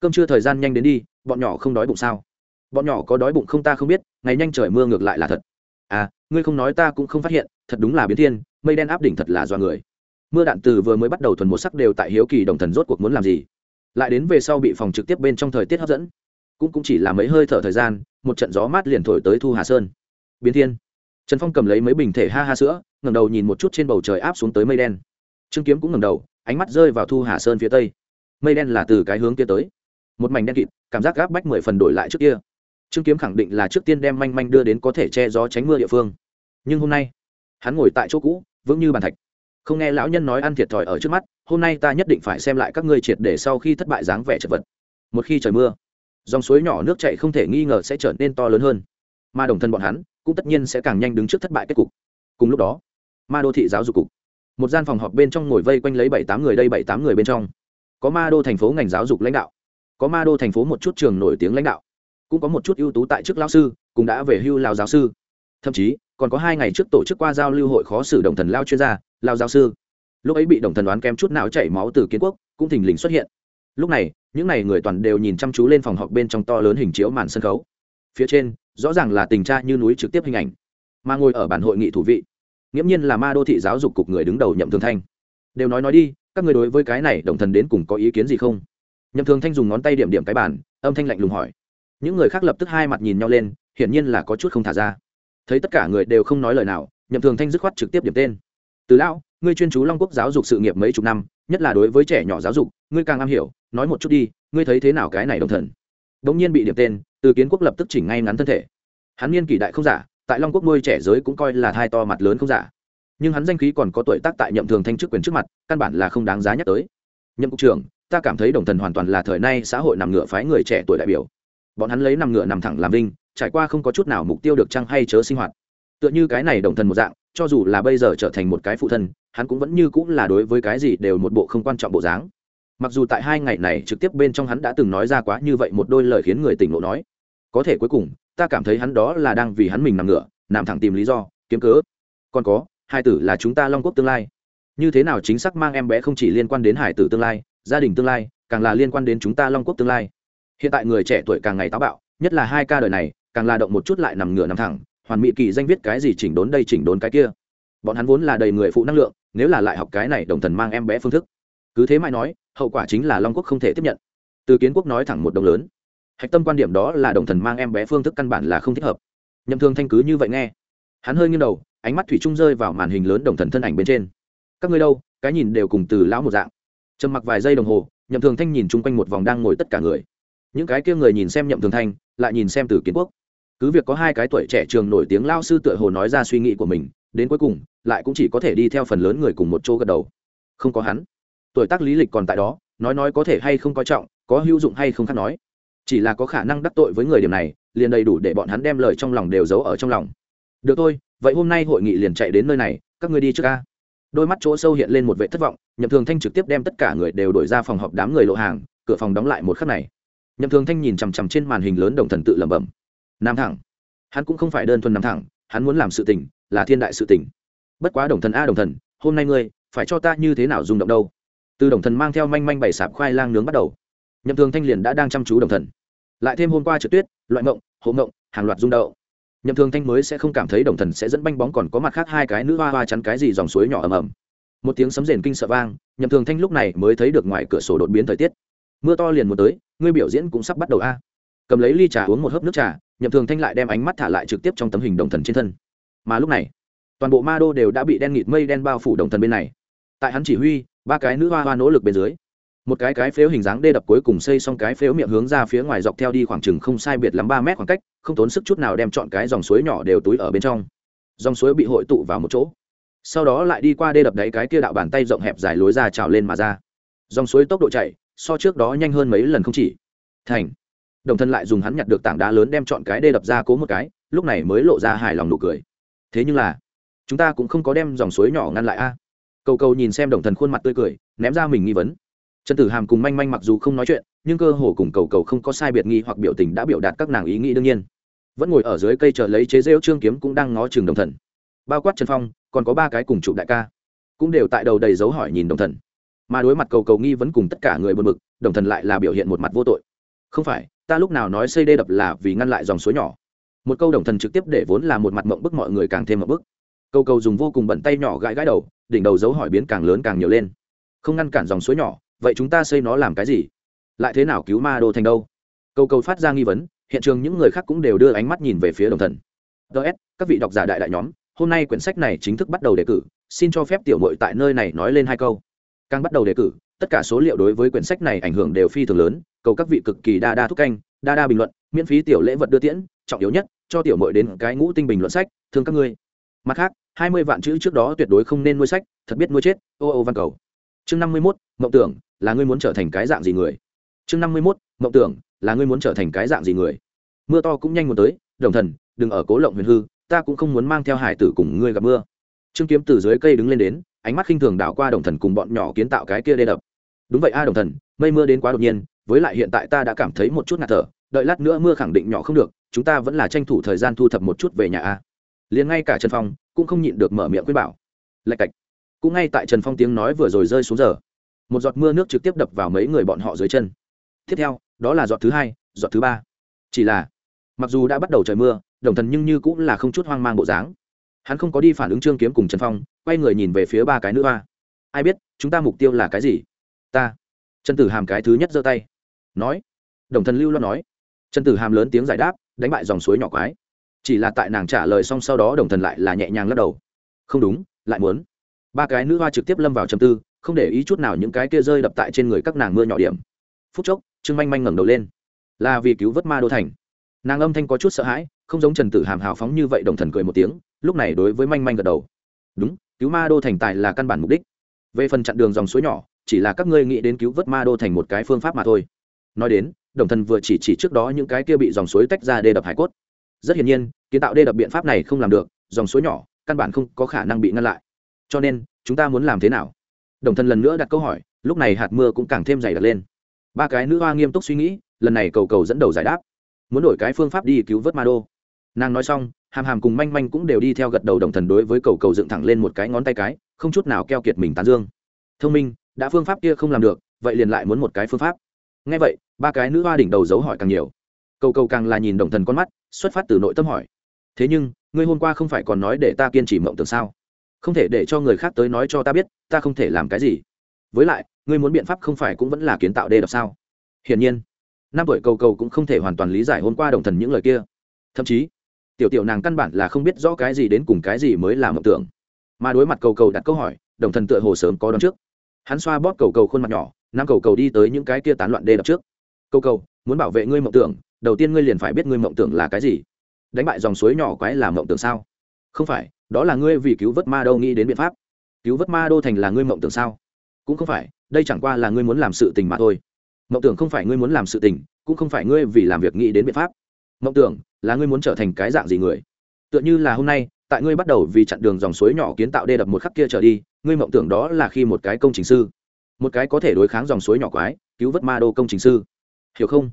Cơm trưa thời gian nhanh đến đi, bọn nhỏ không đói bụng sao? Bọn nhỏ có đói bụng không ta không biết, ngày nhanh trời mưa ngược lại là thật. À ngươi không nói ta cũng không phát hiện, thật đúng là biến thiên, mây đen áp đỉnh thật là do người mưa đạn từ vừa mới bắt đầu thuần một sắc đều tại hiếu kỳ đồng thần rốt cuộc muốn làm gì. Lại đến về sau bị phòng trực tiếp bên trong thời tiết hấp dẫn, cũng cũng chỉ là mấy hơi thở thời gian, một trận gió mát liền thổi tới thu hà sơn. Biến thiên. Trần phong cầm lấy mấy bình thể ha ha sữa, ngẩng đầu nhìn một chút trên bầu trời áp xuống tới mây đen. Trương kiếm cũng ngẩng đầu, ánh mắt rơi vào thu hà sơn phía tây. Mây đen là từ cái hướng kia tới. Một mảnh đen kịt, cảm giác gáp bách mười phần đổi lại trước kia. Trương kiếm khẳng định là trước tiên đem manh manh đưa đến có thể che gió tránh mưa địa phương. Nhưng hôm nay, hắn ngồi tại chỗ cũ, vững như bàn thạch không nghe lão nhân nói ăn thiệt thòi ở trước mắt, hôm nay ta nhất định phải xem lại các ngươi triệt để sau khi thất bại dáng vẻ chật vật. Một khi trời mưa, dòng suối nhỏ nước chạy không thể nghi ngờ sẽ trở nên to lớn hơn. Mà đồng thân bọn hắn, cũng tất nhiên sẽ càng nhanh đứng trước thất bại kết cục. Cùng lúc đó, ma đô thị giáo dục cục, một gian phòng họp bên trong ngồi vây quanh lấy bảy tám người đây bảy tám người bên trong. Có ma đô thành phố ngành giáo dục lãnh đạo, có ma đô thành phố một chút trường nổi tiếng lãnh đạo, cũng có một chút ưu tú tại chức lao sư, cũng đã về hưu lao giáo sư. Thậm chí, còn có hai ngày trước tổ chức qua giao lưu hội khó xử đồng thần lao chuyên gia lao giáo sư. Lúc ấy bị đồng thần đoán kém chút não chảy máu từ kiến quốc, cũng thình lình xuất hiện. Lúc này, những n à y người toàn đều nhìn chăm chú lên phòng họp bên trong to lớn hình chiếu màn sân khấu. Phía trên, rõ ràng là tình tra như núi trực tiếp hình ảnh. Mà ngồi ở bản hội nghị thủ vị, nghiễm nhiên là ma đô thị giáo dục cục người đứng đầu nhậm thường thanh. Đều nói nói đi, các người đối với cái này đồng thần đến cùng có ý kiến gì không? Nhậm thường thanh dùng ngón tay điểm điểm cái bản âm thanh lạnh lùng hỏi. Những người khác lập tức hai mặt nhìn nhau lên, hiển nhiên là có chút không thả ra. Thấy tất cả người đều không nói lời nào, nhậm thường thanh dứt khoát trực tiếp điểm tên từ lão, ngươi chuyên chú long quốc giáo dục sự nghiệp mấy chục năm, nhất là đối với trẻ nhỏ giáo dục, ngươi càng am hiểu. Nói một chút đi, ngươi thấy thế nào cái này đồng thần? Đống nhiên bị điểm tên, từ kiến quốc lập tức chỉnh ngay ngắn thân thể. Hắn niên kỷ đại không giả, tại long quốc nuôi trẻ giới cũng coi là thai to mặt lớn không giả. Nhưng hắn danh khí còn có tuổi tác tại nhậm thường thanh chức quyền trước mặt, căn bản là không đáng giá nhắc tới. Nhậm cục trưởng, ta cảm thấy đồng thần hoàn toàn là thời nay xã hội nằm ngựa phái người trẻ tuổi đại biểu. Bọn hắn lấy nằm ngựa nằm thẳng làm vinh, trải qua không có chút nào mục tiêu được chăng hay chớ sinh hoạt. Tựa như cái này đồng thần một dạng cho dù là bây giờ trở thành một cái phụ thân, hắn cũng vẫn như cũng là đối với cái gì đều một bộ không quan trọng bộ dáng. Mặc dù tại hai ngày này trực tiếp bên trong hắn đã từng nói ra quá như vậy một đôi lời khiến người tỉnh lộ nói. Có thể cuối cùng, ta cảm thấy hắn đó là đang vì hắn mình nằm ngửa nằm thẳng tìm lý do, kiếm cớ. Còn có, hai tử là chúng ta long quốc tương lai. Như thế nào chính xác mang em bé không chỉ liên quan đến hải tử tương lai, gia đình tương lai, càng là liên quan đến chúng ta long quốc tương lai. Hiện tại người trẻ tuổi càng ngày táo bạo, nhất là hai ca đời này, càng là động một chút lại nằm ngửa nằm thẳng hoàn mỹ kỳ danh viết cái gì chỉnh đốn đây chỉnh đốn cái kia. Bọn hắn vốn là đầy người phụ năng lượng, nếu là lại học cái này đồng thần mang em bé phương thức. Cứ thế mãi nói, hậu quả chính là long quốc không thể tiếp nhận. Từ kiến quốc nói thẳng một đồng lớn. Hạch tâm quan điểm đó là đồng thần mang em bé phương thức căn bản là không thích hợp. Nhậm thương thanh cứ như vậy nghe. Hắn hơi nghiêng đầu, ánh mắt thủy trung rơi vào màn hình lớn đồng thần thân ảnh bên trên. Các ngươi đâu, cái nhìn đều cùng từ lão một dạng. Trầm mặc vài giây đồng hồ, nhậm thường thanh nhìn chung quanh một vòng đang ngồi tất cả người. Những cái kia người nhìn xem nhậm thường thanh, lại nhìn xem từ kiến quốc cứ việc có hai cái tuổi trẻ trường nổi tiếng lao sư tựa hồ nói ra suy nghĩ của mình, đến cuối cùng, lại cũng chỉ có thể đi theo phần lớn người cùng một chỗ gật đầu. Không có hắn. Tuổi tác lý lịch còn tại đó, nói nói có thể hay không coi trọng, có hữu dụng hay không khác nói. Chỉ là có khả năng đắc tội với người điểm này, liền đầy đủ để bọn hắn đem lời trong lòng đều giấu ở trong lòng. Được thôi, vậy hôm nay hội nghị liền chạy đến nơi này, các ngươi đi trước ca đôi mắt chỗ sâu hiện lên một vệ thất vọng, nhậm thường thanh trực tiếp đem tất cả người đều đổi ra phòng họp đám người lộ hàng, cửa phòng đóng lại một khắc này. Nhậm thường thanh nhìn chằm chằm trên màn hình lớn đồng thần tự lẩm bẩm nam thẳng. Hắn cũng không phải đơn thuần nằm thẳng, hắn muốn làm sự tình, là thiên đại sự tình. Bất quá đồng thần a đồng thần, hôm nay ngươi, phải cho ta như thế nào rung động đâu? Từ đồng thần mang theo manh manh bày sạp khoai lang nướng bắt đầu. Nhậm thường thanh liền đã đang chăm chú đồng thần. Lại thêm hôm qua trượt tuyết, loại mộng, hộ mộng, hàng loạt rung đậu nhậm thường thanh mới sẽ không cảm thấy đồng thần sẽ dẫn banh bóng còn có mặt khác hai cái nữ hoa hoa chắn cái gì dòng suối nhỏ ầm ầm. Một tiếng sấm rền kinh sợ vang, nhậm thường thanh lúc này mới thấy được ngoài cửa sổ đột biến thời tiết. Mưa to liền một tới, ngươi biểu diễn cũng sắp bắt đầu a. Cầm lấy ly trà uống một hớp nước trà nhậm thường thanh lại đem ánh mắt thả lại trực tiếp trong tấm hình đồng thần trên thân. Mà lúc này, toàn bộ ma đô đều đã bị đen nghịt mây đen bao phủ đồng thần bên này. Tại hắn chỉ huy, ba cái nữ hoa hoa nỗ lực bên dưới, một cái cái phếu hình dáng đê đập cuối cùng xây xong cái phếu miệng hướng ra phía ngoài dọc theo đi khoảng chừng không sai biệt lắm ba mét khoảng cách, không tốn sức chút nào đem chọn cái dòng suối nhỏ đều túi ở bên trong. Dòng suối bị hội tụ vào một chỗ. Sau đó lại đi qua đê đập đáy cái kia đạo bàn tay rộng hẹp dài lối ra trào lên mà ra. Dòng suối tốc độ chạy, so trước đó nhanh hơn mấy lần không chỉ. Thành đồng thân lại dùng hắn nhặt được tảng đá lớn đem chọn cái đê đập ra cố một cái, lúc này mới lộ ra hài lòng nụ cười. Thế nhưng là, chúng ta cũng không có đem dòng suối nhỏ ngăn lại a. Cầu cầu nhìn xem đồng thần khuôn mặt tươi cười, ném ra mình nghi vấn. Trần tử hàm cùng manh manh mặc dù không nói chuyện, nhưng cơ hồ cùng cầu cầu không có sai biệt nghi hoặc biểu tình đã biểu đạt các nàng ý nghĩ đương nhiên. Vẫn ngồi ở dưới cây chờ lấy chế rêu trương kiếm cũng đang ngó chừng đồng thần bao quát trần phong, còn có ba cái cùng chụp đại ca, cũng đều tại đầu đầy dấu hỏi nhìn đồng thần mà đối mặt cầu cầu nghi vấn cùng tất cả người buồn bực, đồng thần lại là biểu hiện một mặt vô tội. Không phải ta lúc nào nói xây đê đập là vì ngăn lại dòng suối nhỏ. Một câu đồng thần trực tiếp để vốn là một mặt mộng bức mọi người càng thêm mộng bức. Câu cầu dùng vô cùng bận tay nhỏ gãi gãi đầu, đỉnh đầu dấu hỏi biến càng lớn càng nhiều lên. Không ngăn cản dòng suối nhỏ, vậy chúng ta xây nó làm cái gì? Lại thế nào cứu ma đô thành đâu? Câu cầu phát ra nghi vấn, hiện trường những người khác cũng đều đưa ánh mắt nhìn về phía đồng thần. Ts các vị độc giả đại đại nhóm, hôm nay quyển sách này chính thức bắt đầu đề cử, xin cho phép tiểu mội tại nơi này nói lên hai câu. Càng bắt đầu đề cử, tất cả số liệu đối với quyển sách này ảnh hưởng đều phi thường lớn cầu các vị cực kỳ đa đa thúc canh, đa đa bình luận, miễn phí tiểu lễ vật đưa tiễn, trọng yếu nhất, cho tiểu mội đến cái ngũ tinh bình luận sách, thương các ngươi. Mặt khác, hai mươi vạn chữ trước đó tuyệt đối không nên nuôi sách, thật biết nuôi chết, ô ô văn cầu. Chương năm mươi mốt, mộng tưởng, là ngươi muốn trở thành cái dạng gì người? Chương năm mươi mốt, mộng tưởng, là ngươi muốn trở thành cái dạng gì người? Mưa to cũng nhanh muốn tới, đồng thần, đừng ở cố lộng huyền hư, ta cũng không muốn mang theo hải tử cùng ngươi gặp mưa. Trương kiếm từ dưới cây đứng lên đến, ánh mắt khinh thường đảo qua đồng thần cùng bọn nhỏ kiến tạo cái kia đê đập. Đúng vậy a, đồng thần, mây mưa đến quá đột nhiên với lại hiện tại ta đã cảm thấy một chút ngạt thở, đợi lát nữa mưa khẳng định nhỏ không được, chúng ta vẫn là tranh thủ thời gian thu thập một chút về nhà a. Liền ngay cả trần phong cũng không nhịn được mở miệng khuyên bảo. Lạch cạch. Cũng ngay tại trần phong tiếng nói vừa rồi rơi xuống giờ, một giọt mưa nước trực tiếp đập vào mấy người bọn họ dưới chân. Tiếp theo, đó là giọt thứ hai, giọt thứ ba. Chỉ là, mặc dù đã bắt đầu trời mưa, đồng thần nhưng như cũng là không chút hoang mang bộ dáng. Hắn không có đi phản ứng trương kiếm cùng trần phong, quay người nhìn về phía ba cái nữ hoa. Ai biết, chúng ta mục tiêu là cái gì? Ta. Trần tử hàm cái thứ nhất giơ tay nói. Đồng thần lưu lo nói. Trần tử hàm lớn tiếng giải đáp, đánh bại dòng suối nhỏ quái. Chỉ là tại nàng trả lời xong sau đó đồng thần lại là nhẹ nhàng lắc đầu. Không đúng, lại muốn. Ba cái nữ hoa trực tiếp lâm vào trầm tư, không để ý chút nào những cái kia rơi đập tại trên người các nàng mưa nhỏ điểm. Phút chốc, trương manh manh ngẩng đầu lên. Là vì cứu vớt ma đô thành. Nàng âm thanh có chút sợ hãi, không giống trần tử hàm hào phóng như vậy đồng thần cười một tiếng, lúc này đối với manh manh gật đầu. Đúng, cứu ma đô thành tài là căn bản mục đích. Về phần chặn đường dòng suối nhỏ, chỉ là các ngươi nghĩ đến cứu vớt ma đô thành một cái phương pháp mà thôi nói đến, đồng thần vừa chỉ chỉ trước đó những cái kia bị dòng suối tách ra đê đập hải cốt. Rất hiển nhiên, kiến tạo đê đập biện pháp này không làm được, dòng suối nhỏ, căn bản không có khả năng bị ngăn lại. Cho nên, chúng ta muốn làm thế nào? Đồng thần lần nữa đặt câu hỏi, lúc này hạt mưa cũng càng thêm dày đặc lên. Ba cái nữ hoa nghiêm túc suy nghĩ, lần này cầu cầu dẫn đầu giải đáp. Muốn đổi cái phương pháp đi cứu vớt ma đô. Nàng nói xong, hàm hàm cùng manh manh cũng đều đi theo gật đầu đồng thần đối với cầu cầu dựng thẳng lên một cái ngón tay cái, không chút nào keo kiệt mình tán dương. Thông minh, đã phương pháp kia không làm được, vậy liền lại muốn một cái phương pháp ngay vậy, ba cái nữ hoa đỉnh đầu dấu hỏi càng nhiều. Cầu cầu càng là nhìn đồng thần con mắt, xuất phát từ nội tâm hỏi. Thế nhưng, ngươi hôm qua không phải còn nói để ta kiên trì mộng tưởng sao? Không thể để cho người khác tới nói cho ta biết, ta không thể làm cái gì. Với lại, ngươi muốn biện pháp không phải cũng vẫn là kiến tạo đê đập sao? Hiển nhiên, năm tuổi cầu cầu cũng không thể hoàn toàn lý giải hôm qua đồng thần những lời kia. Thậm chí, tiểu tiểu nàng căn bản là không biết rõ cái gì đến cùng cái gì mới là mộng tưởng. Mà đối mặt cầu cầu đặt câu hỏi, đồng thần tựa hồ sớm có đón trước. Hắn xoa bóp cầu cầu khuôn mặt nhỏ nam cầu cầu đi tới những cái kia tán loạn đê đập trước. Cầu cầu, muốn bảo vệ ngươi mộng tưởng, đầu tiên ngươi liền phải biết ngươi mộng tưởng là cái gì. Đánh bại dòng suối nhỏ quái là mộng tưởng sao? Không phải, đó là ngươi vì cứu vớt ma đô nghĩ đến biện pháp. Cứu vớt ma đô thành là ngươi mộng tưởng sao? Cũng không phải, đây chẳng qua là ngươi muốn làm sự tình mà thôi. Mộng tưởng không phải ngươi muốn làm sự tình, cũng không phải ngươi vì làm việc nghĩ đến biện pháp. Mộng tưởng là ngươi muốn trở thành cái dạng gì người? Tựa như là hôm nay, tại ngươi bắt đầu vì chặn đường dòng suối nhỏ kiến tạo đê đập một khắc kia trở đi, ngươi mộng tưởng đó là khi một cái công trình sư một cái có thể đối kháng dòng suối nhỏ quái, cứu vớt ma đô công trình sư. Hiểu không?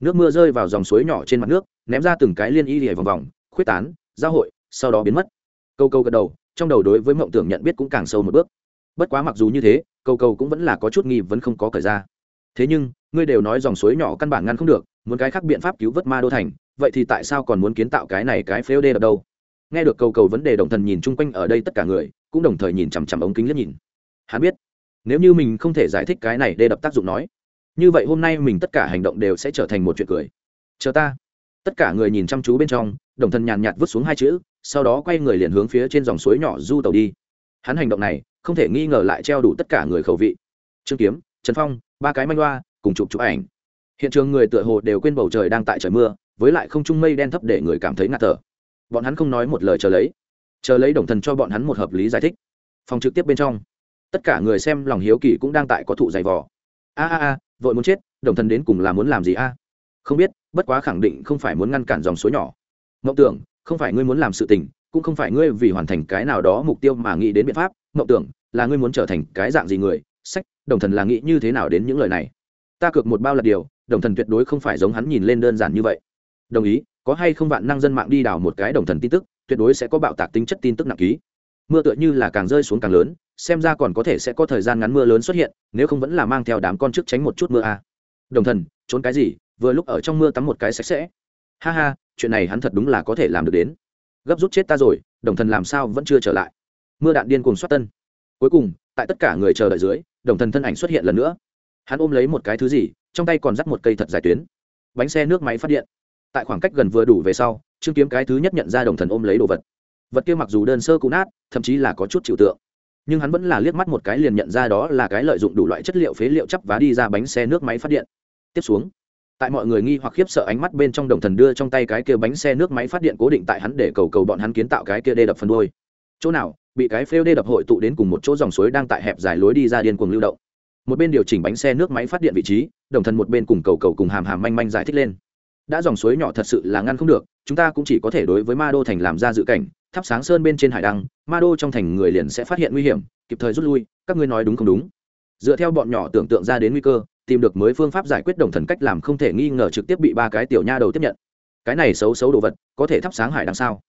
Nước mưa rơi vào dòng suối nhỏ trên mặt nước, ném ra từng cái liên y lìa vòng vòng, khuyết tán, giao hội, sau đó biến mất. Câu câu gật đầu, trong đầu đối với mộng tưởng nhận biết cũng càng sâu một bước. Bất quá mặc dù như thế, câu câu cũng vẫn là có chút nghi, vẫn không có cởi ra. Thế nhưng, ngươi đều nói dòng suối nhỏ căn bản ngăn không được, muốn cái khác biện pháp cứu vớt ma đô thành, vậy thì tại sao còn muốn kiến tạo cái này cái phếu đê ở đâu? Nghe được câu cầu vấn đề đồng thần nhìn chung quanh ở đây tất cả người, cũng đồng thời nhìn chằm chằm ống kính liếc nhìn. Hắn biết nếu như mình không thể giải thích cái này đê đập tác dụng nói, như vậy hôm nay mình tất cả hành động đều sẽ trở thành một chuyện cười. Chờ ta. Tất cả người nhìn chăm chú bên trong, đồng thần nhàn nhạt vứt xuống hai chữ, sau đó quay người liền hướng phía trên dòng suối nhỏ du tàu đi. Hắn hành động này, không thể nghi ngờ lại treo đủ tất cả người khẩu vị. Trương kiếm, trần phong, ba cái manh loa cùng chụp chụp ảnh. Hiện trường người tựa hồ đều quên bầu trời đang tại trời mưa, với lại không trung mây đen thấp để người cảm thấy ngạt thở. Bọn hắn không nói một lời chờ lấy. Chờ lấy đồng thần cho bọn hắn một hợp lý giải thích. Phòng trực tiếp bên trong tất cả người xem lòng hiếu kỳ cũng đang tại có thụ dày vò. A a a, vội muốn chết, đồng thần đến cùng là muốn làm gì a? Không biết, bất quá khẳng định không phải muốn ngăn cản dòng suối nhỏ. Mộng tưởng, không phải ngươi muốn làm sự tình, cũng không phải ngươi vì hoàn thành cái nào đó mục tiêu mà nghĩ đến biện pháp. Mộng tưởng, là ngươi muốn trở thành cái dạng gì người? Sách, đồng thần là nghĩ như thế nào đến những lời này? Ta cược một bao là điều, đồng thần tuyệt đối không phải giống hắn nhìn lên đơn giản như vậy. Đồng ý, có hay không vạn năng dân mạng đi đào một cái đồng thần tin tức, tuyệt đối sẽ có bạo tạc tính chất tin tức nặng ký mưa tựa như là càng rơi xuống càng lớn, xem ra còn có thể sẽ có thời gian ngắn mưa lớn xuất hiện, nếu không vẫn là mang theo đám con trước tránh một chút mưa a. À. đồng thần, trốn cái gì? Vừa lúc ở trong mưa tắm một cái sạch sẽ. Ha ha, chuyện này hắn thật đúng là có thể làm được đến. Gấp rút chết ta rồi, đồng thần làm sao vẫn chưa trở lại? Mưa đạn điên cuồng xoát tân. Cuối cùng, tại tất cả người chờ đợi dưới, đồng thần thân ảnh xuất hiện lần nữa. Hắn ôm lấy một cái thứ gì, trong tay còn dắt một cây thật dài tuyến. Bánh xe nước máy phát điện. Tại khoảng cách gần vừa đủ về sau, trương kiếm cái thứ nhất nhận ra đồng thần ôm lấy đồ vật vật kia mặc dù đơn sơ cũ nát, thậm chí là có chút chịu tượng, nhưng hắn vẫn là liếc mắt một cái liền nhận ra đó là cái lợi dụng đủ loại chất liệu phế liệu chắp vá đi ra bánh xe nước máy phát điện. Tiếp xuống, tại mọi người nghi hoặc khiếp sợ ánh mắt bên trong đồng thần đưa trong tay cái kia bánh xe nước máy phát điện cố định tại hắn để cầu cầu bọn hắn kiến tạo cái kia đê đập phân đôi. Chỗ nào, bị cái phêu đê đập hội tụ đến cùng một chỗ dòng suối đang tại hẹp dài lối đi ra điên cuồng lưu động. Một bên điều chỉnh bánh xe nước máy phát điện vị trí, đồng thần một bên cùng cầu cầu cùng hàm hàm manh manh giải thích lên đã dòng suối nhỏ thật sự là ngăn không được, chúng ta cũng chỉ có thể đối với ma đô thành làm ra dự cảnh. Thắp sáng sơn bên trên hải đăng, ma đô trong thành người liền sẽ phát hiện nguy hiểm, kịp thời rút lui, các ngươi nói đúng không đúng? Dựa theo bọn nhỏ tưởng tượng ra đến nguy cơ, tìm được mới phương pháp giải quyết đồng thần cách làm không thể nghi ngờ trực tiếp bị ba cái tiểu nha đầu tiếp nhận. Cái này xấu xấu đồ vật, có thể thắp sáng hải đăng sao?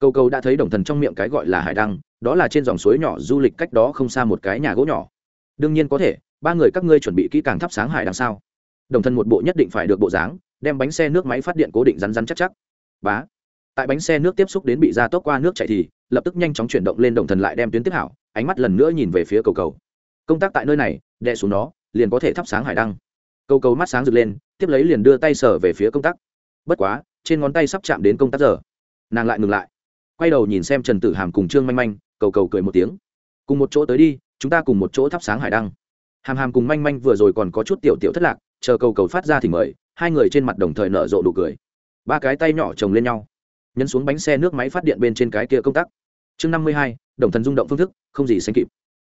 Cầu cầu đã thấy đồng thần trong miệng cái gọi là hải đăng, đó là trên dòng suối nhỏ du lịch cách đó không xa một cái nhà gỗ nhỏ. Đương nhiên có thể, ba người các ngươi chuẩn bị kỹ càng thắp sáng hải đăng sao? Đồng thân một bộ nhất định phải được bộ dáng, đem bánh xe nước máy phát điện cố định rắn rắn chắc chắc. Bá. Tại bánh xe nước tiếp xúc đến bị ra tốc qua nước chạy thì, lập tức nhanh chóng chuyển động lên đồng thần lại đem tuyến tiếp hảo, ánh mắt lần nữa nhìn về phía cầu cầu. Công tác tại nơi này, đè xuống nó, liền có thể thắp sáng hải đăng. Cầu cầu mắt sáng rực lên, tiếp lấy liền đưa tay sở về phía công tác. Bất quá, trên ngón tay sắp chạm đến công tác giờ. Nàng lại ngừng lại. Quay đầu nhìn xem trần tử hàm cùng trương manh manh, cầu cầu cười một tiếng. Cùng một chỗ tới đi, chúng ta cùng một chỗ thắp sáng hải đăng. Hàm hàm cùng manh manh vừa rồi còn có chút tiểu tiểu thất lạc chờ cầu cầu phát ra thì mời, hai người trên mặt đồng thời nở rộ đủ cười. Ba cái tay nhỏ chồng lên nhau, nhấn xuống bánh xe nước máy phát điện bên trên cái kia công tắc. Chương năm mươi hai, đồng thần rung động phương thức, không gì sánh kịp.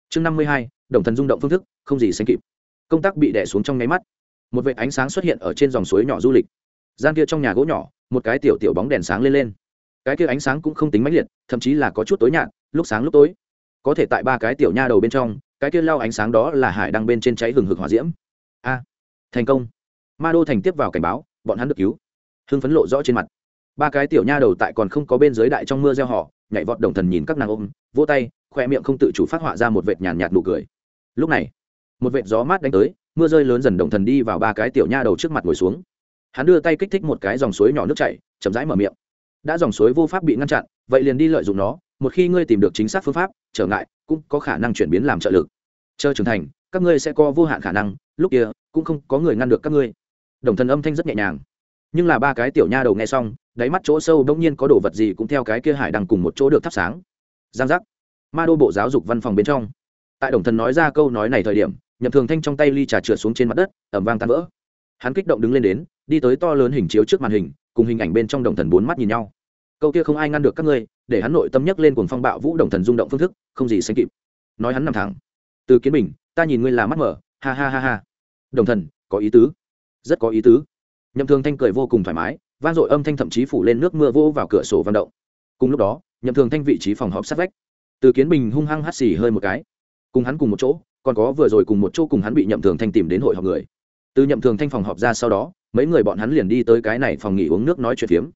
Chương năm mươi hai, đồng thần rung động phương thức, không gì sánh kịp. Công tắc bị đẻ xuống trong nháy mắt. Một vệt ánh sáng xuất hiện ở trên dòng suối nhỏ du lịch. Gian kia trong nhà gỗ nhỏ, một cái tiểu tiểu bóng đèn sáng lên lên. Cái kia ánh sáng cũng không tính mãnh liệt, thậm chí là có chút tối nhạt, lúc sáng lúc tối. Có thể tại ba cái tiểu nha đầu bên trong, cái kia lao ánh sáng đó là hải đang bên trên cháy hừng hực hỏa diễm. A thành công. Ma đô thành tiếp vào cảnh báo, bọn hắn được cứu. Hưng phấn lộ rõ trên mặt. Ba cái tiểu nha đầu tại còn không có bên dưới đại trong mưa gieo họ, nhảy vọt đồng thần nhìn các nàng ôm, vỗ tay, khoe miệng không tự chủ phát họa ra một vệt nhàn nhạt nụ cười. Lúc này, một vệt gió mát đánh tới, mưa rơi lớn dần đồng thần đi vào ba cái tiểu nha đầu trước mặt ngồi xuống. Hắn đưa tay kích thích một cái dòng suối nhỏ nước chảy, chậm rãi mở miệng. Đã dòng suối vô pháp bị ngăn chặn, vậy liền đi lợi dụng nó, một khi ngươi tìm được chính xác phương pháp, trở ngại, cũng có khả năng chuyển biến làm trợ lực. Chờ trưởng thành các ngươi sẽ có vô hạn khả năng, lúc kia, cũng không có người ngăn được các ngươi. Đồng thần âm thanh rất nhẹ nhàng. Nhưng là ba cái tiểu nha đầu nghe xong, đáy mắt chỗ sâu đông nhiên có đồ vật gì cũng theo cái kia hải đăng cùng một chỗ được thắp sáng. Giang giác. Ma đô bộ giáo dục văn phòng bên trong. Tại đồng thần nói ra câu nói này thời điểm, nhậm thường thanh trong tay ly trà trượt xuống trên mặt đất, ẩm vang tan vỡ. Hắn kích động đứng lên đến, đi tới to lớn hình chiếu trước màn hình, cùng hình ảnh bên trong đồng thần bốn mắt nhìn nhau. Câu kia không ai ngăn được các ngươi, để hắn nội tâm nhấc lên cuồng phong bạo vũ đồng thần rung động phương thức, không gì sánh kịp. Nói hắn nằm thẳng. Từ kiến bình ta nhìn ngươi là mắt mở, ha ha ha ha. Đồng thần, có ý tứ. Rất có ý tứ. Nhậm thường thanh cười vô cùng thoải mái, vang dội âm thanh thậm chí phủ lên nước mưa vô vào cửa sổ văn động. Cùng lúc đó, nhậm thường thanh vị trí phòng họp sát vách. Từ kiến bình hung hăng hắt xì hơi một cái. Cùng hắn cùng một chỗ, còn có vừa rồi cùng một chỗ cùng hắn bị nhậm thường thanh tìm đến hội họp người. Từ nhậm thường thanh phòng họp ra sau đó, mấy người bọn hắn liền đi tới cái này phòng nghỉ uống nước nói chuyện phiếm.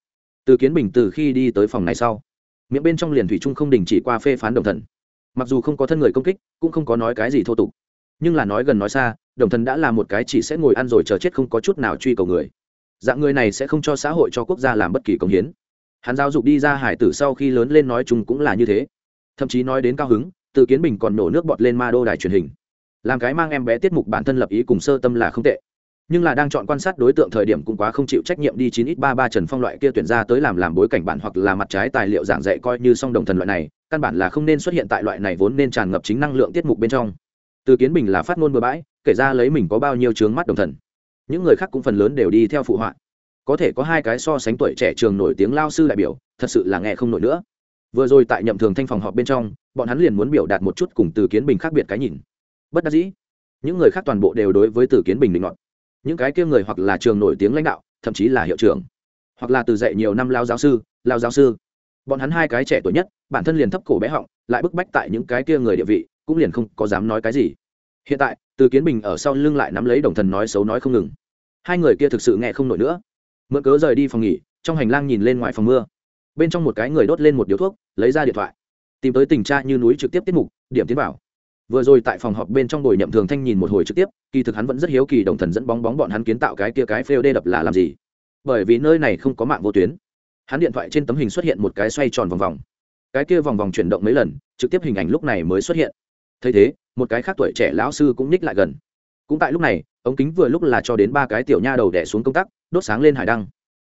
Từ kiến bình từ khi đi tới phòng này sau, miệng bên trong liền thủy trung không đình chỉ qua phê phán đồng thần. Mặc dù không có thân người công kích, cũng không có nói cái gì thô tục nhưng là nói gần nói xa, đồng thần đã là một cái chỉ sẽ ngồi ăn rồi chờ chết không có chút nào truy cầu người. Dạng người này sẽ không cho xã hội cho quốc gia làm bất kỳ công hiến. Hắn giáo dục đi ra hải tử sau khi lớn lên nói chung cũng là như thế. Thậm chí nói đến cao hứng, từ kiến bình còn nổ nước bọt lên ma đô đài truyền hình. Làm cái mang em bé tiết mục bản thân lập ý cùng sơ tâm là không tệ. Nhưng là đang chọn quan sát đối tượng thời điểm cũng quá không chịu trách nhiệm đi chín ít ba ba trần phong loại kia tuyển ra tới làm làm bối cảnh bản hoặc là mặt trái tài liệu giảng dạy coi như song đồng thần loại này, căn bản là không nên xuất hiện tại loại này vốn nên tràn ngập chính năng lượng tiết mục bên trong từ kiến bình là phát ngôn bừa bãi, kể ra lấy mình có bao nhiêu trướng mắt đồng thần. Những người khác cũng phần lớn đều đi theo phụ họa. Có thể có hai cái so sánh tuổi trẻ trường nổi tiếng lao sư đại biểu, thật sự là nghe không nổi nữa. Vừa rồi tại nhậm thường thanh phòng họp bên trong, bọn hắn liền muốn biểu đạt một chút cùng từ kiến bình khác biệt cái nhìn. Bất đắc dĩ, những người khác toàn bộ đều đối với từ kiến bình định luận. Những cái kia người hoặc là trường nổi tiếng lãnh đạo, thậm chí là hiệu trưởng, hoặc là từ dạy nhiều năm lao giáo sư, lao giáo sư. Bọn hắn hai cái trẻ tuổi nhất, bản thân liền thấp cổ bé họng, lại bức bách tại những cái kia người địa vị cũng liền không có dám nói cái gì. Hiện tại, từ kiến bình ở sau lưng lại nắm lấy đồng thần nói xấu nói không ngừng. Hai người kia thực sự nghe không nổi nữa. Mượn cớ rời đi phòng nghỉ, trong hành lang nhìn lên ngoài phòng mưa. Bên trong một cái người đốt lên một điếu thuốc, lấy ra điện thoại. Tìm tới tình tra như núi trực tiếp tiết mục, điểm tiến bảo vừa rồi tại phòng họp bên trong bồi nhậm thường thanh nhìn một hồi trực tiếp, kỳ thực hắn vẫn rất hiếu kỳ đồng thần dẫn bóng bóng bọn hắn kiến tạo cái kia cái phêu đê đập là làm gì. Bởi vì nơi này không có mạng vô tuyến. Hắn điện thoại trên tấm hình xuất hiện một cái xoay tròn vòng vòng. Cái kia vòng vòng chuyển động mấy lần, trực tiếp hình ảnh lúc này mới xuất hiện thấy thế một cái khác tuổi trẻ lão sư cũng ních lại gần. Cũng tại lúc này ống kính vừa lúc là cho đến ba cái tiểu nha đầu đẻ xuống công tắc, đốt sáng lên hải đăng.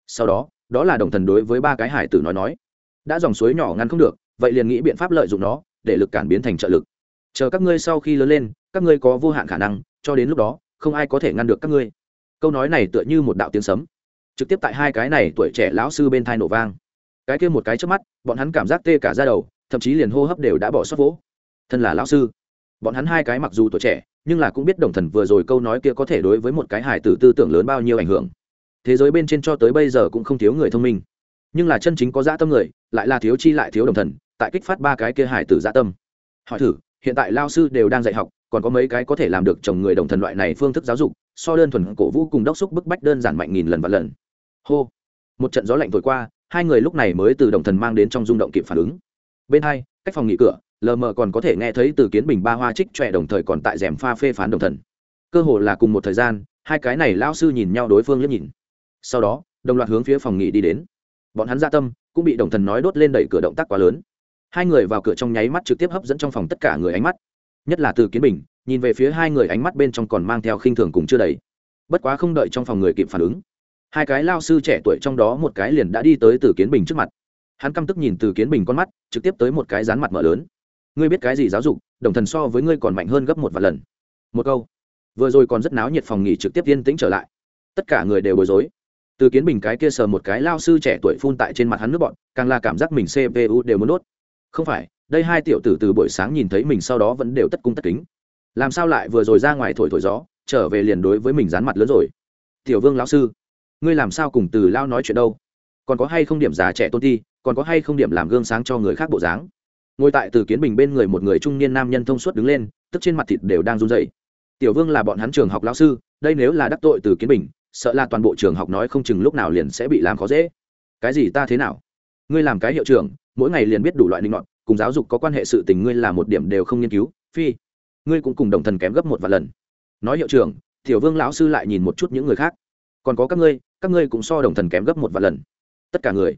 Sau đó đó là đồng thần đối với ba cái hải tử nói nói. Đã dòng suối nhỏ ngăn không được vậy liền nghĩ biện pháp lợi dụng nó để lực cản biến thành trợ lực. Chờ các ngươi sau khi lớn lên các ngươi có vô hạn khả năng cho đến lúc đó không ai có thể ngăn được các ngươi. Câu nói này tựa như một đạo tiếng sấm. Trực tiếp tại hai cái này tuổi trẻ lão sư bên thai nổ vang. Cái kia một cái trước mắt bọn hắn cảm giác tê cả ra đầu thậm chí liền hô hấp đều đã bỏ sót vỗ. Thân là lão sư bọn hắn hai cái mặc dù tuổi trẻ, nhưng là cũng biết đồng thần vừa rồi câu nói kia có thể đối với một cái hài tử tư tưởng lớn bao nhiêu ảnh hưởng. Thế giới bên trên cho tới bây giờ cũng không thiếu người thông minh. Nhưng là chân chính có dã tâm người, lại là thiếu chi lại thiếu đồng thần, tại kích phát ba cái kia hài tử dã tâm. Hỏi thử, hiện tại lao sư đều đang dạy học, còn có mấy cái có thể làm được chồng người đồng thần loại này phương thức giáo dục, so đơn thuần cổ vũ cùng đốc xúc bức bách đơn giản mạnh nghìn lần và lần. Hô. Một trận gió lạnh thổi qua, hai người lúc này mới từ đồng thần mang đến trong rung động kịp phản ứng. Bên hai, cách phòng nghỉ cửa lờ mờ còn có thể nghe thấy từ kiến bình ba hoa trích trẻ đồng thời còn tại rèm pha phê phán đồng thần. Cơ hồ là cùng một thời gian, hai cái này Lão sư nhìn nhau đối phương liếc nhìn. Sau đó, đồng loạt hướng phía phòng nghỉ đi đến. Bọn hắn gia tâm, cũng bị đồng thần nói đốt lên đẩy cửa động tác quá lớn. Hai người vào cửa trong nháy mắt trực tiếp hấp dẫn trong phòng tất cả người ánh mắt. Nhất là từ kiến bình, nhìn về phía hai người ánh mắt bên trong còn mang theo khinh thường cùng chưa đầy. Bất quá không đợi trong phòng người kịp phản ứng, hai cái lao sư trẻ tuổi trong đó một cái liền đã đi tới từ kiến bình trước mặt. Hắn căm tức nhìn từ kiến bình con mắt, trực tiếp tới một cái rán mặt mở lớn ngươi biết cái gì giáo dục, đồng thần so với ngươi còn mạnh hơn gấp một vài lần. Một câu. Vừa rồi còn rất náo nhiệt phòng nghỉ trực tiếp yên tĩnh trở lại. Tất cả người đều bối rối. Từ kiến bình cái kia sờ một cái lao sư trẻ tuổi phun tại trên mặt hắn nước bọn, càng là cảm giác mình cpu đều muốn đốt không phải, đây hai tiểu tử từ buổi sáng nhìn thấy mình sau đó vẫn đều tất cung tất kính. Làm sao lại vừa rồi ra ngoài thổi thổi gió, trở về liền đối với mình dán mặt lớn rồi? Tiểu vương lão sư, ngươi làm sao cùng từ lao nói chuyện đâu? Còn có hay không điểm giá trẻ tôn ti còn có hay không điểm làm gương sáng cho người khác bộ dáng? Ngồi tại từ kiến bình bên người một người trung niên nam nhân thông suốt đứng lên, tức trên mặt thịt đều đang run dậy tiểu vương là bọn hắn trường học lão sư, đây nếu là đắc tội từ kiến bình, sợ là toàn bộ trường học nói không chừng lúc nào liền sẽ bị làm khó dễ. Cái gì ta thế nào? Ngươi làm cái hiệu trưởng, mỗi ngày liền biết đủ loại linh mọn cùng giáo dục có quan hệ sự tình ngươi là một điểm đều không nghiên cứu, phi. Ngươi cũng cùng đồng thần kém gấp một vài lần. Nói hiệu trưởng, tiểu vương lão sư lại nhìn một chút những người khác. Còn có các ngươi các ngươi cũng so đồng thần kém gấp một vài lần. Tất cả người.